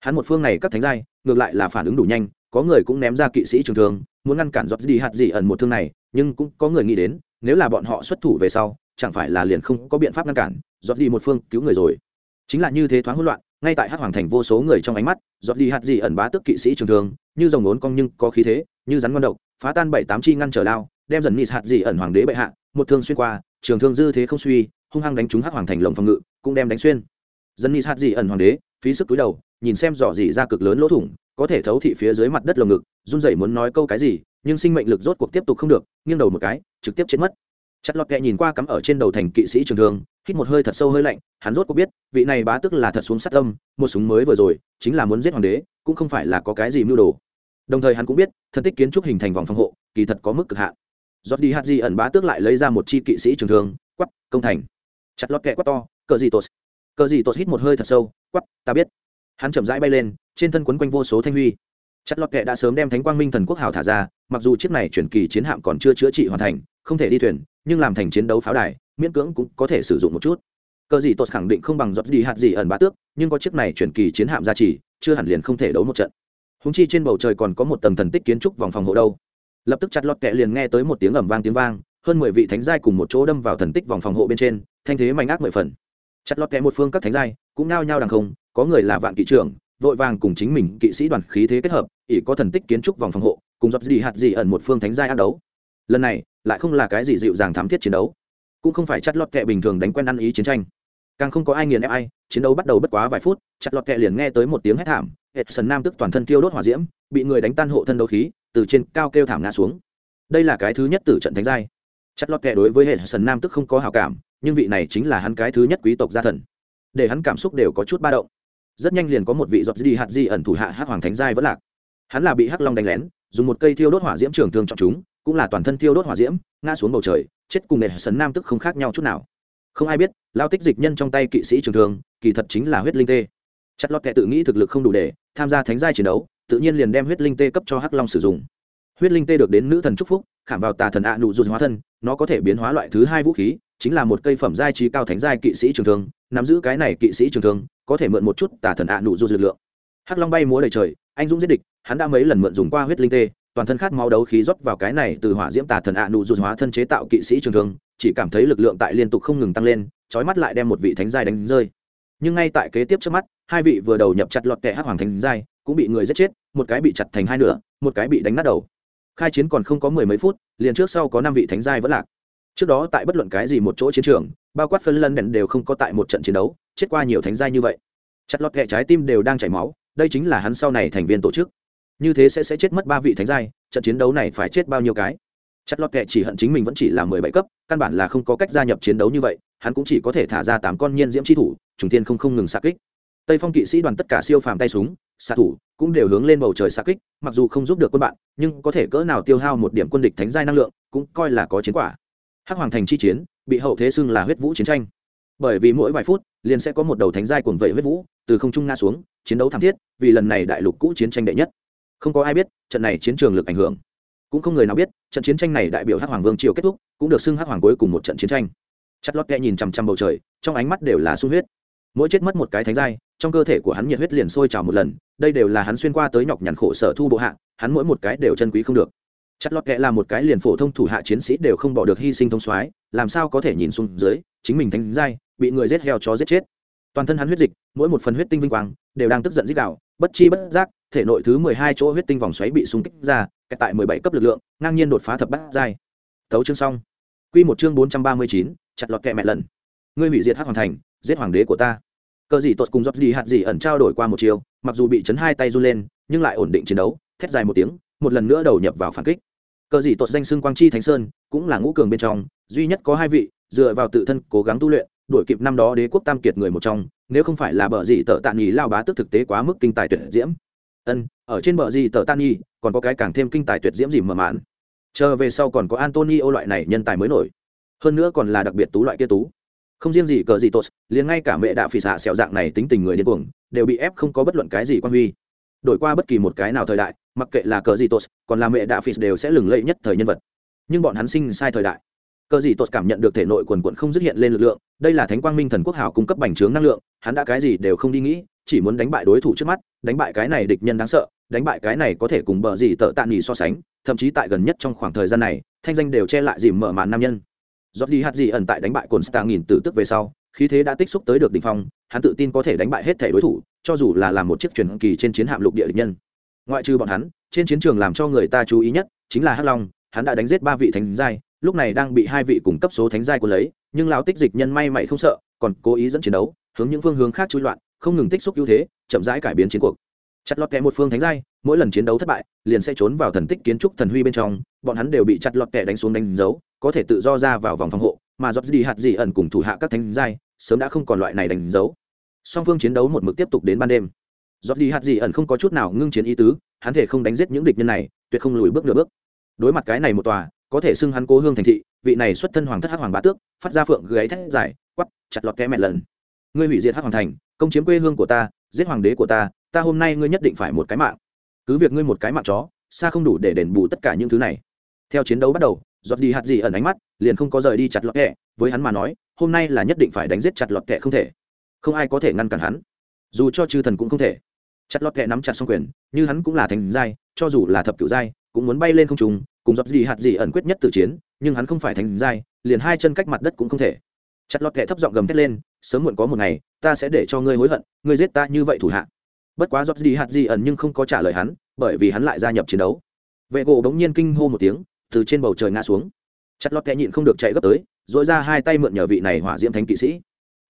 Hắn một phương này các thánh giai, ngược lại là phản ứng đủ nhanh, có người cũng ném ra kỵ sĩ trường thương, muốn ngăn cản giọt đi hạt gì ẩn một thương này, nhưng cũng có người nghĩ đến nếu là bọn họ xuất thủ về sau, chẳng phải là liền không có biện pháp ngăn cản dọn đi một phương cứu người rồi. Chính là như thế thoáng hỗn loạn, ngay tại hát hoàng thành vô số người trong ánh mắt dọn đi hạt gì ẩn bá tức kỵ sĩ trường thường như dòng ốn cong nhưng có khí thế, như rắn ngon độc, phá tan bảy tám chi ngăn trở lao, đem dần nịt hạt gì ẩn hoàng đế bệ hạ, một thương xuyên qua, trường thương dư thế không suy, hung hăng đánh trúng hát hoàng thành lồng phòng ngự, cũng đem đánh xuyên. Dần nịt hạt gì ẩn hoàng đế, phí sức túi đầu, nhìn xem dò dỉ ra cực lớn lỗ thủng có thể thấu thị phía dưới mặt đất lồng ngực, run rẩy muốn nói câu cái gì, nhưng sinh mệnh lực rốt cuộc tiếp tục không được, nghiêng đầu một cái, trực tiếp chết mất. Chặt lọt kẹ nhìn qua cắm ở trên đầu thành kỵ sĩ trường thương, hít một hơi thật sâu hơi lạnh, hắn rốt cuộc biết, vị này bá tức là thật xuống sát tâm, một súng mới vừa rồi, chính là muốn giết hoàng đế, cũng không phải là có cái gì mưu đồ. Đồng thời hắn cũng biết thân tích kiến trúc hình thành vòng phòng hộ, kỳ thật có mức cực hạn. Giót đi hạt gì ẩn bá tước lại lấy ra một chi kỵ sĩ trường thương, quắp, công thành. Chặt lọt kẹ quắp to, cờ gì tốt cờ gì tốt hít một hơi thật sâu, quắp, ta biết. Hắn chậm rãi bay lên trên thân quấn quanh vô số thanh huy. Chặt lọt kệ đã sớm đem thánh quang minh thần quốc hào thả ra, mặc dù chiếc này chuyển kỳ chiến hạm còn chưa chữa trị hoàn thành, không thể đi thuyền, nhưng làm thành chiến đấu pháo đài, miễn cưỡng cũng có thể sử dụng một chút. Cờ gì tốt khẳng định không bằng giọt đi hạt gì ẩn bá tước, nhưng có chiếc này chuyển kỳ chiến hạm gia trì, chưa hẳn liền không thể đấu một trận. Húng chi trên bầu trời còn có một tầng thần tích kiến trúc vòng phòng hộ đâu. Lập tức chặt lọt kệ liền nghe tới một tiếng ẩm vang tiếng vang, hơn mười vị thánh giai cùng một chỗ đâm vào thần tích vòng phòng hộ bên trên, thanh thế mạnh ác mười phần. Chặt lọt kệ một phương các thánh giai cũng nao nhao đằng không, có người là vạn kỵ trưởng vội vàng cùng chính mình kỵ sĩ đoàn khí thế kết hợp, ỷ có thần tích kiến trúc vòng phòng hộ, cùng dọc dị hạt dị ẩn một phương thánh giai ác đấu. Lần này, lại không là cái gì dịu dàng thám thiết chiến đấu, cũng không phải chặt lọt kẹ bình thường đánh quen ăn ý chiến tranh. Càng không có ai nghiền ép ai, chiến đấu bắt đầu bất quá vài phút, chặt lọt kẹ liền nghe tới một tiếng hét thảm hệ sần nam tức toàn thân tiêu đốt hỏa diễm, bị người đánh tan hộ thân đấu khí, từ trên cao kêu thảm ngã xuống. Đây là cái thứ nhất từ trận thánh giai. Chặt lọt kẹ đối với hệ sần nam tức không có hào cảm, nhưng vị này chính là hắn cái thứ nhất quý tộc gia thần. Để hắn cảm xúc đều có chút ba động rất nhanh liền có một vị giọt đi hạt di ẩn thủ hạ hắc hoàng thánh giai vẫn lạc. Hắn là bị hắc long đánh lén, dùng một cây thiêu đốt hỏa diễm trường thương chọn chúng, cũng là toàn thân thiêu đốt hỏa diễm, ngã xuống bầu trời, chết cùng nệ sấn nam tức không khác nhau chút nào. Không ai biết, lao tích dịch nhân trong tay kỵ sĩ trường thương, kỳ thật chính là huyết linh tê. Chặt lọt kệ tự nghĩ thực lực không đủ để tham gia thánh giai chiến đấu, tự nhiên liền đem huyết linh tê cấp cho hắc long sử dụng. Huyết linh tê được đến nữ thần trúc phúc, khảm vào tà thần ạ nụ dù hóa thân, nó có thể biến hóa loại thứ hai vũ khí, chính là một cây phẩm giai trí cao thánh giai kỵ sĩ trường thương. Nắm giữ cái này kỵ sĩ trường thương có thể mượn một chút tà thần ạ nụ du lực lượng. Hắc long bay múa đầy trời, anh dũng giết địch, hắn đã mấy lần mượn dùng qua huyết linh tê, toàn thân khát máu đấu khí rót vào cái này từ hỏa diễm tà thần ạ nụ du hóa thân chế tạo kỵ sĩ trường thương, chỉ cảm thấy lực lượng tại liên tục không ngừng tăng lên trói mắt lại đem một vị thánh giai đánh rơi. Nhưng ngay tại kế tiếp trước mắt, hai vị vừa đầu nhập chặt lọt tệ hắc hoàng thánh giai, cũng bị người giết chết, một cái bị chặt thành hai nửa, một cái bị đánh nát đầu. Khai chiến còn không có mười mấy phút, liền trước sau có năm vị thánh giai vẫn lạc trước đó tại bất luận cái gì một chỗ chiến trường, bao quát phân lân đèn đều không có tại một trận chiến đấu, chết qua nhiều thánh giai như vậy. Chặt lọt kẹ trái tim đều đang chảy máu, đây chính là hắn sau này thành viên tổ chức. Như thế sẽ sẽ chết mất ba vị thánh giai, trận chiến đấu này phải chết bao nhiêu cái? Chặt lọt kẹ chỉ hận chính mình vẫn chỉ là mười bảy cấp, căn bản là không có cách gia nhập chiến đấu như vậy, hắn cũng chỉ có thể thả ra tám con nhiên diễm tri thủ, trùng tiên không không ngừng xa kích. Tây phong kỵ sĩ đoàn tất cả siêu phàm tay súng, xạ thủ, cũng đều hướng lên bầu trời xa kích, mặc dù không giúp được quân bạn, nhưng có thể cỡ nào tiêu hao một điểm quân địch thánh giai năng lượng, cũng coi là có chiến quả hắc hoàng thành chi chiến, bị hậu thế xưng là huyết vũ chiến tranh. Bởi vì mỗi vài phút, liền sẽ có một đầu thánh giai cuồng vẩy huyết vũ, từ không trung nga xuống, chiến đấu thảm thiết, vì lần này đại lục cũ chiến tranh đệ nhất. Không có ai biết, trận này chiến trường lực ảnh hưởng. Cũng không người nào biết, trận chiến tranh này đại biểu hắc hoàng vương triều kết thúc, cũng được xưng hắc hoàng cuối cùng một trận chiến tranh. Chất lót kẹ nhìn chằm chằm bầu trời, trong ánh mắt đều là sung huyết. Mỗi chết mất một cái thánh giai, trong cơ thể của hắn nhiệt huyết liền sôi trào một lần, đây đều là hắn xuyên qua tới nhọc nhằn khổ sở thu bộ hạ, hắn mỗi một cái đều chân quý không được chất lót kẹ là một cái liền phổ thông thủ hạ chiến sĩ đều không bỏ được hy sinh thông soái, làm sao có thể nhìn xuống dưới, chính mình thánh giai, bị người giết heo chó giết chết. Toàn thân hắn huyết dịch, mỗi một phần huyết tinh vinh quang, đều đang tức giận giết đạo, bất chi bất giác, thể nội thứ mười hai chỗ huyết tinh vòng xoáy bị xung kích ra kẹt tại mười bảy cấp lực lượng, ngang nhiên đột phá thập bát giai. Tấu chương xong. Quy một chương bốn trăm ba mươi chín, chặt lọt kẹ mẹ lần. Ngươi hủy diệt hắc hoàng thành, giết hoàng đế của ta. Cờ gì tốt cùng giọt gì hạt gì ẩn trao đổi qua một chiều, mặc dù bị chấn hai tay run lên, nhưng lại ổn định chiến đấu, thét dài một tiếng một lần nữa đầu nhập vào phản kích. Cờ gì tột danh xưng quang chi thánh sơn, cũng là ngũ cường bên trong, duy nhất có hai vị, dựa vào tự thân cố gắng tu luyện, đuổi kịp năm đó đế quốc tam kiệt người một trong, nếu không phải là bờ gì tợ tạ nhì lao bá tức thực tế quá mức kinh tài tuyệt diễm. Ân, ở trên bờ gì tợ tạ nghỉ còn có cái càng thêm kinh tài tuyệt diễm gì mở mạn. Chờ về sau còn có antonio loại này nhân tài mới nổi. Hơn nữa còn là đặc biệt tú loại kia tú. Không riêng gì cờ gì tốt liền ngay cả mẹ đạo phỉ xạ xẻo dạng này tính tình người điên cuồng, đều bị ép không có bất luận cái gì quan huy đổi qua bất kỳ một cái nào thời đại, mặc kệ là cờ gì tốt còn là mẹ đạo phi đều sẽ lừng lẫy nhất thời nhân vật. Nhưng bọn hắn sinh sai thời đại. Cờ gì tốt cảm nhận được thể nội quần quận không dứt hiện lên lực lượng, đây là thánh quang minh thần quốc hảo cung cấp bành trướng năng lượng, hắn đã cái gì đều không đi nghĩ, chỉ muốn đánh bại đối thủ trước mắt, đánh bại cái này địch nhân đáng sợ, đánh bại cái này có thể cùng bờ gì tợ tạ nghỉ so sánh, thậm chí tại gần nhất trong khoảng thời gian này, thanh danh đều che lại dìm mở màn nam nhân. Giọt đi hạt gì ẩn tại đánh bại cồn star nghìn tử tức về sau, khí thế đã tích xúc tới được đỉnh phong, hắn tự tin có thể đánh bại hết thể đối thủ cho dù là làm một chiếc truyền kỳ trên chiến hạm lục địa địch nhân. Ngoại trừ bọn hắn, trên chiến trường làm cho người ta chú ý nhất chính là hắc long, hắn đã đánh giết ba vị thánh giai, lúc này đang bị hai vị cùng cấp số thánh giai của lấy, nhưng lão tích dịch nhân may mày không sợ, còn cố ý dẫn chiến đấu, hướng những phương hướng khác chui loạn, không ngừng tích xúc ưu thế, chậm rãi cải biến chiến cuộc. Chặt lọt kẹ một phương thánh giai, mỗi lần chiến đấu thất bại, liền sẽ trốn vào thần tích kiến trúc thần huy bên trong, bọn hắn đều bị chặt lọt kẹ đánh xuống đánh dấu, có thể tự do ra vào vòng phòng hộ, mà giọt đi hạt gì ẩn cùng thủ hạ các thánh giai, sớm đã không còn loại này đánh dấu song phương chiến đấu một mực tiếp tục đến ban đêm. Giọt đi hạt dị ẩn không có chút nào ngưng chiến ý tứ, hắn thể không đánh giết những địch nhân này, tuyệt không lùi bước nửa bước. Đối mặt cái này một tòa, có thể xưng hắn cố hương thành thị, vị này xuất thân hoàng thất hắc hoàng bá tước, phát ra phượng gáy thét dài quắp chặt lọt kẽ mẹ lần. Ngươi hủy diệt hắc hoàng thành, công chiếm quê hương của ta, giết hoàng đế của ta ta hôm nay ngươi nhất định phải một cái mạng. Cứ việc ngươi một cái mạng chó, xa không đủ để đền bù tất cả những thứ này. Theo chiến đấu bắt đầu, giọt đi hạt gì ẩn ánh mắt, liền không có rời đi chặt lọt kẹ với hắn mà nói, hôm nay là nhất định phải đánh giết chặt lọt kẹ không thể không ai có thể ngăn cản hắn. Dù cho chư thần cũng không thể. Chặt lọt kẹ nắm chặt xong quyền, như hắn cũng là thành giai, cho dù là thập cửu giai, cũng muốn bay lên không trùng cùng giọt gì hạt gì ẩn quyết nhất từ chiến, nhưng hắn không phải thành giai, liền hai chân cách mặt đất cũng không thể. Chặt lọt kẹ thấp giọng gầm thét lên, sớm muộn có một ngày, ta sẽ để cho ngươi hối hận, ngươi giết ta như vậy thủ hạ. Bất quá giọt gì hạt gì ẩn nhưng không có trả lời hắn, bởi vì hắn lại gia nhập chiến đấu. Vệ gỗ bỗng nhiên kinh hô một tiếng, từ trên bầu trời ngã xuống. Chặt lọt kẹ nhịn không được chạy gấp tới dội ra hai tay mượn nhờ vị này hỏa diễm thánh kỵ sĩ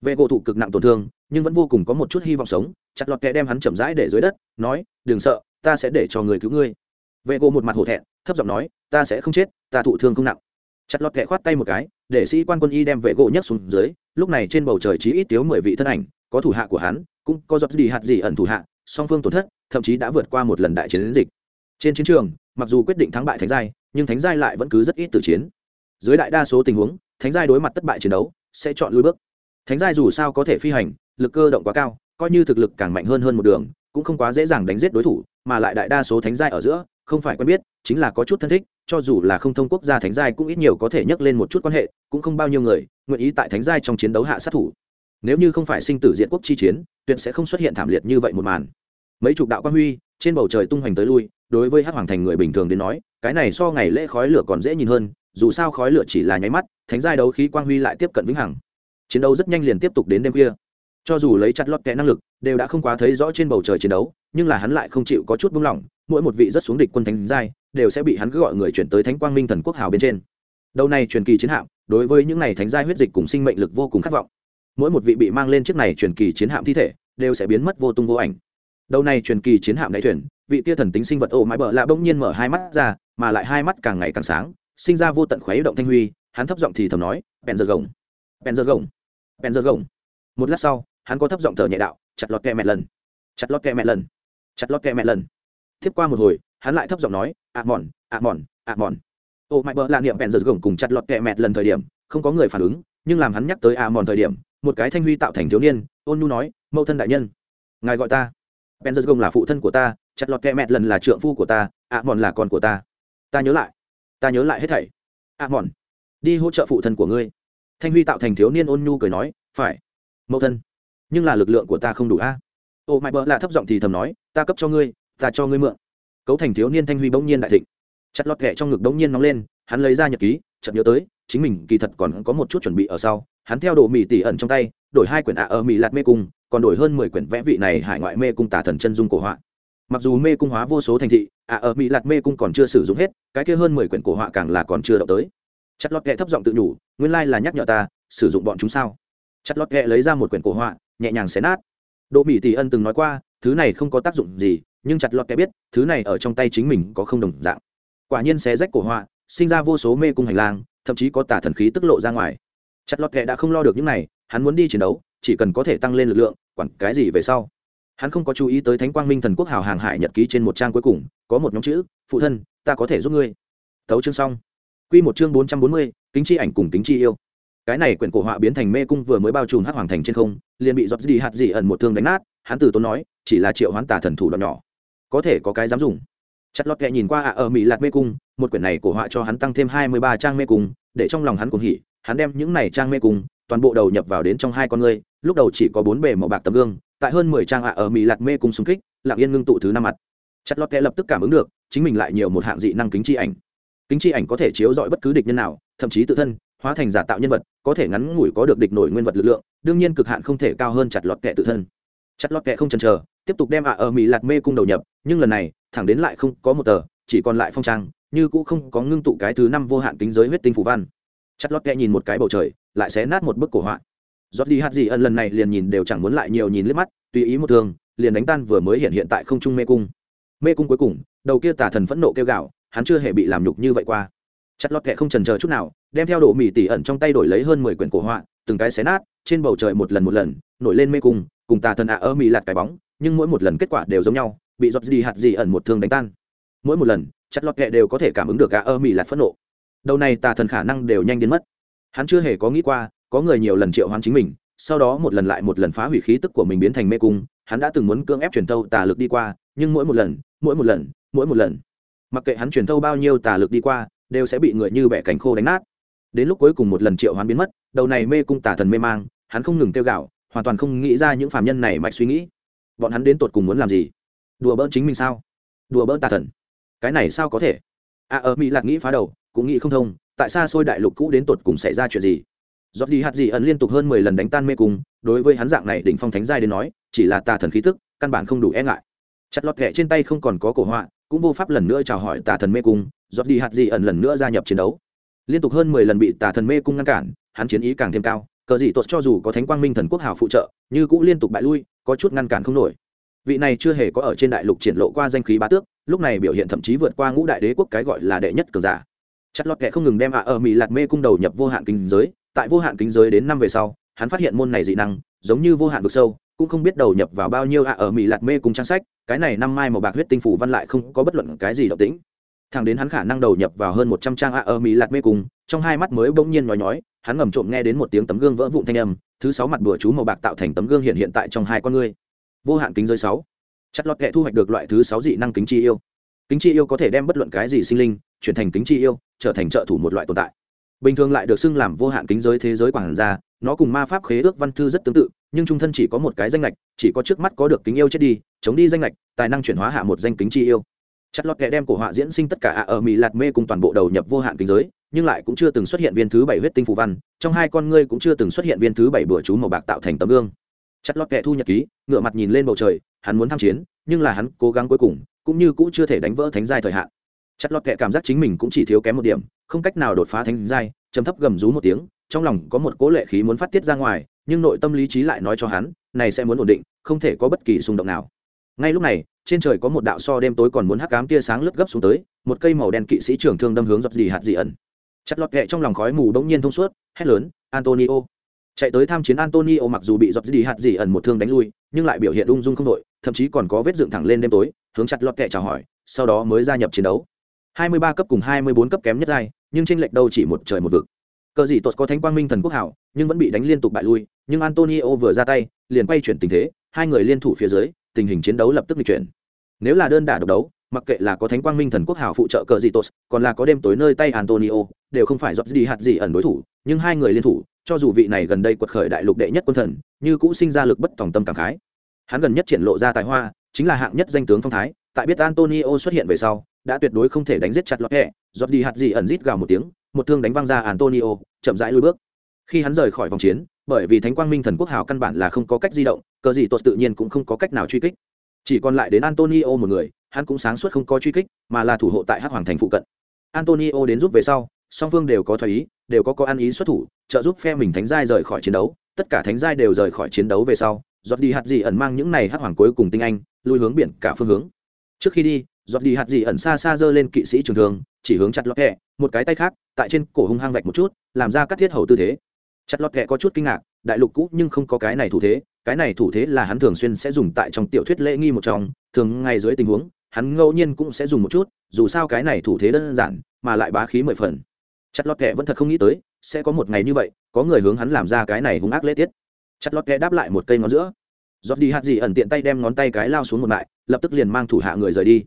vệ gỗ thụ cực nặng tổn thương, nhưng vẫn vô cùng có một chút hy vọng sống. Chặt lọt kẹ đem hắn chậm rãi để dưới đất, nói, đừng sợ, ta sẽ để cho người cứu ngươi. Vệ gỗ một mặt hổ thẹn, thấp giọng nói, ta sẽ không chết, ta thụ thương không nặng. Chặt lọt kẹ khoát tay một cái, để sĩ quan quân y đem vệ gỗ nhấc xuống dưới. Lúc này trên bầu trời chỉ ít tiếu mười vị thân ảnh, có thủ hạ của hắn, cũng có giọt gì hạt gì ẩn thủ hạ, song phương tổn thất, thậm chí đã vượt qua một lần đại chiến dịch. Trên chiến trường, mặc dù quyết định thắng bại thánh giai, nhưng thánh giai lại vẫn cứ rất ít từ chiến. Dưới đại đa số tình huống, thánh giai đối mặt thất bại chiến đấu, sẽ chọn lui bước thánh giai dù sao có thể phi hành, lực cơ động quá cao, coi như thực lực càng mạnh hơn hơn một đường, cũng không quá dễ dàng đánh giết đối thủ, mà lại đại đa số thánh giai ở giữa, không phải quen biết, chính là có chút thân thích, cho dù là không thông quốc gia thánh giai cũng ít nhiều có thể nhắc lên một chút quan hệ, cũng không bao nhiêu người, nguyện ý tại thánh giai trong chiến đấu hạ sát thủ. Nếu như không phải sinh tử diện quốc chi chiến, tuyệt sẽ không xuất hiện thảm liệt như vậy một màn. Mấy chục đạo quan huy, trên bầu trời tung hoành tới lui, đối với hắc hoàng thành người bình thường đến nói, cái này so ngày lễ khói lửa còn dễ nhìn hơn, dù sao khói lửa chỉ là nháy mắt, thánh giai đấu khí quang huy lại tiếp cận vĩnh hằng chiến đấu rất nhanh liền tiếp tục đến đêm khuya. Cho dù lấy chặt lọt kẻ năng lực, đều đã không quá thấy rõ trên bầu trời chiến đấu, nhưng là hắn lại không chịu có chút buông lỏng, mỗi một vị rất xuống địch quân thánh giai, đều sẽ bị hắn cứ gọi người chuyển tới thánh quang minh thần quốc hào bên trên. Đầu này truyền kỳ chiến hạm, đối với những này thánh giai huyết dịch cùng sinh mệnh lực vô cùng khát vọng. Mỗi một vị bị mang lên chiếc này truyền kỳ chiến hạm thi thể, đều sẽ biến mất vô tung vô ảnh. Đầu này truyền kỳ chiến hạm đại thuyền, vị tia thần tính sinh vật ô mãi bờ lạ bỗng nhiên mở hai mắt ra, mà lại hai mắt càng ngày càng sáng, sinh ra vô tận khóe động thanh huy, hắn thấp giọng thì thầm nói, bèn giật gồng bèn giật gồng bèn giật gồng một lát sau, hắn có thấp giọng thở nhẹ đạo, chặt lọt kẹ mẹ lần. Chặt lọt kẹ mẹ lần. Chặt lọt kẹ mẹ lần. Tiếp qua một hồi, hắn lại thấp giọng nói ạ mòn ạ mòn ạ mòn. Ô, mãi bờ là niệm bèn giật gồng cùng chặt lọt kẹ mẹ lần thời điểm, không có người phản ứng, nhưng làm hắn nhắc tới ạ mòn thời điểm, một cái thanh huy tạo thành thiếu niên, ôn nu nói, mẫu thân đại nhân, ngài gọi ta. Bèn giật gồng là phụ thân của ta, chặt lọt kẹ mẹ lần là trượng phu của ta ạ mòn là con của ta. Ta nhớ lại. Ta nhớ lại hết thảy. Ạ mòn, đi hỗ trợ phụ thân của ngươi thanh huy tạo thành thiếu niên ôn nhu cười nói, phải, mẫu thân, nhưng là lực lượng của ta không đủ a. Ô mãi bỡ là thấp giọng thì thầm nói, ta cấp cho ngươi, ta cho ngươi mượn. Cấu thành thiếu niên thanh huy bỗng nhiên đại thịnh. Chặt lọt kẹ trong ngực bỗng nhiên nóng lên, hắn lấy ra nhật ký, chợt nhớ tới, chính mình kỳ thật còn có một chút chuẩn bị ở sau. Hắn theo đồ mỹ tỉ ẩn trong tay, đổi hai quyển ạ ở mỹ lạt mê cung, còn đổi hơn mười quyển vẽ vị này hải ngoại mê cung tả thần chân dung cổ họa. Mặc dù mê cung hóa vô số thành thị, ạ ở mỹ lạt mê cung còn chưa sử dụng hết, cái kia hơn mười quyển cổ họa càng là còn chưa động tới chặt lọt kệ thấp giọng tự nhủ, nguyên lai là nhắc nhở ta, sử dụng bọn chúng sao? Chặt lọt kệ lấy ra một quyển cổ họa, nhẹ nhàng xé nát. Đỗ mỹ tỷ ân từng nói qua, thứ này không có tác dụng gì, nhưng chặt lọt kệ biết, thứ này ở trong tay chính mình có không đồng dạng. Quả nhiên xé rách cổ họa, sinh ra vô số mê cung hành lang, thậm chí có tả thần khí tức lộ ra ngoài. Chặt lọt kệ đã không lo được những này, hắn muốn đi chiến đấu, chỉ cần có thể tăng lên lực lượng, quản cái gì về sau. Hắn không có chú ý tới thánh quang minh thần quốc hào hàng hải nhật ký trên một trang cuối cùng, có một nhóm chữ, phụ thân, ta có thể giúp ngươi. Thấu chương xong quy một chương bốn trăm bốn mươi, kính chi ảnh cùng kính chi yêu. Cái này quyển cổ họa biến thành mê cung vừa mới bao trùm hắc hoàng thành trên không, liền bị giọt đi hạt dị ẩn một thương đánh nát, hắn từ tốn nói, chỉ là triệu hoán tả thần thủ đoạn nhỏ. Có thể có cái dám dùng. Chặt lót kẹ nhìn qua ạ, ở mỹ lạt mê cung, một quyển này cổ họa cho hắn tăng thêm hai mươi ba trang mê cung, để trong lòng hắn cuồng hỉ, hắn đem những này trang mê cung, toàn bộ đầu nhập vào đến trong hai con ngươi, lúc đầu chỉ có bốn bề màu bạc tấm gương, tại hơn mười trang ạ, ở mỹ lạt mê cung xung kích, lặng yên ngưng tụ thứ năm mặt. Chặt lót kẹ lập tức cảm ứng được, chính mình lại nhiều một hạng dị năng kính chi ảnh kính chi ảnh có thể chiếu dọi bất cứ địch nhân nào, thậm chí tự thân, hóa thành giả tạo nhân vật, có thể ngắn ngủi có được địch nổi nguyên vật lực lượng, đương nhiên cực hạn không thể cao hơn chặt lọt kẹ tự thân. Chặt lọt kẹ không chần chờ, tiếp tục đem ạ ở mỹ lạt mê cung đầu nhập, nhưng lần này, thẳng đến lại không có một tờ, chỉ còn lại phong trang, như cũ không có ngưng tụ cái thứ năm vô hạn kính giới huyết tinh phủ văn. Chặt lọt kẹ nhìn một cái bầu trời, lại xé nát một bức cổ họa. Giót đi hát gì ân lần này liền nhìn đều chẳng muốn lại nhiều nhìn liếc mắt, tùy ý một thường liền đánh tan vừa mới hiện hiện tại không trung mê cung. Mê cung cuối cùng, đầu kia tả thần phẫn nộ kêu gạo hắn chưa hề bị làm nhục như vậy qua. Chặt lọt kệ không trần chờ chút nào, đem theo đồ mì tỉ ẩn trong tay đổi lấy hơn mười quyển cổ họa, từng cái xé nát, trên bầu trời một lần một lần, nổi lên mê cung, cùng tà thần ạ ơ mì lạt cái bóng, nhưng mỗi một lần kết quả đều giống nhau, bị giọt gì hạt gì ẩn một thương đánh tan. Mỗi một lần, chặt lọt kệ đều có thể cảm ứng được ạ ơ mì lạt phẫn nộ. Đầu này tà thần khả năng đều nhanh đến mất. Hắn chưa hề có nghĩ qua, có người nhiều lần triệu hoán chính mình, sau đó một lần lại một lần phá hủy khí tức của mình biến thành mê cung, hắn đã từng muốn cưỡng ép truyền tâu tà lực đi qua, nhưng mỗi một lần, mỗi một lần, mỗi một lần mặc kệ hắn truyền thâu bao nhiêu tà lực đi qua, đều sẽ bị người như bẻ cánh khô đánh nát. Đến lúc cuối cùng một lần triệu hoán biến mất, đầu này mê cung tà thần mê mang, hắn không ngừng tiêu gạo hoàn toàn không nghĩ ra những phạm nhân này mạch suy nghĩ. Bọn hắn đến tột cùng muốn làm gì? Đùa bỡn chính mình sao? Đùa bỡn tà thần? Cái này sao có thể? À ở mỹ lạc nghĩ phá đầu, cũng nghĩ không thông, tại sao xôi đại lục cũ đến tột cùng xảy ra chuyện gì? Giọt đi hạt gì ẩn liên tục hơn mười lần đánh tan mê cung, đối với hắn dạng này đỉnh phong thánh giai đến nói, chỉ là tà thần khí tức, căn bản không đủ e ngại. Chặt lọt kẹ trên tay không còn có cổ họa cũng vô pháp lần nữa chào hỏi tà thần mê cung dọc đi hạt gì ẩn lần nữa gia nhập chiến đấu. Liên tục hơn mười lần bị tà thần mê cung ngăn cản, hắn chiến ý càng thêm cao, cờ gì tốt cho dù có thánh quang minh thần quốc hào phụ trợ như cũng liên tục bại lui, có chút ngăn cản không nổi. Vị này chưa hề có ở trên đại lục triển lộ qua danh khí bá tước, lúc này biểu hiện thậm chí vượt qua ngũ đại đế quốc cái gọi là đệ nhất cường giả. Chặt lọt kệ không ngừng đem ạ ở mỹ lạt mê cung đầu nhập vô hạn kinh giới, tại vô hạn kinh giới đến năm về sau, hắn phát hiện môn này dị năng, giống như vô hạn vực sâu, cũng không biết đầu nhập vào bao nhiêu ạ ở mỹ lạt mê cung trang sách cái này năm mai màu bạc huyết tinh phủ văn lại không có bất luận cái gì động tĩnh. Thằng đến hắn khả năng đầu nhập vào hơn một trăm trang a ở mỹ lạt mê cùng trong hai mắt mới bỗng nhiên nhói nhói, hắn ngầm trộm nghe đến một tiếng tấm gương vỡ vụn thanh âm, thứ sáu mặt bùa chú màu bạc tạo thành tấm gương hiện hiện tại trong hai con ngươi. Vô hạn kính giới sáu. Chắc lọt kệ thu hoạch được loại thứ sáu dị năng kính chi yêu. Kính chi yêu có thể đem bất luận cái gì sinh linh chuyển thành kính chi yêu, trở thành trợ thủ một loại tồn tại bình thường lại được xưng làm vô hạn kính giới thế giới quảng gia, nó cùng ma pháp khế ước văn thư rất tương tự, nhưng trung thân chỉ có một cái danh lệch chỉ có trước mắt có được kính yêu chết đi, chống đi danh lệch tài năng chuyển hóa hạ một danh kính chi yêu. Chặt lọt kẻ đem cổ họa diễn sinh tất cả ạ ở mỹ lạt mê cùng toàn bộ đầu nhập vô hạn kính giới, nhưng lại cũng chưa từng xuất hiện viên thứ bảy huyết tinh phù văn, trong hai con ngươi cũng chưa từng xuất hiện viên thứ bảy bữa chú màu bạc tạo thành tấm gương. Chặt lọt kẻ thu nhật ký ngựa mặt nhìn lên bầu trời, hắn muốn tham chiến, nhưng là hắn cố gắng cuối cùng, cũng như cũng chưa thể đánh vỡ thánh giai thời hạn chặt lọt kệ cảm giác chính mình cũng chỉ thiếu kém một điểm, không cách nào đột phá thánh giai, trầm thấp gầm rú một tiếng, trong lòng có một cố lệ khí muốn phát tiết ra ngoài, nhưng nội tâm lý trí lại nói cho hắn, này sẽ muốn ổn định, không thể có bất kỳ xung động nào. Ngay lúc này, trên trời có một đạo so đêm tối còn muốn hắc cám tia sáng lướt gấp xuống tới, một cây màu đen kỵ sĩ trưởng thương đâm hướng giọt gì hạt dị ẩn. Chặt lọt kệ trong lòng khói mù đống nhiên thông suốt, hét lớn, antonio! Chạy tới tham chiến antonio mặc dù bị giọt gì hạt dị ẩn một thương đánh lui, nhưng lại biểu hiện ung dung không đội, thậm chí còn có vết dựng thẳng lên đêm tối, hướng chặt lọt kệ chào hỏi, sau đó mới gia nhập chiến đấu. 23 cấp cùng 24 cấp kém nhất giai, nhưng tranh lệch đâu chỉ một trời một vực. Cờ gì tốt có thánh quang minh thần quốc hảo, nhưng vẫn bị đánh liên tục bại lui, nhưng antonio vừa ra tay, liền quay chuyển tình thế, hai người liên thủ phía dưới, tình hình chiến đấu lập tức bị chuyển. Nếu là đơn đả độc đấu, mặc kệ là có thánh quang minh thần quốc hảo phụ trợ cờ gì tốt, còn là có đêm tối nơi tay antonio, đều không phải dọc đi hạt gì ẩn đối thủ, nhưng hai người liên thủ, cho dù vị này gần đây quật khởi đại lục đệ nhất quân thần, như cũ sinh ra lực bất tòng tâm cảm khái. Hắn gần nhất triển lộ ra tài hoa, chính là hạng nhất danh tướng phong thái, tại biết antonio xuất hiện về sau đã tuyệt đối không thể đánh giết chặt lọt hẹ. Dọc đi hạt gì ẩn rít gào một tiếng, một thương đánh văng ra antonio, chậm rãi lui bước. Khi hắn rời khỏi vòng chiến, bởi vì thánh quang minh thần quốc hào căn bản là không có cách di động, cờ gì tốt tự nhiên cũng không có cách nào truy kích. Chỉ còn lại đến antonio một người, hắn cũng sáng suốt không có truy kích, mà là thủ hộ tại hắc hoàng thành phụ cận. Antonio đến giúp về sau, song phương đều có thoái ý, đều có có ăn ý xuất thủ, trợ giúp phe mình thánh giai rời khỏi chiến đấu. Tất cả thánh giai đều rời khỏi chiến đấu về sau, giọt đi hạt gì ẩn mang những này hắc hoàng cuối cùng tinh anh, lui hướng biển cả phương hướng. Trước khi đi giọt đi hạt gì ẩn xa xa giơ lên kỵ sĩ trường thường chỉ hướng chặt lọt kẹ, một cái tay khác, tại trên cổ hung hăng vạch một chút, làm ra các thiết hầu tư thế. Chặt lọt kẹ có chút kinh ngạc, đại lục cũ nhưng không có cái này thủ thế, cái này thủ thế là hắn thường xuyên sẽ dùng tại trong tiểu thuyết lễ nghi một trong, thường ngay dưới tình huống, hắn ngẫu nhiên cũng sẽ dùng một chút, dù sao cái này thủ thế đơn giản, mà lại bá khí mười phần. Chặt lọt kẹ vẫn thật không nghĩ tới, sẽ có một ngày như vậy, có người hướng hắn làm ra cái này hung ác lễ tiết. Chặt lọt kẹ đáp lại một cây ngón giữa. Giọt đi hạt gì ẩn tiện tay đem ngón tay cái lao xuống một lại lập tức liền mang thủ hạ người rời đi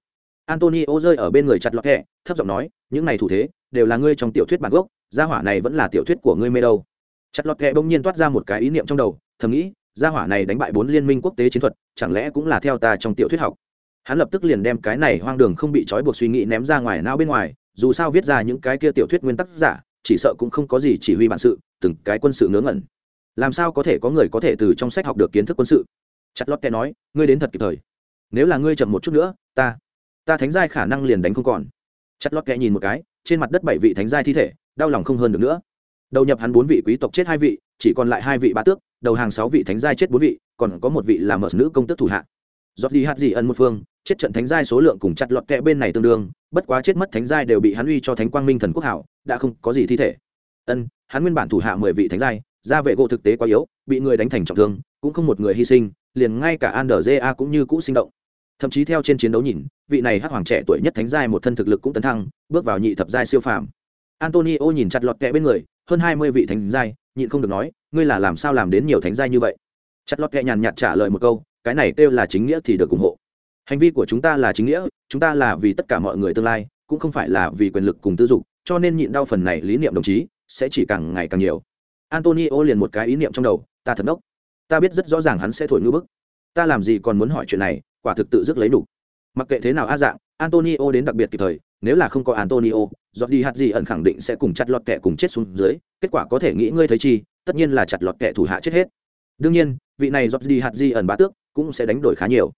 antonio rơi ở bên người chặt lọt kẹ, thấp giọng nói, những này thủ thế, đều là ngươi trong tiểu thuyết bản gốc, gia hỏa này vẫn là tiểu thuyết của ngươi mê đâu. Chặt lọt kẹ bỗng nhiên toát ra một cái ý niệm trong đầu, thầm nghĩ, gia hỏa này đánh bại bốn liên minh quốc tế chiến thuật, chẳng lẽ cũng là theo ta trong tiểu thuyết học? Hắn lập tức liền đem cái này hoang đường không bị trói buộc suy nghĩ ném ra ngoài não bên ngoài, dù sao viết ra những cái kia tiểu thuyết nguyên tắc giả, chỉ sợ cũng không có gì chỉ huy bản sự, từng cái quân sự ngớ ngẩn. Làm sao có thể có người có thể từ trong sách học được kiến thức quân sự? Chặt lót kẻ nói, ngươi đến thật kịp thời. Nếu là ngươi chậm một chút nữa, ta ta thánh giai khả năng liền đánh không còn. Chặt lót kẽ nhìn một cái, trên mặt đất bảy vị thánh giai thi thể, đau lòng không hơn được nữa. Đầu nhập hắn bốn vị quý tộc chết hai vị, chỉ còn lại hai vị bá tước, đầu hàng sáu vị thánh giai chết bốn vị, còn có một vị là mở nữ công tước thủ hạ. Giọt đi hạt gì ân một phương, chết trận thánh giai số lượng cùng chặt lọt kẹ bên này tương đương, bất quá chết mất thánh giai đều bị hắn uy cho thánh quang minh thần quốc hảo, đã không có gì thi thể. Ân, hắn nguyên bản thủ hạ mười vị thánh giai, gia vệ gỗ thực tế quá yếu, bị người đánh thành trọng thương, cũng không một người hy sinh, liền ngay cả an cũng như cũ sinh động thậm chí theo trên chiến đấu nhìn, vị này hắc hoàng trẻ tuổi nhất thánh giai một thân thực lực cũng tấn thăng, bước vào nhị thập giai siêu phàm. Antonio nhìn chặt lọt kẹ bên người, hơn hai mươi vị thánh giai, nhịn không được nói, ngươi là làm sao làm đến nhiều thánh giai như vậy? Chặt lọt kẹ nhàn nhạt trả lời một câu, cái này kêu là chính nghĩa thì được ủng hộ. Hành vi của chúng ta là chính nghĩa, chúng ta là vì tất cả mọi người tương lai, cũng không phải là vì quyền lực cùng tư dục, cho nên nhịn đau phần này lý niệm đồng chí sẽ chỉ càng ngày càng nhiều. Antonio liền một cái ý niệm trong đầu, ta thật đốc, ta biết rất rõ ràng hắn sẽ thổi ngư bức. Ta làm gì còn muốn hỏi chuyện này quả thực tự dứt lấy đủ mặc kệ thế nào a dạng, antonio đến đặc biệt kịp thời, nếu là không có antonio giọt đi hạt gì ẩn khẳng định sẽ cùng chặt lọt kẻ cùng chết xuống dưới, kết quả có thể nghĩ ngươi thấy chi, tất nhiên là chặt lọt kẻ thủ hạ chết hết. Đương nhiên, vị này giọt đi hạt gì ẩn bá tước cũng sẽ đánh đổi khá nhiều.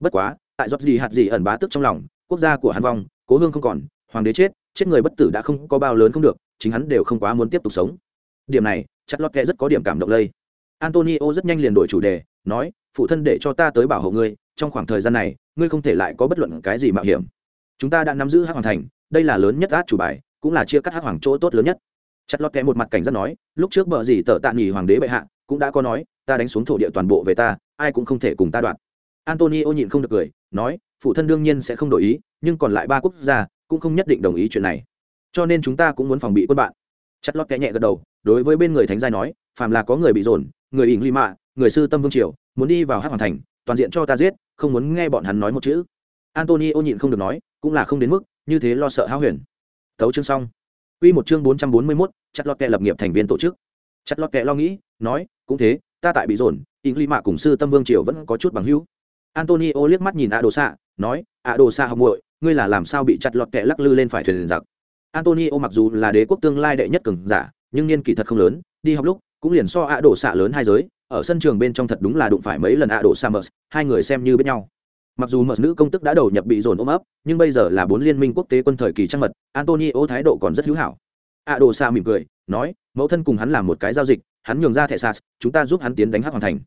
Bất quá, tại giọt gì hạt gì ẩn bá tước trong lòng, quốc gia của hắn vong, cố hương không còn, hoàng đế chết chết người bất tử đã không có bao lớn không được, chính hắn đều không quá muốn tiếp tục sống. Điểm này, chặt lọt kẻ rất có điểm cảm động lây. Antonio rất nhanh liền đổi chủ đề, nói, phụ thân để cho ta tới bảo hộ ngươi trong khoảng thời gian này, ngươi không thể lại có bất luận cái gì mạo hiểm. Chúng ta đã nắm giữ hắc hoàng thành, đây là lớn nhất át chủ bài, cũng là chia cắt hắc hoàng chỗ tốt lớn nhất. Chặt lọt kẽ một mặt cảnh giác nói, lúc trước bờ gì tờ tạ nghỉ hoàng đế bệ hạ, cũng đã có nói, ta đánh xuống thổ địa toàn bộ về ta, ai cũng không thể cùng ta đoạn. Antonio nhịn không được cười, nói, phụ thân đương nhiên sẽ không đổi ý, nhưng còn lại ba quốc gia, cũng không nhất định đồng ý chuyện này. Cho nên chúng ta cũng muốn phòng bị quân bạn. Chặt lót kẽ nhẹ gật đầu, đối với bên người thánh giai nói, phàm là có người bị dồn, người ỉng ly mạ, người sư tâm vương triều, muốn đi vào hát hoàng thành, toàn diện cho ta giết không muốn nghe bọn hắn nói một chữ antonio nhịn không được nói cũng là không đến mức như thế lo sợ hao huyền thấu chương xong Quy một chương 441, chặt lọt kẹ lập nghiệp thành viên tổ chức. Chặt lọt kẹ lo nghĩ, nói, cũng thế, ta tại bị dồn, Ing Mạ cùng sư Tâm Vương triều vẫn có chút bằng hữu. Antonio liếc mắt nhìn A Đồ Sa, nói, A Đồ Sa học muội, ngươi là làm sao bị chặt lọt kẹ lắc lư lên phải thuyền giặc. Antonio mặc dù là đế quốc tương lai đệ nhất cường giả, nhưng niên kỷ thật không lớn, đi học lúc cũng liền so A Đồ Sa lớn hai giới, ở sân trường bên trong thật đúng là đụng phải mấy lần ạ Đồ Sa Mers, hai người xem như biết nhau. Mặc dù mật nữ công tức đã đầu nhập bị dồn ôm ấp nhưng bây giờ là bốn liên minh quốc tế quân thời kỳ trăng mật antonio thái độ còn rất hữu hảo. Ạ đồ sa mỉm cười nói mẫu thân cùng hắn làm một cái giao dịch hắn nhường ra thẻ sas chúng ta giúp hắn tiến đánh hắc hoàng thành.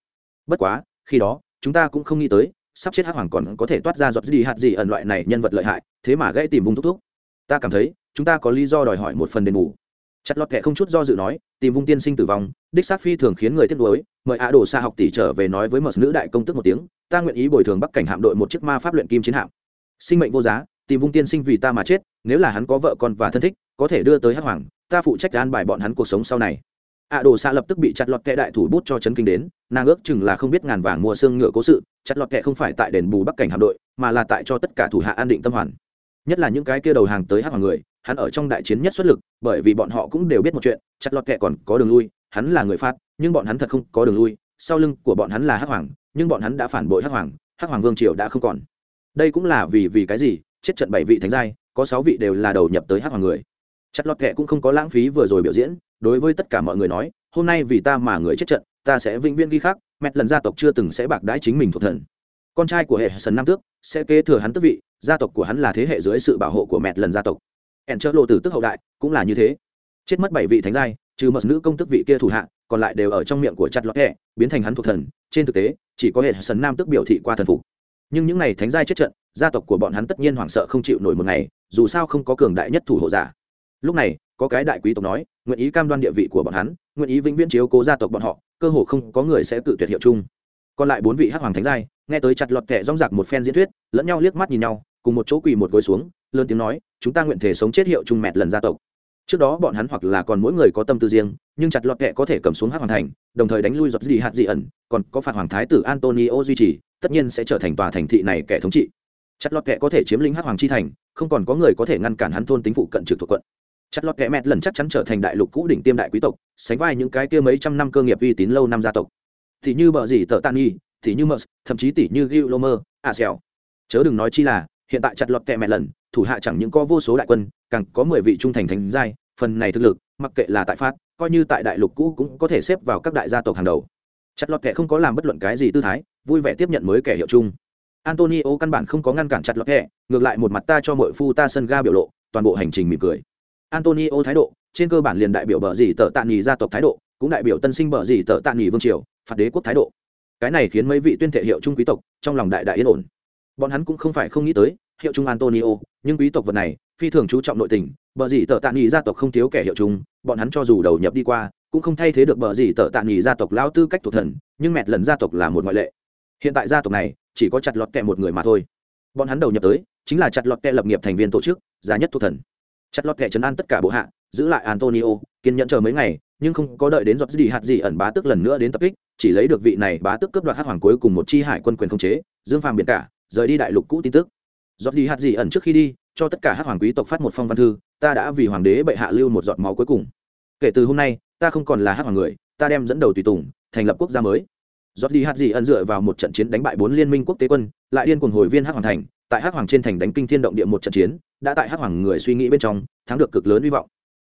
Bất quá khi đó chúng ta cũng không nghĩ tới sắp chết hắc hoàng còn có thể toát ra giọt gì hạt gì ẩn loại này nhân vật lợi hại thế mà gãy tìm vùng thúc thúc. Ta cảm thấy chúng ta có lý do đòi hỏi một phần đền bù. Chặt lọt kẻ không chút do dự nói tìm vung tiên sinh tử vong, đích sát phi thường khiến người tiếc nuối, mời ạ đồ xa học tỷ trở về nói với mật nữ đại công tức một tiếng, ta nguyện ý bồi thường bắc cảnh hạm đội một chiếc ma pháp luyện kim chiến hạm. Sinh mệnh vô giá, tìm vung tiên sinh vì ta mà chết, nếu là hắn có vợ con và thân thích, có thể đưa tới hắc hoàng, ta phụ trách an bài bọn hắn cuộc sống sau này. Ạ đồ xa lập tức bị chặt lọt kẹ đại thủ bút cho chấn kinh đến, nàng ước chừng là không biết ngàn vàng mua xương ngựa cố sự, chặt lọt kẹ không phải tại đền bù bắc cảnh hạm đội, mà là tại cho tất cả thủ hạ an định tâm hoàn. Nhất là những cái kia đầu hàng tới hắc hoàng người hắn ở trong đại chiến nhất xuất lực, bởi vì bọn họ cũng đều biết một chuyện, chặt lọt kẹ còn có đường lui, hắn là người phát nhưng bọn hắn thật không có đường lui, sau lưng của bọn hắn là hắc hoàng, nhưng bọn hắn đã phản bội hắc hoàng hắc hoàng vương triều đã không còn. Đây cũng là vì vì cái gì? Chết trận bảy vị thánh giai, có sáu vị đều là đầu nhập tới hắc hoàng người. Chặt lọt kệ cũng không có lãng phí vừa rồi biểu diễn, đối với tất cả mọi người nói, hôm nay vì ta mà người chết trận, ta sẽ vĩnh viễn ghi khắc, mẹ lần gia tộc chưa từng sẽ bạc đãi chính mình thuộc thần. Con trai của hệ sần nam tước sẽ kế thừa hắn tước vị, gia tộc của hắn là thế hệ dưới sự bảo hộ của mẹ lần gia tộc ẻn trợ lộ tử tức hậu đại, cũng là như thế. Chết mất bảy vị thánh giai, trừ mật nữ công tức vị kia thủ hạ, còn lại đều ở trong miệng của chặt lọt hẹ, biến thành hắn thuộc thần. Trên thực tế, chỉ có hệ sấn nam tước biểu thị qua thần phục. Nhưng những ngày thánh giai chết trận, gia tộc của bọn hắn tất nhiên hoảng sợ không chịu nổi một ngày, dù sao không có cường đại nhất thủ hộ giả. Lúc này, có cái đại quý tộc nói, nguyện ý cam đoan địa vị của bọn hắn, nguyện ý vĩnh viễn chiếu cố gia tộc bọn họ, cơ hồ không có người sẽ tự tuyệt hiệu chung. Còn lại bốn vị hắc hoàng thánh giai, nghe tới chặt lọt thẻ rong rạc một phen diễn thuyết, lẫn nhau liếc mắt nhìn nhau, cùng một chỗ quỳ một gối xuống lớn tiếng nói, chúng ta nguyện thể sống chết hiệu chung mẹt lần gia tộc. Trước đó bọn hắn hoặc là còn mỗi người có tâm tư riêng, nhưng chặt lọt kệ có thể cầm xuống hát hoàng thành, đồng thời đánh lui giọt gì hạt dị ẩn, còn có phạt hoàng thái tử antonio duy trì, tất nhiên sẽ trở thành tòa thành thị này kẻ thống trị. Chặt lọt kệ có thể chiếm lĩnh hát hoàng chi thành, không còn có người có thể ngăn cản hắn thôn tính phụ cận trực thuộc quận. Chặt lọt kệ mẹt lần chắc chắn trở thành đại lục cũ đỉnh tiêm đại quý tộc, sánh vai những cái kia mấy trăm năm cơ nghiệp uy tín lâu năm gia tộc. Thì như bờ gì tờ tan nhi, thì như mers, thậm chí tỷ như gil lomer a xèo chớ đừng nói chi là, hiện tại chặt lọt kệ mẹt lần thủ hạ chẳng những có vô số đại quân, càng có mười vị trung thành thành giai, phần này thực lực, mặc kệ là tại phát coi như tại đại lục cũ cũng có thể xếp vào các đại gia tộc hàng đầu. Chặt lọt kệ không có làm bất luận cái gì tư thái, vui vẻ tiếp nhận mới kẻ hiệu chung. Antonio căn bản không có ngăn cản chặt lọt kệ ngược lại một mặt ta cho mọi phu ta sân ga biểu lộ, toàn bộ hành trình mỉm cười. Antonio thái độ, trên cơ bản liền đại biểu bờ gì tờ tạ nghỉ gia tộc thái độ, cũng đại biểu tân sinh bờ gì tờ tạ nghỉ vương triều phạt đế quốc thái độ. Cái này khiến mấy vị tuyên thệ hiệu trung quý tộc trong lòng đại đại yên ổn. Bọn hắn cũng không phải không nghĩ tới hiệu trung antonio, nhưng quý tộc vật này, phi thường chú trọng nội tình, bờ dì tờ tạ nghỉ gia tộc không thiếu kẻ hiệu trung, bọn hắn cho dù đầu nhập đi qua, cũng không thay thế được bờ dì tờ tạ nghỉ gia tộc lao tư cách thuộc thần, nhưng mẹt lần gia tộc là một ngoại lệ. Hiện tại gia tộc này, chỉ có chặt lọt kẹ một người mà thôi. Bọn hắn đầu nhập tới, chính là chặt lọt kẹ lập nghiệp thành viên tổ chức giá nhất thuộc thần. Chặt lọt kẹ chấn an tất cả bộ hạ, giữ lại antonio, kiên nhẫn chờ mấy ngày, nhưng không có đợi đến giọt gì hạt gì ẩn bá tức lần nữa đến tập kích, chỉ lấy được vị này bá tức cướp đoạt hát hoàng cuối cùng một chi hải quân quyền không chế, dương phàm biển cả, rời đi đại lục cũ tin tức giọt đi hạt gì ẩn trước khi đi, cho tất cả hát hoàng quý tộc phát một phong văn thư, ta đã vì hoàng đế bệ hạ lưu một giọt máu cuối cùng. Kể từ hôm nay, ta không còn là hát hoàng người, ta đem dẫn đầu tùy tùng, thành lập quốc gia mới. Giọt đi hạt gì ẩn dựa vào một trận chiến đánh bại bốn liên minh quốc tế quân, lại điên cuồng hồi viên hát hoàng thành, tại hát hoàng trên thành đánh kinh thiên động địa một trận chiến, đã tại hát hoàng người suy nghĩ bên trong, thắng được cực lớn hy vọng.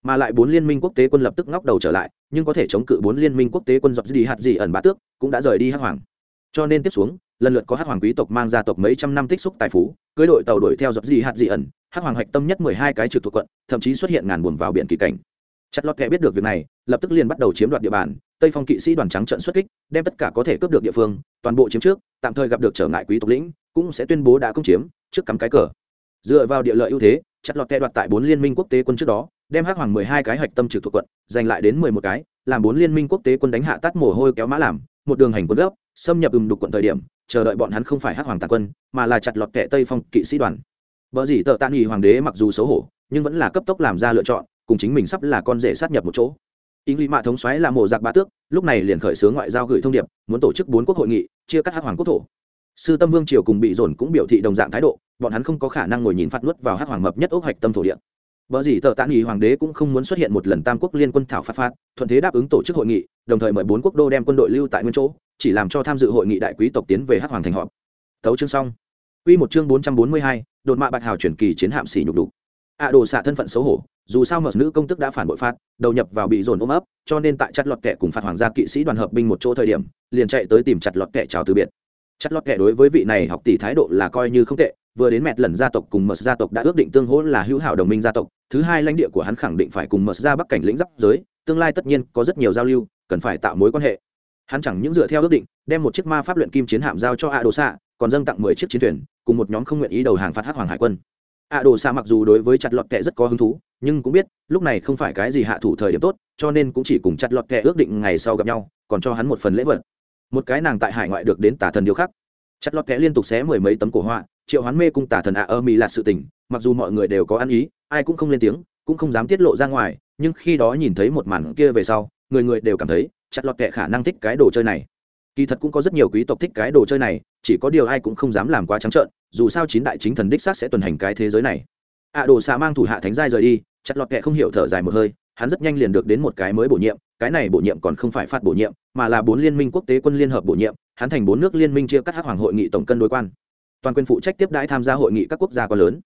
Mà lại bốn liên minh quốc tế quân lập tức ngóc đầu trở lại, nhưng có thể chống cự bốn liên minh quốc tế quân giọt đi hạt gì ẩn bá tước, cũng đã rời đi hát hoàng. Cho nên tiếp xuống lần lượt có hát hoàng quý tộc mang gia tộc mấy trăm năm tích xúc tài phú, cưới đội tàu đuổi theo giọt gì hạt gì ẩn, hát hoàng hạch tâm nhất mười hai cái trực thuộc quận, thậm chí xuất hiện ngàn buồn vào biển kỳ cảnh. Chặt lọt kẻ biết được việc này, lập tức liền bắt đầu chiếm đoạt địa bàn, tây phong kỵ sĩ đoàn trắng trận xuất kích, đem tất cả có thể cướp được địa phương, toàn bộ chiếm trước, tạm thời gặp được trở ngại quý tộc lĩnh, cũng sẽ tuyên bố đã công chiếm, trước cắm cái cờ. Dựa vào địa lợi ưu thế, chặt lọt kẻ đoạt tại bốn liên minh quốc tế quân trước đó, đem hắc hoàng mười hai cái hạch tâm trực thuộc quận, giành lại đến mười một cái, làm bốn liên minh quốc tế quân đánh hạ tắt mồ hôi kéo mã làm, một đường hành quân gấp, xâm nhập ùm đục quận thời điểm chờ đợi bọn hắn không phải hắc hoàng tàn quân mà là chặt lọt kẻ tây phong kỵ sĩ đoàn. Vợ gì tợ tạ nghỉ hoàng đế mặc dù xấu hổ nhưng vẫn là cấp tốc làm ra lựa chọn cùng chính mình sắp là con rể sát nhập một chỗ. Ý lý mạ thống xoáy là mộ giặc ba tước lúc này liền khởi xướng ngoại giao gửi thông điệp muốn tổ chức bốn quốc hội nghị chia cắt hắc hoàng quốc thổ. Sư tâm vương triều cùng bị dồn cũng biểu thị đồng dạng thái độ bọn hắn không có khả năng ngồi nhìn phạt nuốt vào hắc hoàng mập nhất ốc hoạch tâm thổ địa. Bở gì tờ tạ nghỉ hoàng đế cũng không muốn xuất hiện một lần tam quốc liên quân thảo phạt phạt, thuận thế đáp ứng tổ chức hội nghị, đồng thời mời bốn quốc đô đem quân đội lưu tại nguyên chỗ, chỉ làm cho tham dự hội nghị đại quý tộc tiến về hắc hoàng thành họp. Tấu chương xong. Quy một chương 442, đột mạ bạch hào chuyển kỳ chiến hạm xỉ nhục đủ. ạ đồ xạ thân phận xấu hổ, dù sao mở nữ công tức đã phản bội phạt, đầu nhập vào bị dồn ôm ấp, cho nên tại chặt lọt kẻ cùng phạt hoàng gia kỵ sĩ đoàn hợp binh một chỗ thời điểm, liền chạy tới tìm chặt lọt kẻ chào từ biệt. Chặt lọt kẻ đối với vị này học tỷ thái độ là coi như không tệ, vừa đến mẹt lần gia tộc cùng mật gia tộc đã ước định tương hỗ là hữu hảo đồng minh gia tộc thứ hai lãnh địa của hắn khẳng định phải cùng mật gia bắc cảnh lĩnh giáp giới tương lai tất nhiên có rất nhiều giao lưu cần phải tạo mối quan hệ hắn chẳng những dựa theo ước định, đem một chiếc ma pháp luyện kim chiến hạm giao cho a đồ xạ còn dâng tặng mười chiếc chiến thuyền, cùng một nhóm không nguyện ý đầu hàng phát hát hoàng hải quân. A đồ xạ mặc dù đối với chặt lọt kệ rất có hứng thú, nhưng cũng biết, lúc này không phải cái gì hạ thủ thời điểm tốt, cho nên cũng chỉ cùng chặt lọt kệ ước định ngày sau gặp nhau, còn cho hắn một phần lễ vật. Một cái nàng tại hải ngoại được đến tả thần điều khắc. Chặt lọt kệ liên tục xé mười mấy tấm cổ họa, triệu hoán mê cung tả thần ạ ơ mỹ là sự tình, mặc dù mọi người đều có ăn ý, ai cũng không lên tiếng, cũng không dám tiết lộ ra ngoài, nhưng khi đó nhìn thấy một màn kia về sau, người người đều cảm thấy chặt lọt kệ khả năng thích cái đồ chơi này. Kỳ thật cũng có rất nhiều quý tộc thích cái đồ chơi này, chỉ có điều ai cũng không dám làm quá trắng trợn, dù sao chín đại chính thần đích xác sẽ tuần hành cái thế giới này. Ạ đồ xạ mang thủ hạ thánh giai rời đi, chặt lọt kệ không hiểu thở dài một hơi, hắn rất nhanh liền được đến một cái mới bổ nhiệm, cái này bổ nhiệm còn không phải phạt bổ nhiệm, mà là bốn liên minh quốc tế quân liên hợp bổ nhiệm, hắn thành bốn nước liên minh chia cắt hắc hoàng hội nghị tổng cân đối quan. Toàn quyền phụ trách tiếp đãi tham gia hội nghị các quốc gia quá lớn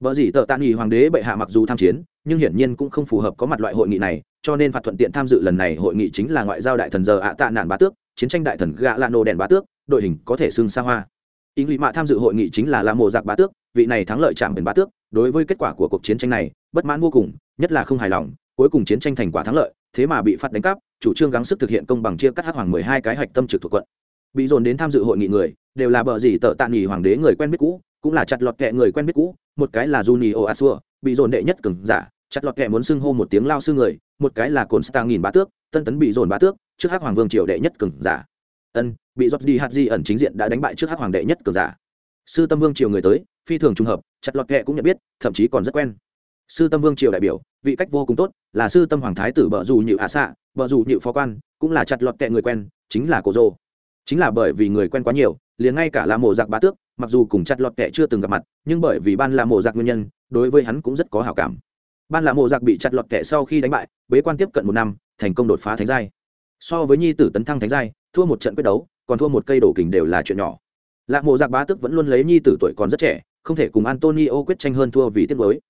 vợ dĩ tờ tạ nghỉ hoàng đế bệ hạ mặc dù tham chiến, nhưng hiển nhiên cũng không phù hợp có mặt loại hội nghị này, cho nên phạt thuận tiện tham dự lần này hội nghị chính là ngoại giao đại thần giờ ạ tạ nạn bá tước, chiến tranh đại thần gạ lạ nô đèn bá tước, đội hình có thể xưng xa hoa. Ý lý mạ tham dự hội nghị chính là la mộ giặc bá tước, vị này thắng lợi chạm biển bá tước, đối với kết quả của cuộc chiến tranh này, bất mãn vô cùng, nhất là không hài lòng, cuối cùng chiến tranh thành quả thắng lợi, thế mà bị phạt đánh cắp, chủ trương gắng sức thực hiện công bằng chia cắt hắc hoàng mười hai cái hạch tâm trực thuộc quận. Bị dồn đến tham dự hội nghị người, đều là bờ gì tờ tạ nghỉ hoàng đế người quen biết cũ cũng là chặt lọt kẹ người quen biết cũ một cái là junio asua bị dồn đệ nhất cường giả, chặt lọt kẹ muốn xưng hô một tiếng lao sư người, một cái là cồn Star nghìn bá tước, tân tấn bị dồn bá tước, trước Hắc Hoàng Vương triều đệ nhất cường giả. Ân, bị Dột đi hạt di ẩn chính diện đã đánh bại trước Hắc Hoàng đệ nhất cường giả. Sư Tâm Vương triều người tới, phi thường trùng hợp, chặt lọt kẹ cũng nhận biết, thậm chí còn rất quen. Sư Tâm Vương triều đại biểu, vị cách vô cùng tốt, là sư Tâm Hoàng thái tử bợ dù nhự hạ xạ, bợ dù nhự phó quan, cũng là chặt lọt kẹ người quen, chính là Cổ rô Chính là bởi vì người quen quá nhiều, liền ngay cả là mộ giặc bá tước mặc dù cùng chặt lọt kệ chưa từng gặp mặt, nhưng bởi vì ban là mộ giặc nguyên nhân, đối với hắn cũng rất có hảo cảm. Ban là mộ giặc bị chặt lọt kệ sau khi đánh bại, bế quan tiếp cận một năm, thành công đột phá thánh giai. So với nhi tử tấn thăng thánh giai, thua một trận quyết đấu, còn thua một cây đổ kình đều là chuyện nhỏ. Lạc mộ giặc bá tức vẫn luôn lấy nhi tử tuổi còn rất trẻ, không thể cùng antonio quyết tranh hơn thua vì tiết mới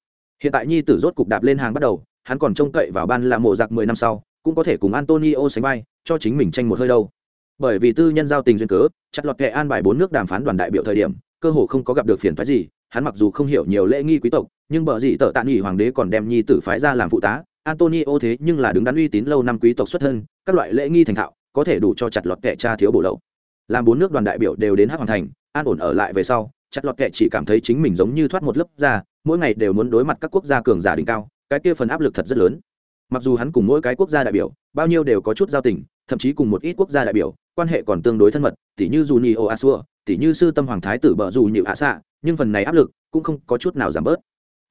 hiện tại nhi tử rốt cục đạp lên hàng bắt đầu, hắn còn trông cậy vào ban là mộ giặc mười năm sau, cũng có thể cùng antonio sánh vai, cho chính mình tranh một hơi đâu bởi vì tư nhân giao tình duyên cớ, chặt lọt kệ an bài bốn nước đàm phán đoàn đại biểu thời điểm, cơ hồ không có gặp được phiền phái gì, hắn mặc dù không hiểu nhiều lễ nghi quý tộc, nhưng bờ gì tợ tạ nghỉ hoàng đế còn đem nhi tử phái ra làm phụ tá, antonio thế nhưng là đứng đắn uy tín lâu năm quý tộc xuất thân, các loại lễ nghi thành thạo, có thể đủ cho chặt lọt kệ cha thiếu bổ lậu. Làm bốn nước đoàn đại biểu đều đến hát hoàng thành, an ổn ở lại về sau, chặt lọt kệ chỉ cảm thấy chính mình giống như thoát một lớp ra mỗi ngày đều muốn đối mặt các quốc gia cường giả đỉnh cao, cái kia phần áp lực thật rất lớn. Mặc dù hắn cùng mỗi cái quốc gia đại biểu, bao nhiêu đều có chút giao tình, thậm chí cùng một ít quốc gia đại biểu quan hệ còn tương đối thân mật, tỉ như dù nhì ô a xua tỉ như sư tâm hoàng thái tử bờ dù nhịu hạ xạ nhưng phần này áp lực cũng không có chút nào giảm bớt.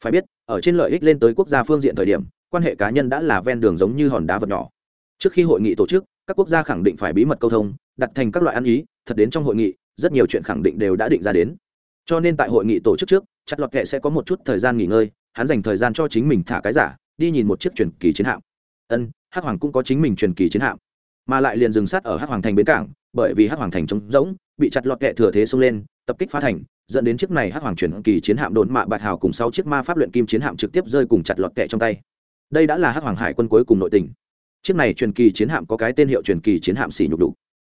Phải biết, ở trên lợi ích lên tới quốc gia phương diện thời điểm, quan hệ cá nhân đã là ven đường giống như hòn đá vật nhỏ. Trước khi hội nghị tổ chức, các quốc gia khẳng định phải bí mật câu thông, đặt thành các loại ăn ý, thật đến trong hội nghị, rất nhiều chuyện khẳng định đều đã định ra đến. Cho nên tại hội nghị tổ chức trước chặt lọt kệ sẽ có một chút thời gian nghỉ ngơi, hắn dành thời gian cho chính mình thả cái giả, đi nhìn một chiếc truyền kỳ chiến hạm. Ân, hắc hoàng cũng có chính mình truyền kỳ chiến hạm mà lại liền dừng sát ở hắc hoàng thành bến cảng, bởi vì hắc hoàng thành trống rỗng, bị chặt lọt kẹ thừa thế xông lên, tập kích phá thành, dẫn đến chiếc này hắc hoàng chuyển kỳ chiến hạm đồn mạ bạch hào cùng sáu chiếc ma pháp luyện kim chiến hạm trực tiếp rơi cùng chặt lọt kẹ trong tay. Đây đã là hắc hoàng hải quân cuối cùng nội tình. Chiếc này truyền kỳ chiến hạm có cái tên hiệu truyền kỳ chiến hạm xỉ nhục đủ.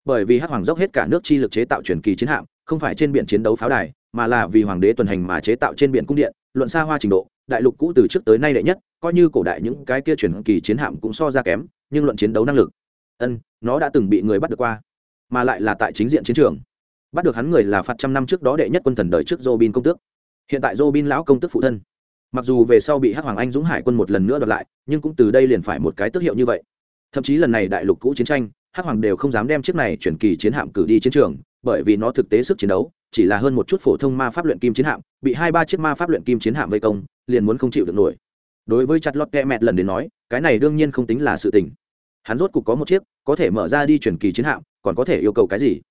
Bởi vì hắc hoàng dốc hết cả nước chi lực chế tạo truyền kỳ chiến hạm, không phải trên biển chiến đấu pháo đài, mà là vì hoàng đế tuần hành mà chế tạo trên biển cung điện, luận xa hoa trình độ, đại lục cũ từ trước tới nay đệ nhất, coi như cổ đại những cái kia truyền kỳ chiến hạm cũng so ra kém, nhưng luận chiến đấu năng lực ân, nó đã từng bị người bắt được qua, mà lại là tại chính diện chiến trường. Bắt được hắn người là phạt trăm năm trước đó đệ nhất quân thần đời trước Robin công tước. Hiện tại Robin lão công tước phụ thân. Mặc dù về sau bị hắc hoàng anh dũng hải quân một lần nữa đoạt lại, nhưng cũng từ đây liền phải một cái tước hiệu như vậy. Thậm chí lần này đại lục cũ chiến tranh, hắc hoàng đều không dám đem chiếc này chuyển kỳ chiến hạm cử đi chiến trường, bởi vì nó thực tế sức chiến đấu, chỉ là hơn một chút phổ thông ma pháp luyện kim chiến hạm, bị hai ba chiếc ma pháp luyện kim chiến hạm vây công, liền muốn không chịu được nổi. Đối với chặt lọt kẹ mẹt lần đến nói, cái này đương nhiên không tính là sự tình hắn rốt cục có một chiếc, có thể mở ra đi chuyển kỳ chiến hạm, còn có thể yêu cầu cái gì?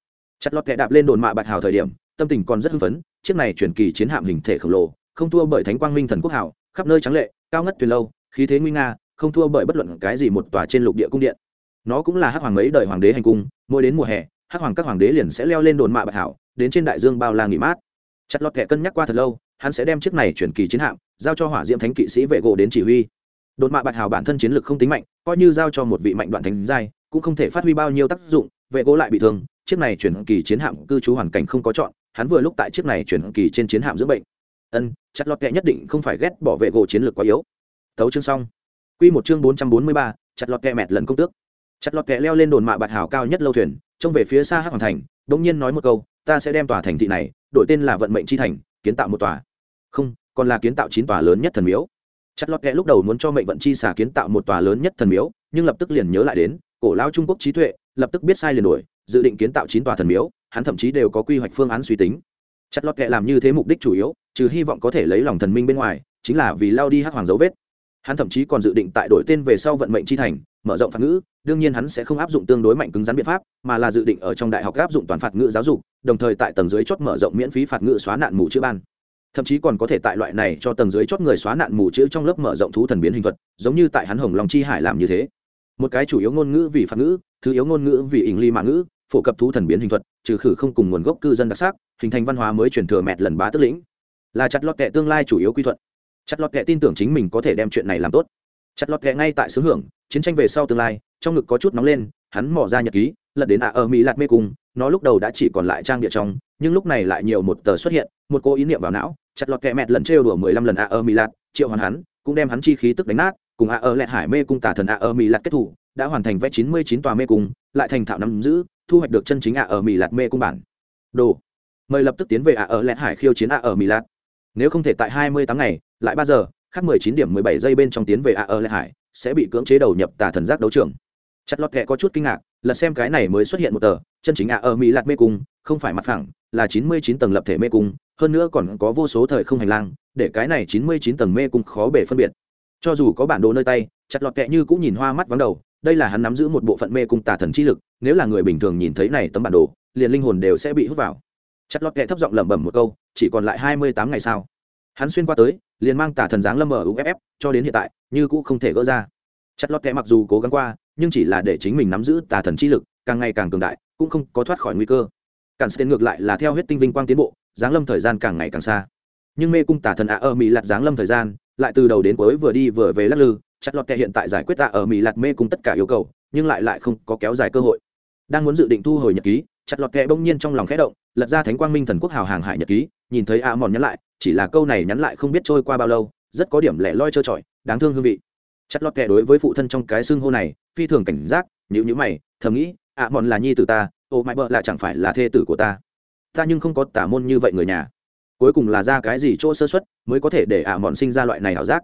Chặt lọt kẹ đạp lên đồn mạ bạch hào thời điểm, tâm tình còn rất hưng phấn, chiếc này chuyển kỳ chiến hạm hình thể khổng lồ, không thua bởi thánh quang minh thần quốc hảo khắp nơi trắng lệ, cao ngất tuyền lâu, khí thế nguy nga, không thua bởi bất luận cái gì một tòa trên lục địa cung điện. Nó cũng là hắc hoàng mấy đời hoàng đế hành cung, mỗi đến mùa hè, hắc hoàng các hoàng đế liền sẽ leo lên đồn mạ bạch hảo đến trên đại dương bao la nghỉ mát. Chặt lọt kẹ cân nhắc qua thật lâu, hắn sẽ đem chiếc này chuyển kỳ chiến hạm giao cho hỏa diễm thánh kỵ sĩ vệ gỗ đến chỉ huy đột mạ bạch hào bản thân chiến lược không tính mạnh, coi như giao cho một vị mạnh đoạn thánh giai, cũng không thể phát huy bao nhiêu tác dụng, vệ gỗ lại bị thương, chiếc này chuyển kỳ chiến hạm cư trú hoàn cảnh không có chọn, hắn vừa lúc tại chiếc này chuyển kỳ trên chiến hạm dưỡng bệnh. Ân, chặt lọt kẹ nhất định không phải ghét bỏ vệ gỗ chiến lược quá yếu. Thấu chương xong. Q một chương bốn trăm bốn mươi ba, chặt lọt kẹ mẹt lần công tước. Chặt lọt kẹ leo lên đồn mạ bạch hào cao nhất lâu thuyền, trông về phía xa Hắc hoàng thành đ ỗ n g nhiên nói một câu, ta sẽ đem tòa thành thị này đổi tên là vận mệnh chi thành, kiến tạo một tòa. Không, còn là kiến tạo chín tòa lớn nhất thần miếu chặt lọt kẹ lúc đầu muốn cho mệnh vận chi xả kiến tạo một tòa lớn nhất thần miếu, nhưng lập tức liền nhớ lại đến, cổ lao trung quốc trí tuệ, lập tức biết sai liền đổi dự định kiến tạo chín tòa thần miếu, hắn thậm chí đều có quy hoạch phương án suy tính. Chặt lọt kệ làm như thế mục đích chủ yếu, trừ hy vọng có thể lấy lòng thần minh bên ngoài, chính là vì lao đi hắc hoàng dấu vết. Hắn thậm chí còn dự định tại đổi tên về sau vận mệnh chi thành, mở rộng phạt ngữ, đương nhiên hắn sẽ không áp dụng tương đối mạnh cứng rắn biện pháp, mà là dự định ở trong đại học áp dụng toàn phạt ngữ giáo dục, đồng thời tại tầng dưới chốt mở rộng miễn phí phạt ngữ xóa nạn mù chữ ban thậm chí còn có thể tại loại này cho tầng dưới chót người xóa nạn mù chữ trong lớp mở rộng thú thần biến hình thuật, giống như tại hắn hồng long chi hải làm như thế. Một cái chủ yếu ngôn ngữ vì phạt ngữ, thứ yếu ngôn ngữ vì ỉng ly mạng ngữ, phổ cập thú thần biến hình thuật, trừ khử không cùng nguồn gốc cư dân đặc sắc, hình thành văn hóa mới truyền thừa mẹt lần bá tức lĩnh. Là chặt lọt kệ tương lai chủ yếu quy thuận chặt lọt kệ tin tưởng chính mình có thể đem chuyện này làm tốt. Chặt lọt kệ ngay tại xứ hưởng, chiến tranh về sau tương lai, trong ngực có chút nóng lên, hắn mỏ ra nhật ký, lật đến ạ ở mỹ lạt mê cung, nó lúc đầu đã chỉ còn lại trang địa trong nhưng lúc này lại nhiều một tờ xuất hiện, một cô ý niệm vào não, chặt lọt kẹ mẹt lần trêu đùa mười lăm lần a ở mỹ lạt triệu hoàn hắn, cũng đem hắn chi khí tức đánh nát, cùng a ở lẹt hải mê cung tả thần a ở mỹ lạt kết thủ, đã hoàn thành vẽ chín mươi chín tòa mê cung, lại thành thạo nắm giữ, thu hoạch được chân chính a ở mỹ lạt mê cung bản. Đồ. Mời lập tức tiến về a ở lẹt hải khiêu chiến a ở mỹ lạt nếu không thể tại hai mươi tháng ngày, lại ba giờ khác mười chín điểm mười bảy giây bên trong tiến về a ở lẹt hải, sẽ bị cưỡng chế đầu nhập tà thần giác đấu trường. Chặt lọt kẹ có chút kinh ngạc, lần xem cái này mới xuất hiện một tờ, chân chính a ở mỹ lạt mê cung không phải mặt phẳng, là chín mươi chín tầng lập thể mê cung, hơn nữa còn có vô số thời không hành lang, để cái này chín mươi chín tầng mê cung khó bể phân biệt. Cho dù có bản đồ nơi tay, chặt lọt kẹ như cũng nhìn hoa mắt vắng đầu, đây là hắn nắm giữ một bộ phận mê cung tà thần chi lực, nếu là người bình thường nhìn thấy này tấm bản đồ, liền linh hồn đều sẽ bị hút vào. Chặt lọt kẹ thấp giọng lẩm bẩm một câu, chỉ còn lại hai mươi tám ngày sau. Hắn xuyên qua tới, liền mang tà thần dáng lâm ở uff cho đến hiện tại, như cũng không thể gỡ ra. Chặt lọt kẹ mặc dù cố gắng qua, nhưng chỉ là để chính mình nắm giữ tà thần chi lực, càng ngày càng cường đại, cũng không có thoát khỏi nguy cơ cản tên ngược lại là theo huyết tinh vinh quang tiến bộ, giáng lâm thời gian càng ngày càng xa. Nhưng mê cung tả thần ạ ở mỹ lạt giáng lâm thời gian, lại từ đầu đến cuối vừa đi vừa về lắc lư, chặt lọt kẹ hiện tại giải quyết tạ ở mỹ lạt mê cung tất cả yêu cầu, nhưng lại lại không có kéo dài cơ hội. Đang muốn dự định thu hồi nhật ký, chặt lọt kẹ bỗng nhiên trong lòng khẽ động, lật ra thánh quang minh thần quốc hào hàng hải nhật ký, nhìn thấy a mòn nhắn lại, chỉ là câu này nhắn lại không biết trôi qua bao lâu, rất có điểm lẻ loi trơ trọi, đáng thương hương vị. Chặt lọt kẹ đối với phụ thân trong cái xương hô này, phi thường cảnh giác nhữ nhữ mày, thầm nghĩ, a mòn là nhi tử ta ô mãi bợ là chẳng phải là thê tử của ta. Ta nhưng không có tả môn như vậy người nhà. Cuối cùng là ra cái gì chỗ sơ xuất mới có thể để ả mọn sinh ra loại này ảo giác?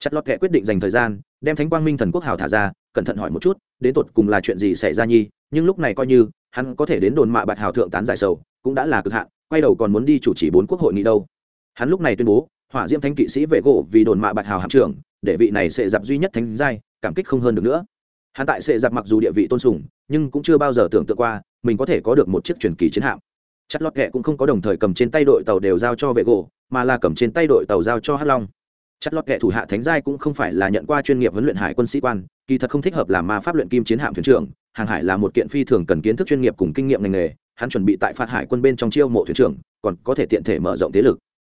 Chặt lọt kệ quyết định dành thời gian, đem thánh quang minh thần quốc hào thả ra, cẩn thận hỏi một chút, đến tột cùng là chuyện gì xảy ra nhi? Nhưng lúc này coi như, hắn có thể đến đồn mạ bạch hào thượng tán giải sầu, cũng đã là cực hạn, quay đầu còn muốn đi chủ trì bốn quốc hội nghị đâu. Hắn lúc này tuyên bố, hỏa diễm thánh kỵ sĩ vệ gỗ vì đồn mạ bạch hào hạm trưởng, để vị này sẽ dạp duy nhất thánh giai, cảm kích không hơn được nữa. Hắn tại sẽ dạp mặc dù địa vị tôn sùng, nhưng cũng chưa bao giờ tưởng tượng qua mình có thể có được một chiếc truyền kỳ chiến hạm. Chất lót kệ cũng không có đồng thời cầm trên tay đội tàu đều giao cho vệ gỗ, mà là cầm trên tay đội tàu giao cho hắc long. Chất lót kệ thủ hạ thánh giai cũng không phải là nhận qua chuyên nghiệp huấn luyện hải quân sĩ quan, kỳ thật không thích hợp làm ma pháp luyện kim chiến hạm thuyền trưởng, hàng hải là một kiện phi thường cần kiến thức chuyên nghiệp cùng kinh nghiệm ngành nghề, hắn chuẩn bị tại phạt hải quân bên trong chiêu mộ thuyền trưởng, còn có thể tiện thể mở rộng thế lực.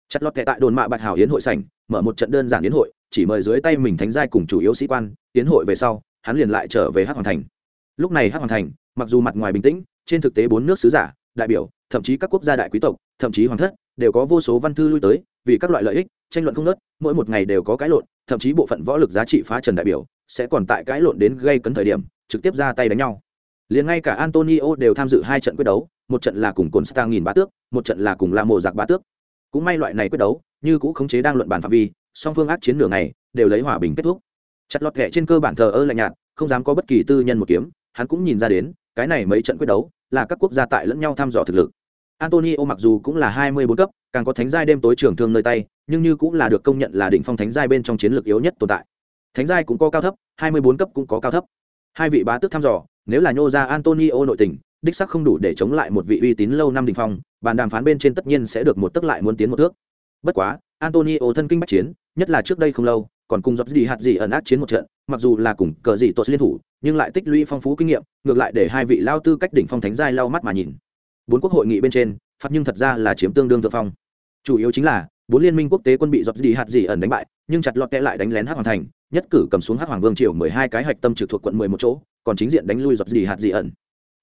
Chất lót kệ tại đồn mạ bạch hào hiến hội sảnh, mở một trận đơn giản hiến hội, chỉ mời dưới tay mình thánh giai cùng chủ yếu sĩ quan hiến hội về sau, hắn liền lại trở về hắc hoàng thành. Lúc này hắc hoàng thành, mặc dù mặt ngoài bình tĩnh trên thực tế bốn nước sứ giả, đại biểu, thậm chí các quốc gia đại quý tộc, thậm chí hoàng thất, đều có vô số văn thư lui tới, vì các loại lợi ích, tranh luận không nớt mỗi một ngày đều có cãi lộn, thậm chí bộ phận võ lực giá trị phá trần đại biểu, sẽ còn tại cãi lộn đến gây cấn thời điểm, trực tiếp ra tay đánh nhau. Liền ngay cả antonio đều tham dự hai trận quyết đấu, một trận là cùng cồn stang nghìn bá tước, một trận là cùng la mộ giặc bá tước. Cũng may loại này quyết đấu, như cũ khống chế đang luận bàn phạm vi, song phương ác chiến nửa ngày, đều lấy hòa bình kết thúc. Chặt lọt kệ trên cơ bản thờ ơ lạnh nhạt, không dám có bất kỳ tư nhân một kiếm, hắn cũng nhìn ra đến cái này mấy trận quyết đấu là các quốc gia tại lẫn nhau thăm dò thực lực. Antonio mặc dù cũng là hai mươi bốn cấp, càng có thánh giai đêm tối trưởng thương nơi tay, nhưng như cũng là được công nhận là đỉnh phong thánh giai bên trong chiến lược yếu nhất tồn tại. Thánh giai cũng có cao thấp, hai mươi bốn cấp cũng có cao thấp. Hai vị bá tước thăm dò, nếu là nhô ra antonio nội tình, đích sắc không đủ để chống lại một vị uy tín lâu năm đỉnh phong, bàn đàm phán bên trên tất nhiên sẽ được một tức lại muốn tiến một thước. Bất quá, antonio thân kinh bắc chiến, nhất là trước đây không lâu còn cùng dọc đi hạt gì ẩn ác chiến một trận, mặc dù là cùng cờ gì tốt liên thủ, nhưng lại tích lũy phong phú kinh nghiệm, ngược lại để hai vị lao tư cách đỉnh phong thánh giai lau mắt mà nhìn. Bốn quốc hội nghị bên trên phát nhưng thật ra là chiếm tương đương thượng phong. Chủ yếu chính là, bốn liên minh quốc tế quân bị dọc đi hạt gì ẩn đánh bại, nhưng chặt lọt kẽ lại đánh lén hắc hoàng thành, nhất cử cầm xuống hắc hoàng vương triều mười hai cái hạch tâm trực thuộc quận mười một chỗ, còn chính diện đánh lui dọc đi hạt gì ẩn.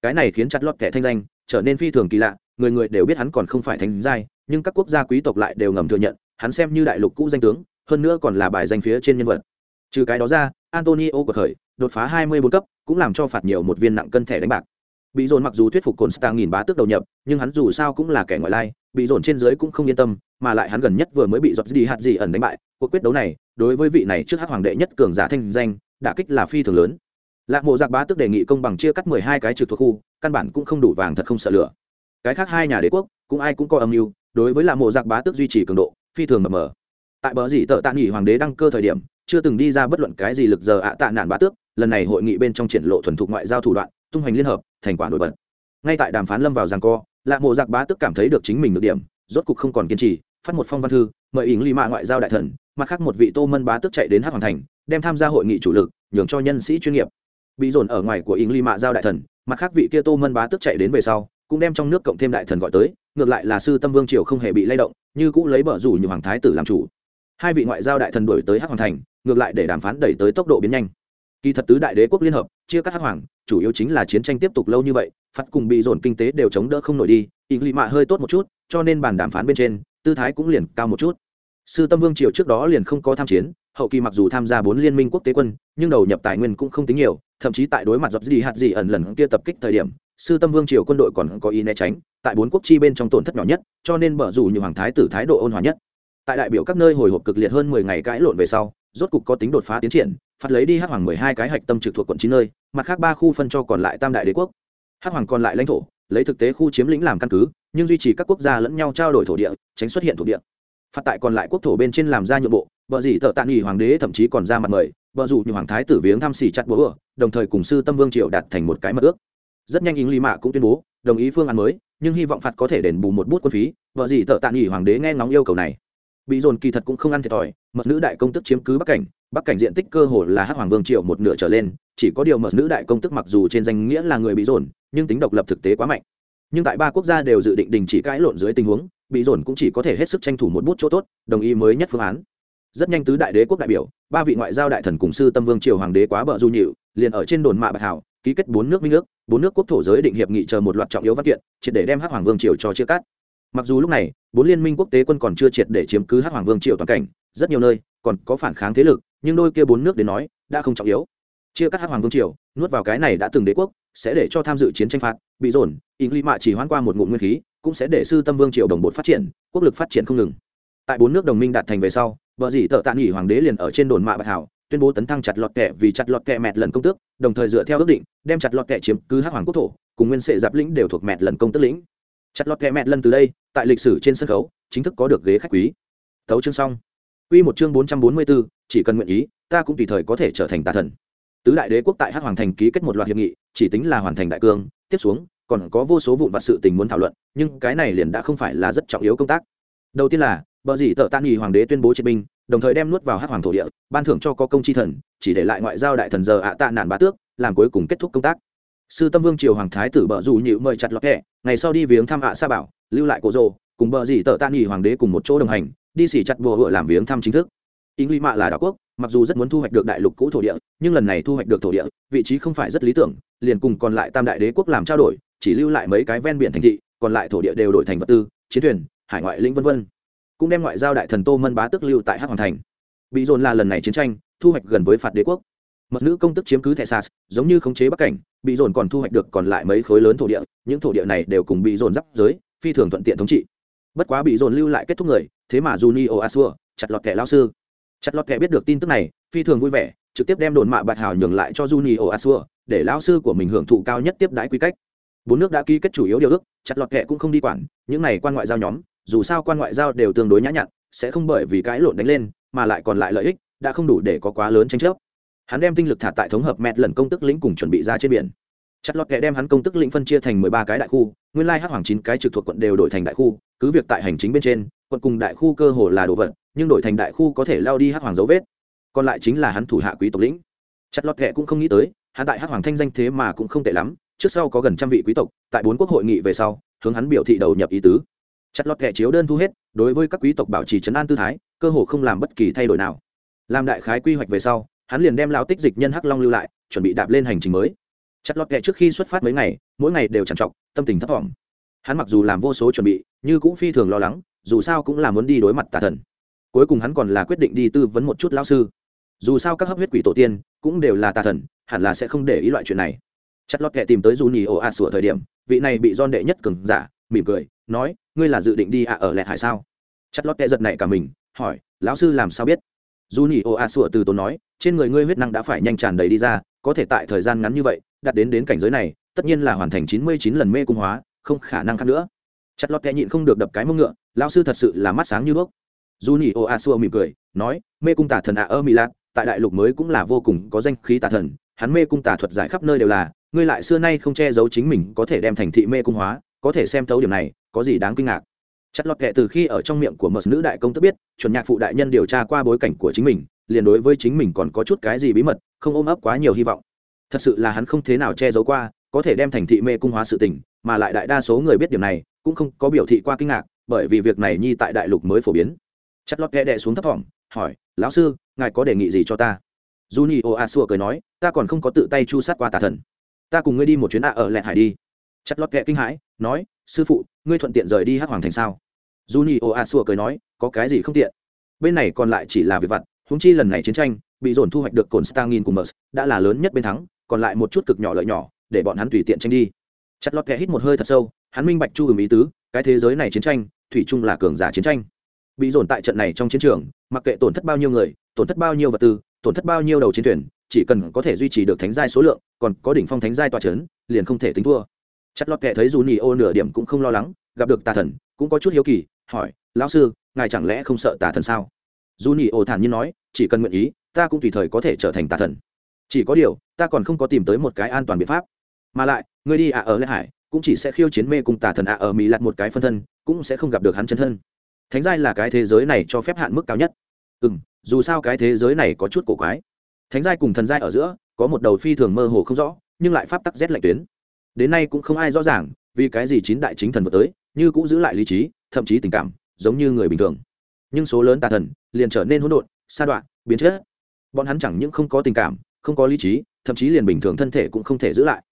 Cái này khiến chặt lọt kẻ thanh danh trở nên phi thường kỳ lạ, người người đều biết hắn còn không phải thánh giai, nhưng các quốc gia quý tộc lại đều ngầm thừa nhận, hắn xem như đại lục cũ danh tướng hơn nữa còn là bài danh phía trên nhân vật. Trừ cái đó ra, antonio của khởi đột phá 24 cấp, cũng làm cho phạt nhiều một viên nặng cân thẻ đánh bạc. Bị dồn mặc dù thuyết phục cồn stang nghìn bá tước đầu nhập, nhưng hắn dù sao cũng là kẻ ngoại lai, bị dồn trên dưới cũng không yên tâm, mà lại hắn gần nhất vừa mới bị giọt đi hạt gì ẩn đánh bại, cuộc quyết đấu này, đối với vị này trước Hát hoàng đệ nhất cường giả thanh danh đã kích là phi thường lớn. Lạc mộ giặc bá tước đề nghị công bằng chia cắt mười hai cái trực thuộc khu, căn bản cũng không đủ vàng thật không sợ lửa. Cái khác hai nhà đế quốc, cũng ai cũng có âm mưu, đối với lạc mộ giặc bá tước duy trì cường độ, phi thường mờ mờ tại bờ dĩ tợ tạ nghỉ hoàng đế đăng cơ thời điểm, chưa từng đi ra bất luận cái gì lực giờ ạ tạ nạn bá tước, lần này hội nghị bên trong triển lộ thuần thục ngoại giao thủ đoạn, tung hoành liên hợp, thành quả nổi bật. Ngay tại đàm phán lâm vào rằng co, lạ mộ giặc bá tước cảm thấy được chính mình được điểm, rốt cục không còn kiên trì, phát một phong văn thư, mời ý ly mạ ngoại giao đại thần, mặt khác một vị tô mân bá tước chạy đến hát hoàng thành, đem tham gia hội nghị chủ lực, nhường cho nhân sĩ chuyên nghiệp. Bị dồn ở ngoài của ý ly mạ giao đại thần, mặt khác vị kia tô mân bá tước chạy đến về sau, cũng đem trong nước cộng thêm đại thần gọi tới, ngược lại là sư tâm vương triều không hề bị lay động, như cũ lấy bờ rủ như hoàng thái tử làm chủ hai vị ngoại giao đại thần đổi tới hắc hoàng thành, ngược lại để đàm phán đẩy tới tốc độ biến nhanh. Kỳ thật tứ đại đế quốc liên hợp, chia cắt hắc hoàng, chủ yếu chính là chiến tranh tiếp tục lâu như vậy phát cùng bị dồn kinh tế đều chống đỡ không nổi đi ý lì mạ hơi tốt một chút, cho nên bàn đàm phán bên trên, tư thái cũng liền cao một chút. Sư tâm vương triều trước đó liền không có tham chiến, hậu kỳ mặc dù tham gia bốn liên minh quốc tế quân, nhưng đầu nhập tài nguyên cũng không tính nhiều, thậm chí tại đối mặt dọc gì hạt gì ẩn lần kia tập kích thời điểm, sư tâm vương triều quân đội còn có ý né tránh, tại bốn quốc chi bên trong tổn thất nhỏ nhất, cho nên bở dù như hoàng thái tử thái độ ôn hòa nhất tại đại biểu các nơi hồi hộp cực liệt hơn mười ngày cãi lộn về sau, rốt cục có tính đột phá tiến triển, phát lấy đi hắc hoàng mười hai cái hạch tâm trực thuộc quận chín nơi, mặt khác ba khu phân cho còn lại tam đại đế quốc. Hắc hoàng còn lại lãnh thổ, lấy thực tế khu chiếm lĩnh làm căn cứ, nhưng duy trì các quốc gia lẫn nhau trao đổi thổ địa, tránh xuất hiện thổ địa. Phát tại còn lại quốc thổ bên trên làm ra nhượng bộ vợ gì thợ tạ nghỉ hoàng đế thậm chí còn ra mặt mời vợ dù như hoàng thái tử viếng thăm xỉ chặt bố ở đồng thời cùng sư tâm vương triều đạt thành một cái mật ước. Rất nhanh ý lý mạ cũng tuyên bố, đồng ý phương án mới, nhưng hy vọng phạt có thể đền bù một bút quân phí vợ gì thợ tạ nghỉ hoàng đế nghe ngóng yêu cầu này bị dồn kỳ thật cũng không ăn thiệt thòi, mật nữ đại công tức chiếm cứ bắc cảnh bắc cảnh diện tích cơ hồ là hắc hoàng vương triệu một nửa trở lên, chỉ có điều mật nữ đại công tức mặc dù trên danh nghĩa là người bị dồn, nhưng tính độc lập thực tế quá mạnh. Nhưng tại ba quốc gia đều dự định đình chỉ cãi lộn dưới tình huống bị dồn cũng chỉ có thể hết sức tranh thủ một bút chỗ tốt, đồng ý mới nhất phương án. Rất nhanh tứ đại đế quốc đại biểu, ba vị ngoại giao đại thần cùng sư tâm vương triều hoàng đế quá bợ du nhịu, liền ở trên đồn mạ bạch hảo, ký kết bốn nước minh nước bốn nước quốc thổ giới định hiệp nghị chờ một loạt trọng yếu văn kiện, triệt để đem hắc hoàng vương triều cho chia cắt mặc dù lúc này, bốn liên minh quốc tế quân còn chưa triệt để chiếm cứ hắc hoàng vương triều toàn cảnh, rất nhiều nơi còn có phản kháng thế lực, nhưng đôi kia bốn nước đến nói, đã không trọng yếu. Chia cắt hắc hoàng vương triều, nuốt vào cái này đã từng đế quốc, sẽ để cho tham dự chiến tranh phạt, bị dồn ý ly mạ chỉ hoãn qua một ngụm nguyên khí, cũng sẽ để sư tâm vương triều đồng bộ phát triển, quốc lực phát triển không ngừng. Tại bốn nước đồng minh đạt thành về sau, vợ dĩ tợ tạ nghỉ hoàng đế liền ở trên đồn mạ bạch hảo, tuyên bố tấn thăng chặt lọt kẹ vì chặt lọt kẹ mẹt lần công tước, đồng thời dựa theo ước định, đem chặt lọt kẹ chiếm cứ hắc hoàng quốc thổ, cùng nguyên sệ giáp lĩnh đều thuộc mẹt lần công tước lĩnh chặt lọt kẹ mẹt lần từ đây tại lịch sử trên sân khấu chính thức có được ghế khách quý tấu chương xong Quy một chương bốn trăm bốn mươi bốn, chỉ cần nguyện ý, ta cũng tùy thời có thể trở thành tà thần. Tứ đại đế quốc tại Hắc Hoàng thành ký kết một loạt hiệp nghị, chỉ tính là hoàn thành đại cương, tiếp xuống còn có vô số vụn vặt sự tình muốn thảo luận, nhưng cái này liền đã không phải là rất trọng yếu công tác. Đầu tiên là, bờ dĩ tợ tan nghỉ hoàng đế tuyên bố chiến binh, đồng thời đem nuốt vào Hắc Hoàng thổ địa, ban thưởng cho có công chi thần, chỉ để lại ngoại giao đại thần giờ ạ tạ nạn bá tước, làm cuối cùng kết thúc công tác. Sư Tâm Vương triều hoàng thái tử bợ rủ nhịu mời chặt lọt kẹ ngày sau đi viếng thăm ạ Sa Bảo, lưu lại cổ rồ, cùng bờ dì tợ tan nghỉ hoàng đế cùng một chỗ đồng hành, đi xỉ chặt bùa hựa làm viếng thăm chính thức. Ý nghĩ mạ là đảo quốc mặc dù rất muốn thu hoạch được đại lục cũ thổ địa nhưng lần này thu hoạch được thổ địa vị trí không phải rất lý tưởng liền cùng còn lại tam đại đế quốc làm trao đổi chỉ lưu lại mấy cái ven biển thành thị còn lại thổ địa đều đổi thành vật tư chiến thuyền hải ngoại lĩnh vân vân. Cũng đem ngoại giao đại thần tô mân bá tức lưu tại hắc hoàng thành. Bị dồn là lần này chiến tranh thu hoạch gần với phạt đế quốc mật nữ công tức chiếm cứ thẻ sas giống như khống chế bắc cảnh, bị dồn còn thu hoạch được còn lại mấy khối lớn thổ địa, những thổ địa này đều cùng bị dồn giáp giới, phi thường thuận tiện thống trị. Bất quá bị dồn lưu lại kết thúc người, thế mà junio asua, chặt lọt kẻ lao sư. Chặt lọt kẻ biết được tin tức này, phi thường vui vẻ, trực tiếp đem đồn mạ bạch hào nhường lại cho junio asua, để lao sư của mình hưởng thụ cao nhất tiếp đãi quy cách. Bốn nước đã ký kết chủ yếu điều ước, chặt lọt kẻ cũng không đi quản, những này quan ngoại giao nhóm, dù sao quan ngoại giao đều tương đối nhã nhặn, sẽ không bởi vì cãi lộn đánh lên, mà lại còn lại lợi ích, đã không đủ để có quá lớn tranh chấp hắn đem tinh lực thả tại thống hợp mẹt lần công tức lĩnh cùng chuẩn bị ra trên biển. Chặt lọt kẻ đem hắn công tức lĩnh phân chia thành mười ba cái đại khu, nguyên lai hắc hoàng chín cái trực thuộc quận đều đổi thành đại khu, cứ việc tại hành chính bên trên, quận cùng đại khu cơ hồ là đồ vật, nhưng đổi thành đại khu có thể lao đi hắc hoàng dấu vết. Còn lại chính là hắn thủ hạ quý tộc lĩnh. Chặt lọt kẻ cũng không nghĩ tới, hắn tại hắc hoàng thanh danh thế mà cũng không tệ lắm, trước sau có gần trăm vị quý tộc, tại bốn quốc hội nghị về sau, hướng hắn biểu thị đầu nhập ý tứ. Chặt lọt kẻ chiếu đơn thu hết, đối với các quý tộc bảo trì trấn an tư thái, cơ hồ không làm bất kỳ thay đổi nào. Làm đại khái quy hoạch về sau hắn liền đem lao tích dịch nhân hắc long lưu lại, chuẩn bị đạp lên hành trình mới. Chặt lọt kệ trước khi xuất phát mấy ngày, mỗi ngày đều trằn trọc, tâm tình thấp t hắn mặc dù làm vô số chuẩn bị nhưng cũng phi thường lo lắng, dù sao cũng là muốn đi đối mặt tà thần. Cuối cùng hắn còn là quyết định đi tư vấn một chút lão sư. Dù sao các hấp huyết quỷ tổ tiên cũng đều là tà thần, hẳn là sẽ không để ý loại chuyện này. Chặt lọt kệ tìm tới dù nhì ồ ạ sủa thời điểm, vị này bị don đệ nhất cường giả, mỉm cười, nói, ngươi là dự định đi ạ ở lẹt hải sao? Chặt lọt kệ giật này cả mình, hỏi, lão sư làm sao biết? Dù nhì ồ a sủa từ tốn nói, trên người ngươi huyết năng đã phải nhanh tràn đầy đi ra, có thể tại thời gian ngắn như vậy, đạt đến đến cảnh giới này, tất nhiên là hoàn thành chín mươi chín lần mê cung hóa, không khả năng khác nữa. Chặt lọt kẹ nhịn không được đập cái mông ngựa, lão sư thật sự là mắt sáng như đuốc. Dù nhì ồ a sủa mỉm cười, nói, mê cung tả thần ạ ơ mỹ lạc tại đại lục mới cũng là vô cùng có danh khí tà thần, hắn mê cung tà thuật giải khắp nơi đều là, ngươi lại xưa nay không che giấu chính mình có thể đem thành thị mê cung hóa, có thể xem thấu điểm này, có gì đáng kinh ngạc? Chặt lọt kệ từ khi ở trong miệng của mật nữ đại công tức biết chuẩn nhạc phụ đại nhân điều tra qua bối cảnh của chính mình liền đối với chính mình còn có chút cái gì bí mật không ôm ấp quá nhiều hy vọng thật sự là hắn không thế nào che giấu qua có thể đem thành thị mê cung hóa sự tình mà lại đại đa số người biết điểm này cũng không có biểu thị qua kinh ngạc bởi vì việc này nhi tại đại lục mới phổ biến chặt lọt kệ đệ xuống thấp thỏm hỏi lão sư ngài có đề nghị gì cho ta Juni O A cười nói, ta còn không có tự tay chu sát qua tà thần. Ta cùng ngươi đi một chuyến ạ ở lẹt hải đi. Chặt lót kệ kinh hãi, nói, sư phụ, ngươi thuận tiện rời đi Hắc Hoàng thành sao? Juni O A Sua cười nói, có cái gì không tiện? Bên này còn lại chỉ là việc vặt, húng chi lần này chiến tranh, bị dồn thu hoạch được cồn Stangin cùng Mers, đã là lớn nhất bên thắng, còn lại một chút cực nhỏ lợi nhỏ, để bọn hắn tùy tiện tranh đi. Chặt lót kẻ hít một hơi thật sâu, hắn minh bạch chu ừm ý tứ, cái thế giới này chiến tranh, thủy chung là cường giả chiến tranh bị dồn tại trận này trong chiến trường mặc kệ tổn thất bao nhiêu người tổn thất bao nhiêu vật tư tổn thất bao nhiêu đầu chiến thuyền chỉ cần có thể duy trì được thánh giai số lượng còn có đỉnh phong thánh giai tòa c h ấ n liền không thể tính thua chặt lọt kệ thấy dù nhì ô nửa điểm cũng không lo lắng, gặp được tà thần, cũng có chút hiếu kỳ, hỏi, lão sư, ngài chẳng lẽ không sợ tà thần sao? Dù nhì ô thản nhiên nói, chỉ cần nguyện ý, ta cũng tùy thời có thể trở thành tà thần. Chỉ có điều, ta còn không có tìm tới một cái an toàn biện pháp. Mà lại người đi ạ ở lê hải, cũng chỉ sẽ khiêu chiến mê cùng tà thần ạ ở mỹ lặt một cái phân thân, cũng sẽ không gặp được hắn chân thân. Thánh giai là cái thế giới này cho phép hạn mức cao nhất. Ừ m dù sao cái thế giới này có chút cổ quái. Thánh giai cùng thần giai ở giữa, có một đầu phi thường mơ hồ không rõ, nhưng lại pháp tắc rét lạnh tuyến đến nay cũng không ai rõ ràng, vì cái gì chín đại chính thần vượt tới, như cũng giữ lại lý trí, thậm chí tình cảm, giống như người bình thường. Nhưng số lớn tà thần liền trở nên hỗn độn, sa đoạn biến chất. Bọn hắn chẳng những không có tình cảm, không có lý trí, thậm chí liền bình thường thân thể cũng không thể giữ lại.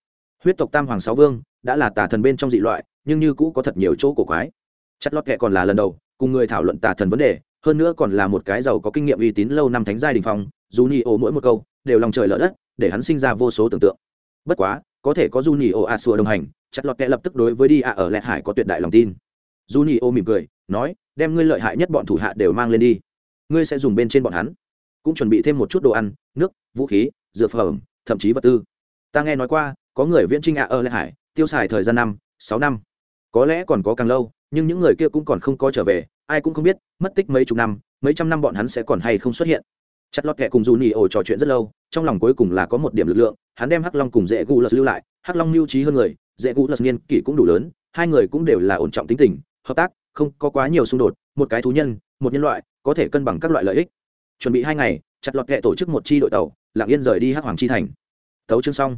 Huyết tộc tam hoàng sáu vương đã là tà thần bên trong dị loại, nhưng như cũ có thật nhiều chỗ cổ quái. Chất lót kệ còn là lần đầu, cùng người thảo luận tà thần vấn đề, hơn nữa còn là một cái giàu có kinh nghiệm uy tín lâu năm thánh giai đình phong, dù nhị ô mỗi một câu đều lòng trời lỡ đất, để hắn sinh ra vô số tưởng tượng. Bất quá có thể có Junio Asua đồng hành, chặt lọt kẻ lập tức đối với đi a ở lẹt hải có tuyệt đại lòng tin. Junio mỉm cười, nói, đem ngươi lợi hại nhất bọn thủ hạ đều mang lên đi. Ngươi sẽ dùng bên trên bọn hắn. Cũng chuẩn bị thêm một chút đồ ăn, nước, vũ khí, dược phẩm, thậm chí vật tư. Ta nghe nói qua, có người viễn trinh ạ ở lẹt hải, tiêu xài thời gian năm, sáu năm. Có lẽ còn có càng lâu, nhưng những người kia cũng còn không có trở về, ai cũng không biết, mất tích mấy chục năm, mấy trăm năm bọn hắn sẽ còn hay không xuất hiện chặt lọt kẹ cùng dù nỉ ổ trò chuyện rất lâu, trong lòng cuối cùng là có một điểm lực lượng, hắn đem hắc long cùng dễ gu lật lưu lại, hắc long mưu trí hơn người dễ gu lật niên kỷ cũng đủ lớn, hai người cũng đều là ổn trọng tính tình, hợp tác, không có quá nhiều xung đột, một cái thú nhân, một nhân loại, có thể cân bằng các loại lợi ích. Chuẩn bị hai ngày, chặt lọt kẹ tổ chức một chi đội tàu, lạng yên rời đi hắc hoàng chi thành. Tấu chương xong.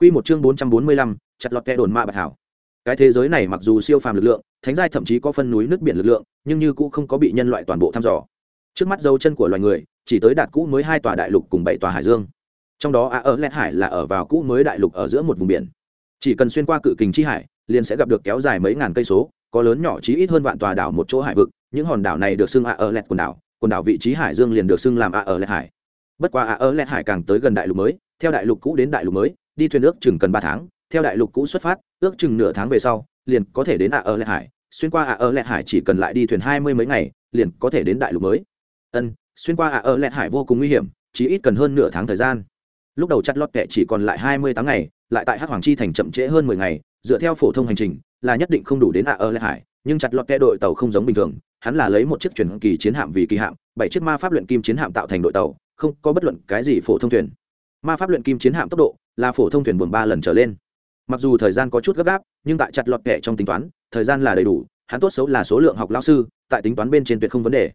Q một chương bốn trăm bốn mươi lăm, chặt lọt kẹ đồn mạ bạch hảo. Cái thế giới này mặc dù siêu phàm lực lượng, thánh giai thậm chí có phân núi nước biển lực lượng, nhưng như cũ không có bị nhân loại toàn bộ thăm dò. Trước mắt dấu chân của loài người chỉ tới đạt cũ mới hai tòa đại lục cùng bảy tòa hải dương. Trong đó a ở lẹt hải là ở vào cũ mới đại lục ở giữa một vùng biển. Chỉ cần xuyên qua cự kình chi hải, liền sẽ gặp được kéo dài mấy ngàn cây số, có lớn nhỏ chí ít hơn vạn tòa đảo một chỗ hải vực, những hòn đảo này được xưng a ở lẹt quần đảo quần đảo vị trí hải dương liền được xưng làm a ở lẹt hải. Bất quá a ở lẹt hải càng tới gần đại lục mới, theo đại lục cũ đến đại lục mới, đi thuyền ước chừng cần ba tháng, theo đại lục cũ xuất phát, ước chừng nửa tháng về sau, liền có thể đến a ở lẹt hải, xuyên qua ạ ở lẹt hải chỉ cần lại đi thuyền hai mươi mấy ngày, liền có thể đến đại lục mới. Ân xuyên qua ạ ở lẹt hải vô cùng nguy hiểm chỉ ít cần hơn nửa tháng thời gian. Lúc đầu chặt lót kệ chỉ còn lại hai mươi tháng ngày, lại tại hắc hoàng chi thành chậm trễ hơn mười ngày, dựa theo phổ thông hành trình, là nhất định không đủ đến ạ ở lệ hải, nhưng chặt lọt kẽ đội tàu không giống bình thường, hắn là lấy một chiếc chuyển kỳ chiến hạm vì kỳ hạm, bảy chiếc ma pháp luyện kim chiến hạm tạo thành đội tàu, không có bất luận cái gì phổ thông thuyền. Ma pháp luyện kim chiến hạm tốc độ là phổ thông thuyền buồn ba lần trở lên. Mặc dù thời gian có chút gấp gáp, nhưng tại chặt lọt kẻ trong tính toán, thời gian là đầy đủ, hắn tốt xấu là số lượng học lao sư, tại tính toán bên trên tuyệt không vấn đề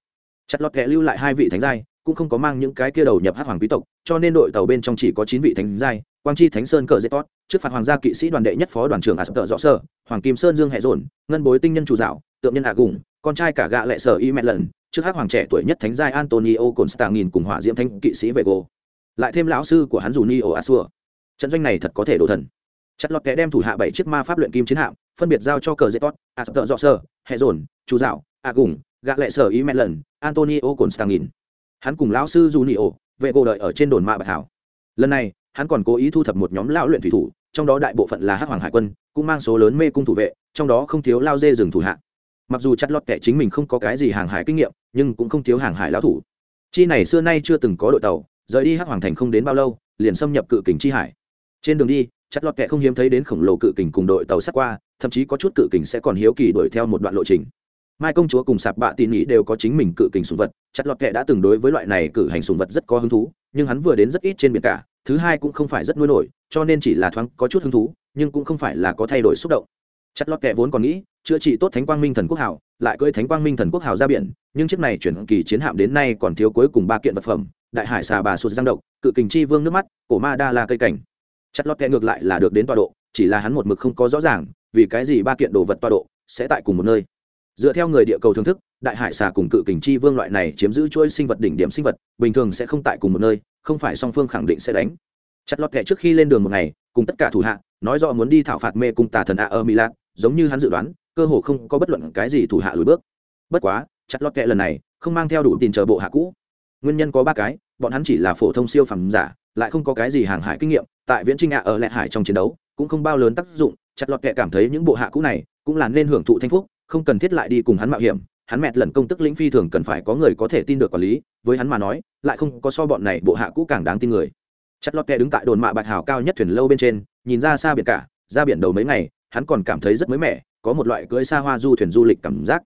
chặt lọt kẻ lưu lại hai vị thánh giai, cũng không có mang những cái kia đầu nhập hát hoàng quý tộc, cho nên đội tàu bên trong chỉ có chín vị thánh giai, quang chi thánh sơn cờ dễ tốt trước phạt hoàng gia kỵ sĩ đoàn đệ nhất phó đoàn trưởng a sập rõ sơ, hoàng kim sơn dương hệ dồn, ngân bối tinh nhân chủ dạo, tượng nhân hạ gùng con trai cả gạ lệ sở y mẹ lần, trước hát hoàng trẻ tuổi nhất thánh giai antonio constantine cùng hỏa diễm thanh kỵ sĩ về gồ lại thêm lão sư của hắn dù ni ổ asua. Trận doanh này thật có thể đổ thần. Chặt lọt kẻ đem thủ hạ bảy chiếc ma pháp luyện kim chiến hạm, phân biệt giao cho cờ dễ tốt a sập rõ sơ, hệ dồn, chủ dạo À a gùng gạ lệ sở y mẹ lần, antonio constantine. Hắn cùng lão sư junio, vệ gỗ đợi ở trên đồn mạ bạch hảo. Lần này, hắn còn cố ý thu thập một nhóm lão luyện thủy thủ, trong đó đại bộ phận là hắc hoàng hải quân, cũng mang số lớn mê cung thủ vệ, trong đó không thiếu lao dê rừng thủ hạ. Mặc dù chặt lọt kẻ chính mình không có cái gì hàng hải kinh nghiệm, nhưng cũng không thiếu hàng hải lão thủ. Chi này xưa nay chưa từng có đội tàu, rời đi hắc hoàng thành không đến bao lâu, liền xâm nhập cự kình chi hải. Trên đường đi, chặt lọt kẻ không hiếm thấy đến khổng lồ cự kình cùng đội tàu sắt qua, thậm chí có chút cự kình sẽ còn hiếu kỳ đuổi theo một đoạn lộ trình mai công chúa cùng sạp bạ tỉ nỉ đều có chính mình cự kình sùng vật. Chặt lọt kệ đã từng đối với loại này cử hành sùng vật rất có hứng thú, nhưng hắn vừa đến rất ít trên biển cả, thứ hai cũng không phải rất nuôi nổi, cho nên chỉ là thoáng có chút hứng thú, nhưng cũng không phải là có thay đổi xúc động. Chặt lọt kệ vốn còn nghĩ, chữa trị tốt thánh quang minh thần quốc hảo lại cưỡi thánh quang minh thần quốc hảo ra biển, nhưng chiếc này chuyển kỳ chiến hạm đến nay còn thiếu cuối cùng ba kiện vật phẩm, đại hải xà bà sụt giang động cự kình chi vương nước mắt, cổ ma đa la cây cảnh. Chặt lọt kệ ngược lại là được đến tọa độ, chỉ là hắn một mực không có rõ ràng, vì cái gì ba kiện đồ vật tọa độ sẽ tại cùng một nơi dựa theo người địa cầu thưởng thức, đại hải xà cùng cự kình chi vương loại này chiếm giữ chuỗi sinh vật đỉnh điểm sinh vật, bình thường sẽ không tại cùng một nơi, không phải song phương khẳng định sẽ đánh. Chặt lọt kẻ trước khi lên đường một ngày, cùng tất cả thủ hạ, nói rõ muốn đi thảo phạt mê cung tà thần a ở milan, giống như hắn dự đoán, cơ hồ không có bất luận cái gì thủ hạ lùi bước. Bất quá, chặt lọt kẻ lần này, không mang theo đủ tiền chờ bộ hạ cũ. Nguyên nhân có ba cái, bọn hắn chỉ là phổ thông siêu phẩm giả, lại không có cái gì hàng hải kinh nghiệm, tại viễn trinh ạ ở lẹ hải trong chiến đấu, cũng không bao lớn tác dụng, chặt lọt kẻ cảm thấy những bộ hạ cũ này, cũng là nên hưởng thụ thanh phúc không cần thiết lại đi cùng hắn mạo hiểm, hắn mẹt lần công tức lĩnh phi thường cần phải có người có thể tin được quản lý, với hắn mà nói, lại không có so bọn này bộ hạ cũ càng đáng tin người. Chất lót kẹ đứng tại đồn mạ bạch hào cao nhất thuyền lâu bên trên, nhìn ra xa biển cả, ra biển đầu mấy ngày, hắn còn cảm thấy rất mới mẻ, có một loại cưỡi xa hoa du thuyền du lịch cảm giác.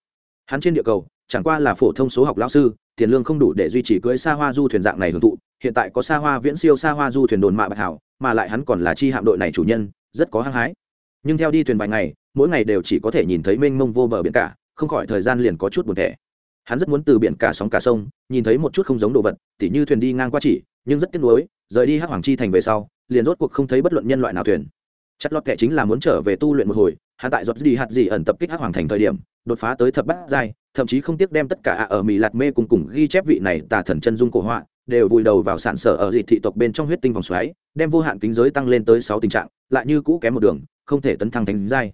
Hắn trên địa cầu, chẳng qua là phổ thông số học lao sư, tiền lương không đủ để duy trì cưỡi xa hoa du thuyền dạng này hưởng thụ, hiện tại có xa hoa viễn siêu xa hoa du thuyền đồn mạ bạch hào, mà lại hắn còn là chi hạm đội này chủ nhân, rất có hăng hái. Nhưng theo đi thuyền vài ngày mỗi ngày đều chỉ có thể nhìn thấy mênh mông vô bờ biển cả, không khỏi thời gian liền có chút buồn thẻ. Hắn rất muốn từ biển cả sóng cả sông, nhìn thấy một chút không giống đồ vật, tỉ như thuyền đi ngang qua chỉ, nhưng rất tiếc nuối, rời đi hắc hoàng chi thành về sau, liền rốt cuộc không thấy bất luận nhân loại nào thuyền. Chất lót kệ chính là muốn trở về tu luyện một hồi, hắn tại giọt đi hạt gì ẩn tập kích hắc hoàng thành thời điểm, đột phá tới thập bát giai, thậm chí không tiếc đem tất cả ạ ở mỹ lạt mê cùng cùng ghi chép vị này tà thần chân dung cổ họa, đều vùi đầu vào sản sở ở dị thị tộc bên trong huyết tinh vòng xoáy, đem vô hạn kính giới tăng lên tới sáu tình trạng, lại như cũ kém một đường, không thể tấn thăng thành giai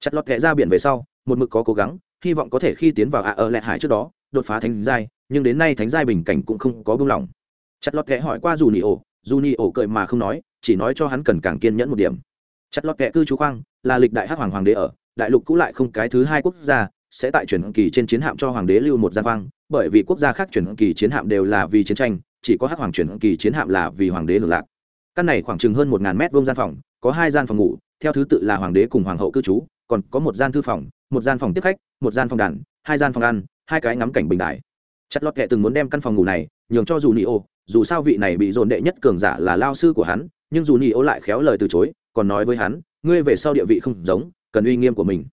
chặt lọt kẹ ra biển về sau, một mực có cố gắng, hy vọng có thể khi tiến vào ạ ở lẹ hải trước đó, đột phá thánh giai, nhưng đến nay thánh giai bình cảnh cũng không có buông lỏng chặt lọt kẹ hỏi qua dù nị ổ dù nị ổ cười mà không nói, chỉ nói cho hắn cần càng kiên nhẫn một điểm. Chặt lọt kẹ cư trú khoang, là lịch đại hắc hoàng hoàng đế ở, đại lục cũ lại không cái thứ hai quốc gia, sẽ tại chuyển kỳ trên chiến hạm cho hoàng đế lưu một gian khoang, bởi vì quốc gia khác chuyển kỳ chiến hạm đều là vì chiến tranh, chỉ có hắc hoàng chuyển kỳ chiến hạm là vì hoàng đế hưởng lạc. Căn này khoảng chừng hơn một ngàn mét vuông gian phòng, có hai gian phòng ngủ, theo thứ tự là hoàng đế cùng hoàng hậu cư trú còn có một gian thư phòng, một gian phòng tiếp khách, một gian phòng đàn, hai gian phòng ăn, hai cái ngắm cảnh bình đại chặt lọt kệ từng muốn đem căn phòng ngủ này nhường cho dù Nị ô, dù sao vị này bị dồn đệ nhất cường giả là lao sư của hắn, nhưng dù Nị ô lại khéo lời từ chối, còn nói với hắn, ngươi về sau địa vị không giống, cần uy nghiêm của mình.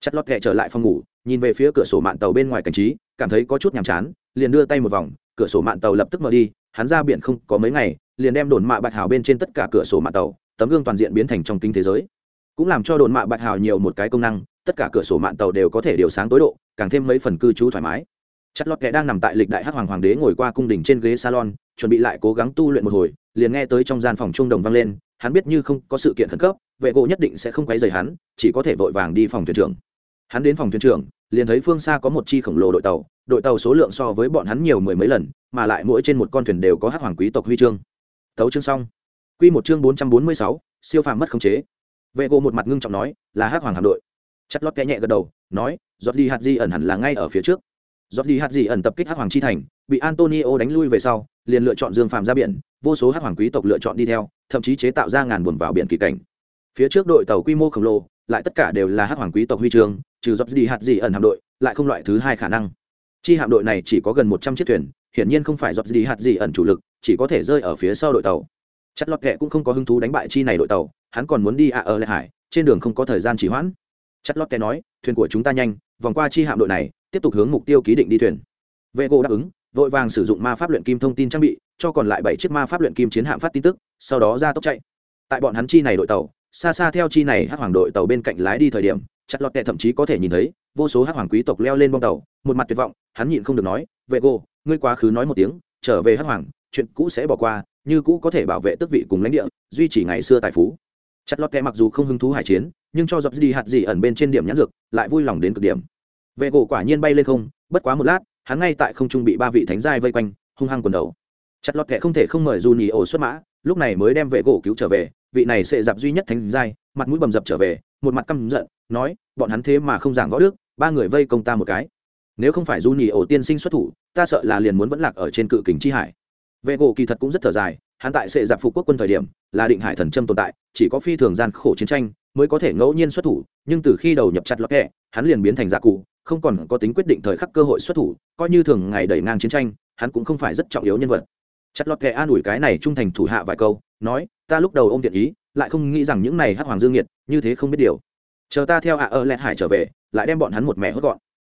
Chặt lọt kệ trở lại phòng ngủ, nhìn về phía cửa sổ mạn tàu bên ngoài cảnh trí, cảm thấy có chút nhàm chán, liền đưa tay một vòng, cửa sổ mạn tàu lập tức mở đi, hắn ra biển không có mấy ngày, liền đem đồn mạ bạch hào bên trên tất cả cửa sổ mạn tàu, tấm gương toàn diện biến thành trong kinh thế giới cũng làm cho đồn mạ bạch hào nhiều một cái công năng, tất cả cửa sổ mạn tàu đều có thể điều sáng tối độ, càng thêm mấy phần cư trú thoải mái. Chất lót kẻ đang nằm tại lịch đại hắc hoàng hoàng đế ngồi qua cung đình trên ghế salon, chuẩn bị lại cố gắng tu luyện một hồi, liền nghe tới trong gian phòng trung đồng vang lên, hắn biết như không có sự kiện khẩn cấp, vệ gỗ nhất định sẽ không quấy rầy hắn, chỉ có thể vội vàng đi phòng thuyền trưởng. Hắn đến phòng thuyền trưởng, liền thấy phương xa có một chi khổng lồ đội tàu đội tàu số lượng so với bọn hắn nhiều mười mấy lần, mà lại mỗi trên một con thuyền đều có hắc hoàng quý tộc huy chương. Tấu chương xong. Quy một chương bốn trăm bốn mươi sáu, siêu phàm mất khống chế vệ gỗ một mặt ngưng trọng nói là hắc hoàng hạm đội. Chất lót kẽ nhẹ gật đầu nói giọt đi hạt di ẩn hẳn là ngay ở phía trước. Giọt đi hạt di ẩn tập kích hắc hoàng chi thành bị antonio đánh lui về sau liền lựa chọn dương phàm ra biển vô số hắc hoàng quý tộc lựa chọn đi theo thậm chí chế tạo ra ngàn buồn vào biển kỳ cảnh. Phía trước đội tàu quy mô khổng lồ lại tất cả đều là hắc hoàng quý tộc huy trường, trừ giọt đi hạt di ẩn hạm đội lại không loại thứ hai khả năng. Chi hạm đội này chỉ có gần một trăm chiếc thuyền hiển nhiên không phải giọt đi hạt di ẩn chủ lực chỉ có thể rơi ở phía sau đội tàu. Chất lót kệ cũng không có hứng thú đánh bại chi này đội tàu hắn còn muốn đi ạ ở lại hải, trên đường không có thời gian chỉ hoãn. Chất lót té nói, thuyền của chúng ta nhanh, vòng qua chi hạm đội này, tiếp tục hướng mục tiêu ký định đi thuyền. Vệ gỗ đáp ứng, vội vàng sử dụng ma pháp luyện kim thông tin trang bị, cho còn lại bảy chiếc ma pháp luyện kim chiến hạm phát tin tức, sau đó ra tốc chạy. Tại bọn hắn chi này đội tàu, xa xa theo chi này hắc hoàng đội tàu bên cạnh lái đi thời điểm chặt lọt tệ thậm chí có thể nhìn thấy, vô số hắc hoàng quý tộc leo lên bong tàu, một mặt tuyệt vọng, hắn nhịn không được nói vệ gỗ ngươi quá khứ nói một tiếng, trở về hắc hoàng, chuyện cũ sẽ bỏ qua, như cũ có thể bảo vệ tước vị cùng lãnh địa, duy trì ngày xưa tài phú chặt lọt kẹ mặc dù không hứng thú hải chiến, nhưng cho dọc đi hạt gì ẩn bên trên điểm nhãn dược, lại vui lòng đến cực điểm. Vệ gỗ quả nhiên bay lên không, bất quá một lát, hắn ngay tại không trung bị ba vị thánh giai vây quanh, hung hăng quần đầu. Chặt lọt kẹ không thể không mời dù nhì ổ xuất mã, lúc này mới đem vệ gỗ cứu trở về, vị này sẽ dạp duy nhất thánh giai, mặt mũi bầm dập trở về, một mặt căm giận, nói, bọn hắn thế mà không giảng võ đức, ba người vây công ta một cái. Nếu không phải du nhì ổ tiên sinh xuất thủ, ta sợ là liền muốn vẫn lạc ở trên cự kính chi hải. Vệ gỗ kỳ thật cũng rất thở dài hắn tại sẽ dạp phục quốc quân thời điểm là định hải thần trâm tồn tại, chỉ có phi thường gian khổ chiến tranh mới có thể ngẫu nhiên xuất thủ, nhưng từ khi đầu nhập chặt lọt kẹ, hắn liền biến thành dạ cụ, không còn có tính quyết định thời khắc cơ hội xuất thủ, coi như thường ngày đẩy ngang chiến tranh, hắn cũng không phải rất trọng yếu nhân vật. Chặt lọt kẹ an ủi cái này trung thành thủ hạ vài câu, nói, ta lúc đầu ô m tiện ý, lại không nghĩ rằng những này hắc hoàng dương nhiệt như thế không biết điều. Chờ ta theo hạ ơ lẹt hải trở về, lại đem bọn hắn một mẹ hốt gọn.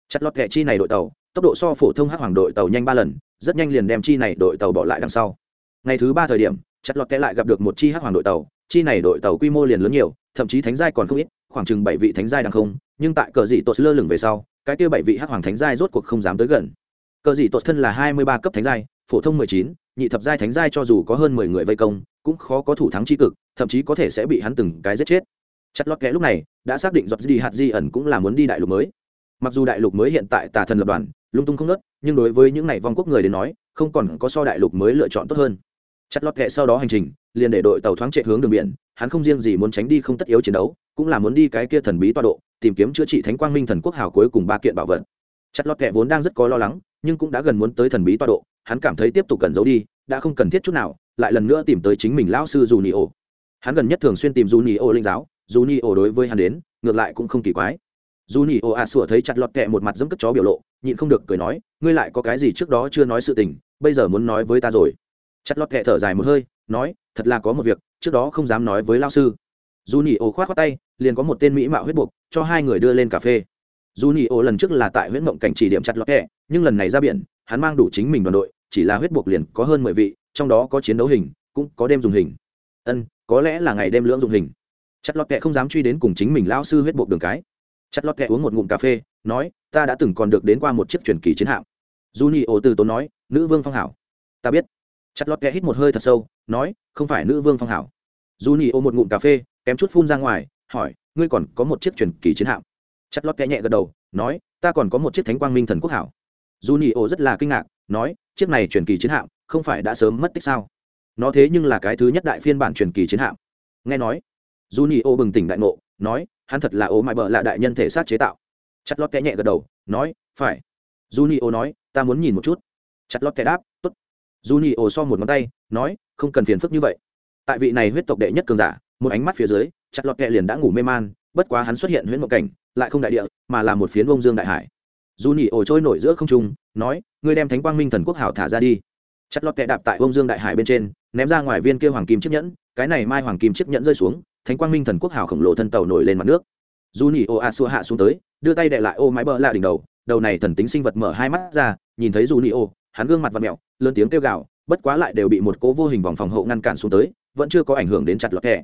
Chặt lọt kẹ chi này đội tàu, tốc độ so phổ thông hắc hoàng đội tàu nhanh ba lần, rất nhanh liền đem chi này đội tàu bỏ lại đằng sau ngày thứ ba thời điểm, chặt lọt kẽ lại gặp được một chi hắc hoàng đội tàu. Chi này đội tàu quy mô liền lớn nhiều, thậm chí thánh giai còn không ít, khoảng chừng bảy vị thánh giai đằng không. Nhưng tại cờ dị tột lơ lửng về sau, cái kia bảy vị hắc hoàng thánh giai rốt cuộc không dám tới gần. Cờ dị tột thân là hai mươi ba cấp thánh giai, phổ thông mười chín, nhị thập giai thánh giai cho dù có hơn mười người vây công, cũng khó có thủ thắng chi cực, thậm chí có thể sẽ bị hắn từng cái giết chết. Chặt lót kẽ lúc này đã xác định giọt đi hạt di ẩn cũng là muốn đi đại lục mới. Mặc dù đại lục mới hiện tại tà thần lập đoàn, lung tung không nớt nhưng đối với những này vong quốc người đến nói, không còn có so đại lục mới lựa chọn tốt hơn chặt lót kệ sau đó hành trình, liền để đội tàu thoáng chạy hướng đường biển, hắn không riêng gì muốn tránh đi không tất yếu chiến đấu, cũng là muốn đi cái kia thần bí toa độ, tìm kiếm chữa trị thánh quang minh thần quốc hào cuối cùng ba kiện bảo vật. Chặt lót kệ vốn đang rất có lo lắng, nhưng cũng đã gần muốn tới thần bí toa độ, hắn cảm thấy tiếp tục cần giấu đi, đã không cần thiết chút nào, lại lần nữa tìm tới chính mình lão sư dù nhị ổ hắn gần nhất thường xuyên tìm dù nhị ổ linh giáo dù nhị ổ đối với hắn đến, ngược lại cũng không kỳ quái. Dù nhị ổ à sủa thấy chặt lọt kệ một mặt dẫm cất chó biểu lộ, nhịn không được cười nói, ngươi lại có cái gì trước đó chưa nói sự tình, bây giờ muốn nói với ta rồi chặt lọt kẹ thở dài một hơi, nói, thật là có một việc, trước đó không dám nói với lao sư. Dù nhị ổ khoát khoát tay, liền có một tên mỹ mạo huyết buộc, cho hai người đưa lên cà phê. Dù nhị ổ lần trước là tại huyết mộng cảnh chỉ điểm chặt lọt kẹ, nhưng lần này ra biển, hắn mang đủ chính mình đoàn đội, chỉ là huyết buộc liền có hơn mười vị, trong đó có chiến đấu hình, cũng có đêm dùng hình. Ân, có lẽ là ngày đêm lưỡng dùng hình. Chặt lọt kệ không dám truy đến cùng chính mình lao sư huyết buộc đường cái. Chặt lọt kệ uống một ngụm cà phê, nói, ta đã từng còn được đến qua một chiếc truyền kỳ chiến hạm. Du i o từ tốn nói, nữ vương phong hảo. Ta biết chặt lọt kẽ hít một hơi thật sâu, nói, không phải nữ vương phong hảo. Dù nhị ô một ngụm cà phê, kém chút phun ra ngoài, hỏi, ngươi còn có một chiếc truyền kỳ chiến hạm? Chặt lọt kẽ nhẹ gật đầu, nói, ta còn có một chiếc thánh quang minh thần quốc hảo. Dù nhị ô rất là kinh ngạc, nói, chiếc này truyền kỳ chiến hạm, không phải đã sớm mất tích sao? Nó thế nhưng là cái thứ nhất đại phiên bản truyền kỳ chiến hạm. Nghe nói dù nhị ô bừng tỉnh đại ngộ, nói, hắn thật là ô mãi bợ là đại nhân thể xác chế tạo. Chặt lót kẽ nhẹ gật đầu, nói, phải. Dù nhị ô nói, ta muốn nhìn một chút. Chặt lót kẽ đáp t nhị ô so một ngón tay, nói, không cần phiền phức như vậy. Tại vị này huyết tộc đệ nhất cường giả, một ánh mắt phía dưới, chặt lọt kẹ liền đã ngủ mê man, bất quá hắn xuất hiện huyết mộng cảnh, lại không đại địa, mà là một phiến bông dương đại hải. Dù nhị ổ trôi nổi giữa không trung, nói, ngươi đem thánh quang minh thần quốc hảo thả ra đi. Chặt lọt kẹ đạp tại bông dương đại hải bên trên, ném ra ngoài viên kia hoàng kim chiếc nhẫn, cái này mai hoàng kim chiếc nhẫn rơi xuống, thánh quang minh thần quốc hảo khổng lồ thân tàu nổi lên mặt nước. Dù nhị ổ a xua hạ xuống tới, đưa tay đệ lại ô mái bờ lạ đỉnh đầu đầu này thần tính sinh vật mở hai mắt ra, nhìn thấy dù nhị ổ hắn gương mặt và mẹo, lớn tiếng kêu gào, bất quá lại đều bị một cố vô hình vòng phòng hộ ngăn cản xuống tới, vẫn chưa có ảnh hưởng đến chặt lọt kẹ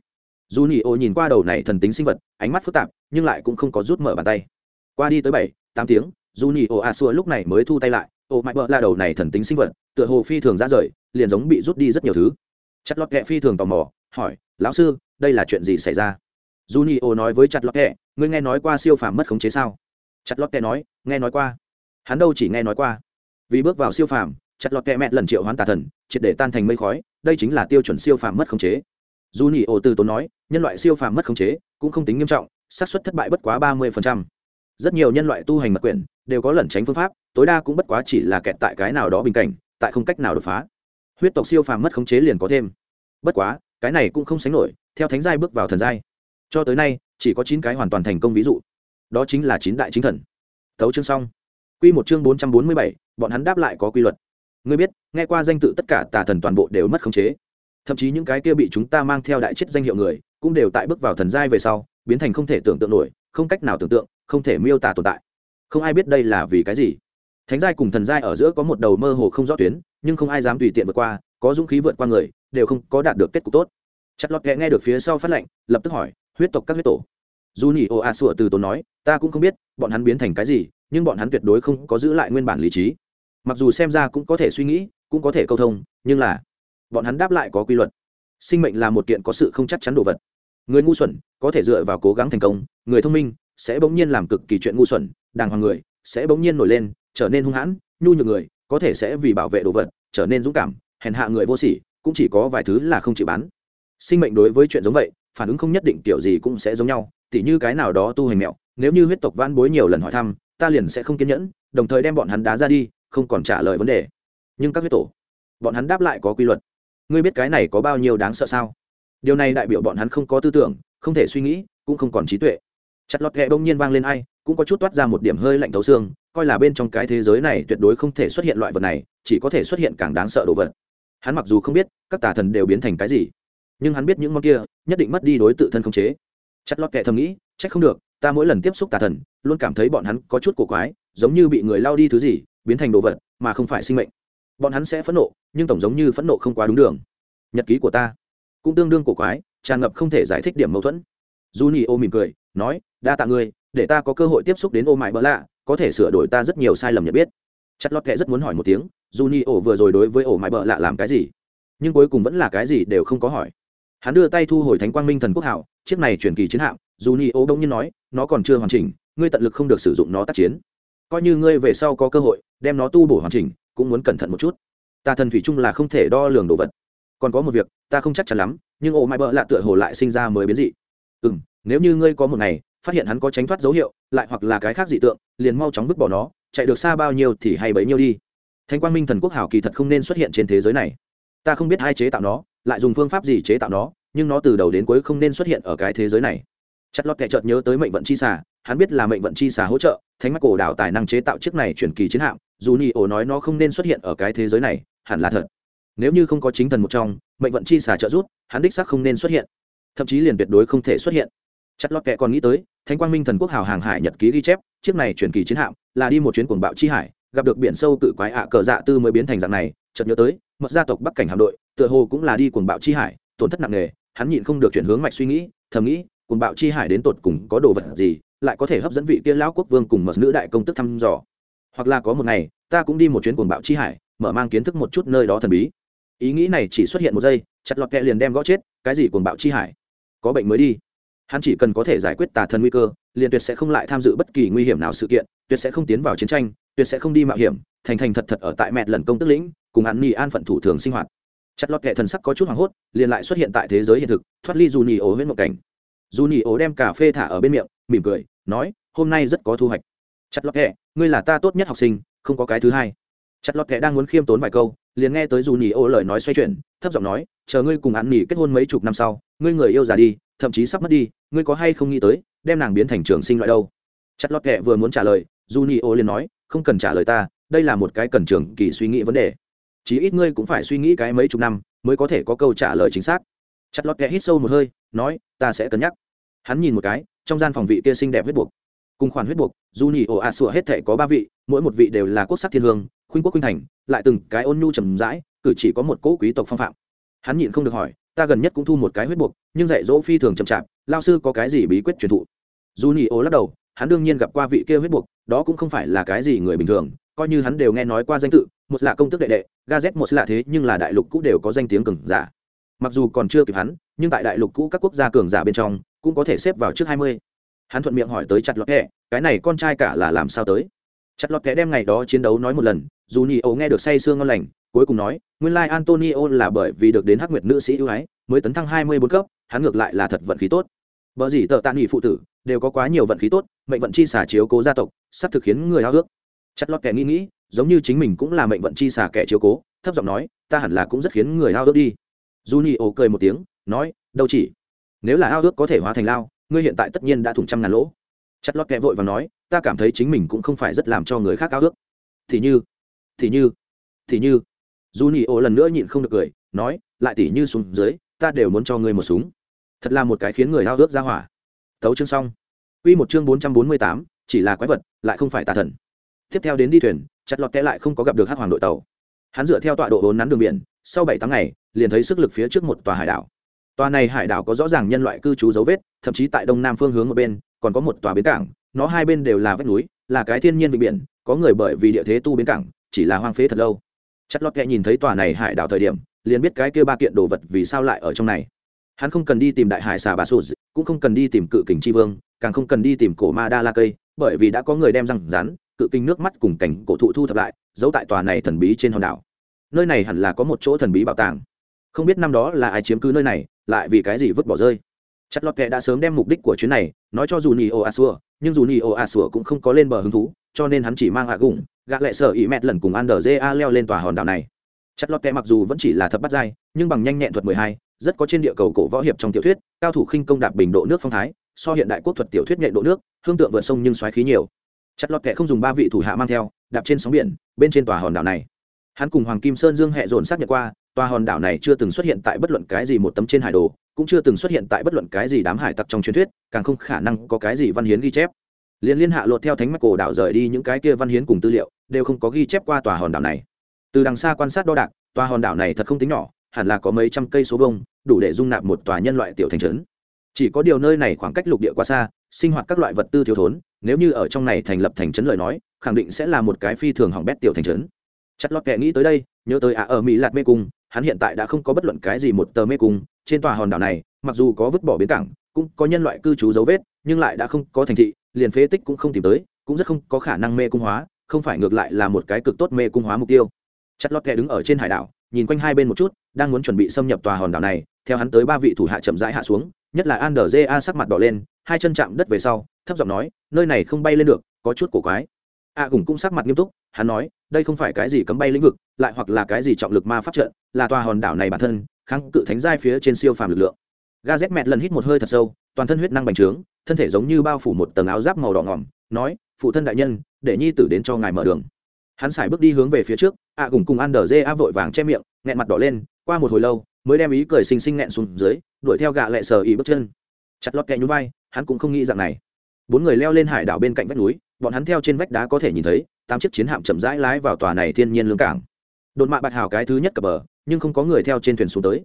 dù nhị ô nhìn qua đầu này thần tính sinh vật, ánh mắt phức tạp, nhưng lại cũng không có rút mở bàn tay. Qua đi tới bảy, tám tiếng dù nhị ô a xua lúc này mới thu tay lại. Ô, mãi bỡ là đầu này thần tính sinh vật, tựa hồ phi thường ra rời, liền giống bị rút đi rất nhiều thứ. Chặt lọt kẹ phi thường tò mò, hỏi, lão sư, đây là chuyện gì xảy ra? Dù nhị ô nói với chặt lọt kẹ ngươi nghe nói qua siêu phàm mất khống chế sao? Chặt lọt kẹ nói, nghe nói qua. Hắn đâu chỉ nghe nói qua vì bước vào siêu phàm, chặt lọt kẹ mẹ lần triệu hoán tà thần, triệt để tan thành mây khói, đây chính là tiêu chuẩn siêu phàm mất khống chế. Dù nhị ổ từ tốn nói, nhân loại siêu phàm mất khống chế, cũng không tính nghiêm trọng, xác suất thất bại bất quá ba mươi rất nhiều nhân loại tu hành mật quyển, đều có lẩn tránh phương pháp, tối đa cũng bất quá chỉ là kẹt tại cái nào đó bình cảnh, tại không cách nào đột phá. Huyết tộc siêu phàm mất khống chế liền có thêm. Bất quá, cái này cũng không sánh nổi, theo thánh giai bước vào thần giai. Cho tới nay, chỉ có chín cái hoàn toàn thành công ví dụ. Đó chính là chín đại chính thần. Thấu chương xong quy một chương bốn trăm bốn mươi bảy, bọn hắn đáp lại có quy luật. Ngươi biết, nghe qua danh tự tất cả tà thần toàn bộ đều mất khống chế. Thậm chí những cái kia bị chúng ta mang theo đại chết danh hiệu người, cũng đều tại bước vào thần giai về sau, biến thành không thể tưởng tượng nổi, không cách nào tưởng tượng, không thể miêu tả tồn tại. Không ai biết đây là vì cái gì. Thánh giai cùng thần giai ở giữa có một đầu mơ hồ không rõ tuyến, nhưng không ai dám tùy tiện vượt qua, có dũng khí vượt qua người, đều không có đạt được kết cục tốt. Chặt lọt kẹ nghe được phía sau phát lệnh, lập tức hỏi, huyết tộc các huyết tổ? Juni Oa sủa từ tốn nói, ta cũng không biết, bọn hắn biến thành cái gì nhưng bọn hắn tuyệt đối không có giữ lại nguyên bản lý trí. Mặc dù xem ra cũng có thể suy nghĩ, cũng có thể câu thông, nhưng là, bọn hắn đáp lại có quy luật. Sinh mệnh là một kiện có sự không chắc chắn đồ vật. Người ngu xuẩn có thể dựa vào cố gắng thành công, người thông minh sẽ bỗng nhiên làm cực kỳ chuyện ngu xuẩn, đàng hoàng người sẽ bỗng nhiên nổi lên, trở nên hung hãn, nhu nhược người có thể sẽ vì bảo vệ đồ vật trở nên dũng cảm, hèn hạ người vô sỉ cũng chỉ có vài thứ là không chịu bán. Sinh mệnh đối với chuyện giống vậy, phản ứng không nhất định kiểu gì cũng sẽ giống nhau, tỉ như cái nào đó tu hành mẹo, nếu như huyết tộc van bối nhiều lần hỏi thăm ta liền sẽ không kiên nhẫn, đồng thời đem bọn hắn đá ra đi, không còn trả lời vấn đề. Nhưng các huyết tổ, bọn hắn đáp lại có quy luật. Ngươi biết cái này có bao nhiêu đáng sợ sao? Điều này đại biểu bọn hắn không có tư tưởng, không thể suy nghĩ, cũng không còn trí tuệ. Chặt lọt ghẹ bỗng nhiên vang lên ai, cũng có chút toát ra một điểm hơi lạnh thấu xương, coi là bên trong cái thế giới này tuyệt đối không thể xuất hiện loại vật này, chỉ có thể xuất hiện càng đáng sợ đồ vật. Hắn mặc dù không biết, các tà thần đều biến thành cái gì, nhưng hắn biết những món kia, nhất định mất đi đối tự thân không chế. Chặt lọt kệ thầm nghĩ trách không được ta mỗi lần tiếp xúc tà thần, luôn cảm thấy bọn hắn có chút cổ quái, giống như bị người lao đi thứ gì, biến thành đồ vật, mà không phải sinh mệnh. Bọn hắn sẽ phẫn nộ, nhưng tổng giống như phẫn nộ không quá đúng đường. Nhật ký của ta cũng tương đương cổ quái, tràn ngập không thể giải thích điểm mâu thuẫn. Du nhì ô mỉm cười, nói, đa tạ ngươi, để ta có cơ hội tiếp xúc đến ô mại bỡ lạ, có thể sửa đổi ta rất nhiều sai lầm nhận biết. Chặt lót kệ rất muốn hỏi một tiếng dù nhì ổ vừa rồi đối với ổ mại bỡ lạ làm cái gì? Nhưng cuối cùng vẫn là cái gì đều không có hỏi. Hắn đưa tay thu hồi thánh quang minh thần quốc hảo, chiếc này truyền kỳ chiến hạm dù ni ô đông nhiên nói, nó còn chưa hoàn chỉnh, ngươi tận lực không được sử dụng nó tác chiến. Coi như ngươi về sau có cơ hội, đem nó tu bổ hoàn chỉnh, cũng muốn cẩn thận một chút. Ta thần thủy chung là không thể đo lường đồ vật. Còn có một việc, ta không chắc chắn lắm, nhưng ổ mai bợ lạ tựa hồ lại sinh ra mới biến dị. Ừ m nếu như ngươi có một ngày, phát hiện hắn có tránh thoát dấu hiệu, lại hoặc là cái khác dị tượng, liền mau chóng vứt bỏ nó, chạy được xa bao nhiêu thì hay bấy nhiêu đi. Thanh quang minh thần quốc hảo kỳ thật không nên xuất hiện trên thế giới này. Ta không biết hai chế tạo nó, lại dùng phương pháp gì chế tạo nó, nhưng nó từ đầu đến cuối không nên xuất hiện ở cái thế giới này chặt lọt kẻ chợt nhớ tới mệnh vận chi xà, hắn biết là mệnh vận chi xà hỗ trợ, thánh mắt cổ đảo tài năng chế tạo chiếc này chuyển kỳ chiến hạm, dù ni ổ nói nó không nên xuất hiện ở cái thế giới này, hẳn là thật. Nếu như không có chính thần một trong, mệnh vận chi xà trợ rút hắn đích xác không nên xuất hiện. Thậm chí liền tuyệt đối không thể xuất hiện. Chặt lọt kẻ còn nghĩ tới, thánh quang minh thần quốc hào hàng hải nhật ký ghi chép, chiếc này chuyển kỳ chiến hạm, là đi một chuyến cuồng bạo chi hải, gặp được biển sâu cự quái ạ cờ dạ tư mới biến thành dạng này, chợt nhớ tới mật gia tộc bắc cảnh hạm đội, tựa hồ cũng là đi cuồng bạo chi hải, tổn thất nặng nề, hắn nhịn không được chuyển hướng mạch suy nghĩ, thầm nghĩ cuồng bạo chi hải đến tột cùng có đồ vật gì, lại có thể hấp dẫn vị kia lão quốc vương cùng mật nữ đại công tức thăm dò. Hoặc là có một ngày, ta cũng đi một chuyến cuồng bạo chi hải, mở mang kiến thức một chút nơi đó thần bí. Ý nghĩ này chỉ xuất hiện một giây, chặt lọt kẹ liền đem gõ chết, cái gì cuồng bạo chi hải? Có bệnh mới đi. Hắn chỉ cần có thể giải quyết tà thần nguy cơ, liền tuyệt sẽ không lại tham dự bất kỳ nguy hiểm nào sự kiện, tuyệt sẽ không tiến vào chiến tranh, tuyệt sẽ không đi mạo hiểm, thành thành thật thật ở tại mẹ lần công tức lĩnh, cùng hắn nhì an phận thủ thường sinh hoạt. Chặt lọt kệ thần sắc có chút hoảng hốt, liền lại xuất hiện tại thế giới hiện thực, thoát ly dù nhì ố bên một cảnh dù nhì ố đem cà phê thả ở bên miệng, mỉm cười, nói, hôm nay rất có thu hoạch. Chặt lọt kệ ngươi là ta tốt nhất học sinh, không có cái thứ hai. Chặt lọt kệ đang muốn khiêm tốn vài câu, liền nghe tới dù nhì ố lời nói xoay chuyển, thấp giọng nói, chờ ngươi cùng hắn nhì kết hôn mấy chục năm sau, ngươi người yêu già đi, thậm chí sắp mất đi, ngươi có hay không nghĩ tới, đem nàng biến thành trường sinh loại đâu? Chặt lọt kệ vừa muốn trả lời, dù nhì ố liền nói, không cần trả lời ta, đây là một cái cần trường kỳ suy nghĩ vấn đề. Chí ít ngươi cũng phải suy nghĩ cái mấy chục năm, mới có thể có câu trả lời chính xác chặt lọt kẹ hít sâu một hơi, nói, ta sẽ cân nhắc. Hắn nhìn một cái, trong gian phòng vị kia xinh đẹp huyết buộc. Cùng khoản huyết buộc dù nhì ổ ạ sủa hết thể có ba vị, mỗi một vị đều là quốc sắc thiên hương, khuynh quốc khuynh thành, lại từng cái ôn nhu trầm rãi, cử chỉ có một cỗ quý tộc phong phạm. Hắn nhịn không được hỏi, ta gần nhất cũng thu một cái huyết buộc, nhưng dạy dỗ phi thường chậm chạp, lao sư có cái gì bí quyết truyền thụ? Dù nhì ổ lắc đầu, hắn đương nhiên gặp qua vị kia huyết buộc, đó cũng không phải là cái gì người bình thường, coi như hắn đều nghe nói qua danh tự, một là công tức đệ đệ gaz một là thế nhưng là đại lục cũng đều có danh tiếng cường giả mặc dù còn chưa kịp hắn, nhưng tại đại lục cũ các quốc gia cường giả bên trong, cũng có thể xếp vào trước hai mươi. Hắn thuận miệng hỏi tới chặt lọt kẹ, cái này con trai cả là làm sao tới? Chặt lọt kẹ đem ngày đó chiến đấu nói một lần, dù nhị ấu nghe được say sương ngon lành, cuối cùng nói, nguyên lai antonio là bởi vì được đến hắc nguyệt nữ sĩ ưu ái, mới tấn thăng hai mươi bốn cấp, hắn ngược lại là thật vận khí tốt. Bởi gì tợ tạ nghỉ phụ tử, đều có quá nhiều vận khí tốt, mệnh vận chi xả chiếu cố gia tộc, sắp thực khiến người háo ước. Chặt lọt kẻ nghĩ nghĩ, giống như chính mình cũng là mệnh vận chi xả kẻ chiếu cố, thấp giọng nói, ta hẳn là cũng rất khiến người háo ước đi du Nhi ổ cười một tiếng, nói, đâu chỉ, nếu là ao ước có thể hóa thành lao, ngươi hiện tại tất nhiên đã thủng trăm ngàn lỗ. Chặt lót kẹ vội và nói, ta cảm thấy chính mình cũng không phải rất làm cho người khác ao ước. Thì như thì như thì như. Du Nhi ô lần nữa nhịn không được cười, nói, lại tỉ như xuống dưới, ta đều muốn cho ngươi một súng. Thật là một cái khiến người ao ước ra hỏa. Tấu chương xong. Quy một chương bốn trăm bốn mươi tám, chỉ là quái vật, lại không phải tà thần. Tiếp theo đến đi thuyền, chặt lọt té lại không có gặp được hắc hoàng đội tàu. Hắn dựa theo tọa độ vốn nắn đường biển sau bảy tháng ngày, liền thấy sức lực phía trước một tòa hải đảo. Tòa này hải đảo có rõ ràng nhân loại cư trú dấu vết, thậm chí tại đông nam phương hướng một bên, còn có một tòa bến cảng, nó hai bên đều là vách núi, là cái thiên nhiên vịnh biển, có người bởi vì địa thế tu bến cảng, chỉ là hoang phế thật lâu. Chất lót kẹ nhìn thấy tòa này hải đảo thời điểm, liền biết cái kia ba kiện đồ vật vì sao lại ở trong này. Hắn không cần đi tìm đại hải xà bà sụt, cũng không cần đi tìm cự kình tri vương, càng không cần đi tìm cổ ma đa la cây, bởi vì đã có người đem răng rán cự kinh nước mắt cùng cảnh cổ thụ thu thập lại, giấu tại tòa này thần bí trên hòn đảo nơi này hẳn là có một chỗ thần bí bảo tàng. Không biết năm đó là ai chiếm cứ nơi này, lại vì cái gì vứt bỏ rơi. Chất lọt kệ đã sớm đem mục đích của chuyến này, nói cho dù ni ô a xua nhưng dù ni ô a xua cũng không có lên bờ hứng thú, cho nên hắn chỉ mang hạ gủng, gạ lệ sở ý mẹt lần cùng ăn đờ a leo lên tòa hòn đảo này. Chất lọt kệ mặc dù vẫn chỉ là thập bắt giai, nhưng bằng nhanh nhẹn thuật mười hai, rất có trên địa cầu cổ võ hiệp trong tiểu thuyết, cao thủ khinh công đạp bình độ nước phong thái, so hiện đại quốc thuật tiểu thuyết nhạy độ nước, hương tượng vượt sông nhưng xoáy khí nhiều. Chất lọt kệ không dùng ba vị thủ hạ mang theo, đạp trên sóng biển, bên trên tòa hòn đảo này hắn cùng hoàng kim sơn dương hẹ dồn xác nhận qua, tòa hòn đảo này chưa từng xuất hiện tại bất luận cái gì một tấm trên hải đồ, cũng chưa từng xuất hiện tại bất luận cái gì đám hải tặc trong truyền thuyết, càng không khả năng có cái gì văn hiến ghi chép. Liên liên hạ lột theo thánh mắt cổ đảo rời đi những cái kia văn hiến cùng tư liệu, đều không có ghi chép qua tòa hòn đảo này. Từ đằng xa quan sát đo đạc, tòa hòn đảo này thật không tính nhỏ, hẳn là có mấy trăm cây số vông đủ để dung nạp một tòa nhân loại tiểu thành trấn. Chỉ có điều nơi này khoảng cách lục địa quá xa, sinh hoạt các loại vật tư thiếu thốn, nếu như ở trong này thành lập thành trấn lời nói, khẳng định sẽ là một cái phi thường hỏng bét tiểu thành trấn chặt lọt kệ nghĩ tới đây, nhớ tới ạ ở mỹ lạt mê cung, hắn hiện tại đã không có bất luận cái gì một tờ mê cung. Trên tòa hòn đảo này, mặc dù có vứt bỏ bến cảng, cũng có nhân loại cư trú dấu vết, nhưng lại đã không có thành thị, liền phế tích cũng không tìm tới, cũng rất không có khả năng mê cung hóa, không phải ngược lại là một cái cực tốt mê cung hóa mục tiêu. Chặt lọt kệ đứng ở trên hải đảo, nhìn quanh hai bên một chút, đang muốn chuẩn bị xâm nhập tòa hòn đảo này, theo hắn tới ba vị thủ hạ chậm rãi hạ xuống, nhất là an đờ sắc mặt đỏ lên, hai chân chạm đất về sau, thấp giọng nói, nơi này không bay lên được, có chút cổ quái a à, cũng sắc mặt nghiêm túc hắn nói đây không phải cái gì cấm bay lĩnh vực lại hoặc là cái gì trọng lực ma pháp trận là tòa hòn đảo này bản thân kháng cự thánh giai phía trên siêu phàm lực lượng. Ga z mẹt lần hít một hơi thật sâu toàn thân huyết năng bành trướng thân thể giống như bao phủ một tầng áo giáp màu đỏ ngỏm nói phụ thân đại nhân để nhi tử đến cho ngài mở đường. Hắn xài bước đi hướng về phía trước a à, cùng cùng ăn đờ dê a vội vàng che miệng nghẹn mặt đỏ lên qua một hồi lâu mới đem ý cười xinh xinh nghẹn xuống dưới đuổi theo gạ lẹ sờ ý bước chân. Chặt lót kẹ nhún vai hắn cũng không nghĩ rằng này. Bốn người leo lên hải đảo bên cạnh vách núi bọn hắn theo trên vách đá có thể nhìn thấy, tám chiếc chiến hạm chậm rãi lái vào tòa này thiên nhiên lương cảng. Đột mạ bạch hào cái thứ nhất cập bờ, nhưng không có người theo trên thuyền xuống tới.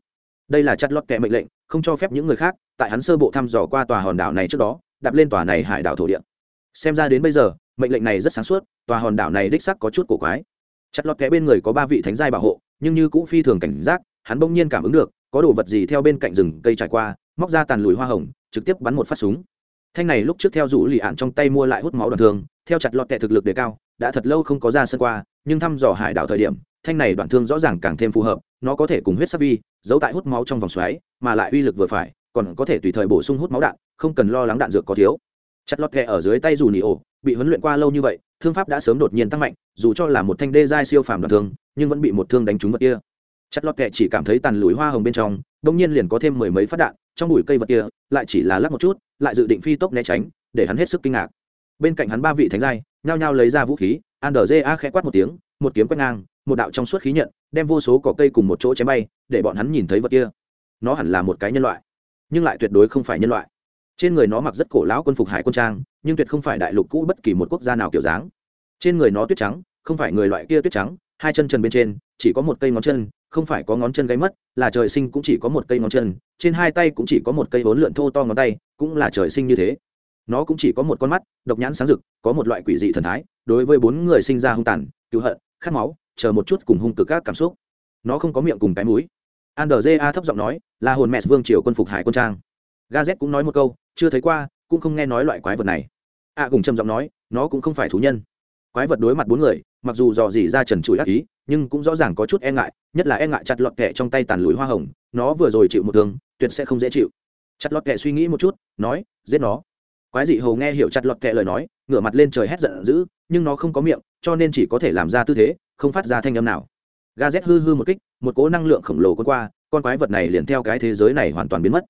Đây là chặt lọt kẹ mệnh lệnh, không cho phép những người khác, tại hắn sơ bộ thăm dò qua tòa hòn đảo này trước đó, đạp lên tòa này hải đảo thổ địa. Xem ra đến bây giờ, mệnh lệnh này rất sáng suốt, tòa hòn đảo này đích sắc có chút cổ quái. Chặt lọt kẽ bên người có ba vị thánh giai bảo hộ, nhưng như cũng phi thường cảnh giác, hắn bỗng nhiên cảm ứng được, có đồ vật gì theo bên cạnh rừng cây trải qua, móc ra tàn lùi hoa hồng, trực tiếp bắn một phát súng thanh này lúc trước theo rủ lì ạn trong tay mua lại hút máu đoạn thương, theo chặt lọt tệ thực lực đề cao, đã thật lâu không có ra sân qua, nhưng thăm dò hải đảo thời điểm, thanh này đoạn thương rõ ràng càng thêm phù hợp, nó có thể cùng huyết sắc vi, giấu tại hút máu trong vòng xoáy, mà lại uy lực vừa phải, còn có thể tùy thời bổ sung hút máu đạn, không cần lo lắng đạn dược có thiếu. Chặt lọt kẹ ở dưới tay dù nỉ ổ, bị huấn luyện qua lâu như vậy, thương pháp đã sớm đột nhiên tăng mạnh, dù cho là một thanh đê giai siêu phàm đoạn thương, nhưng vẫn bị một thương đánh trúng vật kia chặt lọt kệ chỉ cảm thấy tàn lùi hoa hồng bên trong, đông nhiên liền có thêm mười mấy phát đạn, trong bụi cây vật kia, lại chỉ là lắc một chút, lại dự định phi tốc né tránh, để hắn hết sức kinh ngạc. Bên cạnh hắn ba vị thánh giai, nhao nhao lấy ra vũ khí andrja khẽ quát một tiếng, một kiếm quét ngang, một đạo trong suốt khí nhận, đem vô số cỏ cây cùng một chỗ chém bay, để bọn hắn nhìn thấy vật kia. Nó hẳn là một cái nhân loại, nhưng lại tuyệt đối không phải nhân loại. Trên người nó mặc rất cổ lão quân phục hải quân trang, nhưng tuyệt không phải đại lục cũ bất kỳ một quốc gia nào kiểu dáng. Trên người nó tuyết trắng, không phải người loại kia tuyết trắng, hai chân trần bên trên, chỉ có một cây ngón chân không phải có ngón chân gáy mất là trời sinh cũng chỉ có một cây ngón chân trên hai tay cũng chỉ có một cây vốn lượn thô to ngón tay cũng là trời sinh như thế. Nó cũng chỉ có một con mắt độc nhãn sáng rực có một loại quỷ dị thần thái đối với bốn người sinh ra hung tàn cứu hận khát máu chờ một chút cùng hung cực các cảm xúc. Nó không có miệng cùng cái mũi. Andrja thấp giọng nói là hồn mẹ vương triều quân phục hải quân trang. Gazet cũng nói một câu chưa thấy qua cũng không nghe nói loại quái vật này. A à, cùng trầm giọng nói nó cũng không phải thú nhân quái vật đối mặt bốn người, mặc dù dò dỉ ra trần trụi ác ý, nhưng cũng rõ ràng có chút e ngại, nhất là e ngại chặt lọt kẹ trong tay tàn lùi hoa hồng, nó vừa rồi chịu một thương, tuyệt sẽ không dễ chịu. Chặt lọt kẹ suy nghĩ một chút, nói, giết nó. Quái dị hầu nghe hiểu chặt lọt kẹ lời nói, ngửa mặt lên trời hét giận dữ, nhưng nó không có miệng, cho nên chỉ có thể làm ra tư thế, không phát ra thanh âm nào. Ga z hư hư một kích, một cỗ năng lượng khổng lồ quân qua, con quái vật này liền theo cái thế giới này hoàn toàn biến mất.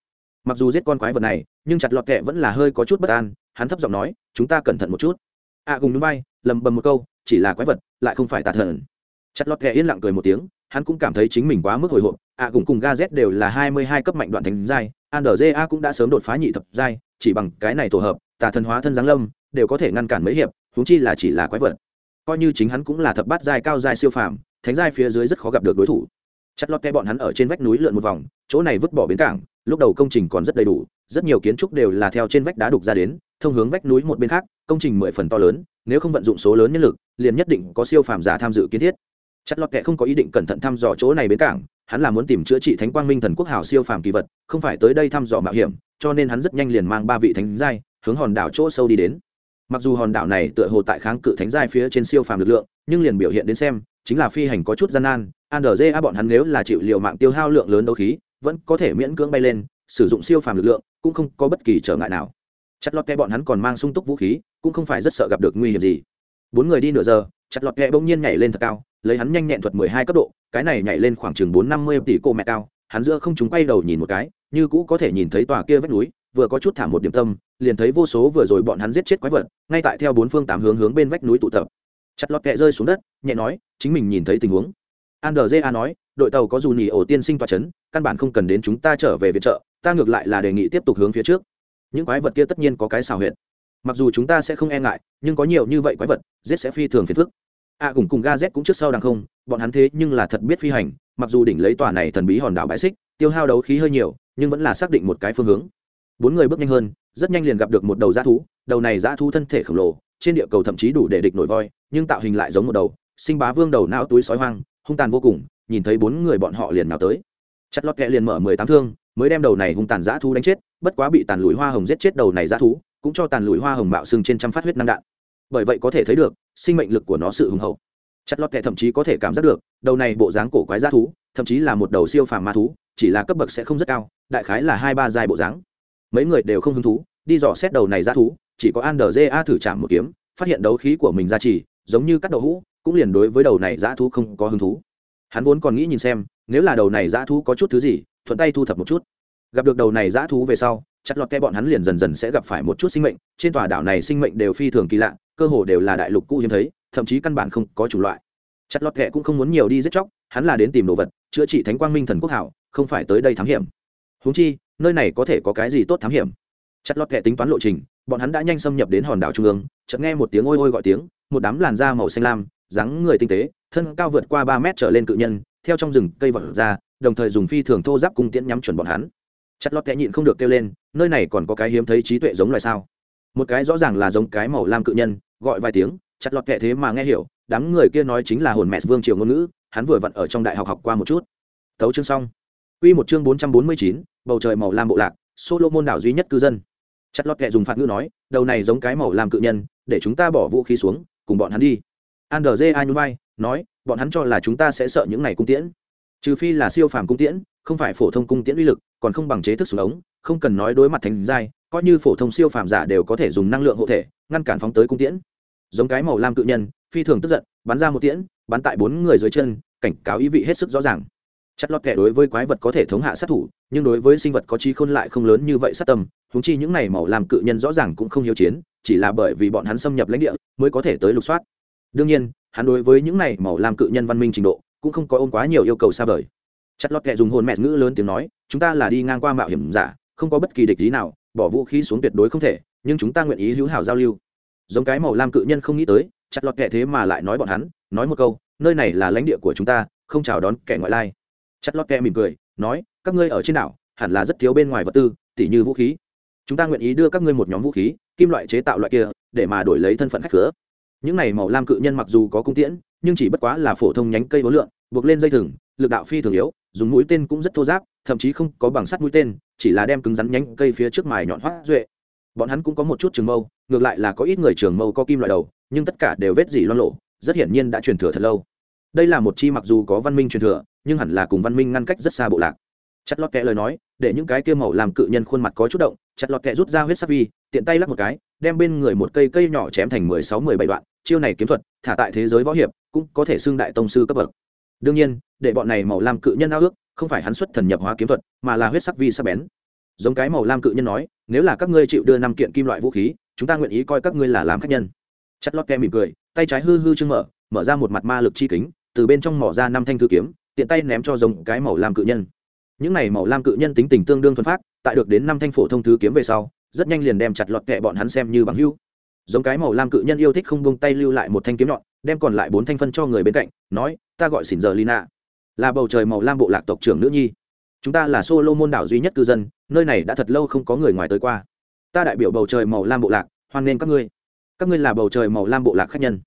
Mặc dù giết con quái vật này, nhưng chặt lọt kẹ vẫn là hơi có chút bất an, hắn thấp giọng nói, chúng ta cẩn thận một chút a à, cùng núi bay lầm bầm một câu chỉ là quái vật lại không phải tà thần. Chặt lọt kẹ yên lặng cười một tiếng hắn cũng cảm thấy chính mình quá mức hồi hộp. A à, cùng cùng ga z đều là hai mươi hai cấp mạnh đoạn thành giai andrja cũng đã sớm đột phá nhị thập giai chỉ bằng cái này tổ hợp tà thần hóa thân giáng lâm đều có thể ngăn cản mấy hiệp huống chi là chỉ là quái vật. Coi như chính hắn cũng là thập bát giai cao giai siêu phàm thánh giai phía dưới rất khó gặp được đối thủ. Chặt lọt kẹ bọn hắn ở trên vách núi lượn một vòng chỗ này vứt bỏ bến cảng lúc đầu công trình còn rất đầy đủ rất nhiều kiến trúc đều là theo trên vách đá đục ra đến thông hướng vách núi một bên khác, công trình mười phần to lớn, nếu không vận dụng số lớn nhân lực, liền nhất định có siêu phàm giả tham dự kiến thiết. Chất lọt kệ không có ý định cẩn thận thăm dò chỗ này bến cảng, hắn là muốn tìm chữa trị thánh quang minh thần quốc hào siêu phàm kỳ vật, không phải tới đây thăm dò mạo hiểm, cho nên hắn rất nhanh liền mang ba vị thánh giai, hướng hòn đảo chỗ sâu đi đến. Mặc dù hòn đảo này tựa hồ tại kháng cự thánh giai phía trên siêu phàm lực lượng, nhưng liền biểu hiện đến xem, chính là phi hành có chút gian nan andrja bọn hắn nếu là chịu liều mạng tiêu hao lượng lớn đấu khí, vẫn có thể miễn cưỡng bay lên, sử dụng siêu phàm lực lượng, cũng không có bất kỳ trở ngại nào chặt lọt kẹ bọn hắn còn mang sung túc vũ khí, cũng không phải rất sợ gặp được nguy hiểm gì. Bốn người đi nửa giờ, chặt lọt kẹ bỗng nhiên nhảy lên thật cao, lấy hắn nhanh nhẹn thuật mười hai cấp độ, cái này nhảy lên khoảng chừng bốn năm mươi tỷ cô mẹ cao, hắn giữa không chúng quay đầu nhìn một cái, như cũ có thể nhìn thấy tòa kia vách núi, vừa có chút thả một điểm tâm, liền thấy vô số vừa rồi bọn hắn giết chết quái vật, ngay tại theo bốn phương tám hướng hướng bên vách núi tụ tập. Chặt lọt kẹ rơi xuống đất, nhẹ nói, chính mình nhìn thấy tình huống. Andrja nói, đội tàu có dù nhì ổ tiên sinh tòa c h ấ n căn bản không cần đến chúng ta trở về viện trợ, ta ngược lại là đề nghị tiếp tục hướng phía trước những quái vật kia tất nhiên có cái xào huyện mặc dù chúng ta sẽ không e ngại nhưng có nhiều như vậy quái vật giết sẽ phi thường phiền phức. A à, cùng cùng ga z cũng trước sau đằng không bọn hắn thế nhưng là thật biết phi hành mặc dù đỉnh lấy tòa này thần bí hòn đảo bãi xích tiêu hao đấu khí hơi nhiều nhưng vẫn là xác định một cái phương hướng. Bốn người bước nhanh hơn rất nhanh liền gặp được một đầu dã thú đầu này dã thú thân thể khổng lồ trên địa cầu thậm chí đủ để địch nổi voi nhưng tạo hình lại giống một đầu sinh bá vương đầu não túi sói hoang hung tàn vô cùng nhìn thấy bốn người bọn họ liền nào tới. Chặt lọt kẹ liền mở mười tám thương mới đem đầu này hung tàn dã thú đánh chết, bất quá bị tàn lùi hoa hồng giết chết đầu này dã thú, cũng cho tàn lùi hoa hồng mạo xưng trên trăm phát huyết năng đạn. Bởi vậy có thể thấy được, sinh mệnh lực của nó sự hùng hậu. Chặt lọt kẹ thậm chí có thể cảm giác được, đầu này bộ dáng cổ quái dã thú, thậm chí là một đầu siêu phàm ma thú, chỉ là cấp bậc sẽ không rất cao, đại khái là hai ba dài bộ dáng. Mấy người đều không hứng thú, đi dò xét đầu này dã thú, chỉ có an đờ a thử chạm một kiếm, phát hiện đấu khí của mình ra chỉ, giống như cắt đậu hũ, cũng liền đối với đầu này dã thú không có hứng thú. Hắn vốn còn nghĩ nhìn xem, nếu là đầu này dã thú có chút thứ gì thuận tay thu thập một chút. Gặp được đầu này dã thú về sau, chặt lọt ke bọn hắn liền dần dần sẽ gặp phải một chút sinh mệnh. Trên tòa đảo này sinh mệnh đều phi thường kỳ lạ, cơ hồ đều là đại lục cũ hiếm thấy, thậm chí căn bản không có chủng loại. Chặt lọt kệ cũng không muốn nhiều đi giết chóc, hắn là đến tìm đồ vật, chữa trị thánh quang minh thần quốc hảo, không phải tới đây thám hiểm. Húng chi, nơi này có thể có cái gì tốt thám hiểm? Chặt lọt kệ tính toán lộ trình, bọn hắn đã nhanh xâm nhập đến hòn đảo trung ương, chợt nghe một tiếng ôi ôi gọi tiếng, một đám làn da màu xanh lam, dáng người tinh tế, thân cao vượt qua ba mét trở lên cự nhân theo trong rừng cây vật ra, đồng thời dùng phi thường thô giáp cung tiễn nhắm chuẩn bọn hắn. Chặt lọt kẽ nhịn không được kêu lên, nơi này còn có cái hiếm thấy trí tuệ giống loài sao? Một cái rõ ràng là giống cái màu lam cự nhân, gọi vài tiếng, chặt lọt kệ thế mà nghe hiểu, đám người kia nói chính là hồn mẹ vương triều ngôn ngữ, hắn vừa vặn ở trong đại học học qua một chút. Thấu chương xong. Quy một chương bốn trăm bốn mươi chín, bầu trời màu lam bộ lạc, solomon đảo duy nhất cư dân. Chặt lọt kệ dùng phạt ngữ nói, đầu này giống cái màu lam cự nhân, để chúng ta bỏ vũ khí xuống, cùng bọn hắn đi. Andrze ai nói bọn hắn cho là chúng ta sẽ sợ những này cung tiễn. Trừ phi là siêu phàm cung tiễn, không phải phổ thông cung tiễn uy lực, còn không bằng chế thức súng ống, không cần nói đối mặt thành giai, coi như phổ thông siêu phàm giả đều có thể dùng năng lượng hộ thể, ngăn cản phóng tới cung tiễn. Giống cái màu lam cự nhân, phi thường tức giận, bắn ra một tiễn, bắn tại bốn người dưới chân, cảnh cáo ý vị hết sức rõ ràng. Chất lót kẻ đối với quái vật có thể thống hạ sát thủ, nhưng đối với sinh vật có trí khôn lại không lớn như vậy sát tâm húng chi những này màu làm cự nhân rõ ràng cũng không hiếu chiến, chỉ là bởi vì bọn hắn xâm nhập lãnh địa mới có thể tới lục soát. Đương nhiên hắn đối với những này màu làm cự nhân văn minh trình độ cũng không có ôm quá nhiều yêu cầu xa vời. Chất lót kệ dùng hồn mẹ ngữ lớn tiếng nói, chúng ta là đi ngang qua mạo hiểm giả, không có bất kỳ địch ý nào, bỏ vũ khí xuống tuyệt đối không thể, nhưng chúng ta nguyện ý hữu hảo giao lưu. Giống cái màu lam cự nhân không nghĩ tới, chặt lọt kệ thế mà lại nói bọn hắn, nói một câu, nơi này là lãnh địa của chúng ta, không chào đón kẻ ngoại lai. Chặt lọt kệ mỉm cười, nói, các ngươi ở trên đảo, hẳn là rất thiếu bên ngoài vật tư, tỉ như vũ khí. Chúng ta nguyện ý đưa các ngươi một nhóm vũ khí, kim loại chế tạo loại kia, để mà đổi lấy thân phận khách cửa những này màu lam cự nhân mặc dù có cung tiễn, nhưng chỉ bất quá là phổ thông nhánh cây vốn lượng buộc lên dây thừng, lực đạo phi thường yếu, dùng mũi tên cũng rất thô giáp, thậm chí không có bằng sắt mũi tên, chỉ là đem cứng rắn nhánh cây phía trước mài nhọn hoắt duệ. Bọn hắn cũng có một chút trường mâu, ngược lại là có ít người trường mâu có kim loại đầu, nhưng tất cả đều vết dỉ loan lộ rất hiển nhiên đã truyền thừa thật lâu. Đây là một chi mặc dù có văn minh truyền thừa, nhưng hẳn là cùng văn minh ngăn cách rất xa bộ lạc. Chặt lọt kẹ lời nói, để những cái kia màu làm cự nhân khuôn mặt có chút động, chặt lọt kẹ rút ra huyết sắc vi, tiện tay lắc một cái, đem bên người một cây cây nhỏ chém thành mười sáu mười bảy đoạn chiêu này kiếm thuật, thả tại thế giới võ hiệp, cũng có thể xưng đại tông sư cấp bậc. Đương nhiên, để bọn này màu lam cự nhân ao ước, không phải hắn xuất thần nhập hóa kiếm thuật, mà là huyết sắc vi sắc bén. Giống cái màu lam cự nhân nói, nếu là các ngươi chịu đưa năm kiện kim loại vũ khí, chúng ta nguyện ý coi các ngươi là làm khách nhân. Chất lót kem mỉm cười, tay trái hư hư chưng mở mở ra một mặt ma lực chi kính, từ bên trong mỏ ra năm thanh thư kiếm, tiện tay ném cho giống cái màu lam cự nhân. Những này màu lam cự nhân tính tình tương đương thuần phát tại được đến năm thanh phổ thông thứ kiếm về sau, rất nhanh liền đem chặt lọt kẹ bọn hắn xem như bằng hưu giống cái màu lam cự nhân yêu thích không buông tay lưu lại một thanh kiếm nhọn đem còn lại bốn thanh phân cho người bên cạnh nói ta gọi xỉn giờ lina là bầu trời màu lam bộ lạc tộc trưởng nữ nhi. Chúng ta là solo môn đảo duy nhất cư dân nơi này đã thật lâu không có người ngoài tới qua. Ta đại biểu bầu trời màu lam bộ lạc hoan nghênh các ngươi. Các ngươi là bầu trời màu lam bộ lạc khách nhân.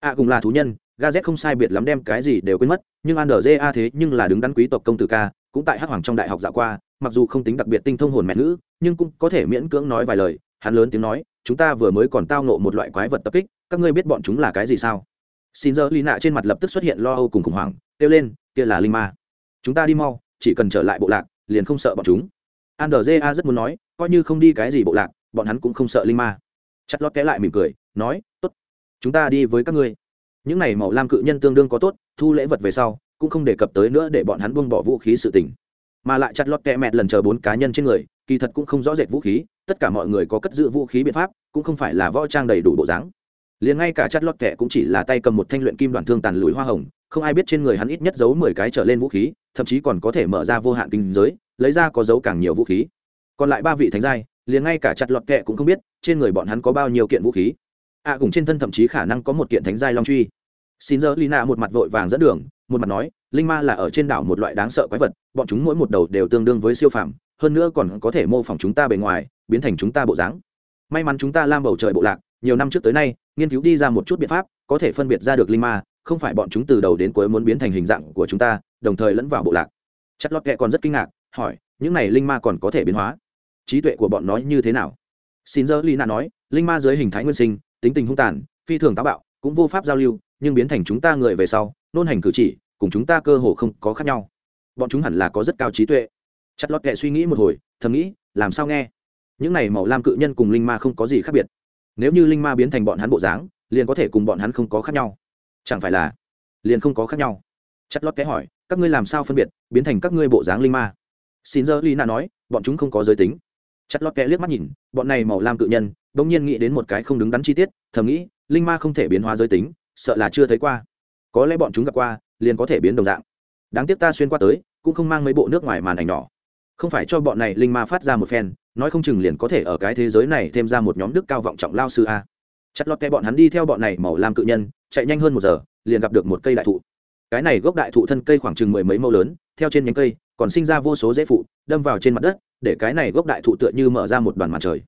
A à, cùng là thú nhân ga z không sai biệt lắm đem cái gì đều quên mất nhưng an đờ a thế nhưng là đứng đắn quý tộc công tử ca cũng tại hắc hoàng trong đại học dạo qua mặc dù không tính đặc biệt tinh thông hồn mẹ nữ nhưng cũng có thể miễn cưỡng nói vài lời hắn lớn tiếng nói chúng ta vừa mới còn tao nộ một loại quái vật tập kích, các ngươi biết bọn chúng là cái gì sao? Xin giờ lì nạ trên mặt lập tức xuất hiện lo âu cùng khủng hoảng, kêu lên, kia là linh ma. Chúng ta đi mau, chỉ cần trở lại bộ lạc, liền không sợ bọn chúng. An a rất muốn nói, coi như không đi cái gì bộ lạc, bọn hắn cũng không sợ linh ma. Chặt lót té lại mỉm cười, nói, tốt, chúng ta đi với các ngươi. Những này màu lam cự nhân tương đương có tốt, thu lễ vật về sau, cũng không đề cập tới nữa để bọn hắn buông bỏ vũ khí sự tình. Mà lại chặt lót kẹ mẹt lần chờ bốn cá nhân trên người, kỳ thật cũng không rõ rệt vũ khí tất cả mọi người có cất giữ vũ khí biện pháp cũng không phải là võ trang đầy đủ bộ dáng. Liền ngay cả chặt lót kẹ cũng chỉ là tay cầm một thanh luyện kim đoàn thương tàn lùi hoa hồng không ai biết trên người hắn ít nhất giấu mười cái trở lên vũ khí thậm chí còn có thể mở ra vô hạn kinh giới lấy ra có dấu càng nhiều vũ khí. Còn lại ba vị thánh giai liền ngay cả chặt lọt kẹ cũng không biết trên người bọn hắn có bao nhiêu kiện vũ khí. Ạ à, cùng trên thân thậm chí khả năng có một kiện thánh giai long truy. Xin giờ lina một mặt vội vàng dẫn đường một mặt nói linh ma là ở trên đảo một loại đáng sợ quái vật bọn chúng mỗi một đầu đều tương đương với siêu phàm hơn nữa còn có thể mô phỏng chúng ta bề ngoài, biến thành chúng ta bộ dáng. May mắn chúng ta lam bầu trời bộ lạc, nhiều năm trước tới nay, nghiên cứu đi ra một chút biện pháp, có thể phân biệt ra được linh ma, không phải bọn chúng từ đầu đến cuối muốn biến thành hình dạng của chúng ta, đồng thời lẫn vào bộ lạc. Chất lót kệ còn rất kinh ngạc, hỏi, những này linh ma còn có thể biến hóa? Trí tuệ của bọn nó như thế nào? Xin dơ lina nói, linh ma dưới hình thái nguyên sinh, tính tình hung tàn, phi thường táo bạo, cũng vô pháp giao lưu, nhưng biến thành chúng ta người về sau, nôn hành cử chỉ, cùng chúng ta cơ hồ không có khác nhau. Bọn chúng hẳn là có rất cao trí tuệ chặt lót kệ suy nghĩ một hồi, thầm nghĩ, làm sao nghe? Những này màu lam cự nhân cùng linh ma không có gì khác biệt. Nếu như linh ma biến thành bọn hắn bộ dáng, liền có thể cùng bọn hắn không có khác nhau. Chẳng phải là liền không có khác nhau? Chặt lót kệ hỏi, các ngươi làm sao phân biệt, biến thành các ngươi bộ dáng linh ma? Xin giờ lina nói, bọn chúng không có giới tính. Chặt lót kệ liếc mắt nhìn, bọn này màu lam cự nhân bỗng nhiên nghĩ đến một cái không đứng đắn chi tiết, thầm nghĩ, linh ma không thể biến hóa giới tính, sợ là chưa thấy qua. Có lẽ bọn chúng gặp qua, liền có thể biến đồng dạng. Đáng tiếc ta xuyên qua tới, cũng không mang mấy bộ nước ngoài màn ảnh nhỏ không phải cho bọn này linh ma phát ra một phen, nói không chừng liền có thể ở cái thế giới này thêm ra một nhóm đức cao vọng trọng lao sư a. Chặt lọt kẹ bọn hắn đi theo bọn này màu lam cự nhân, chạy nhanh hơn một giờ, liền gặp được một cây đại thụ. Cái này gốc đại thụ thân cây khoảng chừng mười mấy mẫu lớn, theo trên nhánh cây, còn sinh ra vô số dễ phụ, đâm vào trên mặt đất, để cái này gốc đại thụ tựa như mở ra một đoàn mặt trời.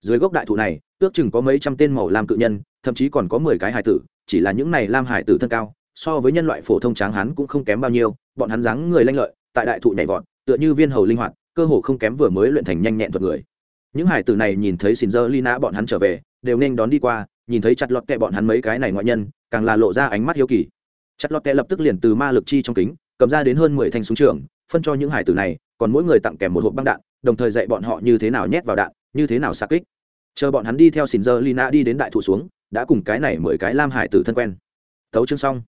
Dưới gốc đại thụ này, ước chừng có mấy trăm tên màu lam cự nhân, thậm chí còn có mười cái hải tử, chỉ là những này lam hải tử thân cao, so với nhân loại phổ thông tráng hán cũng không kém bao nhiêu, bọn hắn dáng người lanh lợi, tại đại thụ nhảy vọt tựa như viên hầu linh hoạt, cơ hồ không kém vừa mới luyện thành nhanh nhẹn thuật người. Những hải tử này nhìn thấy xin dơ lina bọn hắn trở về, đều nên đón đi qua, nhìn thấy chặt lọt kẹ bọn hắn mấy cái này ngoại nhân, càng là lộ ra ánh mắt hiếu kỳ. Chặt lọt kẹ lập tức liền từ ma lực chi trong kính, cầm ra đến hơn mười thanh súng trường, phân cho những hải tử này, còn mỗi người tặng kèm một hộp băng đạn, đồng thời dạy bọn họ như thế nào nhét vào đạn, như thế nào xa kích. Chờ bọn hắn đi theo xin dơ lina đi đến đại thụ xuống, đã cùng cái này mười cái lam hải tử thân quen. Tấu chương xong.